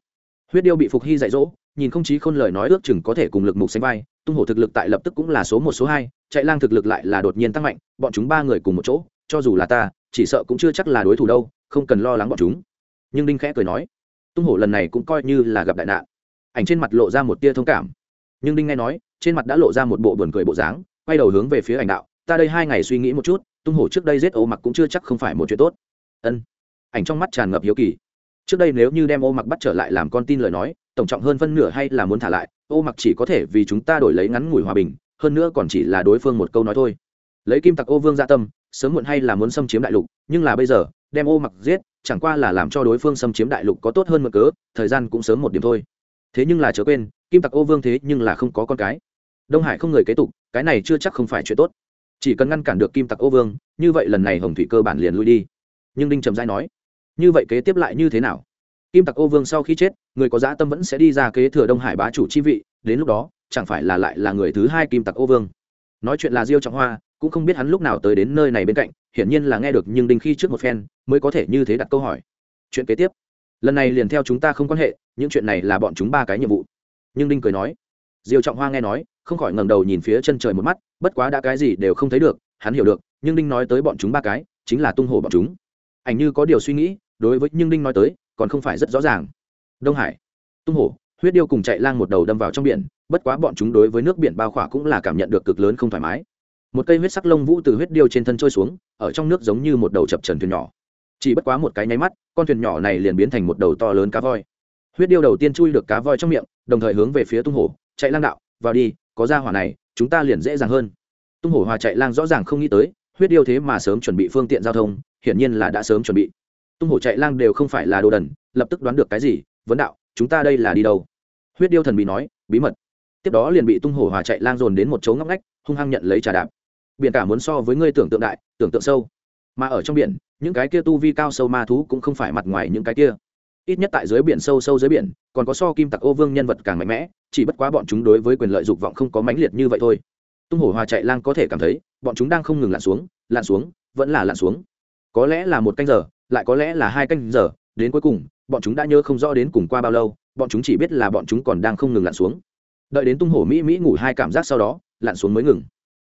Huyết điêu bị phục hy dạy dỗ nhìn không chí khôn lời nói ước chừng có thể cùng lực mục sánh vai, tung hổ thực lực tại lập tức cũng là số một, số hai, chạy lang thực lực lại là đột nhiên tăng mạnh, bọn chúng ba người cùng một chỗ, cho dù là ta, chỉ sợ cũng chưa chắc là đối thủ đâu, không cần lo lắng bọn chúng. Nhưng đinh khẽ cười nói, tung hổ lần này cũng coi như là gặp đại nạn. Ảnh trên mặt lộ ra một tia thông cảm. Nhưng đinh nghe nói, trên mặt đã lộ ra một bộ buồn cười bộ dáng, quay đầu hướng về phía ảnh đạo, ta đây hai ngày suy nghĩ một chút, tung hổ trước đây giết ô mặc cũng chưa chắc không phải một chuyện tốt. Ân. Ảnh trong mắt tràn ngập hiếu kỳ. Trước đây nếu như đem ô mặc bắt trở lại làm con tin lời nói tổng trọng hơn phân nửa hay là muốn thả lại, ô mặc chỉ có thể vì chúng ta đổi lấy ngắn ngủi hòa bình, hơn nữa còn chỉ là đối phương một câu nói thôi. Lấy kim tặc ô vương gia tâm, sớm muộn hay là muốn xâm chiếm đại lục, nhưng là bây giờ, đem ô mặc giết, chẳng qua là làm cho đối phương xâm chiếm đại lục có tốt hơn mực cớ, thời gian cũng sớm một điểm thôi. Thế nhưng là chớ quên, kim tặc ô vương thế nhưng là không có con cái. Đông hải không người kế tục, cái này chưa chắc không phải chuyện tốt. Chỉ cần ngăn cản được kim tặc ô vương, như vậy lần này hồng thủy cơ bản liền lui đi. Nhưng đinh trầm giai nói, như vậy kế tiếp lại như thế nào? Kim tặc ô vương sau khi chết, người có dã tâm vẫn sẽ đi ra kế thừa đông hải bá chủ chi vị, đến lúc đó, chẳng phải là lại là người thứ hai kim tặc ô vương. Nói chuyện là diêu trọng hoa, cũng không biết hắn lúc nào tới đến nơi này bên cạnh, hiển nhiên là nghe được nhưng đinh khi trước một phen, mới có thể như thế đặt câu hỏi. Chuyện kế tiếp. Lần này liền theo chúng ta không quan hệ, những chuyện này là bọn chúng ba cái nhiệm vụ. Nhưng đinh cười nói. Diêu trọng hoa nghe nói, không khỏi ngẩng đầu nhìn phía chân trời một mắt, bất quá đã cái gì đều không thấy được, hắn hiểu được, nhưng đinh nói tới bọn chúng ba cái, chính là tung hồ bọn chúng. Ảnh như có điều suy nghĩ, đối với nhưng đinh nói tới còn không phải rất rõ ràng. Đông hải, tung hổ, huyết điêu cùng chạy lang một đầu đâm vào trong biển, bất quá bọn chúng đối với nước biển bao khỏa cũng là cảm nhận được cực lớn không thoải mái. Một cây huyết sắc lông vũ từ huyết điêu trên thân trôi xuống, ở trong nước giống như một đầu chập trần thuyền nhỏ. Chỉ bất quá một cái nháy mắt, con thuyền nhỏ này liền biến thành một đầu to lớn cá voi. Huyết điêu đầu tiên chui được cá voi trong miệng, đồng thời hướng về phía tung hổ, chạy lang đạo, vào đi, có ra hỏa này, chúng ta liền dễ dàng hơn. Tung hổ hòa chạy lang rõ ràng không nghĩ tới, huyết điêu thế mà sớm chuẩn bị phương tiện giao thông, hiển nhiên là đã sớm chuẩn bị tung hổ chạy lang đều không phải là đồ đần, lập tức đoán được cái gì, vấn đạo, chúng ta đây là đi đâu? Huyết điêu thần bị nói, bí mật. Tiếp đó liền bị tung hổ hòa chạy lang dồn đến một chỗ ngóc ngách, hung hăng nhận lấy trà đạp. Biển cả muốn so với ngươi tưởng tượng đại, tưởng tượng sâu. Mà ở trong biển, những cái kia tu vi cao sâu ma thú cũng không phải mặt ngoài những cái kia. Ít nhất tại dưới biển sâu sâu dưới biển, còn có so kim tặc ô vương nhân vật càng mạnh mẽ, chỉ bất quá bọn chúng đối với quyền lợi dục vọng không có mãnh liệt như vậy thôi. Tung hổ hòa chạy lang có thể cảm thấy, bọn chúng đang không ngừng lặn xuống lặn xuống, vẫn là lặn xuống. Có lẽ là một canh giờ lại có lẽ là hai canh giờ, đến cuối cùng, bọn chúng đã nhớ không rõ đến cùng qua bao lâu, bọn chúng chỉ biết là bọn chúng còn đang không ngừng lặn xuống. Đợi đến tung hổ mỹ mỹ ngủ hai cảm giác sau đó, lặn xuống mới ngừng.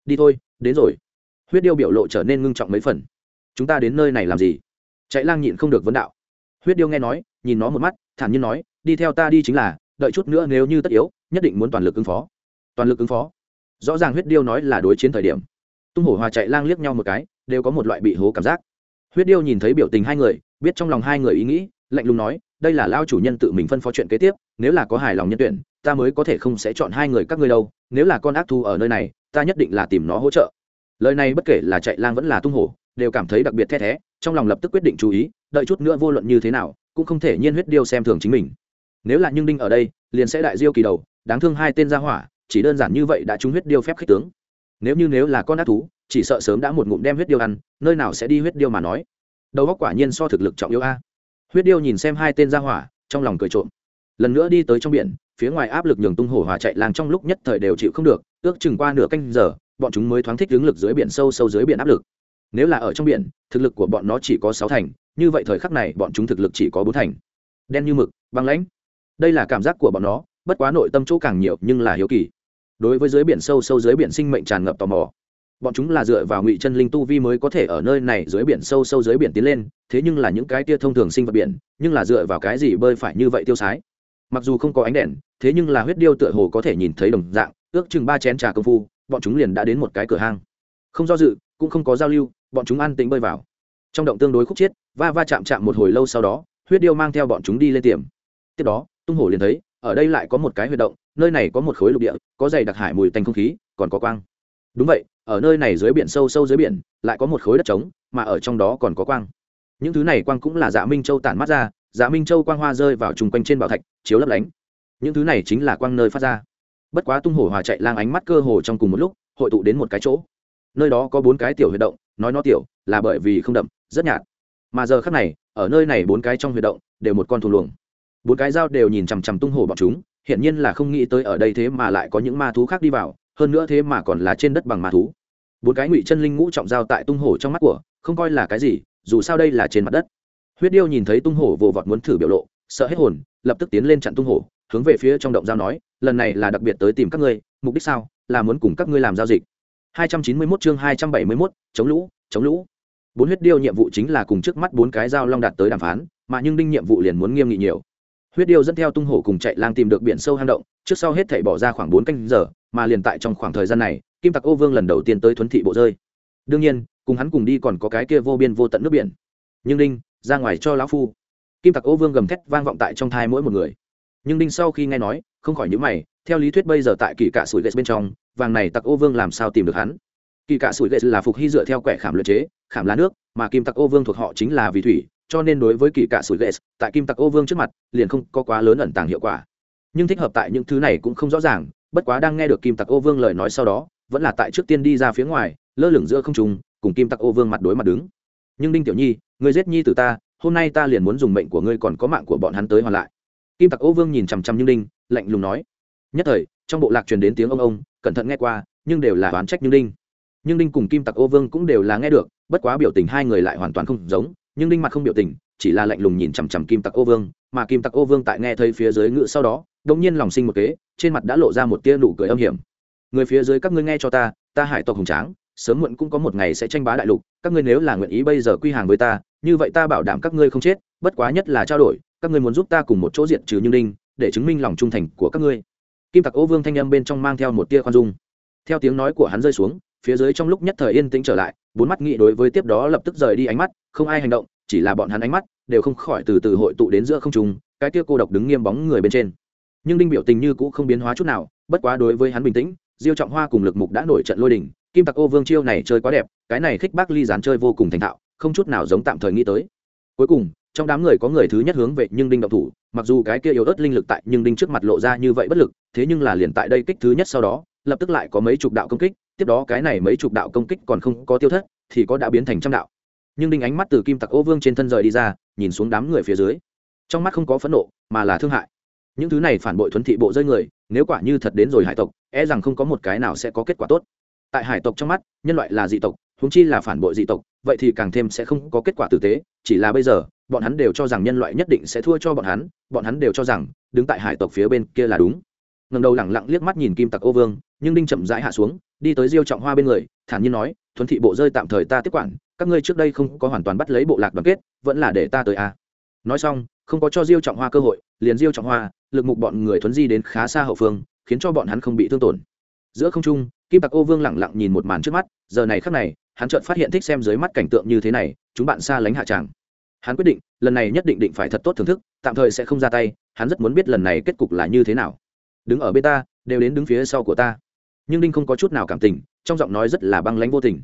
Đi thôi, đến rồi. Huyết điêu biểu lộ trở nên ngưng trọng mấy phần. Chúng ta đến nơi này làm gì? Chạy lang nhịn không được vấn đạo. Huyết điêu nghe nói, nhìn nó một mắt, thản nhiên nói, đi theo ta đi chính là, đợi chút nữa nếu như tất yếu, nhất định muốn toàn lực ứng phó. Toàn lực ứng phó. Rõ ràng huyết điêu nói là đối chiến thời điểm. Tung hổ hòa chạy lang liếc nhau một cái, đều có một loại bị hố cảm giác huyết điêu nhìn thấy biểu tình hai người, biết trong lòng hai người ý nghĩ, lạnh lùng nói, đây là lao chủ nhân tự mình phân phó chuyện kế tiếp, nếu là có hài lòng nhân tuyển, ta mới có thể không sẽ chọn hai người các ngươi đâu, nếu là con ác thu ở nơi này, ta nhất định là tìm nó hỗ trợ. Lời này bất kể là chạy lang vẫn là tung hổ, đều cảm thấy đặc biệt the thé, trong lòng lập tức quyết định chú ý, đợi chút nữa vô luận như thế nào, cũng không thể nhiên huyết điêu xem thường chính mình. Nếu là nhưng đinh ở đây, liền sẽ đại diêu kỳ đầu, đáng thương hai tên gia hỏa, chỉ đơn giản như vậy đã trúng huyết điêu phép khích tướng. Nếu như nếu là con ác thú chỉ sợ sớm đã một ngụm đem huyết điêu ăn, nơi nào sẽ đi huyết điêu mà nói. Đầu góc quả nhiên so thực lực trọng yếu a. Huyết điêu nhìn xem hai tên gia hỏa, trong lòng cười trộm. Lần nữa đi tới trong biển, phía ngoài áp lực nhường tung hổ hòa chạy làng trong lúc nhất thời đều chịu không được, ước chừng qua nửa canh giờ, bọn chúng mới thoáng thích hướng lực dưới biển sâu sâu dưới biển áp lực. Nếu là ở trong biển, thực lực của bọn nó chỉ có sáu thành, như vậy thời khắc này bọn chúng thực lực chỉ có bốn thành. Đen như mực, băng lãnh. Đây là cảm giác của bọn nó, bất quá nội tâm chỗ càng nhiều nhưng là hiếu kỳ. Đối với dưới biển sâu sâu dưới biển sinh mệnh tràn ngập tò mò bọn chúng là dựa vào ngụy chân linh tu vi mới có thể ở nơi này dưới biển sâu sâu dưới biển tiến lên, thế nhưng là những cái tia thông thường sinh vật biển, nhưng là dựa vào cái gì bơi phải như vậy tiêu sái? Mặc dù không có ánh đèn, thế nhưng là huyết điêu tựa hồ có thể nhìn thấy đồng dạng, ước chừng ba chén trà công phu, bọn chúng liền đã đến một cái cửa hang. Không do dự, cũng không có giao lưu, bọn chúng an tĩnh bơi vào. Trong động tương đối khúc chiết, va va chạm chạm một hồi lâu sau đó, huyết điêu mang theo bọn chúng đi lên tiềm tiếp đó, tung hổ liền thấy, ở đây lại có một cái huyệt động, nơi này có một khối lục địa, có dày đặc hải mùi tanh không khí, còn có quang đúng vậy, ở nơi này dưới biển sâu sâu dưới biển, lại có một khối đất trống, mà ở trong đó còn có quang. Những thứ này quang cũng là dạ minh châu tản mắt ra dạ minh châu quang hoa rơi vào chung quanh trên bảo thạch, chiếu lấp lánh. Những thứ này chính là quang nơi phát ra. Bất quá tung hổ hòa chạy lang ánh mắt cơ hồ trong cùng một lúc, hội tụ đến một cái chỗ. Nơi đó có bốn cái tiểu huyệt động, nói nó tiểu là bởi vì không đậm, rất nhạt. Mà giờ khác này, ở nơi này bốn cái trong huyệt động đều một con thù luồng. Bốn cái dao đều nhìn chằm chằm tung hổ bọn chúng, hiển nhiên là không nghĩ tới ở đây thế mà lại có những ma thú khác đi vào hơn nữa thế mà còn là trên đất bằng ma thú. Bốn cái ngụy chân linh ngũ trọng dao tại tung hổ trong mắt của không coi là cái gì dù sao đây là trên mặt đất. Huyết điêu nhìn thấy tung hổ vồ vọt muốn thử biểu lộ sợ hết hồn lập tức tiến lên chặn tung hổ hướng về phía trong động dao nói lần này là đặc biệt tới tìm các ngươi mục đích sao? Là muốn cùng các ngươi làm giao dịch. 291 chương 271, chống lũ chống lũ. Bốn huyết điêu nhiệm vụ chính là cùng trước mắt bốn cái dao long đạt tới đàm phán mà nhưng đinh nhiệm vụ liền muốn nghiêm nghị nhiều. Huyết điêu dẫn theo tung hổ cùng chạy lang tìm được biển sâu hang động trước sau hết thảy bỏ ra khoảng bốn canh giờ mà liền tại trong khoảng thời gian này, kim tặc ô vương lần đầu tiên tới thuấn thị bộ rơi. Đương nhiên, cùng hắn cùng đi còn có cái kia vô biên vô tận nước biển. Nhưng đinh, ra ngoài cho lão phu. Kim tặc ô vương gầm thét vang vọng tại trong thai mỗi một người. Nhưng đinh sau khi nghe nói, không khỏi nhữ mày, theo lý thuyết bây giờ tại kỳ cạ sủi ghét bên trong, vàng này tặc ô vương làm sao tìm được hắn? Kỳ cạ sủi ghét là phục hy dựa theo quẻ khảm luyện chế, khảm lá nước, mà kim tặc ô vương thuộc họ chính là vì thủy, cho nên đối với kỳ cạ sủi ghét tại kim tặc ô vương trước mặt, liền không có quá lớn ẩn tàng hiệu quả. Nhưng thích hợp tại những thứ này cũng không rõ ràng bất quá đang nghe được kim tặc ô vương lời nói sau đó, vẫn là tại trước tiên đi ra phía ngoài, lơ lửng giữa không trùng cùng kim tặc ô vương mặt đối mặt đứng. Nhưng đinh tiểu nhi, người giết nhi từ ta, hôm nay ta liền muốn dùng mệnh của ngươi còn có mạng của bọn hắn tới hoàn lại. Kim tặc ô vương nhìn chằm chằm như đinh, lạnh lùng nói. Nhất thời, trong bộ lạc truyền đến tiếng ông ông, cẩn thận nghe qua, nhưng đều là oán trách như đinh. Nhưng đinh cùng kim tặc ô vương cũng đều là nghe được, bất quá biểu tình hai người lại hoàn toàn không giống, nhưng đinh mặt không biểu tình, chỉ là lạnh lùng nhìn chằm chằm kim tặc ô vương, mà kim tặc ô vương tại nghe thấy phía dưới ngự sau đó đông nhiên lòng sinh một kế, trên mặt đã lộ ra một tia nụ cười âm hiểm. Người phía dưới các ngươi nghe cho ta ta hải tộc hùng tráng, sớm muộn cũng có một ngày sẽ tranh bá đại lục, các ngươi nếu là nguyện ý bây giờ quy hàng với ta, như vậy ta bảo đảm các ngươi không chết, bất quá nhất là trao đổi, các ngươi muốn giúp ta cùng một chỗ diện trừ như đinh, để chứng minh lòng trung thành của các ngươi. Kim tặc ô vương thanh âm bên trong mang theo một tia khoan dung. Theo tiếng nói của hắn rơi xuống, phía dưới trong lúc nhất thời yên tĩnh trở lại, bốn mắt nghị đối với tiếp đó lập tức rời đi ánh mắt, không ai hành động, chỉ là bọn hắn ánh mắt, đều không khỏi từ từ hội tụ đến giữa không trung, cái tia cô độc đứng nghiêm bóng người bên trên nhưng đinh biểu tình như cũ không biến hóa chút nào, bất quá đối với hắn bình tĩnh, diêu trọng hoa cùng lực mục đã nổi trận lôi đình, kim tặc ô vương chiêu này chơi quá đẹp, cái này khích bác ly dán chơi vô cùng thành thạo, không chút nào giống tạm thời nghĩ tới. Cuối cùng, trong đám người có người thứ nhất hướng về nhưng đinh động thủ, mặc dù cái kia yếu ớt linh lực tại nhưng đinh trước mặt lộ ra như vậy bất lực, thế nhưng là liền tại đây kích thứ nhất sau đó, lập tức lại có mấy chục đạo công kích, tiếp đó cái này mấy chục đạo công kích còn không có tiêu thất, thì có đã biến thành trăm đạo. Nhưng đinh ánh mắt từ kim tặc ô vương trên thân rời đi ra, nhìn xuống đám người phía dưới, trong mắt không có phẫn nộ, mà là thương hại những thứ này phản bội thuấn thị bộ rơi người, nếu quả như thật đến rồi hải tộc e rằng không có một cái nào sẽ có kết quả tốt tại hải tộc trong mắt, nhân loại là dị tộc húng chi là phản bội dị tộc, vậy thì càng thêm sẽ không có kết quả tử tế, chỉ là bây giờ, bọn hắn đều cho rằng nhân loại nhất định sẽ thua cho bọn hắn bọn hắn đều cho rằng, đứng tại hải tộc phía bên kia là đúng ngầm đầu lẳng lặng liếc mắt nhìn kim tặc ô vương, nhưng đinh chậm rãi hạ xuống, đi tới diêu trọng hoa bên người, thản nhiên nói, thuấn thị bộ rơi tạm thời ta tiếp quản, các ngươi trước đây không có hoàn toàn bắt lấy bộ lạc đoàn kết, vẫn là để ta tới a à. nói xong, không có cho diêu trọng hoa cơ hội liền diêu trọng hoa, lực mục bọn người thuấn di đến khá xa hậu phương, khiến cho bọn hắn không bị thương tổn. Giữa không trung, kim tặc ô vương lẳng lặng nhìn một màn trước mắt, giờ này khắc này, hắn chợt phát hiện thích xem dưới mắt cảnh tượng như thế này, chúng bạn xa lánh hạ tràng. Hắn quyết định, lần này nhất định định phải thật tốt thưởng thức, tạm thời sẽ không ra tay, hắn rất muốn biết lần này kết cục là như thế nào. Đứng ở bên ta, đều đến đứng phía sau của ta. Nhưng đinh không có chút nào cảm tình, trong giọng nói rất là băng lãnh vô tình.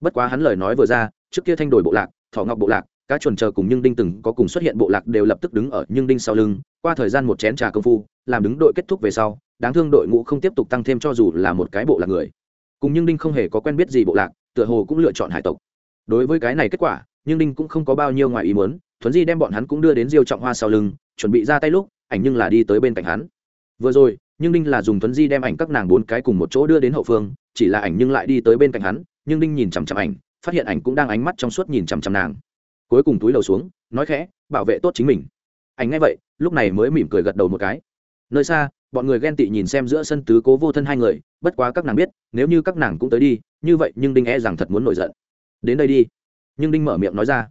Bất quá hắn lời nói vừa ra, trước kia thanh đổi bộ lạc thọ ngọc bộ lạc cá chuẩn chờ cùng nhưng đinh từng có cùng xuất hiện bộ lạc đều lập tức đứng ở nhưng đinh sau lưng, qua thời gian một chén trà công phu, làm đứng đội kết thúc về sau, đáng thương đội ngũ không tiếp tục tăng thêm cho dù là một cái bộ lạc người. Cùng nhưng đinh không hề có quen biết gì bộ lạc, tựa hồ cũng lựa chọn hải tộc. Đối với cái này kết quả, nhưng đinh cũng không có bao nhiêu ngoài ý muốn, thuấn di đem bọn hắn cũng đưa đến diêu trọng hoa sau lưng, chuẩn bị ra tay lúc, ảnh nhưng là đi tới bên cạnh hắn. Vừa rồi, nhưng đinh là dùng thuấn di đem ảnh các nàng bốn cái cùng một chỗ đưa đến hậu phương, chỉ là ảnh nhưng lại đi tới bên cạnh hắn, nhưng đinh nhìn chằm chằm ảnh, phát hiện ảnh cũng đang ánh mắt trong suốt nhìn chằm chằm nàng cuối cùng túi đầu xuống, nói khẽ, bảo vệ tốt chính mình. Ảnh nghe vậy, lúc này mới mỉm cười gật đầu một cái. Nơi xa, bọn người ghen tị nhìn xem giữa sân tứ cố vô thân hai người, bất quá các nàng biết, nếu như các nàng cũng tới đi, như vậy nhưng đinh e rằng thật muốn nổi giận. Đến đây đi. Nhưng đinh mở miệng nói ra.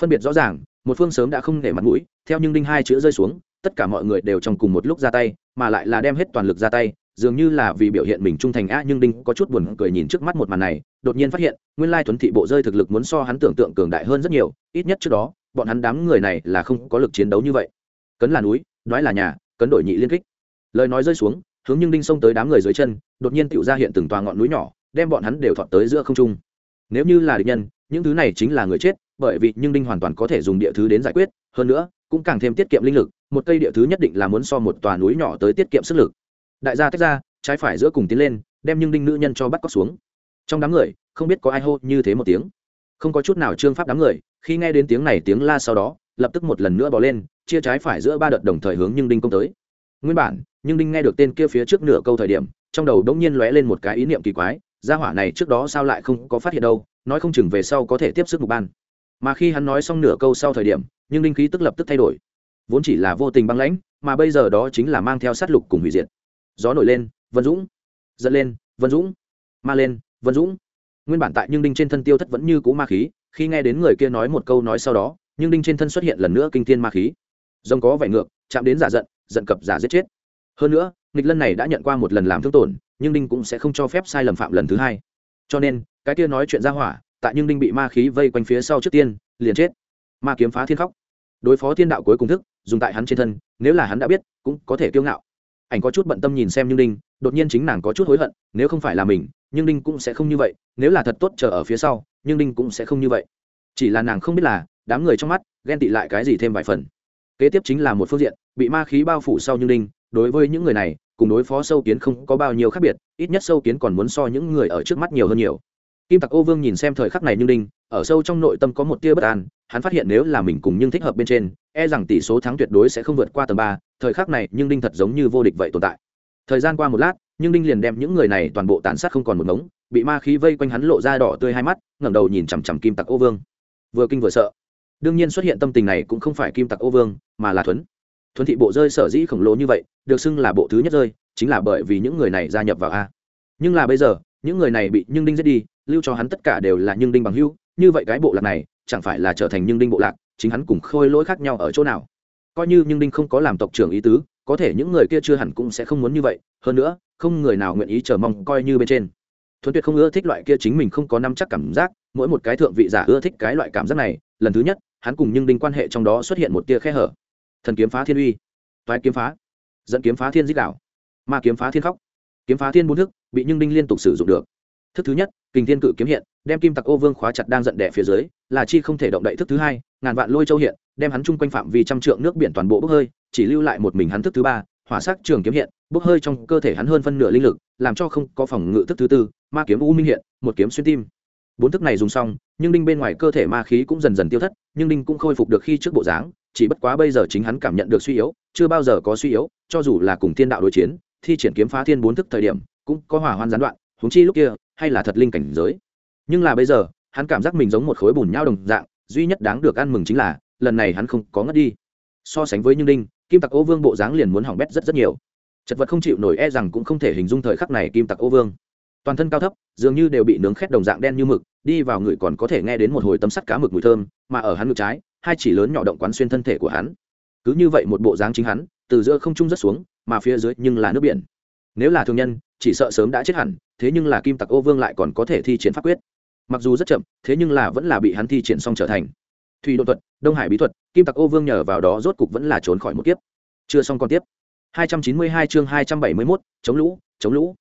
Phân biệt rõ ràng, một phương sớm đã không để mặt mũi, theo nhưng đinh hai chữ rơi xuống, tất cả mọi người đều trong cùng một lúc ra tay, mà lại là đem hết toàn lực ra tay dường như là vì biểu hiện mình trung thành á, nhưng đinh có chút buồn cười nhìn trước mắt một màn này, đột nhiên phát hiện, nguyên lai tuấn thị bộ rơi thực lực muốn so hắn tưởng tượng cường đại hơn rất nhiều, ít nhất trước đó, bọn hắn đám người này là không có lực chiến đấu như vậy. Cấn là núi nói là nhà, cấn đổi nhị liên kích. Lời nói rơi xuống, hướng nhưng đinh xông tới đám người dưới chân, đột nhiên tựu ra hiện từng tòa ngọn núi nhỏ, đem bọn hắn đều thọt tới giữa không trung. Nếu như là địch nhân, những thứ này chính là người chết, bởi vì nhưng đinh hoàn toàn có thể dùng địa thứ đến giải quyết, hơn nữa, cũng càng thêm tiết kiệm linh lực, một cây địa thứ nhất định là muốn so một tòa núi nhỏ tới tiết kiệm sức lực đại gia tách ra, trái phải giữa cùng tiến lên, đem nhưng đinh nữ nhân cho bắt cóc xuống. Trong đám người, không biết có ai hô như thế một tiếng. Không có chút nào trương pháp đám người, khi nghe đến tiếng này tiếng la sau đó, lập tức một lần nữa bỏ lên, chia trái phải giữa ba đợt đồng thời hướng nhưng đinh công tới. Nguyên bản, nhưng đinh nghe được tên kia phía trước nửa câu thời điểm, trong đầu đống nhiên lóe lên một cái ý niệm kỳ quái, gia hỏa này trước đó sao lại không có phát hiện đâu, nói không chừng về sau có thể tiếp sức mục ban. Mà khi hắn nói xong nửa câu sau thời điểm, nhưng đinh khí tức lập tức thay đổi. Vốn chỉ là vô tình băng lãnh, mà bây giờ đó chính là mang theo sát lục cùng hủy diệt gió nổi lên, vân dũng dẫn lên, vân dũng, ma lên, vân dũng. Nguyên bản tại nhưng đinh trên thân tiêu thất vẫn như cũ ma khí, khi nghe đến người kia nói một câu nói sau đó, nhưng đinh trên thân xuất hiện lần nữa kinh thiên ma khí. Rồng có vải ngược, chạm đến giả giận giận cập giả giết chết. Hơn nữa, nghịch lân này đã nhận qua một lần làm thương tổn, nhưng đinh cũng sẽ không cho phép sai lầm phạm lần thứ hai. Cho nên, cái kia nói chuyện ra hỏa, tại nhưng đinh bị ma khí vây quanh phía sau trước tiên, liền chết. Ma kiếm phá thiên khóc. Đối phó thiên đạo cuối cùng thức, dùng tại hắn trên thân, nếu là hắn đã biết, cũng có thể kiêu ngạo ảnh có chút bận tâm nhìn xem như đinh, đột nhiên chính nàng có chút hối hận, nếu không phải là mình, nhưng đinh cũng sẽ không như vậy, nếu là thật tốt chờ ở phía sau, nhưng đinh cũng sẽ không như vậy. Chỉ là nàng không biết là, đám người trong mắt, ghen tị lại cái gì thêm vài phần. Kế tiếp chính là một phương diện, bị ma khí bao phủ sau như đinh, đối với những người này, cùng đối phó sâu kiến không có bao nhiêu khác biệt, ít nhất sâu kiến còn muốn so những người ở trước mắt nhiều hơn nhiều kim tặc ô vương nhìn xem thời khắc này Như đinh ở sâu trong nội tâm có một tia bất an, hắn phát hiện nếu là mình cùng nhưng thích hợp bên trên e rằng tỷ số thắng tuyệt đối sẽ không vượt qua tầm ba, thời khắc này nhưng đinh thật giống như vô địch vậy tồn tại. Thời gian qua một lát, nhưng đinh liền đem những người này toàn bộ tàn sát không còn một ngống, bị ma khí vây quanh hắn lộ ra đỏ tươi hai mắt, ngẩng đầu nhìn chằm chằm kim tặc ô vương. Vừa kinh vừa sợ. Đương nhiên xuất hiện tâm tình này cũng không phải kim tặc ô vương, mà là thuấn. Thuấn thị bộ rơi sở dĩ khổng lồ như vậy, được xưng là bộ thứ nhất rơi, chính là bởi vì những người này gia nhập vào a. Nhưng là bây giờ, những người này bị nhưng đinh giết đi lưu cho hắn tất cả đều là nhưng đinh bằng hưu như vậy cái bộ lạc này, chẳng phải là trở thành nhưng đinh bộ lạc, chính hắn cùng khôi lỗi khác nhau ở chỗ nào? Coi như nhưng đinh không có làm tộc trưởng ý tứ, có thể những người kia chưa hẳn cũng sẽ không muốn như vậy, hơn nữa, không người nào nguyện ý chờ mong coi như bên trên. Thuần tuyệt không ưa thích loại kia chính mình không có năm chắc cảm giác, mỗi một cái thượng vị giả ưa thích cái loại cảm giác này, lần thứ nhất, hắn cùng nhưng đinh quan hệ trong đó xuất hiện một tia khe hở. Thần kiếm phá thiên uy, toái kiếm phá, dẫn kiếm phá thiên dích đảo, ma kiếm phá thiên khóc, kiếm phá thiên bốn thức, bị nhưng đinh liên tục sử dụng được. Thức thứ nhất kình thiên cự kiếm hiện, đem kim tặc ô vương khóa chặt đang giận đẻ phía dưới, là chi không thể động đậy thức thứ hai, ngàn vạn lôi châu hiện, đem hắn chung quanh phạm vi trăm trượng nước biển toàn bộ bốc hơi, chỉ lưu lại một mình hắn thức thứ ba, hỏa sắc trường kiếm hiện, bốc hơi trong cơ thể hắn hơn phân nửa linh lực, làm cho không có phòng ngự thức thứ tư, ma kiếm u minh hiện, một kiếm xuyên tim. Bốn thức này dùng xong, nhưng đinh bên ngoài cơ thể ma khí cũng dần dần tiêu thất, nhưng đinh cũng khôi phục được khi trước bộ dáng, chỉ bất quá bây giờ chính hắn cảm nhận được suy yếu, chưa bao giờ có suy yếu, cho dù là cùng thiên đạo đối chiến, thi triển kiếm phá thiên bốn thức thời điểm, cũng có hỏa hoan gián đoạn húng chi lúc kia hay là thật linh cảnh giới. Nhưng là bây giờ, hắn cảm giác mình giống một khối bùn nhau đồng dạng, duy nhất đáng được ăn mừng chính là, lần này hắn không có ngất đi. So sánh với như đinh, kim tặc ô vương bộ dáng liền muốn hỏng bét rất rất nhiều. Chật vật không chịu nổi e rằng cũng không thể hình dung thời khắc này kim tặc ô vương. Toàn thân cao thấp, dường như đều bị nướng khét đồng dạng đen như mực, đi vào người còn có thể nghe đến một hồi tấm sắt cá mực mùi thơm, mà ở hắn ngực trái, hai chỉ lớn nhỏ động quán xuyên thân thể của hắn. Cứ như vậy một bộ dáng chính hắn, từ giữa không trung rất xuống, mà phía dưới nhưng là nước biển nếu là thương nhân chỉ sợ sớm đã chết hẳn thế nhưng là kim tặc ô vương lại còn có thể thi triển pháp quyết. Mặc dù rất chậm thế nhưng là vẫn là bị hắn thi triển xong trở thành. Thủy đột thuật đông hải bí thuật kim tặc ô vương nhờ vào đó rốt cục vẫn là trốn khỏi một kiếp. Chưa xong còn tiếp. 292 chương 271, chống lũ chống lũ.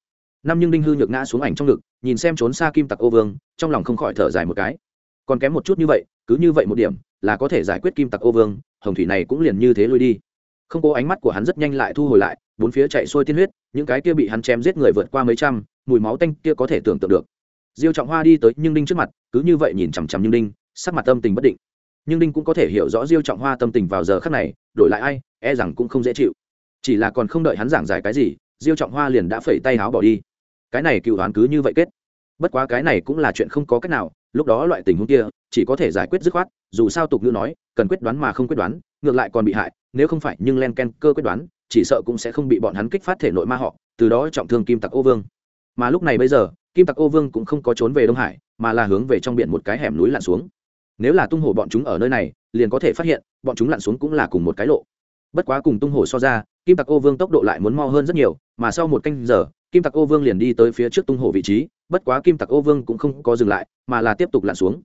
Năm nhưng đinh hư nhược ngã xuống ảnh trong ngực nhìn xem trốn xa kim tặc ô vương trong lòng không khỏi thở dài một cái. Còn kém một chút như vậy cứ như vậy một điểm là có thể giải quyết kim tặc ô vương hồng thủy này cũng liền như thế lui đi không cố ánh mắt của hắn rất nhanh lại thu hồi lại, bốn phía chạy xuôi tiên huyết, những cái kia bị hắn chém giết người vượt qua mấy trăm, mùi máu tanh kia có thể tưởng tượng được. Diêu trọng hoa đi tới nhưng đinh trước mặt, cứ như vậy nhìn chằm chằm nhưng đinh, sắc mặt tâm tình bất định. Nhưng đinh cũng có thể hiểu rõ diêu trọng hoa tâm tình vào giờ khắc này, đổi lại ai e rằng cũng không dễ chịu. Chỉ là còn không đợi hắn giảng giải cái gì, diêu trọng hoa liền đã phẩy tay háo bỏ đi. Cái này cựu đoán cứ như vậy kết. Bất quá cái này cũng là chuyện không có cách nào lúc đó loại tình huống kia chỉ có thể giải quyết dứt khoát, dù sao tục ngữ nói, cần quyết đoán mà không quyết đoán, ngược lại còn bị hại, nếu không phải nhưng len ken cơ quyết đoán, chỉ sợ cũng sẽ không bị bọn hắn kích phát thể nội ma họ, từ đó trọng thương kim tặc ô vương. Mà lúc này bây giờ, kim tặc ô vương cũng không có trốn về đông hải, mà là hướng về trong biển một cái hẻm núi lặn xuống. Nếu là tung hổ bọn chúng ở nơi này, liền có thể phát hiện, bọn chúng lặn xuống cũng là cùng một cái lộ. Bất quá cùng tung hổ so ra, kim tặc ô vương tốc độ lại muốn mau hơn rất nhiều mà sau một canh giờ kim tặc ô vương liền đi tới phía trước tung hổ vị trí bất quá kim tặc ô vương cũng không có dừng lại mà là tiếp tục lặn xuống.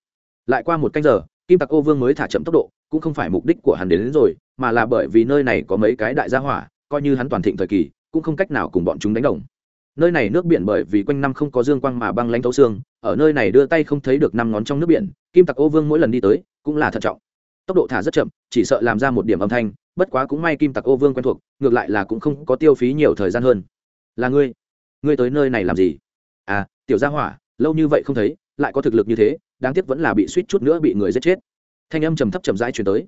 Lại qua một canh giờ kim tặc ô vương mới thả chậm tốc độ cũng không phải mục đích của hắn đến, đến rồi mà là bởi vì nơi này có mấy cái đại gia hỏa coi như hắn toàn thịnh thời kỳ cũng không cách nào cùng bọn chúng đánh đồng. Nơi này nước biển bởi vì quanh năm không có dương quang mà băng lãnh thấu xương ở nơi này đưa tay không thấy được năm ngón trong nước biển kim tặc ô vương mỗi lần đi tới cũng là thận trọng. Tốc độ thả rất chậm chỉ sợ làm ra một điểm âm thanh bất quá cũng may kim tặc ô vương quen thuộc, ngược lại là cũng không có tiêu phí nhiều thời gian hơn. Là ngươi? Ngươi tới nơi này làm gì? À tiểu gia hỏa, lâu như vậy không thấy, lại có thực lực như thế, đáng tiếc vẫn là bị suýt chút nữa bị người giết chết. Thanh âm trầm thấp trầm rãi chuyển tới.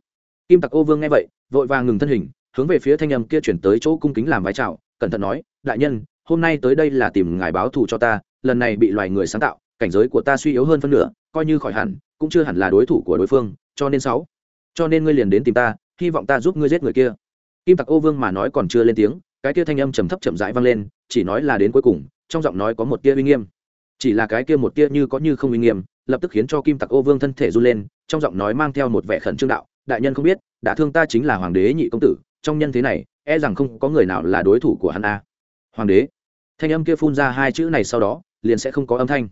Kim tặc ô vương nghe vậy, vội vàng ngừng thân hình, hướng về phía thanh âm kia chuyển tới chỗ cung kính làm vái chào, cẩn thận nói, đại nhân, hôm nay tới đây là tìm ngài báo thù cho ta, lần này bị loài người sáng tạo, cảnh giới của ta suy yếu hơn phân nửa, coi như khỏi hẳn, cũng chưa hẳn là đối thủ của đối phương, cho nên sáu. Cho nên ngươi liền đến tìm ta hy vọng ta giúp ngươi giết người kia. Kim tặc ô vương mà nói còn chưa lên tiếng, cái kia thanh âm trầm thấp chậm rãi vang lên, chỉ nói là đến cuối cùng, trong giọng nói có một tia uy nghiêm. Chỉ là cái kia một tia như có như không uy nghiêm, lập tức khiến cho kim tặc ô vương thân thể run lên, trong giọng nói mang theo một vẻ khẩn trương đạo, đại nhân không biết, đã thương ta chính là hoàng đế nhị công tử, trong nhân thế này e rằng không có người nào là đối thủ của hắn a. Hoàng đế? Thanh âm kia phun ra hai chữ này sau đó, liền sẽ không có âm thanh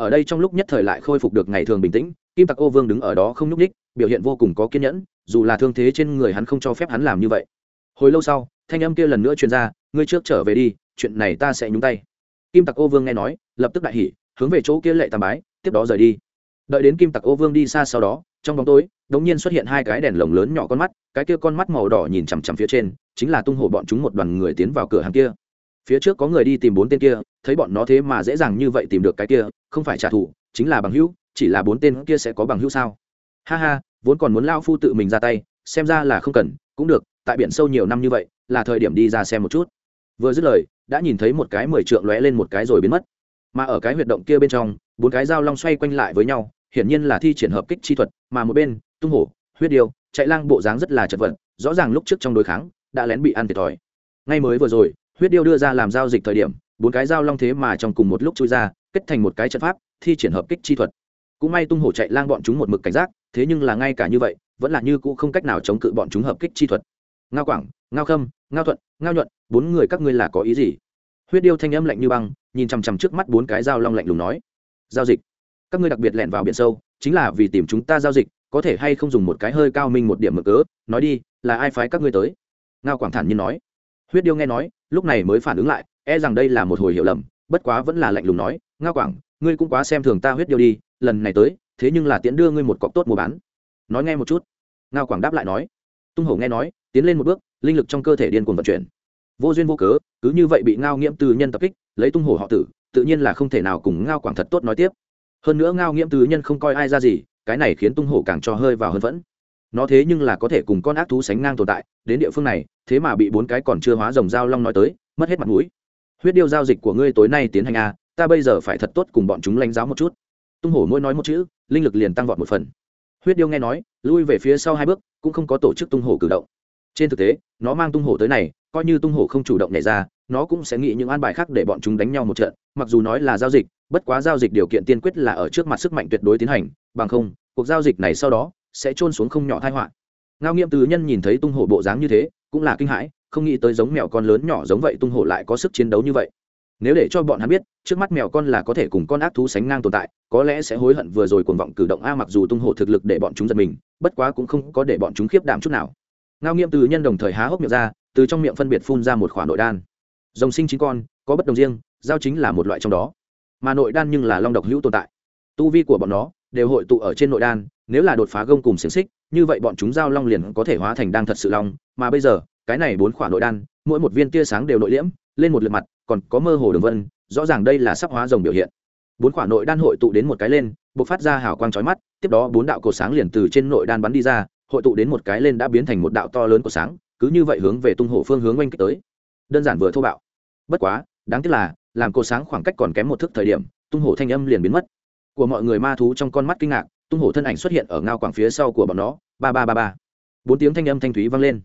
ở đây trong lúc nhất thời lại khôi phục được ngày thường bình tĩnh, kim tặc ô vương đứng ở đó không nhúc ních biểu hiện vô cùng có kiên nhẫn, dù là thương thế trên người hắn không cho phép hắn làm như vậy. Hồi lâu sau, thanh âm kia lần nữa truyền ra, ngươi trước trở về đi, chuyện này ta sẽ nhúng tay. Kim tặc ô vương nghe nói, lập tức đại hỉ, hướng về chỗ kia lệ tam bái, tiếp đó rời đi. Đợi đến kim tặc ô vương đi xa sau đó, trong bóng tối, đống nhiên xuất hiện hai cái đèn lồng lớn nhỏ con mắt, cái kia con mắt màu đỏ nhìn chằm chằm phía trên, chính là tung hổ bọn chúng một đoàn người tiến vào cửa hàng kia phía trước có người đi tìm bốn tên kia, thấy bọn nó thế mà dễ dàng như vậy tìm được cái kia, không phải trả thù, chính là bằng hữu, chỉ là bốn tên kia sẽ có bằng hữu sao? Ha ha, vốn còn muốn lao phu tự mình ra tay, xem ra là không cần, cũng được, tại biển sâu nhiều năm như vậy, là thời điểm đi ra xem một chút. Vừa dứt lời, đã nhìn thấy một cái mười trượng lóe lên một cái rồi biến mất. Mà ở cái huyệt động kia bên trong, bốn cái dao long xoay quanh lại với nhau, hiển nhiên là thi triển hợp kích chi thuật, mà một bên, tung hổ, huyết điêu, chạy lang bộ dáng rất là chật vật, rõ ràng lúc trước trong đối kháng, đã lén bị ăn thiệt thòi. Ngay mới vừa rồi huyết điêu đưa ra làm giao dịch thời điểm, bốn cái dao long thế mà trong cùng một lúc chui ra, kết thành một cái trận pháp, thi triển hợp kích chi thuật. Cũng may tung hổ chạy lang bọn chúng một mực cảnh giác, thế nhưng là ngay cả như vậy, vẫn là như cũ không cách nào chống cự bọn chúng hợp kích chi thuật. Ngao quảng, ngao khâm, ngao thuận, ngao nhuận, bốn người các ngươi là có ý gì? Huyết điêu thanh âm lạnh như băng, nhìn chằm chằm trước mắt bốn cái dao long lạnh lùng nói. Giao dịch. Các ngươi đặc biệt lẻn vào biển sâu, chính là vì tìm chúng ta giao dịch, có thể hay không dùng một cái hơi cao minh một điểm mở cớ, nói đi, là ai phái các ngươi tới? Ngao quảng thản nhiên nói. Huyết điêu nghe nói lúc này mới phản ứng lại e rằng đây là một hồi hiểu lầm, bất quá vẫn là lạnh lùng nói, ngao quảng, ngươi cũng quá xem thường ta huyết điêu đi, lần này tới, thế nhưng là tiễn đưa ngươi một cọc tốt mua bán. Nói nghe một chút. Ngao quảng đáp lại nói. Tung hổ nghe nói, tiến lên một bước, linh lực trong cơ thể điên cuồng vận chuyển. Vô duyên vô cớ, cứ như vậy bị ngao nghiễm từ nhân tập kích, lấy tung hổ họ tử, tự nhiên là không thể nào cùng ngao quảng thật tốt nói tiếp. Hơn nữa ngao nghiễm từ nhân không coi ai ra gì, cái này khiến tung hổ càng cho hơi vào hơn vẫn nó thế nhưng là có thể cùng con ác thú sánh ngang tồn tại, đến địa phương này, thế mà bị bốn cái còn chưa hóa rồng dao long nói tới, mất hết mặt mũi. Huyết điêu giao dịch của ngươi tối nay tiến hành a ta bây giờ phải thật tốt cùng bọn chúng lãnh giáo một chút. Tung hổ mỗi nói một chữ, linh lực liền tăng vọt một phần. Huyết điêu nghe nói, lui về phía sau hai bước, cũng không có tổ chức tung hổ cử động. Trên thực tế, nó mang tung hổ tới này, coi như tung hổ không chủ động nhảy ra, nó cũng sẽ nghĩ những an bài khác để bọn chúng đánh nhau một trận, mặc dù nói là giao dịch, bất quá giao dịch điều kiện tiên quyết là ở trước mặt sức mạnh tuyệt đối tiến hành, bằng không, cuộc giao dịch này sau đó sẽ trôn xuống không nhỏ thai họa. Ngao nghiêm từ nhân nhìn thấy tung hổ bộ dáng như thế, cũng là kinh hãi, không nghĩ tới giống mèo con lớn nhỏ giống vậy tung hổ lại có sức chiến đấu như vậy. Nếu để cho bọn hắn biết, trước mắt mèo con là có thể cùng con ác thú sánh ngang tồn tại, có lẽ sẽ hối hận vừa rồi cuồng vọng cử động a mặc dù tung hổ thực lực để bọn chúng giật mình, bất quá cũng không có để bọn chúng khiếp đảm chút nào. Ngao nghiêm từ nhân đồng thời há hốc miệng ra, từ trong miệng phân biệt phun ra một khoản nội đan. Dòng sinh chính con, có bất đồng riêng, giao chính là một loại trong đó. Mà nội đan nhưng là long độc hữu tồn tại. Tu vi của bọn nó đều hội tụ ở trên nội đan nếu là đột phá gông cùng xiềng xích, như vậy bọn chúng giao long liền có thể hóa thành đang thật sự long. Mà bây giờ, cái này bốn khoản nội đan, mỗi một viên tia sáng đều nội liễm, lên một lượt mặt, còn có mơ hồ đường vân, rõ ràng đây là sắp hóa rồng biểu hiện. Bốn khoản nội đan hội tụ đến một cái lên b ộ c phát ra hào quang trói mắt, tiếp đó bốn đạo cổ sáng liền từ trên nội đan bắn đi ra, hội tụ đến một cái lên đã biến thành một đạo to lớn của sáng, cứ như vậy hướng về tung hổ phương hướng oanh kích tới. Đơn giản vừa thô bạo. Bất quá, đáng tiếc là, làm cổ sáng khoảng cách còn kém một thước thời điểm, tung hổ thanh âm liền biến mất. Của mọi người ma thú trong con mắt kinh ngạc tung hổ thân ảnh xuất hiện ở ngao quảng phía sau của bọn nó, ba ba ba ba. Bốn tiếng thanh âm thanh thúy vang lên.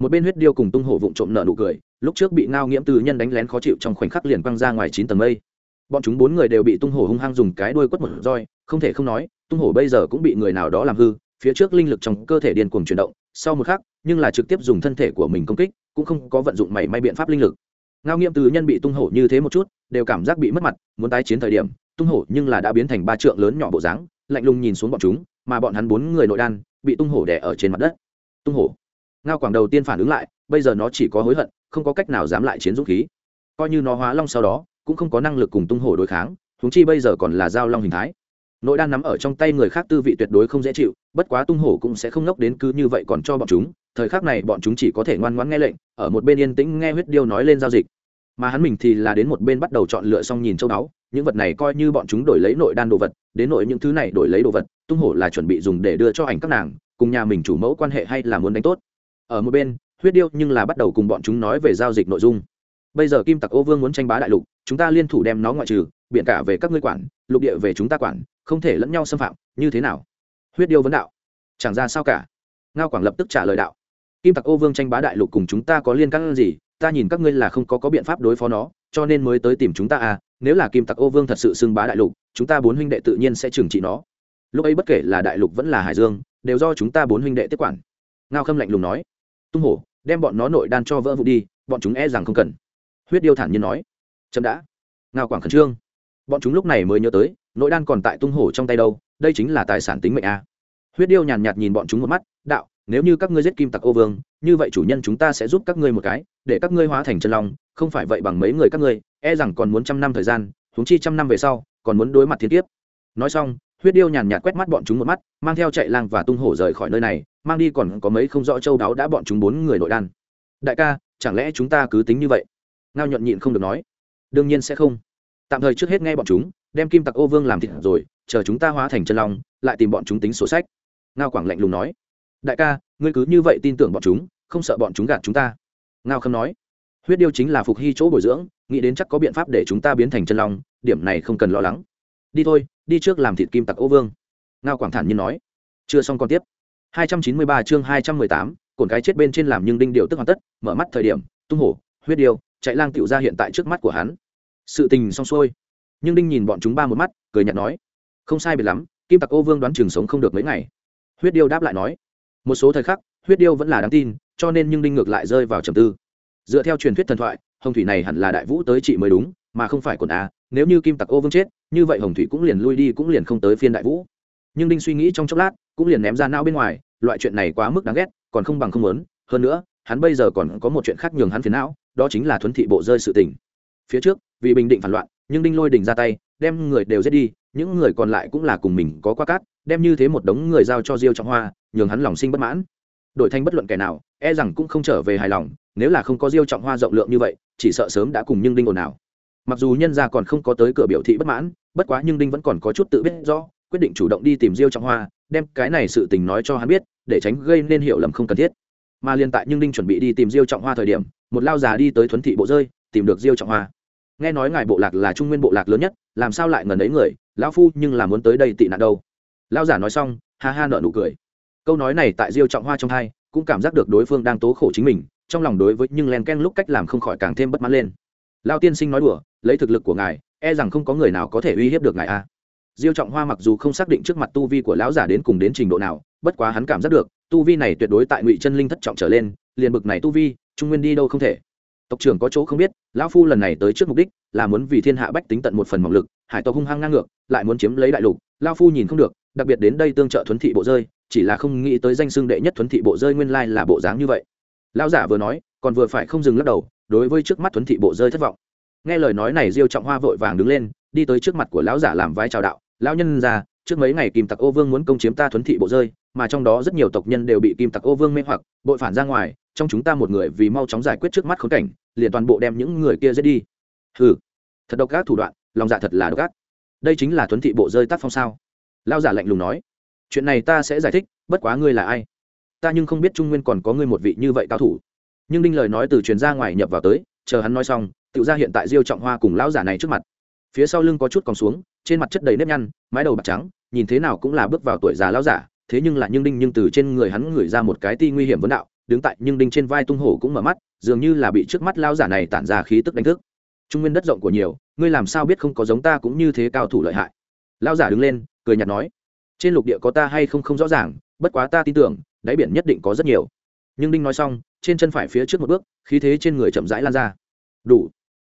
Một bên huyết điêu cùng tung hổ vụng trộm nợ nụ cười, lúc trước bị ngao nghiễm từ nhân đánh lén khó chịu trong khoảnh khắc liền quăng ra ngoài chín tầng mây. Bọn chúng bốn người đều bị tung hổ hung hăng dùng cái đuôi quất một roi, không thể không nói, tung hổ bây giờ cũng bị người nào đó làm hư, phía trước linh lực trong cơ thể điên cuồng chuyển động, sau một khắc, nhưng là trực tiếp dùng thân thể của mình công kích, cũng không có vận dụng mảy may biện pháp linh lực. Ngao nghiệm từ nhân bị tung hổ như thế một chút, đều cảm giác bị mất mặt, muốn tái chiến thời điểm, tung hổ nhưng là đã biến thành ba trượng lớn nhỏ bộ dáng lạnh lùng nhìn xuống bọn chúng, mà bọn hắn bốn người nội đan bị tung hổ đẻ ở trên mặt đất. Tung hổ. Ngao quảng đầu tiên phản ứng lại, bây giờ nó chỉ có hối hận, không có cách nào dám lại chiến dũng khí. Coi như nó hóa long sau đó, cũng không có năng lực cùng tung hổ đối kháng húng chi bây giờ còn là giao long hình thái. Nội đan nắm ở trong tay người khác tư vị tuyệt đối không dễ chịu, bất quá tung hổ cũng sẽ không ngốc đến cứ như vậy còn cho bọn chúng. Thời khắc này bọn chúng chỉ có thể ngoan ngoãn nghe lệnh, ở một bên yên tĩnh nghe huyết điêu nói lên giao dịch. Mà hắn mình thì là đến một bên bắt đầu chọn lựa xong nhìn châu đáo những vật này coi như bọn chúng đổi lấy nội đan đồ vật, đến nội những thứ này đổi lấy đồ vật, tung hổ là chuẩn bị dùng để đưa cho ảnh các nàng, cùng nhà mình chủ mẫu quan hệ hay là muốn đánh tốt. Ở một bên, huyết điêu nhưng là bắt đầu cùng bọn chúng nói về giao dịch nội dung. Bây giờ kim tặc ô vương muốn tranh bá đại lục, chúng ta liên thủ đem nó ngoại trừ, biện cả về các ngươi quản, lục địa về chúng ta quản, không thể lẫn nhau xâm phạm, như thế nào? Huyết điêu vấn đạo. Chẳng ra sao cả. Ngao quảng lập tức trả lời đạo. Kim tặc ô vương tranh bá đại lục cùng chúng ta có liên căng gì? Ta nhìn các ngươi là không có có biện pháp đối phó nó, cho nên mới tới tìm chúng ta à nếu là kim tặc ô vương thật sự xưng bá đại lục, chúng ta bốn huynh đệ tự nhiên sẽ trừng trị nó. Lúc ấy bất kể là đại lục vẫn là hải dương, đều do chúng ta bốn huynh đệ tiếp quản. Ngao khâm lạnh lùng nói. Tung hổ, đem bọn nó nội đan cho vỡ vụ đi, bọn chúng e rằng không cần. Huyết điêu thản nhiên nói. Chậm đã. Ngao quảng khẩn trương. Bọn chúng lúc này mới nhớ tới, nội đan còn tại tung hổ trong tay đâu, đây chính là tài sản tính mệnh a. Huyết điêu nhàn nhạt nhìn bọn chúng một mắt, đạo, nếu như các ngươi giết kim tặc ô vương, như vậy chủ nhân chúng ta sẽ giúp các ngươi một cái, để các ngươi hóa thành chân long, không phải vậy bằng mấy người các ngươi e rằng còn muốn trăm năm thời gian húng chi trăm năm về sau, còn muốn đối mặt thiên tiếp nói xong, huyết điêu nhàn nhạt quét mắt bọn chúng một mắt, mang theo chạy lang và tung hổ rời khỏi nơi này, mang đi còn có mấy không rõ châu đáo đã bọn chúng bốn người nội đan. Đại ca, chẳng lẽ chúng ta cứ tính như vậy? Ngao nhuận nhịn không được nói. Đương nhiên sẽ không. Tạm thời trước hết nghe bọn chúng, đem kim tặc ô vương làm thịt rồi, chờ chúng ta hóa thành chân long, lại tìm bọn chúng tính sổ sách. Ngao quảng lạnh lùng nói. Đại ca, ngươi cứ như vậy tin tưởng bọn chúng, không sợ bọn chúng gạt chúng ta. Ngao khâm nói huyết điêu chính là phục hy chỗ bồi dưỡng nghĩ đến chắc có biện pháp để chúng ta biến thành chân long điểm này không cần lo lắng. Đi thôi đi trước làm thịt kim tặc ô vương. Ngao quảng thản nhiên nói. Chưa xong còn tiếp. 293 chương 218, cồn cái chết bên trên làm nhưng đinh điều tức hoàn tất mở mắt thời điểm tung hổ huyết điêu chạy lang tiểu ra hiện tại trước mắt của hắn. Sự tình xong xuôi. Nhưng đinh nhìn bọn chúng ba một mắt cười nhạt nói. Không sai biệt lắm kim tặc ô vương đoán trường sống không được mấy ngày. Huyết điêu đáp lại nói. Một số thời khắc huyết điêu vẫn là đáng tin cho nên nhưng đinh ngược lại rơi vào trầm tư dựa theo truyền thuyết thần thoại, hồng thủy này hẳn là đại vũ tới trị mới đúng, mà không phải quần a nếu như kim tặc ô vương chết, như vậy hồng thủy cũng liền lui đi, cũng liền không tới phiên đại vũ. Nhưng đinh suy nghĩ trong chốc lát, cũng liền ném ra não bên ngoài, loại chuyện này quá mức đáng ghét, còn không bằng không muốn. Hơn nữa, hắn bây giờ còn có một chuyện khác nhường hắn phiền não, đó chính là thuấn thị bộ rơi sự tình. Phía trước, vì bình định phản loạn, nhưng đinh lôi đình ra tay, đem người đều giết đi, những người còn lại cũng là cùng mình có qua cát, đem như thế một đống người giao cho diêu trọng hoa, nhường hắn lòng sinh bất mãn. Đổi thành bất luận kẻ nào e rằng cũng không trở về hài lòng nếu là không có diêu trọng hoa rộng lượng như vậy, chỉ sợ sớm đã cùng nhưng đinh ồn ào. Mặc dù nhân gia còn không có tới cửa biểu thị bất mãn, bất quá nhưng đinh vẫn còn có chút tự biết do quyết định chủ động đi tìm diêu trọng hoa, đem cái này sự tình nói cho hắn biết, để tránh gây nên hiểu lầm không cần thiết. Mà liên tại nhưng đinh chuẩn bị đi tìm diêu trọng hoa thời điểm, một lao già đi tới thuấn thị bộ rơi, tìm được diêu trọng hoa. Nghe nói ngài bộ lạc là trung nguyên bộ lạc lớn nhất, làm sao lại ngần ấy người, lão phu nhưng là muốn tới đây tị nạn đâu. Lao giả nói xong, ha ha nợ nụ cười. Câu nói này tại diêu trọng hoa trong hai, cũng cảm giác được đối phương đang tố khổ chính mình trong lòng đối với nhưng len ken lúc cách làm không khỏi càng thêm bất mãn lên. Lao tiên sinh nói đùa, lấy thực lực của ngài e rằng không có người nào có thể uy hiếp được ngài a. À. Diêu trọng hoa mặc dù không xác định trước mặt tu vi của lão giả đến cùng đến trình độ nào, bất quá hắn cảm giác được, tu vi này tuyệt đối tại ngụy chân linh thất trọng trở lên, liền bực này tu vi, trung nguyên đi đâu không thể. Tộc trưởng có chỗ không biết, lão phu lần này tới trước mục đích là muốn vì thiên hạ bách tính tận một phần mỏng lực, hải tộc hung hăng ngang ngược, lại muốn chiếm lấy đại lục, lão phu nhìn không được, đặc biệt đến đây tương trợ thuấn thị bộ rơi, chỉ là không nghĩ tới danh xưng đệ nhất thuấn thị bộ rơi nguyên lai là bộ dáng như vậy lão giả vừa nói, còn vừa phải không dừng lắc đầu, đối với trước mắt thuấn thị bộ rơi thất vọng. Nghe lời nói này diêu trọng hoa vội vàng đứng lên, đi tới trước mặt của lão giả làm vai chào đạo, lão nhân ra, trước mấy ngày kim tặc ô vương muốn công chiếm ta thuấn thị bộ rơi, mà trong đó rất nhiều tộc nhân đều bị kim tặc ô vương mê hoặc, bội phản ra ngoài, trong chúng ta một người vì mau chóng giải quyết trước mắt khốn cảnh, liền toàn bộ đem những người kia giết đi. Hừ, thật độc ác thủ đoạn, lòng dạ thật là độc ác. Đây chính là thuấn thị bộ rơi tác phong sao? Lao giả lạnh lùng nói. Chuyện này ta sẽ giải thích, bất quá ngươi là ai? Ta nhưng không biết trung nguyên còn có ngươi một vị như vậy cao thủ. Nhưng đinh lời nói từ truyền ra ngoài nhập vào tới, chờ hắn nói xong tự ra hiện tại diêu trọng hoa cùng lão giả này trước mặt. Phía sau lưng có chút còn xuống, trên mặt chất đầy nếp nhăn, mái đầu bạc trắng, nhìn thế nào cũng là bước vào tuổi già lão giả, thế nhưng là nhưng đinh nhưng từ trên người hắn ngửi ra một cái ti nguy hiểm vấn đạo, đứng tại nhưng đinh trên vai tung hổ cũng mở mắt, dường như là bị trước mắt lão giả này tản ra khí tức đánh thức. Trung nguyên đất rộng của nhiều, ngươi làm sao biết không có giống ta cũng như thế cao thủ lợi hại? Lão giả đứng lên, cười nhạt nói, trên lục địa có ta hay không không rõ ràng, bất quá ta tin tưởng đáy biển nhất định có rất nhiều. Nhưng đinh nói xong, trên chân phải phía trước một bước, khí thế trên người chậm rãi lan ra. Đủ.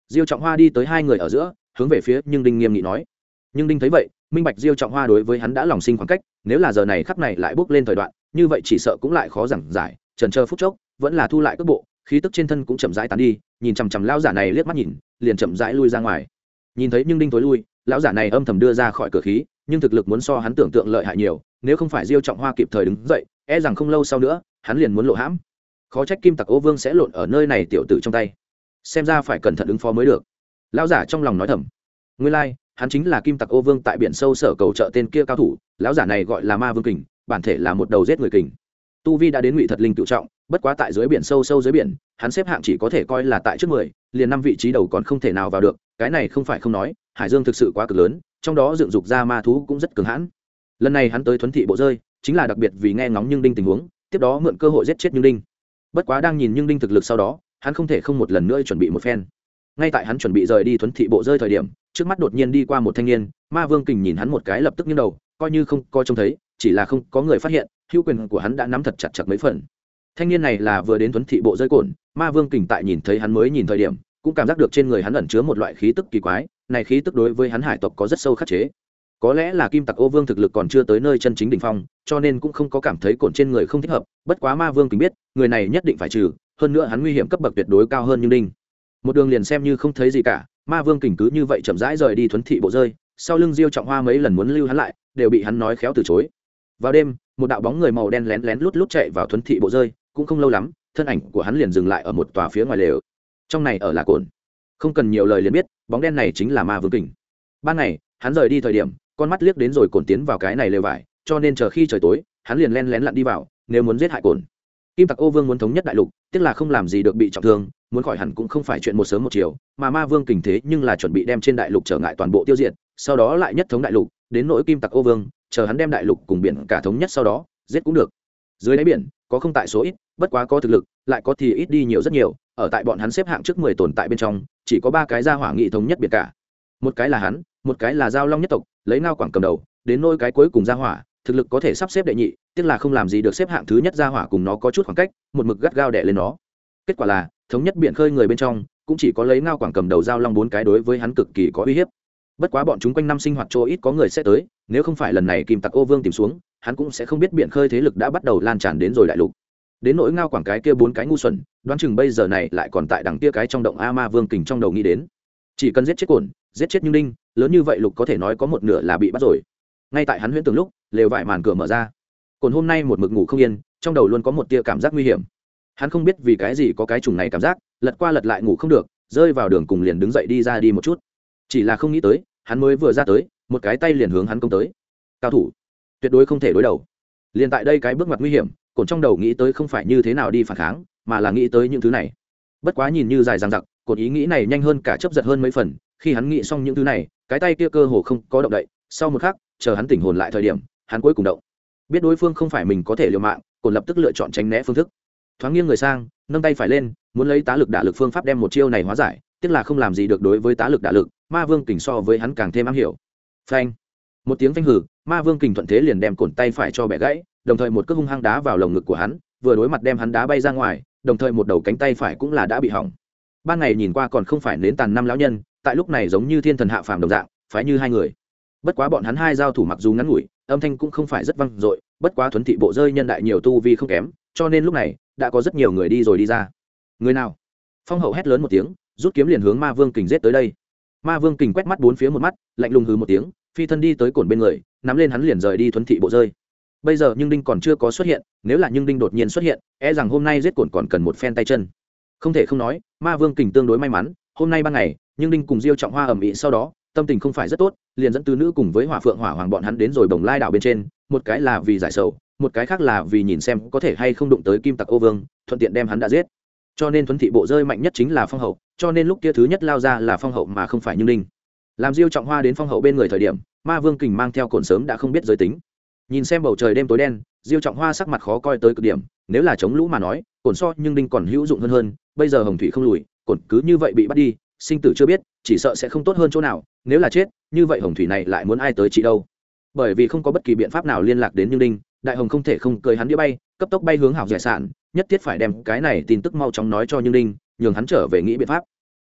Diêu trọng hoa đi tới hai người ở giữa, hướng về phía nhưng đinh nghiêm nghị nói. Nhưng đinh thấy vậy, minh bạch diêu trọng hoa đối với hắn đã lòng sinh khoảng cách, nếu là giờ này khắc này lại bước lên thời đoạn, như vậy chỉ sợ cũng lại khó giảng giải, trần chờ phút chốc, vẫn là thu lại cước bộ, khí tức trên thân cũng chậm rãi tán đi, nhìn chằm chằm lão giả này liếc mắt nhìn, liền chậm rãi lui ra ngoài. Nhìn thấy nhưng đinh tối lui, lão giả này âm thầm đưa ra khỏi cửa khí, nhưng thực lực muốn so hắn tưởng tượng lợi hại nhiều, nếu không phải diêu trọng hoa kịp thời đứng dậy e rằng không lâu sau nữa hắn liền muốn lộ hãm. Khó trách kim tặc ô vương sẽ lộn ở nơi này tiểu tử trong tay. Xem ra phải cẩn thận ứng phó mới được. Lão giả trong lòng nói thầm. Nguyên lai、like, hắn chính là kim tặc ô vương tại biển sâu sở cầu trợ tên kia cao thủ lão giả này gọi là ma vương kình bản thể là một đầu giết người kình. Tu vi đã đến ngụy thật linh tự trọng bất quá tại dưới biển sâu sâu dưới biển hắn xếp hạng chỉ có thể coi là tại trước mười liền năm vị trí đầu còn không thể nào vào được cái này không phải không nói hải dương thực sự quá cực lớn trong đó dựng dục ra ma thú cũng rất cường hãn. Lần này hắn tới thuấn thị bộ rơi chính là đặc biệt vì nghe ngóng nhưng đinh tình huống, tiếp đó mượn cơ hội giết chết nhưng đinh. Bất quá đang nhìn nhưng đinh thực lực sau đó, hắn không thể không một lần nữa chuẩn bị một phen. Ngay tại hắn chuẩn bị rời đi thuấn thị bộ rơi thời điểm, trước mắt đột nhiên đi qua một thanh niên, ma vương kình nhìn hắn một cái lập tức nghiêng đầu, coi như không coi trông thấy, chỉ là không có người phát hiện, hữu quyền của hắn đã nắm thật chặt chặt mấy phần. Thanh niên này là vừa đến thuấn thị bộ rơi cồn ma vương kình tại nhìn thấy hắn mới nhìn thời điểm, cũng cảm giác được trên người hắn ẩn chứa một loại khí tức kỳ quái, này khí tức đối với hắn hải tộc có rất sâu khắc chế có lẽ là kim tặc ô vương thực lực còn chưa tới nơi chân chính đ ỉ n h phong, cho nên cũng không có cảm thấy cồn trên người không thích hợp, bất quá ma vương kính biết, người này nhất định phải trừ, hơn nữa hắn nguy hiểm cấp bậc tuyệt đối cao hơn như đinh một đường liền xem như không thấy gì cả, ma vương kình cứ như vậy chậm rãi rời đi thuấn thị bộ rơi, sau lưng diêu trọng hoa mấy lần muốn lưu hắn lại, đều bị hắn nói khéo từ chối. Vào đêm, một đạo bóng người màu đen lén lén lút lút chạy vào thuấn thị bộ rơi, cũng không lâu lắm, thân ảnh của hắn liền dừng lại ở một tòa phía ngoài lều. Trong này ở là cồn. Không cần nhiều lời liền biết, bóng đen này chính là ma vương kình. Ban ngày, hắn rời đi thời điểm con mắt liếc đến rồi cồn tiến vào cái này lều vải, cho nên chờ khi trời tối, hắn liền len lén lặn đi vào, nếu muốn giết hại cồn kim tặc ô vương muốn thống nhất đại lục tức là không làm gì được bị trọng thương, muốn khỏi hẳn cũng không phải chuyện một sớm một chiều, mà ma vương kình thế nhưng là chuẩn bị đem trên đại lục trở ngại toàn bộ tiêu diệt, sau đó lại nhất thống đại lục, đến nỗi kim tặc ô vương, chờ hắn đem đại lục cùng biển cả thống nhất sau đó, giết cũng được. Dưới đáy biển, có không tại số ít, bất quá có thực lực, lại có thì ít đi nhiều rất nhiều, ở tại bọn hắn xếp hạng trước mười tồn tại bên trong, chỉ có ba cái gia hỏa nghị thống nhất biển cả. Một cái là hắn, một cái là giao long nhất tộc lấy ngao quảng cầm đầu, đến nôi cái cuối cùng gia hỏa, thực lực có thể sắp xếp đệ nhị tức là không làm gì được xếp hạng thứ nhất ra hỏa cùng nó có chút khoảng cách, một mực gắt gao đẻ lên nó. Kết quả là, thống nhất biển khơi người bên trong, cũng chỉ có lấy ngao quảng cầm đầu giao long bốn cái đối với hắn cực kỳ có uy hiếp. Bất quá bọn chúng quanh năm sinh hoạt chỗ ít có người sẽ tới, nếu không phải lần này kìm tặc ô vương tìm xuống, hắn cũng sẽ không biết biển khơi thế lực đã bắt đầu lan tràn đến rồi đại lục. Đến nỗi ngao quảng cái kia bốn cái ngu xuẩn, đoán chừng bây giờ này lại còn tại đằng kia cái trong động a ma vương kình trong đầu nghĩ đến. Chỉ cần giết chết cồn, giết chết như ninh lớn như vậy lục có thể nói có một nửa là bị bắt rồi. Ngay tại hắn huyễn tường lúc, lều vải màn cửa mở ra. Còn hôm nay một mực ngủ không yên, trong đầu luôn có một tia cảm giác nguy hiểm. Hắn không biết vì cái gì có cái trùng này cảm giác, lật qua lật lại ngủ không được, rơi vào đường cùng liền đứng dậy đi ra đi một chút. Chỉ là không nghĩ tới, hắn mới vừa ra tới, một cái tay liền hướng hắn công tới. Cao thủ, tuyệt đối không thể đối đầu. Liền tại đây cái bước ngoặt nguy hiểm cồn trong đầu nghĩ tới không phải như thế nào đi phản kháng, mà là nghĩ tới những thứ này. Bất quá nhìn như dài dằng dặc cồn ý nghĩ này nhanh hơn cả chấp giật hơn mấy phần khi hắn nghĩ xong những thứ này, cái tay kia cơ hồ không có động đậy, sau một khắc, chờ hắn tỉnh hồn lại thời điểm, hắn cuối cùng động. Biết đối phương không phải mình có thể liều mạng cồn lập tức lựa chọn tránh né phương thức. Thoáng nghiêng người sang, nâng tay phải lên, muốn lấy tá lực đả lực phương pháp đem một chiêu này hóa giải tức là không làm gì được đối với tá lực đả lực, ma vương kình so với hắn càng thêm am hiểu. Phanh. Một tiếng phanh hử, ma vương kình thuận thế liền đem cồn tay phải cho bẻ gãy, đồng thời một cước hung hăng đá vào lồng ngực của hắn, vừa đối mặt đem hắn đá bay ra ngoài, đồng thời một đầu cánh tay phải cũng là đã bị hỏng. Ban ngày nhìn qua còn không phải nến tàn năm lão nhân tại lúc này giống như thiên thần hạ phàm đồng dạng, phái như hai người. Bất quá bọn hắn hai giao thủ mặc dù ngắn ngủi, âm thanh cũng không phải rất vang dội, bất quá thuấn thị bộ rơi nhân đại nhiều tu vi không kém, cho nên lúc này đã có rất nhiều người đi rồi đi ra. Người nào? Phong hậu hét lớn một tiếng, rút kiếm liền hướng ma vương kình giết tới đây. Ma vương kình quét mắt bốn phía một mắt, lạnh lùng hừ một tiếng, phi thân đi tới cồn bên người, nắm lên hắn liền rời đi thuấn thị bộ rơi. Bây giờ nhưng đinh còn chưa có xuất hiện, nếu là nhưng đinh đột nhiên xuất hiện e rằng hôm nay giết cồn còn cần một phen tay chân. Không thể không nói, ma vương kình tương đối may mắn, hôm nay ban ngày nhưng đinh cùng diêu trọng hoa ẩm ĩ sau đó, tâm tình không phải rất tốt, liền dẫn tứ nữ cùng với hỏa phượng hỏa hoàng bọn hắn đến rồi bồng lai đảo bên trên, một cái là vì giải sầu, một cái khác là vì nhìn xem có thể hay không đụng tới kim tặc ô vương, thuận tiện đem hắn đã giết cho nên thuấn thị bộ rơi mạnh nhất chính là phong hậu, cho nên lúc kia thứ nhất lao ra là phong hậu mà không phải như Ninh. làm diêu trọng hoa đến phong hậu bên người thời điểm, ma vương kình mang theo cồn sớm đã không biết giới tính nhìn xem bầu trời đêm tối đen, diêu trọng hoa sắc mặt khó coi tới cực điểm, nếu là chống lũ mà nói, cồn so nhưng đinh còn hữu dụng hơn hơn, bây giờ hồng thủy không lùi, cồn cứ như vậy bị bắt đi sinh tử chưa biết chỉ sợ sẽ không tốt hơn chỗ nào nếu là chết như vậy hồng thủy này lại muốn ai tới chị đâu? Bởi vì không có bất kỳ biện pháp nào liên lạc đến như đinh đại hồng không thể không cười hắn đĩa bay cấp tốc bay hướng hảo giải sản nhất thiết phải đem cái này tin tức mau chóng nói cho như đinh nhường hắn trở về nghĩ biện pháp.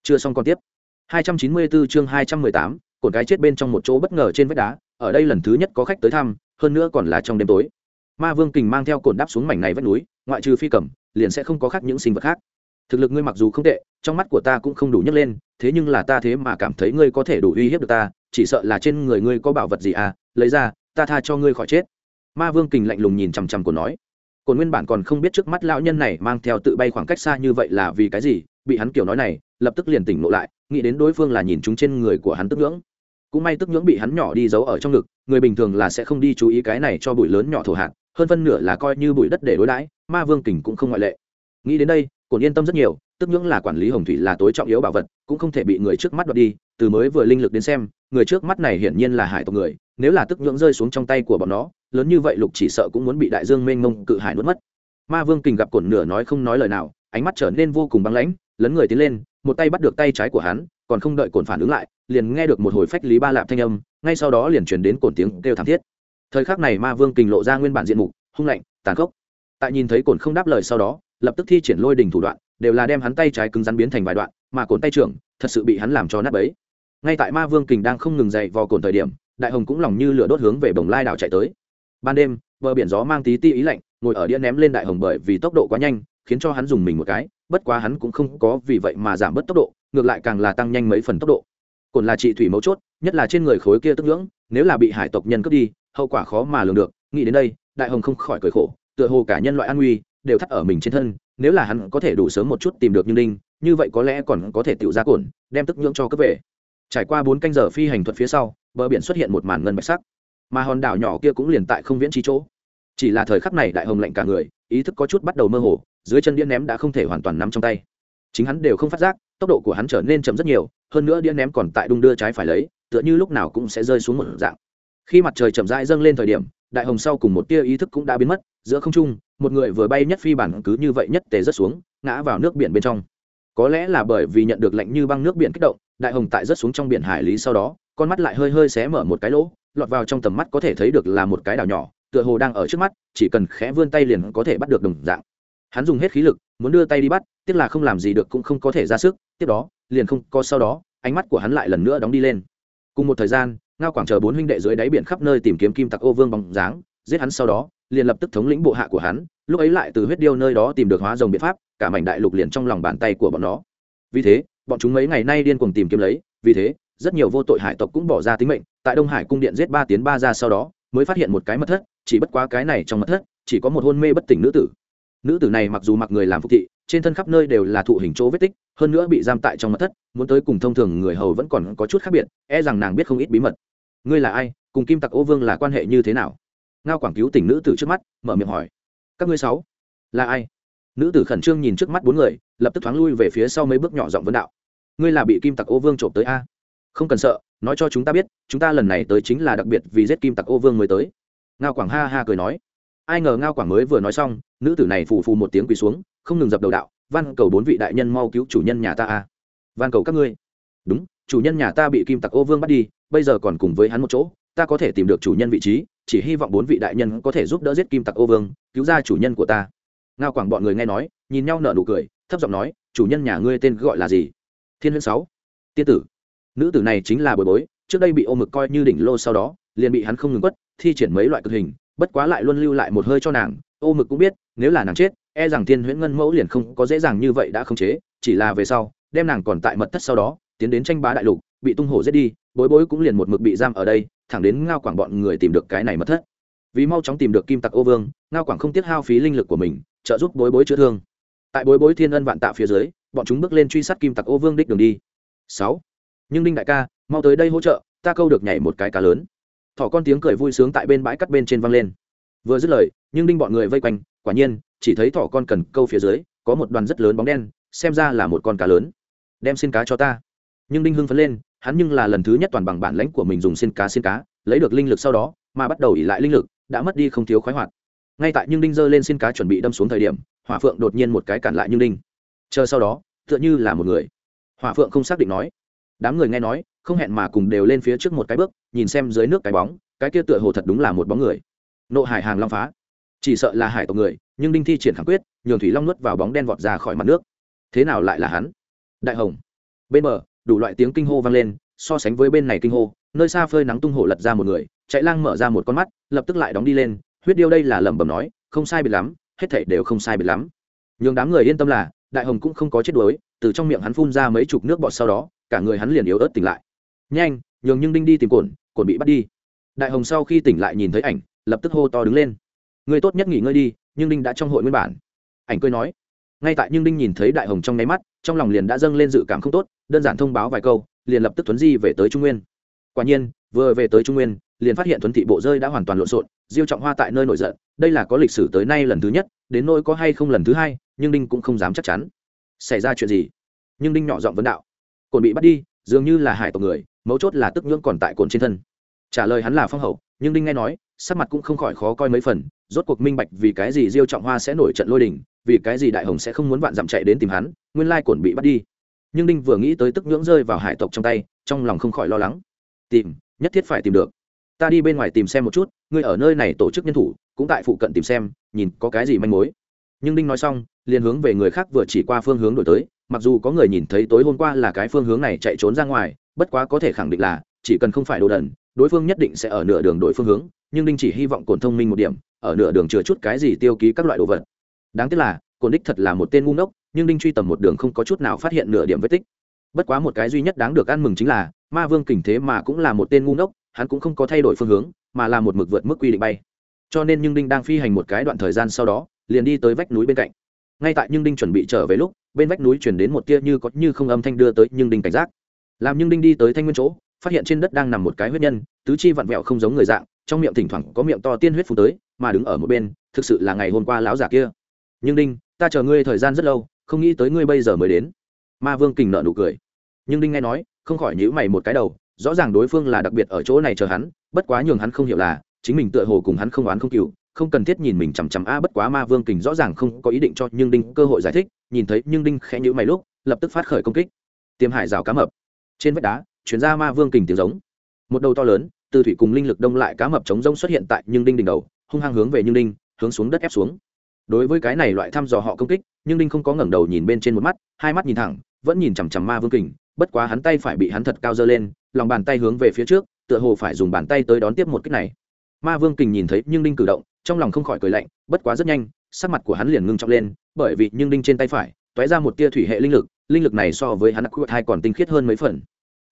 Chưa xong còn tiếp. 294 chương 218, cột cái chết bên trong một chỗ bất ngờ trên vách đá ở đây lần thứ nhất có khách tới thăm hơn nữa còn là trong đêm tối. Ma vương kình mang theo cột đáp xuống mảnh này vách núi ngoại trừ phi cầm liền sẽ không có khác những sinh vật khác. Thực lực ngươi mặc dù không tệ trong mắt của ta cũng không đủ nhấc lên thế nhưng là ta thế mà cảm thấy ngươi có thể đủ uy hiếp được ta, chỉ sợ là trên người ngươi có bảo vật gì à lấy ra, ta tha cho ngươi khỏi chết. Ma vương kình lạnh lùng nhìn chằm chằm của nói. Cồn nguyên bản còn không biết trước mắt lão nhân này mang theo tự bay khoảng cách xa như vậy là vì cái gì, bị hắn kiểu nói này, lập tức liền tỉnh ngộ lại, nghĩ đến đối phương là nhìn chúng trên người của hắn tức ngưỡng. Cũng may tức ngưỡng bị hắn nhỏ đi giấu ở trong ngực, người bình thường là sẽ không đi chú ý cái này cho bụi lớn nhỏ thổ hạt, hơn phân nửa là coi như bụi đất để đối đãi, ma vương kình cũng không ngoại lệ. Nghĩ đến đây cồn yên tâm rất nhiều tức ngưỡng là quản lý hồng thủy là tối trọng yếu bảo vật, cũng không thể bị người trước mắt đoạt đi, từ mới vừa linh lực đến xem, người trước mắt này hiển nhiên là hải tộc người, nếu là tức ngưỡng rơi xuống trong tay của bọn nó, lớn như vậy lục chỉ sợ cũng muốn bị đại dương mênh mông cự hải nuốt mất. Ma vương kình gặp cổn nửa nói không nói lời nào, ánh mắt trở nên vô cùng băng lãnh, lấn người tiến lên, một tay bắt được tay trái của hắn, còn không đợi cổn phản ứng lại, liền nghe được một hồi phách lý ba lạp thanh âm, ngay sau đó liền chuyển đến cổn tiếng kêu thảm thiết. Thời khắc này ma vương kình lộ ra nguyên bản diện mục, hung lạnh, tàn khốc. Tại nhìn thấy cổn không đáp lời sau đó lập tức thi triển lôi đình thủ đoạn, đều là đem hắn tay trái cứng rắn biến thành vài đoạn, mà cồn tay trưởng, thật sự bị hắn làm cho nát bấy. Ngay tại ma vương kình đang không ngừng dậy vò cồn thời điểm, đại hồng cũng lòng như lửa đốt hướng về bồng lai đảo chạy tới. Ban đêm, bờ biển gió mang tí ti ý lạnh, ngồi ở đĩa ném lên đại hồng bởi vì tốc độ quá nhanh, khiến cho hắn dùng mình một cái, bất quá hắn cũng không có vì vậy mà giảm bớt tốc độ, ngược lại càng là tăng nhanh mấy phần tốc độ. Cồn là trị thủy mấu chốt, nhất là trên người khối kia tức ngưỡng, nếu là bị hải tộc nhân cướp đi, hậu quả khó mà lường được, nghĩ đến đây, đại hồng không khỏi cười khổ, tựa hồ cả nhân loại an nguy đều thắt ở mình trên thân, nếu là hắn có thể đủ sớm một chút tìm được như đinh, như vậy có lẽ còn có thể tự ra cổn, đem tức nhưỡng cho cướp về. Trải qua bốn canh giờ phi hành thuật phía sau, bờ biển xuất hiện một màn ngân bạch sắc. Mà hòn đảo nhỏ kia cũng liền tại không viễn trí chỗ. Chỉ là thời khắc này đại hồng lạnh cả người, ý thức có chút bắt đầu mơ hồ, dưới chân đĩa ném đã không thể hoàn toàn nắm trong tay. Chính hắn đều không phát giác, tốc độ của hắn trở nên chậm rất nhiều, hơn nữa đĩa ném còn tại đung đưa trái phải lấy, tựa như lúc nào cũng sẽ rơi xuống một dạng. Khi mặt trời chậm rãi dâng lên thời điểm đại hồng sau cùng một tia ý thức cũng đã biến mất, giữa không trung, một người vừa bay nhất phi bản cứ như vậy nhất tề rất xuống, ngã vào nước biển bên trong. Có lẽ là bởi vì nhận được lệnh như băng nước biển kích động, đại hồng tại rất xuống trong biển hải lý sau đó, con mắt lại hơi hơi xé mở một cái lỗ, lọt vào trong tầm mắt có thể thấy được là một cái đảo nhỏ, tựa hồ đang ở trước mắt, chỉ cần khẽ vươn tay liền có thể bắt được đồng dạng. Hắn dùng hết khí lực, muốn đưa tay đi bắt, tiếc là không làm gì được cũng không có thể ra sức, tiếp đó, liền không có sau đó, ánh mắt của hắn lại lần nữa đóng đi lên. Cùng một thời gian ngao quảng chờ bốn huynh đệ dưới đáy biển khắp nơi tìm kiếm kim tặc ô vương bóng dáng, giết hắn sau đó, liền lập tức thống lĩnh bộ hạ của hắn, lúc ấy lại từ huyết điêu nơi đó tìm được hóa rồng biện pháp, cả mảnh đại lục liền trong lòng bàn tay của bọn nó. Vì thế, bọn chúng mấy ngày nay điên cuồng tìm kiếm lấy, vì thế, rất nhiều vô tội hải tộc cũng bỏ ra tính mệnh, tại đông hải cung điện giết ba tiến ba ra sau đó, mới phát hiện một cái mật thất, chỉ bất quá cái này trong mật thất, chỉ có một hôn mê bất tỉnh nữ tử nữ tử này mặc dù mặc người làm phục thị, trên thân khắp nơi đều là thụ hình chỗ vết tích, hơn nữa bị giam tại trong mật thất, muốn tới cùng thông thường người hầu vẫn còn có chút khác biệt e rằng nàng biết không ít bí mật. Ngươi là ai? Cùng kim tặc ô vương là quan hệ như thế nào? Ngao quảng cứu tỉnh nữ tử trước mắt, mở miệng hỏi. Các ngươi sáu, là ai? Nữ tử khẩn trương nhìn trước mắt bốn người, lập tức thoáng lui về phía sau mấy bước nhỏ giọng vấn đạo. Ngươi là bị kim tặc ô vương trộm tới a? Không cần sợ, nói cho chúng ta biết, chúng ta lần này tới chính là đặc biệt vì giết kim tặc ô vương mới tới. Ngao quảng ha ha cười nói ai ngờ ngao quảng mới vừa nói xong, nữ tử này phù phù một tiếng quỳ xuống, không ngừng dập đầu đạo van cầu bốn vị đại nhân mau cứu chủ nhân nhà ta a. Van cầu các ngươi. Đúng, chủ nhân nhà ta bị kim tặc ô vương bắt đi, bây giờ còn cùng với hắn một chỗ, ta có thể tìm được chủ nhân vị trí, chỉ hy vọng bốn vị đại nhân có thể giúp đỡ giết kim tặc ô vương, cứu ra chủ nhân của ta. Ngao quảng bọn người nghe nói, nhìn nhau nở nụ cười, thấp giọng nói, chủ nhân nhà ngươi tên gọi là gì? Thiên huyễn sáu. Tiên tử. Nữ tử này chính là bồi bối, trước đây bị ô mực coi như đỉnh lô sau đó, liền bị hắn không ngừng quất, thi triển mấy loại cực hình bất quá lại luôn lưu lại một hơi cho nàng, ô mực cũng biết, nếu là nàng chết e rằng thiên huyễn ngân mẫu liền không có dễ dàng như vậy đã không chế, chỉ là về sau, đem nàng còn tại mật thất sau đó, tiến đến tranh bá đại lục, bị tung hổ giết đi, bối bối cũng liền một mực bị giam ở đây, thẳng đến ngao quảng bọn người tìm được cái này mật thất. Vì mau chóng tìm được kim tặc ô vương, ngao quảng không tiếc hao phí linh lực của mình, trợ giúp bối bối chữa thương. Tại bối bối thiên ân vạn tạ phía dưới, bọn chúng bước lên truy sát kim tặc ô vương đích đường đi. Sáu. Nhưng đinh đại ca, mau tới đây hỗ trợ, ta câu được nhảy một cái cá lớn thỏ con tiếng cười vui sướng tại bên bãi cắt bên trên văng lên. Vừa dứt lời, nhưng đinh bọn người vây quanh, quả nhiên, chỉ thấy thỏ con cần câu phía dưới, có một đoàn rất lớn bóng đen, xem ra là một con cá lớn. Đem xin cá cho ta. Nhưng đinh hưng phấn lên, hắn nhưng là lần thứ nhất toàn bằng bản lãnh của mình dùng xin cá xin cá, lấy được linh lực sau đó, mà bắt đầu ỉ lại linh lực, đã mất đi không thiếu khoái hoạt. Ngay tại nhưng đinh giơ lên xin cá chuẩn bị đâm xuống thời điểm, hỏa phượng đột nhiên một cái cản lại nhưng đinh. Chờ sau đó, tựa như là một người. Hỏa phượng không xác định nói. Đám người nghe nói không hẹn mà cùng đều lên phía trước một cái bước, nhìn xem dưới nước cái bóng, cái kia tựa hồ thật đúng là một bóng người. Nộ hải hàng long phá. Chỉ sợ là hải tộc người, nhưng đinh thi triển khẳng quyết, nhường thủy long nuốt vào bóng đen vọt ra khỏi mặt nước. Thế nào lại là hắn? Đại hồng. Bên bờ, đủ loại tiếng kinh hô vang lên, so sánh với bên này kinh hô, nơi xa phơi nắng tung hổ lật ra một người, chạy lang mở ra một con mắt, lập tức lại đóng đi lên, huyết điêu đây là lẩm bẩm nói, không sai biệt lắm, hết thảy đều không sai biệt lắm. Nhường đám người yên tâm là, đại hồng cũng không có chết đuối, từ trong miệng hắn phun ra mấy chục nước bọt sau đó, cả người hắn liền yếu ớt tỉnh lại nhanh, nhường nhưng đinh đi tìm cồn cồn bị bắt đi. Đại hồng sau khi tỉnh lại nhìn thấy ảnh, lập tức hô to đứng lên. Người tốt nhất nghỉ ngơi đi, nhưng đinh đã trong hội nguyên bản. Ảnh cười nói. Ngay tại nhưng đinh nhìn thấy đại hồng trong nháy mắt, trong lòng liền đã dâng lên dự cảm không tốt, đơn giản thông báo vài câu, liền lập tức tuấn di về tới trung nguyên. Quả nhiên, vừa về tới trung nguyên, liền phát hiện tuấn thị bộ rơi đã hoàn toàn lộn xộn, diêu trọng hoa tại nơi nổi giận, đây là có lịch sử tới nay lần thứ nhất, đến nỗi có hay không lần thứ hai, nhưng đinh cũng không dám chắc chắn. Xảy ra chuyện gì? Nhưng đinh nhỏ giọng vấn đạo. Cồn bị bắt đi, dường như là hải tộc người mấu chốt là tức nhưỡng còn tại cồn trên thân. Trả lời hắn là phong hậu, nhưng đinh nghe nói, sắc mặt cũng không khỏi khó coi mấy phần, rốt cuộc minh bạch vì cái gì diêu trọng hoa sẽ nổi trận lôi đình, vì cái gì đại hồng sẽ không muốn vạn dặm chạy đến tìm hắn, nguyên lai cồn bị bắt đi. Nhưng đinh vừa nghĩ tới tức nhưỡng rơi vào hải tộc trong tay, trong lòng không khỏi lo lắng. Tìm, nhất thiết phải tìm được. Ta đi bên ngoài tìm xem một chút, ngươi ở nơi này tổ chức nhân thủ, cũng tại phụ cận tìm xem, nhìn có cái gì manh mối. Nhưng đinh nói xong, liền hướng về người khác vừa chỉ qua phương hướng đổi tới, mặc dù có người nhìn thấy tối hôm qua là cái phương hướng này chạy trốn ra ngoài bất quá có thể khẳng định là, chỉ cần không phải đồ đần, đối phương nhất định sẽ ở nửa đường đổi phương hướng, nhưng đinh chỉ hy vọng cồn thông minh một điểm, ở nửa đường chừa chút cái gì tiêu ký các loại đồ vật. Đáng tiếc là cồn đích thật là một tên ngu ngốc, nhưng đinh truy tầm một đường không có chút nào phát hiện nửa điểm vết tích. Bất quá một cái duy nhất đáng được ăn mừng chính là, ma vương kình thế mà cũng là một tên ngu ngốc, hắn cũng không có thay đổi phương hướng, mà là một mực vượt mức quy định bay. Cho nên nhưng đinh đang phi hành một cái đoạn thời gian sau đó, liền đi tới vách núi bên cạnh. Ngay tại nhưng đinh chuẩn bị trở về lúc, bên vách núi chuyển đến một tia như có như không âm thanh đưa tới nhưng đinh cảnh giác làm nhưng đinh đi tới thanh nguyên chỗ, phát hiện trên đất đang nằm một cái huyết nhân, tứ chi vặn vẹo không giống người dạng, trong miệng thỉnh thoảng có miệng to tiên huyết phù tới, mà đứng ở một bên, thực sự là ngày hôm qua lão giả kia. Nhưng đinh, ta chờ ngươi thời gian rất lâu, không nghĩ tới ngươi bây giờ mới đến. Ma vương kình nợ nụ cười. Nhưng đinh nghe nói, không khỏi nhữ mày một cái đầu, rõ ràng đối phương là đặc biệt ở chỗ này chờ hắn, bất quá nhường hắn không hiểu là, chính mình tựa hồ cùng hắn không oán không cựu không cần thiết nhìn mình chằm chằm, a, bất quá ma vương kình rõ ràng không có ý định cho nhưng đinh cơ hội giải thích, nhìn thấy nhưng đinh khẽ nhữ mày lúc, lập tức phát khởi công kích. Tiêm hải rào cá mập trên vách đá chuyển ra ma vương kình tiếng giống. Một đầu to lớn, từ thủy cùng linh lực đông lại cá mập chống rông xuất hiện tại nhưng đinh đỉnh đầu, hung hăng hướng về nhưng đinh, hướng xuống đất ép xuống. Đối với cái này loại thăm dò họ công kích nhưng đinh không có ngẩng đầu nhìn bên trên một mắt, hai mắt nhìn thẳng, vẫn nhìn chằm chằm ma vương kình, bất quá hắn tay phải bị hắn thật cao dơ lên, lòng bàn tay hướng về phía trước, tựa hồ phải dùng bàn tay tới đón tiếp một kích này. Ma vương kình nhìn thấy nhưng đinh cử động, trong lòng không khỏi cười lạnh, bất quá rất nhanh, sắc mặt của hắn liền ngưng trọng lên, bởi vì nhưng đinh trên tay phải t ra một tia thủy hệ linh lực linh lực này so với hắn hai còn tinh khiết hơn mấy phần.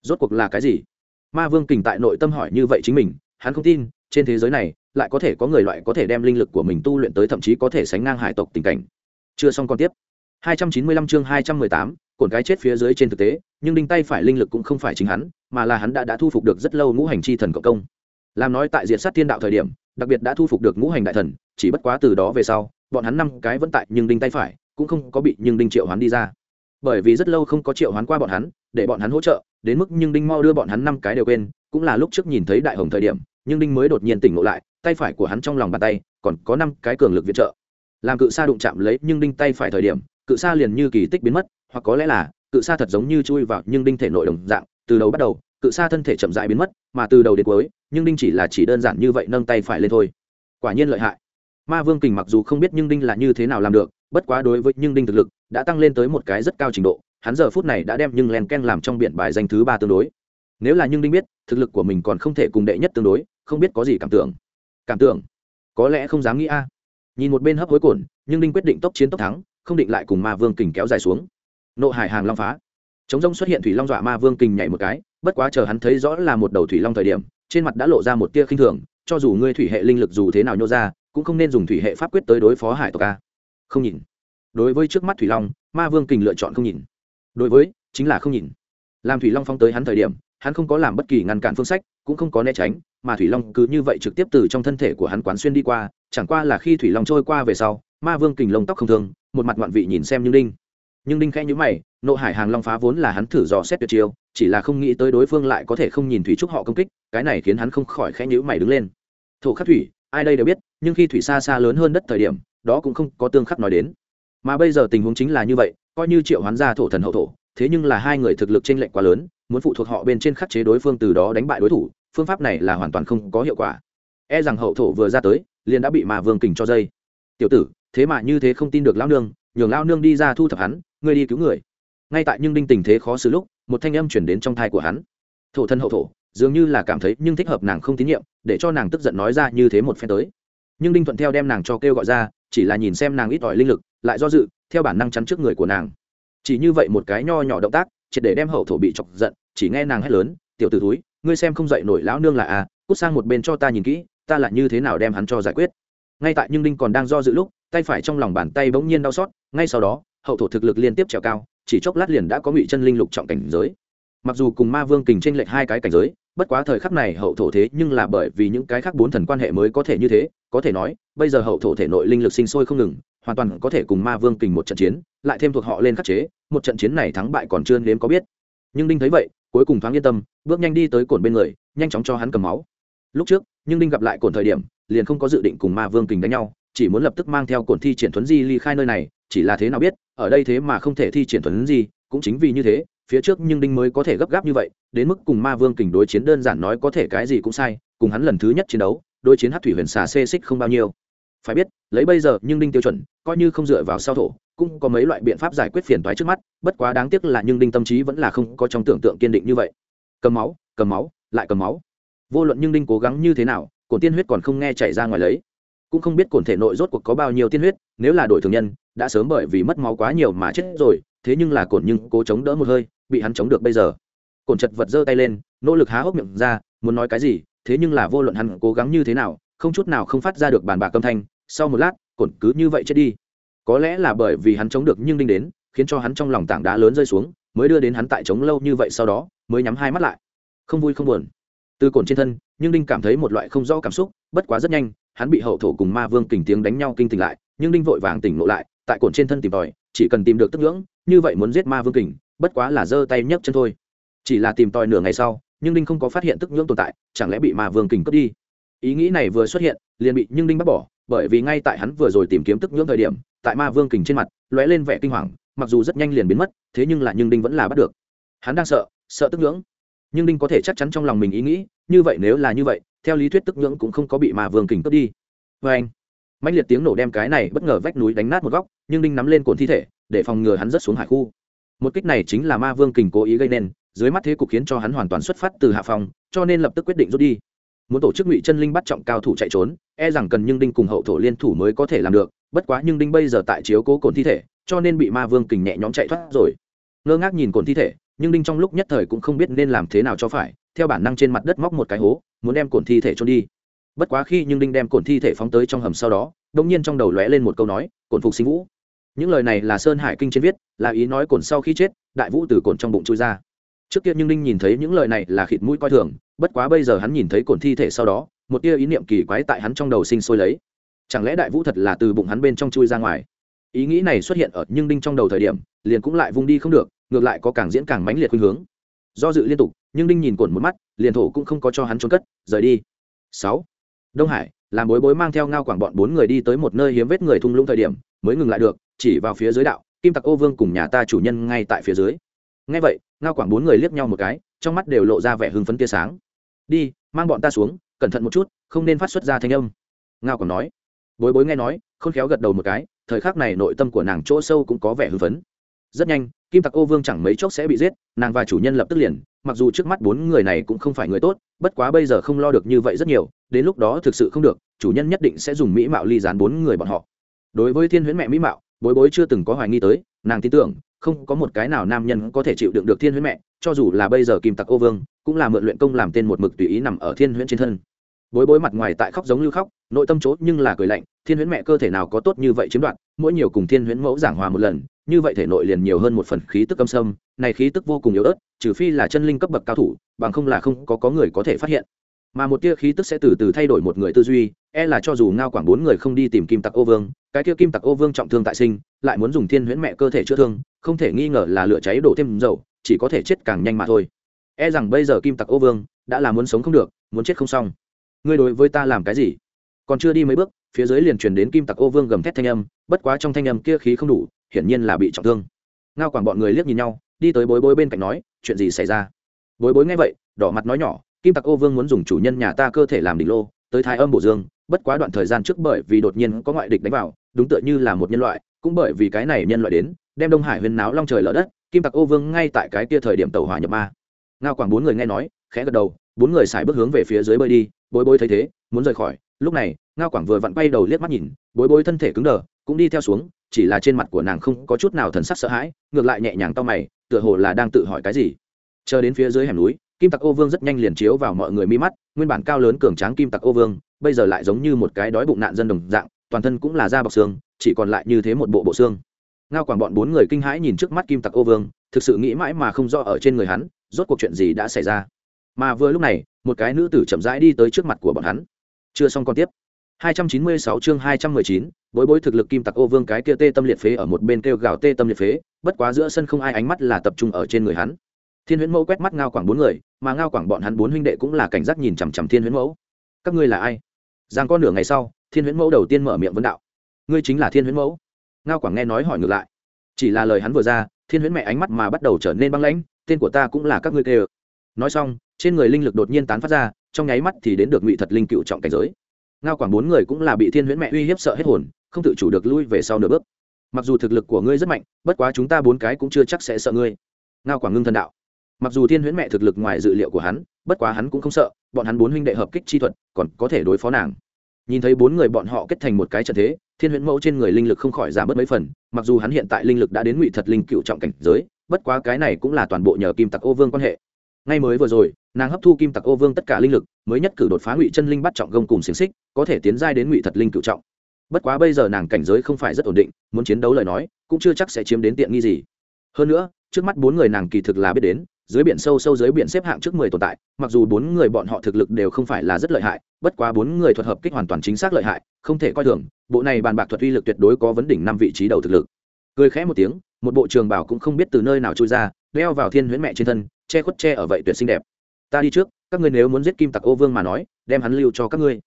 Rốt cuộc là cái gì? Ma vương kình tại nội tâm hỏi như vậy chính mình hắn không tin trên thế giới này lại có thể có người loại có thể đem linh lực của mình tu luyện tới thậm chí có thể sánh ngang hải tộc tình cảnh. Chưa xong còn tiếp. 295 chương 218, cồn cái chết phía dưới trên thực tế nhưng đinh tay phải linh lực cũng không phải chính hắn mà là hắn đã đã thu phục được rất lâu ngũ hành chi thần cộng công. Làm nói tại diệt sát thiên đạo thời điểm đặc biệt đã thu phục được ngũ hành đại thần chỉ bất quá từ đó về sau bọn hắn năm cái vẫn tại nhưng đinh tay phải cũng không có bị nhưng đinh triệu hoán đi ra bởi vì rất lâu không có triệu hoán qua bọn hắn, để bọn hắn hỗ trợ, đến mức nhưng đinh mau đưa bọn hắn năm cái đều quên, cũng là lúc trước nhìn thấy đại hồng thời điểm, nhưng đinh mới đột nhiên tỉnh ngộ lại, tay phải của hắn trong lòng bàn tay, còn có năm cái cường lực viện trợ. Làm cự sa đụng chạm lấy nhưng đinh tay phải thời điểm, cự sa liền như kỳ tích biến mất, hoặc có lẽ là, cự sa thật giống như chui vào nhưng đinh thể nội đồng dạng, từ đầu bắt đầu, cự sa thân thể chậm dại biến mất, mà từ đầu đến cuối, nhưng đinh chỉ là chỉ đơn giản như vậy nâng tay phải lên thôi. Quả nhiên lợi hại. Ma vương kình mặc dù không biết nhưng đinh là như thế nào làm được bất quá đối với nhưng đinh thực lực, đã tăng lên tới một cái rất cao trình độ, hắn giờ phút này đã đem nhưng len ken làm trong biển bài danh thứ ba tương đối. Nếu là nhưng đinh biết, thực lực của mình còn không thể cùng đệ nhất tương đối, không biết có gì cảm tưởng. Cảm tưởng? Có lẽ không dám nghĩ a. Nhìn một bên hấp hối cồn, nhưng đinh quyết định tốc chiến tốc thắng, không định lại cùng ma vương kình kéo dài xuống. Nộ hải hàng long phá. Chống rông xuất hiện thủy long dọa ma vương kình nhảy một cái, bất quá chờ hắn thấy rõ là một đầu thủy long thời điểm, trên mặt đã lộ ra một tia khinh thường, cho dù ngươi thủy hệ linh lực dù thế nào nhô ra, cũng không nên dùng thủy hệ pháp quyết tới đối phó hải tộc a không nhìn. Đối với trước mắt thủy long, ma vương kình lựa chọn không nhìn. Đối với, chính là không nhìn. Làm thủy long phong tới hắn thời điểm, hắn không có làm bất kỳ ngăn cản phương sách, cũng không có né tránh, mà thủy long cứ như vậy trực tiếp từ trong thân thể của hắn quán xuyên đi qua, chẳng qua là khi thủy long trôi qua về sau, ma vương kình lông tóc không thương, một mặt ngoạn vị nhìn xem như đinh. Nhưng đinh khẽ nhữ mày, nộ hải hàng long phá vốn là hắn thử dò xét tuyệt chiêu, chỉ là không nghĩ tới đối phương lại có thể không nhìn thủy trúc họ công kích, cái này khiến hắn không khỏi khẽ nhữ mày đứng lên. Thổ khắc thủy, ai đây đều biết, nhưng khi thủy xa xa lớn hơn đất thời điểm đó cũng không có tương khắc nói đến. Mà bây giờ tình huống chính là như vậy, coi như triệu hoán gia thổ thần hậu thổ, thế nhưng là hai người thực lực trên lệnh quá lớn, muốn phụ thuộc họ bên trên khắc chế đối phương từ đó đánh bại đối thủ, phương pháp này là hoàn toàn không có hiệu quả. E rằng hậu thổ vừa ra tới, liền đã bị mà vương kình cho dây. Tiểu tử, thế mà như thế không tin được lao nương, nhường lao nương đi ra thu thập hắn, ngươi đi cứu người. Ngay tại nhưng đinh tình thế khó xử lúc, một thanh âm chuyển đến trong thai của hắn. Thổ thân hậu thổ, dường như là cảm thấy nhưng thích hợp nàng không tín nhiệm, để cho nàng tức giận nói ra như thế một phen tới. Nhưng đinh thuận theo đem nàng cho kêu gọi ra chỉ là nhìn xem nàng ít ỏi linh lực, lại do dự, theo bản năng chắn trước người của nàng. Chỉ như vậy một cái nho nhỏ động tác, triệt để đem hậu thổ bị chọc giận, chỉ nghe nàng hét lớn, tiểu t ử túi ngươi xem không dậy nổi lão nương là à cút sang một bên cho ta nhìn kỹ, ta lại như thế nào đem hắn cho giải quyết? Ngay tại nhưng đinh còn đang do dự lúc, tay phải trong lòng bàn tay bỗng nhiên đau xót, ngay sau đó, hậu thổ thực lực liên tiếp trèo cao, chỉ chốc lát liền đã có ngụy chân linh lục trọng cảnh giới. Mặc dù cùng ma vương kình tranh lệch hai cái cảnh giới bất quá thời khắc này hậu thổ thế nhưng là bởi vì những cái khác bốn thần quan hệ mới có thể như thế, có thể nói, bây giờ hậu thổ thể nội linh lực sinh sôi không ngừng, hoàn toàn có thể cùng ma vương kình một trận chiến, lại thêm thuộc họ lên khắc chế, một trận chiến này thắng bại còn chưa nếm có biết. Nhưng đinh thấy vậy, cuối cùng thoáng yên tâm, bước nhanh đi tới cồn bên người, nhanh chóng cho hắn cầm máu. Lúc trước, nhưng đinh gặp lại cồn thời điểm, liền không có dự định cùng ma vương kình đánh nhau, chỉ muốn lập tức mang theo cồn thi triển thuấn di ly khai nơi này, chỉ là thế nào biết, ở đây thế mà không thể thi triển thuấn di, cũng chính vì như thế phía trước nhưng đinh mới có thể gấp gáp như vậy, đến mức cùng ma vương kình đối chiến đơn giản nói có thể cái gì cũng sai, cùng hắn lần thứ nhất chiến đấu, đối chiến hát thủy huyền xà xê xích không bao nhiêu. Phải biết, lấy bây giờ nhưng đinh tiêu chuẩn, coi như không dựa vào sao thổ, cũng có mấy loại biện pháp giải quyết phiền toái trước mắt, bất quá đáng tiếc là nhưng đinh tâm trí vẫn là không có trong tưởng tượng kiên định như vậy. Cầm máu cầm máu, lại cầm máu. Vô luận nhưng đinh cố gắng như thế nào cổn tiên huyết còn không nghe chảy ra ngoài lấy. Cũng không biết cổn thể nội rốt cuộc có bao nhiêu tiên huyết, nếu là đội thường nhân, đã sớm bởi vì mất máu quá nhiều mà chết rồi, thế nhưng là cổn nhưng cố chống đỡ một hơi bị hắn chống được bây giờ. Cổn chật vật giơ tay lên, nỗ lực há hốc miệng ra, muốn nói cái gì, thế nhưng là vô luận hắn cố gắng như thế nào, không chút nào không phát ra được bàn bạc âm thanh. Sau một lát, cổn cứ như vậy chết đi. Có lẽ là bởi vì hắn chống được nhưng đinh đến, khiến cho hắn trong lòng tảng đá lớn rơi xuống, mới đưa đến hắn tại chống lâu như vậy sau đó, mới nhắm hai mắt lại. Không vui không buồn. Từ cổn trên thân, nhưng đinh cảm thấy một loại không rõ cảm xúc, bất quá rất nhanh, hắn bị hậu thổ cùng ma vương kình tiếng đánh nhau kinh tỉnh lại, nhưng đinh vội vàng tỉnh ngộ lại, tại cổn trên thân tìm tòi, chỉ cần tìm được tức ngưỡng, như vậy muốn giết ma vương kình bất quá là giơ tay nhấc chân thôi. Chỉ là tìm tòi nửa ngày sau, nhưng đinh không có phát hiện tức ngưỡng tồn tại, chẳng lẽ bị ma vương kình cướp đi? Ý nghĩ này vừa xuất hiện, liền bị nhưng đinh bắt bỏ, bởi vì ngay tại hắn vừa rồi tìm kiếm tức nhưỡng thời điểm, tại ma vương kình trên mặt, lóe lên vẻ kinh hoàng, mặc dù rất nhanh liền biến mất, thế nhưng là nhưng đinh vẫn là bắt được. Hắn đang sợ sợ tức nhưỡng. Nhưng đinh có thể chắc chắn trong lòng mình ý nghĩ, như vậy nếu là như vậy, theo lý thuyết tức nhưỡng cũng không có bị ma vương kình cướp đi. Vê anh mạnh liệt tiếng nổ đem cái này bất ngờ vách núi đánh nát một góc, nhưng đinh nắm lên cồn thi thể, để phòng ngừa hắn rớt xuống hải khu một kích này chính là ma vương kình cố ý gây nên, dưới mắt thế cục khiến cho hắn hoàn toàn xuất phát từ hạ phòng cho nên lập tức quyết định rút đi. Muốn tổ chức ngụy chân linh bắt trọng cao thủ chạy trốn e rằng cần nhưng đinh cùng hậu thổ liên thủ mới có thể làm được, bất quá nhưng đinh bây giờ tại chiếu cố cồn thi thể, cho nên bị ma vương kình nhẹ nhõm chạy thoát rồi. Ngơ ngác nhìn cồn thi thể, nhưng đinh trong lúc nhất thời cũng không biết nên làm thế nào cho phải, theo bản năng trên mặt đất móc một cái hố, muốn đem cồn thi thể trôn đi. Bất quá khi nhưng đinh đem cồn thi thể phóng tới trong hầm sau đó đông nhiên trong đầu lóe lên một câu nói, cồn phục sinh vũ những lời này là sơn hải kinh trên viết, là ý nói cồn sau khi chết, đại vũ từ cồn trong bụng chui ra. Trước kia nhưng Ninh nhìn thấy những lời này là khịt mũi coi thường, bất quá bây giờ hắn nhìn thấy cồn thi thể sau đó, một tia ý niệm kỳ quái tại hắn trong đầu sinh sôi lấy. Chẳng lẽ đại vũ thật là từ bụng hắn bên trong chui ra ngoài? Ý nghĩ này xuất hiện ở nhưng đinh trong đầu thời điểm, liền cũng lại vung đi không được, ngược lại có càng diễn càng mãnh liệt khuynh hướng. Do dự liên tục, nhưng đinh nhìn cồn một mắt, liền thổ cũng không có cho hắn trốn cất, rời đi. Sáu. Đông hải làm bối bối mang theo ngao quảng bọn bốn người đi tới một nơi hiếm vết người thung lũng thời điểm, mới ngừng lại được, chỉ vào phía dưới đạo, kim tặc ô vương cùng nhà ta chủ nhân ngay tại phía dưới. Ngay vậy, ngao quảng bốn người liếc nhau một cái, trong mắt đều lộ ra vẻ hưng phấn tia sáng. Đi, mang bọn ta xuống, cẩn thận một chút, không nên phát xuất ra thanh âm. Ngao quảng nói. Bối bối nghe nói, khôn khéo gật đầu một cái, thời khắc này nội tâm của nàng chỗ sâu cũng có vẻ hưng phấn rất nhanh, kim tặc ô vương chẳng mấy chốc sẽ bị giết, nàng và chủ nhân lập tức liền, mặc dù trước mắt bốn người này cũng không phải người tốt, bất quá bây giờ không lo được như vậy rất nhiều, đến lúc đó thực sự không được, chủ nhân nhất định sẽ dùng mỹ mạo ly dán bốn người bọn họ. Đối với thiên huyễn mẹ mỹ mạo, bối bối chưa từng có hoài nghi tới, nàng tin tưởng, không có một cái nào nam nhân có thể chịu đựng được thiên huyễn mẹ, cho dù là bây giờ kim tặc ô vương, cũng là mượn luyện công làm tên một mực tùy ý nằm ở thiên huyễn trên thân bối bối mặt ngoài tại khóc giống lưu khóc, nội tâm chốt nhưng là cười lạnh, thiên huyễn mẹ cơ thể nào có tốt như vậy chiếm đoạt, mỗi nhiều cùng thiên huyễn mẫu giảng hòa một lần, như vậy thể nội liền nhiều hơn một phần khí tức âm sâm, này khí tức vô cùng yếu ớt, trừ phi là chân linh cấp bậc cao thủ, bằng không là không có có người có thể phát hiện. Mà một tia khí tức sẽ từ từ thay đổi một người tư duy e là cho dù ngao quảng bốn người không đi tìm kim tặc ô vương, cái kia kim tặc ô vương trọng thương tại sinh, lại muốn dùng thiên huyễn mẹ cơ thể chữa thương, không thể nghi ngờ là lửa cháy đổ thêm dầu, chỉ có thể chết càng nhanh mà thôi. E rằng bây giờ kim tặc ô vương đã là muốn sống không được, muốn chết không xong ngươi đối với ta làm cái gì? Còn chưa đi mấy bước, phía dưới liền truyền đến kim tặc ô vương gầm thét thanh âm, bất quá trong thanh âm kia khí không đủ, hiển nhiên là bị trọng thương. Ngao quảng bọn người liếc nhìn nhau, đi tới bối bối bên cạnh nói, chuyện gì xảy ra? Bối bối nghe vậy, đỏ mặt nói nhỏ, kim tặc ô vương muốn dùng chủ nhân nhà ta cơ thể làm đỉnh lô, tới thái âm bổ dương, bất quá đoạn thời gian trước bởi vì đột nhiên có ngoại địch đánh vào, đúng tựa như là một nhân loại, cũng bởi vì cái này nhân loại đến, đem đông hải huyên náo long trời lở đất, kim tặc ô vương ngay tại cái kia thời điểm tàu hỏa nhập ma. Ngao quảng bốn người nghe nói, khẽ gật đầu, bốn người xài bước hướng về phía dưới bơi đi bối bối thấy thế, muốn rời khỏi, lúc này, ngao quảng vừa vặn bay đầu liếc mắt nhìn, bối bối thân thể cứng đờ, cũng đi theo xuống, chỉ là trên mặt của nàng không có chút nào thần sắc sợ hãi, ngược lại nhẹ nhàng to mày, tựa hồ là đang tự hỏi cái gì. Chờ đến phía dưới hẻm núi, kim tặc ô vương rất nhanh liền chiếu vào mọi người mi mắt, nguyên bản cao lớn cường tráng kim tặc ô vương, bây giờ lại giống như một cái đói bụng nạn dân đồng dạng, toàn thân cũng là da bọc xương, chỉ còn lại như thế một bộ bộ xương. Ngao quảng bọn bốn người kinh hãi nhìn trước mắt kim tặc ô vương, thực sự nghĩ mãi mà không rõ ở trên người hắn, rốt cuộc chuyện gì đã xảy ra mà vừa lúc này một cái nữ tử chậm rãi đi tới trước mặt của bọn hắn. Chưa xong còn tiếp. 296 chương 219, bối bối thực lực kim tặc ô vương cái kia tê tâm liệt phế ở một bên kêu gào tê tâm liệt phế bất quá giữa sân không ai ánh mắt là tập trung ở trên người hắn. Thiên huyễn mẫu quét mắt ngao quảng bốn người mà ngao quảng bọn hắn bốn huynh đệ cũng là cảnh giác nhìn chằm chằm thiên huyễn mẫu. Các ngươi là ai? Giang con nửa ngày sau thiên huyễn mẫu đầu tiên mở miệng vấn đạo. Ngươi chính là thiên huyễn mẫu? Ngao quảng nghe nói hỏi ngược lại. Chỉ là lời hắn vừa ra thiên huyễn mẹ ánh mắt mà bắt đầu trở nên băng lãnh tên của ta cũng là các ngươi kêu. Nói xong trên người linh lực đột nhiên tán phát ra, trong nháy mắt thì đến được ngụy thật linh cựu trọng cảnh giới. Ngao quảng bốn người cũng là bị thiên huyễn mẹ uy hiếp sợ hết hồn, không tự chủ được lui về sau nửa bước. Mặc dù thực lực của ngươi rất mạnh, bất quá chúng ta bốn cái cũng chưa chắc sẽ sợ ngươi. Ngao quảng ngưng thần đạo. Mặc dù thiên huyễn mẹ thực lực ngoài dự liệu của hắn, bất quá hắn cũng không sợ, bọn hắn bốn huynh đệ hợp kích chi thuật, còn có thể đối phó nàng. Nhìn thấy bốn người bọn họ kết thành một cái trận thế, thiên huyễn mẫu trên người linh lực không khỏi giảm bớt mấy phần, mặc dù hắn hiện tại linh lực đã đến ngụy thật linh cựu trọng cảnh giới, bất quá cái này cũng là toàn bộ nhờ kim tặc ô vương quan hệ. Ngay mới vừa rồi nàng hấp thu kim tặc ô vương tất cả linh lực, mới nhất cử đột phá ngụy chân linh bắt trọng gông cùng xiềng xích, có thể tiến giai đến ngụy thật linh cựu trọng. Bất quá bây giờ nàng cảnh giới không phải rất ổn định, muốn chiến đấu lời nói, cũng chưa chắc sẽ chiếm đến tiện nghi gì. Hơn nữa, trước mắt bốn người nàng kỳ thực là biết đến, dưới biển sâu sâu dưới biển xếp hạng trước mười tồn tại, mặc dù bốn người bọn họ thực lực đều không phải là rất lợi hại, bất quá bốn người thuật hợp kích hoàn toàn chính xác lợi hại, không thể coi thường, bộ này bàn bạc thuật uy lực tuyệt đối có vấn đỉnh năm vị trí đầu thực lực. Cười khẽ một tiếng, một bộ trường bảo cũng không biết từ nơi nào trôi ra leo vào thiên huyễn mẹ trên thân, che khuất che ở vậy tuyệt xinh đẹp ta đi trước, các ngươi nếu muốn giết kim tặc ô vương mà nói, đem hắn lưu cho các ngươi.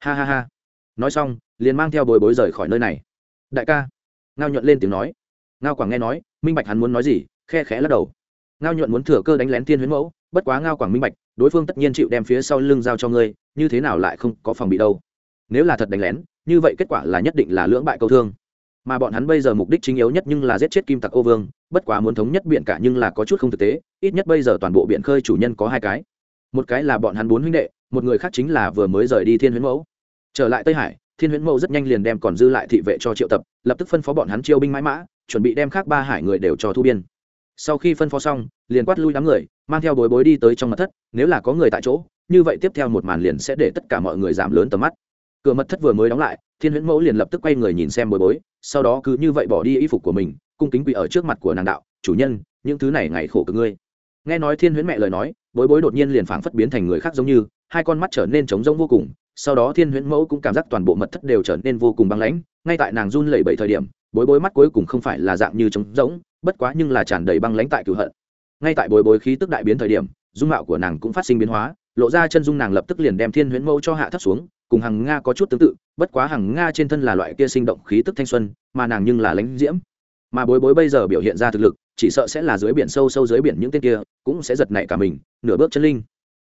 Ha ha ha. Nói xong, liền mang theo bồi bối rời khỏi nơi này. Đại ca. Ngao nhuận lên tiếng nói. Ngao quảng nghe nói, minh bạch hắn muốn nói gì, khe khẽ lắc đầu. Ngao nhuận muốn thừa cơ đánh lén thiên huyễn mẫu, bất quá ngao quảng minh bạch, đối phương tất nhiên chịu đem phía sau lưng giao cho ngươi, như thế nào lại không có phòng bị đâu. Nếu là thật đánh lén, như vậy kết quả là nhất định là lưỡng bại câu thương. Mà bọn hắn bây giờ mục đích chính yếu nhất nhưng là giết chết kim tặc ô vương, bất quá muốn thống nhất biển cả nhưng là có chút không thực tế, ít nhất bây giờ toàn bộ biển khơi chủ nhân có hai cái một cái là bọn hắn bốn huynh đệ, một người khác chính là vừa mới rời đi thiên huyễn mẫu. Trở lại tây hải, thiên huyễn mẫu rất nhanh liền đem còn dư lại thị vệ cho triệu tập, lập tức phân phó bọn hắn chiêu binh mãi mã, chuẩn bị đem khác ba hải người đều cho thu biên. Sau khi phân phó xong, liền quát lui đám người, mang theo bối bối đi tới trong mật thất, nếu là có người tại chỗ, như vậy tiếp theo một màn liền sẽ để tất cả mọi người giảm lớn tầm mắt. Cửa mật thất vừa mới đóng lại, thiên huyễn mẫu liền lập tức quay người nhìn xem bối bối, sau đó cứ như vậy bỏ đi y phục của mình, cung kính quỳ ở trước mặt của nàng đạo, chủ nhân, những thứ này ngày khổ cực ngươi. Nghe nói thiên huyễn mẹ lời nói bối bối đột nhiên liền phảng phất biến thành người khác giống như, hai con mắt trở nên trống rỗng vô cùng, sau đó thiên huyễn mẫu cũng cảm giác toàn bộ mật thất đều trở nên vô cùng băng lãnh, ngay tại nàng run lẩy bẩy thời điểm, bối bối mắt cuối cùng không phải là dạng như trống rỗng, bất quá nhưng là tràn đầy băng lãnh tại cửu hận. Ngay tại bối bối khí tức đại biến thời điểm, dung mạo của nàng cũng phát sinh biến hóa, lộ ra chân dung nàng lập tức liền đem thiên huyễn mẫu cho hạ thấp xuống, cùng hằng nga có chút tương tự, bất quá hằng nga trên thân là loại kia sinh động khí tức thanh xuân, mà nàng nhưng là lãnh diễm. Mà bối bối bây giờ biểu hiện ra thực lực chỉ sợ sẽ là dưới biển sâu sâu dưới biển những tên kia, cũng sẽ giật nảy cả mình, nửa bước chân linh.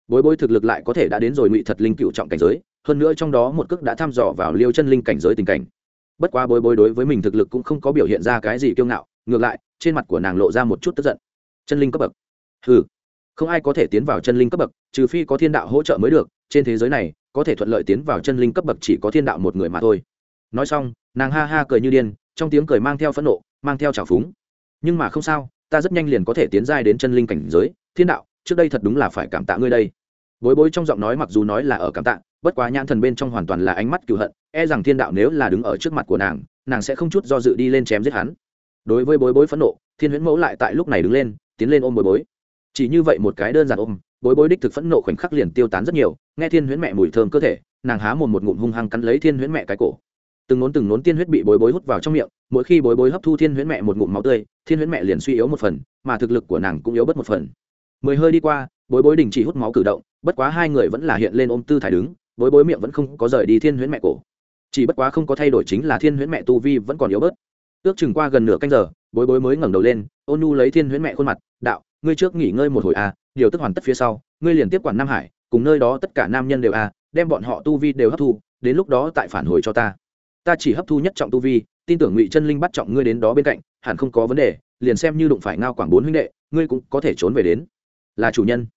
Bối bối thực lực lại có thể đã đến rồi ngụy thật linh cựu trọng cảnh giới, hơn nữa trong đó một cước đã thăm dò vào liêu chân linh cảnh giới tình cảnh. Bất quá bối bối đối với mình thực lực cũng không có biểu hiện ra cái gì kiêu ngạo, ngược lại, trên mặt của nàng lộ ra một chút tức giận. Chân linh cấp bậc. Ừ không ai có thể tiến vào chân linh cấp bậc, trừ phi có thiên đạo hỗ trợ mới được, trên thế giới này, có thể thuận lợi tiến vào chân linh cấp bậc chỉ có thiên đạo một người mà thôi. Nói xong, nàng ha ha cười như điên, trong tiếng cười mang theo phẫn nộ, mang theo trào phúng nhưng mà không sao, ta rất nhanh liền có thể tiến giai đến chân linh cảnh giới. Thiên đạo, trước đây thật đúng là phải cảm tạ ngươi đây. Bối bối trong giọng nói mặc dù nói là ở cảm tạ, bất quá nhãn thần bên trong hoàn toàn là ánh mắt cựu hận e rằng thiên đạo nếu là đứng ở trước mặt của nàng nàng sẽ không chút do dự đi lên chém giết hắn. Đối với bối bối phẫn nộ, thiên huyễn mẫu lại tại lúc này đứng lên, tiến lên ôm bối bối. Chỉ như vậy một cái đơn giản ôm, bối bối đích thực phẫn nộ khoảnh khắc liền tiêu tán rất nhiều, nghe thiên huyễn mẹ mùi thơm cơ thể, nàng há một một ngụm hung hăng cắn lấy thiên huyễn mẹ cái cổ từng nốn từng nốn tiên huyết bị bối bối hút vào trong miệng, mỗi khi bối bối hấp thu thiên huyễn mẹ một ngụm máu tươi, thiên huyễn mẹ liền suy yếu một phần, mà thực lực của nàng cũng yếu bớt một phần. Mười hơi đi qua, bối bối đình chỉ hút máu cử động, bất quá hai người vẫn là hiện lên ôm tư thải đứng, bối bối miệng vẫn không có rời đi thiên huyễn mẹ cổ. Chỉ bất quá không có thay đổi chính là thiên huyễn mẹ tu vi vẫn còn yếu bớt. Ước chừng qua gần nửa canh giờ, bối bối mới ngẩng đầu lên, ôn nu lấy thiên huyễn mẹ khuôn mặt, đạo, ngươi trước nghỉ ngơi một hồi à điều tức hoàn tất phía sau, ngươi liền tiếp quản nam hải, cùng nơi đó tất cả nam nhân đều à đem bọn họ tu vi đều hấp thu, đến lúc đó tại phản hồi cho ta ta chỉ hấp thu nhất trọng tu vi, tin tưởng ngụy chân linh bắt trọng ngươi đến đó bên cạnh, hẳn không có vấn đề, liền xem như đụng phải ngao quảng bốn huynh đệ, ngươi cũng có thể trốn về đến. Là chủ nhân.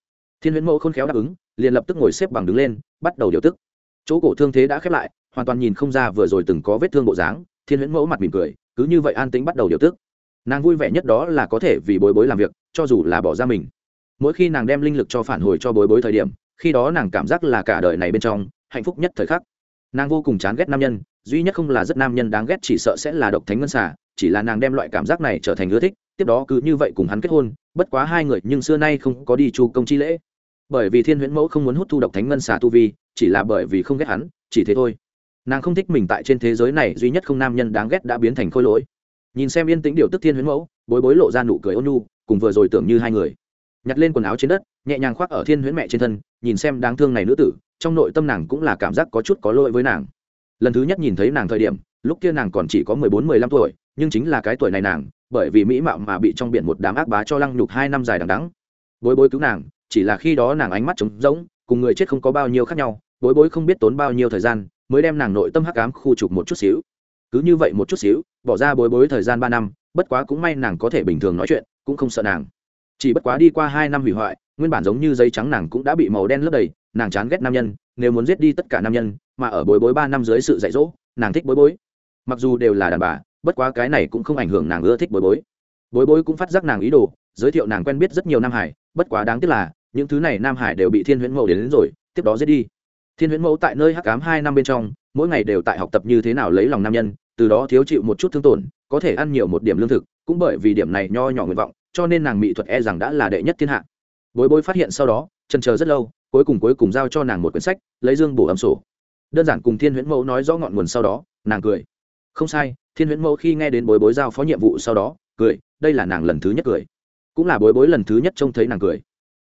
Thiên huyễn mẫu không khéo đáp ứng, liền lập tức ngồi xếp bằng đứng lên, bắt đầu điều tức. Chỗ cổ thương thế đã khép lại, hoàn toàn nhìn không ra vừa rồi từng có vết thương bộ dáng, thiên huyễn mẫu mặt mỉm cười, cứ như vậy an tĩnh bắt đầu điều tức. Nàng vui vẻ nhất đó là có thể vì bối bối làm việc, cho dù là bỏ ra mình. Mỗi khi nàng đem linh lực cho phản hồi cho bối bối thời điểm, khi đó nàng cảm giác là cả đời này bên trong hạnh phúc nhất thời khắc. Nàng vô cùng chán ghét nam nhân duy nhất không là rất nam nhân đáng ghét chỉ sợ sẽ là độc thánh ngân xà, chỉ là nàng đem loại cảm giác này trở thành ưa thích, tiếp đó cứ như vậy cùng hắn kết hôn, bất quá hai người nhưng xưa nay không có đi chu công chi lễ. Bởi vì thiên huyễn mẫu không muốn hút thu độc thánh ngân xà tu vi, chỉ là bởi vì không ghét hắn, chỉ thế thôi. Nàng không thích mình tại trên thế giới này, duy nhất không nam nhân đáng ghét đã biến thành khôi lỗi. Nhìn xem yên tĩnh điều tức thiên huyễn mẫu, bối bối lộ ra nụ cười ôn nhu, cùng vừa rồi tưởng như hai người. Nhặt lên quần áo trên đất, nhẹ nhàng khoác ở thiên huyễn mẹ trên thân, nhìn xem đáng thương này nữ tử, trong nội tâm nàng cũng là cảm giác có chút có lỗi với nàng lần thứ nhất nhìn thấy nàng thời điểm, lúc kia nàng còn chỉ có mười bốn, mười lăm tuổi, nhưng chính là cái tuổi này nàng, bởi vì mỹ mạo mà bị trong biển một đám ác bá cho lăng nhục hai năm dài đằng đắng bối bối cứu nàng, chỉ là khi đó nàng ánh mắt trống rỗng, cùng người chết không có bao nhiêu khác nhau, bối bối không biết tốn bao nhiêu thời gian, mới đem nàng nội tâm hắc ám khu trục một chút xíu. Cứ như vậy một chút xíu, bỏ ra bối bối thời gian ba năm, bất quá cũng may nàng có thể bình thường nói chuyện, cũng không sợ nàng. Chỉ bất quá đi qua hai năm hủy hoại, nguyên bản giống như giấy trắng nàng cũng đã bị màu đen lấp đầy, nàng chán ghét nam nhân, nếu muốn giết đi tất cả nam nhân mà ở bối bối ba năm dưới sự dạy dỗ nàng thích bối bối. Mặc dù đều là đàn bà bất quá cái này cũng không ảnh hưởng nàng ưa thích bối bối. Bối bối cũng phát giác nàng ý đồ giới thiệu nàng quen biết rất nhiều nam hải bất quá đáng tiếc là những thứ này nam hải đều bị thiên huyễn mẫu đến, đến rồi tiếp đó giết đi. Thiên huyễn mẫu tại nơi hắc cám hai năm bên trong mỗi ngày đều tại học tập như thế nào lấy lòng nam nhân từ đó thiếu chịu một chút thương tổn có thể ăn nhiều một điểm lương thực cũng bởi vì điểm này nho nhỏ nguyện vọng cho nên nàng mỹ thuật e rằng đã là đệ nhất thiên hạ. Bối bối phát hiện sau đó chân chờ rất lâu cuối cùng cuối cùng giao cho nàng một quyển sách lấy dương bổ âm sổ đơn giản cùng thiên huyễn mẫu nói rõ ngọn nguồn sau đó, nàng cười. Không sai, thiên huyễn mẫu khi nghe đến bối bối giao phó nhiệm vụ sau đó, cười, đây là nàng lần thứ nhất cười. Cũng là bối bối lần thứ nhất trông thấy nàng cười.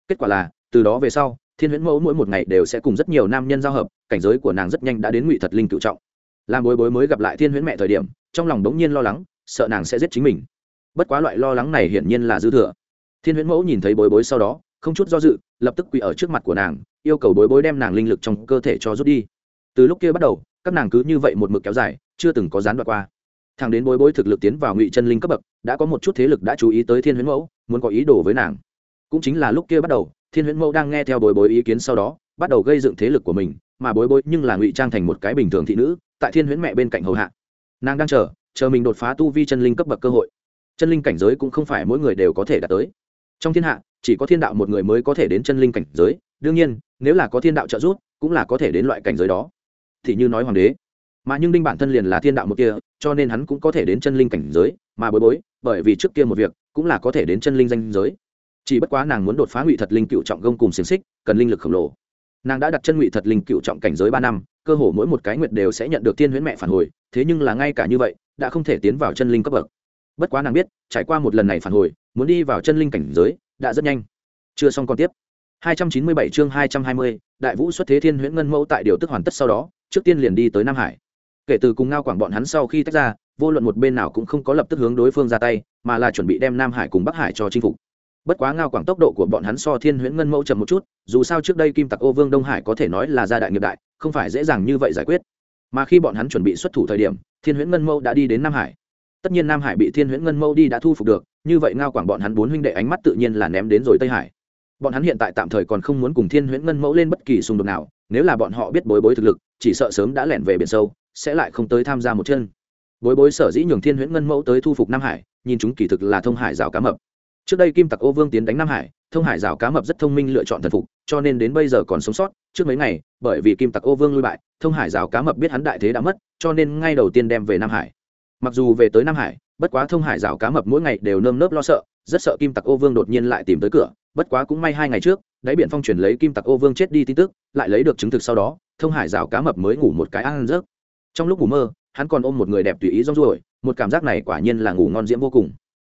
Kết quả là, từ đó về sau, thiên huyễn mẫu mỗi một ngày đều sẽ cùng rất nhiều nam nhân giao hợp, cảnh giới của nàng rất nhanh đã đến ngụy thật linh cựu trọng. Làm bối bối mới gặp lại thiên huyễn mẹ thời điểm, trong lòng đống nhiên lo lắng, sợ nàng sẽ giết chính mình. Bất quá loại lo lắng này hiển nhiên là dư thừa. Thiên huyễn mẫu nhìn thấy bối bối sau đó, không chút do dự, lập tức quỳ ở trước mặt của nàng, yêu cầu bối bối đem nàng linh lực trong cơ thể cho rút đi từ lúc kia bắt đầu, các nàng cứ như vậy một mực kéo dài, chưa từng có gián đoạn qua. Thằng đến bối bối thực lực tiến vào ngụy chân linh cấp bậc, đã có một chút thế lực đã chú ý tới thiên huyễn mẫu, muốn có ý đồ với nàng. Cũng chính là lúc kia bắt đầu, thiên huyễn mẫu đang nghe theo bối bối ý kiến sau đó, bắt đầu gây dựng thế lực của mình, mà bối bối nhưng là ngụy trang thành một cái bình thường thị nữ, tại thiên huyễn mẹ bên cạnh hầu hạ. Nàng đang chờ chờ mình đột phá tu vi chân linh cấp bậc cơ hội. Chân linh cảnh giới cũng không phải mỗi người đều có thể đạt tới. Trong thiên hạ, chỉ có thiên đạo một người mới có thể đến chân linh cảnh giới. Đương nhiên, nếu là có thiên đạo trợ giúp, cũng là có thể đến loại cảnh giới đó thì như nói hoàng đế. Mà nhưng đinh bản thân liền là thiên đạo một kia cho nên hắn cũng có thể đến chân linh cảnh giới mà bối bối bởi vì trước kia một việc cũng là có thể đến chân linh danh giới. Chỉ bất quá nàng muốn đột phá ngụy thật linh cựu trọng gông cùng xiềng xích cần linh lực khổng lồ. Nàng đã đặt chân ngụy thật linh cựu trọng cảnh giới ba năm cơ hồ mỗi một cái nguyệt đều sẽ nhận được tiên huyễn mẹ phản hồi thế nhưng là ngay cả như vậy đã không thể tiến vào chân linh cấp bậc. Bất quá nàng biết trải qua một lần này phản hồi muốn đi vào chân linh cảnh giới đã rất nhanh. Chưa xong còn tiếp. 297 chương 220, đại vũ xuất thế thiên huyễn ngân mẫu tại điều tức hoàn tất sau đó trước tiên liền đi tới nam hải. Kể từ cùng ngao quảng bọn hắn sau khi tách ra, vô luận một bên nào cũng không có lập tức hướng đối phương ra tay, mà là chuẩn bị đem nam hải cùng bắc hải cho chinh phục. Bất quá ngao quảng tốc độ của bọn hắn so thiên huyễn ngân mẫu chậm một chút, dù sao trước đây kim tặc ô vương đông hải có thể nói là gia đại nghiệp đại, không phải dễ dàng như vậy giải quyết. Mà khi bọn hắn chuẩn bị xuất thủ thời điểm, thiên huyễn ngân mẫu đã đi đến nam hải. Tất nhiên nam hải bị thiên huyễn ngân mẫu đi đã thu phục được, như vậy ngao quảng bọn hắn bốn huynh đệ ánh mắt tự nhiên là ném đến rồi tây hải bọn hắn hiện tại tạm thời còn không muốn cùng thiên huyễn ngân mẫu lên bất kỳ xung đột nào, nếu là bọn họ biết bối bối thực lực, chỉ sợ sớm đã lẻn về biển sâu, sẽ lại không tới tham gia một chân. Bối bối sở dĩ nhường thiên huyễn ngân mẫu tới thu phục nam hải, nhìn chúng kỳ thực là thông hải rào cá mập. Trước đây kim tặc ô vương tiến đánh nam hải, thông hải rào cá mập rất thông minh lựa chọn thần phục, cho nên đến bây giờ còn sống sót, trước mấy ngày, bởi vì kim tặc ô vương lui bại, thông hải rào cá mập biết hắn đại thế đã mất, cho nên ngay đầu tiên đem về nam hải. Mặc dù về tới nam hải, bất quá thông hải rào cá mập mỗi ngày đều nơm nớp lo sợ, rất sợ kim tặc ô vương đột nhiên lại tìm tới cửa bất quá cũng may hai ngày trước, đáy biển phong truyền lấy kim tặc ô vương chết đi tin tức, lại lấy được chứng thực sau đó, thông hải rào cá mập mới ngủ một cái ăn rớt trong lúc ngủ mơ, hắn còn ôm một người đẹp tùy ý rong ruổi, một cảm giác này quả nhiên là ngủ ngon diễm vô cùng.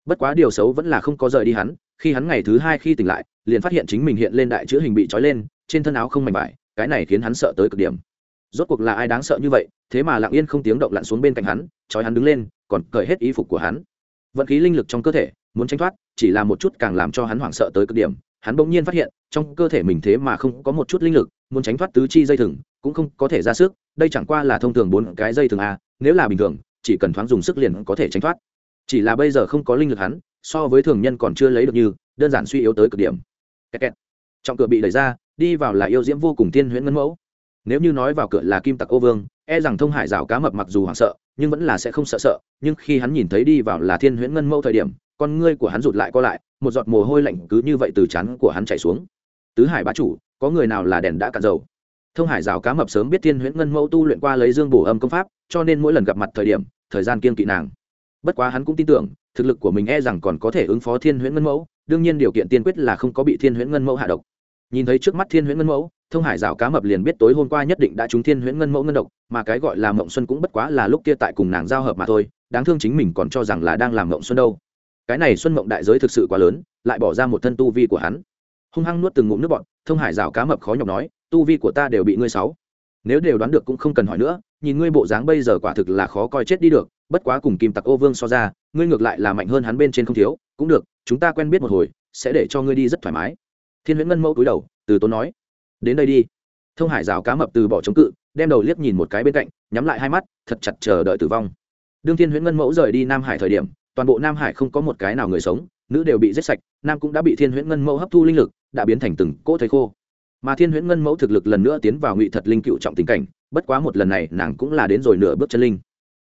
Bất quá điều xấu vẫn là không có rời đi hắn, khi hắn ngày thứ hai khi tỉnh lại, liền phát hiện chính mình hiện lên đại chữ hình bị trói lên, trên thân áo không mảnh vải, cái này khiến hắn sợ tới cực điểm. Rốt cuộc là ai đáng sợ như vậy, thế mà lặng yên không tiếng động lặn xuống bên cạnh hắn, trói hắn đứng lên, còn cởi hết y phục của hắn. Vận khí linh lực trong cơ thể muốn tránh thoát, chỉ là một chút càng làm cho hắn hoảng sợ tới cực điểm. Hắn bỗng nhiên phát hiện, trong cơ thể mình thế mà không có một chút linh lực, muốn tránh thoát tứ chi dây thừng, cũng không có thể ra sức. Đây chẳng qua là thông thường bốn cái dây thừng a, nếu là bình thường, chỉ cần thoáng dùng sức liền có thể tránh thoát. Chỉ là bây giờ không có linh lực hắn, so với thường nhân còn chưa lấy được như, đơn giản suy yếu tới cực điểm. Kẹt kẹt. cửa bị đẩy ra, đi vào là yêu diễm vô cùng tiên huyễn ngân mẫu. Nếu như nói vào cửa là kim tặc ô vương e rằng thông hải rào cá mập mặc dù hoảng sợ, nhưng vẫn là sẽ không sợ sợ, nhưng khi hắn nhìn thấy đi vào là thiên huyễn ngân mẫu thời điểm con ngươi của hắn rụt lại co lại, một giọt mồ hôi lạnh cứ như vậy từ chắn của hắn chảy xuống. Tứ hải bá chủ, có người nào là đèn đã cạn dầu? Thông hải rào cá mập sớm biết thiên huyễn ngân mẫu tu luyện qua lấy dương bổ âm công pháp, cho nên mỗi lần gặp mặt thời điểm, thời gian kiên kỵ nàng. Bất quá hắn cũng tin tưởng, thực lực của mình e rằng còn có thể ứng phó thiên huyễn ngân mẫu, đương nhiên điều kiện tiên quyết là không có bị thiên huyễn ngân mẫu hạ độc. Nhìn thấy trước mắt thiên huyễn ngân mẫu, thông hải rào cá mập liền biết tối hôm qua nhất định đã trúng thiên huyễn ngân mẫu ngân độc, mà cái gọi là mộng xuân cũng bất quá là lúc kia tại cùng nàng giao hợp mà thôi, đáng thương chính mình còn cho rằng là đang làm mộng xuân đâu cái này xuân mộng đại giới thực sự quá lớn, lại bỏ ra một thân tu vi của hắn. Hung hăng nuốt từng ngụm nước bọn thông hải rào cá mập khó nhọc nói, tu vi của ta đều bị ngươi sáu. Nếu đều đoán được cũng không cần hỏi nữa, nhìn ngươi bộ dáng bây giờ quả thực là khó coi chết đi được, bất quá cùng kim tặc ô vương so ra, ngươi ngược lại là mạnh hơn hắn bên trên không thiếu, cũng được, chúng ta quen biết một hồi, sẽ để cho ngươi đi rất thoải mái. Thiên huyễn ngân mẫu cúi đầu, từ tốn nói, đến đây đi. Thông hải rào cá mập từ bỏ chống cự, đem đầu liếc nhìn một cái bên cạnh, nhắm lại hai mắt, thật chặt chờ đợi tử vong. Đương thiên huyễn ngân mẫu rời đi nam hải thời điểm toàn bộ nam hải không có một cái nào người sống, nữ đều bị giết sạch, nam cũng đã bị thiên huyễn ngân mẫu hấp thu linh lực, đã biến thành từng cỗ thầy khô. Mà thiên huyễn ngân mẫu thực lực lần nữa tiến vào ngụy thật linh cựu trọng tình cảnh, bất quá một lần này nàng cũng là đến rồi nửa bước chân linh.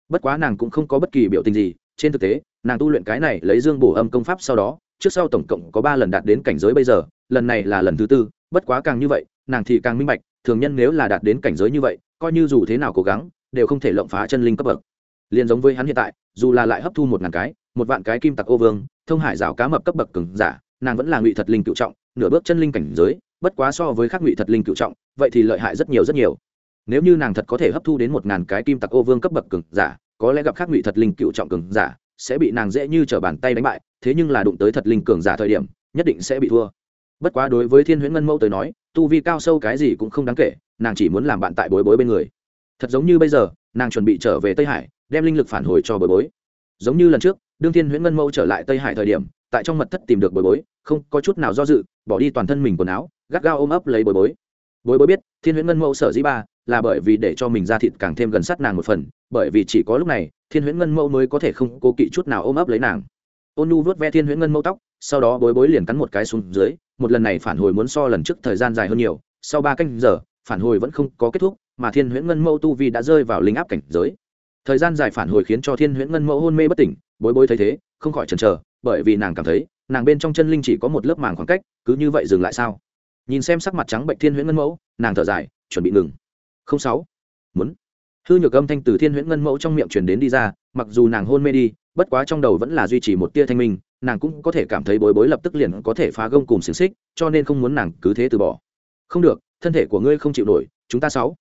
Bất quá nàng cũng không có bất kỳ biểu tình gì, trên thực tế, nàng tu luyện cái này lấy dương bổ âm công pháp sau đó, trước sau tổng cộng có ba lần đạt đến cảnh giới bây giờ, lần này là lần thứ tư, bất quá càng như vậy, nàng thì càng minh bạch, thường nhân nếu là đạt đến cảnh giới như vậy, coi như dù thế nào cố gắng, đều không thể lộng phá chân linh cấp bậc. Liền giống với hắn hiện tại, dù là lại hấp thu một ngàn cái một vạn cái kim tặc ô vương, thông hải rào cá mập cấp bậc cứng giả, nàng vẫn là ngụy thật linh cựu trọng, nửa bước chân linh cảnh giới, bất quá so với khắc ngụy thật linh cựu trọng, vậy thì lợi hại rất nhiều rất nhiều. Nếu như nàng thật có thể hấp thu đến một ngàn cái kim tặc ô vương cấp bậc cường giả, có lẽ gặp khắc ngụy thật linh cựu trọng cường giả, sẽ bị nàng dễ như t r ở bàn tay đánh bại, thế nhưng là đụng tới thật linh cường giả thời điểm, nhất định sẽ bị thua. Bất quá đối với thiên huyễn ngân mẫu tới nói, tu vi cao sâu cái gì cũng không đáng kể, nàng chỉ muốn làm bạn tại bối bối bên người. Thật giống như bây giờ, nàng chuẩn bị trở về tây hải, đem linh lực phản hồi cho bối bối. Giống như lần trước đương thiên huyễn ngân mẫu trở lại tây hải thời điểm, tại trong mật thất tìm được bồi bối, không có chút nào do dự, bỏ đi toàn thân mình quần áo, gắt gao ôm ấp lấy bồi bối. Bồi bối biết, thiên huyễn ngân mẫu sở dĩ ba, là bởi vì để cho mình ra thịt càng thêm gần sát nàng một phần, bởi vì chỉ có lúc này, thiên huyễn ngân mẫu mới có thể không cố kỵ chút nào ôm ấp lấy nàng. Ôn nu vớt ve thiên huyễn ngân mẫu tóc, sau đó bối bối liền cắn một cái xuống dưới, một lần này phản hồi muốn so lần trước thời gian dài hơn nhiều, sau ba canh giờ, phản hồi vẫn không có kết thúc, mà thiên huyễn ngân mẫu tu vi đã rơi vào linh áp cảnh giới thời gian dài phản hồi khiến cho thiên huyễn ngân mẫu hôn mê bất tỉnh, bối bối thấy thế, không khỏi chần chờ, bởi vì nàng cảm thấy, nàng bên trong chân linh chỉ có một lớp màng khoảng cách, cứ như vậy dừng lại sao? Nhìn xem sắc mặt trắng bệnh thiên huyễn ngân mẫu, nàng thở dài, chuẩn bị ngừng. Không sáu. Muốn. Hư nhược âm thanh từ thiên huyễn ngân mẫu trong miệng truyền đến đi ra, mặc dù nàng hôn mê đi, bất quá trong đầu vẫn là duy trì một tia thanh minh, nàng cũng có thể cảm thấy bối bối lập tức liền có thể phá gông cùng xiềng xích, cho nên không muốn nàng cứ thế từ bỏ. Không được, thân thể của ngươi không chịu nổi, chúng ta sáu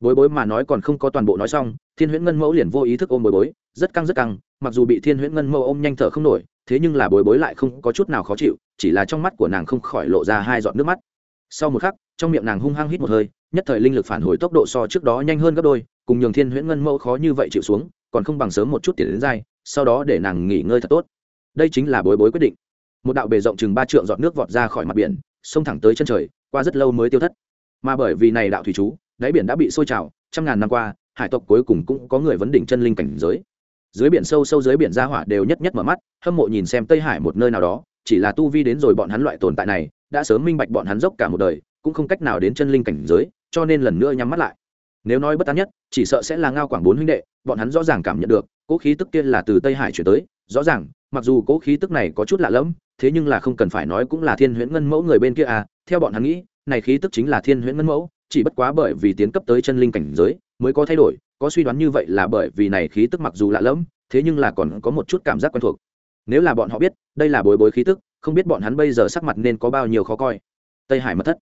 bối bối mà nói còn không có toàn bộ nói xong, thiên huyễn ngân mẫu liền vô ý thức ôm bối bối, rất căng rất căng, mặc dù bị thiên huyễn ngân mẫu ôm nhanh thở không nổi, thế nhưng là bối bối lại không có chút nào khó chịu, chỉ là trong mắt của nàng không khỏi lộ ra hai giọt nước mắt. Sau một khắc, trong miệng nàng hung hăng hít một hơi, nhất thời linh lực phản hồi tốc độ so trước đó nhanh hơn gấp đôi, cùng nhường thiên huyễn ngân mẫu khó như vậy chịu xuống, còn không bằng sớm một chút tiền đến dai, sau đó để nàng nghỉ ngơi thật tốt. Đây chính là bối bối quyết định. Một đạo bề rộng chừng ba trượng giọt nước vọt ra khỏi mặt biển, xông thẳng tới chân trời, qua rất lâu mới tiêu thất. Mà bởi vì này đạo thủy chú đáy biển đã bị sôi trào, trăm ngàn năm qua, hải tộc cuối cùng cũng có người vấn đỉnh chân linh cảnh giới. Dưới biển sâu sâu dưới biển ra hỏa đều nhất nhất mở mắt, hâm mộ nhìn xem tây hải một nơi nào đó, chỉ là tu vi đến rồi bọn hắn loại tồn tại này, đã sớm minh bạch bọn hắn dốc cả một đời, cũng không cách nào đến chân linh cảnh giới, cho nên lần nữa nhắm mắt lại. Nếu nói bất tán nhất, chỉ sợ sẽ là ngao quảng bốn huynh đệ, bọn hắn rõ ràng cảm nhận được cỗ khí tức kia là từ tây hải chuyển tới, rõ ràng, mặc dù cỗ khí tức này có chút lạ lẫm, thế nhưng là không cần phải nói cũng là thiên huyễn ngân mẫu người bên kia à theo bọn hắn nghĩ, này khí tức chính là thiên huyễn ngân mẫu chỉ bất quá bởi vì tiến cấp tới chân linh cảnh giới mới có thay đổi, có suy đoán như vậy là bởi vì này khí tức mặc dù lạ lẫm, thế nhưng là còn có một chút cảm giác quen thuộc. Nếu là bọn họ biết, đây là bối bối khí tức, không biết bọn hắn bây giờ sắc mặt nên có bao nhiêu khó coi. Tây hải mất thất.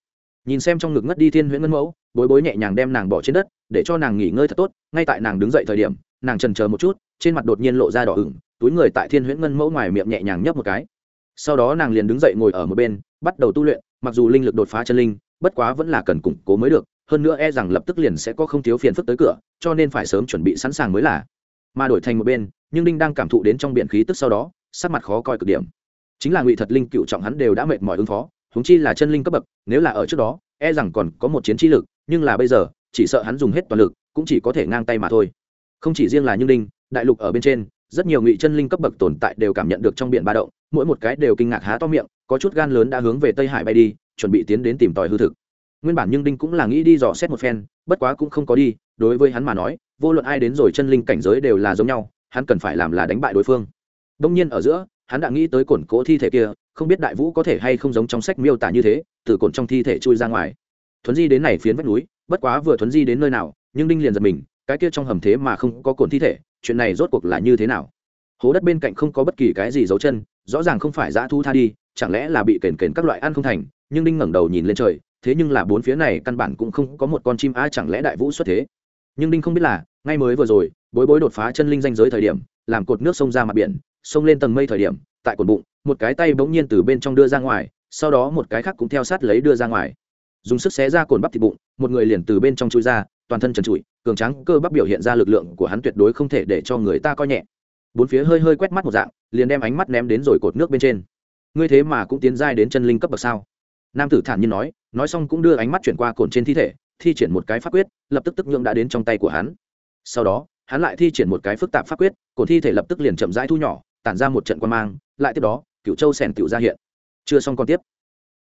Nhìn xem trong ngực ngất đi thiên huyễn ngân mẫu, bối bối nhẹ nhàng đem nàng bỏ trên đất, để cho nàng nghỉ ngơi thật tốt, ngay tại nàng đứng dậy thời điểm, nàng trần chờ một chút, trên mặt đột nhiên lộ ra đỏ ửng, túi người tại thiên huyễn ngân mẫu ngoài miệng nhẹ nhàng nhấp một cái. Sau đó nàng liền đứng dậy ngồi ở một bên, bắt đầu tu luyện, mặc dù linh lực đột phá chân linh bất quá vẫn là cần củng cố mới được, hơn nữa e rằng lập tức liền sẽ có không thiếu phiền phức tới cửa, cho nên phải sớm chuẩn bị sẵn sàng mới là. Mà đổi thành một bên, nhưng đinh đang cảm thụ đến trong biển khí tức sau đó, sắc mặt khó coi cực điểm. Chính là ngụy thật linh cựu trọng hắn đều đã mệt mỏi ứng phó húng chi là chân linh cấp bậc, nếu là ở trước đó e rằng còn có một chiến trí lực, nhưng là bây giờ, chỉ sợ hắn dùng hết toàn lực, cũng chỉ có thể ngang tay mà thôi. Không chỉ riêng là như đinh, đại lục ở bên trên, rất nhiều ngụy chân linh cấp bậc tồn tại đều cảm nhận được trong biển ba động, mỗi một cái đều kinh ngạc há to miệng, có chút gan lớn đã hướng về tây hải bay đi chuẩn bị tiến đến tìm tòi hư thực. Nguyên bản nhưng đinh cũng là nghĩ đi dò xét một phen, bất quá cũng không có đi, đối với hắn mà nói, vô luận ai đến rồi chân linh cảnh giới đều là giống nhau, hắn cần phải làm là đánh bại đối phương. Đông nhiên ở giữa, hắn đã nghĩ tới cổn cố thi thể kia, không biết đại vũ có thể hay không giống trong sách miêu tả như thế, từ cổn trong thi thể chui ra ngoài. Thuấn di đến này phiến vách núi, bất quá vừa thuấn di đến nơi nào, nhưng đinh liền giật mình, cái kia trong hầm thế mà không có cổn thi thể, chuyện này rốt cuộc là như thế nào? Hố đất bên cạnh không có bất kỳ cái gì dấu chân, rõ ràng không phải dã thu tha đi, chẳng lẽ là bị kền kền các loại ăn không thành nhưng đinh ngẩng đầu nhìn lên trời, thế nhưng là bốn phía này căn bản cũng không có một con chim a chẳng lẽ đại vũ xuất thế. Nhưng đinh không biết là, ngay mới vừa rồi, bối bối đột phá chân linh danh giới thời điểm, làm cột nước sông ra mặt biển, sông lên tầng mây thời điểm, tại cột bụng, một cái tay bỗng nhiên từ bên trong đưa ra ngoài, sau đó một cái khác cũng theo sát lấy đưa ra ngoài. Dùng sức xé ra cồn bắp thịt bụng, một người liền từ bên trong chui ra, toàn thân trần trụi, cường trắng cơ bắp biểu hiện ra lực lượng của hắn tuyệt đối không thể để cho người ta coi nhẹ. Bốn phía hơi hơi quét mắt một dạng, liền đem ánh mắt ném đến rồi cột nước bên trên. Ngươi thế mà cũng tiến giai đến chân linh cấp bậc sao? Nam tử thản nhiên nói nói xong cũng đưa ánh mắt chuyển qua cồn trên thi thể, thi triển một cái pháp quyết, lập tức tức nhượng đã đến trong tay của hắn. Sau đó, hắn lại thi triển một cái phức tạp pháp quyết, cồn thi thể lập tức liền chậm rãi thu nhỏ, tản ra một trận quan mang, lại tiếp đó cựu châu sèn cựu ra hiện. Chưa xong còn tiếp.